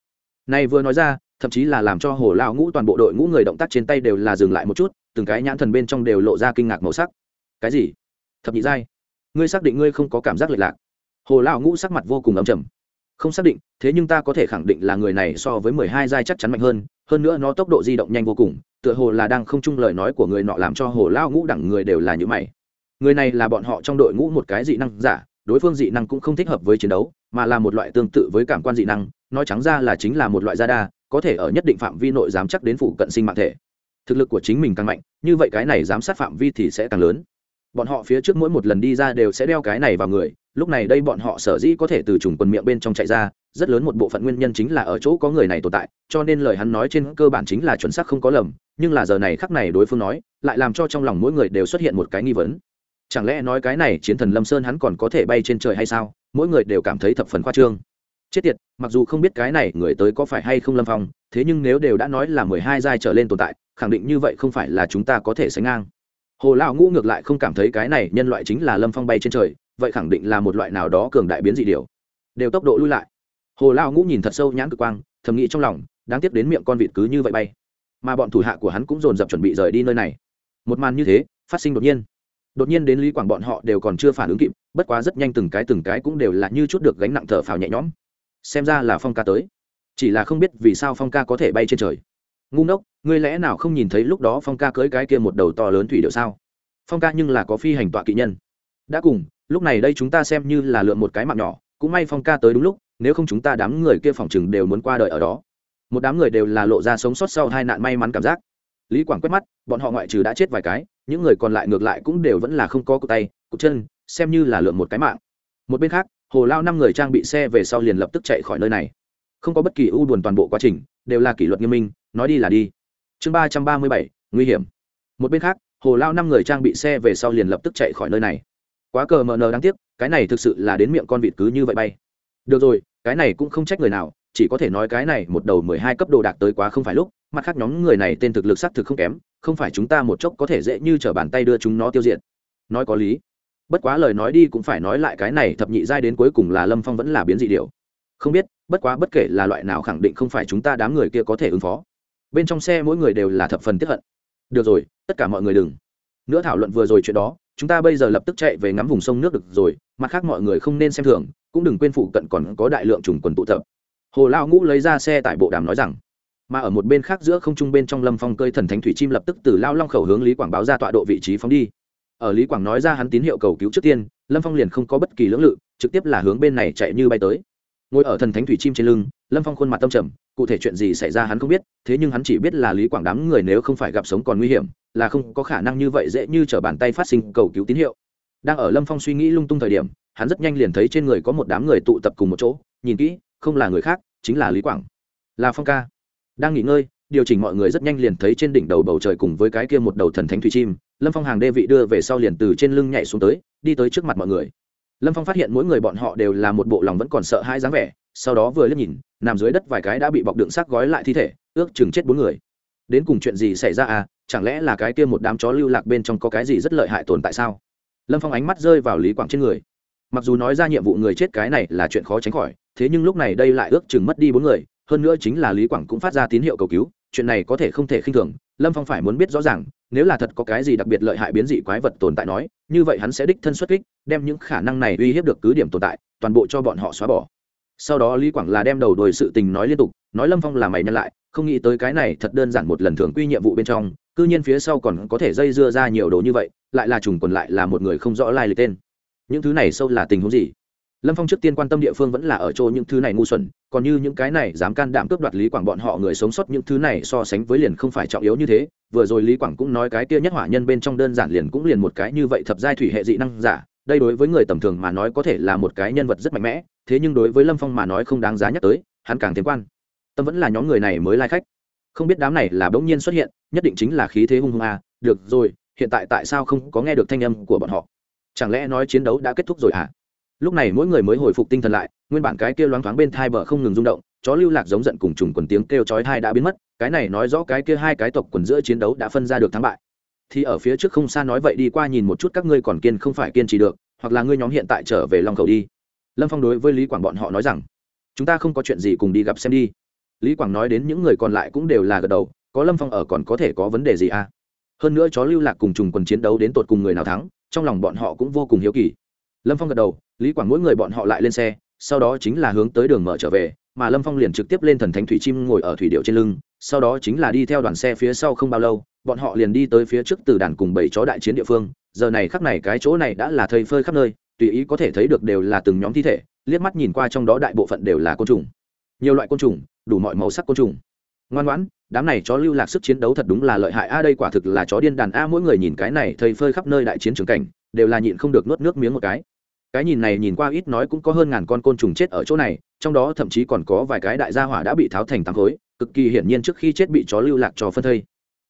này vừa nói ra, thậm chí là làm cho hồ lao ngũ toàn bộ đội ngũ người động tác trên tay đều là dừng lại một chút, từng cái nhãn thần bên trong đều lộ ra kinh ngạc màu sắc. Cái gì? Thập nhị giai? Ngươi xác định ngươi không có cảm giác lệch lạc? Hồ lao ngũ sắc mặt vô cùng ấm trầm không xác định, thế nhưng ta có thể khẳng định là người này so với mười hai giai chắc chắn mạnh hơn hơn nữa nó tốc độ di động nhanh vô cùng, tựa hồ là đang không chung lời nói của người nọ làm cho hồ lao ngũ đẳng người đều là như mày. Người này là bọn họ trong đội ngũ một cái dị năng giả, đối phương dị năng cũng không thích hợp với chiến đấu, mà là một loại tương tự với cảm quan dị năng, nói trắng ra là chính là một loại gia đa có thể ở nhất định phạm vi nội giám chắc đến phụ cận sinh mạng thể. Thực lực của chính mình càng mạnh, như vậy cái này giám sát phạm vi thì sẽ càng lớn. Bọn họ phía trước mỗi một lần đi ra đều sẽ đeo cái này vào người lúc này đây bọn họ sở dĩ có thể từ trùng quần miệng bên trong chạy ra, rất lớn một bộ phận nguyên nhân chính là ở chỗ có người này tồn tại, cho nên lời hắn nói trên cơ bản chính là chuẩn xác không có lầm, nhưng là giờ này khắc này đối phương nói, lại làm cho trong lòng mỗi người đều xuất hiện một cái nghi vấn. Chẳng lẽ nói cái này chiến thần lâm sơn hắn còn có thể bay trên trời hay sao? Mỗi người đều cảm thấy thập phần khoa trương. Chết tiệt, mặc dù không biết cái này người tới có phải hay không lâm phong, thế nhưng nếu đều đã nói là mười hai giai trở lên tồn tại, khẳng định như vậy không phải là chúng ta có thể sánh ngang. Hồ lão ngũ ngược lại không cảm thấy cái này nhân loại chính là lâm phong bay trên trời vậy khẳng định là một loại nào đó cường đại biến dị điều. Đều tốc độ lui lại. Hồ lao ngũ nhìn thật sâu nhãn cực quang, thầm nghĩ trong lòng, đáng tiếc đến miệng con vịt cứ như vậy bay. Mà bọn thủ hạ của hắn cũng dồn dập chuẩn bị rời đi nơi này. Một màn như thế, phát sinh đột nhiên. Đột nhiên đến lý quảng bọn họ đều còn chưa phản ứng kịp, bất quá rất nhanh từng cái từng cái cũng đều là như chút được gánh nặng thở phào nhẹ nhõm. Xem ra là phong ca tới. Chỉ là không biết vì sao phong ca có thể bay trên trời. Ngu ngốc, ngươi lẽ nào không nhìn thấy lúc đó phong ca cưới cái kia một đầu to lớn thủy điệu sao? Phong ca nhưng là có phi hành tọa kỵ nhân. Đã cùng lúc này đây chúng ta xem như là lượm một cái mạng nhỏ, cũng may phong ca tới đúng lúc, nếu không chúng ta đám người kia phòng chừng đều muốn qua đời ở đó. Một đám người đều là lộ ra sống sót sau hai nạn may mắn cảm giác. Lý quảng quét mắt, bọn họ ngoại trừ đã chết vài cái, những người còn lại ngược lại cũng đều vẫn là không có cụ tay cụ chân, xem như là lượm một cái mạng. Một bên khác, hồ lao năm người trang bị xe về sau liền lập tức chạy khỏi nơi này. Không có bất kỳ ưu buồn toàn bộ quá trình, đều là kỷ luật nghiêm minh, nói đi là đi. Chương ba trăm ba mươi bảy, nguy hiểm. Một bên khác, hồ lao năm người trang bị xe về sau liền lập tức chạy khỏi nơi này quá cờ mờ nờ đáng tiếc, cái này thực sự là đến miệng con vịt cứ như vậy bay. Được rồi, cái này cũng không trách người nào, chỉ có thể nói cái này một đầu mười hai cấp đồ đạt tới quá không phải lúc, mặt khác nhóm người này tên thực lực xác thực không kém, không phải chúng ta một chốc có thể dễ như t r ở bàn tay đưa chúng nó tiêu diệt. Nói có lý. Bất quá lời nói đi cũng phải nói lại cái này thập nhị giai đến cuối cùng là lâm phong vẫn là biến dị điều không biết, bất quá bất kể là loại nào khẳng định không phải chúng ta đám người kia có thể ứng phó. Bên trong xe mỗi người đều là thập phần tiếp hận. Được rồi, tất cả mọi người đừng. Nữa thảo luận vừa rồi chuyện đó chúng ta bây giờ lập tức chạy về ngắm vùng sông nước được rồi mặt khác mọi người không nên xem thường, cũng đừng quên phụ cận còn có đại lượng trùng quần tụ tập. Hồ lao ngũ lấy ra xe tại bộ đàm nói rằng. Mà ở một bên khác giữa không trung bên trong lâm phong cơi thần thánh thủy chim lập tức từ lao long khẩu hướng lý quảng báo ra tọa độ vị trí phóng đi. Ở lý quảng nói ra hắn tín hiệu cầu cứu trước tiên, lâm phong liền không có bất kỳ lưỡng lự, trực tiếp là hướng bên này chạy như bay tới. Ngồi ở thần thánh thủy chim trên lưng lâm phong khuôn mặt tâm trầm, cụ thể chuyện gì xảy ra hắn không biết, thế nhưng hắn chỉ biết là lý quảng đám người nếu không phải gặp sống còn nguy hiểm, là không có khả năng như vậy dễ như t r ở bàn tay phát sinh cầu cứu tín hiệu. Đang ở lâm phong suy nghĩ lung tung thời điểm, hắn rất nhanh liền thấy trên người có một đám người tụ tập cùng một chỗ, nhìn kỹ, không là người khác, chính là lý quảng. Là phong ca. Đang nghỉ ngơi, điều chỉnh mọi người rất nhanh liền thấy trên đỉnh đầu bầu trời cùng với cái kia một đầu thần thánh thủy chim, lâm phong hàng đê vị đưa về sau liền từ trên lưng nhảy xuống tới, đi tới trước mặt mọi người. Lâm phong phát hiện mỗi người bọn họ đều là một bộ lòng vẫn còn sợ hai dáng vẻ, sau đó vừa liếc nhìn nằm dưới đất vài cái đã bị bọc đựng xác gói lại thi thể, ước chừng chết bốn người. Đến cùng chuyện gì xảy ra à? Chẳng lẽ là cái kia một đám chó lưu lạc bên trong có cái gì rất lợi hại tồn tại sao? Lâm phong ánh mắt rơi vào lý quảng trên người. Mặc dù nói ra nhiệm vụ người chết cái này là chuyện khó tránh khỏi, thế nhưng lúc này đây lại ước chừng mất đi bốn người, hơn nữa chính là lý quảng cũng phát ra tín hiệu cầu cứu, chuyện này có thể không thể khinh thường, lâm phong phải muốn biết rõ ràng, nếu là thật có cái gì đặc biệt lợi hại biến dị quái vật tồn tại nói, như vậy hắn sẽ đích thân xuất kích, đem những khả năng này uy hiếp được cứ điểm tồn tại, toàn bộ cho bọn họ xóa bỏ sau đó lý quảng là đem đầu đuổi sự tình nói liên tục, nói lâm phong là mày nhân lại, không nghĩ tới cái này thật đơn giản một lần thường quy nhiệm vụ bên trong, cư nhiên phía sau còn có thể dây dưa ra nhiều đồ như vậy, lại là trùng còn lại là một người không rõ lai lịch tên. Những thứ này sâu là tình huống gì? Lâm phong trước tiên quan tâm địa phương vẫn là ở chỗ những thứ này ngu xuẩn, còn như những cái này dám can đảm cướp đoạt lý quảng bọn họ người sống sót những thứ này so sánh với liền không phải trọng yếu như thế, vừa rồi lý quảng cũng nói cái kia nhất hỏa nhân bên trong đơn giản liền cũng liền một cái như vậy thập giai thủy hệ dị năng giả đây đối với người tầm thường mà nói có thể là một cái nhân vật rất mạnh mẽ, thế nhưng đối với lâm phong mà nói không đáng giá nhắc tới, hắn càng thêm quan. Tâm vẫn là nhóm người này mới lai khách. Không biết đám này là bỗng nhiên xuất hiện, nhất định chính là khí thế hung hung à được rồi, hiện tại tại sao không có nghe được thanh âm của bọn họ? Chẳng lẽ nói chiến đấu đã kết thúc rồi à? Lúc này mỗi người mới hồi phục tinh thần lại, nguyên bản cái kia loáng thoáng bên thai bờ không ngừng rung động, chó lưu lạc giống giận cùng trùng quần tiếng kêu chói thai đã biến mất, cái này nói rõ cái kia hai cái tộc quần giữa chiến đấu đã phân ra được thắng bại thì ở phía trước không xa nói vậy đi qua nhìn một chút các ngươi còn kiên không phải kiên trì được, hoặc là ngươi nhóm hiện tại trở về long khẩu đi. Lâm phong đối với lý quảng bọn họ nói rằng, chúng ta không có chuyện gì cùng đi gặp xem đi. Lý quảng nói đến những người còn lại cũng đều là gật đầu, có lâm phong ở còn có thể có vấn đề gì à? Hơn nữa chó lưu lạc cùng trùng quần chiến đấu đến tột cùng người nào thắng, trong lòng bọn họ cũng vô cùng hiếu kỳ. Lâm phong gật đầu, lý quảng mỗi người bọn họ lại lên xe, sau đó chính là hướng tới đường mở trở về mà lâm phong liền trực tiếp lên thần thánh thủy chim ngồi ở thủy điệu trên lưng, sau đó chính là đi theo đoàn xe phía sau không bao lâu, bọn họ liền đi tới phía trước từ đàn cùng bảy chó đại chiến địa phương. Giờ này khắc này cái chỗ này đã là thây phơi khắp nơi, tùy ý có thể thấy được đều là từng nhóm thi thể, liếc mắt nhìn qua trong đó đại bộ phận đều là côn trùng. Nhiều loại côn trùng, đủ mọi màu sắc côn trùng. Ngoan ngoãn, đám này chó lưu lạc sức chiến đấu thật đúng là lợi hại. A, đây quả thực là chó điên đàn a, mỗi người nhìn cái này thây phơi khắp nơi đại chiến trường cảnh, đều là nhịn không được nuốt nước miếng một cái. Cái nhìn này nhìn qua ít nói cũng có hơn ngàn con côn trùng chết ở chỗ này trong đó thậm chí còn có vài cái đại gia hỏa đã bị tháo thành tám khối, cực kỳ hiển nhiên trước khi chết bị chó lưu lạc cho phân thây.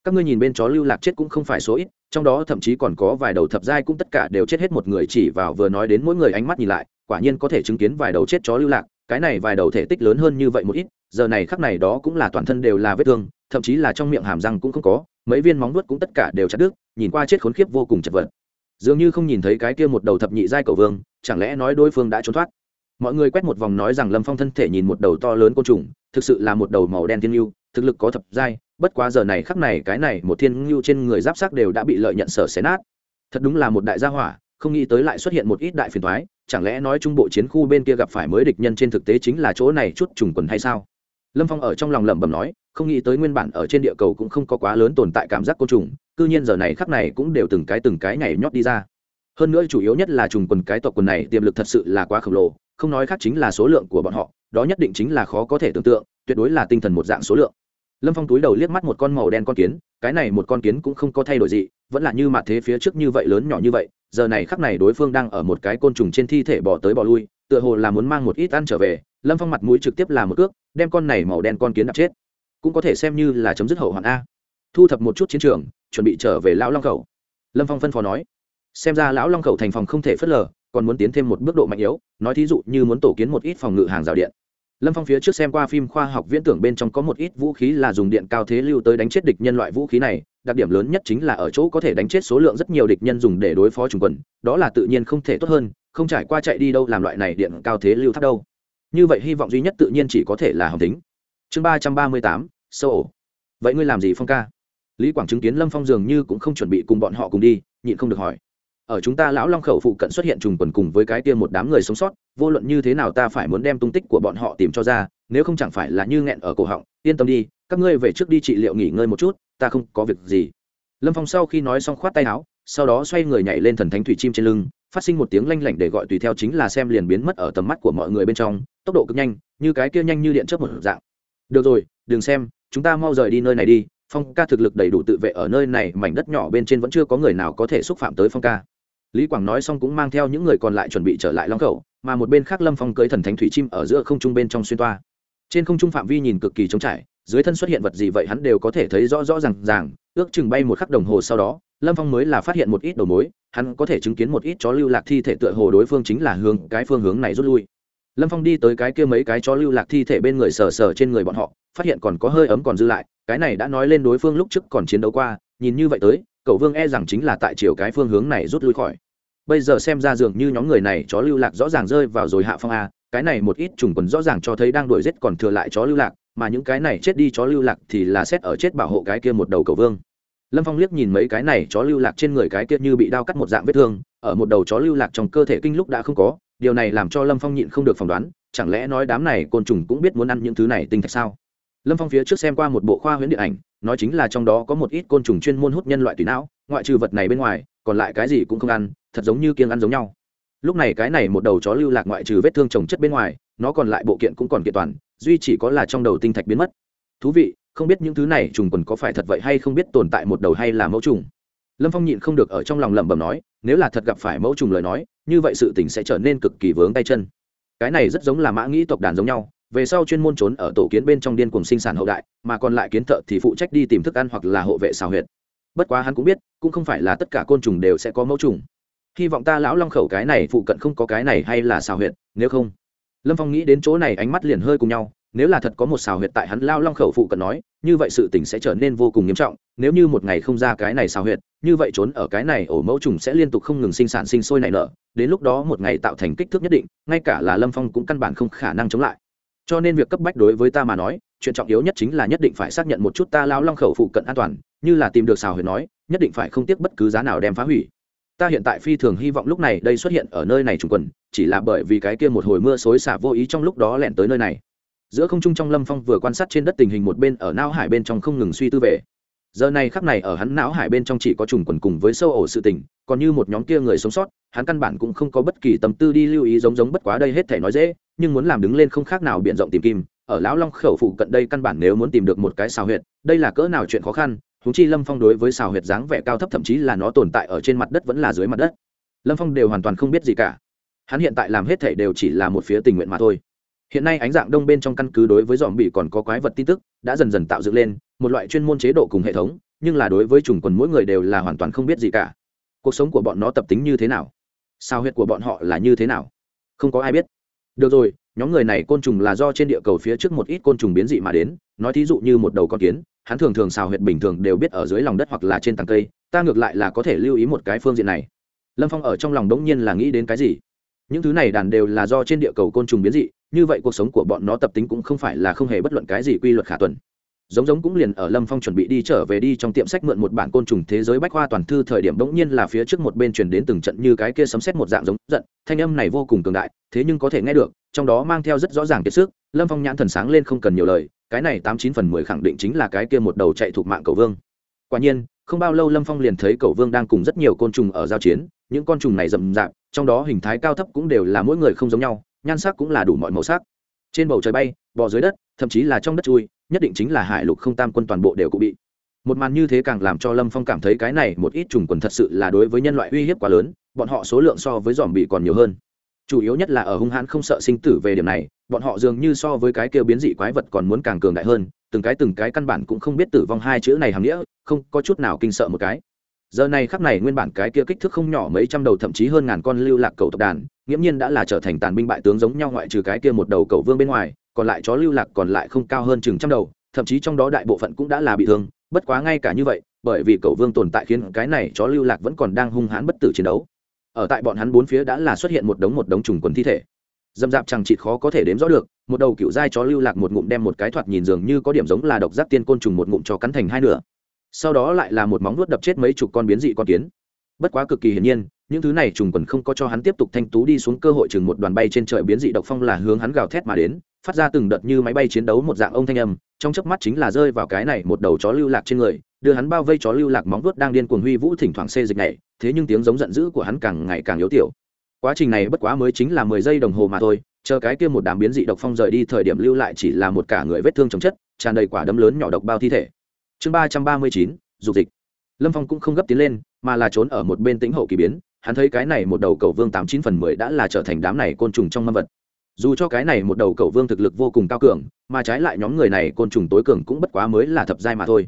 Các ngươi nhìn bên chó lưu lạc chết cũng không phải số ít, trong đó thậm chí còn có vài đầu thập giai cũng tất cả đều chết hết một người chỉ vào vừa nói đến mỗi người ánh mắt nhìn lại, quả nhiên có thể chứng kiến vài đầu chết chó lưu lạc, cái này vài đầu thể tích lớn hơn như vậy một ít, giờ này khắc này đó cũng là toàn thân đều là vết thương, thậm chí là trong miệng hàm răng cũng không có, mấy viên móng nuốt cũng tất cả đều chặt đứt, nhìn qua chết khốn khiếp vô cùng chật vật. Dường như không nhìn thấy cái kia một đầu thập nhị giai cầu vương, chẳng lẽ nói đối phương đã trốn thoát? Mọi người quét một vòng nói rằng lâm phong thân thể nhìn một đầu to lớn côn trùng, thực sự là một đầu màu đen thiên ngưu thực lực có thập giai, bất quá giờ này khắc này cái này một thiên ngưu trên người giáp sắc đều đã bị lợi nhận sở xé nát. Thật đúng là một đại gia hỏa, không nghĩ tới lại xuất hiện một ít đại phiền thoái chẳng lẽ nói trung bộ chiến khu bên kia gặp phải mới địch nhân trên thực tế chính là chỗ này chút trùng quần hay sao? Lâm phong ở trong lòng lẩm bẩm nói, không nghĩ tới nguyên bản ở trên địa cầu cũng không có quá lớn tồn tại cảm giác côn trùng, cư nhiên giờ này khắc này cũng đều từng cái từng cái nhảy nhót đi ra. Hơn nữa chủ yếu nhất là trùng quần cái tộc quần này tiềm lực thật sự là quá khổng lồ không nói khác chính là số lượng của bọn họ, đó nhất định chính là khó có thể tưởng tượng, tuyệt đối là tinh thần một dạng số lượng. Lâm phong túi đầu liếc mắt một con màu đen con kiến, cái này một con kiến cũng không có thay đổi gì, vẫn là như mặt thế phía trước như vậy lớn nhỏ như vậy, giờ này khắc này đối phương đang ở một cái côn trùng trên thi thể bỏ tới bỏ lui, tựa hồ là muốn mang một ít ăn trở về, lâm phong mặt mũi trực tiếp là một cước, đem con này màu đen con kiến đập chết. Cũng có thể xem như là chấm dứt hậu hoạn a. Thu thập một chút chiến trường, chuẩn bị trở về lão long khẩu. Lâm phong phân phó nói xem ra lão long khẩu thành phòng không thể phớt lờ, còn muốn tiến thêm một bước độ mạnh yếu, nói thí dụ như muốn tổ kiến một ít phòng ngự hàng rào điện. Lâm phong phía trước xem qua phim khoa học viễn tưởng bên trong có một ít vũ khí là dùng điện cao thế lưu tới đánh chết địch nhân loại vũ khí này, đặc điểm lớn nhất chính là ở chỗ có thể đánh chết số lượng rất nhiều địch nhân dùng để đối phó trùng quần, đó là tự nhiên không thể tốt hơn, không trải qua chạy đi đâu làm loại này điện cao thế lưu thắt đâu. Như vậy hy vọng duy nhất tự nhiên chỉ có thể là hồng tính. Chương ba trăm ba mươi tám, sâu ổ. Vậy ngươi làm gì phong ca? Lý quảng chứng kiến lâm phong dường như cũng không chuẩn bị cùng bọn họ cùng đi, nhịn không được hỏi ở chúng ta lão long khẩu phụ cận xuất hiện trùng quần cùng với cái kia một đám người sống sót, vô luận như thế nào ta phải muốn đem tung tích của bọn họ tìm cho ra, nếu không chẳng phải là như nghẹn ở cổ họng. Yên tâm đi, các ngươi về trước đi trị liệu nghỉ ngơi một chút, ta không có việc gì. Lâm phong sau khi nói xong khoát tay áo, sau đó xoay người nhảy lên thần thánh thủy chim trên lưng, phát sinh một tiếng lanh lảnh để gọi tùy theo chính là xem liền biến mất ở tầm mắt của mọi người bên trong, tốc độ cực nhanh, như cái kia nhanh như điện chớp một dạng. Được rồi, đừng xem, chúng ta mau rời đi nơi này đi, phong ca thực lực đầy đủ tự vệ ở nơi này, mảnh đất nhỏ bên trên vẫn chưa có người nào có thể xúc phạm tới phong ca lý quảng nói xong cũng mang theo những người còn lại chuẩn bị trở lại long khẩu, mà một bên khác lâm phong cưới thần thánh thủy chim ở giữa không trung bên trong xuyên toa. Trên không trung phạm vi nhìn cực kỳ trống trải, dưới thân xuất hiện vật gì vậy hắn đều có thể thấy rõ rõ r à n g ràng, ước chừng bay một khắc đồng hồ sau đó, lâm phong mới là phát hiện một ít đầu mối, hắn có thể chứng kiến một ít chó lưu lạc thi thể tựa hồ đối phương chính là hướng, cái phương hướng này rút lui. Lâm phong đi tới cái kia mấy cái chó lưu lạc thi thể bên người sờ sờ trên người bọn họ, phát hiện còn có hơi ấm còn dư lại cái này đã nói lên đối phương lúc trước còn chiến đấu qua, nhìn như vậy tới, cậu vương e rằng chính là tại chiều cái phương hướng này rút lui khỏi. Bây giờ xem ra dường như nhóm người này chó lưu lạc rõ ràng rơi vào rồi hạ phong a, cái này một ít trùng quần rõ ràng cho thấy đang đuổi giết còn thừa lại chó lưu lạc, mà những cái này chết đi chó lưu lạc thì là xét ở chết bảo hộ cái kia một đầu cầu vương. Lâm phong liếc nhìn mấy cái này chó lưu lạc trên người cái kia như bị đao cắt một dạng vết thương, ở một đầu chó lưu lạc trong cơ thể kinh lúc đã không có, điều này làm cho lâm phong nhịn không được phỏng đoán, chẳng lẽ nói đám này côn trùng cũng biết muốn ăn những thứ này tinh thạch sao? Lâm phong phía trước xem qua một bộ khoa huyễn điện ảnh, nói chính là trong đó có một ít côn trùng chuyên môn hút nhân loại tùy não, ngoại trừ vật này bên ngoài, còn lại cái gì cũng không ăn, thật giống như kiêng ăn giống nhau. Lúc này cái này một đầu chó lưu lạc ngoại trừ vết thương trồng chất bên ngoài, nó còn lại bộ kiện cũng còn kiện toàn, duy chỉ có là trong đầu tinh thạch biến mất. Thú vị, không biết những thứ này trùng quần có phải thật vậy hay không biết tồn tại một đầu hay là mẫu trùng. Lâm phong nhịn không được ở trong lòng lẩm bẩm nói, nếu là thật gặp phải mẫu trùng lời nói, như vậy sự tình sẽ trở nên cực kỳ vướng tay chân. Cái này rất giống là mã nghĩ tộc đàn giống nhau về sau chuyên môn trốn ở tổ kiến bên trong điên cùng sinh sản hậu đại, mà còn lại kiến thợ thì phụ trách đi tìm thức ăn hoặc là hộ vệ xào huyệt. Bất quá hắn cũng biết, cũng không phải là tất cả côn trùng đều sẽ có mẫu trùng. Hy vọng ta lão long khẩu cái này phụ cận không có cái này hay là xào huyệt, nếu không. Lâm phong nghĩ đến chỗ này ánh mắt liền hơi cùng nhau, nếu là thật có một xào huyệt tại hắn lao long khẩu phụ cận nói, như vậy sự tình sẽ trở nên vô cùng nghiêm trọng, nếu như một ngày không ra cái này xào huyệt, như vậy trốn ở cái này ổ mẫu trùng sẽ liên tục không ngừng sinh sản sinh sôi nảy nở, đến lúc đó một ngày tạo thành kích thước nhất định, ngay cả là lâm phong cũng căn bản không khả năng chống lại cho nên việc cấp bách đối với ta mà nói, chuyện trọng yếu nhất chính là nhất định phải xác nhận một chút ta lao long khẩu phụ cận an toàn, như là tìm được xào huyền nói, nhất định phải không tiếc bất cứ giá nào đem phá hủy. Ta hiện tại phi thường hy vọng lúc này đây xuất hiện ở nơi này trùng quần, chỉ là bởi vì cái kia một hồi mưa xối xả vô ý trong lúc đó lẻn tới nơi này. Giữa không trung trong lâm phong vừa quan sát trên đất tình hình một bên ở nao hải bên trong không ngừng suy tư về giờ này khắc này ở hắn não hải bên trong chỉ có trùng quần cùng với sâu ổ sự tình, còn như một nhóm kia người sống sót, hắn căn bản cũng không có bất kỳ tâm tư đi lưu ý giống giống bất quá đây hết thể nói dễ, nhưng muốn làm đứng lên không khác nào b i ể n rộng tìm kim, ở lão long khẩu phụ cận đây căn bản nếu muốn tìm được một cái xào huyệt, đây là cỡ nào chuyện khó khăn thú chi lâm phong đối với xào huyệt dáng vẻ cao thấp thậm chí là nó tồn tại ở trên mặt đất vẫn là dưới mặt đất. Lâm phong đều hoàn toàn không biết gì cả. Hắn hiện tại làm hết thể đều chỉ là một phía tình nguyện mà thôi. Hiện nay ánh dạng đông bên trong căn cứ đối với dòm bị còn có quái vật tin tức, đã dần dần tạo dựng lên một loại chuyên môn chế độ cùng hệ thống, nhưng là đối với trùng quần mỗi người đều là hoàn toàn không biết gì cả. Cuộc sống của bọn nó tập tính như thế nào? Sao huyệt của bọn họ là như thế nào? Không có ai biết. Được rồi, nhóm người này côn trùng là do trên địa cầu phía trước một ít côn trùng biến dị mà đến. Nói thí dụ như một đầu con kiến, hắn thường thường xào huyệt bình thường đều biết ở dưới lòng đất hoặc là trên tầng cây. Ta ngược lại là có thể lưu ý một cái phương diện này. Lâm phong ở trong lòng đống nhiên là nghĩ đến cái gì? Những thứ này đàn đều là do trên địa cầu côn trùng biến dị, như vậy cuộc sống của bọn nó tập tính cũng không phải là không hề bất luận cái gì quy luật khả tuần giống giống cũng liền ở lâm phong chuẩn bị đi trở về đi trong tiệm sách mượn một bản côn trùng thế giới bách khoa toàn thư thời điểm bỗng nhiên là phía trước một bên truyền đến từng trận như cái kia sấm xét một dạng giống giận, thanh âm này vô cùng cường đại, thế nhưng có thể nghe được, trong đó mang theo rất rõ ràng kiệt sức, lâm phong nhãn thần sáng lên không cần nhiều lời, cái này tám chín phần mười khẳng định chính là cái kia một đầu chạy thuộc mạng cầu vương. Quả nhiên, không bao lâu lâm phong liền thấy cầu vương đang cùng rất nhiều côn trùng ở giao chiến, những con trùng này rậm rạp, trong đó hình thái cao thấp cũng đều là mỗi người không giống nhau, nhan sắc cũng là đủ mọi màu sắc. Trên bầu trời bay, bò dưới đất, thậm chí là trong đất chui nhất định chính là hải lục không tam quân toàn bộ đều cũng bị. Một màn như thế càng làm cho lâm phong cảm thấy cái này một ít trùng quần thật sự là đối với nhân loại uy hiếp quá lớn, bọn họ số lượng so với dòm bị còn nhiều hơn. Chủ yếu nhất là ở hung hãn không sợ sinh tử về điểm này, bọn họ dường như so với cái kêu biến dị quái vật còn muốn càng cường đại hơn, từng cái từng cái căn bản cũng không biết tử vong hai chữ này hàm nghĩa, không có chút nào kinh sợ một cái. Giờ này khắc này nguyên bản cái kia kích thước không nhỏ mấy trăm đầu thậm chí hơn ngàn con lưu lạc cầu tộc đàn, nghiễm nhiên đã là trở thành tàn binh bại tướng giống nhau ngoại trừ cái kia một đầu cầu vương bên ngoài còn lại chó lưu lạc còn lại không cao hơn chừng trăm đầu, thậm chí trong đó đại bộ phận cũng đã là bị thương, bất quá ngay cả như vậy, bởi vì cầu vương tồn tại khiến cái này chó lưu lạc vẫn còn đang hung hãn bất tử chiến đấu. Ở tại bọn hắn bốn phía đã là xuất hiện một đống một đống trùng quần thi thể. Dâm dạp chẳng chịt khó có thể đếm rõ được, một đầu cựu dai chó lưu lạc một ngụm đem một cái thoạt nhìn dường như có điểm giống là độc giác tiên côn trùng một ngụm cho cắn thành hai nửa. Sau đó lại là một móng nuốt đập chết mấy chục con biến dị con kiến. Bất quá cực kỳ hiển nhiên những thứ này trùng quần không có cho hắn tiếp tục thanh tú đi xuống cơ hội chừng một đoàn bay trên trời biến dị độc phong là hướng hắn gào thét mà đến, phát ra từng đợt như máy bay chiến đấu một dạng ông thanh âm, trong chớp mắt chính là rơi vào cái này một đầu chó lưu lạc trên người, đưa hắn bao vây chó lưu lạc móng vuốt đang điên cuồng huy vũ thỉnh thoảng xê dịch này thế nhưng tiếng giống giận dữ của hắn càng ngày càng yếu tiểu. Quá trình này bất quá mới chính là mười giây đồng hồ mà thôi, chờ cái kia một đám biến dị độc phong rời đi thời điểm lưu lại chỉ là một cả người vết thương chống chất, tràn đầy quả đấm lớn nhỏ độc bao thi thể. Chương ba trăm ba mươi chín, dục dịch. Lâm phong cũng không gấp tiến lên, mà là trốn ở một bên tĩnh hậu kỳ biến hắn thấy cái này một đầu cầu vương tám chín phần mười đã là trở thành đám này côn trùng trong mâm vật. Dù cho cái này một đầu cầu vương thực lực vô cùng cao cường mà trái lại nhóm người này côn trùng tối cường cũng bất quá mới là thập giai mà thôi.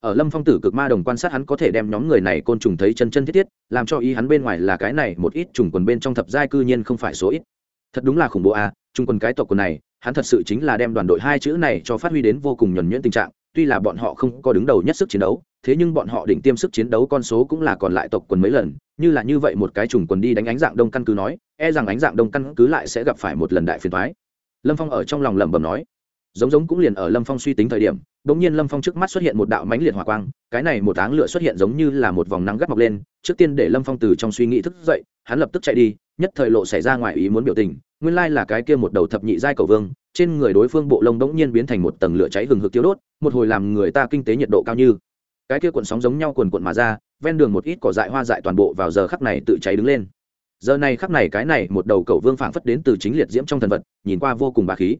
Ở lâm phong tử cực ma đồng quan sát hắn có thể đem nhóm người này côn trùng thấy chân chân thiết thiết làm cho ý hắn bên ngoài là cái này một ít trùng quần bên trong thập giai cư nhiên không phải số ít. Thật đúng là khủng bố a à, quần cái tộc quần này hắn thật sự chính là đem đoàn đội hai chữ này cho phát huy đến vô cùng nhuẩn nhuyễn tình trạng tuy là bọn họ không có đứng đầu nhất sức chiến đấu, thế nhưng bọn họ đỉnh tiêm sức chiến đấu con số cũng là còn lại tộc quần mấy lần, như là như vậy một cái trùng quần đi đánh ánh dạng đông căn cứ nói e rằng ánh dạng đông căn cứ lại sẽ gặp phải một lần đại phiền thoái lâm phong ở trong lòng lẩm bẩm nói. Giống giống cũng liền ở lâm phong suy tính thời điểm đ ỗ n g nhiên lâm phong trước mắt xuất hiện một đạo mánh liệt hỏa quang, cái này một áng lửa xuất hiện giống như là một vòng nắng gắt mọc lên, trước tiên để lâm phong từ trong suy nghĩ thức dậy, hắn lập tức chạy đi, nhất thời lộ xảy ra ngoài ý muốn biểu tình, nguyên lai là cái kia một đầu thập nhị giai cầu vương trên người đối phương bộ lông bỗng nhiên biến thành một tầng lửa cháy hừng hực tiêu đốt, một hồi làm người ta kinh tế nhiệt độ cao như. Cái kia cuộn sóng giống nhau quần cuộn mà ra, ven đường một ít cỏ dại hoa dại toàn bộ vào giờ khắc này tự cháy đứng lên. Giờ này khắc này cái này một đầu cầu vương phảng phất đến từ chính liệt diễm trong thần vật, nhìn qua vô cùng bà khí.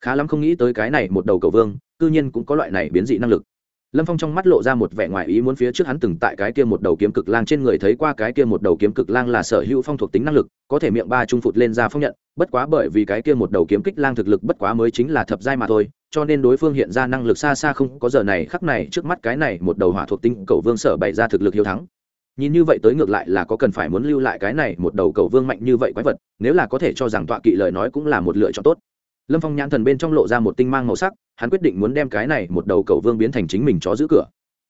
Khá lắm không nghĩ tới cái này một đầu cầu vương, cư nhiên cũng có loại này biến dị năng lực lâm phong trong mắt lộ ra một vẻ ngoài ý muốn phía trước hắn từng tại cái kia một đầu kiếm cực lang trên người thấy qua cái kia một đầu kiếm cực lang là sở hữu phong thuộc tính năng lực, có thể miệng ba trung phụt lên ra phong nhận, bất quá bởi vì cái kia một đầu kiếm kích lang thực lực bất quá mới chính là thập giai mà thôi, cho nên đối phương hiện ra năng lực xa xa không có giờ này khắc này, trước mắt cái này một đầu hỏa thuộc tính cầu vương sở bày ra thực lực hiếu thắng. Nhìn như vậy tới ngược lại là có cần phải muốn lưu lại cái này một đầu cầu vương mạnh như vậy quái vật, nếu là có thể cho rằng tọa kỵ lời nói cũng là một lựa chọn tốt. Lâm phong nhãn thần bên trong lộ ra một tinh mang màu sắc hắn quyết định muốn đem cái này một đầu cầu vương biến thành chính mình chó giữ cửa.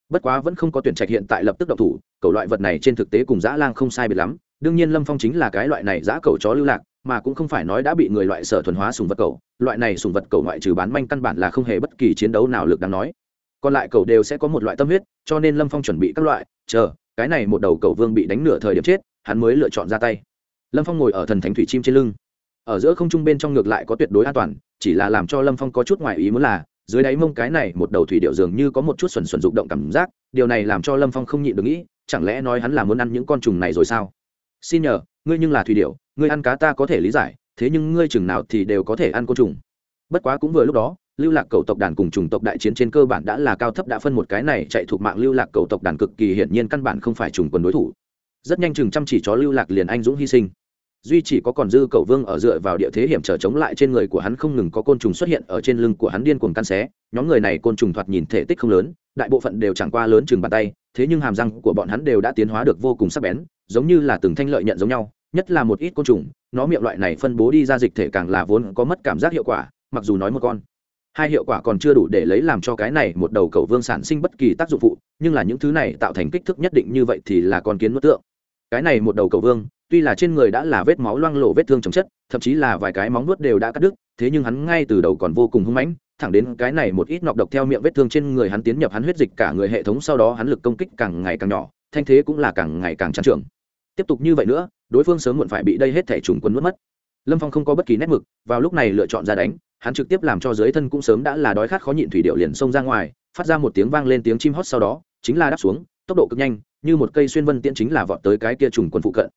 Bất quá vẫn không có tuyển trạch hiện tại lập tức độc thủ, cầu loại vật này trên thực tế cùng dã lang không sai biệt lắm. Đương nhiên lâm phong chính là cái loại này dã cầu chó lưu lạc, mà cũng không phải nói đã bị người loại sở thuần hóa sùng vật cầu. Loại này sùng vật cầu ngoại trừ bán manh căn bản là không hề bất kỳ chiến đấu nào lực đáng nói. Còn lại cầu đều sẽ có một loại tâm huyết, cho nên lâm phong chuẩn bị các loại. Chờ, cái này một đầu cầu vương bị đánh nửa thời điểm chết, hắn mới lựa chọn ra tay. Lâm phong ngồi ở thần thánh thủy chim trên lưng. Ở giữa không trung bên trong ngược lại có tuyệt đối an toàn chỉ là làm cho lâm phong có chút ngoài ý muốn là, dưới đáy mông cái này một đầu thủy điệu dường như có một chút xuẩn xuẩn rụng động cảm giác, điều này làm cho lâm phong không nhịn được nghĩ, chẳng lẽ nói hắn là muốn ăn những con trùng này rồi sao? Xin nhờ, ngươi nhưng là thủy điệu, ngươi ăn cá ta có thể lý giải, thế nhưng ngươi chừng nào thì đều có thể ăn côn trùng. Bất quá cũng vừa lúc đó, lưu lạc cầu tộc đàn cùng chủng tộc đại chiến trên cơ bản đã là cao thấp đã phân một cái này chạy thuộc mạng lưu lạc cầu tộc đàn cực kỳ hiển nhiên căn bản không phải trùng quân đối thủ. Rất nhanh chừng chăm chỉ chó lưu lạc liền anh dũng hy sinh duy chỉ có còn dư cầu vương ở dựa vào địa thế hiểm trở chống lại trên người của hắn không ngừng có côn trùng xuất hiện ở trên lưng của hắn điên cuồng căn xé. Nhóm người này côn trùng thoạt nhìn thể tích không lớn, đại bộ phận đều chẳng qua lớn chừng bàn tay, thế nhưng hàm răng của bọn hắn đều đã tiến hóa được vô cùng sắc bén, giống như là từng thanh lợi nhận giống nhau, nhất là một ít côn trùng, nó miệng loại này phân bố đi ra dịch thể càng là vốn có mất cảm giác hiệu quả, mặc dù nói một con. Hai hiệu quả còn chưa đủ để lấy làm cho cái này một đầu cầu vương sản sinh bất kỳ tác dụng phụ, nhưng là những thứ này tạo thành kích thước nhất định như vậy thì là con kiến nuốt tượng. Cái này một đầu cầu vương tuy là trên người đã là vết máu loang lộ vết thương chồng chất, thậm chí là vài cái móng nuốt đều đã cắt đứt, thế nhưng hắn ngay từ đầu còn vô cùng hung mãnh, thẳng đến cái này một ít nọc độc theo miệng vết thương trên người hắn tiến nhập hắn huyết dịch cả người hệ thống, sau đó hắn lực công kích càng ngày càng nhỏ, thanh thế cũng là càng ngày càng trắng trưởng tiếp tục như vậy nữa, đối phương sớm muộn phải bị đây hết thể trùng quân nuốt mất. Lâm phong không có bất kỳ nét mực, vào lúc này lựa chọn ra đánh, hắn trực tiếp làm cho dưới thân cũng sớm đã là đói khát khó nhịn thủy điệu liền xông ra ngoài, phát ra một tiếng vang lên tiếng chim hót sau đó, chính là đáp xuống, tốc độ cực nhanh, như một cây xuyên vân tiễn chính là vọt tới cái kia trùng quân phụ cận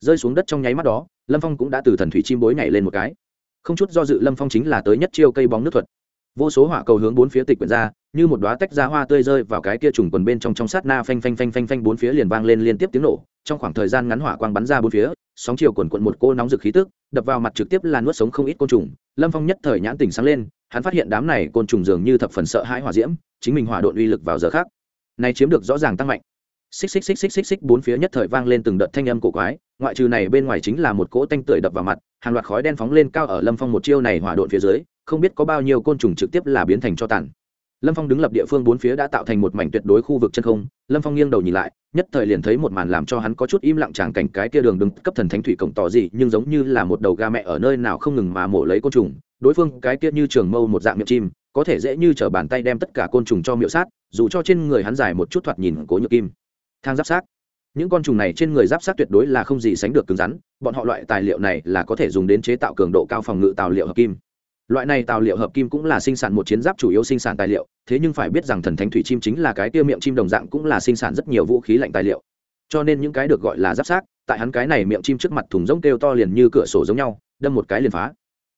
rơi xuống đất trong nháy mắt đó, lâm phong cũng đã từ thần thủy chim bối nhảy lên một cái. Không chút do dự lâm phong chính là tới nhất chiêu cây bóng nước thuật. Vô số hỏa cầu hướng bốn phía tịch quyển ra, như một đoá tách ra hoa tươi rơi vào cái kia trùng quần bên trong trong sát na phanh phanh phanh phanh phanh bốn phía liền vang lên liên tiếp tiếng nổ, trong khoảng thời gian ngắn hỏa quang bắn ra bốn phía, sóng chiều quần quận một cô nóng rực khí tức, đập vào mặt trực tiếp là nuốt sống không ít côn trùng. Lâm phong nhất thời nhãn tỉnh sáng lên, hắn phát hiện đám này côn trùng dường như thập phần sợ hãi hỏa diễm, chính mình hỏa độn uy lực vào giờ khác, này chiếm được rõ ràng tăng mạnh xích xích xích xích xích xích, bốn phía nhất thời vang lên từng đợt thanh âm cổ quái, ngoại trừ này bên ngoài chính là một cỗ tanh tưởi đập vào mặt, hàng loạt khói đen phóng lên cao ở lâm phong một chiêu này hỏa độn phía dưới, không biết có bao nhiêu côn trùng trực tiếp là biến thành cho tàn. Lâm phong đứng lập địa phương bốn phía đã tạo thành một mảnh tuyệt đối khu vực chân không, lâm phong nghiêng đầu nhìn lại, nhất thời liền thấy một màn làm cho hắn có chút im lặng tràng cảnh cái kia đường đứng cấp thần thánh thủy cổng tỏ gì nhưng giống như là một đầu ga mẹ ở nơi nào không ngừng mà mổ lấy côn trùng, đối phương cái kia như trường mâu một dạng miệng chim, có thể dễ như t bàn tay đem tất cả côn trùng cho miệu sát, dù cho trên người hắn dài một chút thoạt nhìn cố nhược kim thang giáp sát. Những con trùng này trên người giáp sát tuyệt đối là không gì sánh được cứng rắn, bọn họ loại tài liệu này là có thể dùng đến chế tạo cường độ cao phòng ngự tài liệu hợp kim. Loại này tài liệu hợp kim cũng là sinh sản một chiến giáp chủ yếu sinh sản tài liệu, thế nhưng phải biết rằng thần thánh thủy chim chính là cái tiêu miệng chim đồng dạng cũng là sinh sản rất nhiều vũ khí lạnh tài liệu. Cho nên những cái được gọi là giáp sát, tại hắn cái này miệng chim trước mặt thùng rỗng kêu to liền như cửa sổ giống nhau, đâm một cái liền phá.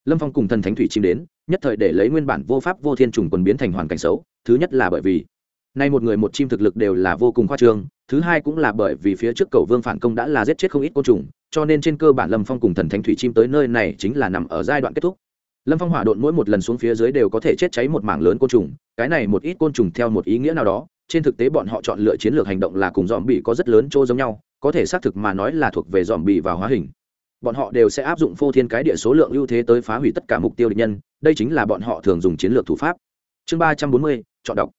Lâm phong cùng thần thánh thủy chim đến, nhất thời để lấy nguyên bản vô pháp vô thiên trùng quần biến thành hoàn cảnh xấu, thứ nhất là bởi vì nay một người một chim thực lực đều là vô cùng khoa trương, thứ hai cũng là bởi vì phía trước cầu vương phản công đã là giết chết không ít côn trùng, cho nên trên cơ bản lâm phong cùng thần thánh thủy chim tới nơi này chính là nằm ở giai đoạn kết thúc. Lâm phong hỏa độn mỗi một lần xuống phía dưới đều có thể chết cháy một mảng lớn côn trùng, cái này một ít côn trùng theo một ý nghĩa nào đó, trên thực tế bọn họ chọn lựa chiến lược hành động là cùng dòm bị có rất lớn chỗ giống nhau, có thể xác thực mà nói là thuộc về dòm bị và hóa hình. Bọn họ đều sẽ áp dụng phô thiên cái địa số lượng ưu thế tới phá hủy tất cả mục tiêu địch nhân, đây chính là bọn họ thường dùng chiến lược thủ pháp. Chương ba trăm bốn mươi, chọn đọc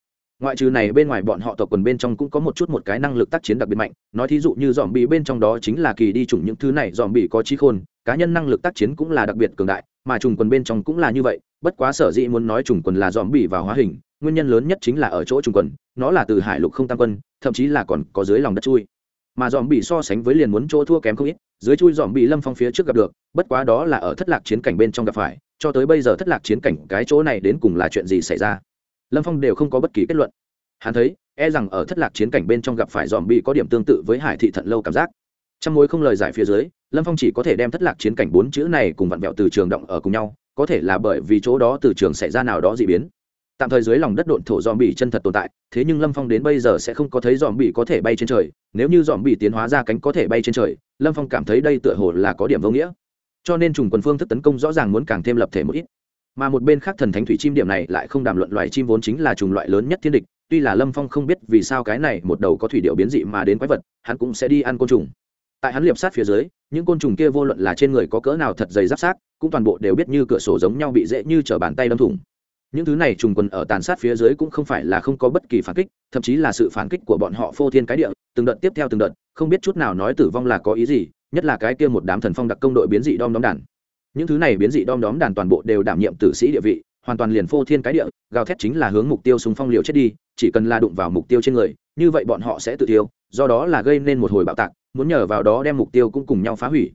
ngoại trừ này bên ngoài bọn họ tộc quần bên trong cũng có một chút một cái năng lực tác chiến đặc biệt mạnh. Nói thí dụ như dòm bị bên trong đó chính là kỳ đi chủng những thứ này dòm bị có trí khôn, cá nhân năng lực tác chiến cũng là đặc biệt cường đại, mà trùng quần bên trong cũng là như vậy. Bất quá sở dĩ muốn nói trùng quần là dòm bị và hóa hình, nguyên nhân lớn nhất chính là ở chỗ trùng quần, nó là từ hải lục không tam quân, thậm chí là còn có dưới lòng đất chui. Mà dòm bị so sánh với liền muốn chỗ thua kém không ít, dưới chui dòm bị lâm phong phía trước gặp được, bất quá đó là ở thất lạc chiến cảnh bên trong gặp phải, cho tới bây giờ thất lạc chiến cảnh cái chỗ này đến cùng là chuyện gì xảy ra? Lâm phong đều không có bất kỳ kết luận hắn thấy e rằng ở thất lạc chiến cảnh bên trong gặp phải dòm bị có điểm tương tự với hải thị thận lâu cảm giác trong mối không lời giải phía dưới lâm phong chỉ có thể đem thất lạc chiến cảnh bốn chữ này cùng vặn vẹo từ trường động ở cùng nhau có thể là bởi vì chỗ đó từ trường xảy ra nào đó d ị biến tạm thời dưới lòng đất độn thổ dòm bị chân thật tồn tại thế nhưng lâm phong đến bây giờ sẽ không có thấy dòm bị có thể bay trên trời nếu như dòm bị tiến hóa ra cánh có thể bay trên trời lâm phong cảm thấy đây tựa hồ là có điểm vô nghĩa cho nên trùng quần phương thức tấn công rõ ràng muốn càng thêm lập thể một ít mà một bên khác thần thánh thủy chim điểm này lại không đàm luận loài chim vốn chính là chủng loại lớn nhất thiên địch, tuy là lâm phong không biết vì sao cái này một đầu có thủy điệu biến dị mà đến quái vật, hắn cũng sẽ đi ăn côn trùng tại hắn liệp sát phía dưới, những côn trùng kia vô luận là trên người có cỡ nào thật dày giáp sát, cũng toàn bộ đều biết như cửa sổ giống nhau bị dễ như t r ở bàn tay đâm thủng những thứ này trùng quần ở tàn sát phía dưới cũng không phải là không có bất kỳ phản kích, thậm chí là sự phản kích của bọn họ phô thiên cái địa, từng đợt tiếp theo từng đợt, không biết chút nào nói tử vong là có ý gì, nhất là cái kia một đám thần phong đặc công đội biến dị đom đóm đản những thứ này biến dị đom đóm đàn toàn bộ đều đảm nhiệm tử sĩ địa vị, hoàn toàn liền phô thiên cái địa, gào thét chính là hướng mục tiêu súng phong liều chết đi, chỉ cần la đụng vào mục tiêu trên người, như vậy bọn họ sẽ tự tiêu, do đó là gây nên một hồi bạo tạc, muốn nhờ vào đó đem mục tiêu cũng cùng nhau phá hủy.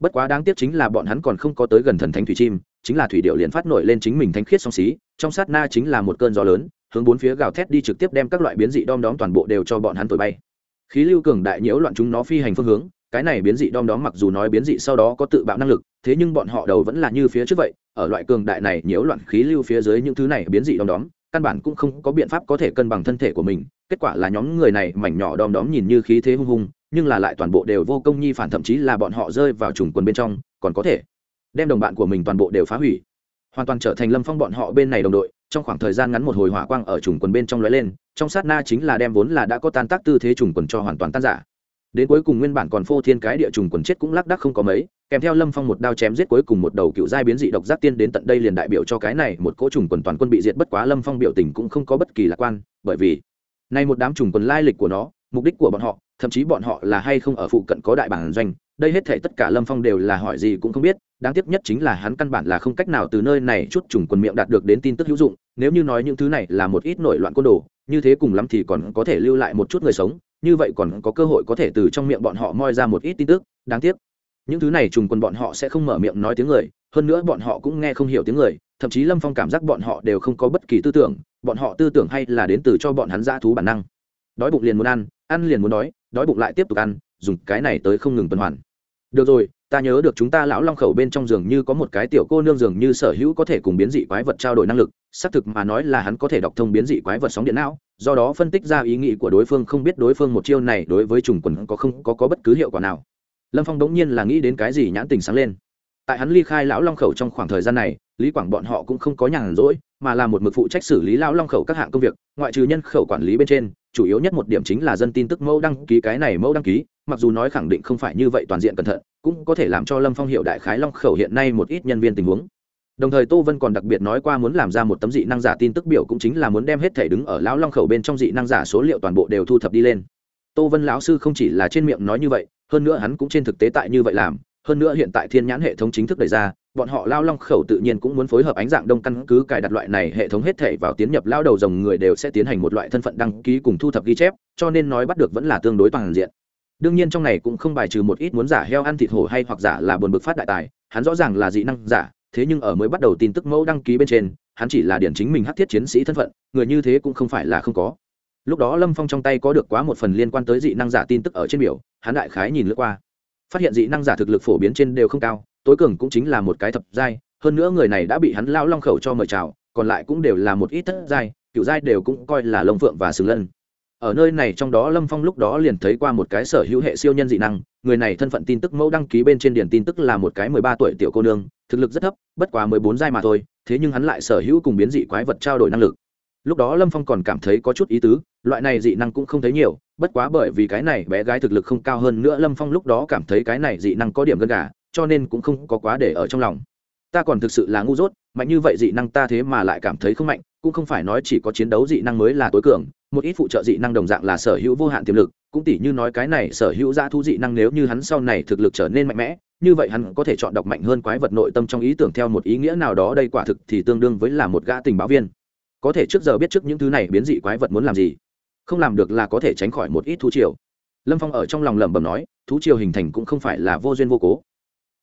Bất quá đáng tiếc chính là bọn hắn còn không có tới gần thần thánh thủy chim, chính là thủy điệu liền phát nổi lên chính mình thánh khiết song xí, trong sát na chính là một cơn gió lớn, hướng bốn phía gào thét đi trực tiếp đem các loại biến dị đom đóm toàn bộ đều cho bọn hắn thổi bay. Khí lưu cường đại nhiễu loạn chúng nó phi hành phương hướng cái này biến dị đom đóm mặc dù nói biến dị sau đó có tự bạo năng lực, thế nhưng bọn họ đầu vẫn là như phía trước vậy, ở loại cường đại này nhiễu loạn khí lưu phía dưới những thứ này biến dị đom đóm, căn bản cũng không có biện pháp có thể cân bằng thân thể của mình. Kết quả là nhóm người này mảnh nhỏ đom đóm nhìn như khí thế hung hung, nhưng là lại toàn bộ đều vô công nhi phản thậm chí là bọn họ rơi vào trùng quần bên trong, còn có thể đem đồng bạn của mình toàn bộ đều phá hủy. Hoàn toàn trở thành lâm phong bọn họ bên này đồng đội, trong khoảng thời gian ngắn một hồi hỏa quang ở trùng quần bên trong lóe lên, trong sát na chính là đem vốn là đã có tan tác tư thế trùng quần cho hoàn toàn tan giả đến cuối cùng nguyên bản còn phô thiên cái địa trùng quần chết cũng lác đắc không có mấy, kèm theo lâm phong một đao chém giết cuối cùng một đầu cựu giai biến dị độc giác tiên đến tận đây liền đại biểu cho cái này một cỗ trùng quần toàn quân bị diệt bất quá lâm phong biểu tình cũng không có bất kỳ lạc quan, bởi vì nay một đám trùng quần lai lịch của nó, mục đích của bọn họ, thậm chí bọn họ là hay không ở phụ cận có đại bản doanh, đây hết thể tất cả lâm phong đều là hỏi gì cũng không biết, đáng tiếc nhất chính là hắn căn bản là không cách nào từ nơi này chút trùng quần miệng đạt được đến tin tức hữu dụng, nếu như nói những thứ này là một ít nổi loạn côn đồ, như thế cùng lắm thì còn có thể lưu lại một chút người sống như vậy còn có cơ hội có thể từ trong miệng bọn họ moi ra một ít tin tức, đáng tiếc. Những thứ này trùng quần bọn họ sẽ không mở miệng nói tiếng người, hơn nữa bọn họ cũng nghe không hiểu tiếng người, thậm chí lâm phong cảm giác bọn họ đều không có bất kỳ tư tưởng, bọn họ tư tưởng hay là đến từ cho bọn hắn dã thú bản năng. Đói bụng liền muốn ăn ăn liền muốn đói đói bụng lại tiếp tục ăn, dùng cái này tới không ngừng tuần hoàn. Được rồi ta nhớ được chúng ta lão long khẩu bên trong giường như có một cái tiểu cô nương giường như sở hữu có thể cùng biến dị quái vật trao đổi năng lực xác thực mà nói là hắn có thể đọc thông biến dị quái vật sóng điện não do đó phân tích ra ý nghĩ của đối phương không biết đối phương một chiêu này đối với trùng quần có không có, có bất cứ hiệu quả nào. Lâm phong đống nhiên là nghĩ đến cái gì nhãn tình sáng lên. Tại hắn ly khai lão long khẩu trong khoảng thời gian này lý quảng bọn họ cũng không có nhàn rỗi mà là một mực phụ trách xử lý lão long khẩu các hạng công việc ngoại trừ nhân khẩu quản lý bên trên chủ yếu nhất một điểm chính là dân tin tức mẫu đăng ký cái này mẫu đăng ký mặc dù nói khẳng định không phải như vậy toàn diện cẩn thận cũng có thể làm cho lâm phong hiệu đại khái long khẩu hiện nay một ít nhân viên tình huống. Đồng thời tô vân còn đặc biệt nói qua muốn làm ra một tấm dị năng giả tin tức biểu cũng chính là muốn đem hết thể đứng ở lão long khẩu bên trong dị năng giả số liệu toàn bộ đều thu thập đi lên. Tô vân lão sư không chỉ là trên miệng nói như vậy, hơn nữa hắn cũng trên thực tế tại như vậy làm, hơn nữa hiện tại thiên nhãn hệ thống chính thức đẩy ra, bọn họ lao long khẩu tự nhiên cũng muốn phối hợp ánh dạng đông căn cứ cài đặt loại này hệ thống hết thể vào tiến nhập lao đầu dòng người đều sẽ tiến hành một loại thân phận đăng ký cùng thu thập ghi chép, cho nên nói bắt được vẫn là tương đối toàn diện đương nhiên trong này cũng không bài trừ một ít muốn giả heo ăn thịt hổ hay hoặc giả là buồn bực phát đại tài, hắn rõ ràng là dị năng giả, thế nhưng ở mới bắt đầu tin tức mẫu đăng ký bên trên, hắn chỉ là điển chính mình hát thiết chiến sĩ thân phận, người như thế cũng không phải là không có. Lúc đó lâm phong trong tay có được quá một phần liên quan tới dị năng giả tin tức ở trên biểu, hắn đại khái nhìn lướt qua. Phát hiện dị năng giả thực lực phổ biến trên đều không cao, tối cường cũng chính là một cái thập giai, hơn nữa người này đã bị hắn lao long khẩu cho mời chào, còn lại cũng đều là một ít thất giai, cựu giai đều cũng coi là lông phượng và sừng lân ở nơi này trong đó lâm phong lúc đó liền thấy qua một cái sở hữu hệ siêu nhân dị năng, người này thân phận tin tức mẫu đăng ký bên trên điển tin tức là một cái mười ba tuổi tiểu cô nương, thực lực rất thấp, bất quá mười bốn giai mà thôi, thế nhưng hắn lại sở hữu cùng biến dị quái vật trao đổi năng lực. Lúc đó lâm phong còn cảm thấy có chút ý tứ, loại này dị năng cũng không thấy nhiều, bất quá bởi vì cái này bé gái thực lực không cao hơn nữa lâm phong lúc đó cảm thấy cái này dị năng có điểm gần gà, cho nên cũng không có quá để ở trong lòng. Ta còn thực sự là ngu dốt, mạnh như vậy dị năng ta thế mà lại cảm thấy không mạnh, cũng không phải nói chỉ có chiến đấu dị năng mới là tối cường một ít phụ trợ dị năng đồng dạng là sở hữu vô hạn tiềm lực, cũng tỷ như nói cái này sở hữu dã thu dị năng nếu như hắn sau này thực lực trở nên mạnh mẽ, như vậy hắn có thể chọn đọc mạnh hơn quái vật nội tâm trong ý tưởng theo một ý nghĩa nào đó, đây quả thực thì tương đương với là một gã tình báo viên. Có thể trước giờ biết trước những thứ này biến dị quái vật muốn làm gì, không làm được là có thể tránh khỏi một ít thú triều. Lâm phong ở trong lòng lẩm bẩm nói, thú triều hình thành cũng không phải là vô duyên vô cố